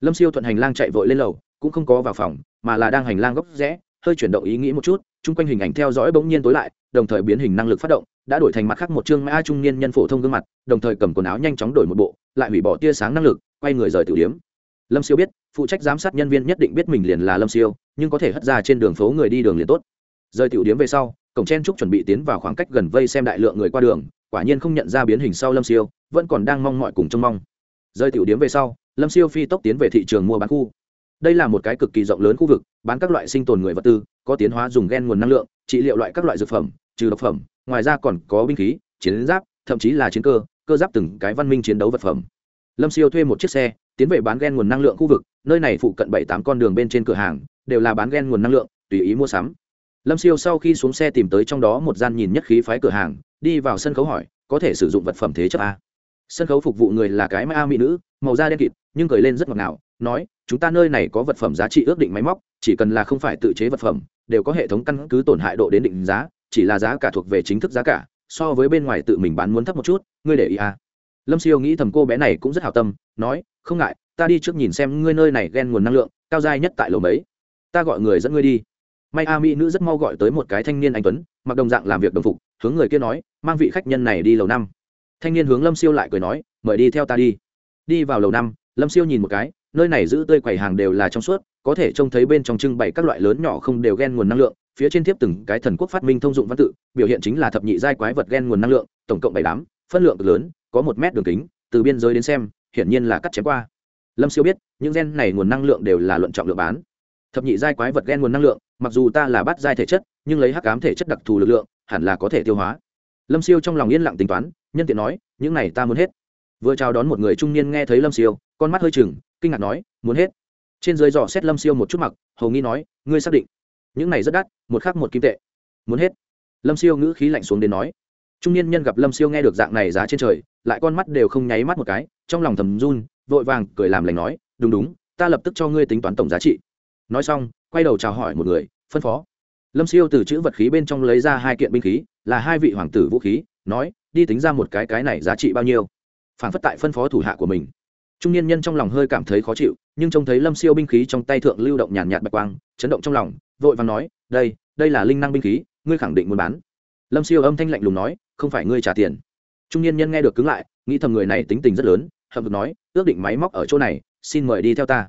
Lâm siêu thuận hành lang chạy vội lên lầu, cũng không có vào phòng, mà là đang hành lang góc rẽ, hơi chuyển động ý nghĩ một chút, chung quanh hình ảnh theo dõi bỗng nhiên tối lại, đồng thời biến hình năng lực phát động, đã đổi thành mặt khác một chương mã trung niên nhân phổ thông gương mặt, đồng thời cầm quần áo nhanh chóng đổi một bộ, lại hủy bỏ tia sáng năng lực, quay người rời tử điếm lâm siêu biết, phụ trách giám sát nhân viên nhất định biết mình liền là lâm siêu, nhưng có thể hất ra trên đường phố người đi đường liền tốt. Rời tiểu điếm về sau cổng chen trúc chuẩn bị tiến vào khoảng cách gần vây xem đại lượng người qua đường, quả nhiên không nhận ra biến hình sau lâm siêu, vẫn còn đang mong mọi cùng trông mong. Rơi tiểu điếm về sau, lâm siêu phi tốc tiến về thị trường mua bán khu. Đây là một cái cực kỳ rộng lớn khu vực, bán các loại sinh tồn người vật tư, có tiến hóa dùng gen nguồn năng lượng, trị liệu loại các loại dược phẩm, trừ độc phẩm, ngoài ra còn có binh khí, chiến giáp, thậm chí là chiến cơ cơ giáp từng cái văn minh chiến đấu vật phẩm. Lâm siêu thuê một chiếc xe, tiến về bán gen nguồn năng lượng khu vực, nơi này phụ cận bảy tám con đường bên trên cửa hàng, đều là bán gen nguồn năng lượng, tùy ý mua sắm lâm siêu sau khi xuống xe tìm tới trong đó một gian nhìn nhất khí phái cửa hàng, đi vào sân khấu hỏi, có thể sử dụng vật phẩm thế chấp a sân khấu phục vụ người là cái mai a mỹ nữ, màu da đen kịt, nhưng cười lên rất ngọt ngào, nói, chúng ta nơi này có vật phẩm giá trị ước định máy móc, chỉ cần là không phải tự chế vật phẩm, đều có hệ thống căn cứ tổn hại độ đến định giá, chỉ là giá cả thuộc về chính thức giá cả, so với bên ngoài tự mình bán muốn thấp một chút, ngươi để ý à. lâm siêu nghĩ thầm cô bé này cũng rất hào tâm, nói, không ngại, ta đi trước nhìn xem ngươi nơi này ghen nguồn năng lượng, cao dai nhất tại lầu mấy. Ta gọi người dẫn ngươi đi may a mỹ nữ rất mau gọi tới một cái thanh niên anh tuấn, mặc đồng dạng làm việc đồng phục, hướng người kia nói, mang vị khách nhân này đi lầu năm. Thanh niên hướng lâm siêu lại cười nói, mời đi theo ta đi. Đi vào lầu năm, lâm siêu nhìn một cái, nơi này giữ tươi quầy hàng đều là trong suốt, có thể trông thấy bên trong trưng bày các loại lớn nhỏ không đều ghen nguồn năng lượng, phía trên tiếp từng cái thần quốc phát minh thông dụng văn tự, biểu hiện chính là thập nhị giai quái vật ghen nguồn năng lượng, tổng cộng bảy đám, phân lượng cực lớn, có một mét đường kính, từ biên giới đến xem, hiển nhiên là cắt chém qua. Lâm siêu biết, những gen này nguồn năng lượng đều là luận trọng lượng bán. Thập nhị giai quái vật gen nguồn năng lượng mặc dù ta là bắt giai thể chất, nhưng lấy hắc cám thể chất đặc thù lực lượng, hẳn là có thể tiêu hóa. Lâm siêu trong lòng yên lặng tính toán, nhân tiện nói, những này ta muốn hết. Vừa chào đón một người trung niên nghe thấy lâm siêu, con mắt hơi chừng kinh ngạc nói, muốn hết? Trên dưới dò xét lâm siêu một chút mặc hầu nghi nói, ngươi xác định. Những này rất đắt, một khắc một kim tệ. Muốn hết? Lâm siêu ngữ khí lạnh xuống đến nói. Trung niên nhân gặp lâm siêu nghe được dạng này giá trên trời, lại con mắt đều không nháy mắt một cái, trong lòng thầm run, vội vàng cười làm lành nói, đúng đúng, ta lập tức cho ngươi tính toán tổng giá trị. Nói xong quay đầu chào hỏi một người, phân phó. Lâm siêu từ chữ vật khí bên trong lấy ra hai kiện binh khí, là hai vị hoàng tử vũ khí, nói, đi tính ra một cái cái này giá trị bao nhiêu? Phản phất tại phân phó thủ hạ của mình. Trung niên nhân trong lòng hơi cảm thấy khó chịu, nhưng trông thấy lâm siêu binh khí trong tay thượng lưu động nhàn nhạt bạch quang, chấn động trong lòng, vội vàng nói, đây đây là linh năng binh khí, ngươi khẳng định muốn bán. Lâm siêu âm thanh lạnh lùng nói, không phải ngươi trả tiền. Trung niên nhân nghe được cứng lại, nghĩ thầm người này tính tình rất lớn, hậm hực nói, ước định máy móc ở chỗ này, xin mời đi theo ta.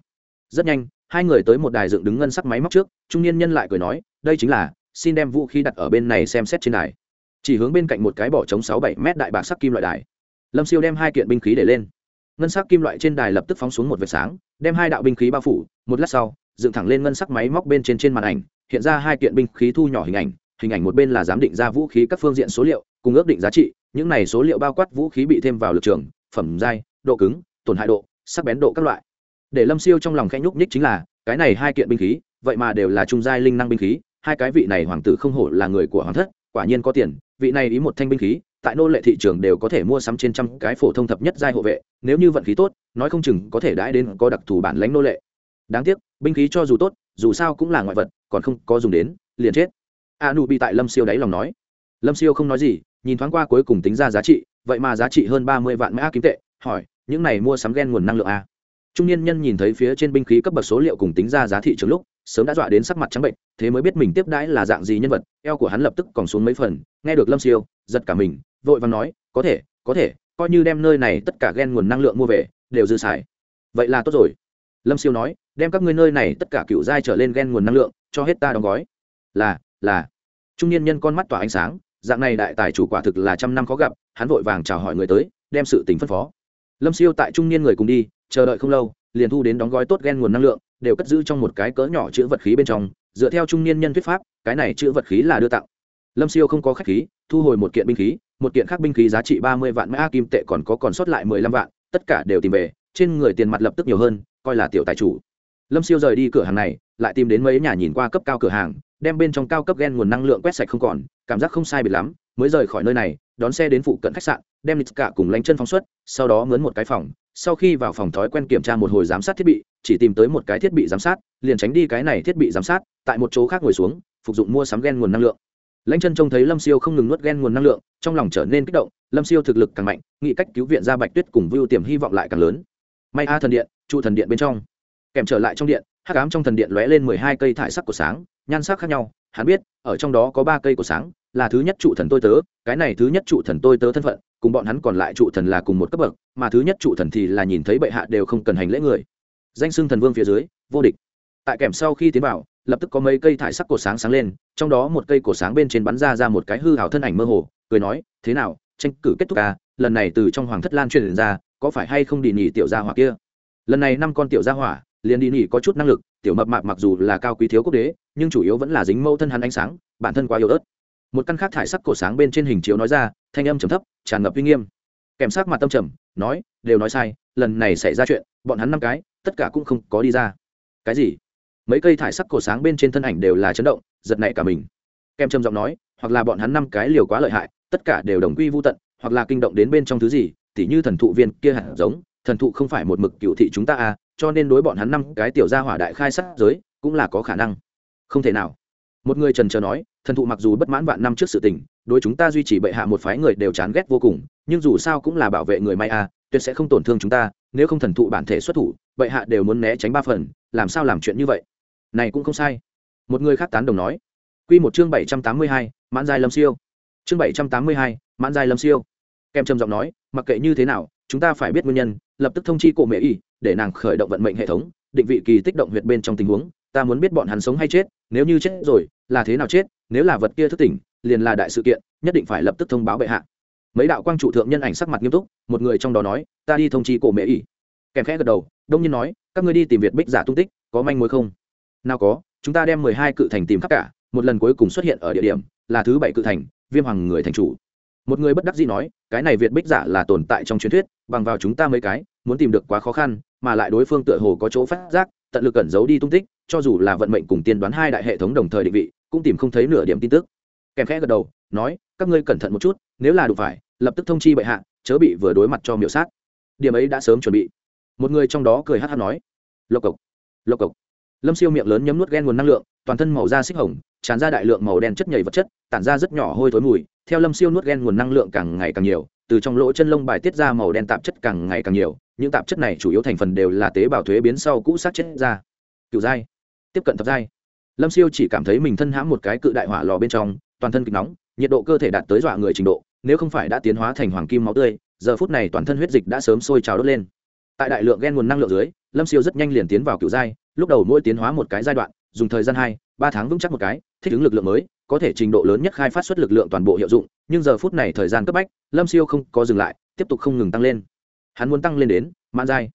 Rất nhanh hai người tới một đài dựng đứng ngân sắc máy móc trước, trung niên nhân lại cười nói, đây chính là, xin đem vũ khí đặt ở bên này xem xét trên đài. Chỉ hướng bên cạnh một cái bỏ trống sáu bảy mét đại bạc sắc kim loại đài. Lâm siêu đem hai kiện binh khí để lên. Ngân sắc kim loại trên đài lập tức phóng xuống một vệt sáng, đem hai đạo binh khí bao phủ, một lát sau, dựng thẳng lên ngân sắc máy móc bên trên trên màn ảnh, hiện ra hai kiện binh khí thu nhỏ hình ảnh hình ảnh một bên là giám định ra vũ khí các phương diện số liệu, cùng ước định giá trị, những này số liệu bao quát vũ khí bị thêm vào lực trường, phẩm giai, độ cứng, tổn hại độ, sắc bén độ các loại để lâm siêu trong lòng khẽ nhúc nhích chính là, cái này hai kiện binh khí, vậy mà đều là trung giai linh năng binh khí, hai cái vị này hoàng tử không hổ là người của hoàng thất, quả nhiên có tiền, vị này ý một thanh binh khí, tại nô lệ thị trường đều có thể mua sắm trên trăm cái phổ thông thập nhất giai hộ vệ, nếu như vận khí tốt, nói không chừng có thể đãi đến có đặc thù bản lãnh nô lệ. Đáng tiếc, binh khí cho dù tốt, dù sao cũng là ngoại vật, còn không có dùng đến, liền chết. A nu bị tại lâm siêu đáy lòng nói. Lâm siêu không nói gì, nhìn thoáng qua cuối cùng tính ra giá trị, vậy mà giá trị hơn ba mươi vạn mã kim tệ, hỏi, những này mua sắm ghen nguồn năng lượng a trung niên nhân nhìn thấy phía trên binh khí cấp bậc số liệu cùng tính ra giá thị trường lúc, sớm đã dọa đến sắc mặt trắng bệnh, thế mới biết mình tiếp đãi là dạng gì nhân vật, eo của hắn lập tức còn xuống mấy phần, nghe được lâm siêu, giật cả mình, vội và nói, có thể có thể, coi như đem nơi này tất cả ghen nguồn năng lượng mua về, đều dư xài. Vậy là tốt rồi. Lâm siêu nói, đem các ngươi nơi này tất cả cựu giai trở lên ghen nguồn năng lượng, cho hết ta đóng gói. Là là. Trung niên nhân con mắt tỏa ánh sáng, dạng này đại tài chủ quả thực là trăm năm khó gặp, hắn vội vàng chào hỏi người tới, đem sự tình phân phó lâm siêu tại trung niên người cùng đi, chờ đợi không lâu, liền thu đến đóng gói tốt ghen nguồn năng lượng, đều cất giữ trong một cái cỡ nhỏ chữ vật khí bên trong, dựa theo trung niên nhân thuyết pháp, cái này chữ vật khí là đưa tặng. Lâm siêu không có khách khí, thu hồi một kiện binh khí, một kiện khác binh khí giá trị ba mươi vạn mã, kim tệ còn có còn sót lại mười lăm vạn, tất cả đều tìm về, trên người tiền mặt lập tức nhiều hơn, coi là tiểu tài chủ. Lâm siêu rời đi cửa hàng này, lại tìm đến mấy nhà nhìn qua cấp cao cửa hàng đem bên trong cao cấp gen nguồn năng lượng quét sạch không còn, cảm giác không sai bị lắm, mới rời khỏi nơi này, đón xe đến phụ cận khách sạn, đem nít cả cùng lánh chân phóng xuất, sau đó mướn một cái phòng, sau khi vào phòng thói quen kiểm tra một hồi giám sát thiết bị, chỉ tìm tới một cái thiết bị giám sát, liền tránh đi cái này thiết bị giám sát, tại một chỗ khác ngồi xuống, phục dụng mua sắm gen nguồn năng lượng. Lãnh chân trông thấy lâm siêu không ngừng nuốt gen nguồn năng lượng, trong lòng trở nên kích động, lâm siêu thực lực càng mạnh, nghĩ cách cứu viện ra bạch tuyết cùng vưu tiềm hy vọng lại càng lớn. May a thần điện, trụ thần điện bên trong. Kèm trở lại trong điện, hắc ám trong thần điện lóe lên mười hai cây thải sắc của sáng nhan sắc khác nhau, hắn biết, ở trong đó có ba cây của sáng, là thứ nhất trụ thần tôi tớ, cái này thứ nhất trụ thần tôi tớ thân phận, cùng bọn hắn còn lại trụ thần là cùng một cấp bậc, mà thứ nhất trụ thần thì là nhìn thấy bệ hạ đều không cần hành lễ người. Danh xưng thần vương phía dưới, vô địch. Tại kèm sau khi tiến vào, lập tức có mấy cây thải sắc cổ sáng sáng lên, trong đó một cây cổ sáng bên trên bắn ra ra một cái hư hào thân ảnh mơ hồ, cười nói, thế nào, tranh cử kết thúc à? Lần này từ trong hoàng thất lan truyền ra, có phải hay không đi nhỉ tiểu gia hỏa kia? Lần này năm con tiểu gia hỏa, liền đi nhỉ có chút năng lực, tiểu mập mạp mặc dù là cao quý thiếu quốc đế nhưng chủ yếu vẫn là dính mâu thân hắn ánh sáng, bản thân quá yếu ớt. Một căn khác thải sắc cổ sáng bên trên hình chiếu nói ra, thanh âm trầm thấp, tràn ngập uy nghiêm. Kèm sắc mặt tâm trầm, nói, đều nói sai, lần này xảy ra chuyện, bọn hắn năm cái, tất cả cũng không có đi ra. Cái gì? Mấy cây thải sắc cổ sáng bên trên thân ảnh đều là chấn động, giật nảy cả mình. Kèm trầm giọng nói, hoặc là bọn hắn năm cái liều quá lợi hại, tất cả đều đồng quy vô tận, hoặc là kinh động đến bên trong thứ gì, tỉ như thần thụ viên kia hẳn giống, thần thụ không phải một mực cựu thị chúng ta à cho nên đối bọn hắn năm cái tiểu gia hỏa đại khai sát giới, cũng là có khả năng không thể nào. Một người trần trờ nói, thần thụ mặc dù bất mãn vạn năm trước sự tình, đối chúng ta duy trì bệ hạ một phái người đều chán ghét vô cùng, nhưng dù sao cũng là bảo vệ người may a, tuyệt sẽ không tổn thương chúng ta, nếu không thần thụ bản thể xuất thủ, bệ hạ đều muốn né tránh ba phần, làm sao làm chuyện như vậy? Này cũng không sai. Một người khác tán đồng nói. Q một chương bảy trăm tám mươi hai, mãn giai lâm siêu. Chương bảy trăm tám mươi hai, mãn giai lâm siêu. Kèm trầm giọng nói, mặc kệ như thế nào, chúng ta phải biết nguyên nhân, lập tức thông chi cổ mẹ y, để nàng khởi động vận mệnh hệ thống, định vị kỳ tích động huyệt bên trong tình huống ta muốn biết bọn hắn sống hay chết, nếu như chết rồi, là thế nào chết, nếu là vật kia thức tỉnh, liền là đại sự kiện, nhất định phải lập tức thông báo bệ hạ. Mấy đạo quang trụ thượng nhân ảnh sắc mặt nghiêm túc, một người trong đó nói, ta đi thông chi cổ mẹ ỉ kèm khẽ gật đầu, đông nhiên nói, các ngươi đi tìm việt bích giả tung tích, có manh mối không? Nào có, chúng ta đem mười hai cự thành tìm khắp cả, một lần cuối cùng xuất hiện ở địa điểm, là thứ bảy cự thành, viêm hoàng người thành chủ. Một người bất đắc dĩ nói, cái này việt bích giả là tồn tại trong truyền thuyết, bằng vào chúng ta mấy cái, muốn tìm được quá khó khăn, mà lại đối phương tựa hồ có chỗ phát giác, tận lực cẩn giấu đi tung tích cho dù là vận mệnh cùng tiên đoán hai đại hệ thống đồng thời định vị, cũng tìm không thấy nửa điểm tin tức. Kèm khẽ gật đầu, nói, các ngươi cẩn thận một chút, nếu là đủ phải, lập tức thông chi bệ hạ, chớ bị vừa đối mặt cho miểu sát. Điểm ấy đã sớm chuẩn bị. Một người trong đó cười hát hát nói, lộc cộc lộc cộc. Lâm siêu miệng lớn nhấm nuốt ghen nguồn năng lượng, toàn thân màu da xích hồng, tràn ra đại lượng màu đen chất nhầy vật chất, tản ra rất nhỏ hôi thối mùi. Theo lâm siêu nuốt ghen nguồn năng lượng càng ngày càng nhiều, từ trong lỗ chân lông bài tiết ra màu đen tạp chất càng ngày càng nhiều, những tạp chất này chủ yếu thành phần đều là tế bào thuế biến sau cũ sát chết ra. Cựu giai tiếp cận thập giai. Lâm siêu chỉ cảm thấy mình thân hãm một cái cự đại hỏa lò bên trong, toàn thân kịch nóng, nhiệt độ cơ thể đạt tới dọa người trình độ, nếu không phải đã tiến hóa thành hoàng kim máu tươi, giờ phút này toàn thân huyết dịch đã sớm sôi trào đốt lên. Tại đại lượng gen nguồn năng lượng dưới, lâm siêu rất nhanh liền tiến vào cựu giai, lúc đầu mỗi tiến hóa một cái giai đoạn, dùng thời gian hai, ba tháng vững chắc một cái, thích ứng lực lượng mới, có thể trình độ lớn nhất khai phát xuất lực lượng toàn bộ hiệu dụng, nhưng giờ phút này thời gian cấp bách, lâm siêu không có dừng lại, tiếp tục không ngừng tăng lên. Hắn muốn tăng lên đến mãn giai.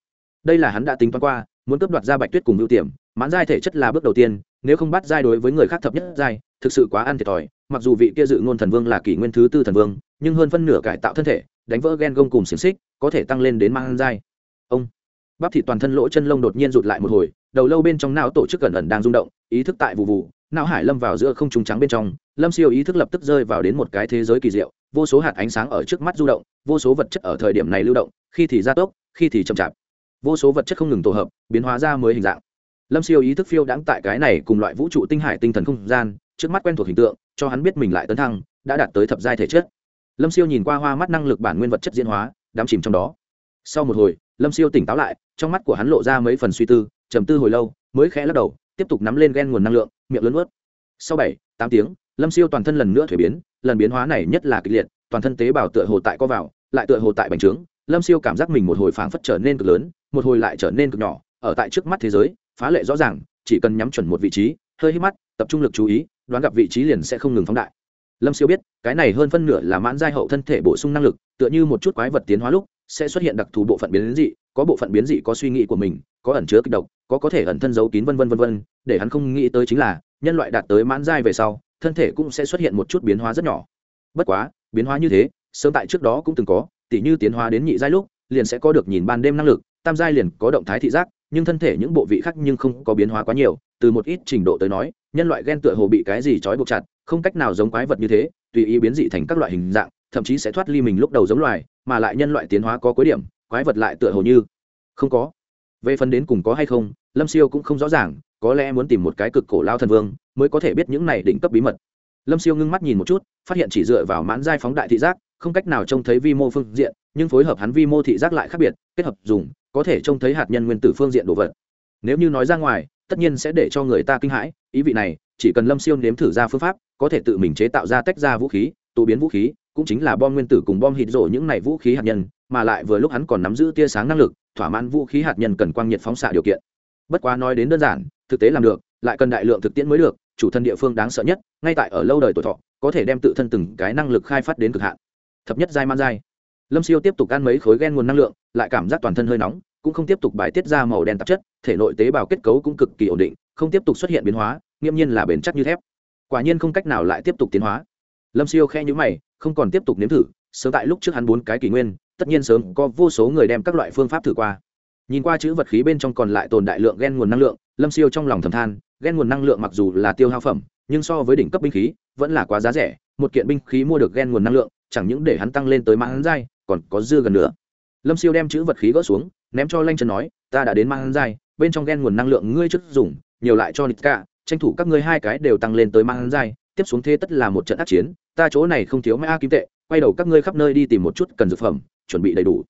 Đây là hắn đã tính toán qua muốn cấp đoạt ra bạch tuyết cùng ưu tiềm, mãn giai thể chất là bước đầu tiên, nếu không bắt giai đối với người khác thập nhất giai, thực sự quá ăn thiệt thòi, mặc dù vị kia dự ngôn thần vương là kỷ nguyên thứ tư thần vương, nhưng hơn phân nửa cải tạo thân thể, đánh vỡ gen gông cùng xiềng xích, có thể tăng lên đến mang giai. Ông, bắp thịt toàn thân lỗ chân lông đột nhiên rụt lại một hồi, đầu lâu bên trong não tổ chức gần ẩn đang rung động, ý thức tại vụ vụ, não hải lâm vào giữa không trùng trắng bên trong, lâm siêu ý thức lập tức rơi vào đến một cái thế giới kỳ diệu, vô số hạt ánh sáng ở trước mắt du động, vô số vật chất ở thời điểm này lưu động, khi thì gia tốc, khi thì chậm chạp vô số vật chất không ngừng tổ hợp, biến hóa ra mới hình dạng. Lâm siêu ý thức phiêu đãng tại cái này cùng loại vũ trụ tinh hải tinh thần không gian, trước mắt quen thuộc hình tượng, cho hắn biết mình lại tấn thăng, đã đạt tới thập giai thể chất. Lâm siêu nhìn qua hoa mắt năng lực bản nguyên vật chất diễn hóa, đắm chìm trong đó. Sau một hồi, lâm siêu tỉnh táo lại, trong mắt của hắn lộ ra mấy phần suy tư, trầm tư hồi lâu, mới khẽ lắc đầu, tiếp tục nắm lên ghen nguồn năng lượng, miệng lớn ướt sau bảy, tám tiếng, lâm siêu toàn thân lần nữa thuế biến, lần biến hóa này nhất là kịch liệt, toàn thân tế bào tựa hồ tại co vào, lại tựa hồ tại bành trướng. Lâm siêu cảm giác mình một hồi phảng phất trở nên cực lớn một hồi lại trở nên cực nhỏ, ở tại trước mắt thế giới, phá lệ rõ ràng, chỉ cần nhắm chuẩn một vị trí, hơi hít mắt, tập trung lực chú ý, đoán gặp vị trí liền sẽ không ngừng phóng đại. Lâm siêu biết, cái này hơn phân nửa là mãn giai hậu thân thể bổ sung năng lực, tựa như một chút quái vật tiến hóa lúc, sẽ xuất hiện đặc thù bộ phận biến dị, có bộ phận biến dị có suy nghĩ của mình, có ẩn chứa kịch độc, có có thể ẩn thân giấu kín vân vân vân vân, để hắn không nghĩ tới chính là, nhân loại đạt tới mãn giai về sau, thân thể cũng sẽ xuất hiện một chút biến hóa rất nhỏ. Bất quá, biến hóa như thế, sớm tại trước đó cũng từng có, tỉ như tiến hóa đến nhị giai lúc, liền sẽ có được nhìn ban đêm năng lực tam giai liền có động thái thị giác, nhưng thân thể những bộ vị khác nhưng không có biến hóa quá nhiều, từ một ít trình độ tới nói, nhân loại ghen tựa hồ bị cái gì trói buộc chặt, không cách nào giống quái vật như thế, tùy ý biến dị thành các loại hình dạng, thậm chí sẽ thoát ly mình lúc đầu giống loài, mà lại nhân loại tiến hóa có cuối điểm, quái vật lại tựa hồ như không có. Về phần đến cùng có hay không, lâm siêu cũng không rõ ràng, có lẽ muốn tìm một cái cực cổ lao thần vương mới có thể biết những này đỉnh cấp bí mật. Lâm siêu ngưng mắt nhìn một chút, phát hiện chỉ dựa vào mãn giai phóng đại thị giác, không cách nào trông thấy vi mô phương diện, nhưng phối hợp hắn vi mô thị giác lại khác biệt, kết hợp dùng có thể trông thấy hạt nhân nguyên tử phương diện đồ vật. Nếu như nói ra ngoài, tất nhiên sẽ để cho người ta kinh hãi, ý vị này, chỉ cần lâm siêu nếm thử ra phương pháp, có thể tự mình chế tạo ra tách ra vũ khí, tụ biến vũ khí, cũng chính là bom nguyên tử cùng bom hít rổ những này vũ khí hạt nhân, mà lại vừa lúc hắn còn nắm giữ tia sáng năng lực, thỏa mãn vũ khí hạt nhân cần quang nhiệt phóng xạ điều kiện. Bất quá nói đến đơn giản, thực tế làm được, lại cần đại lượng thực tiễn mới được, chủ thân địa phương đáng sợ nhất, ngay tại ở lâu đời tuổi thọ, có thể đem tự thân từng cái năng lực khai phát đến cực hạn. Thập nhất giai man giai lâm siêu tiếp tục ăn mấy khối gen nguồn năng lượng, lại cảm giác toàn thân hơi nóng, cũng không tiếp tục bài tiết ra màu đen tạp chất, thể nội tế bào kết cấu cũng cực kỳ ổn định, không tiếp tục xuất hiện biến hóa nghiêm nhiên là bền chắc như thép. Quả nhiên không cách nào lại tiếp tục tiến hóa. Lâm siêu khe nhữ mày, không còn tiếp tục nếm thử, sớm tại lúc trước hắn bốn cái kỷ nguyên, tất nhiên sớm có vô số người đem các loại phương pháp thử qua. Nhìn qua chữ vật khí bên trong còn lại tồn đại lượng gen nguồn năng lượng, lâm siêu trong lòng thầm than, gen nguồn năng lượng mặc dù là tiêu hao phẩm, nhưng so với đỉnh cấp binh khí, vẫn là quá giá rẻ, một kiện binh khí mua được gen nguồn năng lượng, chẳng những để hắn tăng lên tới mãn giai còn có dư gần nữa. Lâm siêu đem chữ vật khí gỡ xuống, ném cho lanh chân nói, ta đã đến mãn giai, bên trong gen nguồn năng lượng ngươi trước dùng, nhiều lại cho nít cả, tranh thủ các ngươi hai cái đều tăng lên tới mãn giai, tiếp xuống thế tất là một trận ác chiến, ta chỗ này không thiếu mấy a kim tệ, quay đầu các ngươi khắp nơi đi tìm một chút cần dược phẩm, chuẩn bị đầy đủ.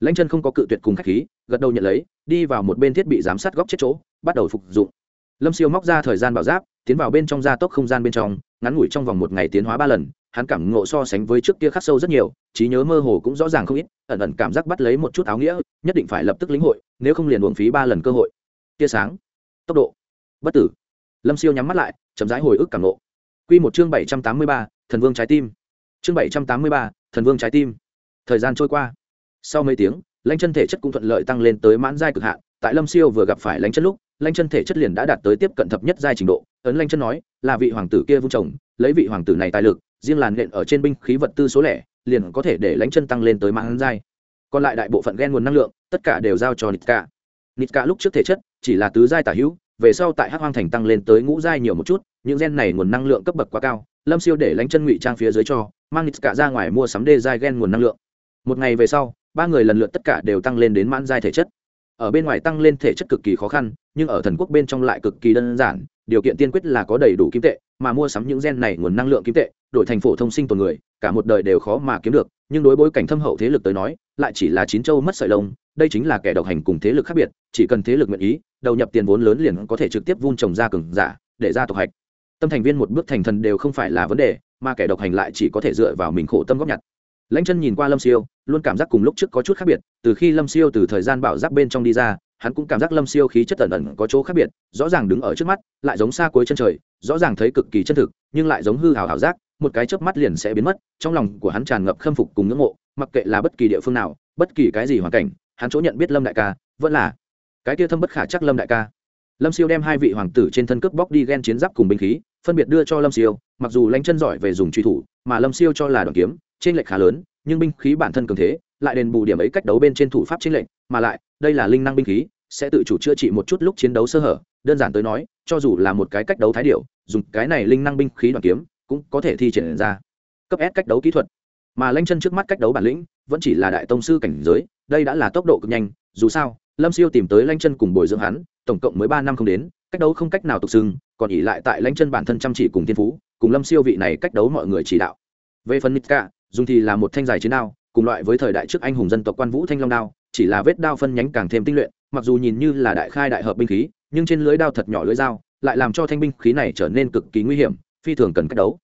Lãnh chân không có cự tuyệt cùng khách khí, gật đầu nhận lấy, đi vào một bên thiết bị giám sát góc chết chỗ, bắt đầu phục dụng. Lâm siêu móc ra thời gian bảo giáp, tiến vào bên trong gia tốc không gian bên trong, ngắn ngủi trong vòng một ngày tiến hóa ba lần hắn cảm ngộ so sánh với trước kia khắc sâu rất nhiều, trí nhớ mơ hồ cũng rõ ràng không ít, ẩn ẩn cảm giác bắt lấy một chút áo nghĩa, nhất định phải lập tức lĩnh hội, nếu không liền uổng phí ba lần cơ hội. Tia sáng, tốc độ, bất tử. Lâm siêu nhắm mắt lại, chậm rãi hồi ức cảm ngộ. Q một chương bảy trăm tám mươi ba, thần vương trái tim. Chương bảy trăm tám mươi ba, thần vương trái tim. Thời gian trôi qua. Sau mấy tiếng, lãnh chân thể chất cũng thuận lợi tăng lên tới mãn giai cực hạn, tại lâm siêu vừa gặp phải lãnh chân lúc, lãnh chân thể chất liền đã đạt tới tiếp cận thập nhất giai trình độ. Ấn lãnh chân nói, là vị hoàng tử kia vung chồng, lấy vị hoàng tử này tài lực riêng làn nện ở trên binh khí vật tư số lẻ, liền có thể để lãnh chân tăng lên tới mãn giai. Còn lại đại bộ phận ghen nguồn năng lượng, tất cả đều giao cho nitka. Nitka lúc trước thể chất chỉ là tứ giai tả hữu, về sau tại hắc hoang thành tăng lên tới ngũ giai nhiều một chút, những gen này nguồn năng lượng cấp bậc quá cao, lâm siêu để lãnh chân ngụy trang phía dưới cho, mang nitka ra ngoài mua sắm đê giai gen nguồn năng lượng. Một ngày về sau, ba người lần lượt tất cả đều tăng lên đến mãn giai thể chất. Ở bên ngoài tăng lên thể chất cực kỳ khó khăn, nhưng ở thần quốc bên trong lại cực kỳ đơn giản điều kiện tiên quyết là có đầy đủ kim tệ, mà mua sắm những gen này nguồn năng lượng kim tệ, đổi thành phổ thông sinh tồn người, cả một đời đều khó mà kiếm được, nhưng đối bối cảnh thâm hậu thế lực tới nói, lại chỉ là chín châu mất sợi lông, đây chính là kẻ độc hành cùng thế lực khác biệt, chỉ cần thế lực nguyện ý, đầu nhập tiền vốn lớn liền có thể trực tiếp vun trồng ra cường giả, để ra tộc hạch. Tâm thành viên một bước thành thần đều không phải là vấn đề, mà kẻ độc hành lại chỉ có thể dựa vào mình khổ tâm góp nhặt. Lãnh chân nhìn qua lâm siêu, luôn cảm giác cùng lúc trước có chút khác biệt, từ khi lâm siêu từ thời gian bảo giác bên trong đi ra hắn cũng cảm giác lâm siêu khí chất tần ẩn có chỗ khác biệt, rõ ràng đứng ở trước mắt, lại giống xa cuối chân trời, rõ ràng thấy cực kỳ chân thực, nhưng lại giống hư hào hảo giác, một cái chớp mắt liền sẽ biến mất, trong lòng của hắn tràn ngập khâm phục cùng ngưỡng mộ, mặc kệ là bất kỳ địa phương nào, bất kỳ cái gì hoàn cảnh, hắn chỗ nhận biết lâm đại ca, vẫn là cái kia thâm bất khả chắc lâm đại ca. Lâm siêu đem hai vị hoàng tử trên thân cướp bóc đi ghen chiến giáp cùng binh khí, phân biệt đưa cho lâm siêu, mặc dù lanh chân giỏi về dùng truy thủ, mà lâm siêu cho là đoàn kiếm trên lệch khá lớn, nhưng binh khí bản thân cường thế, lại đền bù điểm ấy cách đấu bên trên thủ pháp trên lệnh mà lại, đây là linh năng binh khí sẽ tự chủ chữa trị một chút lúc chiến đấu sơ hở, đơn giản tới nói, cho dù là một cái cách đấu thái điệu dùng cái này linh năng binh khí đoàn kiếm, cũng có thể thi triển ra. Cấp s cách đấu kỹ thuật. Mà lanh chân trước mắt cách đấu bản lĩnh, vẫn chỉ là đại tông sư cảnh giới, đây đã là tốc độ cực nhanh, dù sao, lâm siêu tìm tới lanh chân cùng bồi dưỡng hắn, tổng cộng mới ba năm không đến, cách đấu không cách nào tục xưng, còn ỉ lại tại lanh chân bản thân chăm chỉ cùng thiên phú, cùng lâm siêu vị này cách đấu mọi người chỉ đạo. Về phần nitka, dùng thì là một thanh dài chiến đao, cùng loại với thời đại trước anh hùng dân tộc quan vũ thanh long đao, chỉ là vết đao phân nhánh càng thêm tinh luyện mặc dù nhìn như là đại khai đại hợp binh khí, nhưng trên lưới đao thật nhỏ lưới dao, lại làm cho thanh binh khí này trở nên cực kỳ nguy hiểm, phi thường cần cách đấu.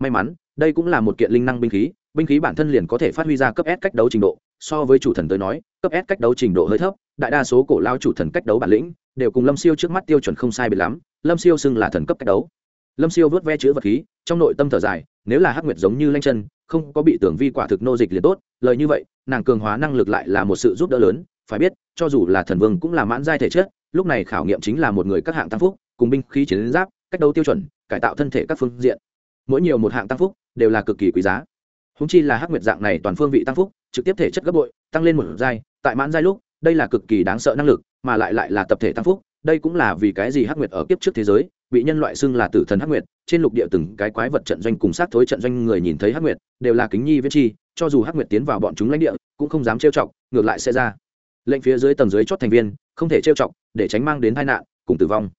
May mắn, đây cũng là một kiện linh năng binh khí binh khí bản thân liền có thể phát huy ra cấp s cách đấu trình độ, so với chủ thần tới nói, cấp s cách đấu trình độ hơi thấp, đại đa số cổ lao chủ thần cách đấu bản lĩnh, đều cùng lâm siêu trước mắt tiêu chuẩn không sai biệt lắm, lâm siêu xưng là thần cấp cách đấu. Lâm siêu vớt ve chữ vật khí, trong nội tâm thở dài, nếu là hắc nguyệt giống như lanh chân, không có bị tưởng vi quả thực nô dịch liền tốt, lời như vậy, nàng cường hóa năng lực lại là một sự giúp đỡ lớn phải biết, cho dù là thần vương cũng là mãn giai thể chất, lúc này khảo nghiệm chính là một người các hạng tăng phúc, cùng binh khí chiến giáp, cách đấu tiêu chuẩn, cải tạo thân thể các phương diện. Mỗi nhiều một hạng tăng phúc, đều là cực kỳ quý giá. Húng chi là hắc nguyệt dạng này toàn phương vị tăng phúc, trực tiếp thể chất gấp bội, tăng lên một giai, tại mãn giai lúc, đây là cực kỳ đáng sợ năng lực, mà lại lại là tập thể tăng phúc, đây cũng là vì cái gì hắc nguyệt ở kiếp trước thế giới, bị nhân loại xưng là tử thần hắc nguyệt, trên lục địa từng cái quái vật trận doanh cùng sát thối trận doanh người nhìn thấy hắc nguyệt, đều là kính nhi viết chi, cho dù hắc nguyệt tiến vào bọn chúng lãnh địa, cũng không dám trêu chọc, ngược lại sẽ ra lệnh phía dưới tầng dưới chót thành viên, không thể trêu chọc, để tránh mang đến tai nạn, cùng tử vong.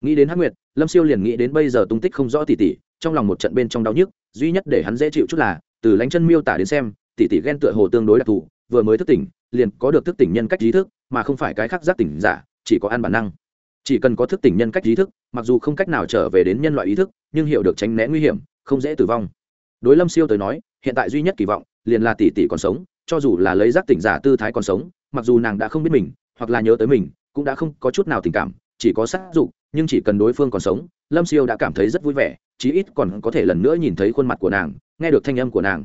Nghĩ đến hắc nguyệt, lâm siêu liền nghĩ đến bây giờ tung tích không rõ tỉ tỉ trong lòng một trận bên trong đau nhức, duy nhất để hắn dễ chịu chút là, từ lánh chân miêu tả đến xem tỉ tỉ ghen tựa hồ tương đối đặc thù, vừa mới thức tỉnh, liền có được thức tỉnh nhân cách trí thức, mà không phải cái khác giác tỉnh giả, chỉ có ăn bản năng. Chỉ cần có thức tỉnh nhân cách trí thức, mặc dù không cách nào trở về đến nhân loại ý thức, nhưng hiểu được tránh né nguy hiểm, không dễ tử vong. Đối lâm siêu tới nói, hiện tại duy nhất kỳ vọng, liền là tỷ tỷ còn sống, cho dù là lấy giác tỉnh giả tư thái còn sống mặc dù nàng đã không biết mình, hoặc là nhớ tới mình, cũng đã không có chút nào tình cảm, chỉ có sát dục, nhưng chỉ cần đối phương còn sống, lâm siêu đã cảm thấy rất vui vẻ, chí ít còn có thể lần nữa nhìn thấy khuôn mặt của nàng, nghe được thanh âm của nàng.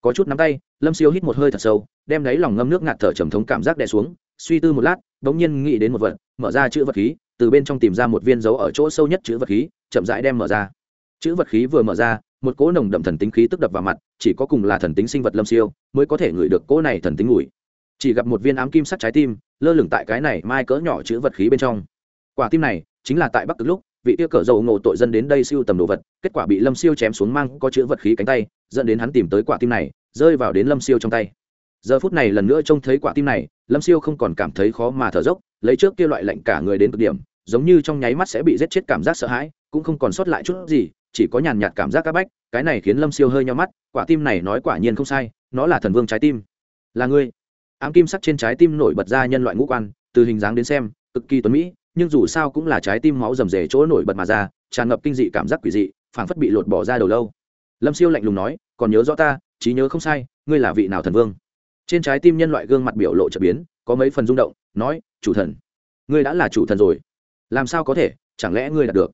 Có chút nắm tay, lâm siêu hít một hơi thật sâu, đem lấy lòng ngâm nước ngạt thở trầm thống cảm giác đè xuống, suy tư một lát đ ỗ n g nhiên nghĩ đến một vật, mở ra chữ vật khí, từ bên trong tìm ra một viên dấu ở chỗ sâu nhất chữ vật khí, chậm rãi đem mở ra. Chữ vật khí vừa mở ra, một cỗ nồng đậm thần tính khí tức đập vào mặt, chỉ có cùng là thần tính sinh vật lâm siêu, mới có thể ngửi được cỗ này thần tính ngủi chỉ gặp một viên ám kim sắc trái tim, lơ lửng tại cái này mai cỡ nhỏ chữ vật khí bên trong. Quả tim này chính là tại bắc cực lúc, vị tiêu cờ dầu ngộ tội dân đến đây siêu tầm đồ vật, kết quả bị lâm siêu chém xuống mang có chữ vật khí cánh tay, dẫn đến hắn tìm tới quả tim này, rơi vào đến lâm siêu trong tay. Giờ phút này lần nữa trông thấy quả tim này, lâm siêu không còn cảm thấy khó mà thở dốc, lấy trước kia loại lạnh cả người đến cực điểm, giống như trong nháy mắt sẽ bị giết chết cảm giác sợ hãi, cũng không còn sót lại chút gì, chỉ có nhàn nhạt cảm giác các bách, cái này khiến lâm siêu hơi nhau mắt, quả tim này nói quả nhiên không sai, nó là thần vương trái tim. Là ngươi ám kim sắc trên trái tim nổi bật ra nhân loại ngũ quan, từ hình dáng đến xem, cực kỳ tuấn mỹ, nhưng dù sao cũng là trái tim máu rầm rề chỗ nổi bật mà ra, tràn ngập kinh dị cảm giác quỷ dị, phảng phất bị lột bỏ ra đầu lâu. Lâm siêu lạnh lùng nói, còn nhớ rõ ta, trí nhớ không sai, ngươi là vị nào thần vương? Trên trái tim nhân loại gương mặt biểu lộ trợ biến, có mấy phần rung động, nói, chủ thần, ngươi đã là chủ thần rồi. Làm sao có thể, chẳng lẽ ngươi đạt được?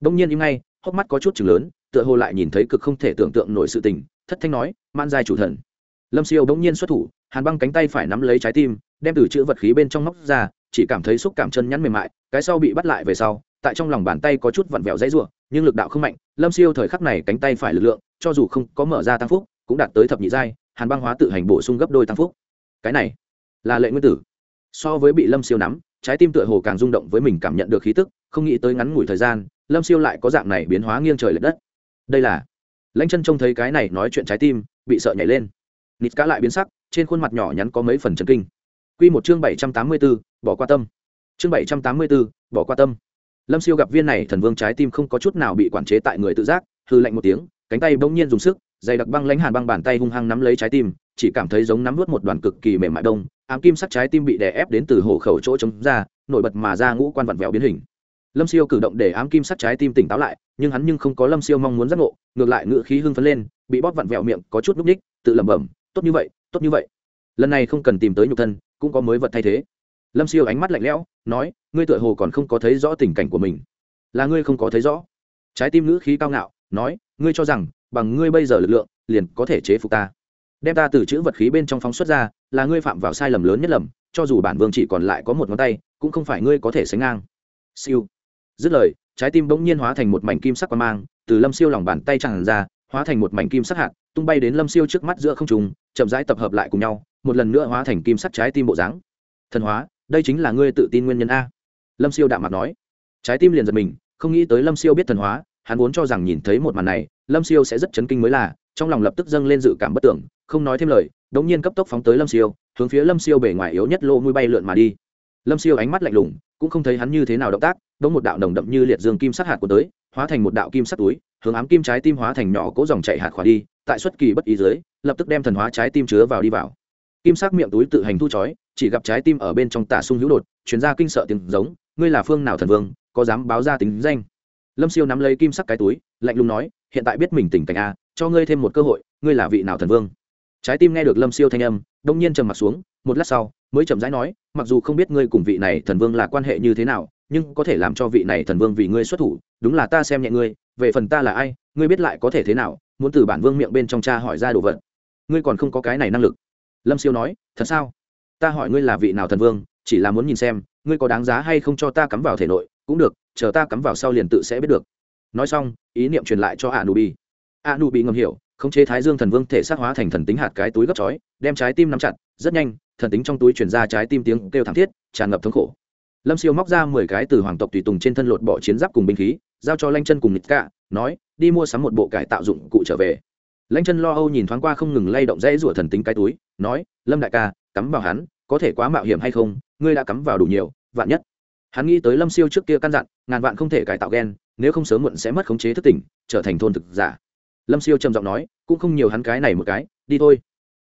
Đông nhiên im ngay, hốc mắt có chút chừng lớn, tựa hồ lại nhìn thấy cực không thể tưởng tượng nổi sự tình, thất thanh nói man giai chủ thần. Lâm siêu bỗng nhiên xuất thủ hàn băng cánh tay phải nắm lấy trái tim, đem từ chữ vật khí bên trong móc ra, chỉ cảm thấy xúc cảm chân nhắn mềm mại, cái sau bị bắt lại về sau, tại trong lòng bàn tay có chút vặn vẹo dãy ruộng nhưng lực đạo không mạnh, lâm siêu thời khắc này cánh tay phải lực lượng, cho dù không có mở ra tăng phúc, cũng đạt tới thập nhị giai, hàn băng hóa tự hành bổ sung gấp đôi tăng phúc. Cái này là lệ nguyên tử. So với bị lâm siêu nắm, trái tim tựa hồ càng rung động với mình cảm nhận được khí tức, không nghĩ tới ngắn ngủi thời gian, lâm siêu lại có dạng này biến hóa nghiêng trời l ệ đất. Đây là lãnh chân trông thấy cái này nói chuyện trái tim, bị sợ nhảy lên nịt cá lại biến sắc, trên khuôn mặt nhỏ nhắn có mấy phần chấn kinh. Q một chương bảy trăm tám mươi b ố bỏ qua tâm. Chương bảy trăm tám mươi b ố bỏ qua tâm. Lâm siêu gặp viên này thần vương trái tim không có chút nào bị quản chế tại người tự giác hư lạnh một tiếng, cánh tay bỗng nhiên dùng sức, dày đặc băng lãnh hàn băng bàn tay hung hăng nắm lấy trái tim, chỉ cảm thấy giống nắm vớt một đoàn cực kỳ mềm mại đông, ám kim sắc trái tim bị đè ép đến từ hổ khẩu chỗ chống ra, nổi bật mà ra ngũ quan vặn vẹo biến hình. Lâm siêu cử động để ám kim sắc trái tim tỉnh táo lại, nhưng hắn nhưng không có lâm siêu mong muốn giác ngộ, ngược lại ngự khí hưng phấn lên, bị bóp vặn vẹo miệng có chút núp ních tự lẩm bẩm tốt như vậy, tốt như vậy. Lần này không cần tìm tới nhục thân, cũng có mới vật thay thế. Lâm siêu ánh mắt lạnh lẽo, nói, ngươi tựa hồ còn không có thấy rõ tình cảnh của mình. Là ngươi không có thấy rõ. Trái tim ngữ khí cao ngạo, nói, ngươi cho rằng, bằng ngươi bây giờ lực lượng, liền có thể chế phục ta. Đem ta từ chữ vật khí bên trong phóng xuất ra, là ngươi phạm vào sai lầm lớn nhất lầm, cho dù bản vương chỉ còn lại có một ngón tay, cũng không phải ngươi có thể sánh ngang. Siêu. Dứt lời, trái tim bỗng nhiên hóa thành một mảnh kim sắc quang mang, từ lâm siêu lòng bàn tay tràn ra, hóa thành một mảnh kim sắc hạt, tung bay đến lâm siêu trước mắt giữa không trùng chậm rãi tập hợp lại cùng nhau, một lần nữa hóa thành kim sắc trái tim bộ dáng. Thần hóa, đây chính là ngươi tự tin nguyên nhân a. Lâm siêu đạm mặt nói. Trái tim liền giật mình, không nghĩ tới lâm siêu biết thần hóa, hắn vốn cho rằng nhìn thấy một màn này, lâm siêu sẽ rất chấn kinh mới là, trong lòng lập tức dâng lên dự cảm bất tưởng, không nói thêm lời, đống nhiên cấp tốc phóng tới lâm siêu, hướng phía lâm siêu bể ngoài yếu nhất lô mũi bay lượn mà đi. Lâm siêu ánh mắt lạnh lùng, cũng không thấy hắn như thế nào động tác, đống một đạo nồng đậm như liệt dương kim sắc hạt của tới, hóa thành một đạo kim sắc túi, hướng ám kim trái tim hóa thành nhỏ cỗ dòng chạy hạt khỏa đi, tại xuất kỳ bất ý dưới lập tức đem thần hóa trái tim chứa vào đi vào. Kim sắc miệng túi tự hành thu chói, chỉ gặp trái tim ở bên trong tả sung hữu đột chuyển ra kinh sợ tiếng giống, ngươi là phương nào thần vương, có dám báo ra tính danh? Lâm siêu nắm lấy kim sắc cái túi, lạnh lùng nói, hiện tại biết mình tỉnh cảnh a, cho ngươi thêm một cơ hội, ngươi là vị nào thần vương? Trái tim nghe được lâm siêu thanh âm, đông nhiên trầm m ặ t xuống, một lát sau, mới chậm rãi nói, mặc dù không biết ngươi cùng vị này thần vương là quan hệ như thế nào, nhưng có thể làm cho vị này thần vương vì ngươi xuất thủ, đúng là ta xem nhẹ ngươi, về phần ta là ai, ngươi biết lại có thể thế nào? Muốn từ bản vương miệng bên trong cha hỏi ra đồ vật ngươi còn không có cái này năng lực. Lâm siêu nói, thật sao? Ta hỏi ngươi là vị nào thần vương, chỉ là muốn nhìn xem, ngươi có đáng giá hay không cho ta cắm vào thể nội, cũng được, chờ ta cắm vào sau liền tự sẽ biết được. Nói xong, ý niệm truyền lại cho a nu bi a nu bi ngầm hiểu, khống chế thái dương thần vương thể xác hóa thành thần tính hạt cái túi gấp chói, đem trái tim nắm chặt, rất nhanh, thần tính trong túi chuyển ra trái tim tiếng kêu thảm thiết, tràn ngập thống khổ. Lâm siêu móc ra mười cái từ hoàng tộc tùy tùng trên thân lột bỏ chiến giáp cùng binh khí, giao cho lanh chân cùng nịt cả nói, đi mua sắm một bộ cải tạo dụng cụ trở về. Lãnh chân lo âu nhìn thoáng qua không ngừng lay động dãy rủa thần tính cái túi, nói, lâm đại ca, cắm vào hắn, có thể quá mạo hiểm hay không? Ngươi đã cắm vào đủ nhiều, vạn nhất. Hắn nghĩ tới lâm siêu trước kia căn dặn, ngàn vạn không thể cải tạo g e n nếu không sớm muộn sẽ mất khống chế thức tỉnh, trở thành thôn thực giả. Lâm siêu trầm giọng nói, cũng không nhiều hắn cái này một cái, đi thôi.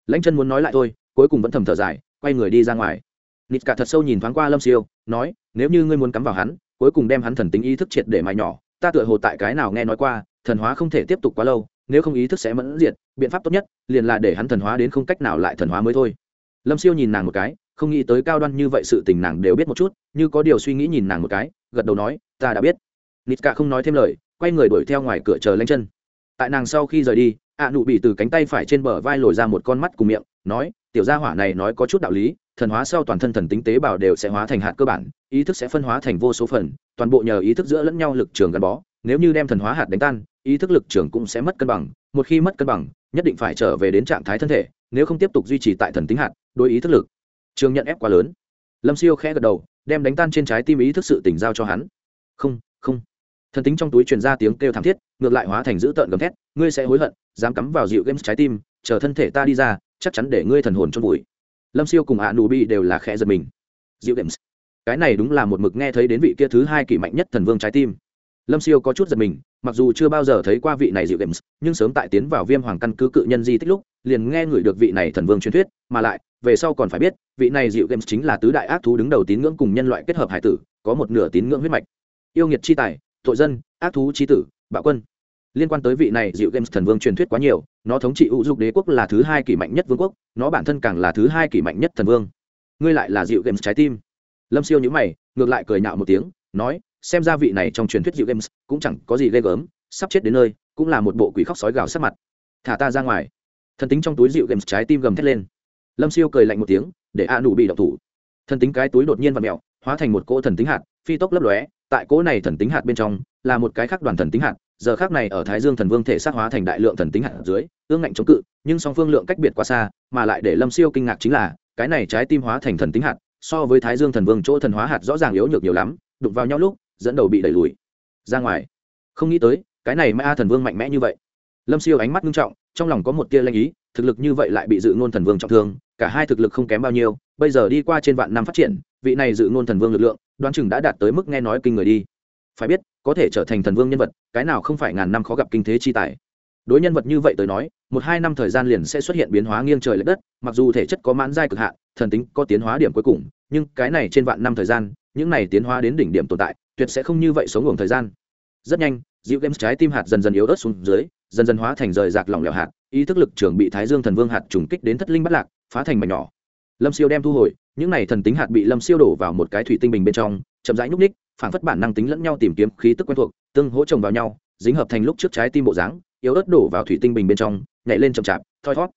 Lãnh chân muốn nói lại thôi, cuối cùng vẫn thầm thở dài, quay người đi ra ngoài. Nịt cả thật sâu nhìn thoáng qua lâm siêu, nói, nếu như ngươi muốn cắm vào hắn, cuối cùng đem hắn thần tính ý thức triệt để mài nhỏ, ta tựa hồ tại cái nào nghe nói qua, thần hóa không thể tiếp tục quá lâu nếu không ý thức sẽ mẫn diệt, biện pháp tốt nhất liền là để hắn thần hóa đến không cách nào lại thần hóa mới thôi. Lâm siêu nhìn nàng một cái, không nghĩ tới cao đoan như vậy sự tình nàng đều biết một chút, như có điều suy nghĩ nhìn nàng một cái, gật đầu nói, ta đã biết. Nít cả không nói thêm lời, quay người đuổi theo ngoài cửa chờ lanh chân. Tại nàng sau khi rời đi ạ nụ bị từ cánh tay phải trên bờ vai lồi ra một con mắt cùng miệng, nói, tiểu gia hỏa này nói có chút đạo lý, thần hóa sau toàn thân thần tính tế bào đều sẽ hóa thành hạt cơ bản, ý thức sẽ phân hóa thành vô số phần, toàn bộ nhờ ý thức giữa lẫn nhau lực trường gắn bó nếu như đem thần hóa hạt đánh tan, ý thức lực trường cũng sẽ mất cân bằng, một khi mất cân bằng, nhất định phải trở về đến trạng thái thân thể, nếu không tiếp tục duy trì tại thần tính hạt, đối ý thức lực trường nhận ép quá lớn. Lâm siêu khẽ gật đầu, đem đánh tan trên trái tim ý thức sự tỉnh giao cho hắn. Không không. Thần tính trong túi truyền ra tiếng kêu thảm thiết, ngược lại hóa thành dữ tợn gầm thét, ngươi sẽ hối hận, dám cắm vào dịu games trái tim, chờ thân thể ta đi ra, chắc chắn để ngươi thần hồn trong bụi lâm siêu cùng hạ nụ bi đều là khẽ giật mình. Dịu games. Cái này đúng là một mực nghe thấy đến vị kia thứ hai kỷ mạnh nhất thần vương trái tim lâm siêu có chút giật mình, mặc dù chưa bao giờ thấy qua vị này dịu games, nhưng sớm tại tiến vào viêm hoàng căn cứ cự nhân di tích lúc, liền nghe ngửi được vị này thần vương truyền thuyết, mà lại, về sau còn phải biết, vị này dịu games chính là tứ đại ác thú đứng đầu tín ngưỡng cùng nhân loại kết hợp hải tử, có một nửa tín ngưỡng huyết mạch. Yêu nghiệt chi tài, tội dân, ác thú chi tử, bạo quân. Liên quan tới vị này dịu games thần vương truyền thuyết quá nhiều, nó thống trị ưu dục đế quốc là thứ hai kỷ mạnh nhất vương quốc, nó bản thân càng là thứ hai kỷ mạnh nhất thần vương. Ngươi lại là dịu games trái tim. Lâm siêu nhữ mày, ngược lại cười nhạo một tiếng, nói xem ra vị này trong truyền thuyết dịu games cũng chẳng có gì ghê gớm, sắp chết đến nơi, cũng là một bộ quỷ khóc sói gào sắc mặt. Thả ta ra ngoài. Thần tính trong túi dịu games trái tim gầm thét lên. Lâm siêu cười lạnh một tiếng, để a nụ bị độc thủ. Thần tính cái túi đột nhiên và mẹo hóa thành một cỗ thần tính hạt, phi tốc lấp lóe, tại cỗ này thần tính hạt bên trong, là một cái khác đoàn thần tính hạt, giờ khác này ở thái dương thần vương thể xác hóa thành đại lượng thần tính hạt dưới, ương ngạnh chống cự, nhưng song phương lượng cách biệt quá xa, mà lại để lâm siêu kinh ngạc chính là, cái này trái tim hóa thành thần tính hạt, so với thái dương thần vương chỗ thần hóa hạt rõ ràng yếu nhược nhiều lắm, đụng vào nhau lúc dẫn đầu bị đẩy lùi. Ra ngoài. Không nghĩ tới, cái này mai a thần vương mạnh mẽ như vậy. Lâm siêu ánh mắt nghiêm trọng, trong lòng có một tia lanh ý, thực lực như vậy lại bị dự ngôn thần vương trọng thương, cả hai thực lực không kém bao nhiêu, bây giờ đi qua trên vạn năm phát triển, vị này dự ngôn thần vương lực lượng, đoán chừng đã đạt tới mức nghe nói kinh người đi. Phải biết, có thể trở thành thần vương nhân vật, cái nào không phải ngàn năm khó gặp kinh thế chi tài. Đối nhân vật như vậy tới nói, một hai năm thời gian liền sẽ xuất hiện biến hóa nghiêng trời l ệ đất, mặc dù thể chất có mãn giai cực hạn, thần tính có tiến hóa điểm cuối cùng, nhưng cái này trên vạn năm thời gian, những này tiến hóa đến đỉnh điểm tồn tại tuyệt sẽ không như vậy sống ngủ thời gian. Rất nhanh dịu games trái tim hạt dần dần yếu ớt xuống dưới, dần dần hóa thành rời rạc lỏng lẻo hạt, ý thức lực trường bị thái dương thần vương hạt trùng kích đến thất linh bắt lạc, phá thành mảnh nhỏ. Lâm siêu đem thu hồi, những này thần tính hạt bị lâm siêu đổ vào một cái thủy tinh bình bên trong, chậm rãi nhúc ních phản phất bản năng tính lẫn nhau tìm kiếm khí tức quen thuộc, tương hỗ chồng vào nhau, dính hợp thành lúc trước trái tim bộ dáng, yếu ớt đổ vào thủy tinh bình bên trong, nhảy lên chậm chạp, thoi thót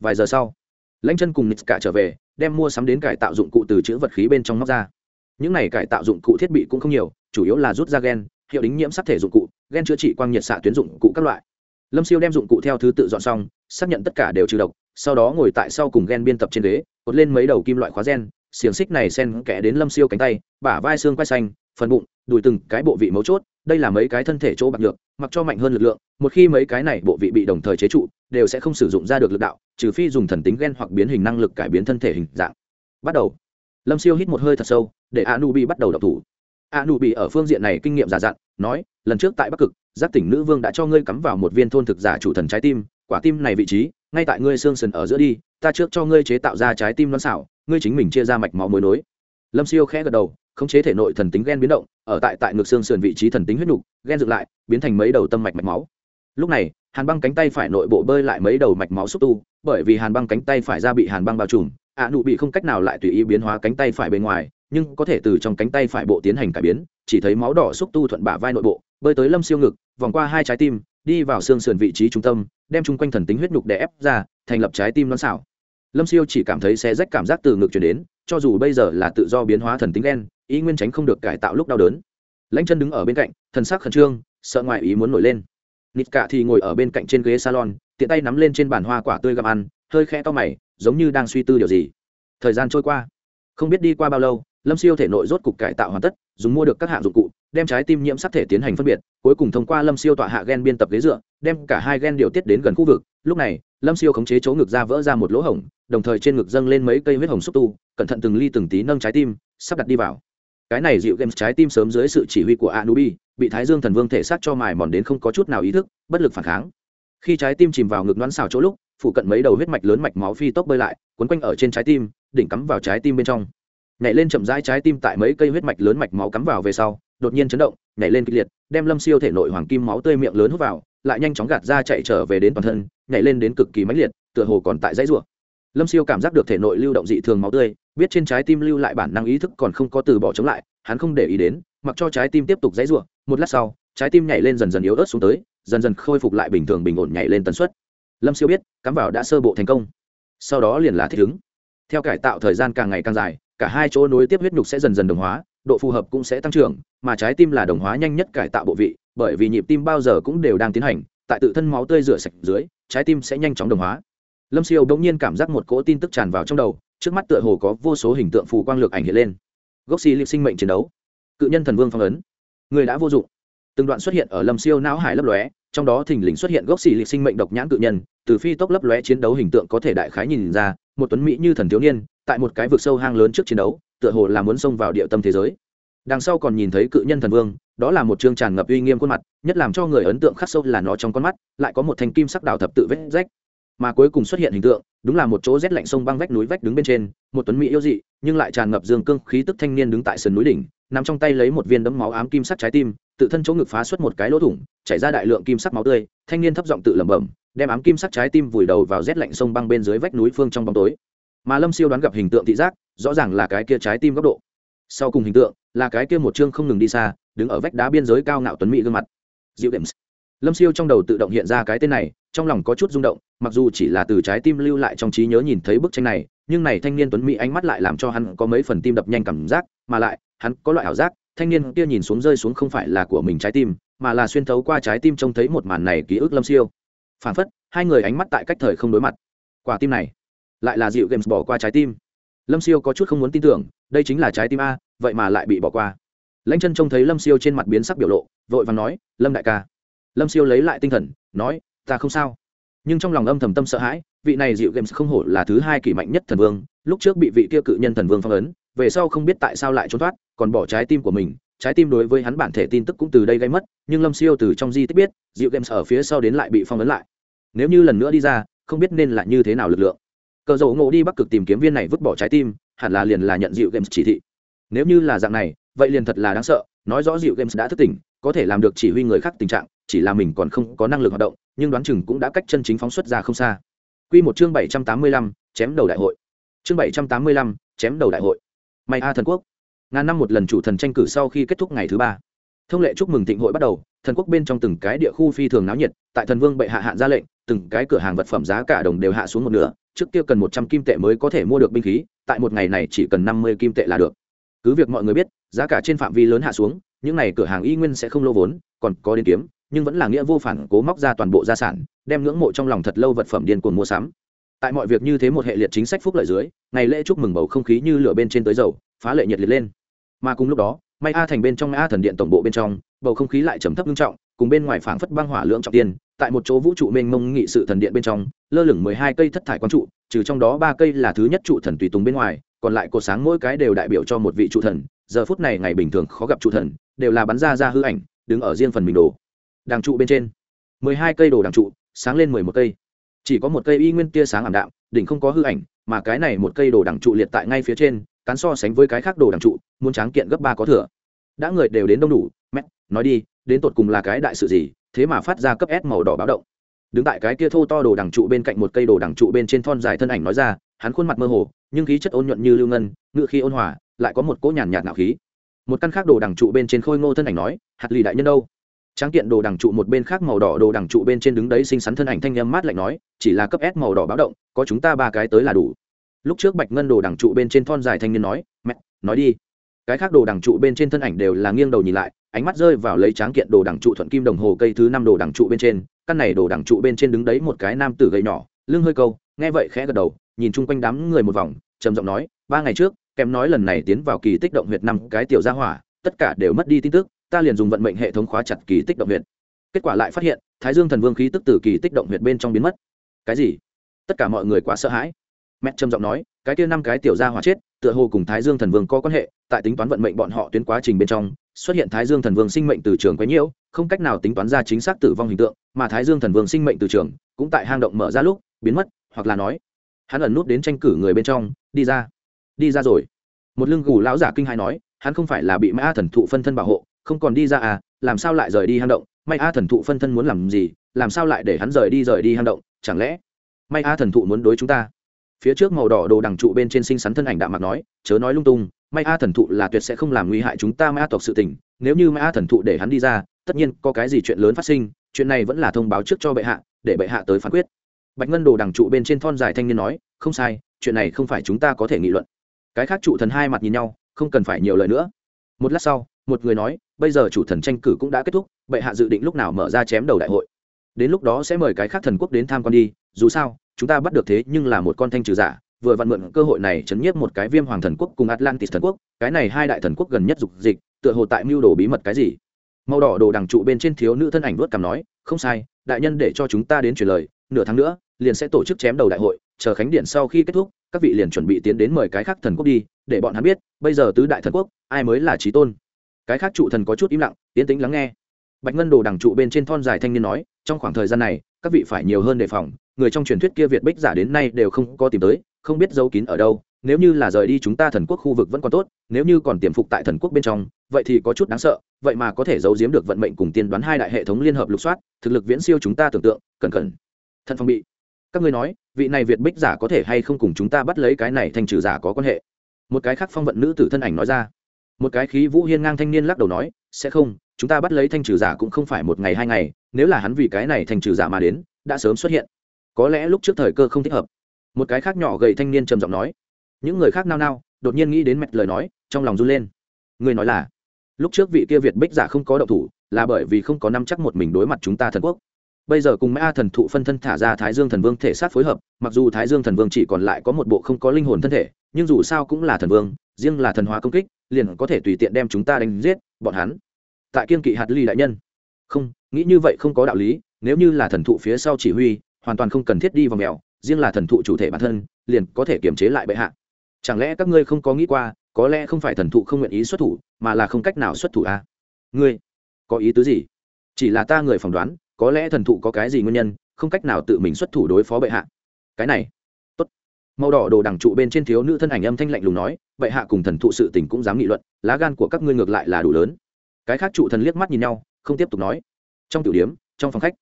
vài giờ sau, lãnh chân cùng nít cả trở về, đem mua sắm đến cải tạo dụng cụ từ chữ vật khí bên trong móc ra. Những này cải tạo dụng cụ thiết bị cũng không nhiều chủ yếu là rút ra gen, hiệu đính nhiễm sắc thể dụng cụ, gen chữa trị quang nhiệt xạ tuyến dụng cụ các loại. Lâm siêu đem dụng cụ theo thứ tự dọn xong, xác nhận tất cả đều trừ độc, sau đó ngồi tại sau cùng gen biên tập trên ghế, cột lên mấy đầu kim loại khóa gen, xiềng xích này sen kẽ đến lâm siêu cánh tay, bả vai xương quay xanh, phần bụng, đùi từng cái bộ vị mấu chốt, đây là mấy cái thân thể chỗ bạc được mặc cho mạnh hơn lực lượng, một khi mấy cái này bộ vị bị đồng thời chế trụ, đều sẽ không sử dụng ra được lực đạo, trừ phi dùng thần tính gen hoặc biến hình năng lực cải biến thân thể hình dạng. Bắt đầu. Lâm siêu hít một hơi thật sâu, để a nu bị bắt đầu đọc thủ a nụ bị ở phương diện này kinh nghiệm giả dặn nói lần trước tại bắc cực giác tỉnh nữ vương đã cho ngươi cắm vào một viên thôn thực giả chủ thần trái tim quả tim này vị trí ngay tại ngươi xương sần ở giữa đi ta trước cho ngươi chế tạo ra trái tim non xảo ngươi chính mình chia ra mạch máu mối nối. Lâm siêu khẽ gật đầu khống chế thể nội thần tính gen biến động ở tại tại ngực xương sườn vị trí thần tính huyết nục gen dựng lại biến thành mấy đầu tâm mạch mạch máu. Lúc này hàn băng cánh tay phải nội bộ bơi lại mấy đầu mạch máu xúc tu bởi vì hàn băng cánh tay phải ra bị hàn băng bao trùm ạ à, nụ bị không cách nào lại tùy ý biến hóa cánh tay phải bên ngoài nhưng có thể từ trong cánh tay phải bộ tiến hành cải biến, chỉ thấy máu đỏ xúc tu thuận bả vai nội bộ, bơi tới lâm siêu ngực, vòng qua hai trái tim, đi vào xương sườn vị trí trung tâm, đem chung quanh thần tính huyết nhục đè ép ra, thành lập trái tim non xảo. Lâm siêu chỉ cảm thấy xe rách cảm giác từ ngực chuyển đến, cho dù bây giờ là tự do biến hóa thần tính đen ý nguyên tránh không được cải tạo lúc đau đớn. Lãnh chân đứng ở bên cạnh, thần sắc khẩn trương, sợ ngoại ý muốn nổi lên. Nịt cả thì ngồi ở bên cạnh trên ghế salon, tiện tay nắm lên trên bàn hoa quả tươi gặm ăn, hơi khe to mày, giống như đang suy tư điều gì. Thời gian trôi qua, không biết đi qua bao lâu lâm siêu thể nội rốt cục cải tạo hoàn tất, dùng mua được các hạng dụng cụ, đem trái tim nhiễm sắc thể tiến hành phân biệt, cuối cùng thông qua lâm siêu tọa hạ gen biên tập ghế dựa, đem cả hai gen điều tiết đến gần khu vực. Lúc này, lâm siêu khống chế chỗ ngực ra vỡ ra một lỗ hổng, đồng thời trên ngực dâng lên mấy cây huyết hồng xúc tu, cẩn thận từng ly từng tí nâng trái tim, sắp đặt đi vào. Cái này dịu game trái tim sớm dưới sự chỉ huy của anubi, bị thái dương thần vương thể xác cho mài mòn đến không có chút nào ý thức, bất lực phản kháng. Khi trái tim chìm vào ngực đoán xào chỗ lúc phụ cận mấy đầu huyết mạch lớn mạch máu phi tốc bơi lại, quấn quanh ở trên trái tim, đỉnh cắm vào trái tim bên trong nhảy lên chậm rãi trái tim tại mấy cây huyết mạch lớn mạch máu cắm vào về sau, đột nhiên chấn động, nhảy lên kịch liệt, đem lâm siêu thể nội hoàng kim máu tươi miệng lớn hút vào, lại nhanh chóng gạt ra chạy trở về đến toàn thân, nhảy lên đến cực kỳ mãnh liệt, tựa hồ còn tại dãy rủa. Lâm siêu cảm giác được thể nội lưu động dị thường máu tươi, biết trên trái tim lưu lại bản năng ý thức còn không có từ bỏ chống lại, hắn không để ý đến, mặc cho trái tim tiếp tục dãy rủa, một lát sau, trái tim nhảy lên dần dần yếu ớt xuống tới, dần dần khôi phục lại bình thường bình ổn nhảy lên tần suất. Lâm siêu biết, cắm vào đã sơ bộ thành công, sau đó liền là thích ứng. Theo cải tạo thời gian càng ngày càng dài cả hai chỗ nối tiếp huyết nhục sẽ dần dần đồng hóa, độ phù hợp cũng sẽ tăng trưởng, mà trái tim là đồng hóa nhanh nhất cải tạo bộ vị, bởi vì nhịp tim bao giờ cũng đều đang tiến hành, tại tự thân máu tươi rửa sạch dưới, trái tim sẽ nhanh chóng đồng hóa. Lâm siêu bỗng nhiên cảm giác một cỗ tin tức tràn vào trong đầu, trước mắt tựa hồ có vô số hình tượng phù quang lược ảnh hiện lên. Gốc xì liệt sinh mệnh chiến đấu. Cự nhân thần vương phong ấn. Người đã vô dụng. Từng đoạn xuất hiện ở lâm siêu não hải lấp lóe, trong đó thình lình xuất hiện gốc xì liệt sinh mệnh độc nhãn cự nhân, từ phi tốc lấp lóe chiến đấu hình tượng có thể đại khái nhìn ra, một tuấn mỹ như thần thiếu niên tại một cái vực sâu hang lớn trước chiến đấu, tựa hồ là muốn xông vào địa tâm thế giới. Đằng sau còn nhìn thấy cự nhân thần vương, đó là một chương tràn ngập uy nghiêm khuôn mặt, nhất làm cho người ấn tượng khắc sâu là nó trong con mắt, lại có một thanh kim sắc đào thập tự vết rách. Mà cuối cùng xuất hiện hình tượng, đúng là một chỗ rét lạnh sông băng vách núi vách đứng bên trên, một tuấn mỹ yêu dị, nhưng lại tràn ngập dương cương khí tức thanh niên đứng tại sườn núi đỉnh, nằm trong tay lấy một viên đấm máu ám kim sắc trái tim, tự thân chỗ ngực phá xuất một cái lỗ thủng, chảy ra đại lượng kim sắc máu tươi, thanh niên thấp giọng tự lẩm bẩm, đem ám kim sắc trái tim vùi đầu vào rét lạnh sông băng bên dưới vách núi phương trong bóng tối mà lâm siêu đoán gặp hình tượng thị giác, rõ ràng là cái kia trái tim góc độ. Sau cùng hình tượng, là cái kia một chương không ngừng đi xa, đứng ở vách đá biên giới cao ngạo tuấn mỹ gương mặt. Diệu đệm. Lâm siêu trong đầu tự động hiện ra cái tên này, trong lòng có chút rung động, mặc dù chỉ là từ trái tim lưu lại trong trí nhớ nhìn thấy bức tranh này, nhưng này thanh niên tuấn mỹ ánh mắt lại làm cho hắn có mấy phần tim đập nhanh cảm giác, mà lại, hắn có loại ảo giác, thanh niên kia nhìn xuống rơi xuống không phải là của mình trái tim, mà là xuyên thấu qua trái tim trông thấy một màn này ký ức lâm siêu. Phản phất, hai người ánh mắt tại cách thời không đối mặt. Quả tim này lại là dịu games bỏ qua trái tim. Lâm siêu có chút không muốn tin tưởng, đây chính là trái tim a, vậy mà lại bị bỏ qua. Lãnh chân trông thấy lâm siêu trên mặt biến sắc biểu lộ, vội và nói, lâm đại ca. Lâm siêu lấy lại tinh thần, nói, ta không sao. Nhưng trong lòng âm thầm tâm sợ hãi, vị này dịu games không hổ là thứ hai kỷ mạnh nhất thần vương, lúc trước bị vị kia cự nhân thần vương phong ấn, về sau không biết tại sao lại trốn thoát, còn bỏ trái tim của mình. Trái tim đối với hắn bản thể tin tức cũng từ đây gây mất, nhưng lâm siêu từ trong di tích biết, dịu games ở phía sau đến lại bị phong ấn lại. Nếu như lần nữa đi ra, không biết nên là như thế nào lực lượng cờ dầu ngộ đi bắc cực tìm kiếm viên này vứt bỏ trái tim hẳn là liền là nhận dịu games chỉ thị nếu như là dạng này vậy liền thật là đáng sợ nói rõ dịu games đã thức tỉnh có thể làm được chỉ huy người khác tình trạng chỉ là mình còn không có năng lực hoạt động nhưng đoán chừng cũng đã cách chân chính phóng xuất ra không xa Quy một chương bảy trăm tám mươi lăm, chém đầu đại hội. Chương bảy trăm tám mươi lăm, chém đầu đại hội. May a thần quốc. Ngàn năm một lần chủ thần tranh cử sau khi kết thúc ngày thứ ba. Thông lệ chúc mừng thịnh hội bắt đầu, thần quốc bên trong từng cái địa khu phi thường náo nhiệt, tại thần vương bệ hạ hạn ra lệnh, từng cái cửa hàng vật phẩm giá cả đồng đều hạ xuống một nửa, trước kia cần một trăm kim tệ mới có thể mua được binh khí, tại một ngày này chỉ cần năm mươi kim tệ là được. Cứ việc mọi người biết, giá cả trên phạm vi lớn hạ xuống, những này cửa hàng y nguyên sẽ không lô vốn, còn có đến kiếm, nhưng vẫn là nghĩa vô phản cố móc ra toàn bộ gia sản đem ngưỡng mộ trong lòng thật lâu vật phẩm điên cuồng mua sắm tại mọi việc như thế một hệ liệt chính sách phúc lợi dưới ngày lễ chúc mừng bầu không khí như lửa bên trên tới dầu phá lệ nhiệt liệt lên mà cùng lúc đó may a thành bên trong may a thần điện tổng bộ bên trong bầu không khí lại trầm thấp nghiêm trọng cùng bên ngoài phảng phất băng hỏa lượng trọng tiên, tại một chỗ vũ trụ mênh mông nghị sự thần điện bên trong, lơ lửng mười hai cây thất thải quang trụ, trừ trong đó ba cây là thứ nhất trụ thần tùy tùng bên ngoài, còn lại cột sáng mỗi cái đều đại biểu cho một vị trụ thần. Giờ phút này ngày bình thường khó gặp trụ thần, đều là bắn ra ra hư ảnh, đứng ở riêng phần mình đồ. Đàng trụ bên trên, mười hai cây đồ đàng trụ, sáng lên mười một cây. Chỉ có một cây y nguyên tia sáng ảm đạm, đỉnh không có hư ảnh, mà cái này một cây đồ đằng trụ liệt tại ngay phía trên cắn so sánh với cái khác đồ đằng trụ, muốn tráng kiện gấp ba có thừa. Đã người đều đến đông đủ, mẹ, nói đi đến tột cùng là cái đại sự gì, thế mà phát ra cấp s màu đỏ báo động. Đứng tại cái kia thô to đồ đằng trụ bên cạnh một cây đồ đằng trụ bên trên thon dài thân ảnh nói ra, hắn khuôn mặt mơ hồ, nhưng khí chất ôn nhuận như lưu ngân, ngự khí ôn hòa, lại có một cỗ nhàn nhạt nạo khí. Một căn khác đồ đằng trụ bên trên khôi ngô thân ảnh nói, hạt lì đại nhân đâu? Tráng kiện đồ đằng trụ một bên khác màu đỏ đồ đằng trụ bên trên đứng đấy xinh xắn thân ảnh thanh â mát lạnh nói, chỉ là cấp s màu đỏ báo động, có chúng ta ba cái tới là đủ. Lúc trước bạch ngân đồ đằng trụ bên trên thon dài thanh niên nói, mẹ, nói đi. Cái khác đồ đằng trụ bên trên thân ảnh đều là nghiêng đầu nhìn lại ánh mắt rơi vào lấy tráng kiện đồ đằng trụ thuận kim đồng hồ cây thứ năm đồ đằng trụ bên trên, căn này đồ đằng trụ bên trên đứng đấy một cái nam tử gầy nhỏ, lưng hơi câu, nghe vậy khẽ gật đầu, nhìn chung quanh đám người một vòng, trầm giọng nói, ba ngày trước kèm nói lần này tiến vào kỳ tích động huyệt năm cái tiểu gia hỏa, tất cả đều mất đi tin tức, ta liền dùng vận mệnh hệ thống khóa chặt kỳ tích động huyệt. Kết quả lại phát hiện, thái dương thần vương khí tức từ kỳ tích động huyệt bên trong biến mất. Cái gì? Tất cả mọi người quá sợ hãi mẹ trầm giọng nói, cái kia năm cái tiểu gia hỏa chết, tựa hồ cùng thái dương thần vương có quan hệ, tại tính toán vận mệnh bọn họ tuyến quá trình bên trong, xuất hiện thái dương thần vương sinh mệnh từ trường quấy nhiễu, không cách nào tính toán ra chính xác tử vong hình tượng, mà thái dương thần vương sinh mệnh từ trường cũng tại hang động mở ra lúc biến mất, hoặc là nói, hắn ẩn nút đến tranh cử người bên trong, đi ra đi ra rồi. Một lưng gù lão giả kinh hai nói, hắn không phải là bị mã thần thụ phân thân bảo hộ, không còn đi ra à làm sao lại rời đi hang động? May a thần thụ phân thân muốn làm gì, làm sao lại để hắn rời đi rời đi hang động? Chẳng lẽ may a thần thụ muốn đối chúng ta? Phía trước màu đỏ đồ đằng trụ bên trên xinh xắn thân ảnh đạm mạc nói, chớ nói lung tung may a thần thụ là tuyệt sẽ không làm nguy hại chúng ta may a tộc sự tình. Nếu như may a thần thụ để hắn đi ra, tất nhiên có cái gì chuyện lớn phát sinh, chuyện này vẫn là thông báo trước cho bệ hạ, để bệ hạ tới phán quyết. Bạch ngân đồ đằng trụ bên trên thon dài thanh niên nói, không sai, chuyện này không phải chúng ta có thể nghị luận. Cái khác trụ thần hai mặt nhìn nhau, không cần phải nhiều lời nữa. Một lát sau, một người nói, bây giờ chủ thần tranh cử cũng đã kết thúc, bệ hạ dự định lúc nào mở ra chém đầu đại hội? Đến lúc đó sẽ mời cái khác thần quốc đến tham quan đi, dù sao chúng ta bắt được thế nhưng là một con thanh trừ giả, vừa vặn mượn cơ hội này chấn nhiếp một cái viêm hoàng thần quốc cùng atlantis thần quốc, cái này hai đại thần quốc gần nhất dục dịch, tựa hồ tại mưu đồ bí mật cái gì. Màu đỏ đồ đằng trụ bên trên thiếu nữ thân ảnh vớt cằm nói, không sai, đại nhân để cho chúng ta đến truyền lời, nửa tháng nữa, liền sẽ tổ chức chém đầu đại hội, chờ khánh điện sau khi kết thúc, các vị liền chuẩn bị tiến đến mời cái khác thần quốc đi, để bọn hắn biết, bây giờ tứ đại thần quốc, ai mới là trí tôn. Cái khác trụ thần có chút im lặng tiến tĩnh lắng nghe. Bạch ngân đồ đằng trụ bên trên thon dài thanh niên nói trong khoảng thời gian này, các vị phải nhiều hơn đề phòng, người trong truyền thuyết kia việt bích giả đến nay đều không có tìm tới, không biết giấu kín ở đâu, nếu như là rời đi chúng ta thần quốc khu vực vẫn còn tốt, nếu như còn tiềm phục tại thần quốc bên trong, vậy thì có chút đáng sợ, vậy mà có thể giấu giếm được vận mệnh cùng tiên đoán hai đại hệ thống liên hợp lục soát, thực lực viễn siêu chúng ta tưởng tượng, cẩn cẩn. Thân phong bị. Các ngươi nói, vị này việt bích giả có thể hay không cùng chúng ta bắt lấy cái này thành trừ giả có quan hệ? Một cái khác phong vận nữ tử thân ảnh nói ra một cái khí vũ hiên ngang thanh niên lắc đầu nói, sẽ không, chúng ta bắt lấy thanh trừ giả cũng không phải một ngày hai ngày, nếu là hắn vì cái này thanh trừ giả mà đến, đã sớm xuất hiện. Có lẽ lúc trước thời cơ không thích hợp. Một cái khác nhỏ gầy thanh niên trầm giọng nói. Những người khác nao nao, đột nhiên nghĩ đến mẹt lời nói, trong lòng run lên. Người nói là, lúc trước vị kia việt bích giả không có động thủ, là bởi vì không có năm chắc một mình đối mặt chúng ta thần quốc. Bây giờ cùng mã thần thụ phân thân thả ra thái dương thần vương thể sát phối hợp, mặc dù thái dương thần vương chỉ còn lại có một bộ không có linh hồn thân thể, nhưng dù sao cũng là thần vương, riêng là thần hóa công kích liền có thể tùy tiện đem chúng ta đánh giết, bọn hắn. Tại kiên kỵ hạt ly đại nhân. Không, nghĩ như vậy không có đạo lý, nếu như là thần thụ phía sau chỉ huy, hoàn toàn không cần thiết đi vào mèo, riêng là thần thụ chủ thể bản thân, liền có thể kiềm chế lại bệ hạ. Chẳng lẽ các ngươi không có nghĩ qua, có lẽ không phải thần thụ không nguyện ý xuất thủ, mà là không cách nào xuất thủ à? ngươi, có ý tứ gì? Chỉ là ta người phỏng đoán, có lẽ thần thụ có cái gì nguyên nhân, không cách nào tự mình xuất thủ đối phó bệ hạ. Cái này màu đỏ đồ đằng trụ bên trên thiếu nữ thân ảnh âm thanh lạnh lùng nói, vậy hạ cùng thần thụ sự tình cũng dám nghị luận, lá gan của các ngươi ngược lại là đủ lớn. Cái khác trụ thần liếc mắt nhìn nhau, không tiếp tục nói. Trong tiểu điếm trong phòng khách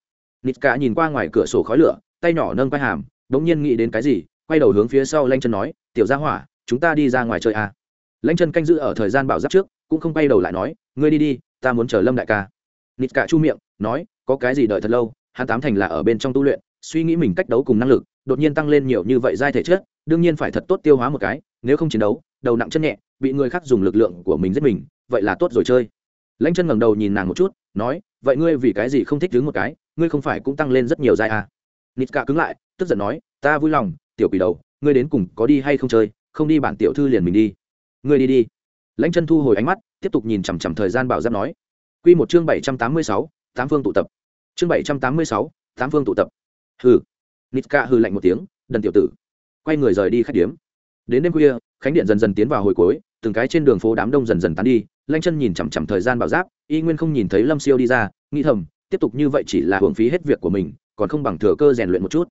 nít cả nhìn qua ngoài cửa sổ khói lửa, tay nhỏ nâng quai hàm, bỗng nhiên nghĩ đến cái gì, quay đầu hướng phía sau lanh chân nói, tiểu gia hỏa, chúng ta đi ra ngoài chơi à. lanh chân canh giữ ở thời gian bảo giáp trước, cũng không quay đầu lại nói, ngươi đi đi, ta muốn chờ lâm đại ca. Nít cả chu miệng, nói, có cái gì đợi thật lâu, hắn tám thành là ở bên trong tu luyện, suy nghĩ mình cách đấu cùng năng lực đột nhiên tăng lên nhiều như vậy giai thể chất, đương nhiên phải thật tốt tiêu hóa một cái, nếu không chiến đấu, đầu nặng chân nhẹ, bị người khác dùng lực lượng của mình giết mình, vậy là tốt rồi chơi. Lãnh chân ngẩng đầu nhìn nàng một chút, nói, vậy ngươi vì cái gì không thích đứng một cái? Ngươi không phải cũng tăng lên rất nhiều giai à. nít cả cứng lại, tức giận nói, ta vui lòng, tiểu quỷ đầu, ngươi đến cùng có đi hay không chơi, không đi bản tiểu thư liền mình đi. Ngươi đi đi. Lãnh chân thu hồi ánh mắt, tiếp tục nhìn chằm chằm thời gian bảo giáp nói q một chương bảy trăm tám mươi sáu, tám phương tụ tập. Chương bảy trăm tám mươi sáu, tám phương tụ tập. Hừ nitka hừ lạnh một tiếng, đần tiểu tử, quay người rời đi khách điếm. Đến đêm khuya, khánh điện dần dần tiến vào hồi cuối, từng cái trên đường phố đám đông dần dần tán đi, lanh chân nhìn chằm chằm thời gian bảo giáp, y nguyên không nhìn thấy lâm siêu đi ra, nghĩ thầm, tiếp tục như vậy chỉ là hưởng phí hết việc của mình, còn không bằng thừa cơ rèn luyện một chút.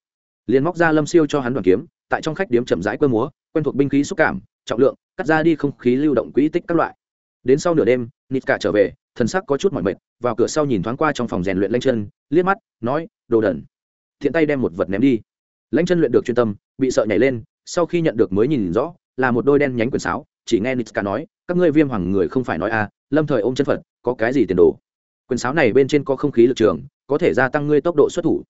Liền móc ra lâm siêu cho hắn đoàn kiếm, tại trong khách điếm chậm rãi cơ múa, quen thuộc binh khí xúc cảm, trọng lượng, cắt ra đi không khí lưu động quỹ tích các loại. Đến sau nửa đêm nịt cả trở về, thần sắc có chút mỏi mệt, vào cửa sau nhìn thoáng qua trong phòng rèn luyện lanh chân, liếc mắt, nói, đồ đần thiện tay đem một vật ném đi. Lãnh chân luyện được chuyên tâm, bị sợ nhảy lên, sau khi nhận được mới nhìn rõ, là một đôi đen nhánh quyền sáo, chỉ nghe nitska nói, các ngươi viêm hoàng người không phải nói à lâm thời ôm chân phật, có cái gì tiền đồ? Quyền sáo này bên trên có không khí lực trường, có thể gia tăng ngươi tốc độ xuất thủ.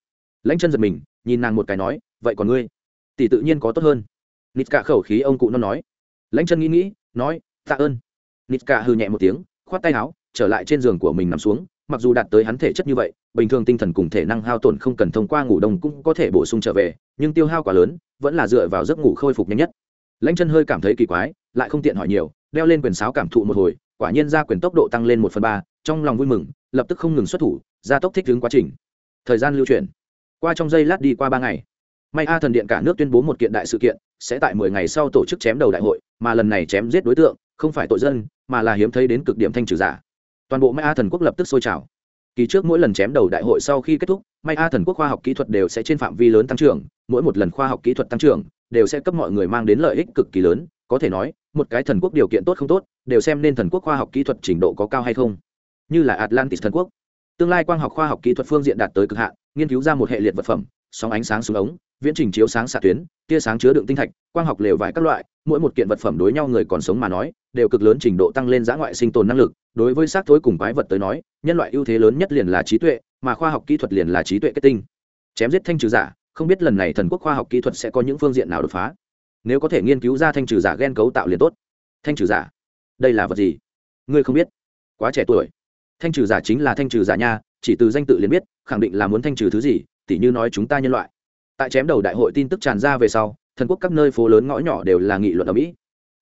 Lãnh chân giật mình, nhìn nàng một cái nói, vậy còn ngươi? Tỷ tự nhiên có tốt hơn. Nitska khẩu khí ông cụ nó nói. Lãnh chân nghĩ nghĩ, nói, tạ ơn. Nitska hư nhẹ một tiếng, khoát tay áo, trở lại trên giường của mình nằm xuống mặc dù đạt tới hắn thể chất như vậy, bình thường tinh thần cùng thể năng hao tổn không cần thông qua ngủ đông cũng có thể bổ sung trở về, nhưng tiêu hao quá lớn, vẫn là dựa vào giấc ngủ khôi phục nhanh nhất. Lãnh chân hơi cảm thấy kỳ quái, lại không tiện hỏi nhiều, đeo lên quyền sáo cảm thụ một hồi, quả nhiên ra quyền tốc độ tăng lên một phần ba, trong lòng vui mừng, lập tức không ngừng xuất thủ, gia tốc thích ứng quá trình. Thời gian lưu chuyển. Qua trong giây lát đi qua ba ngày. May a thần điện cả nước tuyên bố một kiện đại sự kiện, sẽ tại mười ngày sau tổ chức chém đầu đại hội, mà lần này chém giết đối tượng, không phải tội dân, mà là hiếm thấy đến cực điểm thanh trừ giả toàn bộ mai a thần quốc lập tức sôi trào. Kỳ trước mỗi lần chém đầu đại hội sau khi kết thúc may a thần quốc khoa học kỹ thuật đều sẽ trên phạm vi lớn tăng trưởng, mỗi một lần khoa học kỹ thuật tăng trưởng, đều sẽ cấp mọi người mang đến lợi ích cực kỳ lớn, có thể nói, một cái thần quốc điều kiện tốt không tốt, đều xem nên thần quốc khoa học kỹ thuật trình độ có cao hay không. Như là atlantis thần quốc. Tương lai quang học khoa học kỹ thuật phương diện đạt tới cực hạn, nghiên cứu ra một hệ liệt vật phẩm, sóng ánh sáng xuống ống viễn trình chiếu sáng xạ tuyến, tia sáng chứa đựng tinh thạch, quang học lều vải các loại, mỗi một kiện vật phẩm đối nhau người còn sống mà nói, đều cực lớn trình độ tăng lên giã ngoại sinh tồn năng lực. Đối với xác thối cùng quái vật tới nói, nhân loại ưu thế lớn nhất liền là trí tuệ, mà khoa học kỹ thuật liền là trí tuệ kết tinh. Chém giết thanh trừ giả, không biết lần này thần quốc khoa học kỹ thuật sẽ có những phương diện nào đột phá. Nếu có thể nghiên cứu ra thanh trừ giả gen cấu tạo liền tốt. Thanh trừ giả, đây là vật gì? Ngươi không biết. Quá trẻ tuổi. Thanh trừ giả chính là thanh trừ giả nha, chỉ từ danh tự liền biết, khẳng định là muốn thanh trừ thứ gì, tỉ như nói chúng ta nhân loại tại chém đầu đại hội tin tức tràn ra về sau, thần quốc các nơi phố lớn ngõ nhỏ đều là nghị luận ở mỹ.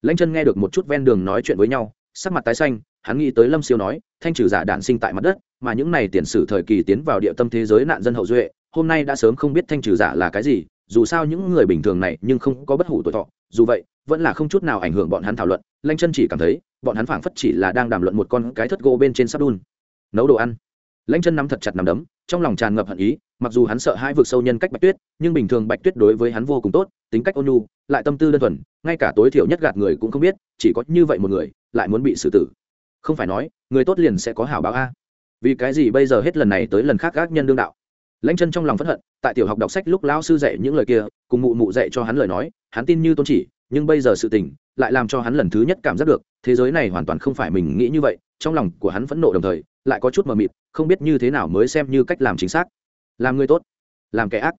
Lãnh chân nghe được một chút ven đường nói chuyện với nhau, sắc mặt tái xanh, hắn nghĩ tới lâm siêu nói, thanh trừ giả đản sinh tại mặt đất, mà những này tiền sử thời kỳ tiến vào địa tâm thế giới nạn dân hậu duệ, hôm nay đã sớm không biết thanh trừ giả là cái gì, dù sao những người bình thường này nhưng không có bất hủ tuổi thọ, dù vậy, vẫn là không chút nào ảnh hưởng bọn hắn thảo luận. Lanh chân chỉ cảm thấy, bọn hắn phảng phất chỉ là đang đàm luận một con cái thất gỗ bên trên sắp đun. Nấu đồ ăn. Lanh chân nắm thật chặt nằm đấm, trong lòng tràn ngập hận ý mặc dù hắn sợ hai vực sâu nhân cách bạch tuyết, nhưng bình thường bạch tuyết đối với hắn vô cùng tốt, tính cách ôn nhu, lại tâm tư đơn thuần, ngay cả tối thiểu nhất gạt người cũng không biết, chỉ có như vậy một người, lại muốn bị xử tử. Không phải nói, người tốt liền sẽ có hảo báo a. Vì cái gì bây giờ hết lần này tới lần khác gác nhân đương đạo? Lãnh chân trong lòng phẫn hận, tại tiểu học đọc sách lúc lão sư dạy những lời kia, cùng mụ mụ dạy cho hắn lời nói, hắn tin như tôn chỉ, nhưng bây giờ sự tình, lại làm cho hắn lần thứ nhất cảm giác được, thế giới này hoàn toàn không phải mình nghĩ như vậy, trong lòng của hắn phẫn nộ đồng thời, lại có chút mờ mịt, không biết như thế nào mới xem như cách làm chính xác làm người tốt, làm kẻ ác.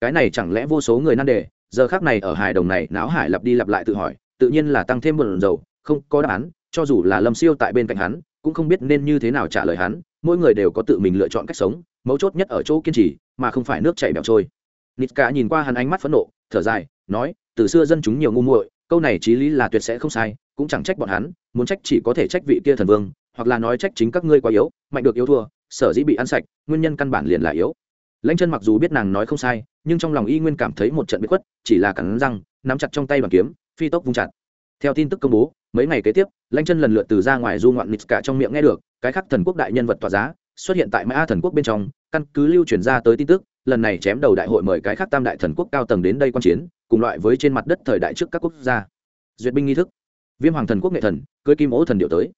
Cái này chẳng lẽ vô số người nan đề, giờ khác này ở hài đồng này, não hải lặp đi lặp lại tự hỏi, tự nhiên là tăng thêm một lần dầu không có đáp án, cho dù là lâm siêu tại bên cạnh hắn, cũng không biết nên như thế nào trả lời hắn, mỗi người đều có tự mình lựa chọn cách sống, mấu chốt nhất ở chỗ kiên trì, mà không phải nước chảy bẹo trôi. Nít cả nhìn qua hắn ánh mắt phẫn nộ, thở dài, nói, từ xưa dân chúng nhiều ngu muội, câu này trí lý là tuyệt sẽ không sai, cũng chẳng trách bọn hắn, muốn trách chỉ có thể trách vị kia thần vương, hoặc là nói trách chính các ngươi quá yếu, mạnh được yếu thua, sở dĩ bị ăn sạch, nguyên nhân căn bản liền là yếu lãnh chân mặc dù biết nàng nói không sai, nhưng trong lòng y nguyên cảm thấy một trận bị khuất, chỉ là cắn răng, nắm chặt trong tay bằng kiếm, phi tốc vung chặt. Theo tin tức công bố, mấy ngày kế tiếp, lãnh chân lần lượt từ ra ngoài du ngoạn nít cả trong miệng nghe được, cái khác thần quốc đại nhân vật tỏa giá, xuất hiện tại mã thần quốc bên trong, căn cứ lưu truyền ra tới tin tức, lần này chém đầu đại hội mời cái khác tam đại thần quốc cao tầng đến đây quan chiến, cùng loại với trên mặt đất thời đại trước các quốc gia. Duyệt binh nghi thức. Viêm hoàng thần quốc nghệ thần, cưới kim ố thần điệu tới.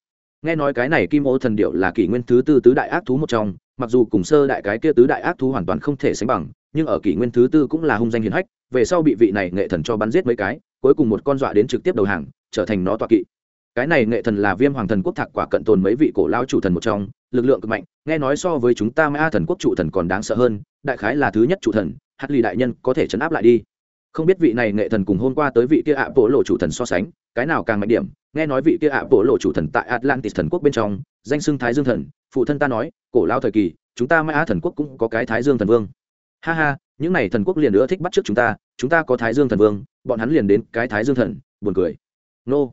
Nghe nói cái này kim ố thần điệu là kỷ nguyên thứ tư tứ đại ác thú một trong mặc dù cùng sơ đại cái kia tứ đại ác thú hoàn toàn không thể sánh bằng, nhưng ở kỷ nguyên thứ tư cũng là hung danh hiền hách, về sau bị vị này nghệ thần cho bắn giết mấy cái, cuối cùng một con dọa đến trực tiếp đầu hàng, trở thành nó tọa kỵ. Cái này nghệ thần là viêm hoàng thần quốc thạc quả cận tồn mấy vị cổ lao chủ thần một trong, lực lượng cực mạnh, nghe nói so với chúng ta mã thần quốc chủ thần còn đáng sợ hơn, đại khái là thứ nhất chủ thần hát lì đại nhân có thể chấn áp lại đi. Không biết vị này nghệ thần cùng hôm qua tới vị kia ạ bộ lộ chủ thần so sánh, cái nào càng mạnh điểm, nghe nói vị kia ạ bộ lộ chủ thần tại atlantis thần quốc bên trong, danh xưng thái dương thần phụ thân ta nói, cổ lao thời kỳ, chúng ta mai Á thần quốc cũng có cái thái dương thần vương. Ha ha, những n à y thần quốc liền nữa thích bắt trước chúng ta chúng ta có thái dương thần vương, bọn hắn liền đến cái thái dương thần, buồn cười. Nô、no.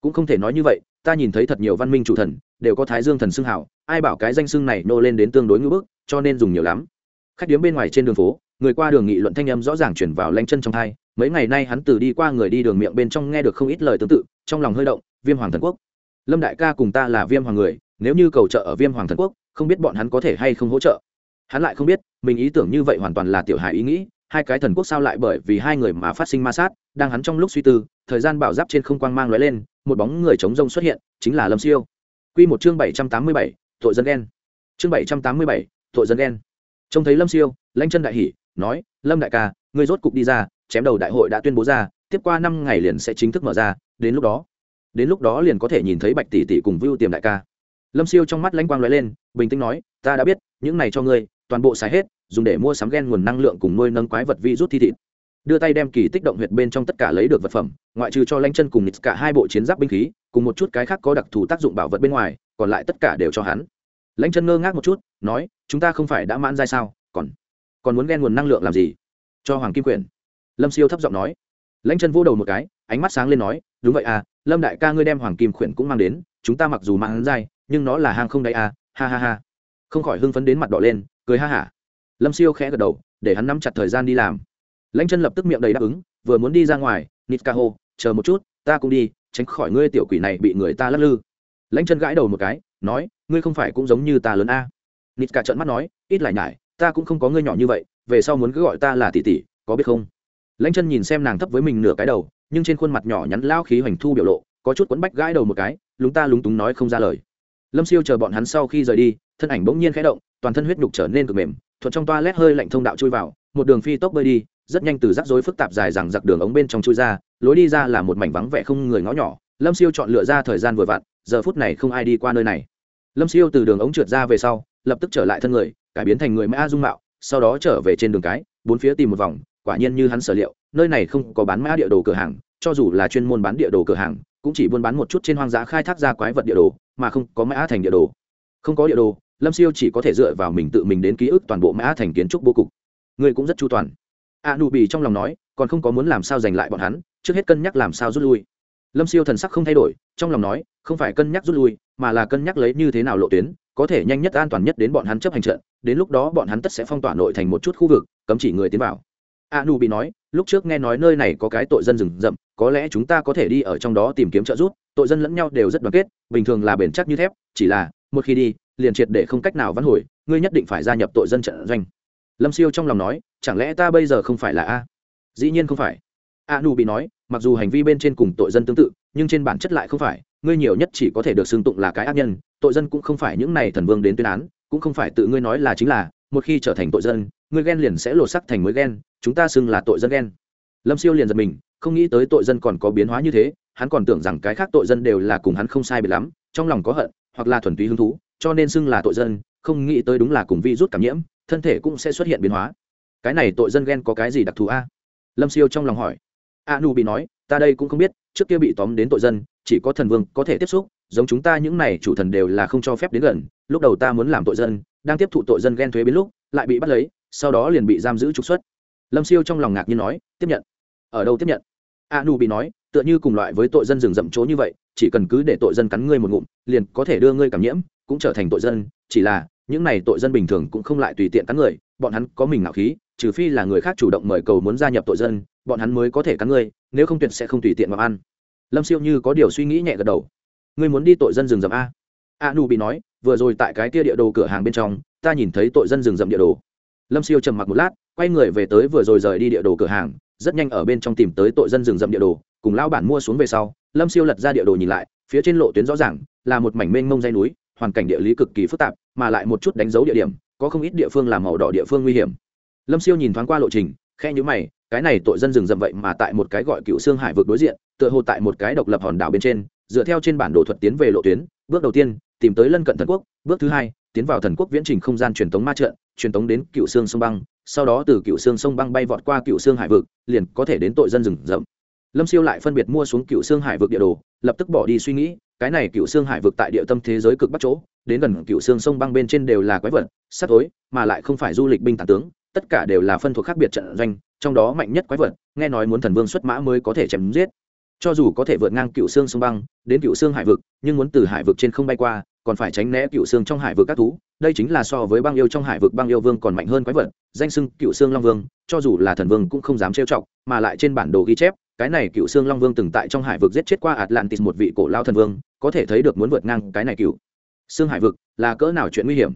cũng không thể nói như vậy, ta nhìn thấy thật nhiều văn minh chủ thần, đều có thái dương thần xưng hảo, ai bảo cái danh xưng này nô lên đến tương đối ngưỡng bức, cho nên dùng nhiều lắm. Khách điếm bên ngoài trên đường phố, người qua đường nghị luận thanh âm rõ ràng chuyển vào lanh chân trong thai mấy ngày nay hắn từ đi qua người đi đường miệng bên trong nghe được không ít lời tương tự, trong lòng hơi động, viêm hoàng thần quốc. Lâm đại ca cùng ta là viêm hoàng người nếu như cầu trợ ở viêm hoàng thần quốc, không biết bọn hắn có thể hay không hỗ trợ. Hắn lại không biết, mình ý tưởng như vậy hoàn toàn là tiểu hài ý nghĩ, hai cái thần quốc sao lại bởi vì hai người mà phát sinh ma sát, đang hắn trong lúc suy tư, thời gian bảo giáp trên không quang mang lóe lên, một bóng người chống rông xuất hiện, chính là lâm siêu. Quy một chương bảy trăm tám mươi bảy, tội dân đen chương bảy trăm tám mươi bảy, tội dân đen trông thấy lâm siêu lanh chân đại hỉ, nói, lâm đại ca người rốt cục đi ra, chém đầu đại hội đã tuyên bố ra, tiếp qua năm ngày liền sẽ chính thức mở ra, đến lúc đó, đến lúc đó liền có thể nhìn thấy bạch tỷ tỷ cùng vưu tiềm đại ca lâm siêu trong mắt lãnh quang lóe lên, bình tĩnh nói, ta đã biết, những này cho ngươi, toàn bộ xài hết, dùng để mua sắm gen nguồn năng lượng cùng nuôi nâng quái vật vi rút thi thịt. Đưa tay đem kỳ tích động huyệt bên trong tất cả lấy được vật phẩm, ngoại trừ cho lanh chân cùng nít cả hai bộ chiến giáp binh khí, cùng một chút cái khác có đặc thù tác dụng bảo vật bên ngoài, còn lại tất cả đều cho hắn. Lanh chân ngơ ngác một chút, nói, chúng ta không phải đã mãn ra sao? Còn còn muốn ghen nguồn năng lượng làm gì? Cho hoàng kim quyền. Lâm siêu thấp giọng nói. Lãnh chân vỗ đầu một cái, ánh mắt sáng lên nói, đúng vậy à lâm đại ca ngươi đem hoàng kim khuyển cũng mang đến, chúng ta mặc dù mang dai nhưng nó là hang không đáy à ha ha ha. Không khỏi hưng phấn đến mặt đỏ lên, cười ha hả. Lâm siêu khẽ gật đầu, để hắn nắm chặt thời gian đi làm. Lãnh chân lập tức miệng đầy đáp ứng, vừa muốn đi ra ngoài nít ca hô chờ một chút, ta cũng đi, tránh khỏi ngươi tiểu quỷ này bị người ta lắc lư. Lãnh chân gãi đầu một cái, nói, ngươi không phải cũng giống như ta lớn a. À. nít ca trợn mắt nói, ít lại nhải, ta cũng không có ngươi nhỏ như vậy, về sau muốn cứ gọi ta là tỷ tỷ, có biết không? Lãnh chân nhìn xem nàng thấp với mình nửa cái đầu, nhưng trên khuôn mặt nhỏ nhắn lao khí hoành thu biểu lộ, có chút quấn bách gãi đầu một cái, lúng ta lúng túng nói không ra lời lâm siêu chờ bọn hắn sau khi rời đi, thân ảnh bỗng nhiên khẽ động, toàn thân huyết nhục trở nên cực mềm, thuận trong toa lét hơi lạnh thông đạo chui vào, một đường phi tốc bơi đi, rất nhanh từ rắc rối phức tạp dài rằng giặc đường ống bên trong chui ra, lối đi ra là một mảnh vắng vẻ không người ngõ nhỏ. Lâm siêu chọn lựa ra thời gian vừa vặn, giờ phút này không ai đi qua nơi này. Lâm siêu từ đường ống trượt ra về sau, lập tức trở lại thân người, cải biến thành người mã dung mạo, sau đó trở về trên đường cái, bốn phía tìm một vòng, quả nhiên như hắn sở liệu, nơi này không có bán mã địa đồ cửa hàng, cho dù là chuyên môn bán địa đồ cửa hàng cũng chỉ buôn bán một chút trên hoang dã khai thác ra quái vật địa đồ, mà không có mã thành địa đồ. Không có địa đồ, lâm siêu chỉ có thể dựa vào mình tự mình đến ký ức toàn bộ mã thành kiến trúc bố cục. Người cũng rất chu toàn. A nụ bì trong lòng nói, còn không có muốn làm sao giành lại bọn hắn, trước hết cân nhắc làm sao rút lui. Lâm siêu thần sắc không thay đổi, trong lòng nói, không phải cân nhắc rút lui, mà là cân nhắc lấy như thế nào lộ tuyến, có thể nhanh nhất an toàn nhất đến bọn hắn chấp hành trận, đến lúc đó bọn hắn tất sẽ phong tỏa nội thành một chút khu vực, cấm chỉ người tiến vào a nu bị nói, lúc trước nghe nói nơi này có cái tội dân rừng rậm, có lẽ chúng ta có thể đi ở trong đó tìm kiếm trợ giúp, tội dân lẫn nhau đều rất đoàn kết, bình thường là bền chắc như thép, chỉ là, một khi đi, liền triệt để không cách nào vãn hồi, ngươi nhất định phải gia nhập tội dân trận doanh. Lâm siêu trong lòng nói, chẳng lẽ ta bây giờ không phải là a? Dĩ nhiên không phải. A nu bị nói, mặc dù hành vi bên trên cùng tội dân tương tự, nhưng trên bản chất lại không phải, ngươi nhiều nhất chỉ có thể được xưng tụng là cái ác nhân, tội dân cũng không phải những này thần vương đến tuyên án, cũng không phải tự ngươi nói là chính là, một khi trở thành tội dân Người ghen liền sẽ lột sắc thành mới ghen, chúng ta xưng là tội dân ghen. Lâm siêu liền giật mình, không nghĩ tới tội dân còn có biến hóa như thế, hắn còn tưởng rằng cái khác tội dân đều là cùng hắn không sai biệt lắm, trong lòng có hận, hoặc là thuần túy hứng thú, cho nên xưng là tội dân, không nghĩ tới đúng là cùng vi rút cảm nhiễm, thân thể cũng sẽ xuất hiện biến hóa. Cái này tội dân ghen có cái gì đặc thù a? Lâm siêu trong lòng hỏi. A nu bị nói, ta đây cũng không biết, trước kia bị tóm đến tội dân, chỉ có thần vương có thể tiếp xúc, giống chúng ta những này chủ thần đều là không cho phép đến gần, lúc đầu ta muốn làm tội dân, đang tiếp thụ tội dân ghen thuế biến lúc, lại bị bắt lấy sau đó liền bị giam giữ trục xuất. Lâm siêu trong lòng ngạc nhiên nói, tiếp nhận. Ở đâu tiếp nhận? A nu bị nói, tựa như cùng loại với tội dân rừng rậm chỗ như vậy, chỉ cần cứ để tội dân cắn ngươi một ngụm, liền có thể đưa ngươi cảm nhiễm, cũng trở thành tội dân. Chỉ là, những này tội dân bình thường cũng không lại tùy tiện cắn người, bọn hắn có mình ngạo khí, trừ phi là người khác chủ động mời cầu muốn gia nhập tội dân, bọn hắn mới có thể cắn ngươi, nếu không tuyệt sẽ không tùy tiện vào ăn. Lâm siêu như có điều suy nghĩ nhẹ gật đầu. Ngươi muốn đi tội dân rừng rậm a? A nu bị nói, vừa rồi tại cái kia địa đồ cửa hàng bên trong, ta nhìn thấy tội dân rừng rậm địa đồ lâm siêu trầm mặc một lát, quay người về tới vừa rồi rời đi địa đồ cửa hàng, rất nhanh ở bên trong tìm tới tội dân rừng rậm địa đồ, cùng lao bản mua xuống về sau, lâm siêu lật ra địa đồ nhìn lại, phía trên lộ tuyến rõ ràng là một mảnh mênh mông dây núi, hoàn cảnh địa lý cực kỳ phức tạp, mà lại một chút đánh dấu địa điểm, có không ít địa phương làm màu đỏ địa phương nguy hiểm. Lâm siêu nhìn thoáng qua lộ trình khe nhữ mày, cái này tội dân rừng rậm vậy mà tại một cái gọi cựu xương hải vực đối diện, tựa hồ tại một cái độc lập hòn đảo bên trên, dựa theo trên bản đồ thuật tiến về lộ tuyến, bước đầu tiên, tìm tới lân cận thần quốc, bước thứ hai tiến vào thần quốc viễn trình không gian truyền tống ma trận, truyền tống đến cựu xương sông băng, sau đó từ cựu xương sông băng bay vọt qua cựu xương hải vực, liền có thể đến tội dân rừng rậm. Lâm siêu lại phân biệt mua xuống cựu xương hải vực địa đồ, lập tức bỏ đi suy nghĩ, cái này cựu xương hải vực tại địa tâm thế giới cực bắc chỗ, đến gần cựu xương sông băng bên trên đều là quái vật sắt tối, mà lại không phải du lịch binh tàn tướng, tất cả đều là phân thuộc khác biệt trận doanh, trong đó mạnh nhất quái vật, nghe nói muốn thần vương xuất mã mới có thể chém giết. Cho dù có thể vượt ngang cựu xương sông băng, đến cựu xương hải vực, nhưng muốn từ hải vực trên không bay qua còn phải tránh né cựu xương trong hải vực các thú, đây chính là so với băng yêu trong hải vực băng yêu vương còn mạnh hơn quái vật, danh sưng cựu xương long vương, cho dù là thần vương cũng không dám trêu chọc, mà lại trên bản đồ ghi chép, cái này cựu xương long vương từng tại trong hải vực giết chết qua atlantis một vị cổ lao thần vương, có thể thấy được muốn vượt ngang cái này cựu xương hải vực là cỡ nào chuyện nguy hiểm.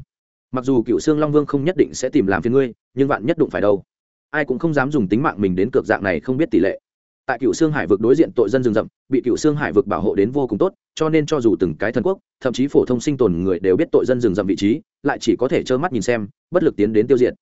Mặc dù cựu xương long vương không nhất định sẽ tìm làm phiền ngươi, nhưng vạn nhất đụng phải đâu, ai cũng không dám dùng tính mạng mình đến cược dạng này không biết tỷ lệ tại cựu xương hải vực đối diện tội dân rừng rậm bị cựu xương hải vực bảo hộ đến vô cùng tốt cho nên cho dù từng cái thần quốc thậm chí phổ thông sinh tồn người đều biết tội dân rừng rậm vị trí lại chỉ có thể trơ mắt nhìn xem bất lực tiến đến tiêu diệt.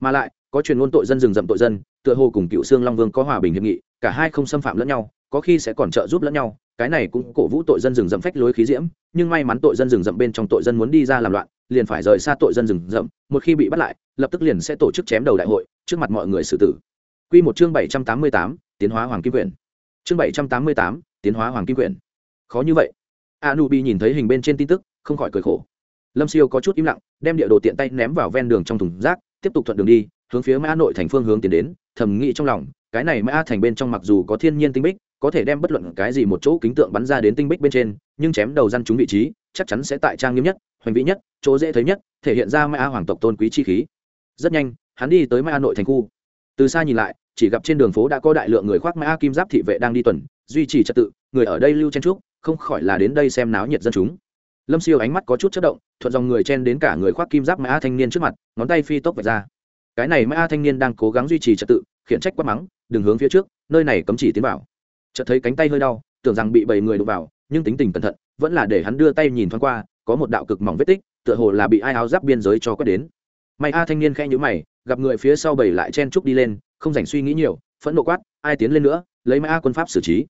Mà lại có truyền ngôn tội dân rừng rậm tội dân tựa hồ cùng cựu xương long vương có hòa bình hiệp nghị cả hai không xâm phạm lẫn nhau có khi sẽ còn trợ giúp lẫn nhau cái này cũng cổ vũ tội dân rừng rậm phách lối khí diễm nhưng may mắn tội dân rừng rậm bên trong tội dân muốn đi ra làm loạn liền phải rời xa tội dân rừng rậm một khi bị bắt lại lập tức liền sẽ tổ chức chém đầu đại hội trước mặt mọi người xử tử. Quy một chương 788, tiến hóa hoàng kim quyển. Chương bảy trăm tám mươi tám, tiến hóa hoàng kim quyển. Khó như vậy. A Nụ Bi nhìn thấy hình bên trên tin tức, không khỏi cười khổ. Lâm siêu có chút im lặng, đem địa đồ tiện tay ném vào ven đường trong thùng rác, tiếp tục thuận đường đi, hướng phía mã nội thành phương hướng tiến đến, thầm nghĩ trong lòng, cái này mã thành bên trong mặc dù có thiên nhiên tinh bích, có thể đem bất luận cái gì một chỗ kính tượng bắn ra đến tinh bích bên trên, nhưng chém đầu răn chúng vị trí, chắc chắn sẽ tại trang nghiêm nhất, hoành vĩ nhất, chỗ dễ thấy nhất, thể hiện ra mã hoàng tộc tôn quý chi khí. Rất nhanh, hắn đi tới mã nội thành khu. Từ xa nhìn lại chỉ gặp trên đường phố đã có đại lượng người khoác mã kim giáp thị vệ đang đi tuần, duy trì trật tự, người ở đây lưu chen trúc không khỏi là đến đây xem náo nhiệt dân chúng. Lâm siêu ánh mắt có chút chất động, thuận dòng người chen đến cả người khoác kim giáp mã thanh niên trước mặt, ngón tay phi tốc vạch ra. Cái này mã thanh niên đang cố gắng duy trì trật tự, khiển trách quát mắng, đừng hướng phía trước, nơi này cấm chỉ tiến vào. Chợt thấy cánh tay hơi đau, tưởng rằng bị bảy người đụng vào, nhưng tính tình cẩn thận, vẫn là để hắn đưa tay nhìn thoáng qua, có một đạo cực mỏng vết tích, tựa hồ là bị ai áo giáp biên giới cho quét đến. May a thanh niên khẽ nhữ mày, gặp người phía sau bảy lại chen trúc đi lên không dành suy nghĩ nhiều, phẫn nộ quát, ai tiến lên nữa, lấy mã quân pháp xử trí.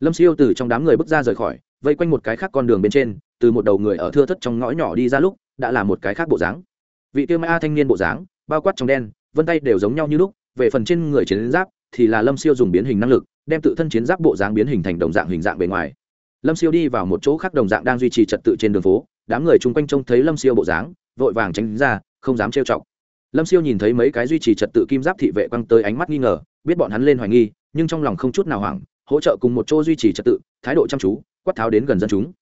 Lâm siêu từ trong đám người bước ra rời khỏi, vây quanh một cái khác con đường bên trên, từ một đầu người ở thưa thất trong ngõ nhỏ đi ra lúc, đã là một cái khác bộ dáng. Vị tiêu mã thanh niên bộ dáng, bao quát trong đen, vân tay đều giống nhau như lúc, về phần trên người chiến giáp thì là lâm siêu dùng biến hình năng lực, đem tự thân chiến giáp bộ dáng biến hình thành đồng dạng hình dạng bề ngoài. Lâm siêu đi vào một chỗ khác đồng dạng đang duy trì trật tự trên đường phố, đám người chung quanh trông thấy lâm siêu bộ dáng, vội vàng tránh ra, không dám trêu chọc lâm siêu nhìn thấy mấy cái duy trì trật tự kim giáp thị vệ quăng tới ánh mắt nghi ngờ, biết bọn hắn lên hoài nghi, nhưng trong lòng không chút nào hoảng, hỗ trợ cùng một chỗ duy trì trật tự, thái độ chăm chú, quát tháo đến gần dân chúng.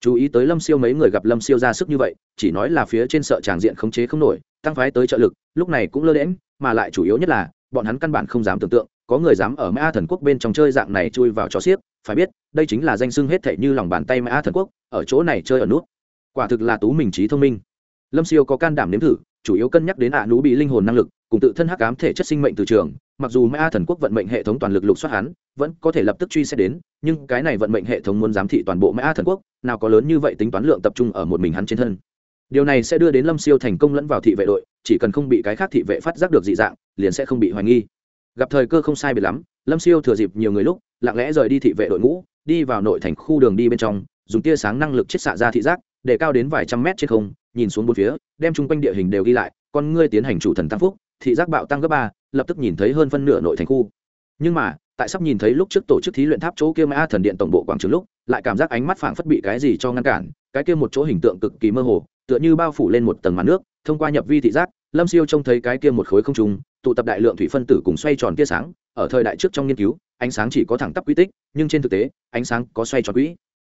Chú ý tới lâm siêu mấy người gặp lâm siêu ra sức như vậy, chỉ nói là phía trên sợ tràng diện khống chế không nổi, tăng phái tới trợ lực, lúc này cũng lơ đễm mà lại chủ yếu nhất là, bọn hắn căn bản không dám tưởng tượng, có người dám ở mã thần quốc bên trong chơi dạng này chui vào cho xiếc, phải biết, đây chính là danh sưng hết thệ như lòng bàn tay mã thần quốc, ở chỗ này chơi ở nút. Quả thực là tú mình trí thông minh. Lâm siêu có can đảm nếm thử chủ yếu cân nhắc đến ạ à nú bị linh hồn năng lực, cùng tự thân hắc ám thể chất sinh mệnh từ trường, mặc dù mã thần quốc vận mệnh hệ thống toàn lực lục soát hắn, vẫn có thể lập tức truy xét đến, nhưng cái này vận mệnh hệ thống muốn giám thị toàn bộ mã thần quốc, nào có lớn như vậy tính toán lượng tập trung ở một mình hắn trên thân. Điều này sẽ đưa đến lâm siêu thành công lẫn vào thị vệ đội, chỉ cần không bị cái khác thị vệ phát giác được dị dạng, liền sẽ không bị hoài nghi. Gặp thời cơ không sai biệt lắm, lâm siêu thừa dịp nhiều người lúc, lặng lẽ rời đi thị vệ đội ngũ, đi vào nội thành khu đường đi bên trong, dùng tia sáng năng lực chiết xạ ra thị giác, để cao đến vài trăm mét trên không nhìn xuống bốn phía, đem chung quanh địa hình đều ghi lại, con ngươi tiến hành chủ thần tăng phúc, thị giác bạo tăng gấp ba, lập tức nhìn thấy hơn phân nửa nội thành khu. Nhưng mà, tại sắp nhìn thấy lúc trước tổ chức thí luyện tháp chỗ kia Ma thần điện tổng bộ quảng trường lúc, lại cảm giác ánh mắt phảng phất bị cái gì cho ngăn cản, cái kia một chỗ hình tượng cực kỳ mơ hồ, tựa như bao phủ lên một tầng màn nước, thông qua nhập vi thị giác, lâm siêu trông thấy cái kia một khối không trung, tụ tập đại lượng thủy phân tử cùng xoay tròn tia sáng, ở thời đại trước trong nghiên cứu, ánh sáng chỉ có thẳng tắp quy tích, nhưng trên thực tế, ánh sáng có xoay tròn quỹ.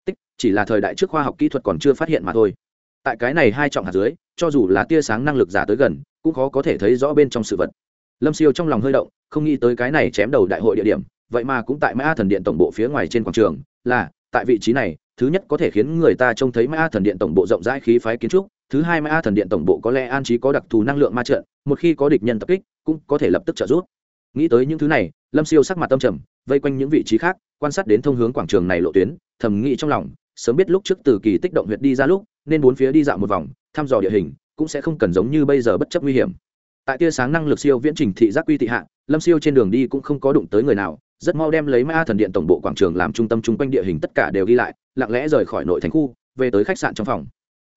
Tích, chỉ là thời đại trước khoa học kỹ thuật còn chưa phát hiện mà thôi tại cái này hai trọng hạt dưới, cho dù là tia sáng năng lực giả tới gần, cũng khó có thể thấy rõ bên trong sự vật. Lâm siêu trong lòng hơi động, không nghĩ tới cái này chém đầu đại hội địa điểm, vậy mà cũng tại mã thần điện tổng bộ phía ngoài trên quảng trường, là, tại vị trí này, thứ nhất có thể khiến người ta trông thấy mã thần điện tổng bộ rộng rãi khí phái kiến trúc, thứ hai mã thần điện tổng bộ có lẽ an trí có đặc thù năng lượng ma trận, một khi có địch nhân tập kích, cũng có thể lập tức trợ giúp. Nghĩ tới những thứ này, lâm siêu sắc mặt tâm trầm, vây quanh những vị trí khác, quan sát đến thông hướng quảng trường này lộ tuyến, thầm nghĩ trong lòng sớm biết lúc trước từ kỳ tích động huyệt đi ra lúc, nên bốn phía đi dạo một vòng, thăm dò địa hình, cũng sẽ không cần giống như bây giờ bất chấp nguy hiểm. Tại tia sáng năng lực siêu viễn trình thị giác quy thị hạ, lâm siêu trên đường đi cũng không có đụng tới người nào, rất mau đem lấy ma thần điện tổng bộ quảng trường làm trung tâm chung quanh địa hình tất cả đều ghi lại, lặng lẽ rời khỏi nội thành khu, về tới khách sạn trong phòng.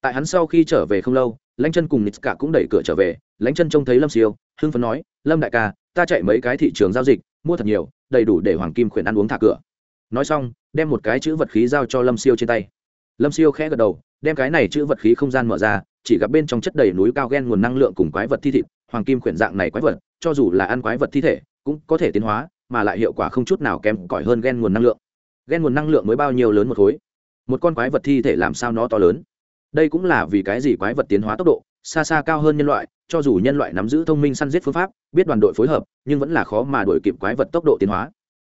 Tại hắn sau khi trở về không lâu, lãnh chân cùng nít cả cũng đẩy cửa trở về, lãnh chân trông thấy lâm siêu, hưng phấn nói, lâm đại ca, ta chạy mấy cái thị trường giao dịch, mua thật nhiều, đầy đủ để hoàng kim khuyển ăn uống thả cửa nói xong, đem một cái chữ vật khí giao cho lâm siêu trên tay. Lâm siêu khẽ gật đầu, đem cái này chữ vật khí không gian mở ra, chỉ gặp bên trong chất đầy núi cao ghen nguồn năng lượng cùng quái vật thi thịt, hoàng kim khuyển dạng này quái vật, cho dù là ăn quái vật thi thể, cũng có thể tiến hóa, mà lại hiệu quả không chút nào kém cỏi hơn ghen nguồn năng lượng. Ghen nguồn năng lượng mới bao nhiêu lớn một khối? Một con quái vật thi thể làm sao nó to lớn? Đây cũng là vì cái gì quái vật tiến hóa tốc độ xa xa cao hơn nhân loại, cho dù nhân loại nắm giữ thông minh săn giết phương pháp, biết đoàn đội phối hợp, nhưng vẫn là khó mà đuổi kịp quái vật tốc độ tiến hóa.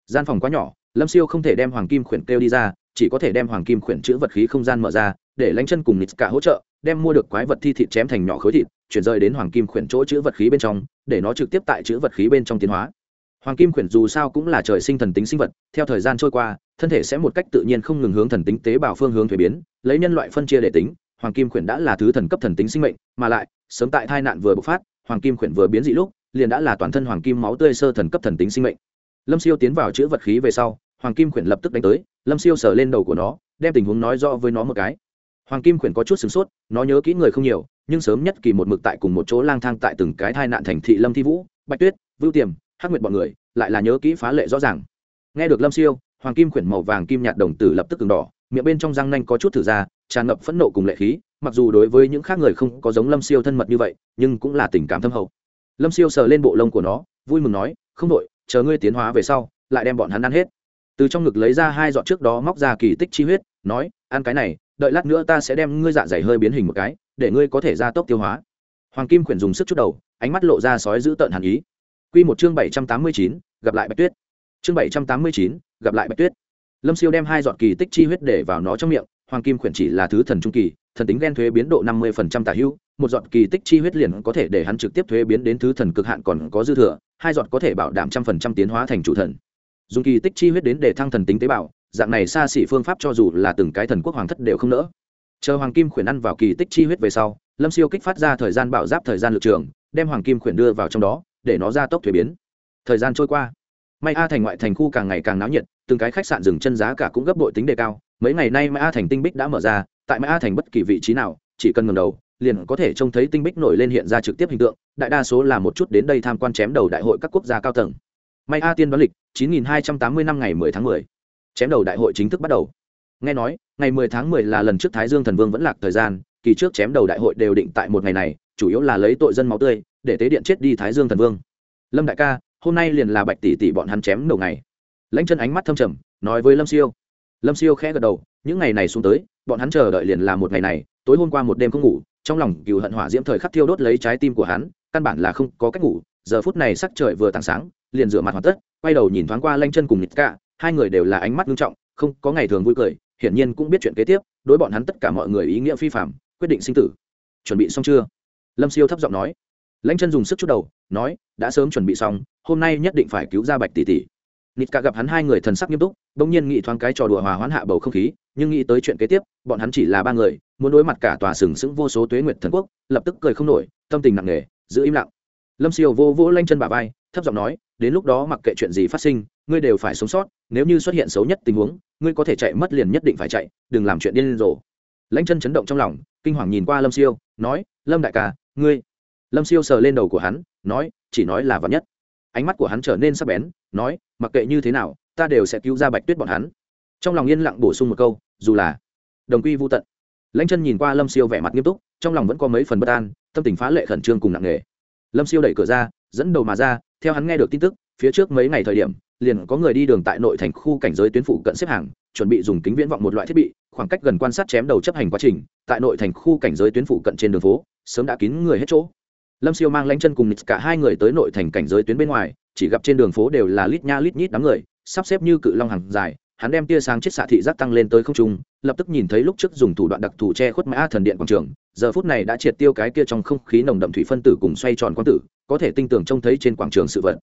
Gian phòng quá nhỏ lâm siêu không thể đem hoàng kim khuyển kêu đi ra, chỉ có thể đem hoàng kim khuyển chữ vật khí không gian mở ra, để lánh chân cùng nít cả hỗ trợ, đem mua được quái vật thi thịt chém thành nhỏ khối thịt, chuyển rời đến hoàng kim khuyển chỗ chữ vật khí bên trong, để nó trực tiếp tại chữ vật khí bên trong tiến hóa. Hoàng kim khuyển dù sao cũng là trời sinh thần tính sinh vật, theo thời gian trôi qua, thân thể sẽ một cách tự nhiên không ngừng hướng thần tính tế bào phương hướng thuế biến, lấy nhân loại phân chia để tính, hoàng kim khuyển đã là thứ thần cấp thần tính sinh mệnh, mà lại, sớm tại tai nạn vừa bộc phát, hoàng kim khuyển vừa biến dị lúc, liền đã là toàn thân hoàng kim máu tươi sơ thần cấp thần tính sinh mệnh lâm siêu tiến vào chữ vật khí về sau, hoàng kim khuyển lập tức đánh tới, lâm siêu sờ lên đầu của nó, đem tình huống nói rõ với nó một cái. Hoàng kim khuyển có chút sửng sốt, nó nhớ kỹ người không nhiều, nhưng sớm nhất kỳ một mực tại cùng một chỗ lang thang tại từng cái thai nạn thành thị lâm thi vũ, bạch tuyết, vưu tiềm, hắc nguyệt bọn người, lại là nhớ kỹ phá lệ rõ ràng. Nghe được lâm siêu, hoàng kim khuyển màu vàng kim nhạt đồng tử lập tức từng đỏ, miệng bên trong răng nanh có chút thử ra, tràn ngập phẫn nộ cùng lệ khí, mặc dù đối với những khác người không có giống lâm siêu thân mật như vậy, nhưng cũng là tình cảm thâm hậu. Lâm siêu sờ lên bộ lông của nó, vui mừng nói, không đội chờ ngươi tiến hóa về sau, lại đem bọn hắn ăn hết. Từ trong ngực lấy ra hai giọt trước đó móc ra kỳ tích chi huyết, nói, ăn cái này, đợi lát nữa ta sẽ đem ngươi dạ dày hơi biến hình một cái, để ngươi có thể ra tốc tiêu hóa. Hoàng kim khuyển dùng sức chút đầu, ánh mắt lộ ra sói giữ tợn hàn ý. Q một chương bảy trăm tám mươi chín, gặp lại bạch tuyết. Chương bảy trăm tám mươi chín, gặp lại bạch tuyết. Lâm siêu đem hai giọt kỳ tích chi huyết để vào nó trong miệng hoàng kim khuyển chỉ là thứ thần trung kỳ, thần tính ghen thuế biến độ năm mươi tả hữu, một giọt kỳ tích chi huyết liền có thể để hắn trực tiếp thuế biến đến thứ thần cực hạn còn có dư thừa, hai giọt có thể bảo đảm trăm phần trăm tiến hóa thành chủ thần. Dùng kỳ tích chi huyết đến để thăng thần tính tế bào, dạng này xa xỉ phương pháp cho dù là từng cái thần quốc hoàng thất đều không nỡ. Chờ hoàng kim khuyển ăn vào kỳ tích chi huyết về sau, lâm siêu kích phát ra thời gian bảo giáp thời gian lực trường, đem hoàng kim khuyển đưa vào trong đó, để nó ra tốc thuế biến. Thời gian trôi qua. May a thành ngoại thành khu càng ngày càng náo nhiệt, từng cái khách sạn dừng chân giá cả cũng gấp bội tính đề cao mấy ngày nay mã a thành tinh bích đã mở ra, tại mã a thành bất kỳ vị trí nào, chỉ cần ngầm đầu, liền có thể trông thấy tinh bích nổi lên hiện ra trực tiếp hình tượng, đại đa số là một chút đến đây tham quan chém đầu đại hội các quốc gia cao tầng. May a tiên đoán lịch 9280 năm ngày 10 tháng 10. chém đầu đại hội chính thức bắt đầu. Nghe nói, ngày 10 tháng 10 là lần trước thái dương thần vương vẫn lạc thời gian, kỳ trước chém đầu đại hội đều định tại một ngày này, chủ yếu là lấy tội dân máu tươi, để tế điện chết đi thái dương thần vương. Lâm đại ca, hôm nay liền là bạch tỷ tỷ bọn hắn chém đầu ngày. Lãnh chân ánh mắt thâm trầm, nói với lâm siêu lâm siêu khẽ gật đầu, những ngày này xuống tới, bọn hắn chờ đợi liền là một ngày này, tối hôm qua một đêm không ngủ, trong lòng cựu hận hỏa diễm thời khắc thiêu đốt lấy trái tim của hắn, căn bản là không có cách ngủ, giờ phút này sắc trời vừa tảng sáng, liền rửa mặt hoàn tất, quay đầu nhìn thoáng qua lanh chân cùng nịt cả, hai người đều là ánh mắt nghiêm trọng, không có ngày thường vui cười, hiển nhiên cũng biết chuyện kế tiếp, đối bọn hắn tất cả mọi người ý nghĩa phi phạm quyết định sinh tử. Chuẩn bị xong chưa? Lâm siêu thấp giọng nói. Lãnh chân dùng sức chút đầu, nói, đã sớm chuẩn bị xong, hôm nay nhất định phải cứu ra bạch tỷ tỷ nịt cả gặp hắn hai người thần sắc nghiêm túc, bỗng nhiên nghĩ thoáng cái trò đùa hòa hoãn hạ bầu không khí, nhưng nghĩ tới chuyện kế tiếp, bọn hắn chỉ là ba người, muốn đối mặt cả tòa sừng sững vô số tuế nguyệt thần quốc, lập tức cười không nổi, tâm tình nặng nề, giữ im lặng. Lâm siêu vô vô lanh chân bà vai, thấp giọng nói, đến lúc đó mặc kệ chuyện gì phát sinh, ngươi đều phải sống sót, nếu như xuất hiện xấu nhất tình huống, ngươi có thể chạy mất liền nhất định phải chạy, đừng làm chuyện điên rồ. Lãnh chân chấn động trong lòng, kinh hoàng nhìn qua lâm siêu, nói, lâm đại ca, ngươi lâm siêu sờ lên đầu của hắn, nói, chỉ nói là vật nhất ánh mắt của hắn trở nên sắc bén, nói, mặc kệ như thế nào, ta đều sẽ cứu ra bạch tuyết bọn hắn. Trong lòng yên lặng bổ sung một câu, dù là đồng quy vô tận. Lãnh chân nhìn qua lâm siêu vẻ mặt nghiêm túc, trong lòng vẫn có mấy phần bất an, tâm tình phá lệ khẩn trương cùng nặng nề. Lâm siêu đẩy cửa ra, dẫn đầu mà ra, theo hắn nghe được tin tức, phía trước mấy ngày thời điểm, liền có người đi đường tại nội thành khu cảnh giới tuyến phụ cận xếp hàng, chuẩn bị dùng kính viễn vọng một loại thiết bị, khoảng cách gần quan sát chém đầu chấp hành quá trình, tại nội thành khu cảnh giới tuyến phụ cận trên đường phố, sớm đã kín người hết chỗ lâm siêu mang lanh chân cùng cả hai người tới nội thành cảnh giới tuyến bên ngoài, chỉ gặp trên đường phố đều là lít nha lít nhít đám người, sắp xếp như cự long hàng dài, hắn đem tia sáng chiết xạ thị giác tăng lên tới không trung, lập tức nhìn thấy lúc trước dùng thủ đoạn đặc thù che khuất mã thần điện quảng trường, giờ phút này đã triệt tiêu cái kia trong không khí nồng đậm thủy phân tử cùng xoay tròn quang tử, có thể tinh tường trông thấy trên quảng trường sự vật.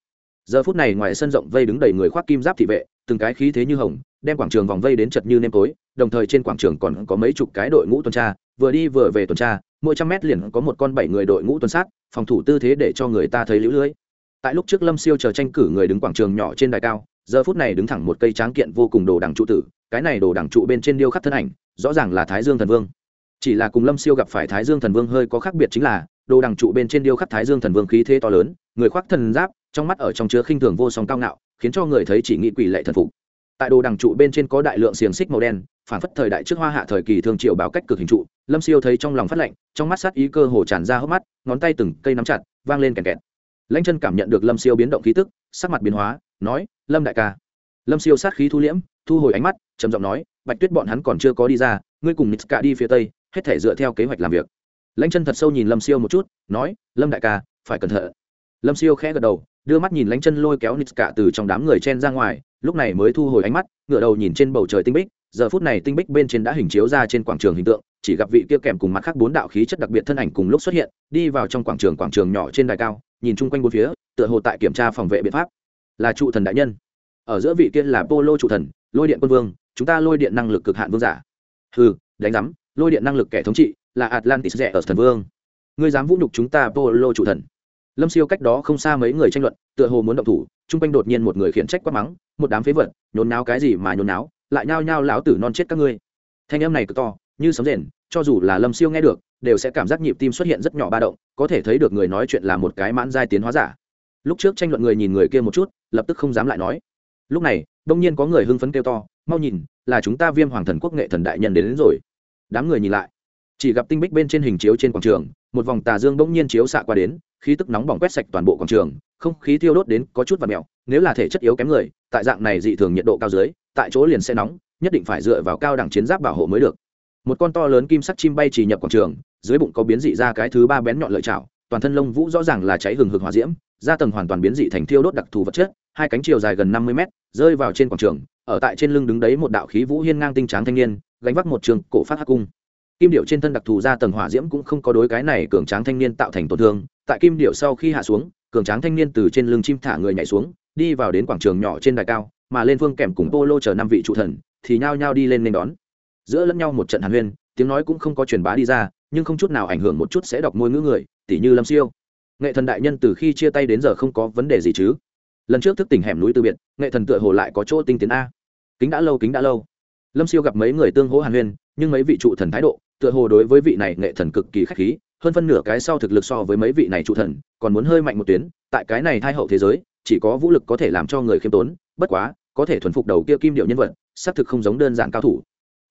Giờ phút này ngoài sân rộng vây đứng đầy người khoác kim giáp thị vệ, từng cái khí thế như hồng, đem quảng trường vòng vây đến chật như nêm tối, đồng thời trên quảng trường còn có mấy chục cái đội ngũ tuần tra, vừa đi vừa về tuần tra mỗi trăm mét liền có một con bảy người đội ngũ tuần sát, phòng thủ tư thế để cho người ta thấy lũ lưới. Tại lúc trước lâm siêu chờ tranh cử người đứng quảng trường nhỏ trên đài cao, giờ phút này đứng thẳng một cây tráng kiện vô cùng đồ đằng trụ tử, cái này đồ đằng trụ bên trên điêu khắc thân ảnh, rõ ràng là thái dương thần vương. Chỉ là cùng lâm siêu gặp phải thái dương thần vương hơi có khác biệt chính là, đồ đằng trụ bên trên điêu khắc thái dương thần vương khí thế to lớn, người khoác thần giáp, trong mắt ở trong chứa khinh thường vô song cao ngạo, khiến cho người thấy chỉ nghĩ quỷ lệ thần phục. Tại đồ đằng trụ bên trên có đại lượng xiềng xích màu đen phản phất thời đại trước hoa hạ thời kỳ thương triệu báo cách cực hình trụ, lâm siêu thấy trong lòng phát lạnh, trong mắt sát ý cơ hồ tràn ra hốc mắt, ngón tay từng cây nắm chặt, vang lên kèn kẹt. Lãnh chân cảm nhận được lâm siêu biến động khí tức, sắc mặt biến hóa, nói, lâm đại ca. Lâm siêu sát khí thu liễm, thu hồi ánh mắt, trầm giọng nói, bạch tuyết bọn hắn còn chưa có đi ra, ngươi cùng nít cả đi phía tây, hết thể dựa theo kế hoạch làm việc. Lãnh chân thật sâu nhìn lâm siêu một chút, nói, lâm đại ca, phải cẩn thận. Lâm siêu khẽ gật đầu, đưa mắt nhìn lãnh chân lôi kéo nít cả từ trong đám người chen ra ngoài, lúc này mới thu hồi ánh mắt, ngửa đầu nhìn trên bầu trời tinh bích giờ phút này tinh bích bên trên đã hình chiếu ra trên quảng trường hình tượng, chỉ gặp vị kia kèm cùng mặt khác bốn đạo khí chất đặc biệt thân ảnh cùng lúc xuất hiện, đi vào trong quảng trường quảng trường nhỏ trên đài cao, nhìn chung quanh bốn phía, tựa hồ tại kiểm tra phòng vệ biện pháp. Là trụ thần đại nhân. Ở giữa vị kia là polo trụ thần, lôi điện quân vương, chúng ta lôi điện năng lực cực hạn vương giả. Ừ đánh giám, lôi điện năng lực kẻ thống trị, là atlantis rẻ ở thần vương. Ngươi dám vũ nhục chúng ta polo trụ thần. Lâm siêu cách đó không xa mấy người tranh luận, tựa hồ muốn động thủ, chung quanh đột nhiên một người khiển trách quát mắng, một đám phế vật, nhốn náo cái gì mà nhốn náo lại nhao nhao lão tử non chết các ngươi. Thanh âm này cực to như sấm rền cho dù là lâm siêu nghe được đều sẽ cảm giác nhịp tim xuất hiện rất nhỏ ba động có thể thấy được người nói chuyện là một cái mãn giai tiến hóa giả. Lúc trước tranh luận người nhìn người kia một chút lập tức không dám lại nói. Lúc này đông nhiên có người hưng phấn kêu to mau nhìn là chúng ta viêm hoàng thần quốc nghệ thần đại nhân đến, đến rồi. Đám người nhìn lại chỉ gặp tinh bích bên trên hình chiếu trên quảng trường một vòng tà dương bỗng nhiên chiếu xạ qua đến khí tức nóng bỏng quét sạch toàn bộ quảng trường không khí thiêu đốt đến có chút và mèo nếu là thể chất yếu kém người tại dạng này dị thường nhiệt độ cao dưới tại chỗ liền sẽ nóng, nhất định phải dựa vào cao đẳng chiến giáp bảo hộ mới được. Một con to lớn kim sắc chim bay chỉ nhập quảng trường, dưới bụng có biến dị ra cái thứ ba bén nhọn lợi chảo, toàn thân lông vũ rõ ràng là cháy hừng hực hỏa diễm, da tầng hoàn toàn biến dị thành thiêu đốt đặc thù vật chất, hai cánh chiều dài gần năm mươi mét, rơi vào trên quảng trường, ở tại trên lưng đứng đấy một đạo khí vũ hiên ngang tinh tráng thanh niên, gánh vác một trường cổ phát hắc cung. Kim điệu trên thân đặc thù ra tầng hỏa diễm cũng không có đối cái này cường tráng thanh niên tạo thành tổn thương, tại kim điệu sau khi hạ xuống, cường tráng thanh niên từ trên lưng chim thả người nhảy xuống, đi vào đến quảng trường nhỏ trên đài cao mà lên phương kèm cùng polo chờ năm vị trụ thần, thì nhao nhao đi lên nên đón. Giữa lẫn nhau một trận hàn huyên, tiếng nói cũng không có truyền bá đi ra, nhưng không chút nào ảnh hưởng một chút sẽ đọc môi ngữ người tỷ như lâm siêu. Nghệ thần đại nhân từ khi chia tay đến giờ không có vấn đề gì chứ? Lần trước thức tỉnh hẻm núi từ biệt, nghệ thần tựa hồ lại có chỗ tinh tiến a. Kính đã lâu, kính đã lâu. Lâm siêu gặp mấy người tương hỗ hàn huyên, nhưng mấy vị trụ thần thái độ, tựa hồ đối với vị này nghệ thần cực kỳ k h á c h khí, hơn phân nửa cái sau thực lực so với mấy vị này trụ thần, còn muốn hơi mạnh một tuyến, tại cái này thai hậu thế giới chỉ có vũ lực có thể làm cho người khiêm tốn, bất quá, có thể thuần phục đầu kia kim điệu nhân vật, xác thực không giống đơn giản cao thủ.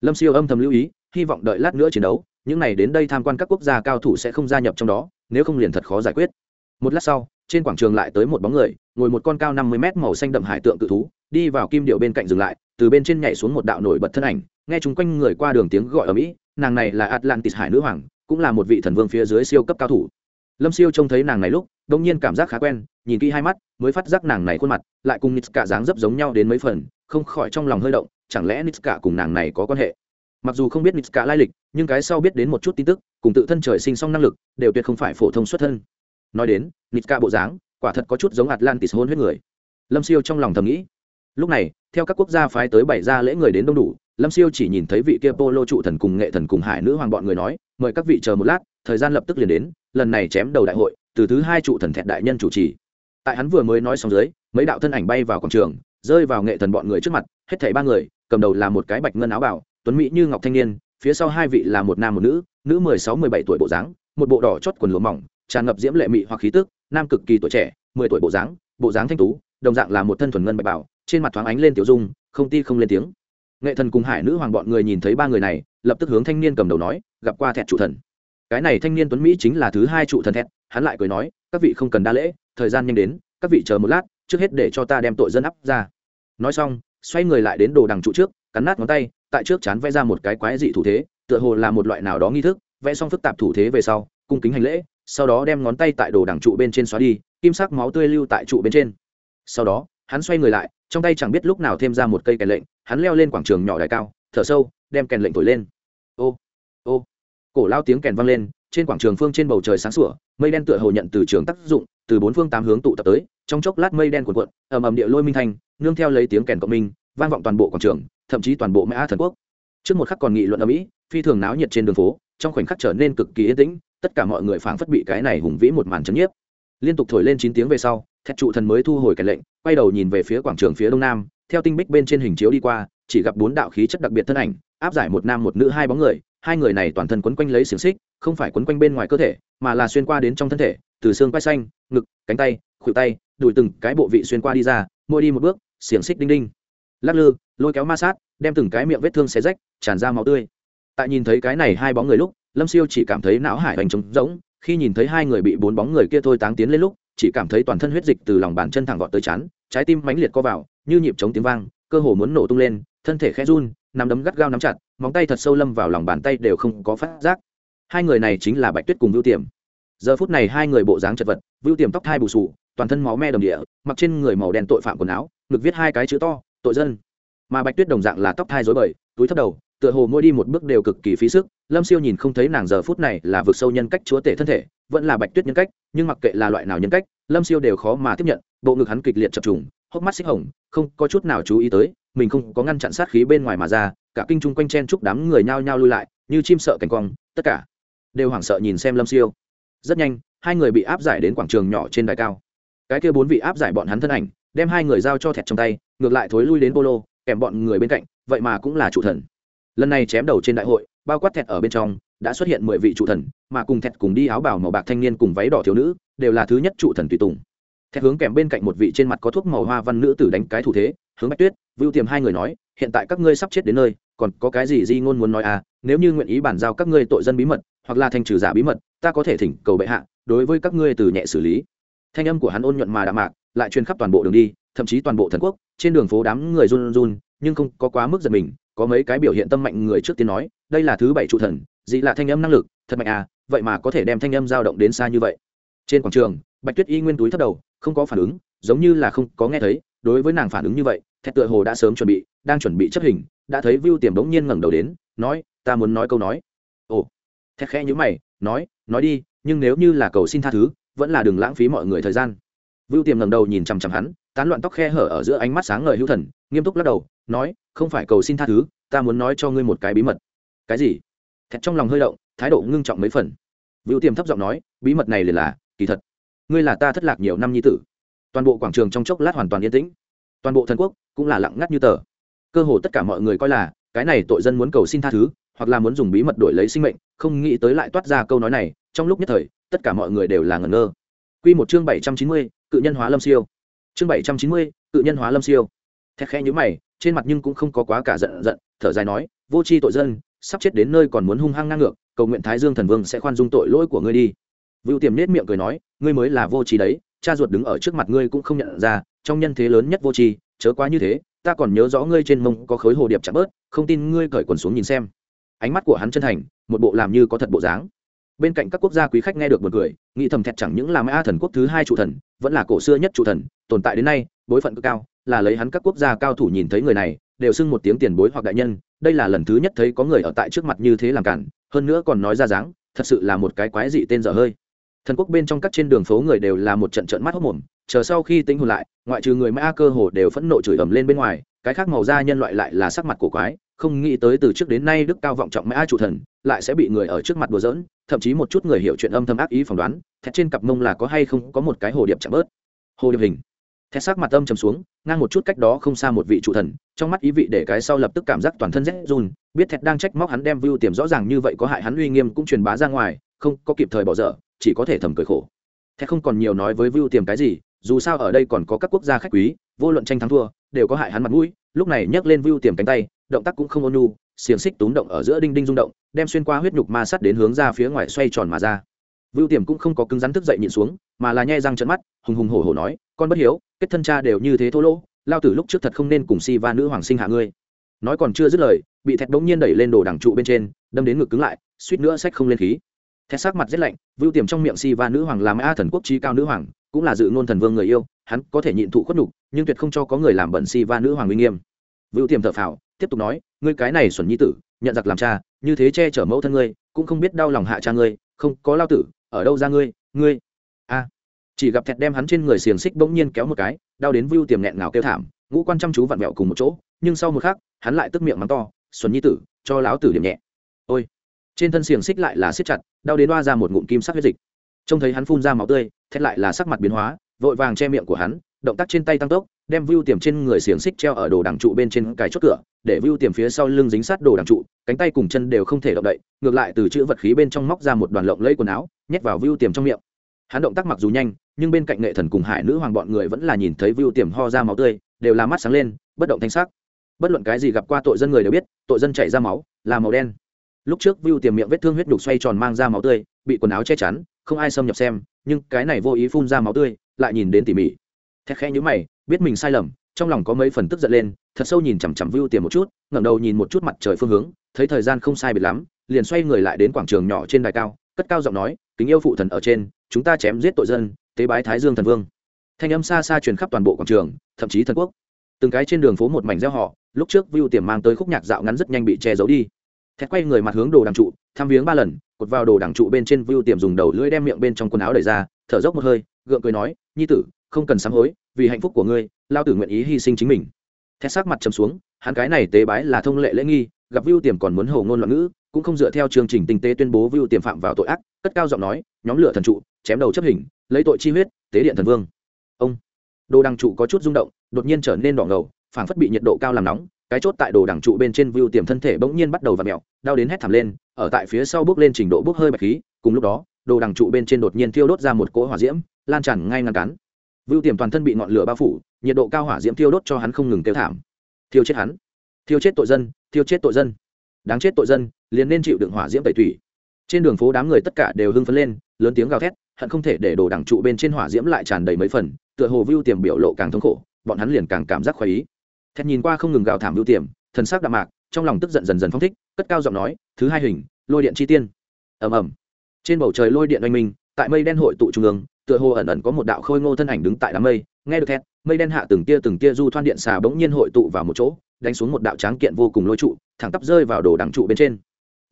Lâm siêu âm thầm lưu ý, hy vọng đợi lát nữa chiến đấu, những này đến đây tham quan các quốc gia cao thủ sẽ không gia nhập trong đó, nếu không liền thật khó giải quyết. Một lát sau, trên quảng trường lại tới một bóng người, ngồi một con cao năm mươi mét màu xanh đậm hải tượng cự thú, đi vào kim điệu bên cạnh dừng lại, từ bên trên nhảy xuống một đạo nổi bật thân ảnh, nghe chúng quanh người qua đường tiếng gọi ở mỹ, nàng này là atlantis hải nữ hoàng, cũng là một vị thần vương phía dưới siêu cấp cao thủ lâm siêu trông thấy nàng này lúc đông nhiên cảm giác khá quen, nhìn kỹ hai mắt, mới phát giác nàng này khuôn mặt, lại cùng nitska dáng dấp giống nhau đến mấy phần, không khỏi trong lòng hơi động, chẳng lẽ nitska cùng nàng này có quan hệ? Mặc dù không biết nitska lai lịch, nhưng cái sau biết đến một chút tin tức, cùng tự thân trời sinh song năng lực, đều tuyệt không phải phổ thông xuất thân. Nói đến, nitska bộ dáng, quả thật có chút giống atlantis hôn huyết người. Lâm siêu trong lòng thầm nghĩ. Lúc này, theo các quốc gia phái tới bảy gia lễ người đến đông đủ, lâm siêu chỉ nhìn thấy vị kia polo trụ thần cùng nghệ thần cùng hải nữ hoàng bọn người nói, mời các vị chờ một lát, thời gian lập tức liền đến lần này chém đầu đại hội, từ thứ hai trụ thần thẹn đại nhân chủ trì. Tại hắn vừa mới nói xong dưới, mấy đạo thân ảnh bay vào quảng trường, rơi vào nghệ thần bọn người trước mặt, hết thảy ba người, cầm đầu là một cái bạch ngân áo bảo tuấn mỹ như ngọc thanh niên, phía sau hai vị là một nam một nữ nữ mười sáu, mười bảy tuổi bộ dáng, một bộ đỏ chót quần lụa mỏng, tràn ngập diễm lệ mị hoặc khí tức, nam cực kỳ tuổi trẻ, mười tuổi bộ dáng bộ dáng thanh tú, đồng dạng là một thân thuần ngân bạch bảo trên mặt thoáng ánh lên tiểu dung, không ti không lên tiếng. Nghệ thần cùng hải nữ hoàng bọn người nhìn thấy ba người này, lập tức hướng thanh niên cầm đầu nói, gặp qua thẹn trụ thần cái này thanh niên tuấn mỹ chính là thứ hai trụ thần thẹn, hắn lại cười nói, các vị không cần đa lễ, thời gian nhanh đến, các vị chờ một lát, trước hết để cho ta đem tội dân áp ra. Nói xong, xoay người lại đến đồ đằng trụ trước, cắn nát ngón tay, tại trước chán vẽ ra một cái quái dị thủ thế, tựa hồ là một loại nào đó nghi thức, vẽ xong phức tạp thủ thế về sau, cung kính hành lễ, sau đó đem ngón tay tại đồ đằng trụ bên trên xóa đi, kim sắc máu tươi lưu tại trụ bên trên. Sau đó, hắn xoay người lại, trong tay chẳng biết lúc nào thêm ra một cây kèn lệnh, hắn leo lên quảng trường nhỏ đài cao, thở sâu, đem kèn lệnh thổi lên cổ lao tiếng kèn vang lên, trên quảng trường phương trên bầu trời sáng sủa, mây đen tựa hồ nhận từ trường tác dụng, từ bốn phương tám hướng tụ tập tới, trong chốc lát mây đen cuộn cuộn, ầm ầm địa lôi minh thanh nương theo lấy tiếng kèn cộng minh, vang vọng toàn bộ quảng trường, thậm chí toàn bộ mã thần quốc. Trước một khắc còn nghị luận ở mỹ, phi thường náo nhiệt trên đường phố, trong khoảnh khắc trở nên cực kỳ yên tĩnh, tất cả mọi người phảng phất bị cái này hùng vĩ một màn chấn nhiếp. Liên tục thổi lên chín tiếng về sau, thẹt trụ thần mới thu hồi kèn lệnh, quay đầu nhìn về phía quảng trường phía đông nam, theo tinh bích bên trên hình chiếu đi qua, chỉ gặp bốn đạo khí chất đặc biệt thân ảnh, áp giải một nam một nữ hai bóng người hai người này toàn thân quấn quanh lấy xiềng xích, không phải quấn quanh bên ngoài cơ thể, mà là xuyên qua đến trong thân thể, từ xương quai xanh, ngực, cánh tay, khuỷu tay, đùi từng cái bộ vị xuyên qua đi ra, mỗi đi một bước, xiềng xích đinh đinh. Lắc lư, lôi kéo ma sát, đem từng cái miệng vết thương xé rách, tràn ra máu tươi. Tại nhìn thấy cái này hai bóng người lúc, lâm siêu chỉ cảm thấy não hải hoành trống rỗng, khi nhìn thấy hai người bị bốn bóng người kia thôi táng tiến lên lúc, chỉ cảm thấy toàn thân huyết dịch từ lòng bàn chân thẳng vọt tới chán, trái tim mãnh liệt co vào, như nhịp chống tiếng vang, cơ hồ muốn nổ tung lên, thân thể khẽ run nắm đấm gắt gao nắm chặt, móng tay thật sâu lâm vào lòng bàn tay đều không có phát giác. Hai người này chính là bạch tuyết cùng vưu tiềm. Giờ phút này hai người bộ dáng chật vật, vưu tiềm tóc thai bù sù, toàn thân máu me đồng địa, mặc trên người màu đen tội phạm quần áo, ngực viết hai cái chữ to, tội dân. Mà bạch tuyết đồng dạng là tóc thai dối bời, túi thấp đầu, tựa hồ mỗi đi một bước đều cực kỳ phí sức. Lâm siêu nhìn không thấy nàng giờ phút này là vực sâu nhân cách chúa tể thân thể, vẫn là bạch tuyết nhân cách, nhưng mặc kệ là loại nào nhân cách, lâm siêu đều khó mà tiếp nhận, bộ ngực hắn kịch liệt chập trùng, hốc mắt xích hồng, không có chút nào chú ý tới mình không có ngăn chặn sát khí bên ngoài mà ra, cả kinh chung quanh chen chúc đám người nhao nhao lui lại, như chim sợ cảnh cong tất cả đều hoảng sợ nhìn xem lâm siêu. Rất nhanh, hai người bị áp giải đến quảng trường nhỏ trên đài cao. Cái kia bốn vị áp giải bọn hắn thân ảnh, đem hai người giao cho thẹt trong tay, ngược lại thối lui đến polo, kèm bọn người bên cạnh, vậy mà cũng là chủ thần. Lần này chém đầu trên đại hội, bao quát thẹt ở bên trong, đã xuất hiện mười vị trụ thần, mà cùng thẹt cùng đi áo bảo màu bạc thanh niên cùng váy đỏ thiếu nữ, đều là thứ nhất trụ thần tùy tùng thẹt hướng kèm bên cạnh một vị trên mặt có thuốc màu hoa văn nữ tử đánh cái thủ thế, hướng bạch tuyết, vưu tiềm hai người nói, hiện tại các ngươi sắp chết đến nơi, còn có cái gì di ngôn muốn nói à nếu như nguyện ý bàn giao các ngươi tội dân bí mật, hoặc là thành trừ giả bí mật, ta có thể thỉnh cầu bệ hạ, đối với các ngươi từ nhẹ xử lý. Thanh âm của hắn ôn nhuận mà đạm mạc, lại truyền khắp toàn bộ đường đi, thậm chí toàn bộ thần quốc, trên đường phố đám người run run, nhưng không có quá mức giật mình, có mấy cái biểu hiện tâm mạnh người trước tiên nói, đây là thứ bảy trụ thần, dị là thanh âm năng lực, thật mạnh à vậy mà có thể đem thanh âm dao động đến xa như vậy. Trên quảng trường, bạch tuyết y nguyên túi thất đầu không có phản ứng, giống như là không có nghe thấy. Đối với nàng phản ứng như vậy, thẹt tựa hồ đã sớm chuẩn bị, đang chuẩn bị chấp hình, đã thấy vưu tiềm bỗng nhiên ngẩng đầu đến, nói, ta muốn nói câu nói. Ồ. Thẹt khẽ nhữ mày, nói nói đi, nhưng nếu như là cầu xin tha thứ, vẫn là đừng lãng phí mọi người thời gian. Vưu tiềm ngẩng đầu nhìn chằm chằm hắn, tán loạn tóc khe hở ở giữa ánh mắt sáng ngời hữu thần, nghiêm túc lắc đầu, nói, không phải cầu xin tha thứ, ta muốn nói cho ngươi một cái bí mật. Cái gì? Thẹt trong lòng hơi động, thái độ ngưng trọng mấy phần. Vưu tiềm thấp giọng nói, bí mật này liền là kỳ thật ngươi là ta thất lạc nhiều năm nhi tử toàn bộ quảng trường trong chốc lát hoàn toàn yên tĩnh toàn bộ thần quốc cũng là lặng ngắt như tờ cơ hồ tất cả mọi người coi là cái này tội dân muốn cầu xin tha thứ hoặc là muốn dùng bí mật đổi lấy sinh mệnh không nghĩ tới lại toát ra câu nói này trong lúc nhất thời tất cả mọi người đều là ngẩn ngơ Quy một chương bảy trăm chín mươi, cự nhân hóa lâm siêu. Chương bảy trăm chín mươi, cự nhân hóa lâm siêu. Thét khẽ nhíu mày, trên mặt nhưng cũng không có quá cả giận giận, thở dài nói, vô tri tội dân, sắp chết đến nơi còn muốn hung hăng ngang ngược, cầu nguyện Thái Dương thần vương sẽ khoan dung tội lỗi của ngươi đi. Vưu Tiềm nhếch miệng cười nói, ngươi mới là vô tri đấy, cha ruột đứng ở trước mặt ngươi cũng không nhận ra, trong nhân thế lớn nhất vô tri, chớ quá như thế, ta còn nhớ rõ ngươi trên mông có khối hồ điệp chạm bớt, không tin ngươi cởi quần xuống nhìn xem. Ánh mắt của hắn chân thành, một bộ làm như có thật bộ dáng bên cạnh các quốc gia quý khách nghe được buồn cười, nghĩ thầm thẹt chẳng những là a thần quốc thứ hai trụ thần vẫn là cổ xưa nhất trụ thần tồn tại đến nay bối phận cực cao là lấy hắn các quốc gia cao thủ nhìn thấy người này đều xưng một tiếng tiền bối hoặc đại nhân đây là lần thứ nhất thấy có người ở tại trước mặt như thế làm cản hơn nữa còn nói ra dáng thật sự là một cái quái dị tên dở hơi thần quốc bên trong các trên đường phố người đều là một trận trận mắt hốc mồm, chờ sau khi tính hồn lại, ngoại trừ người mã cơ hồ đều phẫn nộ chửi ầm lên bên ngoài, cái khác màu da nhân loại lại là sắc mặt của quái, không nghĩ tới từ trước đến nay đức cao vọng trọng mã chủ thần lại sẽ bị người ở trước mặt đùa giỡn, thậm chí một chút người hiểu chuyện âm thầm ác ý phỏng đoán thẹt trên cặp mông là có hay không có một cái hồ điệp chạm bớt. Hồ điệp hình. Thẹt sắc mặt âm trầm xuống, ngang một chút cách đó không xa một vị Chủ thần, trong mắt ý vị để cái sau lập tức cảm giác toàn thân rét run, biết thẹt đang trách móc hắn đem view tiềm rõ ràng như vậy có hại hắn uy nghiêm cũng truyền bá ra ngoài không có kịp thời bỏ dở, chỉ có thể thầm cười khổ. Thế không còn nhiều nói với vưu tiềm cái gì, dù sao ở đây còn có các quốc gia khách quý, vô luận tranh thắng thua, đều có hại hắn mặt mũi. Lúc này nhấc lên vưu tiềm cánh tay, động tác cũng không ôn nhu, xiềng xích túm động ở giữa đinh đinh rung động, đem xuyên qua huyết nhục ma sắt đến hướng ra phía ngoài xoay tròn mà ra. Vưu tiềm cũng không có cứng rắn thức dậy nhịn xuống, mà là nhai răng trận mắt, hùng hùng hổ hổ nói, con bất hiếu, kết thân cha đều như thế thô lỗ, lao tử lúc trước thật không nên cùng si va nữ hoàng sinh hạ ngươi. Nói còn chưa dứt lời, bị thẹt bỗng nhiên đẩy lên đồ đằng trụ bên trên, đâm đến ngực cứng lại, suýt nữa sách không lên khí thẹn sắc mặt rất lạnh, vưu tiềm trong miệng si va nữ hoàng làm a thần quốc trí cao nữ hoàng, cũng là dự ngôn thần vương người yêu, hắn có thể nhịn thụ khuất nhục, nhưng tuyệt không cho có người làm bẩn si va nữ hoàng uy nghiêm. Vưu tiềm thở phào, tiếp tục nói, ngươi cái này xuẩn nhi tử, nhận giặc làm cha, như thế che chở mẫu thân ngươi, cũng không biết đau lòng hạ cha ngươi, không, có lao tử, ở đâu ra ngươi ngươi? A. Chỉ gặp thẹt đem hắn trên người xiềng xích bỗng nhiên kéo một cái, đau đến vưu tiềm nghẹn ngào kêu thảm, ngũ quan chăm chú vặn vẹo cùng một chỗ, nhưng sau một khắc, hắn lại tức miệng mắng to, xuẩn nhi tử, cho láo tử điểm nhẹ. Ôi! Trên thân xiềng xích lại là siết chặt, đau đến đoa ra một ngụm kim sắc huyết dịch. Trông thấy hắn phun ra máu tươi, thét lại là sắc mặt biến hóa, vội vàng che miệng của hắn, động tác trên tay tăng tốc, đem view tiềm trên người xiềng xích treo ở đồ đằng trụ bên trên cái chốt cửa, để view tiềm phía sau lưng dính sát đồ đằng trụ, cánh tay cùng chân đều không thể động đậy, ngược lại từ chữ vật khí bên trong móc ra một đoàn lộng lấy quần áo, nhét vào view tiềm trong miệng. Hắn động tác mặc dù nhanh, nhưng bên cạnh nghệ thần cùng hải nữ hoàng bọn người vẫn là nhìn thấy view tiềm ho ra máu tươi, đều là mắt sáng lên, bất động thanh sắc. Bất luận cái gì gặp qua tội dân người đều biết, tội dân chảy ra máu, là màu đen lúc trước view tiềm miệng vết thương huyết đục xoay tròn mang ra máu tươi, bị quần áo che chắn, không ai xâm nhập xem, nhưng cái này vô ý phun ra máu tươi, lại nhìn đến tỉ mỉ. Thét khẽ nhữ mày, biết mình sai lầm, trong lòng có mấy phần tức giận lên, thật sâu nhìn chằm chằm view tiềm một chút, ngẩng đầu nhìn một chút mặt trời phương hướng, thấy thời gian không sai biệt lắm, liền xoay người lại đến quảng trường nhỏ trên đài cao, cất cao giọng nói, kính yêu phụ thần ở trên, chúng ta chém giết tội dân, tế bái thái dương thần vương. Thanh âm xa xa truyền khắp toàn bộ quảng trường, thậm chí thần quốc. Từng cái trên đường phố một mảnh gieo họ lúc trước view tiềm mang tới khúc nhạc dạo ngắn rất nhanh bị che giấu đi thét quay người mặt hướng đồ đằng trụ thăm viếng ba lần, cột vào đồ đằng trụ bên trên vưu tiềm dùng đầu lưỡi đem miệng bên trong quần áo đẩy ra, thở dốc một hơi, gượng cười nói, nhi tử, không cần sám hối, vì hạnh phúc của ngươi, lao tử nguyện ý hy sinh chính mình. Thét sắc mặt trầm xuống, hắn cái này tế bái là thông lệ lễ nghi, gặp vưu tiềm còn muốn hầu ngôn loạn ngữ, cũng không dựa theo chương trình tinh tế tuyên bố vưu tiềm phạm vào tội ác, cất cao giọng nói, nhóm lửa thần trụ, chém đầu chấp hình, lấy tội chi huyết, tế điện thần vương. Ông, đồ đằng trụ có chút rung động, đột nhiên trở nên đỏ ngầu, phảng phất bị nhiệt độ cao làm nóng cái chốt tại đồ đẳng trụ bên trên view tiềm thân thể bỗng nhiên bắt đầu v ặ mẹo, đau đến hét thảm lên, ở tại phía sau bước lên trình độ bước hơi bạch khí, cùng lúc đó, đồ đẳng trụ bên trên đột nhiên thiêu đốt ra một cỗ hỏa diễm, lan tràn ngay ngăn cắn view tiềm toàn thân bị ngọn lửa bao phủ, nhiệt độ cao hỏa diễm thiêu đốt cho hắn không ngừng kêu thảm. Thiêu chết hắn. Thiêu chết tội dân, thiêu chết tội dân. Đáng chết tội dân, liền nên chịu đựng hỏa diễm tẩy thủy trên đường phố đám người tất cả đều hưng phấn lên, lớn tiếng gào thét, hận không thể để đồ đẳng trụ bên trên hỏa diễm lại tràn đầy mấy phần, tựa hồ view tiềm biểu lộ càng thống khổ, bọn hắn liền càng cảm giác khoái ý thẹn nhìn qua không ngừng gào thảm ưu tiềm, thần sắc đạm mạc, trong lòng tức giận dần dần phong thích, cất cao giọng nói, thứ hai hình, lôi điện chi tiên. Ầm ầm. Trên bầu trời lôi điện oanh minh, tại mây đen hội tụ trung ương, tựa hồ ẩn ẩn có một đạo khôi ngô thân ảnh đứng tại đám mây, nghe được thét mây đen hạ từng tia từng tia du thoan điện xà bỗng nhiên hội tụ vào một chỗ, đánh xuống một đạo tráng kiện vô cùng lôi trụ, thẳng tắp rơi vào đồ đằng trụ bên trên.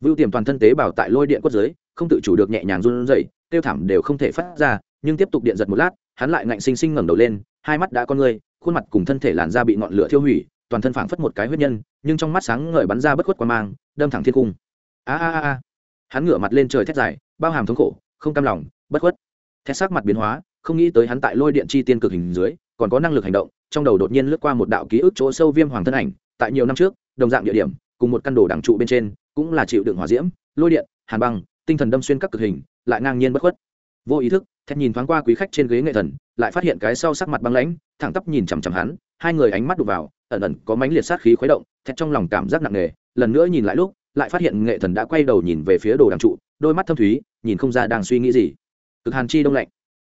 Vưu tiềm toàn thân tế bào tại lôi điện quất dưới, không tự chủ được nhẹ nhàng run rẩy tiêu thảm đều không thể phát ra, nhưng tiếp tục điện giật một lát, hắn lại ngạnh sinh sinh ngẩng đầu lên, hai mắt đã con người khuôn mặt cùng thân thể làn da bị ngọn lửa thiêu hủy, toàn thân phảng phất một cái huyết nhân, nhưng trong mắt sáng ngời bắn ra bất khuất qua mang, đâm thẳng thiên cung. A a a hắn ngửa mặt lên trời thét dài, bao hàm thống khổ, không cam lòng, bất khuất. Thét sắc mặt biến hóa, không nghĩ tới hắn tại lôi điện chi tiên cực hình dưới, còn có năng lực hành động, trong đầu đột nhiên lướt qua một đạo ký ức chỗ sâu viêm hoàng thân ảnh, tại nhiều năm trước, đồng dạng địa điểm, cùng một căn đồ đẳng trụ bên trên, cũng là chịu đựng hỏa diễm, lôi điện, hàn băng, tinh thần đâm xuyên các cực hình, lại ngang nhiên bất khuất vô ý thức, thét nhìn thoáng qua quý khách trên ghế nghệ thần, lại phát hiện cái sau sắc mặt băng lãnh, thẳng tắp nhìn chằm chằm hắn, hai người ánh mắt đụng vào, ẩn ẩn có mánh liệt sát khí khuấy động, thét trong lòng cảm giác nặng nề, lần nữa nhìn lại lúc, lại phát hiện nghệ thần đã quay đầu nhìn về phía đồ đằng trụ, đôi mắt thâm thúy, nhìn không ra đang suy nghĩ gì. Cực hàn chi đông lạnh.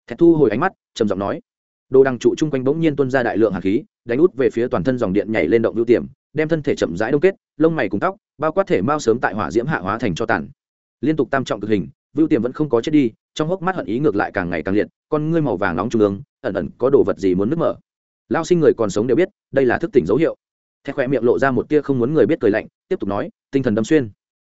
Thét thu hồi ánh mắt, trầm giọng nói. Đồ đằng trụ chung quanh bỗng nhiên tuôn ra đại lượng hàn khí, đánh út về phía toàn thân dòng điện nhảy lên động ưu tiềm, đem thân thể chậm rãi đông kết, lông mày cùng tóc, bao quát thể mau sớm tại hỏa diễm hạ hóa thành cho tàn. Liên tục tam trọng cực hình vưu tiềm vẫn không có chết đi, trong hốc mắt hận ý ngược lại càng ngày càng liệt, con ngươi màu vàng nóng trung ương, ẩn ẩn có đồ vật gì muốn nứt mở. Lao sinh người còn sống đều biết, đây là thức tỉnh dấu hiệu. Thẹt khoe miệng lộ ra một tia không muốn người biết cười lạnh, tiếp tục nói, tinh thần đâm xuyên.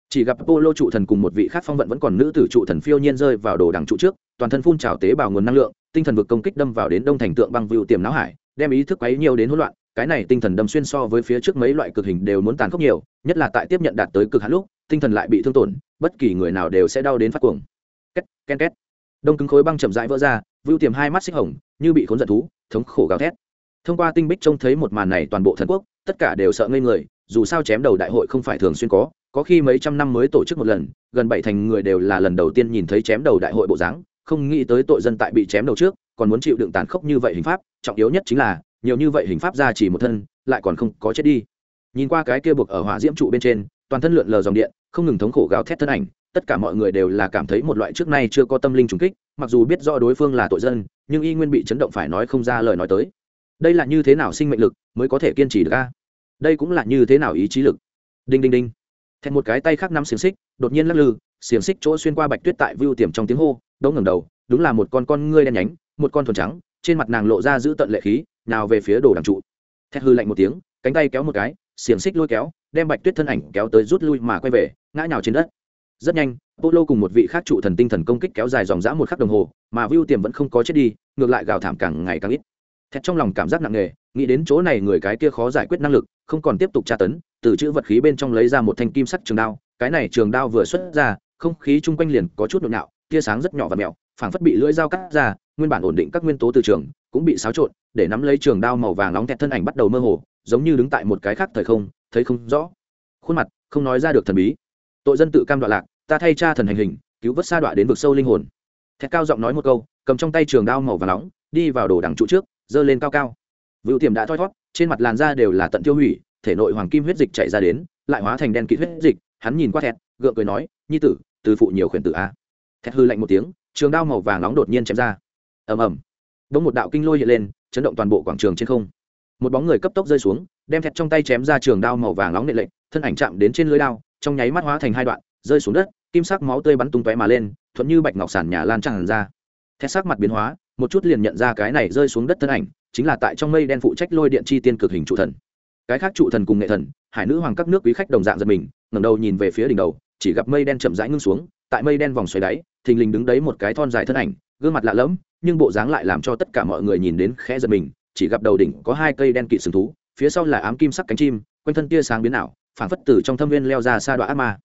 Chỉ gặp polo trụ thần cùng một vị khác phong vận vẫn còn nữ tử trụ thần phiêu nhiên rơi vào đồ đằng trụ trước, toàn thân phun trào tế bào nguồn năng lượng, tinh thần vực công kích đâm vào đến đông thành tượng băng vưu tiềm não hải, đem ý thức quấy nhiều đến hỗn loạn, cái này tinh thần đâm xuyên so với phía trước mấy loại cực hình đều muốn tàn khốc nhiều, nhất là tại tiếp nhận đạt tới cực hạn lúc tinh thần lại bị thương tổn, bất kỳ người nào đều sẽ đau đến phát cuồng. Két ken két. Đông cứng khối băng chậm rãi vỡ ra, vưu tiềm hai mắt xích hồng, như bị khốn giận thú, thống khổ gào thét. Thông qua tinh bích trông thấy một màn này toàn bộ thần quốc, tất cả đều sợ ngây người, dù sao chém đầu đại hội không phải thường xuyên có có khi mấy trăm năm mới tổ chức một lần, gần bảy thành người đều là lần đầu tiên nhìn thấy chém đầu đại hội bộ dáng, không nghĩ tới tội dân tại bị chém đầu trước, còn muốn chịu đựng tàn khốc như vậy hình pháp, trọng yếu nhất chính là, nhiều như vậy hình pháp ra chỉ một thân, lại còn không có chết đi. Nhìn qua cái kia buộc ở hỏa diễm trụ bên trên, toàn thân lượn lờ dòng điện không ngừng thống khổ gào thét thân ảnh, tất cả mọi người đều là cảm thấy một loại trước nay chưa có tâm linh trùng kích, mặc dù biết rõ đối phương là tội dân, nhưng y nguyên bị chấn động phải nói không ra lời nói tới. Đây là như thế nào sinh mệnh lực mới có thể kiên trì được a? Đây cũng là như thế nào ý chí lực? Đinh đinh đinh. Thẹn một cái tay khác năm xiềng xích, đột nhiên lắc lư, xiềng xích chỗ xuyên qua bạch tuyết tại vưu tiềm trong tiếng hô, đỗ ngẩng đầu, đúng là một con con ngươi đen nhánh, một con thuần trắng, trên mặt nàng lộ ra giữ tận lệ khí, nào về phía đồ đằng trụ. Thét hư lạnh một tiếng, cánh tay kéo một cái, xiềng xích lôi kéo, đem bạch tuyết thân ảnh kéo tới rút lui mà quay về ngã nhào trên đất. Rất nhanh, polo cùng một vị khác trụ thần tinh thần công kích kéo dài dòng dã một khắc đồng hồ, mà view tiềm vẫn không có chết đi, ngược lại gào thảm càng ngày càng ít. Thét trong lòng cảm giác nặng nề, nghĩ đến chỗ này người cái kia khó giải quyết năng lực, không còn tiếp tục tra tấn, từ chữ vật khí bên trong lấy ra một thanh kim sắt trường đao, cái này trường đao vừa xuất ra, không khí chung quanh liền có chút nhộn nhạo, tia sáng rất nhỏ và mèo phảng phất bị lưỡi dao cắt ra, nguyên bản ổn định các nguyên tố từ trường cũng bị xáo trộn, để nắm lấy trường đao màu vàng nóng thẹt thân ảnh bắt đầu mơ hồ, giống như đứng tại một cái khác thời không, thấy không rõ. Khuôn mặt không nói ra được thần bí tội dân tự cam đoạn lạc, ta thay cha thần hành hình, cứu vớt sa đoạn đến vực sâu linh hồn. Thẹt cao giọng nói một câu, cầm trong tay trường đao màu vàng nóng, đi vào đồ đằng trụ trước, giơ lên cao cao. Vựu tiềm đã thoi thót trên mặt làn da đều là tận tiêu hủy, thể nội hoàng kim huyết dịch chạy ra đến, lại hóa thành đen kịt huyết dịch, hắn nhìn qua thẹt, gượng cười nói, nhi tử, từ phụ nhiều khuyển tử a. Thẹt hư lạnh một tiếng, trường đao màu vàng nóng đột nhiên chém ra. Ầm ầm. Bỗng một đạo kinh lôi hiện lên, chấn động toàn bộ quảng trường trên không. Một bóng người cấp tốc rơi xuống, đem thẹt trong tay chém ra trường đao màu vàng nóng nệ lệnh, thân ảnh chạm đến trên lưới đao trong nháy mắt hóa thành hai đoạn, rơi xuống đất, kim sắc máu tươi bắn tung tóe mà lên, thuận như bạch ngọc sản nhà lan tràn ra. Thét sắc mặt biến hóa, một chút liền nhận ra cái này rơi xuống đất thân ảnh, chính là tại trong mây đen phụ trách lôi điện chi tiên cực hình trụ thần. Cái khác trụ thần cùng nghệ thần, hải nữ hoàng các nước quý khách đồng dạng giật mình, ngẩng đầu nhìn về phía đỉnh đầu, chỉ gặp mây đen chậm rãi ngưng xuống, tại mây đen vòng xoáy đáy, thình lình đứng đấy một cái thon dài thân ảnh, gương mặt lạ lẫm, nhưng bộ dáng lại làm cho tất cả mọi người nhìn đến khẽ giật mình, chỉ gặp đầu đỉnh có hai cây đen kịt sừng thú, phía sau là ám kim sắc cánh chim, quanh thân tia sáng biến ảo phản phất tử trong thâm viên leo ra xa đoạn ác ma.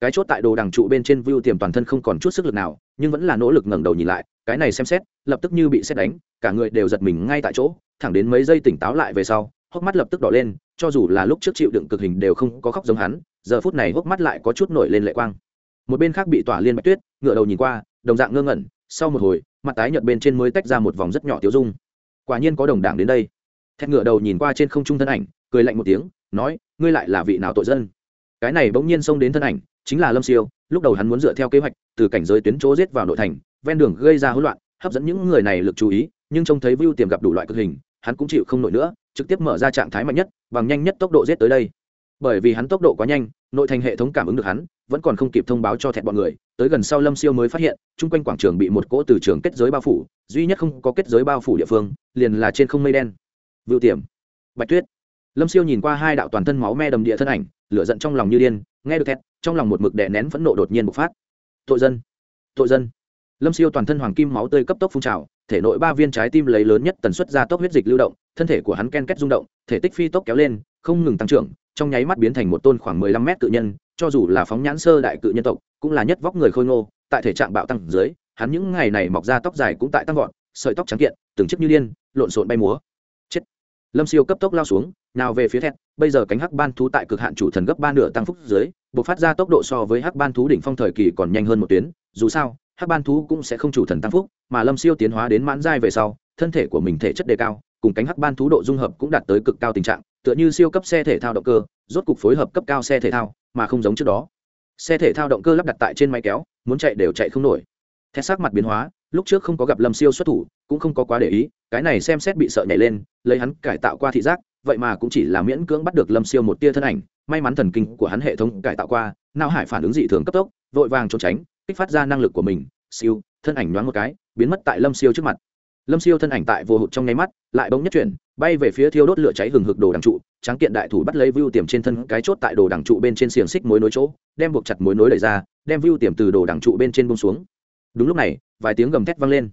Cái chốt tại đồ đằng trụ bên trên view tiềm toàn thân không còn chút sức lực nào, nhưng vẫn là nỗ lực ngẩng đầu nhìn lại, cái này xem xét, lập tức như bị xét đánh, cả người đều giật mình ngay tại chỗ, thẳng đến mấy giây tỉnh táo lại về sau, hốc mắt lập tức đỏ lên, cho dù là lúc trước chịu đựng cực hình đều không có khóc giống hắn, giờ phút này hốc mắt lại có chút nổi lên lệ quang. Một bên khác bị tỏa liên bạch tuyết, ngựa đầu nhìn qua, đồng dạng ngơ ngẩn, sau một hồi, mặt tái nhợt bên trên mới tách ra một vòng rất nhỏ tiêu dung. Quả nhiên có đồng đảng đến đây. Thét ngựa đầu nhìn qua trên không trung thân ảnh, cười lạnh một tiếng, nói ngươi lại là vị nào tội dân? Cái này bỗng nhiên xông đến thân ảnh, chính là lâm siêu, lúc đầu hắn muốn dựa theo kế hoạch, từ cảnh giới tuyến chỗ giết vào nội thành, ven đường gây ra hỗn loạn, hấp dẫn những người này lực chú ý, nhưng trông thấy vưu tiềm gặp đủ loại cực hình, hắn cũng chịu không nổi nữa, trực tiếp mở ra trạng thái mạnh nhất, bằng nhanh nhất tốc độ giết tới đây. Bởi vì hắn tốc độ quá nhanh, nội thành hệ thống cảm ứng được hắn, vẫn còn không kịp thông báo cho thẹn bọn người, tới gần sau lâm siêu mới phát hiện, chung quanh quảng trường bị một cỗ từ trường kết giới bao phủ, duy nhất không có kết giới bao phủ địa phương, liền là trên không mây đen. Vưu tiềm, bạch tuyết lâm siêu nhìn qua hai đạo toàn thân máu me đầm địa thân ảnh, lửa giận trong lòng như điên, nghe được thẹt trong lòng một mực đè nén phẫn nộ đột nhiên bộc phát. Tội dân! Tội dân! Lâm siêu toàn thân hoàng kim máu tươi cấp tốc phun trào, thể nội ba viên trái tim lấy lớn nhất tần suất ra tốc huyết dịch lưu động, thân thể của hắn ken kết rung động, thể tích phi tốc kéo lên, không ngừng tăng trưởng, trong nháy mắt biến thành một tôn khoảng mười lăm mét cự nhân, cho dù là phóng nhãn sơ đại cự nhân tộc, cũng là nhất vóc người khôi ngô, tại thể trạng bạo tăng dưới, hắn những ngày này mọc ra tóc dài cũng tại tăng vọt, sợi tóc trắng kiện, từng chiếc như điên, lộn xộn bay múa. Chết! Lâm siêu cấp tốc lao xuống nào về phía thẹt, bây giờ cánh hắc ban thú tại cực hạn chủ thần gấp ba nửa tăng phúc dưới buộc phát ra tốc độ so với hắc ban thú đỉnh phong thời kỳ còn nhanh hơn một tuyến. Dù sao, hắc ban thú cũng sẽ không chủ thần tăng phúc, mà lâm siêu tiến hóa đến mãn giai về sau, thân thể của mình thể chất đề cao, cùng cánh hắc ban thú độ dung hợp cũng đạt tới cực cao tình trạng, tựa như siêu cấp xe thể thao động cơ, rốt cục phối hợp cấp cao xe thể thao, mà không giống trước đó. Xe thể thao động cơ lắp đặt tại trên máy kéo, muốn chạy đều chạy không nổi. Thét sắc mặt biến hóa, lúc trước không có gặp lâm siêu xuất thủ, cũng không có quá để ý, cái này xem xét bị sợ nhảy lên, lấy hắn cải tạo qua thị giác vậy mà cũng chỉ là miễn cưỡng bắt được lâm siêu một tia thân ảnh, may mắn thần kinh của hắn hệ thống cải tạo qua, não hải phản ứng dị thường cấp tốc, vội vàng trốn tránh, kích phát ra năng lực của mình. Siêu, thân ảnh nhoáng một cái, biến mất tại lâm siêu trước mặt. Lâm siêu thân ảnh tại vô hụt trong nháy mắt, lại bỗng nhất chuyển, bay về phía thiêu đốt lửa cháy hừng hực đồ đằng trụ, tráng kiện đại thủ bắt lấy vưu tiềm trên thân cái chốt tại đồ đằng trụ bên trên xiềng xích mối nối chỗ, đem buộc chặt mối nối đẩy ra, đem vưu tiềm từ đồ đằng trụ bên trên bông xuống. Đúng lúc này, vài tiếng gầm thét vang lên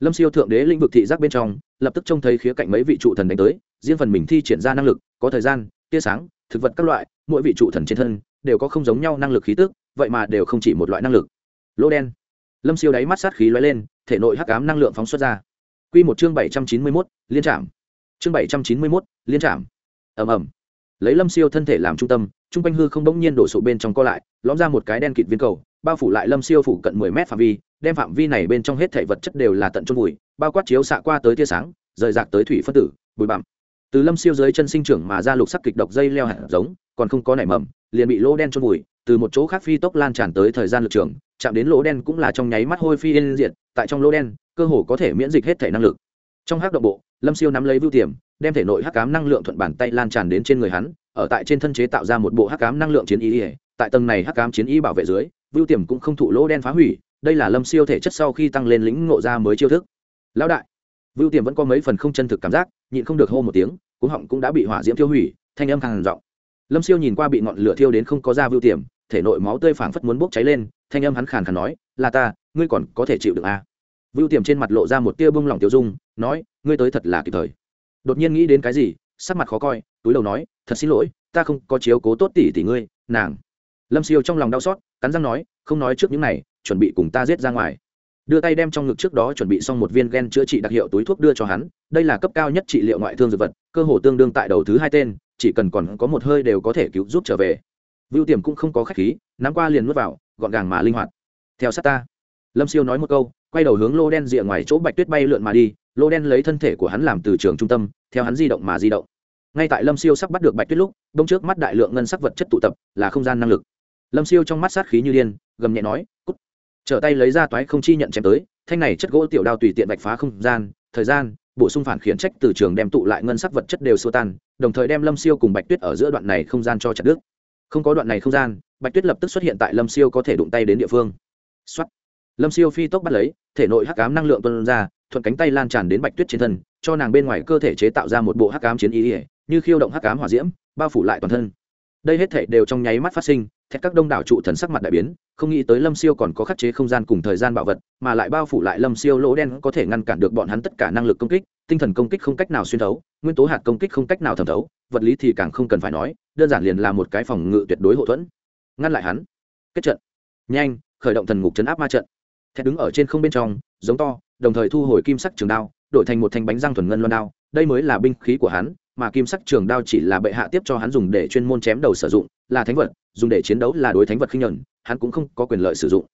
lâm siêu thượng đế lĩnh vực thị giác bên trong, lập tức trông thấy khía cạnh mấy vị trụ thần đánh tới, riêng phần mình thi triển ra năng lực, có thời gian, tia sáng, thực vật các loại, mỗi vị trụ thần trên thân, đều có không giống nhau năng lực khí tức, vậy mà đều không chỉ một loại năng lực. Lô đen. Lâm siêu đáy mắt sát khí lóe lên, thể nội hắc ám năng lượng phóng xuất ra. Q một chương bảy trăm chín mươi mốt, liên trạm chương bảy trăm chín mươi mốt, liên trạm ầm ầm. Lấy lâm siêu thân thể làm trung tâm Trung quanh hư không bỗng nhiên đổ sụp bên trong co lại, lõm ra một cái đen kịt viên cầu, bao phủ lại lâm siêu phủ cận mười mét phạm vi, đem phạm vi này bên trong hết thể vật chất đều là tận chôn vùi, bao quát chiếu xạ qua tới tia sáng, rời rạc tới thủy phân tử, bụi bặm. Từ lâm siêu dưới chân sinh trưởng mà ra lục sắc kịch độc dây leo hạt giống, còn không có nảy mầm, liền bị lỗ đen chôn vùi, từ một chỗ khác phi tốc lan tràn tới thời gian lực trường, chạm đến lỗ đen cũng là trong nháy mắt hôi phi yên diệt, tại trong lỗ đen, cơ hồ có thể miễn dịch hết thể năng lực. Trong hắc động bộ, lâm siêu nắm lấy vưu tiềm, đem thể nội hắc cám năng lượng thuận bàn tay lan tràn đến trên người hắn ở tại trên thân chế tạo ra một bộ hắc cám năng lượng chiến y tại tầng này hắc cám chiến y bảo vệ dưới, vưu tiềm cũng không thụ lỗ đen phá hủy, đây là lâm siêu thể chất sau khi tăng lên lĩnh ngộ ra mới chiêu thức. Lão đại, vưu tiềm vẫn có mấy phần không chân thực cảm giác, nhịn không được hô một tiếng cúng họng cũng đã bị hỏa diễm tiêu hủy, thanh âm hàng giọng. Lâm siêu nhìn qua bị ngọn lửa thiêu đến không có ra vưu tiềm, thể nội máu tươi phảng phất muốn bốc cháy lên, thanh âm hắn khàn khàn nói, là ta, ngươi còn có thể chịu được à? vưu tiềm trên mặt lộ ra một tia bông lỏng tiêu dung, nói, ngươi tới thật là kịp thời. Đột nhiên nghĩ đến cái gì sắc mặt khó coi, túi đầu nói, thật xin lỗi, ta không có chiếu cố tốt tỷ tỷ ngươi, nàng. Lâm siêu trong lòng đau xót, cắn răng nói, không nói trước những này, chuẩn bị cùng ta giết ra ngoài. Đưa tay đem trong ngực trước đó chuẩn bị xong một viên gen chữa trị đặc hiệu túi thuốc đưa cho hắn, đây là cấp cao nhất trị liệu ngoại thương dược vật, cơ hồ tương đương tại đầu thứ hai tên, chỉ cần còn có một hơi đều có thể cứu giúp trở về. Vưu tiềm cũng không có khách khí, nắm qua liền nuốt vào, gọn gàng mà linh hoạt. Theo sát ta. Lâm siêu nói một câu, quay đầu hướng lô đen rìa ngoài chỗ bạch tuyết bay lượn mà đi lô đen lấy thân thể của hắn làm từ trường trung tâm, theo hắn di động mà di động. Ngay tại lâm siêu sắp bắt được bạch tuyết lúc bông trước mắt đại lượng ngân sắc vật chất tụ tập, là không gian năng lực. Lâm siêu trong mắt sát khí như điên, gầm nhẹ nói, cút. Trở tay lấy ra toái không chi nhận chém tới, thanh này chất gỗ tiểu đao tùy tiện vạch phá không gian, thời gian, bổ sung phản khiển trách từ trường đem tụ lại ngân sắc vật chất đều xua tan, đồng thời đem lâm siêu cùng bạch tuyết ở giữa đoạn này không gian cho chặt đứt. Không có đoạn này không gian, bạch tuyết lập tức xuất hiện tại lâm siêu có thể đụng tay đến địa phương. Xuất lâm siêu phi tốc bắt lấy, thể nội hắc cám năng lượng tuân ra thuận cánh tay lan tràn đến bạch tuyết trên thân, cho nàng bên ngoài cơ thể chế tạo ra một bộ hắc cám chiến ý ỉa như khiêu động hắc cám hỏa diễm, bao phủ lại toàn thân. Đây hết thể đều trong nháy mắt phát sinh, thét các đông đảo trụ thần sắc mặt đại biến, không nghĩ tới lâm siêu còn có khắc chế không gian cùng thời gian bảo vật, mà lại bao phủ lại lâm siêu lỗ đen có thể ngăn cản được bọn hắn tất cả năng lực công kích, tinh thần công kích không cách nào xuyên thấu, nguyên tố hạt công kích không cách nào thẩm thấu, vật lý thì càng không cần phải nói, đơn giản liền là một cái phòng ngự tuyệt đối hậu thuẫn. Ngăn lại hắn. Kết trận. Nhanh, khởi động thần ngục chấn áp ma trận. Thét đứng ở trên không bên trong, giống to đồng thời thu hồi kim sắc trường đao, đổi thành một thanh bánh răng thuần ngân loan đao. Đây mới là binh khí của hắn, mà kim sắc trường đao chỉ là bệ hạ tiếp cho hắn dùng để chuyên môn chém đầu sử dụng, là thánh vật, dùng để chiến đấu là đối thánh vật khinh nhuận, hắn cũng không có quyền lợi sử dụng.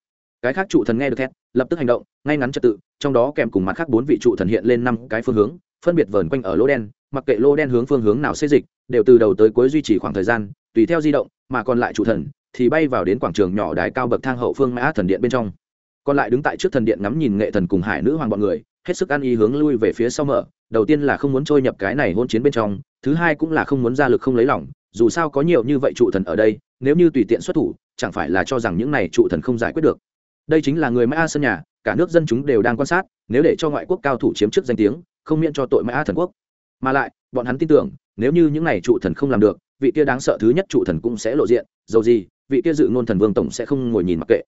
Cái khác trụ thần nghe được thét, lập tức hành động, ngay ngắn trật tự, trong đó kèm cùng mặt khác bốn vị trụ thần hiện lên năm cái phương hướng, phân biệt vờn quanh ở lô đen, mặc kệ lô đen hướng phương hướng nào xê dịch, đều từ đầu tới cuối duy trì khoảng thời gian, tùy theo di động, mà còn lại trụ thần thì bay vào đến quảng trường nhỏ đài cao bậc thang hậu phương mã thần điện bên trong còn lại đứng tại trước thần điện ngắm nhìn nghệ thần cùng hải nữ hoàng bọn người, hết sức ăn ý hướng lui về phía sau mở, đầu tiên là không muốn trôi nhập cái này hôn chiến bên trong, thứ hai cũng là không muốn ra lực không lấy lỏng dù sao có nhiều như vậy trụ thần ở đây, nếu như tùy tiện xuất thủ, chẳng phải là cho rằng những này trụ thần không giải quyết được. Đây chính là người mã sân nhà, cả nước dân chúng đều đang quan sát, nếu để cho ngoại quốc cao thủ chiếm trước danh tiếng, không miễn cho tội mã thần quốc. Mà lại, bọn hắn tin tưởng, nếu như những này trụ thần không làm được, vị kia đáng sợ thứ nhất trụ thần cũng sẽ lộ diện, dầu gì, vị kia dự ngôn thần vương tổng sẽ không ngồi nhìn mặc kệ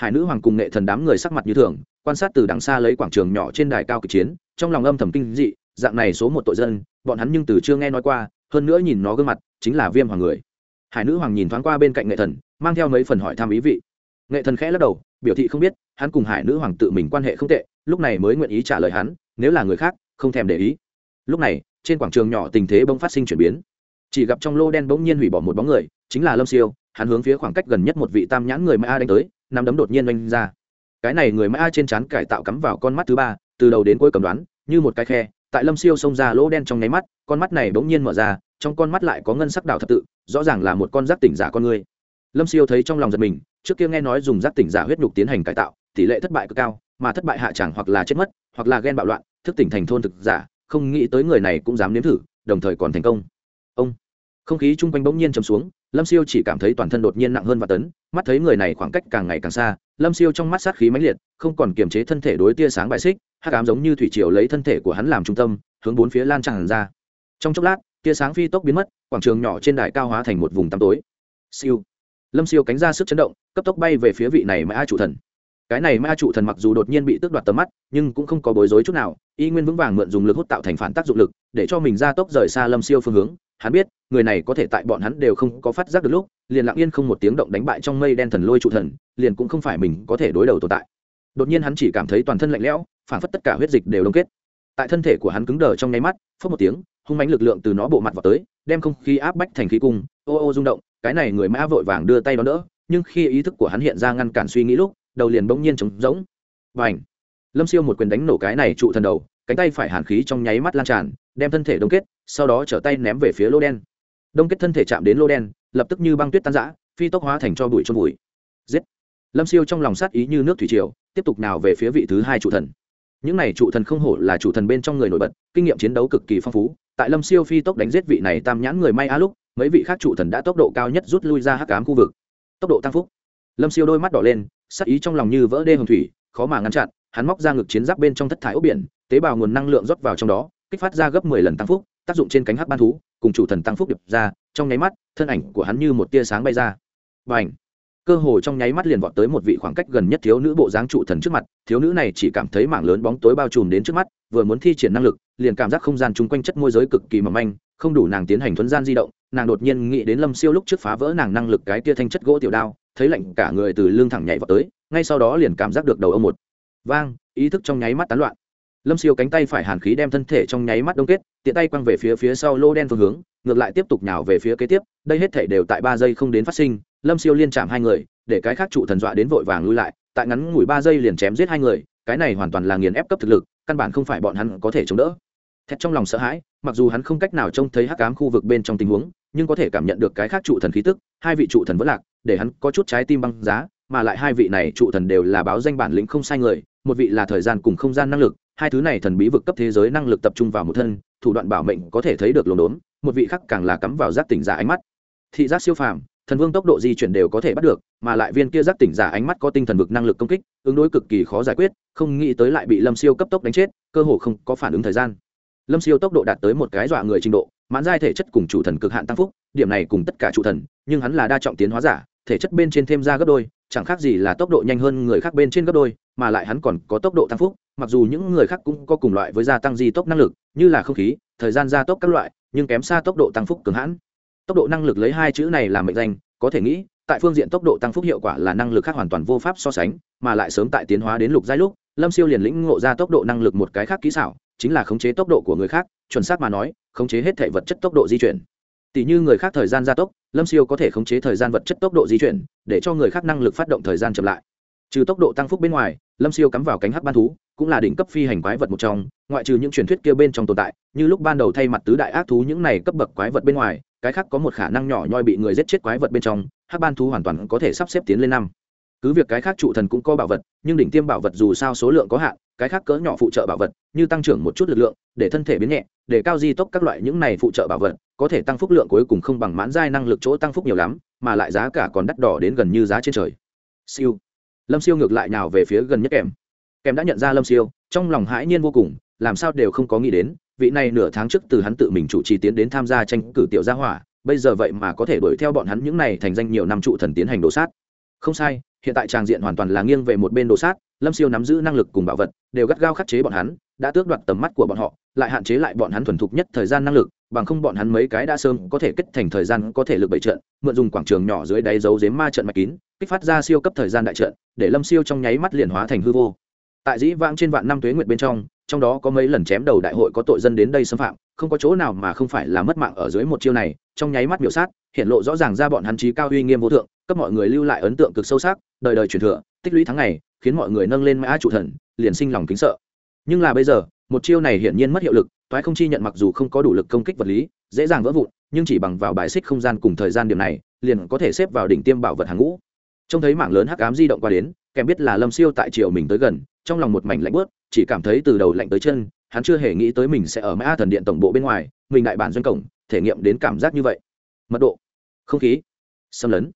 hải nữ hoàng cùng nghệ thần đám người sắc mặt như thường, quan sát từ đằng xa lấy quảng trường nhỏ trên đài cao kịch chiến, trong lòng âm thầm kinh dị, dạng này số một tội dân, bọn hắn nhưng từ chưa nghe nói qua, hơn nữa nhìn nó gương mặt, chính là viêm hoàng người. Hải nữ hoàng nhìn thoáng qua bên cạnh nghệ thần, mang theo mấy phần hỏi thăm ý vị. Nghệ thần khẽ lắc đầu, biểu thị không biết, hắn cùng hải nữ hoàng tự mình quan hệ không tệ, lúc này mới nguyện ý trả lời hắn, nếu là người khác, không thèm để ý. Lúc này, trên quảng trường nhỏ tình thế bỗng phát sinh chuyển biến. Chỉ gặp trong lô đen bỗng nhiên hủy bỏ một bóng người, chính là lâm siêu, hắn hướng phía khoảng cách gần nhất một vị tam nhãn người mã đánh tới nắm đấm đột nhiên oanh ra. Cái này người mã trên trán cải tạo cắm vào con mắt thứ ba, từ đầu đến cuối cầm đoán, như một cái khe, tại lâm siêu xông ra lỗ đen trong nháy mắt, con mắt này bỗng nhiên mở ra, trong con mắt lại có ngân sắc đảo thập tự, rõ ràng là một con giác tỉnh giả con người. Lâm siêu thấy trong lòng giật mình, trước kia nghe nói dùng giác tỉnh giả huyết nhục tiến hành cải tạo, tỷ lệ thất bại cực cao, mà thất bại hạ chẳng hoặc là chết mất, hoặc là ghen bạo loạn, thức tỉnh thành thôn thực giả, không nghĩ tới người này cũng dám nếm thử, đồng thời còn thành công. Ông không khí chung quanh bỗng nhiên chầm xuống, lâm siêu chỉ cảm thấy toàn thân đột nhiên nặng hơn và tấn, mắt thấy người này khoảng cách càng ngày càng xa, lâm siêu trong mắt sát khí mãnh liệt, không còn kiềm chế thân thể đối tia sáng bại xích, hắc ám giống như thủy triều lấy thân thể của hắn làm trung tâm, hướng bốn phía lan tràn ra. Trong chốc lát, tia sáng phi tốc biến mất, quảng trường nhỏ trên đài cao hóa thành một vùng tăm tối. Siêu. Lâm siêu cánh ra sức chấn động, cấp tốc bay về phía vị này mà a chủ thần. Cái này ma trụ thần mặc dù đột nhiên bị tước đoạt tầm mắt, nhưng cũng không có bối rối chút nào, y nguyên vững vàng mượn dùng lực hút tạo thành phản tác dụng lực, để cho mình ra tốc rời xa lâm siêu phương hướng hắn biết, người này có thể tại bọn hắn đều không có phát giác được lúc, liền lặng yên không một tiếng động đánh bại trong mây đen thần lôi trụ thần, liền cũng không phải mình có thể đối đầu tồn tại. Đột nhiên hắn chỉ cảm thấy toàn thân lạnh lẽo phản phất tất cả huyết dịch đều đông kết. Tại thân thể của hắn cứng đờ trong nháy mắt phớt một tiếng, hung mánh lực lượng từ nó bộ mặt vào tới, đem không khí áp bách thành khí cung, ô ô rung động, cái này người mã vội vàng đưa tay đón đỡ, nhưng khi ý thức của hắn hiện ra ngăn cản suy nghĩ lúc, đầu liền bỗng nhiên trống rỗng. Và ảnh lâm siêu một quyền đánh nổ cái này trụ thần đầu cánh tay phải hàn khí trong nháy mắt lan tràn, đem thân thể đông kết, sau đó trở tay ném về phía lô đen. Đông kết thân thể chạm đến lô đen, lập tức như băng tuyết tan giã phi tốc hóa thành cho bụi trong bụi. Giết! Lâm siêu trong lòng sát ý như nước thủy triều, tiếp tục nào về phía vị thứ hai trụ thần. Những này trụ thần không hổ là chủ thần bên trong người nổi bật, kinh nghiệm chiến đấu cực kỳ phong phú. Tại lâm siêu phi tốc đánh giết vị này tam nhãn người may á lúc, mấy vị khác trụ thần đã tốc độ cao nhất rút lui ra hắc ám khu vực. Tốc độ tăng phúc. Lâm siêu đôi mắt đỏ lên sắc ý trong lòng như vỡ đê hồng thủy, khó mà ngăn chặn hắn móc ra ngực chiến giáp bên trong thất thải ốc biển, tế bào nguồn năng lượng rót vào trong đó, kích phát ra gấp mười lần tăng phúc, tác dụng trên cánh hắc ban thú, cùng chủ thần tăng phúc điệp ra, trong nháy mắt, thân ảnh của hắn như một tia sáng bay ra. Và ảnh cơ hồ trong nháy mắt liền vọt tới một vị khoảng cách gần nhất thiếu nữ bộ dáng trụ thần trước mặt, thiếu nữ này chỉ cảm thấy mảng lớn bóng tối bao trùm đến trước mắt, vừa muốn thi triển năng lực, liền cảm giác không gian chung quanh chất môi giới cực kỳ mỏng manh, không đủ nàng tiến hành thuấn gian di động, nàng đột nhiên nghĩ đến lâm siêu lúc trước phá vỡ nàng năng lực cái tia thanh chất gỗ tiểu đao, thấy lạnh cả người từ lưng thẳng nhảy vào tới, ngay sau đó liền cảm giác được đầu ông một vang, ý thức trong nháy mắt tán loạn. Lâm siêu cánh tay phải hàn khí đem thân thể trong nháy mắt đông kết, tiện tay quăng về phía phía sau lô đen phương hướng, ngược lại tiếp tục nhào về phía kế tiếp, đây hết thể đều tại ba giây không đến phát sinh, lâm siêu liên chạm hai người, để cái khác trụ thần dọa đến vội vàng lui lại, tại ngắn ngủi ba giây liền chém giết hai người, cái này hoàn toàn là nghiền ép cấp thực lực, căn bản không phải bọn hắn có thể chống đỡ. Thét trong lòng sợ hãi, mặc dù hắn không cách nào trông thấy hắc ám khu vực bên trong tình huống, nhưng có thể cảm nhận được cái khác trụ thần khí tức, hai vị trụ thần vất lạc, để hắn có chút trái tim băng giá, mà lại hai vị này trụ thần đều là báo danh bản lĩnh không sai người một vị là thời gian cùng không gian năng lực, hai thứ này thần bí vực cấp thế giới năng lực tập trung vào một thân, thủ đoạn bảo mệnh có thể thấy được lồn đốn, một vị khác càng là cắm vào giác tỉnh giả ánh mắt. Thị giác siêu phàm, thần vương tốc độ di chuyển đều có thể bắt được, mà lại viên kia giác tỉnh giả ánh mắt có tinh thần vực năng lực công kích, ứng đối cực kỳ khó giải quyết, không nghĩ tới lại bị lâm siêu cấp tốc đánh chết, cơ hồ không có phản ứng thời gian. Lâm siêu tốc độ đạt tới một cái dọa người trình độ, mãn giai thể chất cùng chủ thần cực hạn tăng phúc, điểm này cùng tất cả chủ thần, nhưng hắn là đa trọng tiến hóa giả thể chất bên trên thêm ra gấp đôi, chẳng khác gì là tốc độ nhanh hơn người khác bên trên gấp đôi, mà lại hắn còn có tốc độ tăng phúc, mặc dù những người khác cũng có cùng loại với gia tăng di tốc năng lực, như là không khí, thời gian gia tốc các loại, nhưng kém xa tốc độ tăng phúc cường hãn. Tốc độ năng lực lấy hai chữ này làm mệnh danh, có thể nghĩ, tại phương diện tốc độ tăng phúc hiệu quả là năng lực khác hoàn toàn vô pháp so sánh, mà lại sớm tại tiến hóa đến lục giai lúc, lâm siêu liền lĩnh ngộ ra tốc độ năng lực một cái khác kỹ xảo, chính là khống chế tốc độ của người khác, chuẩn xác mà nói, khống chế hết thể vật chất tốc độ di chuyển tỷ như người khác thời gian gia tốc, lâm siêu có thể khống chế thời gian vật chất tốc độ di chuyển, để cho người khác năng lực phát động thời gian chậm lại. Trừ tốc độ tăng phúc bên ngoài, lâm siêu cắm vào cánh hắc ban thú, cũng là đỉnh cấp phi hành quái vật một trong, ngoại trừ những truyền thuyết kia bên trong tồn tại, như lúc ban đầu thay mặt tứ đại ác thú những này cấp bậc quái vật bên ngoài, cái khác có một khả năng nhỏ nhoi bị người giết chết quái vật bên trong, hắc ban thú hoàn toàn có thể sắp xếp tiến lên năm. Cứ việc cái khác trụ thần cũng có bảo vật, nhưng đỉnh tiêm bảo vật dù sao số lượng có hạn, cái khác cỡ nhỏ phụ trợ bảo vật, như tăng trưởng một chút lực lượng, để thân thể biến nhẹ, để cao di tốc các loại những này phụ trợ bảo vật có thể tăng phúc lượng cuối cùng không bằng mãn giai năng lực chỗ tăng phúc nhiều lắm, mà lại giá cả còn đắt đỏ đến gần như giá trên trời. Siêu. Lâm siêu ngược lại nào về phía gần nhất kèm. Kèm đã nhận ra lâm siêu, trong lòng hãi nhiên vô cùng, làm sao đều không có nghĩ đến, vị này nửa tháng trước từ hắn tự mình chủ trì tiến đến tham gia tranh cử tiểu gia hỏa, bây giờ vậy mà có thể đuổi theo bọn hắn những này thành danh nhiều năm trụ thần tiến hành đổ sát. Không sai, hiện tại tràng diện hoàn toàn là nghiêng về một bên đồ sát, lâm siêu nắm giữ năng lực cùng bảo vật, đều gắt gao khắc chế bọn hắn, đã tước đoạt tầm mắt của bọn họ, lại hạn chế lại bọn hắn thuần thục nhất thời gian năng lực bằng không bọn hắn mấy cái đã sớm có thể kết thành thời gian có thể lực bảy trận, mượn dùng quảng trường nhỏ dưới đáy dấu giếm ma trận mạch kín, kích phát ra siêu cấp thời gian đại trận, để lâm siêu trong nháy mắt liền hóa thành hư vô. Tại dĩ vãng trên vạn năm tuế nguyệt bên trong trong đó có mấy lần chém đầu đại hội có tội dân đến đây xâm phạm, không có chỗ nào mà không phải là mất mạng ở dưới một chiêu này, trong nháy mắt biểu sát, hiện lộ rõ ràng ra bọn hắn trí cao uy nghiêm vô thượng, cấp mọi người lưu lại ấn tượng cực sâu sắc, đời đời truyền thừa, tích lũy tháng ngày, khiến mọi người nâng lên mã trụ thần, liền sinh lòng kính sợ. Nhưng là bây giờ, một chiêu này hiển nhiên mất hiệu lực thoái không chi nhận mặc dù không có đủ lực công kích vật lý, dễ dàng vỡ vụn, nhưng chỉ bằng vào bài xích không gian cùng thời gian điểm này, liền có thể xếp vào đỉnh tiêm bảo vật hàng ngũ. Trông thấy mảng lớn hắc ám di động qua đến, kèm biết là lâm siêu tại triều mình tới gần, trong lòng một mảnh lạnh bớt chỉ cảm thấy từ đầu lạnh tới chân, hắn chưa hề nghĩ tới mình sẽ ở mã thần điện tổng bộ bên ngoài, mình đại bản doanh cổng, thể nghiệm đến cảm giác như vậy. Mật độ, không khí, xâm lấn.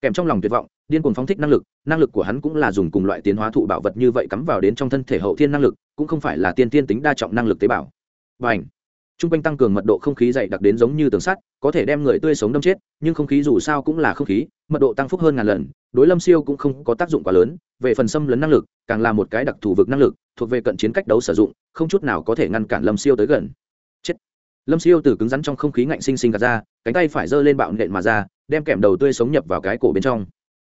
Kèm trong lòng tuyệt vọng, điên cuồng phóng thích năng lực năng lực của hắn cũng là dùng cùng loại tiến hóa thụ bảo vật như vậy cắm vào đến trong thân thể hậu thiên năng lực, cũng không phải là tiên tiên tính đa trọng năng lực tế bào và ảnh. T r u n g quanh tăng cường mật độ không khí dày đặc đến giống như tường sắt, có thể đem người tươi sống đâm chết, nhưng không khí dù sao cũng là không khí, mật độ tăng phúc hơn ngàn lần, đối lâm siêu cũng không có tác dụng quá lớn, về phần xâm lấn năng lực, càng là một cái đặc thù vực năng lực, thuộc về cận chiến cách đấu sử dụng, không chút nào có thể ngăn cản lâm siêu tới gần. Chết. Lâm siêu từ cứng rắn trong không khí ngạnh sinh sinh gạt ra, cánh tay phải giơ lên bạo nện mà ra, đem kèm đầu tươi sống nhập vào cái cổ bên trong.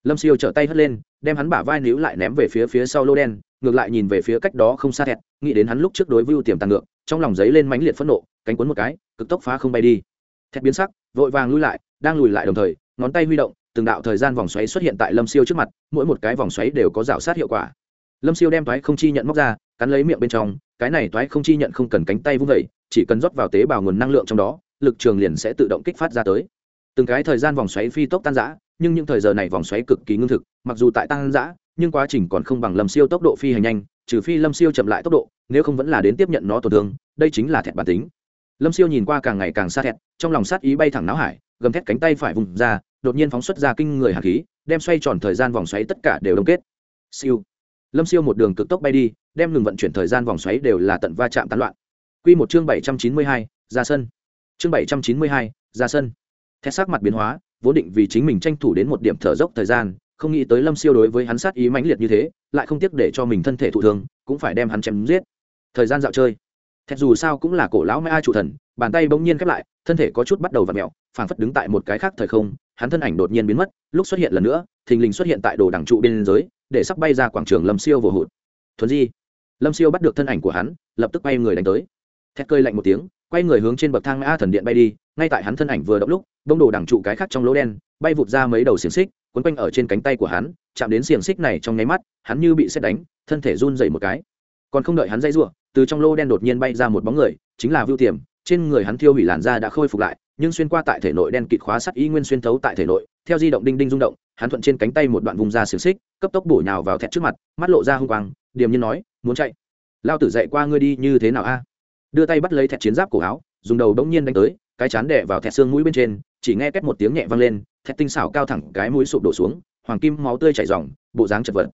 Lâm siêu trở tay hất lên, đem hắn bả vai níu lại ném về phía phía sau lô đen, ngược lại nhìn về phía cách đó không xa thẹt nghĩ đến hắn lúc trước đối vưu tiềm tàng ngược trong lòng giấy lên mãnh liệt phẫn nộ, cánh cuốn một cái, cực tốc phá không bay đi. Thẹt biến sắc, vội vàng lui lại, đang lùi lại đồng thời, ngón tay huy động, từng đạo thời gian vòng xoáy xuất hiện tại lâm siêu trước mặt, mỗi một cái vòng xoáy đều có rào sát hiệu quả. Lâm siêu đem toái không chi nhận móc ra, cắn lấy miệng bên trong, cái này toái không chi nhận không cần cánh tay vung vẩy chỉ cần rót vào tế bào nguồn năng lượng trong đó, lực trường liền sẽ tự động kích phát ra tới. Từng cái thời gian vòng xoáy phi tốc tan giã nhưng những thời giờ này vòng xoáy cực kỳ ngưng thực, mặc dù tại tan giã nhưng quá trình còn không bằng lâm siêu tốc độ phi hành nhanh trừ phi lâm siêu chậm lại tốc độ nếu không vẫn là đến tiếp nhận nó tổn thương đây chính là thẹn bản tính. Lâm siêu nhìn qua càng ngày càng xa thẹn, trong lòng sát ý bay thẳng náo hải gầm thét cánh tay phải vùng ra đột nhiên phóng xuất ra kinh người hạt khí đem xoay tròn thời gian vòng xoáy tất cả đều đông kết. Siêu. Lâm siêu một đường cực tốc bay đi đem ngừng vận chuyển thời gian vòng xoáy đều là tận va chạm tán loạn. Q một chương bảy trăm chín mươi hai ra sân. Chương bảy trăm chín mươi hai ra sân. Thét sắc mặt biến hóa vốn định vì chính mình tranh thủ đến một điểm thở dốc thời gian không nghĩ tới lâm siêu đối với hắn sát ý mãnh liệt như thế lại không tiếc để cho mình thân thể thụ thương, cũng phải đem hắn chém giết. Thời gian dạo chơi. Thẹt dù sao cũng là cổ lão mai ai chủ thần, bàn tay bỗng nhiên khép lại, thân thể có chút bắt đầu v ặ mẹo phảng phất đứng tại một cái khác thời không, hắn thân ảnh đột nhiên biến mất, lúc xuất hiện lần nữa, thình lình xuất hiện tại đồ đằng trụ bên giới để sắp bay ra quảng trường lâm siêu vồ hụt. Thuần di. Lâm siêu bắt được thân ảnh của hắn, lập tức bay người đánh tới. Thét cơi lạnh một tiếng, quay người hướng trên bậc thang a thần điện bay đi, ngay tại hắn thân ảnh vừa động lúc bông đồ đằng trụ cái khác trong lỗ đen, bay vụt ra mấy đầu xiềng xích, quấn quanh ở trên cánh tay của hắn chạm đến xiềng xích này trong nháy mắt, hắn như bị xét đánh, thân thể run dậy một cái. Còn không đợi hắn dây ruộng từ trong lô đen đột nhiên bay ra một bóng người, chính là vưu tiềm. Trên người hắn thiêu hủy làn da đã khôi phục lại, nhưng xuyên qua tại thể nội đen kịt khóa sắt y nguyên xuyên thấu tại thể nội, theo di động đinh đinh rung động, hắn thuận trên cánh tay một đoạn vùng ra xiềng xích, cấp tốc bổ nhào vào thẹt trước mặt, mắt lộ ra hung quang, điềm nhiên nói, muốn chạy? Lao tử dậy qua ngươi đi như thế nào a? Đưa tay bắt lấy thẹt chiến giáp cổ áo, dùng đầu đống nhiên đánh tới, cái chán đẻ vào thẹt xương mũi bên trên, chỉ nghe két một tiếng nhẹ vang lên, thẹt tinh xảo cao thẳng cái mũi sụp đổ xuống hoàng kim máu tươi chảy ròng bộ dáng chật vật.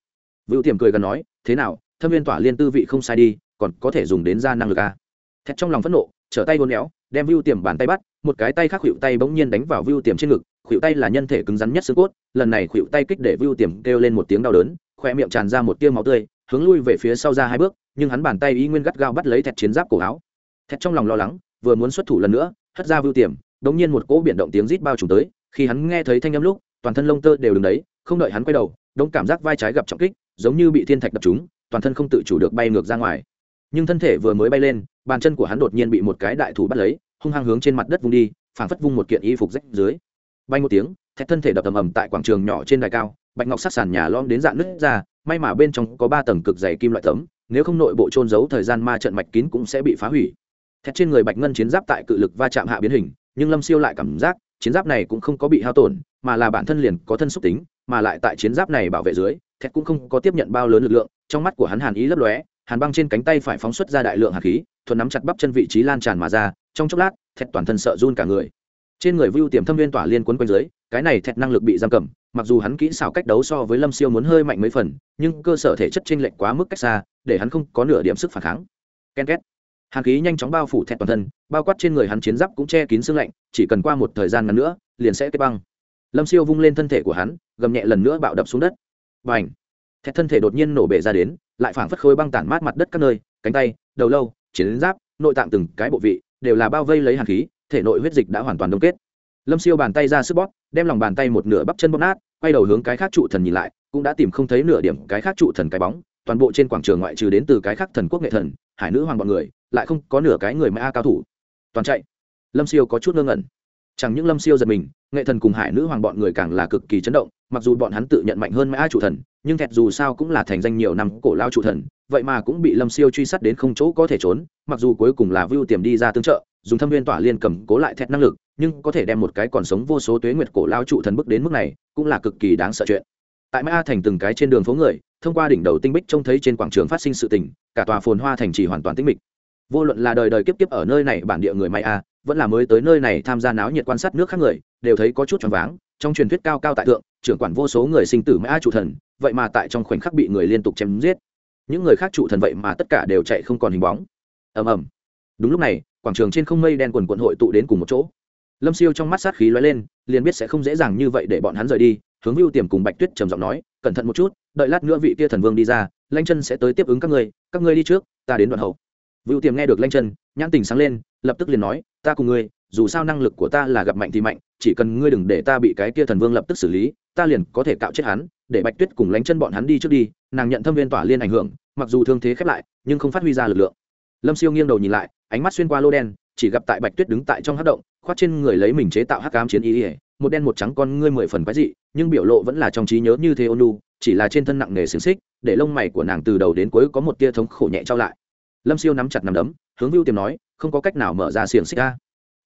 Vựu tiềm cười gần nói, thế nào, thâm viên tỏa liên tư vị không sai đi, còn có thể dùng đến ra năng lực à? a thẹt trong lòng phẫn nộ, trở tay hôn éo, đem vưu tiềm bàn tay bắt, một cái tay khác khuỵu tay bỗng nhiên đánh vào vưu tiềm trên ngực khuỵu tay là nhân thể cứng rắn nhất xương cốt, lần này khuỵu tay kích để vưu tiềm kêu lên một tiếng đau đớn khoe miệng tràn ra một tia máu tươi, hướng lui về phía sau ra hai bước, nhưng hắn bàn tay y nguyên gắt gao bắt lấy thẹt chiến giáp cổ áo. Thẹt trong lòng lo lắng, vừa muốn xuất thủ lần nữa, hất ra vưu tiềm đống nhiên một cỗ biển động tiếng rít bao trùm tới, khi hắn nghe thấy thanh âm lúc, toàn thân lông tơ đều đứng đấy không đợi hắn quay đầu, đông cảm giác vai trái gặp trọng kích, giống như bị thiên thạch đập trúng, toàn thân không tự chủ được bay ngược ra ngoài. Nhưng thân thể vừa mới bay lên, bàn chân của hắn đột nhiên bị một cái đại thủ bắt lấy, hung hăng hướng trên mặt đất vung đi, phảng phất vung một kiện y phục rách dưới. Bay một tiếng thét thân thể đập ầm ầm tại quảng trường nhỏ trên đài cao, bạch ngọc sắc sàn nhà lom đến dạng nứt ra, may mà bên trong có ba tầng cực dày kim loại tấm, nếu không nội bộ trôn giấu thời gian ma trận mạch kín cũng sẽ bị phá hủy. Thét trên người bạch ngân chiến giáp tại cự lực va chạm hạ biến hình, nhưng lâm siêu lại cảm giác, chiến giáp này cũng không có bị hao tổn mà là bản thân liền có thân xúc tính, mà lại tại chiến giáp này bảo vệ dưới, thẹt cũng không có tiếp nhận bao lớn lực lượng, trong mắt của hắn hàn ý lấp lóe, hàn băng trên cánh tay phải phóng xuất ra đại lượng hạt khí thuần nắm chặt bắp chân vị trí lan tràn mà ra, trong chốc lát, thẹt toàn thân sợ run cả người. Trên người vưu tiềm thâm viên tỏa liên quấn quanh dưới, cái này thẹt năng lực bị giam cầm, mặc dù hắn kỹ xảo cách đấu so với lâm siêu muốn hơi mạnh mấy phần, nhưng cơ sở thể chất chênh lệch quá mức cách xa, để hắn không có nửa điểm sức phản kháng. Ken két. Hàn khí nhanh chóng bao phủ thẹt toàn thân, bao quát trên người hắn chiến giáp cũng che kín xương lạnh, chỉ cần qua một thời gian ngắn nữa, liền sẽ kết băng lâm siêu vung lên thân thể của hắn, gầm nhẹ lần nữa bạo đập xuống đất. Và ảnh thẹt thân thể đột nhiên nổ bể ra đến, lại phảng phất khối băng tản mát mặt đất các nơi, cánh tay, đầu lâu, chiến giáp, nội tạng từng cái bộ vị, đều là bao vây lấy hàn khí, thể nội huyết dịch đã hoàn toàn đông kết. Lâm siêu bàn tay ra sức bóp, đem lòng bàn tay một nửa bắp chân bóp nát, quay đầu hướng cái khác trụ thần nhìn lại, cũng đã tìm không thấy nửa điểm cái khác trụ thần cái bóng, toàn bộ trên quảng trường ngoại trừ đến từ cái khác thần quốc nghệ thần, hải nữ hoàng bọn người, lại không có nửa cái người mà a cao thủ. Toàn chạy. Lâm siêu có chút ngơ ngẩn chẳng những lâm siêu giật mình, nghệ thần cùng hải nữ hoàng bọn người càng là cực kỳ chấn động, mặc dù bọn hắn tự nhận mạnh hơn mãi chủ thần, nhưng thẹt dù sao cũng là thành danh nhiều năm cổ lao chủ thần, vậy mà cũng bị lâm siêu truy sát đến không chỗ có thể trốn, mặc dù cuối cùng là vưu tiềm đi ra tương trợ, dùng thâm viên tỏa liên cầm cố lại thẹt năng lực, nhưng có thể đem một cái còn sống vô số tuế nguyệt cổ lao trụ thần bước đến mức này, cũng là cực kỳ đáng sợ chuyện. Tại mã thành từng cái trên đường phố người, thông qua đỉnh đầu tinh bích trông thấy trên quảng trường phát sinh sự tình, cả tòa phồn hoa thành trì hoàn toàn tinh mịch. Vô luận là đời đời kiếp kiếp ở nơi này bản địa người may a vẫn là mới tới nơi này tham gia náo nhiệt quan sát nước khác người, đều thấy có chút choáng váng. Trong truyền thuyết cao cao tại thượng, trưởng quản vô số người sinh tử mã trụ thần, vậy mà tại trong khoảnh khắc bị người liên tục chém giết. Những người khác trụ thần vậy mà tất cả đều chạy không còn hình bóng. Ầm ầm. Đúng lúc này, quảng trường trên không mây đen quần quận hội tụ đến cùng một chỗ. Lâm siêu trong mắt sát khí lóe lên, liền biết sẽ không dễ dàng như vậy để bọn hắn rời đi. Hướng vưu tiềm cùng bạch tuyết trầm giọng nói, cẩn thận một chút, đợi lát nữa vị kia thần vương đi ra, lanh chân sẽ tới tiếp ứng các ngươi. Các ngươi đi trước, ta đến đoạn hậu. Vưu tiềm nghe được lanh chân, nhãn tình sáng lên lập tức liền nói, ta cùng ngươi, dù sao năng lực của ta là gặp mạnh thì mạnh, chỉ cần ngươi đừng để ta bị cái kia thần vương lập tức xử lý, ta liền có thể cạo chết hắn, để bạch tuyết cùng lánh chân bọn hắn đi trước đi. Nàng nhận thâm viên tỏa liên ảnh hưởng, mặc dù thương thế khép lại, nhưng không phát huy ra lực lượng. Lâm siêu nghiêng đầu nhìn lại, ánh mắt xuyên qua lô đen, chỉ gặp tại bạch tuyết đứng tại trong hát động, khoác trên người lấy mình chế tạo hắc cám chiến ý ỉa một đen một trắng con ngươi mười phần quái dị, nhưng biểu lộ vẫn là trong trí nhớ như thế ônu chỉ là trên thân nặng nề xiềng xích, để lông mày của nàng từ đầu đến cuối có một tia thống khổ nhẹ trao lại lâm siêu nắm chặt nằm đấm, hướng vưu tiềm nói, không có cách nào mở ra xiềng xích ra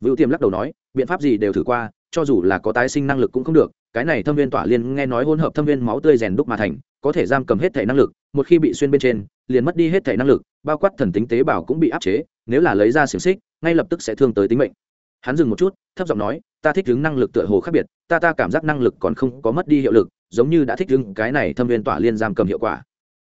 vưu tiềm lắc đầu nói, biện pháp gì đều thử qua, cho dù là có tái sinh năng lực cũng không được, cái này thâm viên tỏa liên nghe nói hỗn hợp thâm viên máu tươi rèn đúc mà thành, có thể giam cầm hết thể năng lực, một khi bị xuyên bên trên, liền mất đi hết thể năng lực, bao quát thần tính tế bào cũng bị áp chế, nếu là lấy ra xiềng xích, ngay lập tức sẽ thương tới tính mệnh. Hắn dừng một chút, thấp giọng nói, ta thích ứng năng lực tựa hồ khác biệt, ta ta cảm giác năng lực còn không có mất đi hiệu lực, giống như đã thích ứng cái này thâm viên tỏa liên giam cầm hiệu quả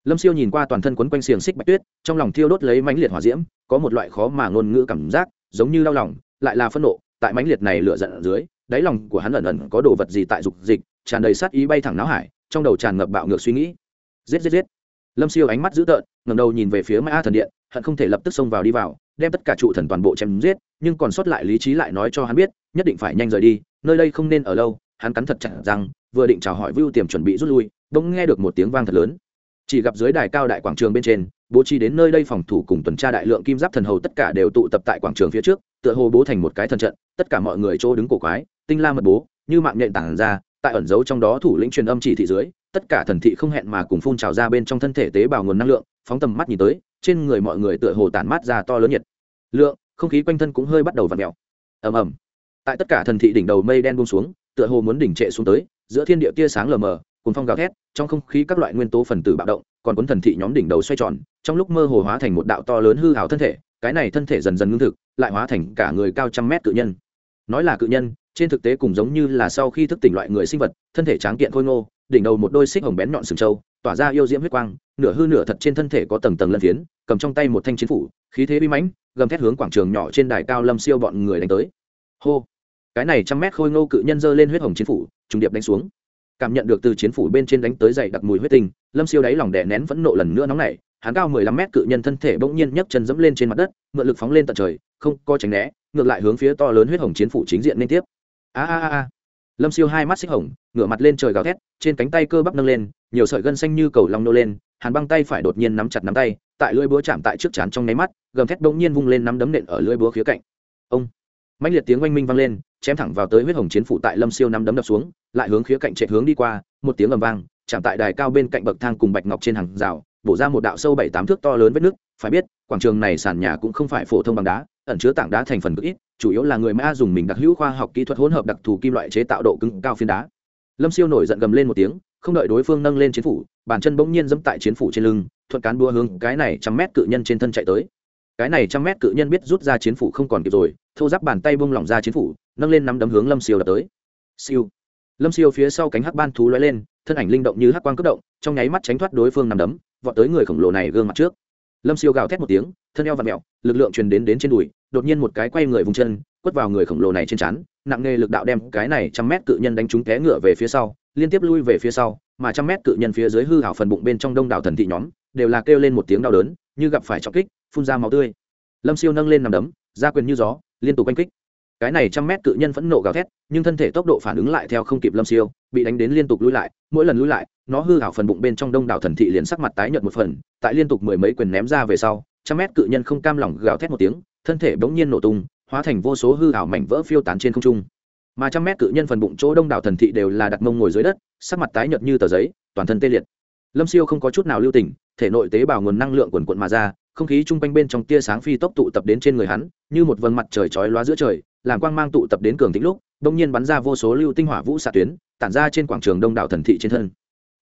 lâm siêu nhìn qua toàn thân quấn quanh xiềng xích bạch tuyết, trong lòng thiêu đốt lấy mãnh liệt hỏa diễm, có một loại khó mà ngôn ngữ cảm giác, giống như đau lòng, lại là phẫn nộ, tại mãnh liệt này lửa giận ở dưới, đáy lòng của hắn ẩn ẩn có đồ vật gì tại dục dịch, tràn đầy sát ý bay thẳng náo hải, trong đầu tràn ngập bạo ngược suy nghĩ. Giết giết giết. Lâm siêu ánh mắt dữ tợn ngầm đầu nhìn về phía mã thần điện, hận không thể lập tức xông vào đi vào, đem tất cả trụ thần toàn bộ chém giết, nhưng còn sót lại lý trí lại nói cho hắn biết, nhất định phải nhanh rời đi, nơi đây không nên ở lâu, hắn cắn thật chặt rằng, vừa định chào hỏi vưu tiềm chuẩn bị rút lui, bỗng nghe được một tiếng vang thật lớn chỉ gặp dưới đài cao đại quảng trường bên trên, bố trí đến nơi đây phòng thủ cùng tuần tra đại lượng kim giáp thần hầu tất cả đều tụ tập tại quảng trường phía trước, tựa hồ bố thành một cái thần trận, tất cả mọi người chỗ đứng cổ quái, tinh la mật bố, như mạng nhện tản ra, tại ẩn giấu trong đó thủ lĩnh truyền âm chỉ thị dưới, tất cả thần thị không hẹn mà cùng phun trào ra bên trong thân thể tế bào nguồn năng lượng, phóng tầm mắt nhìn tới, trên người mọi người tựa hồ tản mát ra to lớn nhiệt. Lượng, không khí quanh thân cũng hơi bắt đầu v ặ mẹo ầm ầm. Tại tất cả thần thị đỉnh đầu mây đen buông xuống, tựa hồ muốn đỉnh trệ xuống tới, giữa thiên địa tia sáng lờ mờ cùng phong gào thét trong không khí các loại nguyên tố phần tử bạo động, còn cuốn thần thị nhóm đỉnh đầu xoay tròn, trong lúc mơ hồ hóa thành một đạo to lớn hư hào thân thể, cái này thân thể dần dần ngưng thực, lại hóa thành cả người cao trăm mét cự nhân. Nói là cự nhân, trên thực tế cũng giống như là sau khi thức tỉnh loại người sinh vật, thân thể tráng kiện khôi ngô, đỉnh đầu một đôi xích hồng bén nhọn sừng trâu, tỏa ra yêu diễm huyết quang, nửa hư nửa thật trên thân thể có tầng tầng lân phiến, cầm trong tay một thanh chiến phủ, khí thế bi mãnh, gầm thét hướng quảng trường nhỏ trên đài cao lâm siêu bọn người đánh tới. Hô! Cái này trăm mét khôi ngô cự nhân giơ lên huyết hồng chiến phủ, trùng điệp đánh xuống cảm nhận được từ chiến phủ bên trên đánh tới dày đặc mùi huyết tinh, lâm siêu đáy lòng đè nén phẫn nộ lần nữa nóng nảy, hắn cao mười lăm mét cự nhân thân thể bỗng nhiên nhấc chân dẫm lên trên mặt đất, mượn lực phóng lên tận trời, không co tránh né, ngược lại hướng phía to lớn huyết hồng chiến phủ chính diện liên tiếp. A a a lâm siêu hai mắt xích hồng, ngửa mặt lên trời gào thét, trên cánh tay cơ bắp nâng lên, nhiều sợi gân xanh như cầu long nô lên hàn băng tay phải đột nhiên nắm chặt nắm tay, tại lưỡi búa chạm tại trước chán trong nháy mắt, gầm thét bỗng nhiên vung lên nắm đấm nện ở lưỡi búa khía cạnh. Ông. Mạnh liệt tiếng oanh minh vang lên chém thẳng vào tới huyết hồng chiến phủ tại lâm siêu nắm đấm đập xuống, lại hướng khía cạnh chạy hướng đi qua, một tiếng ầm vang, chạm tại đài cao bên cạnh bậc thang cùng bạch ngọc trên hàng rào, bổ ra một đạo sâu bảy tám thước to lớn vết nước phải biết, quảng trường này sàn nhà cũng không phải phổ thông bằng đá, ẩn chứa tảng đá thành phần cực ít, chủ yếu là người mã dùng mình đặc hữu khoa học kỹ thuật hỗn hợp đặc thù kim loại chế tạo độ cứng cao phiến đá. Lâm siêu nổi giận gầm lên một tiếng, không đợi đối phương nâng lên chiến phủ, bàn chân bỗng nhiên dẫm tại chiến phủ trên lưng, thuận cán đua hướng cái này trăm mét cự nhân trên thân chạy tới cái này trăm mét cự nhân biết rút ra chiến phủ không còn kịp rồi, thô giáp bàn tay bông lỏng ra chiến phủ, nâng lên nắm đấm hướng lâm siêu đập tới. Siêu. Lâm siêu phía sau cánh hắc ban thú lóe lên, thân ảnh linh động như hắc quang cất động, trong nháy mắt tránh thoát đối phương nằm đấm, vọt tới người khổng lồ này gương mặt trước. Lâm siêu gào thét một tiếng, thân eo và mẹo lực lượng truyền đến đến trên đùi, đột nhiên một cái quay người vùng chân, quất vào người khổng lồ này trên chắn nặng nề lực đạo đem cái này trăm mét cự nhân đánh trúng té ngựa về phía sau, liên tiếp lui về phía sau, mà trăm mét cự nhân phía dưới hư hảo phần bụng bên trong đông đảo thần thị nhóm, đều là kêu lên một tiếng đau đớn như gặp phải trọng kích, phun ra máu tươi. Lâm siêu nâng lên nằm đấm, ra quyền như gió, liên tục oanh kích. Cái này trăm mét cự nhân phẫn nộ gào thét, nhưng thân thể tốc độ phản ứng lại theo không kịp lâm siêu, bị đánh đến liên tục lui lại, mỗi lần lui lại, nó hư hảo phần bụng bên trong đông đảo thần thị liền sắc mặt tái nhợt một phần, tại liên tục mười mấy quyền ném ra về sau, trăm mét cự nhân không cam lòng gào thét một tiếng, thân thể bỗng nhiên nổ tung, hóa thành vô số hư hảo mảnh vỡ phiêu tán trên không trung. Mà trăm mét cự nhân phần bụng chỗ đông đảo thần thị đều là đặt mông ngồi dưới đất, sắc mặt tái nhợt như tờ giấy, toàn thân tê liệt lâm siêu không có chút nào lưu tỉnh, thể nội tế bào nguồn năng lượng quần quận mà ra không khí chung quanh bên trong tia sáng phi tốc tụ tập đến trên người hắn như một vầng mặt trời chói lóa giữa trời làm quang mang tụ tập đến cường tĩnh lúc đông nhiên bắn ra vô số lưu tinh hỏa vũ xạ tuyến tản ra trên quảng trường đông đảo thần thị trên thân.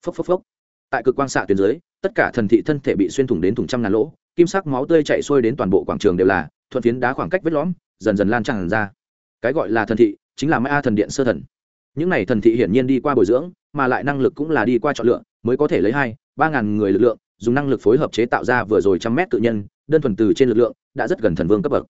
Phốc phốc phốc. Tại cực quang xạ tuyến dưới tất cả thần thị thân thể bị xuyên thủng đến thủng trăm ngàn lỗ kim sắc máu tươi chạy xuôi đến toàn bộ quảng trường đều là thuận phiến đá khoảng cách vết lõm dần dần lan tràn ra. Cái gọi là thần thị chính là mai thần điện sơ thần. Những này thần thị hiển nhiên đi qua bồi dưỡng mà lại năng lực cũng là đi qua chọn lựa mới có thể lấy hai, ba ngàn người lực lượng, dùng năng lực phối hợp chế tạo ra vừa rồi trăm mét tự nhân, đơn thuần từ trên lực lượng, đã rất gần thần vương cấp bậc.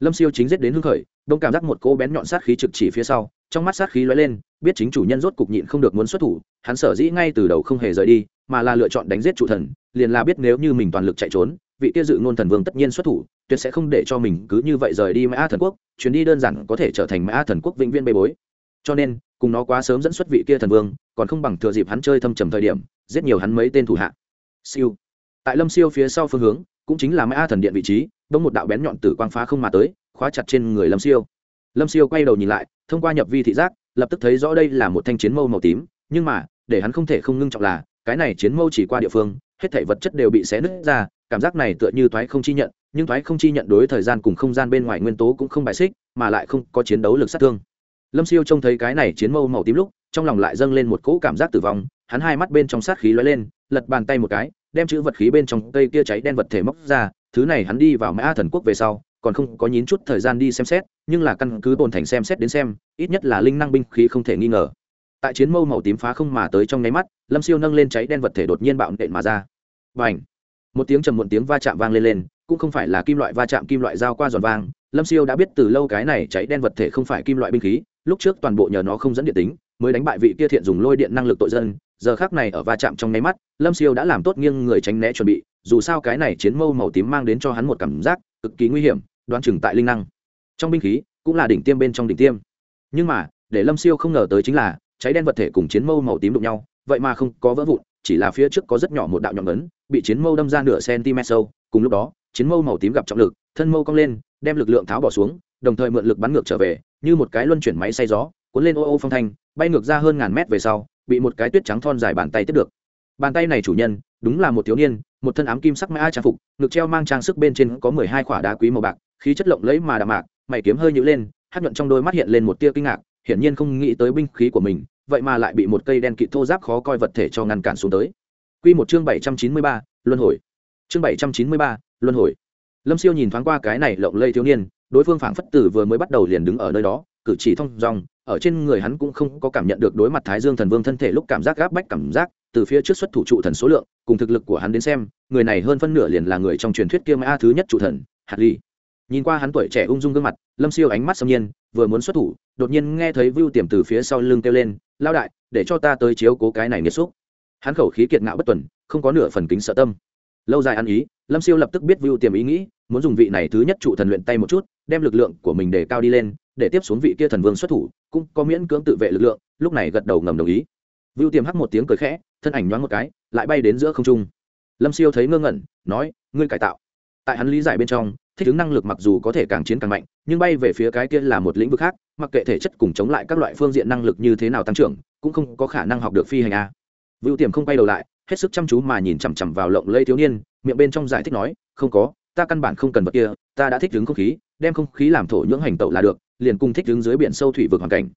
Lâm siêu chính giết đến hưng khởi, đông cảm giác một cô bén nhọn sát khí trực chỉ phía sau, trong mắt sát khí lóe lên, biết chính chủ nhân rốt cục nhịn không được muốn xuất thủ, hắn sở dĩ ngay từ đầu không hề rời đi, mà là lựa chọn đánh giết chủ thần, liền là biết nếu như mình toàn lực chạy trốn, vị kia dự ngôn thần vương tất nhiên xuất thủ, tuyệt sẽ không để cho mình cứ như vậy rời đi mã thần quốc, chuyến đi đơn giản có thể trở thành mã thần quốc vĩnh viên bê bối. Cho nên, cùng nó quá sớm dẫn xuất vị kia thần vương, còn không bằng thừa dịp hắn chơi thâm trầm thời điểm giết nhiều hắn mấy tên thủ hạ. Siêu. Tại lâm siêu phía sau phương hướng, cũng chính là mã thần điện vị trí, bỗng một đạo bén nhọn tử quang phá không mà tới, khóa chặt trên người lâm siêu. Lâm siêu quay đầu nhìn lại, thông qua nhập vi thị giác, lập tức thấy rõ đây là một thanh chiến mâu màu tím, nhưng mà, để hắn không thể không ngưng trọng là, cái này chiến mâu chỉ qua địa phương, hết thảy vật chất đều bị xé nứt ra, cảm giác này tựa như thoái không chi nhận, nhưng thoái không chi nhận đối thời gian cùng không gian bên ngoài nguyên tố cũng không bài xích, mà lại không có chiến đấu lực sát thương. Lâm siêu trông thấy cái này chiến mâu màu tím lúc, trong lòng lại dâng lên một cỗ cảm giác tử vong hắn hai mắt bên trong sát khí lóe lên, lật bàn tay một cái, đem chữ vật khí bên trong cây kia cháy đen vật thể móc ra, thứ này hắn đi vào mã thần quốc về sau, còn không có nhín chút thời gian đi xem xét, nhưng là căn cứ bồn thành xem xét đến xem, ít nhất là linh năng binh khí không thể nghi ngờ. Tại chiến mâu màu tím phá không mà tới trong nháy mắt, lâm siêu nâng lên cháy đen vật thể đột nhiên bạo nện mà ra. Và ảnh một tiếng trầm muộn tiếng va chạm vang lên lên, cũng không phải là kim loại va chạm kim loại dao qua giòn vang, lâm siêu đã biết từ lâu cái này cháy đen vật thể không phải kim loại binh khí, lúc trước toàn bộ nhờ nó không dẫn điện tính, mới đánh bại vị kia thiện dùng lôi điện năng lực tội dân giờ khác này ở va chạm trong nháy mắt, lâm siêu đã làm tốt nghiêng người tránh né chuẩn bị, dù sao cái này chiến mâu màu tím mang đến cho hắn một cảm giác cực kỳ nguy hiểm, đoán chừng tại linh năng. Trong binh khí, cũng là đỉnh tiêm bên trong đỉnh tiêm. Nhưng mà, để lâm siêu không ngờ tới chính là, cháy đen vật thể cùng chiến mâu màu tím đụng nhau, vậy mà không có vỡ vụn, chỉ là phía trước có rất nhỏ một đạo nhọn ấn, bị chiến mâu đâm ra nửa cm sâu, cùng lúc đó, chiến mâu màu tím gặp trọng lực, thân mâu cong lên, đem lực lượng tháo bỏ xuống, đồng thời mượn lực bắn ngược trở về, như một cái luân chuyển máy xay gió, cuốn lên ô ô phong thanh, bay ngược ra hơn ngàn mét về sau bị một cái tuyết trắng thon dài bàn tay tiếp được bàn tay này chủ nhân đúng là một thiếu niên một thân ám kim sắc mã trang phục ngực treo mang trang sức bên trên có mười hai khỏa đá quý màu bạc khí chất lộng lẫy mà đạm mạc mày kiếm hơi nhữ lên hát nhuận trong đôi mắt hiện lên một tia kinh ngạc hiển nhiên không nghĩ tới binh khí của mình vậy mà lại bị một cây đen kịt thô giáp khó coi vật thể cho ngăn cản xuống tới Quy một chương bảy trăm chín mươi ba, luân hồi. Chương bảy trăm chín mươi ba, luân hồi. Lâm Siêu nhìn thoáng qua cái này lộng lây thiếu niên, đối phương phảng phất tử vừa mới bắt đầu liền đứng ở nơi đó, cử chỉ thông dong, ở trên người hắn cũng không có cảm nhận được đối mặt Thái Dương Thần Vương thân thể lúc cảm giác gáp bách cảm giác, từ phía trước xuất thủ trụ thần số lượng, cùng thực lực của hắn đến xem, người này hơn phân nửa liền là người trong truyền thuyết kia ma thứ nhất trụ thần, Hạt Ly. Nhìn qua hắn tuổi trẻ ung dung gương mặt, Lâm Siêu ánh mắt sâm nhiên, vừa muốn xuất thủ, đột nhiên nghe thấy Vưu Tiềm từ phía sau lưng kêu lên, "Lao đại, để cho ta tới chiếu cố cái này nghiệt xúc." Hắn khẩu khí kiệt ngạo bất tuần, không có nửa phần kính sợ tâm. Lâu dài ăn ý, Lâm Siêu lập tức biết Vưu Tiềm ý nghĩ, muốn dùng vị này thứ nhất trụ thần luyện tay một chút, đem lực lượng của mình để cao đi lên, để tiếp xuống vị kia thần vương xuất thủ cũng có miễn cưỡng tự vệ lực lượng lúc này gật đầu ngầm đồng ý. Vưu tiềm hắc một tiếng cười khẽ thân ảnh nhoáng một cái lại bay đến giữa không trung. Lâm siêu thấy ngơ ngẩn nói ngươi cải tạo. Tại hắn lý giải bên trong thích ứng năng lực mặc dù có thể càng chiến càng mạnh nhưng bay về phía cái kia là một lĩnh vực khác mặc kệ thể chất cùng chống lại các loại phương diện năng lực như thế nào tăng trưởng cũng không có khả năng học được phi hành a. Vưu tiềm không quay đầu lại hết sức chăm chú mà nhìn chằm chằm vào lộng lây thiếu niên, miệng bên trong giải thích nói, không có, ta căn bản không cần vật kia, ta đã thích ứng không khí, đem không khí làm thổ nhưỡng hành tẩu là được, liền cùng thích ứng dưới biển sâu thủy vực hoàn cảnh.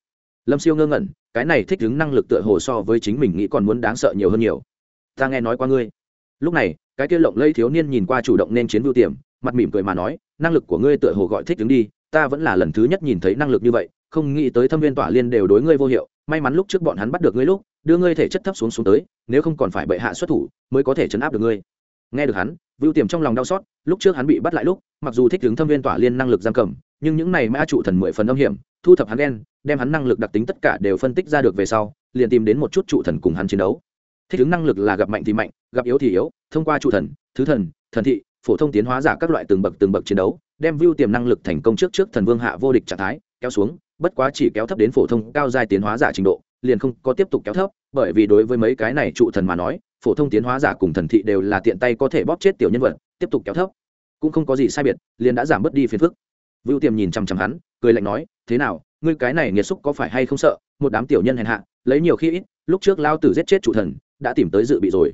Lâm siêu ngơ ngẩn, cái này thích ứng năng lực tựa hồ so với chính mình nghĩ còn muốn đáng sợ nhiều hơn nhiều. Ta nghe nói qua ngươi. Lúc này, cái kia lộng lây thiếu niên nhìn qua chủ động nên chiến vưu tiềm, mặt mỉm cười mà nói, năng lực của ngươi tựa hồ gọi thích ứng đi, ta vẫn là lần thứ nhất nhìn thấy năng lực như vậy không nghĩ tới thâm viên tỏa liên đều đối ngươi vô hiệu, may mắn lúc trước bọn hắn bắt được ngươi lúc, đưa ngươi thể chất thấp xuống xuống tới, nếu không còn phải bệ hạ xuất thủ, mới có thể chấn áp được ngươi. Nghe được hắn, vưu tiềm trong lòng đau xót, lúc trước hắn bị bắt lại lúc, mặc dù thích ứng thâm viên tỏa liên năng lực giam cầm, nhưng những này mã trụ thần mười phần âm hiểm, thu thập hắn đen, đem hắn năng lực đặc tính tất cả đều phân tích ra được về sau, liền tìm đến một chút trụ thần cùng hắn chiến đấu. Thích ứng năng lực là gặp mạnh thì mạnh, gặp yếu thì yếu, thông qua trụ thần, thứ thần thần thị, phổ thông tiến hóa giả các loại từng bậc từng bậc chiến đấu, đem view tiềm năng lực thành công trước trước thần vương hạ vô địch trạng thái, kéo xuống bất quá chỉ kéo thấp đến phổ thông cao giai tiến hóa giả trình độ, liền không có tiếp tục kéo thấp, bởi vì đối với mấy cái này trụ thần mà nói, phổ thông tiến hóa giả cùng thần thị đều là tiện tay có thể bóp chết tiểu nhân vật, tiếp tục kéo thấp. Cũng không có gì sai biệt, liền đã giảm bớt đi phiền phức. Vưu tiềm nhìn chằm chằm hắn, cười lạnh nói, thế nào, ngươi cái này nghiệt xúc có phải hay không sợ, một đám tiểu nhân hèn hạ, lấy nhiều khi ít, lúc trước lao tử giết chết chủ thần, đã tìm tới dự bị rồi.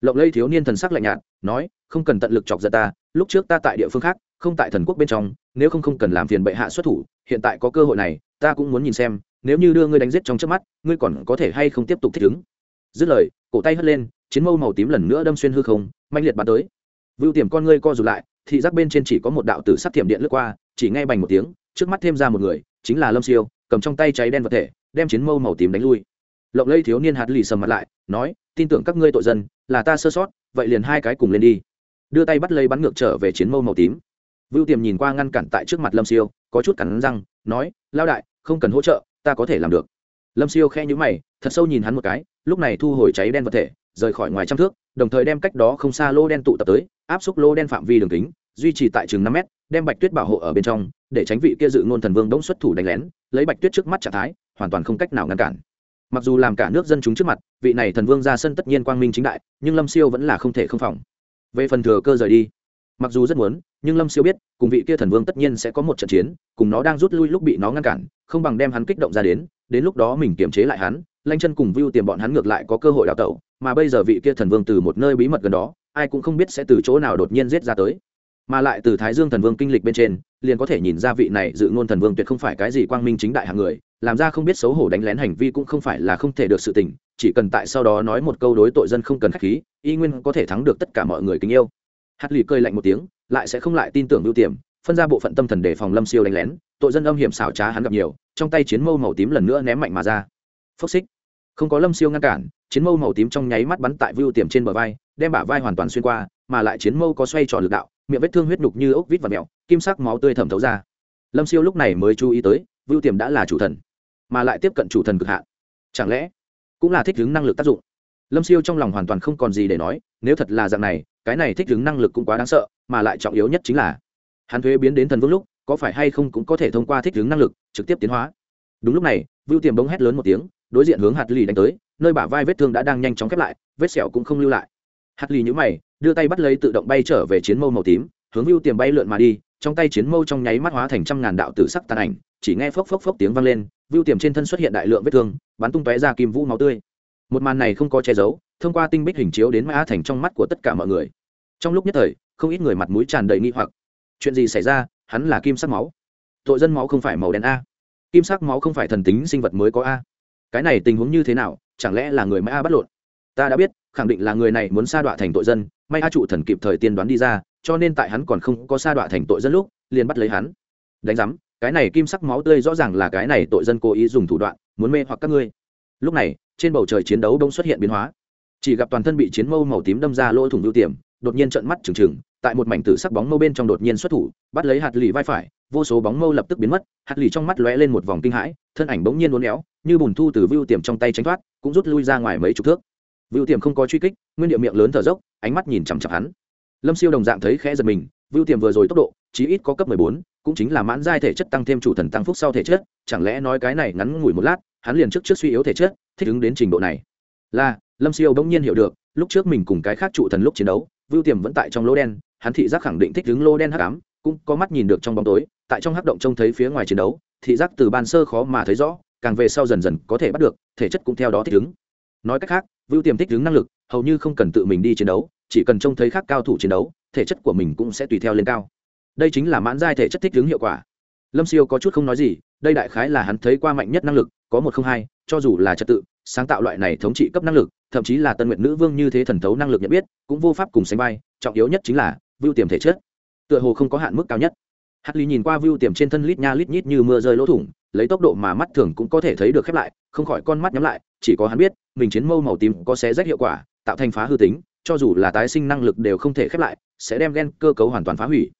Lộng lây thiếu niên thần sắc lạnh nhạt, nói, không cần tận lực chọc giận ta, lúc trước ta tại địa phương khác, không tại thần quốc bên trong, nếu không không cần làm phiền bệ hạ xuất thủ, hiện tại có cơ hội này ta cũng muốn nhìn xem, nếu như đưa ngươi đánh giết trong trước mắt, ngươi còn có thể hay không tiếp tục thích ứng. Dứt lời, cổ tay hất lên, chiến mâu màu tím lần nữa đâm xuyên hư không manh liệt bắn tới. Vưu tiềm con ngươi co rụt lại, thị giác bên trên chỉ có một đạo tử sắc thiểm điện lướt qua, chỉ ngay bành một tiếng, trước mắt thêm ra một người, chính là lâm siêu, cầm trong tay cháy đen vật thể, đem chiến mâu màu tím đánh lui. Lộng lây thiếu niên hạt lì sầm mặt lại, nói, tin tưởng các ngươi tội dân, là ta sơ sót, vậy liền hai cái cùng lên đi. Đưa tay bắt lấy bắn ngược trở về chiến mâu màu tím. Vưu tiềm nhìn qua ngăn cản tại trước mặt lâm siêu, có chút cắn răng, nói lao đại không cần hỗ trợ, ta có thể làm được. Lâm siêu khe nhữ mày, thật sâu nhìn hắn một cái, lúc này thu hồi cháy đen vật thể, rời khỏi ngoài trăm thước, đồng thời đem cách đó không xa lô đen tụ tập tới, áp xúc lô đen phạm vi đường kính, duy trì tại chừng năm mét, đem bạch tuyết bảo hộ ở bên trong, để tránh vị kia dự ngôn thần vương đống xuất thủ đánh lén, lấy bạch tuyết trước mắt trạng thái, hoàn toàn không cách nào ngăn cản. Mặc dù làm cả nước dân chúng trước mặt, vị này thần vương ra sân tất nhiên quang minh chính đại, nhưng lâm siêu vẫn là không thể không phòng. Về phần thừa cơ rời đi mặc dù rất muốn, nhưng lâm siêu biết, cùng vị kia thần vương tất nhiên sẽ có một trận chiến, cùng nó đang rút lui lúc bị nó ngăn cản, không bằng đem hắn kích động ra đến đến lúc đó mình kiềm chế lại hắn, lanh chân cùng vưu tiềm bọn hắn ngược lại có cơ hội đào tẩu, mà bây giờ vị kia thần vương từ một nơi bí mật gần đó, ai cũng không biết sẽ từ chỗ nào đột nhiên giết ra tới. Mà lại từ thái dương thần vương kinh lịch bên trên, liền có thể nhìn ra vị này dự ngôn thần vương tuyệt không phải cái gì quang minh chính đại hạng người, làm ra không biết xấu hổ đánh lén hành vi cũng không phải là không thể được sự tình, chỉ cần tại sau đó nói một câu đối tội dân không cần khách khí, y nguyên có thể thắng được tất cả mọi người kính yêu hát lì cười lạnh một tiếng, lại sẽ không lại tin tưởng ưu tiềm, phân ra bộ phận tâm thần để phòng lâm siêu đánh lén, tội dân âm hiểm xảo trá hắn gặp nhiều, trong tay chiến mâu màu tím lần nữa ném mạnh mà ra. Phốc xích. Không có lâm siêu ngăn cản, chiến mâu màu tím trong nháy mắt bắn tại vưu tiềm trên bờ vai, đem bả vai hoàn toàn xuyên qua, mà lại chiến mâu có xoay tròn lực đạo, miệng vết thương huyết đục như ốc vít và mèo, kim sắc máu tươi thẩm thấu ra. Lâm siêu lúc này mới chú ý tới vưu tiềm đã là chủ thần, mà lại tiếp cận chủ thần cực hạn. Chẳng lẽ cũng là thích ứng năng lực tác dụng? Lâm siêu trong lòng hoàn toàn không còn gì để nói, nếu thật là dạng này cái này thích ứng năng lực cũng quá đáng sợ, mà lại trọng yếu nhất chính là, hắn thuế biến đến thần vương lúc, có phải hay không cũng có thể thông qua thích ứng năng lực trực tiếp tiến hóa. Đúng lúc này, vưu tiềm bỗng hét lớn một tiếng, đối diện hướng hạt lì đánh tới, nơi bả vai vết thương đã đang nhanh chóng khép lại, vết sẹo cũng không lưu lại. Hạt lì nhũ mày, đưa tay bắt lấy tự động bay trở về chiến mâu màu tím, hướng vưu tiềm bay lượn mà đi, trong tay chiến mâu trong nháy mắt hóa thành trăm ngàn đạo tử sắc tàn ảnh, chỉ nghe phốc phốc phốc tiếng vang lên, vưu tiềm trên thân xuất hiện đại lượng vết thương, bắn tung tóe ra kim vũ máu tươi. Một màn này không có che giấu thông qua tinh bích hình chiếu đến mã thành trong mắt của tất cả mọi người. Trong lúc nhất thời, không ít người mặt mũi tràn đầy nghi hoặc. Chuyện gì xảy ra? Hắn là kim sắc máu. Tội dân máu không phải màu đen a. Kim sắc máu không phải thần tính sinh vật mới có a. Cái này tình huống như thế nào? Chẳng lẽ là người mã a bắt lộn? Ta đã biết, khẳng định là người này muốn sa đọa thành tội dân. May a trụ thần kịp thời tiên đoán đi ra, cho nên tại hắn còn không có sa đọa thành tội dân lúc, liền bắt lấy hắn. Đánh giám, cái này kim sắc máu tươi rõ ràng là cái này tội dân cố ý dùng thủ đoạn, muốn mê hoặc các ngươi. Lúc này, trên bầu trời chiến đấu đông xuất hiện biến hóa chỉ gặp toàn thân bị chiến mâu màu tím đâm ra lỗ thủng ưu tiềm, đột nhiên trận mắt trừng trừng, tại một mảnh tử sắc bóng mâu bên trong đột nhiên xuất thủ, bắt lấy hạt lì vai phải, vô số bóng mâu lập tức biến mất, hạt lì trong mắt lóe lên một vòng kinh hãi, thân ảnh bỗng nhiên uốn éo, như bùn thu từ vưu tiềm trong tay tránh thoát, cũng rút lui ra ngoài mấy chục thước. Vưu tiềm không có truy kích, nguyên điệu miệng lớn thở dốc, ánh mắt nhìn chằm chặp hắn. Lâm siêu đồng dạng thấy khẽ giật mình, vưu tiềm vừa rồi tốc độ, chí ít có cấp mười bốn, cũng chính là mãn giai thể chất tăng thêm chủ thần tăng phúc sau thể chất, chẳng lẽ nói cái này ngắn ngủi một lát, hắn liền trước trước suy yếu thể chất, thích ứng đến trình độ này. Là lâm siêu bỗng nhiên hiểu được, lúc trước mình cùng cái khác trụ thần lúc chiến đấu, vưu tiềm vẫn tại trong lỗ đen, hắn thị giác khẳng định thích ứng lô đen hắc ám, cũng có mắt nhìn được trong bóng tối, tại trong hắc động trông thấy phía ngoài chiến đấu, thị giác từ ban sơ khó mà thấy rõ, càng về sau dần dần có thể bắt được, thể chất cũng theo đó thích ứng. Nói cách khác, vưu tiềm thích ứng năng lực, hầu như không cần tự mình đi chiến đấu, chỉ cần trông thấy khác cao thủ chiến đấu, thể chất của mình cũng sẽ tùy theo lên cao. Đây chính là mãn giai thể chất thích ứng hiệu quả. Lâm siêu có chút không nói gì, đây đại khái là hắn thấy qua mạnh nhất năng lực, có một không hai, cho dù là trật tự sáng tạo loại này thống trị cấp năng lực, thậm chí là tân nguyện nữ vương như thế thần thấu năng lực nhận biết, cũng vô pháp cùng sánh vai, trọng yếu nhất chính là vưu tiềm thể chất. Tựa hồ không có hạn mức cao nhất. Hát ly nhìn qua vưu tiềm trên thân lít nha lít nhít như mưa rơi lỗ thủng, lấy tốc độ mà mắt thường cũng có thể thấy được khép lại, không khỏi con mắt nhắm lại, chỉ có hắn biết, mình chiến mâu màu tím có xé rách hiệu quả, tạo thành phá hư tính, cho dù là tái sinh năng lực đều không thể khép lại, sẽ đem gen cơ cấu hoàn toàn phá hủy.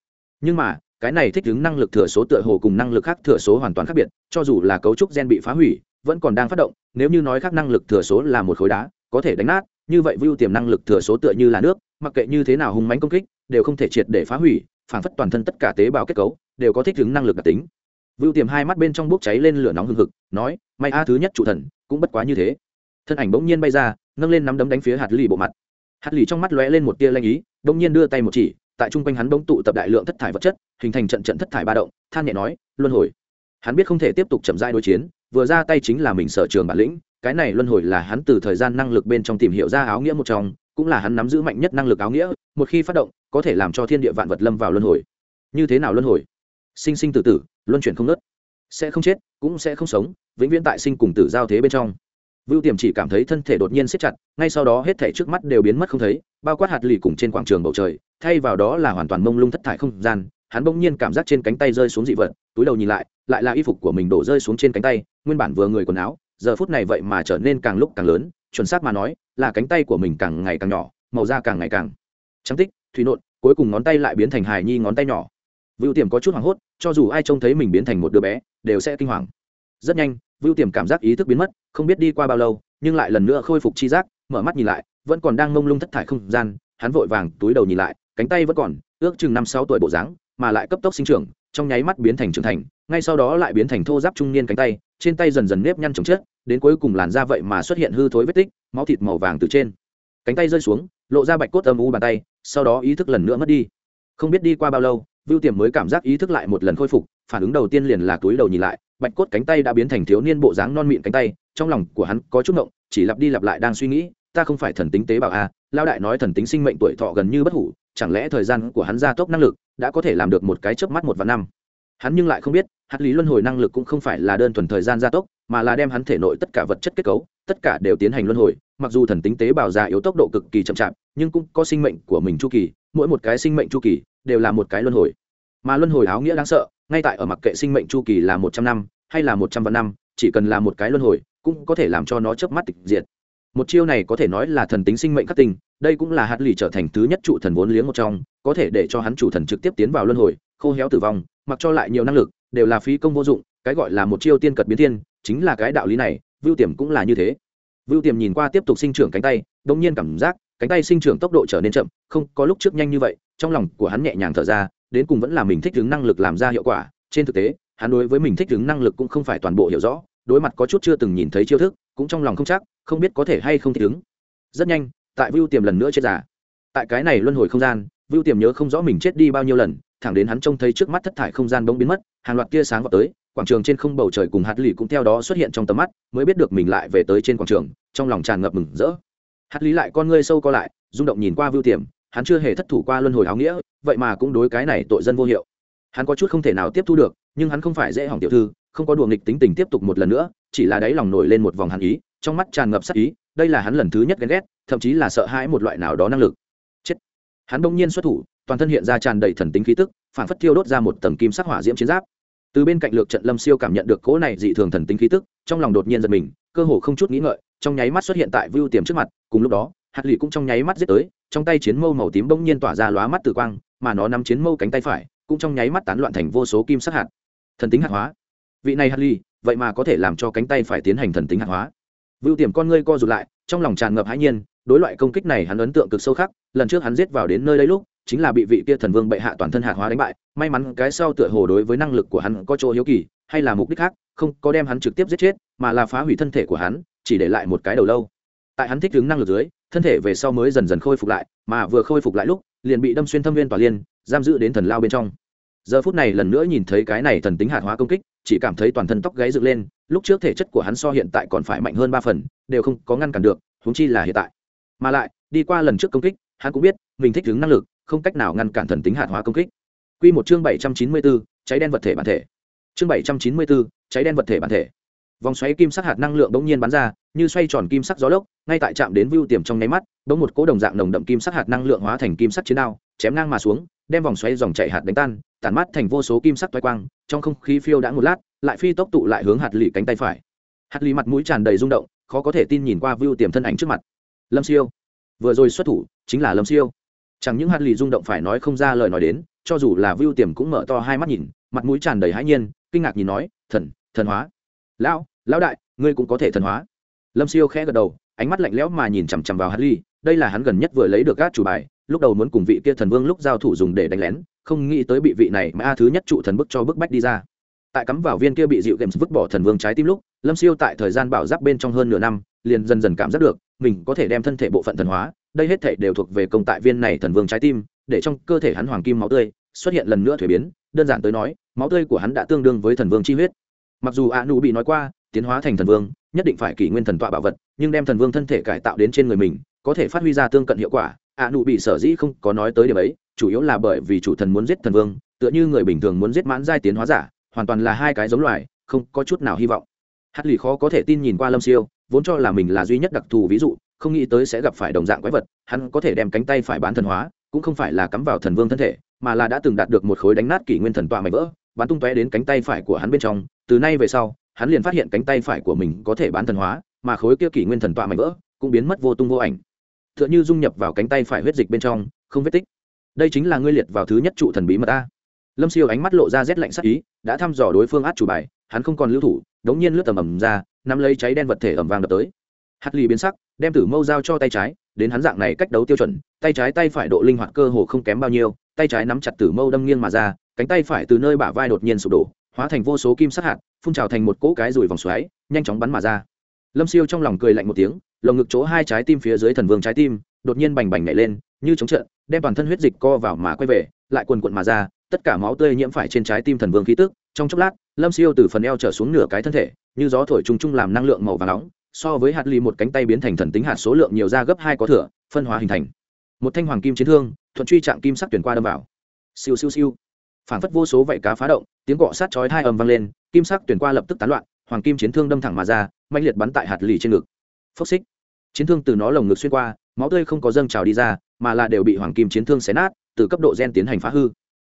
Nhưng mà, cái này thích ứng năng lực thừa số tựa hồ cùng năng lực khác thừa số hoàn toàn khác biệt, cho dù là cấu trúc gen bị phá hủy vẫn còn đang phát động, nếu như nói khác năng lực thừa số là một khối đá, có thể đánh nát, như vậy view tiềm năng lực thừa số tựa như là nước, mặc kệ như thế nào hùng mánh công kích, đều không thể triệt để phá hủy, phản phất toàn thân tất cả tế bào kết cấu, đều có thích ứng năng lực đặc tính. Vưu tiềm hai mắt bên trong bốc cháy lên lửa nóng hừng hực, nói, may a, thứ nhất chủ thần, cũng bất quá như thế. Thân ảnh bỗng nhiên bay ra, nâng lên nắm đấm đánh phía hạt lì bộ mặt. Hạt lì trong mắt lóe lên một tia lanh ý, bỗng nhiên đưa tay một chỉ, tại trung quanh hắn bỗng tụ tập đại lượng thất thải vật chất, hình thành trận trận thất thải ba động, than nhẹ nói, luân hồi. Hắn biết không thể tiếp tục chậm rãi đối chiến vừa ra tay chính là mình sở trường bản lĩnh, cái này luân hồi là hắn từ thời gian năng lực bên trong tìm hiểu ra áo nghĩa một trong, cũng là hắn nắm giữ mạnh nhất năng lực áo nghĩa, một khi phát động, có thể làm cho thiên địa vạn vật lâm vào luân hồi. Như thế nào luân hồi? Sinh sinh tử tử, luân chuyển không nớt sẽ không chết, cũng sẽ không sống, vĩnh viễn tại sinh cùng tử giao thế bên trong. Vưu tiềm chỉ cảm thấy thân thể đột nhiên siết chặt, ngay sau đó hết thể trước mắt đều biến mất không thấy, bao quát hạt lì cùng trên quảng trường bầu trời, thay vào đó là hoàn toàn mông lung thất thải không gian, hắn bỗng nhiên cảm giác trên cánh tay rơi xuống dị vật túi đầu nhìn lại lại là y phục của mình đổ rơi xuống trên cánh tay, nguyên bản vừa người quần áo, giờ phút này vậy mà trở nên càng lúc càng lớn, chuẩn xác mà nói, là cánh tay của mình càng ngày càng nhỏ, màu da càng ngày càng trắng tích, thủy nộn, cuối cùng ngón tay lại biến thành hài nhi ngón tay nhỏ. Vưu tiềm có chút hoảng hốt, cho dù ai trông thấy mình biến thành một đứa bé, đều sẽ kinh hoàng. Rất nhanh, vưu tiềm cảm giác ý thức biến mất, không biết đi qua bao lâu, nhưng lại lần nữa khôi phục chi giác, mở mắt nhìn lại, vẫn còn đang mông lung thất thải không gian, hắn vội vàng túi đầu nhìn lại, cánh tay vẫn còn, ước chừng năm sáu tuổi bộ dáng, mà lại cấp tốc sinh trưởng trong nháy mắt biến thành trưởng thành ngay sau đó lại biến thành thô giáp trung niên cánh tay trên tay dần dần nếp nhăn chồng chết đến cuối cùng làn da vậy mà xuất hiện hư thối vết tích máu thịt màu vàng từ trên. Cánh tay rơi xuống lộ ra bạch cốt âm u bàn tay sau đó ý thức lần nữa mất đi. Không biết đi qua bao lâu vưu tiềm mới cảm giác ý thức lại một lần khôi phục phản ứng đầu tiên liền là túi đầu nhìn lại bạch cốt cánh tay đã biến thành thiếu niên bộ dáng non mịn cánh tay trong lòng của hắn có chút ngộng chỉ lặp đi lặp lại đang suy nghĩ ta không phải thần tính tế bào a à, lao đại nói thần tính sinh mệnh tuổi thọ gần như bất hủ chẳng lẽ thời gian của hắn gia tốc năng lực đã có thể làm được một cái chớp mắt một và năm. Hắn nhưng lại không biết, hạt lý luân hồi năng lực cũng không phải là đơn thuần thời gian gia tốc, mà là đem hắn thể nội tất cả vật chất kết cấu, tất cả đều tiến hành luân hồi. Mặc dù thần tính tế bào già yếu tốc độ cực kỳ chậm chạp, nhưng cũng có sinh mệnh của mình chu kỳ, mỗi một cái sinh mệnh chu kỳ đều là một cái luân hồi. Mà luân hồi áo nghĩa đáng sợ, ngay tại ở mặc kệ sinh mệnh chu kỳ là một trăm năm hay là một trăm vạn năm, chỉ cần là một cái luân hồi, cũng có thể làm cho nó chớp mắt tịch diệt một chiêu này có thể nói là thần tính sinh mệnh khắc tinh, đây cũng là hạt lì trở thành thứ nhất trụ thần vốn liếng một trong, có thể để cho hắn chủ thần trực tiếp tiến vào luân hồi, khô héo tử vong, mặc cho lại nhiều năng lực, đều là phí công vô dụng, cái gọi là một chiêu tiên cật biến thiên, chính là cái đạo lý này, vưu tiềm cũng là như thế. Vưu tiềm nhìn qua tiếp tục sinh trưởng cánh tay, đông nhiên cảm giác, cánh tay sinh trưởng tốc độ trở nên chậm, không, có lúc trước nhanh như vậy, trong lòng của hắn nhẹ nhàng thở ra, đến cùng vẫn là mình thích ứng năng lực làm ra hiệu quả, trên thực tế, hắn đối với mình thích ứng năng lực cũng không phải toàn bộ hiểu rõ, đối mặt có chút chưa từng nhìn thấy chiêu thức, cũng trong lòng không chắc không biết có thể hay không thích ứng. Rất nhanh, tại vưu tiềm lần nữa chết giả tại cái này luân hồi không gian, vưu tiềm nhớ không rõ mình chết đi bao nhiêu lần, thẳng đến hắn trông thấy trước mắt thất thải không gian bỗng biến mất, hàng loạt tia sáng vào tới, quảng trường trên không bầu trời cùng hạt lì cũng theo đó xuất hiện trong tầm mắt, mới biết được mình lại về tới trên quảng trường, trong lòng tràn ngập mừng rỡ. Hạt lý lại con ngươi sâu co lại, rung động nhìn qua vưu tiềm, hắn chưa hề thất thủ qua luân hồi áo nghĩa, vậy mà cũng đối cái này tội dân vô hiệu. Hắn có chút không thể nào tiếp thu được, nhưng hắn không phải dễ hỏng tiểu thư, không có đùa nghịch tính tình tiếp tục một lần nữa, chỉ là đáy lòng nổi lên một vòng hàn ý trong mắt tràn ngập sắc ý, đây là hắn lần thứ nhất ghen ghét, thậm chí là sợ hãi một loại nào đó năng lực. Chết. Hắn bỗng nhiên xuất thủ, toàn thân hiện ra tràn đầy thần tính khí tức phản phất thiêu đốt ra một tầng kim sắc hỏa diễm chiến giáp. Từ bên cạnh lược trận lâm siêu cảm nhận được cỗ này dị thường thần tính khí tức, trong lòng đột nhiên giật mình, cơ hồ không chút nghĩ ngợi, trong nháy mắt xuất hiện tại vưu tiềm trước mặt, cùng lúc đó, hạt lì cũng trong nháy mắt giết tới, trong tay chiến mâu màu tím bỗng nhiên tỏa ra lóa mắt tử quang, mà nó nắm chiến mâu cánh tay phải, cũng trong nháy mắt tán loạn thành vô số kim sắc hạt. Thần tính hạt hóa. Vị này hạt lì vậy mà có thể làm cho cánh tay phải tiến hành thần tính hạt hóa vưu tiềm con ngươi co rụt lại, trong lòng tràn ngập hãi nhiên, đối loại công kích này hắn ấn tượng cực sâu khắc, lần trước hắn giết vào đến nơi đây lúc, chính là bị vị kia thần vương bệ hạ toàn thân hạt hóa đánh bại, may mắn cái sau tựa hồ đối với năng lực của hắn có chỗ hiếu kỳ, hay là mục đích khác, không có đem hắn trực tiếp giết chết, mà là phá hủy thân thể của hắn, chỉ để lại một cái đầu lâu. Tại hắn thích ứng năng lực dưới, thân thể về sau mới dần dần khôi phục lại, mà vừa khôi phục lại lúc, liền bị đâm xuyên thâm viên tòa liên, giam giữ đến thần lao bên trong. Giờ phút này lần nữa nhìn thấy cái này thần tính hạt hóa công kích, chỉ cảm thấy toàn thân tóc gáy dựng lên lúc trước thể chất của hắn so hiện tại còn phải mạnh hơn ba phần, đều không có ngăn cản được húng chi là hiện tại. Mà lại, đi qua lần trước công kích, hắn cũng biết, mình thích ứng năng lực, không cách nào ngăn cản thần tính hạt hóa công kích. Quy một chương bảy trăm chín mươi bốn cháy đen vật thể bản thể. Chương bảy trăm chín mươi bốn cháy đen vật thể bản thể. Vòng xoáy kim sắc hạt năng lượng bỗng nhiên bắn ra, như xoay tròn kim sắc gió lốc, ngay tại trạm đến vưu tiềm trong nháy mắt, bỗng một cỗ đồng dạng nồng đậm kim sắc hạt năng lượng hóa thành kim sắc chiến đao, chém ngang mà xuống, đem vòng xoáy dòng chảy hạt đánh tan, tản mát thành vô số kim sắc toái quang, trong không khí phiêu đã một lát lại phi tốc tụ lại hướng hạt lì cánh tay phải. Hạt lì mặt mũi tràn đầy rung động, khó có thể tin nhìn qua vưu tiềm thân ảnh trước mặt. Lâm siêu. Vừa rồi xuất thủ, chính là lâm siêu. Chẳng những hạt lì rung động phải nói không ra lời nói đến, cho dù là vưu tiềm cũng mở to hai mắt nhìn, mặt mũi tràn đầy hãi nhiên, kinh ngạc nhìn nói, thần thần hóa. Lão lão đại, ngươi cũng có thể thần hóa. Lâm siêu khẽ gật đầu, ánh mắt lạnh lẽo mà nhìn chằm chằm vào hạt ly đây là hắn gần nhất vừa lấy được các chủ bài, lúc đầu muốn cùng vị kia thần vương lúc giao thủ dùng để đánh lén, không nghĩ tới bị vị này mà a thứ nhất trụ thần bức cho bức bách đi ra tại cắm vào viên kia bị dịu games vứt bỏ thần vương trái tim lúc, lâm siêu tại thời gian bảo giáp bên trong hơn nửa năm, liền dần dần cảm giác được, mình có thể đem thân thể bộ phận thần hóa, đây hết thể đều thuộc về công tại viên này thần vương trái tim, để trong cơ thể hắn hoàng kim máu tươi xuất hiện lần nữa thuế biến, đơn giản tới nói, máu tươi của hắn đã tương đương với thần vương chi huyết. Mặc dù a nu bị nói qua, tiến hóa thành thần vương, nhất định phải kỷ nguyên thần tọa bảo vật, nhưng đem thần vương thân thể cải tạo đến trên người mình, có thể phát huy ra tương cận hiệu quả a nu bị sở dĩ không có nói tới điểm ấy, chủ yếu là bởi vì chủ thần muốn giết thần vương, tựa như người bình thường muốn giết mãn giai tiến hóa giả hoàn toàn là hai cái giống loài, không có chút nào hy vọng. Hát lì khó có thể tin nhìn qua lâm siêu, vốn cho là mình là duy nhất đặc thù ví dụ, không nghĩ tới sẽ gặp phải đồng dạng quái vật, hắn có thể đem cánh tay phải bán thần hóa, cũng không phải là cắm vào thần vương thân thể, mà là đã từng đạt được một khối đánh nát kỷ nguyên thần tọa mạnh vỡ, bắn tung tóe đến cánh tay phải của hắn bên trong, từ nay về sau, hắn liền phát hiện cánh tay phải của mình có thể bán thần hóa, mà khối kia kỷ nguyên thần tọa mạnh vỡ cũng biến mất vô tung vô ảnh. T h ư ợ n h ư dung nhập vào cánh tay phải huyết dịch bên trong, không vết tích. Đây chính là ngươi liệt vào thứ nhất trụ thần bí mà ta lâm siêu ánh mắt lộ ra rét lạnh sắc ý, đã thăm dò đối phương át chủ bài, hắn không còn lưu thủ, đống nhiên lướt tầm ầm ra, nắm lấy cháy đen vật thể ẩm vàng đập tới. Hắt lì biến sắc, đem tử mâu giao cho tay trái, đến hắn dạng này cách đấu tiêu chuẩn, tay trái tay phải độ linh hoạt cơ hồ không kém bao nhiêu, tay trái nắm chặt tử mâu đâm nghiêng mà ra, cánh tay phải từ nơi bả vai đột nhiên sụp đổ, hóa thành vô số kim sắc hạt, phun trào thành một cỗ cái rùi vòng xoáy, nhanh chóng bắn mà ra. Lâm siêu trong lòng cười lạnh một tiếng, lồng ngực chỗ hai trái tim phía dưới thần vương trái tim, đột nhiên bành bành nhảy lên, như chống trận, đem toàn thân huyết dịch co vào mà quay về lại quần quận mà ra, tất cả máu tươi nhiễm phải trên trái tim thần vương khí tức. Trong chốc lát, lâm siêu từ phần eo trở xuống nửa cái thân thể, như gió thổi trung trung làm năng lượng màu và nóng, so với hạt ly một cánh tay biến thành thần tính hạt số lượng nhiều ra gấp hai có thửa phân hóa hình thành. Một thanh hoàng kim chiến thương, thuận truy trạng kim sắc tuyển qua đâm vào. Siêu siêu siêu. Phản phất vô số vảy cá phá động, tiếng cọ sát chói hai ầm vang lên, kim sắc tuyển qua lập tức tán loạn, hoàng kim chiến thương đâm thẳng mà ra mạnh liệt bắn tại hạt lì trên ngực. Phốc xích. Chiến thương từ nó lồng ngực xuyên qua, máu tươi không có dâng trào đi ra, mà là đều bị hoàng kim chiến thương xé nát từ cấp độ gen tiến hành phá hư.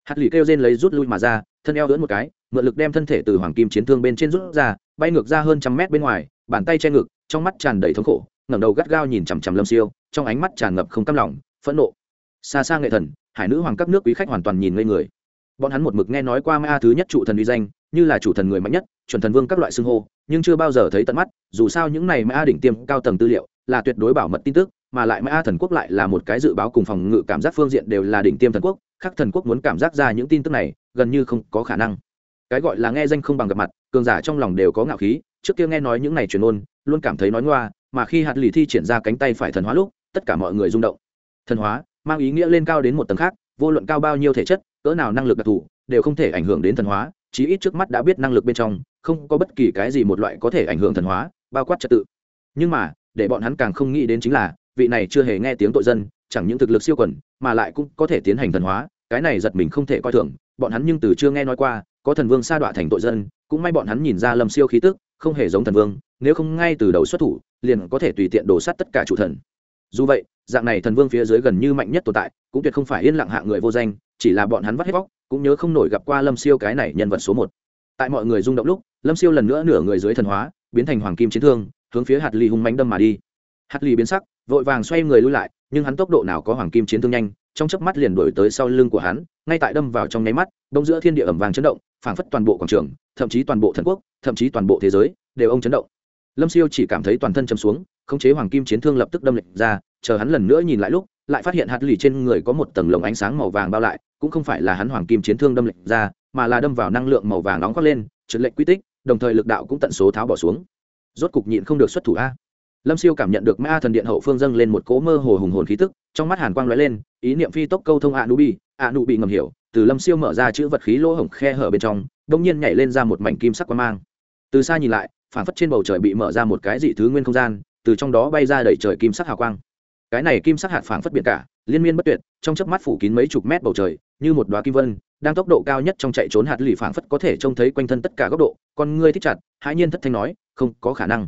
Hạt lì kêu gen lấy rút lui mà ra, thân eo lưỡn một cái, mượn lực đem thân thể từ hoàng kim chiến thương bên trên rút ra, bay ngược ra hơn trăm mét bên ngoài, bàn tay che ngực, trong mắt tràn đầy thống khổ, ngẩng đầu gắt gao nhìn chằm chằm lâm siêu, trong ánh mắt tràn ngập không cam lòng, phẫn nộ. Xa xa nghệ thần, hải nữ hoàng các nước quý khách hoàn toàn nhìn ngây người. Bọn hắn một mực nghe nói qua ma thứ nhất trụ thần uy danh, như là chủ thần người mạnh nhất, chuẩn thần vương các loại xưng hô, nhưng chưa bao giờ thấy tận mắt, dù sao những này ma đỉnh tiêm cao tầng tư liệu, là tuyệt đối bảo mật tin tức mà lại mã thần quốc lại là một cái dự báo cùng phòng ngự cảm giác phương diện đều là đỉnh tiêm thần quốc, khác thần quốc muốn cảm giác ra những tin tức này, gần như không có khả năng. Cái gọi là nghe danh không bằng gặp mặt, cường giả trong lòng đều có ngạo khí, trước kia nghe nói những này truyền ôn, luôn cảm thấy nói ngoa, mà khi hạt lì thi triển ra cánh tay phải thần hóa lúc, tất cả mọi người rung động. Thần hóa, mang ý nghĩa lên cao đến một tầng khác, vô luận cao bao nhiêu thể chất, cỡ nào năng lực đặc thù, đều không thể ảnh hưởng đến thần hóa, chí ít trước mắt đã biết năng lực bên trong, không có bất kỳ cái gì một loại có thể ảnh hưởng thần hóa, bao quát trật tự. Nhưng mà, để bọn hắn càng không nghĩ đến chính là vị này chưa hề nghe tiếng tội dân chẳng những thực lực siêu quần mà lại cũng có thể tiến hành thần hóa cái này giật mình không thể coi thường bọn hắn nhưng từ chưa nghe nói qua có thần vương sa đọa thành tội dân cũng may bọn hắn nhìn ra lâm siêu khí tức không hề giống thần vương nếu không ngay từ đầu xuất thủ liền có thể tùy tiện đổ sát tất cả chủ thần. Dù vậy dạng này thần vương phía dưới gần như mạnh nhất tồn tại cũng tuyệt không phải yên lặng hạ người vô danh chỉ là bọn hắn vắt hết vóc, cũng nhớ không nổi gặp qua lâm siêu cái này nhân vật số một. Tại mọi người rung động lúc lâm siêu lần nữa nửa người dưới thần hóa biến thành hoàng kim chiến thương hướng phía hạt ly hung mánh đâm mà đi. Hạt ly biến sắc vội vàng xoay người lui lại, nhưng hắn tốc độ nào có hoàng kim chiến thương nhanh, trong chớp mắt liền đổi tới sau lưng của hắn, ngay tại đâm vào trong nháy mắt đông giữa thiên địa ẩm vàng chấn động, phảng phất toàn bộ quảng trường, thậm chí toàn bộ thần quốc, thậm chí toàn bộ thế giới, đều ông chấn động. Lâm siêu chỉ cảm thấy toàn thân chầm xuống, khống chế hoàng kim chiến thương lập tức đâm lệch ra, chờ hắn lần nữa nhìn lại lúc, lại phát hiện hạt lì trên người có một tầng lồng ánh sáng màu vàng bao lại, cũng không phải là hắn hoàng kim chiến thương đâm lệch ra, mà là đâm vào năng lượng màu vàng nóng khoác lên, trượt lệnh quy tích, đồng thời lực đạo cũng tận số tháo bỏ xuống. Rốt cục nhịn không được xuất thủ a lâm siêu cảm nhận được ma thần điện hậu phương dâng lên một cỗ mơ hồ hùng hồn khí tức, trong mắt hàn quang lóe lên, ý niệm phi tốc câu thông ạ nu bi ạ nu bị ngầm hiểu, từ lâm siêu mở ra chữ vật khí lỗ hổng khe hở bên trong đông nhiên nhảy lên ra một mảnh kim sắc quang mang. Từ xa nhìn lại, phản phất trên bầu trời bị mở ra một cái dị thứ nguyên không gian, từ trong đó bay ra đầy trời kim sắc hào quang. Cái này kim sắc hạt phảng phất biệt cả, liên miên bất tuyệt, trong chớp mắt phủ kín mấy chục mét bầu trời, như một đoá kim vân, đang tốc độ cao nhất trong chạy trốn hạt lì phảng phất có thể trông thấy quanh thân tất cả góc độ, con ngươi thích chặt, hãi nhiên thất thanh nói, không có khả năng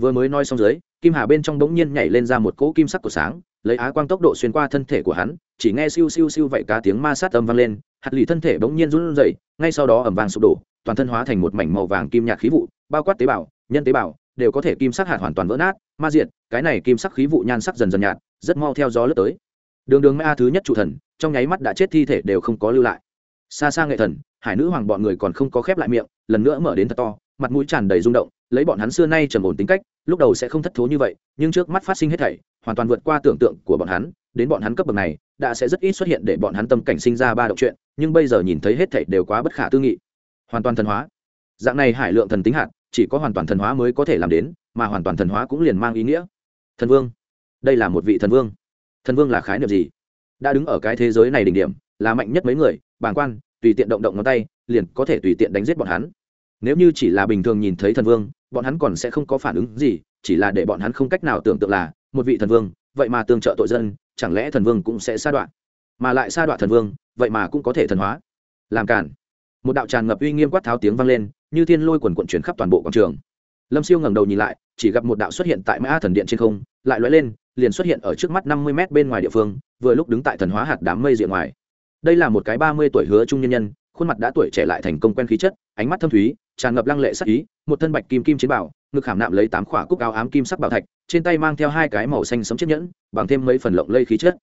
vừa mới nói xong dưới, kim hà bên trong đống nhiên nhảy lên ra một cỗ kim sắc của sáng, lấy á quang tốc độ xuyên qua thân thể của hắn, chỉ nghe siêu siêu siêu vậy cá tiếng ma sát âm vang lên, hạt lì thân thể bỗng nhiên run rẩy, ngay sau đó ẩm vàng sụp đổ, toàn thân hóa thành một mảnh màu vàng kim nhạt khí vụ, bao quát tế bào, nhân tế bào, đều có thể kim sắc hạt hoàn toàn vỡ nát, ma diện cái này kim sắc khí vụ nhan sắc dần dần nhạt, rất mau theo gió lướt tới. Đường đường ma thứ nhất chủ thần, trong nháy mắt đã chết thi thể đều không có lưu lại. Xa xa nghệ thần, hải nữ hoàng bọn người còn không có khép lại miệng, lần nữa mở đến thật to, mặt mũi tràn đầy rung động, lấy bọn hắn xưa nay trầm ổn tính cách lúc đầu sẽ không thất thố như vậy, nhưng trước mắt phát sinh hết thảy, hoàn toàn vượt qua tưởng tượng của bọn hắn, đến bọn hắn cấp bậc này, đã sẽ rất ít xuất hiện để bọn hắn tâm cảnh sinh ra ba động chuyện, nhưng bây giờ nhìn thấy hết thảy đều quá bất khả tư nghị. Hoàn toàn thần hóa. Dạng này hải lượng thần tính hạt, chỉ có hoàn toàn thần hóa mới có thể làm đến, mà hoàn toàn thần hóa cũng liền mang ý nghĩa. Thần vương. Đây là một vị thần vương. Thần vương là khái niệm gì? Đã đứng ở cái thế giới này đỉnh điểm, là mạnh nhất mấy người, bàng quan, tùy tiện động động ngón tay, liền có thể tùy tiện đánh giết bọn hắn. Nếu như chỉ là bình thường nhìn thấy thần vương bọn hắn còn sẽ không có phản ứng gì, chỉ là để bọn hắn không cách nào tưởng tượng là, một vị thần vương, vậy mà tương trợ tội dân, chẳng lẽ thần vương cũng sẽ sa đoạn? Mà lại sa đoạn thần vương, vậy mà cũng có thể thần hóa. Làm cản một đạo tràn ngập uy nghiêm quát tháo tiếng vang lên, như thiên lôi quần quận chuyển khắp toàn bộ quảng trường. Lâm siêu ngẩng đầu nhìn lại, chỉ gặp một đạo xuất hiện tại mã thần điện trên không, lại lóe lên, liền xuất hiện ở trước mắt năm mươi m bên ngoài địa phương, vừa lúc đứng tại thần hóa hạt đám mây diện ngoài. Đây là một cái ba mươi tuổi hứa trung nhân nhân, khuôn mặt đã tuổi trẻ lại thành công quen khí chất, ánh mắt thâm thúy tràn ngập lăng lệ sắc ý, một thân bạch kim kim chiến bảo, ngực khảm nạm lấy tám khỏa cúc áo ám kim sắc bảo thạch, trên tay mang theo hai cái màu xanh sấm chiếc nhẫn, bằng thêm mấy phần lộng lây khí chất.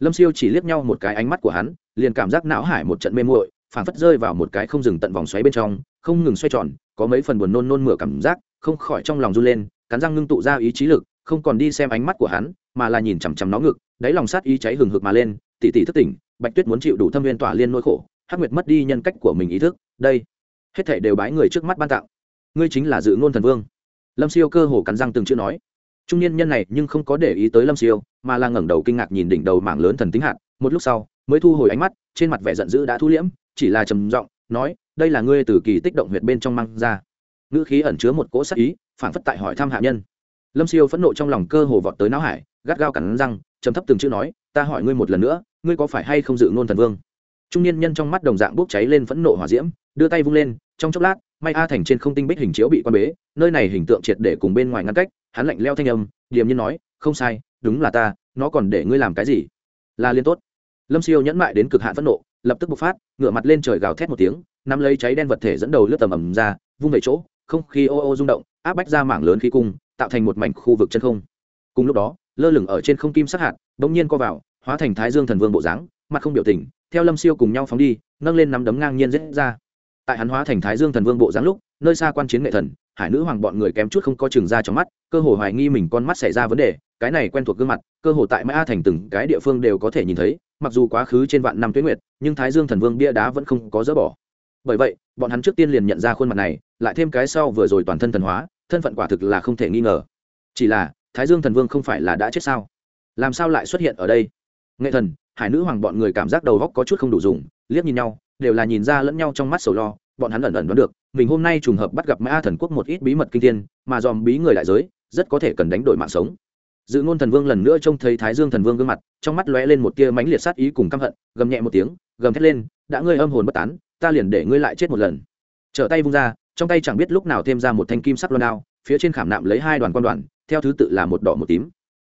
Lâm siêu chỉ liếc nhau một cái ánh mắt của hắn, liền cảm giác não hải một trận mê muội, phảng phất rơi vào một cái không dừng tận vòng xoáy bên trong, không ngừng xoay tròn, có mấy phần buồn nôn nôn mửa cảm giác, không khỏi trong lòng run lên, cắn răng ngưng tụ ra ý chí lực, không còn đi xem ánh mắt của hắn, mà là nhìn chằm chằm nó ngực, đáy lòng sát ý cháy hừng hực mà lên, tỉ tỉ thức tỉnh, bạch tuyết muốn chịu đủ thâm viên tỏa liên nỗi khổ, hắc nguyệt mất đi nhân cách của mình ý thức, đây hết thảy đều bái người trước mắt ban tặng. Ngươi chính là dự ngôn thần vương. Lâm siêu cơ hồ cắn răng từng chữ nói. Trung niên nhân này nhưng không có để ý tới lâm siêu, mà là ngẩng đầu kinh ngạc nhìn đỉnh đầu mảng lớn thần tính hạt. Một lúc sau, mới thu hồi ánh mắt, trên mặt vẻ giận dữ đã thu liễm, chỉ là trầm giọng nói, đây là ngươi từ kỳ tích động huyệt bên trong mang ra. Ngữ khí ẩn chứa một cỗ sắc ý phản phất tại hỏi thăm hạ nhân. Lâm siêu phẫn nộ trong lòng cơ hồ vọt tới não hải, gắt gao cắn răng chấm thấp từng chữ nói, ta hỏi ngươi một lần nữa, ngươi có phải hay không dự ngôn thần vương? Trung niên nhân trong mắt đồng dạng bốc cháy lên phẫn nộ hỏa diễm đưa tay vung lên, trong chốc lát may a thành trên không tinh bích hình chiếu bị quan bế, nơi này hình tượng triệt để cùng bên ngoài ngăn cách, hắn lạnh leo thanh âm, điềm nhiên nói, không sai, đúng là ta, nó còn để ngươi làm cái gì? Là liên tốt. Lâm siêu nhẫn mại đến cực hạn phẫn nộ, lập tức bộc phát, ngửa mặt lên trời gào thét một tiếng, nắm lấy cháy đen vật thể dẫn đầu lướt tầm ầm ra, vung về chỗ, không khí ô ô rung động, áp bách ra mảng lớn khí cung, tạo thành một mảnh khu vực chân không. Cùng lúc đó, lơ lửng ở trên không kim sắc hạt, bỗng nhiên co vào, hóa thành thái dương thần vương bộ dáng, mặt không biểu tình, theo lâm siêu cùng nhau phóng đi, nâng lên nắm đấm ngang nhiên dễ ra tại hắn hóa thành thái dương thần vương bộ dáng lúc, nơi xa quan chiến nghệ thần, hải nữ hoàng bọn người kém chút không có chừng ra trong mắt, cơ hồ hoài nghi mình con mắt xảy ra vấn đề, cái này quen thuộc gương mặt, cơ hồ tại mã thành từng cái địa phương đều có thể nhìn thấy, mặc dù quá khứ trên vạn năm tuyết nguyệt, nhưng thái dương thần vương bia đá vẫn không có dỡ bỏ. Bởi vậy, bọn hắn trước tiên liền nhận ra khuôn mặt này, lại thêm cái sau vừa rồi toàn thân thần hóa, thân phận quả thực là không thể nghi ngờ. Chỉ là, thái dương thần vương không phải là đã chết sao? Làm sao lại xuất hiện ở đây? Nghệ thần, hải nữ hoàng bọn người cảm giác đầu góc có chút không đủ dùng, liếc nhìn nhau đều là nhìn ra lẫn nhau trong mắt sầu lo, bọn hắn ẩn ẩn đoán được, mình hôm nay trùng hợp bắt gặp mã thần quốc một ít bí mật kinh thiên, mà dòm bí người đại giới, rất có thể cần đánh đổi mạng sống. Dự ngôn thần vương lần nữa trông thấy thái dương thần vương gương mặt, trong mắt lóe lên một tia mãnh liệt sát ý cùng căm hận, gầm nhẹ một tiếng, gầm thét lên, đã ngươi âm hồn bất tán, ta liền để ngươi lại chết một lần. Trở tay vung ra, trong tay chẳng biết lúc nào thêm ra một thanh kim sắc loan đao, phía trên khảm nạm lấy hai đoàn quan đoàn, theo thứ tự là một đỏ một tím.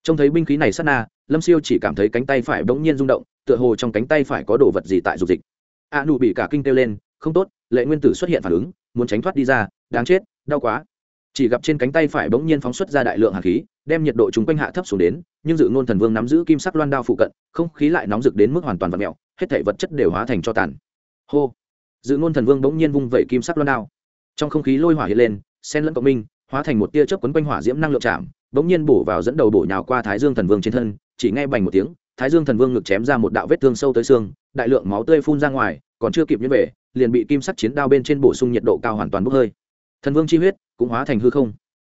Trông thấy binh khí này sát na, lâm siêu chỉ cảm thấy cánh tay phải bỗng nhiên rung động, tựa hồ trong cánh tay phải có đồ vật gì tại dục dịch a nụ bị cả kinh kêu lên, không tốt, lệ nguyên tử xuất hiện phản ứng, muốn tránh thoát đi ra, đáng chết, đau quá. Chỉ gặp trên cánh tay phải bỗng nhiên phóng xuất ra đại lượng hạt khí, đem nhiệt độ chúng quanh hạ thấp xuống đến, nhưng dự ngôn thần vương nắm giữ kim sắc loan đao phụ cận, không khí lại nóng rực đến mức hoàn toàn vật mẹo hết thể vật chất đều hóa thành cho tàn. Hô! Dự ngôn thần vương bỗng nhiên vung vẩy kim sắc loan đao. Trong không khí lôi hỏa hiện lên sen lẫn cộng minh, hóa thành một tia chớp quấn quanh hỏa diễm năng lượng chạm, bỗng nhiên bổ vào dẫn đầu bổ nhào qua thái dương thần vương trên thân, chỉ nghe bành một tiếng, thái dương thần vương ngực chém ra một đạo vết thương sâu tới xương, đại lượng máu tươi phun ra ngoài còn chưa kịp nhớ về, liền bị kim sắc chiến đao bên trên bổ sung nhiệt độ cao hoàn toàn bốc hơi. Thần vương chi huyết cũng hóa thành hư không.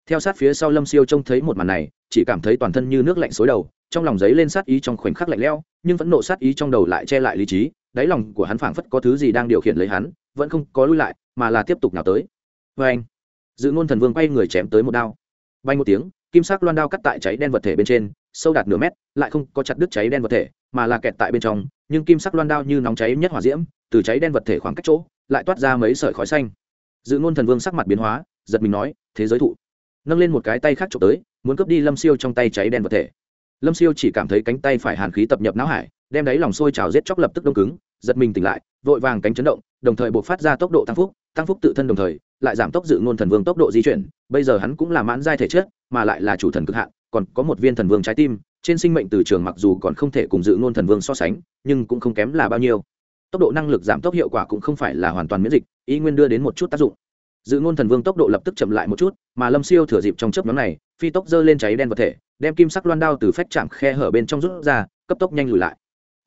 Theo sát phía sau lâm siêu trông thấy một màn này, chỉ cảm thấy toàn thân như nước lạnh xối đầu, trong lòng giấy lên sát ý trong khoảnh khắc lạnh lẽo, nhưng vẫn nộ sát ý trong đầu lại che lại lý trí, đáy lòng của hắn phảng phất có thứ gì đang điều khiển lấy hắn, vẫn không có lui lại, mà là tiếp tục nào tới. Vê anh, dự ngôn thần vương quay người chém tới một đao. Bay một tiếng, kim sắc loan đao cắt tại cháy đen vật thể bên trên, sâu đạt nửa mét, lại không có chặt đứt cháy đen vật thể, mà là kẹt tại bên trong, nhưng kim sắc loan đao như nóng cháy nhất hỏa diễm từ cháy đen vật thể khoảng cách chỗ, lại toát ra mấy sợi khói xanh. Dự ngôn thần vương sắc mặt biến hóa, giật mình nói, thế giới thụ. Nâng lên một cái tay khác trộm tới, muốn cướp đi lâm siêu trong tay cháy đen vật thể. Lâm siêu chỉ cảm thấy cánh tay phải hàn khí tập nhập não hải, đem đáy lòng sôi trào giết chóc lập tức đông cứng, giật mình tỉnh lại, vội vàng cánh chấn động, đồng thời buộc phát ra tốc độ tăng phúc tăng phúc tự thân đồng thời, lại giảm tốc dự ngôn thần vương tốc độ di chuyển, bây giờ hắn cũng là mãn giai thể chất, mà lại là chủ thần cực hạn, còn có một viên thần vương trái tim, trên sinh mệnh từ trường mặc dù còn không thể cùng dự ngôn thần vương so sánh, nhưng cũng không kém là bao nhiêu tốc độ năng lực giảm tốc hiệu quả cũng không phải là hoàn toàn miễn dịch ý nguyên đưa đến một chút tác dụng. Dự ngôn thần vương tốc độ lập tức chậm lại một chút, mà lâm siêu thừa dịp trong chớp nhóm này, phi tốc dơ lên cháy đen vật thể, đem kim sắc loan đao từ phách chạm khe hở bên trong rút ra, cấp tốc nhanh lùi lại.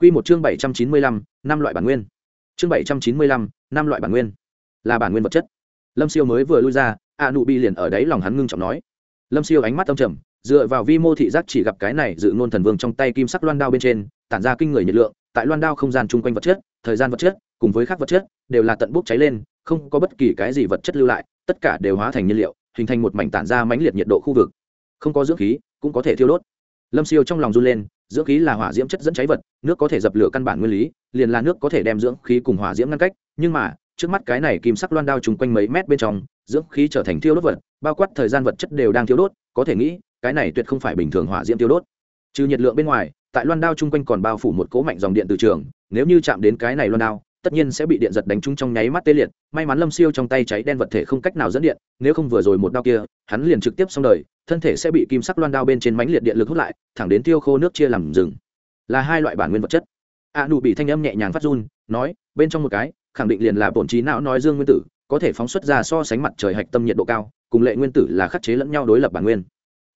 Q một chương bảy trăm chín mươi lăm, năm loại bản nguyên. Chương bảy trăm chín mươi lăm, năm loại bản nguyên. Là bản nguyên vật chất. Lâm siêu mới vừa lui ra, a nụ bi liền ở đấy lòng hắn ngưng trọng nói. Lâm siêu ánh mắt tâm trầm, dựa vào vi mô thị giác chỉ gặp cái này dự ngôn thần vương trong tay kim sắc loan đao bên trên, tản ra kinh người nhiệt lượng, tại loan đao không gian chung quanh vật chất thời gian vật chất cùng với các vật chất đều là tận bốc cháy lên, không có bất kỳ cái gì vật chất lưu lại, tất cả đều hóa thành nhiên liệu, hình thành một mảnh tản ra mãnh liệt nhiệt độ khu vực. Không có dưỡng khí, cũng có thể thiêu đốt. Lâm siêu trong lòng run lên, dưỡng khí là hỏa diễm chất dẫn cháy vật, nước có thể dập lửa căn bản nguyên lý, liền là nước có thể đem dưỡng khí cùng hỏa diễm ngăn cách, nhưng mà, trước mắt cái này kim sắc loan đao chung quanh mấy mét bên trong, dưỡng khí trở thành thiêu đốt vật, bao quát thời gian vật chất đều đang thiêu đốt, có thể nghĩ, cái này tuyệt không phải bình thường hỏa diễm thiêu đốt. Trừ nhiệt lượng bên ngoài, tại loan đao chung quanh còn bao phủ một cỗ mạnh dòng điện từ trường nếu như chạm đến cái này loan đao, tất nhiên sẽ bị điện giật đánh trúng trong nháy mắt tê liệt, may mắn lâm siêu trong tay cháy đen vật thể không cách nào dẫn điện, nếu không vừa rồi một đao kia, hắn liền trực tiếp xong đời, thân thể sẽ bị kim sắc loan đao bên trên mánh liệt điện lực hút lại, thẳng đến tiêu khô nước chia làm rừng. Là hai loại bản nguyên vật chất. A nụ bị thanh âm nhẹ nhàng phát run, nói, bên trong một cái, khẳng định liền là bổn trí não nói dương nguyên tử, có thể phóng xuất ra so sánh mặt trời hạch tâm nhiệt độ cao, cùng lệ nguyên tử là khắc chế lẫn nhau đối lập bản nguyên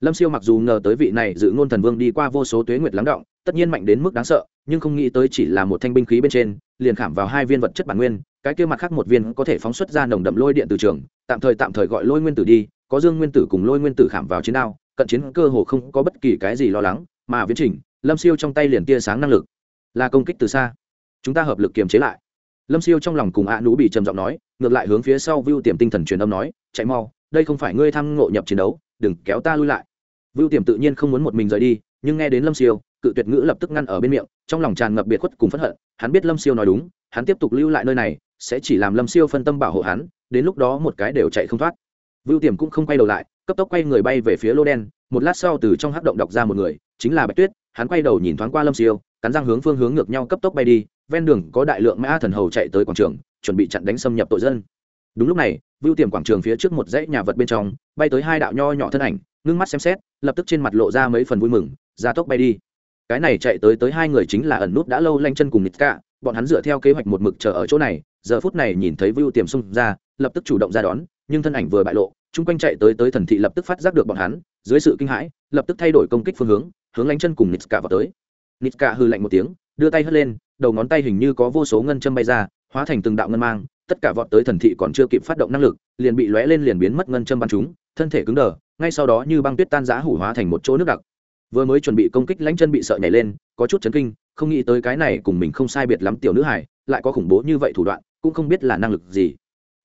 lâm siêu mặc dù ngờ tới vị này dự ngôn thần vương đi qua vô số tuế nguyệt lắng động, tất nhiên mạnh đến mức đáng sợ, nhưng không nghĩ tới chỉ là một thanh binh khí bên trên, liền khảm vào hai viên vật chất bản nguyên, cái kia mặt khác một viên có thể phóng xuất ra nồng đậm lôi điện từ trường, tạm thời tạm thời gọi lôi nguyên tử đi, có dương nguyên tử cùng lôi nguyên tử khảm vào chiến đao, cận chiến cơ hồ không có bất kỳ cái gì lo lắng, mà viễn trình, lâm siêu trong tay liền tia sáng năng lực. Là công kích từ xa. Chúng ta hợp lực kiềm chế lại. Lâm siêu trong lòng cùng ạ nú bị trầm giọng nói, ngược lại hướng phía sau vưu tiềm tinh thần truyền âm nói, chạy mau, đây không phải ngươi tham ngộ nhập chiến đấu, đừng kéo ta lui lại vưu tiềm tự nhiên không muốn một mình rời đi, nhưng nghe đến lâm siêu, cự tuyệt ngữ lập tức ngăn ở bên miệng, trong lòng tràn ngập biệt khuất cùng phẫn hận. Hắn biết lâm siêu nói đúng, hắn tiếp tục lưu lại nơi này, sẽ chỉ làm lâm siêu phân tâm bảo hộ hắn, đến lúc đó một cái đều chạy không thoát. Vưu tiềm cũng không quay đầu lại, cấp tốc quay người bay về phía lô đen. Một lát sau từ trong hắc động đọc ra một người, chính là bạch tuyết. Hắn quay đầu nhìn thoáng qua lâm siêu, cắn răng hướng phương hướng ngược nhau cấp tốc bay đi. Ven đường có đại lượng mã thần hầu chạy tới quảng trường, chuẩn bị chặn đánh xâm nhập tội dân. Đúng lúc này, vưu tiềm quảng trường phía trước một dãy nhà vật bên trong, bay tới hai đạo nho nhỏ thân ảnh ngưng mắt xem xét, lập tức trên mặt lộ ra mấy phần vui mừng ra tốc bay đi. Cái này chạy tới tới hai người chính là ẩn nút đã lâu lanh chân cùng nít cả bọn hắn dựa theo kế hoạch một mực chờ ở chỗ này, giờ phút này nhìn thấy vưu tiềm xung ra, lập tức chủ động ra đón, nhưng thân ảnh vừa bại lộ, chung quanh chạy tới tới thần thị lập tức phát giác được bọn hắn, dưới sự kinh hãi, lập tức thay đổi công kích phương hướng hướng lanh chân cùng nít cả vào tới. Nít cả hư lạnh một tiếng, đưa tay hất lên, đầu ngón tay hình như có vô số ngân châm bay ra, hóa thành từng đạo ngân mang, tất cả vọt tới thần thị còn chưa kịp phát động năng lực, liền bị lóe lên liền biến mất ngân châm bắn chúng, thân thể cứng đờ ngay sau đó như băng tuyết tan giã hủ hóa thành một chỗ nước đặc. Vừa mới chuẩn bị công kích lãnh chân bị sợ nhảy lên, có chút chấn kinh, không nghĩ tới cái này cùng mình không sai biệt lắm tiểu nữ hải lại có khủng bố như vậy thủ đoạn, cũng không biết là năng lực gì.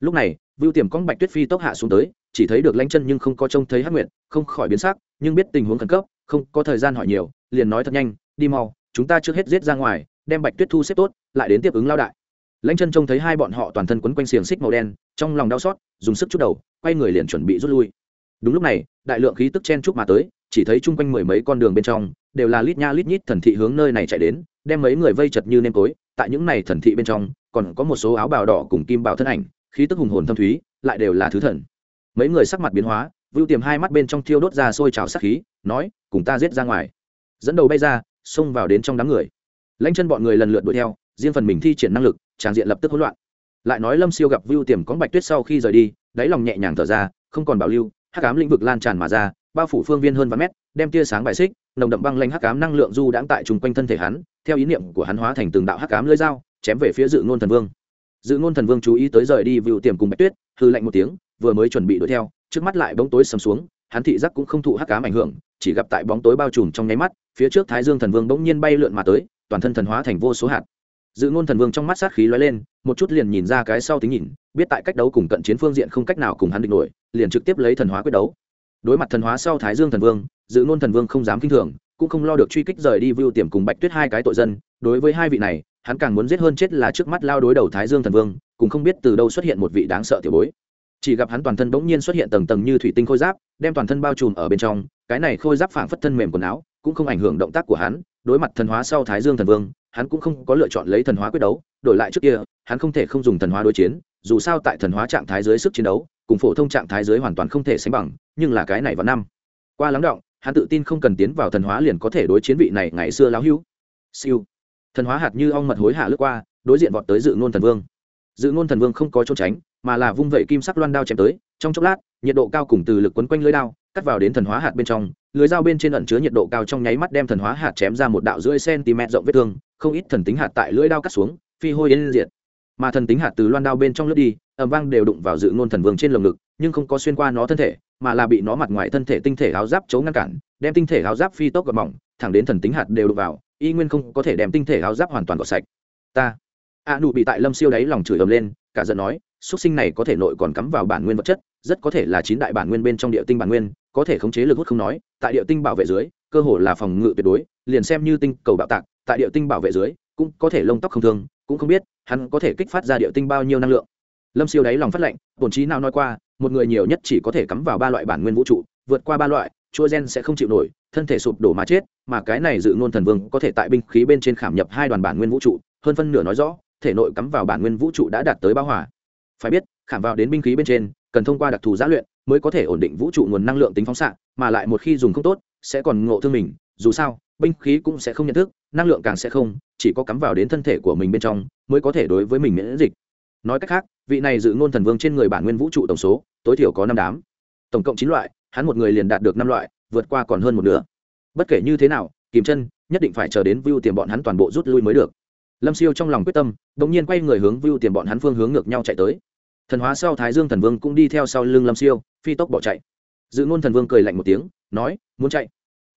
Lúc này, vưu tiềm cong bạch tuyết phi tốc hạ xuống tới, chỉ thấy được lãnh chân nhưng không có trông thấy hắc nguyệt, không khỏi biến sắc, nhưng biết tình huống khẩn cấp, không có thời gian hỏi nhiều, liền nói thật nhanh, đi mau, chúng ta trước hết giết ra ngoài, đem bạch tuyết thu xếp tốt, lại đến tiếp ứng lao đại. Lãnh chân trông thấy hai bọn họ toàn thân quấn quanh xiềng xích màu đen, trong lòng đau xót, dùng sức chút đầu, quay người liền chuẩn bị rút lui đúng lúc này, đại lượng khí tức chen chúc mà tới, chỉ thấy chung quanh mười mấy con đường bên trong, đều là lít nha lít nhít thần thị hướng nơi này chạy đến, đem mấy người vây chật như nêm tối. Tại những này thần thị bên trong, còn có một số áo bào đỏ cùng kim bào thân ảnh, khí tức hùng hồn thâm thúy, lại đều là thứ thần. Mấy người sắc mặt biến hóa, vưu tiềm hai mắt bên trong thiêu đốt ra sôi trào sắc khí, nói, cùng ta giết ra ngoài. Dẫn đầu bay ra, xông vào đến trong đám người. Lãnh chân bọn người lần lượt đuổi theo, riêng phần mình thi triển năng lực tràng diện lập tức hỗn loạn. Lại nói lâm siêu gặp vưu tiềm có bạch tuyết sau khi rời đi, đáy lòng nhẹ nhàng thở ra, không còn bảo lưu hắc ám lĩnh vực lan tràn mà ra, bao phủ phương viên hơn vài mét, đem tia sáng bài xích, nồng đậm băng lanh hắc ám năng lượng du đãng tại chung quanh thân thể hắn, theo ý niệm của hắn hóa thành từng đạo hắc ám lưỡi dao, chém về phía dự ngôn thần vương. Dự ngôn thần vương chú ý tới rời đi vựu tiềm cùng bạch tuyết hư lạnh một tiếng, vừa mới chuẩn bị đuổi theo, trước mắt lại bóng tối sầm xuống, hắn thị giác cũng không thụ hắc ám ảnh hưởng, chỉ gặp tại bóng tối bao trùm trong nháy mắt, phía trước thái dương thần vương bỗng nhiên bay lượn mà tới, toàn thân thần hóa thành vô số hạt. Dự ngôn thần vương trong mắt sát khí lóe lên, một chút liền nhìn ra cái sau tính nhìn, biết tại cách đấu cùng cận chiến phương diện không cách nào cùng hắn địch nổi liền trực tiếp lấy thần hóa quyết đấu. Đối mặt thần hóa sau thái dương thần vương, dự ngôn thần vương không dám kinh thường, cũng không lo được truy kích rời đi vưu tiềm cùng bạch tuyết hai cái tội dân. Đối với hai vị này, hắn càng muốn giết hơn chết là trước mắt lao đối đầu thái dương thần vương, cũng không biết từ đâu xuất hiện một vị đáng sợ tiểu bối. Chỉ gặp hắn toàn thân bỗng nhiên xuất hiện tầng tầng như thủy tinh khôi giáp, đem toàn thân bao trùm ở bên trong, cái này khôi giáp phảng phất thân mềm quần áo, cũng không ảnh hưởng động tác của hắn. Đối mặt thần hóa sau thái dương thần vương, hắn cũng không có lựa chọn lấy thần hóa quyết đấu, đổi lại trước kia, hắn không thể không dùng thần hóa đối chiến, dù sao tại thần hóa trạng thái dưới sức chiến đấu cùng phổ thông trạng thái dưới hoàn toàn không thể sánh bằng, nhưng là cái này vào năm. Qua lắng động, hắn tự tin không cần tiến vào thần hóa liền có thể đối chiến vị này ngày xưa láo hữu. Siêu. Thần hóa hạt như ong mật hối hạ lướt qua, đối diện vọt tới dự ngôn thần vương. Dự ngôn thần vương không có trốn tránh, mà là vung vẩy kim sắc loan đao chém tới, trong chốc lát, nhiệt độ cao cùng từ lực quấn quanh lưới đao, cắt vào đến thần hóa hạt bên trong, lưới dao bên trên ẩn chứa nhiệt độ cao trong nháy mắt đem thần hóa hạt chém ra một đạo rưỡi cm rộng vết thương, không ít thần tính hạt tại lưỡi đao cắt xuống, phi hôi yên diệt mà thần tính hạt từ loan đao bên trong lướt đi ẩm vang đều đụng vào dự ngôn thần vương trên lồng ngực, nhưng không có xuyên qua nó thân thể, mà là bị nó mặt ngoài thân thể tinh thể áo giáp chống ngăn cản, đem tinh thể áo giáp phi tốc gọt mỏng, thẳng đến thần tính hạt đều đụng vào, y nguyên không có thể đem tinh thể áo giáp hoàn toàn gọt sạch. Ta, a nụ bị tại lâm siêu đáy lòng chửi ầm lên, cả giận nói xuất sinh này có thể nội còn cắm vào bản nguyên vật chất, rất có thể là chín đại bản nguyên bên trong địa tinh bản nguyên, có thể khống chế lực hút không nói, tại địa tinh bảo vệ dưới, cơ hồ là phòng ngự tuyệt đối, liền xem như tinh cầu bạo tạc, tại địa tinh bảo vệ dưới, cũng có thể lông tóc không thương cũng không biết hắn có thể kích phát ra địa tinh bao nhiêu năng lượng. Lâm siêu đáy lòng phát lệnh bổn trí nào nói qua, một người nhiều nhất chỉ có thể cắm vào ba loại bản nguyên vũ trụ, vượt qua ba loại, chua gen sẽ không chịu nổi, thân thể sụp đổ mà chết, mà cái này dự ngôn thần vương có thể tại binh khí bên trên khảm nhập hai đoàn bản nguyên vũ trụ, hơn phân nửa nói rõ, thể nội cắm vào bản nguyên vũ trụ đã đạt tới bao hòa. Phải biết, khảm vào đến binh khí bên trên, cần thông qua đặc thù giã luyện mới có thể ổn định vũ trụ nguồn năng lượng tính phóng xạ, mà lại một khi dùng không tốt, sẽ còn ngộ thương mình, dù sao binh khí cũng sẽ không nhận thức, năng lượng càng sẽ không, chỉ có cắm vào đến thân thể của mình bên trong mới có thể đối với mình miễn dịch. Nói cách khác, vị này dự ngôn thần vương trên người bản nguyên vũ trụ tổng số, tối thiểu có năm đám. Tổng cộng chín loại, hắn một người liền đạt được năm loại, vượt qua còn hơn một nửa. Bất kể như thế nào, kìm chân nhất định phải chờ đến view tiền bọn hắn toàn bộ rút lui mới được. Lâm siêu trong lòng quyết tâm đ ỗ n g nhiên quay người hướng view tiền bọn hắn phương hướng ngược nhau chạy tới. Thần hóa sau thái dương thần vương cũng đi theo sau lưng lâm siêu, phi tốc bỏ chạy. Dự ngôn thần vương cười lạnh một tiếng, nói, muốn chạy?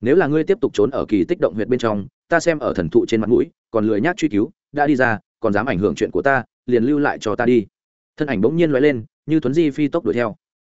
Nếu là ngươi tiếp tục trốn ở kỳ tích động huyệt bên trong, ta xem ở thần thụ trên mặt mũi, còn lười nhác truy cứu, đã đi ra, còn dám ảnh hưởng chuyện của ta, liền lưu lại cho ta đi. Thân ảnh bỗng nhiên loại lên, như tuấn di phi tốc đuổi theo.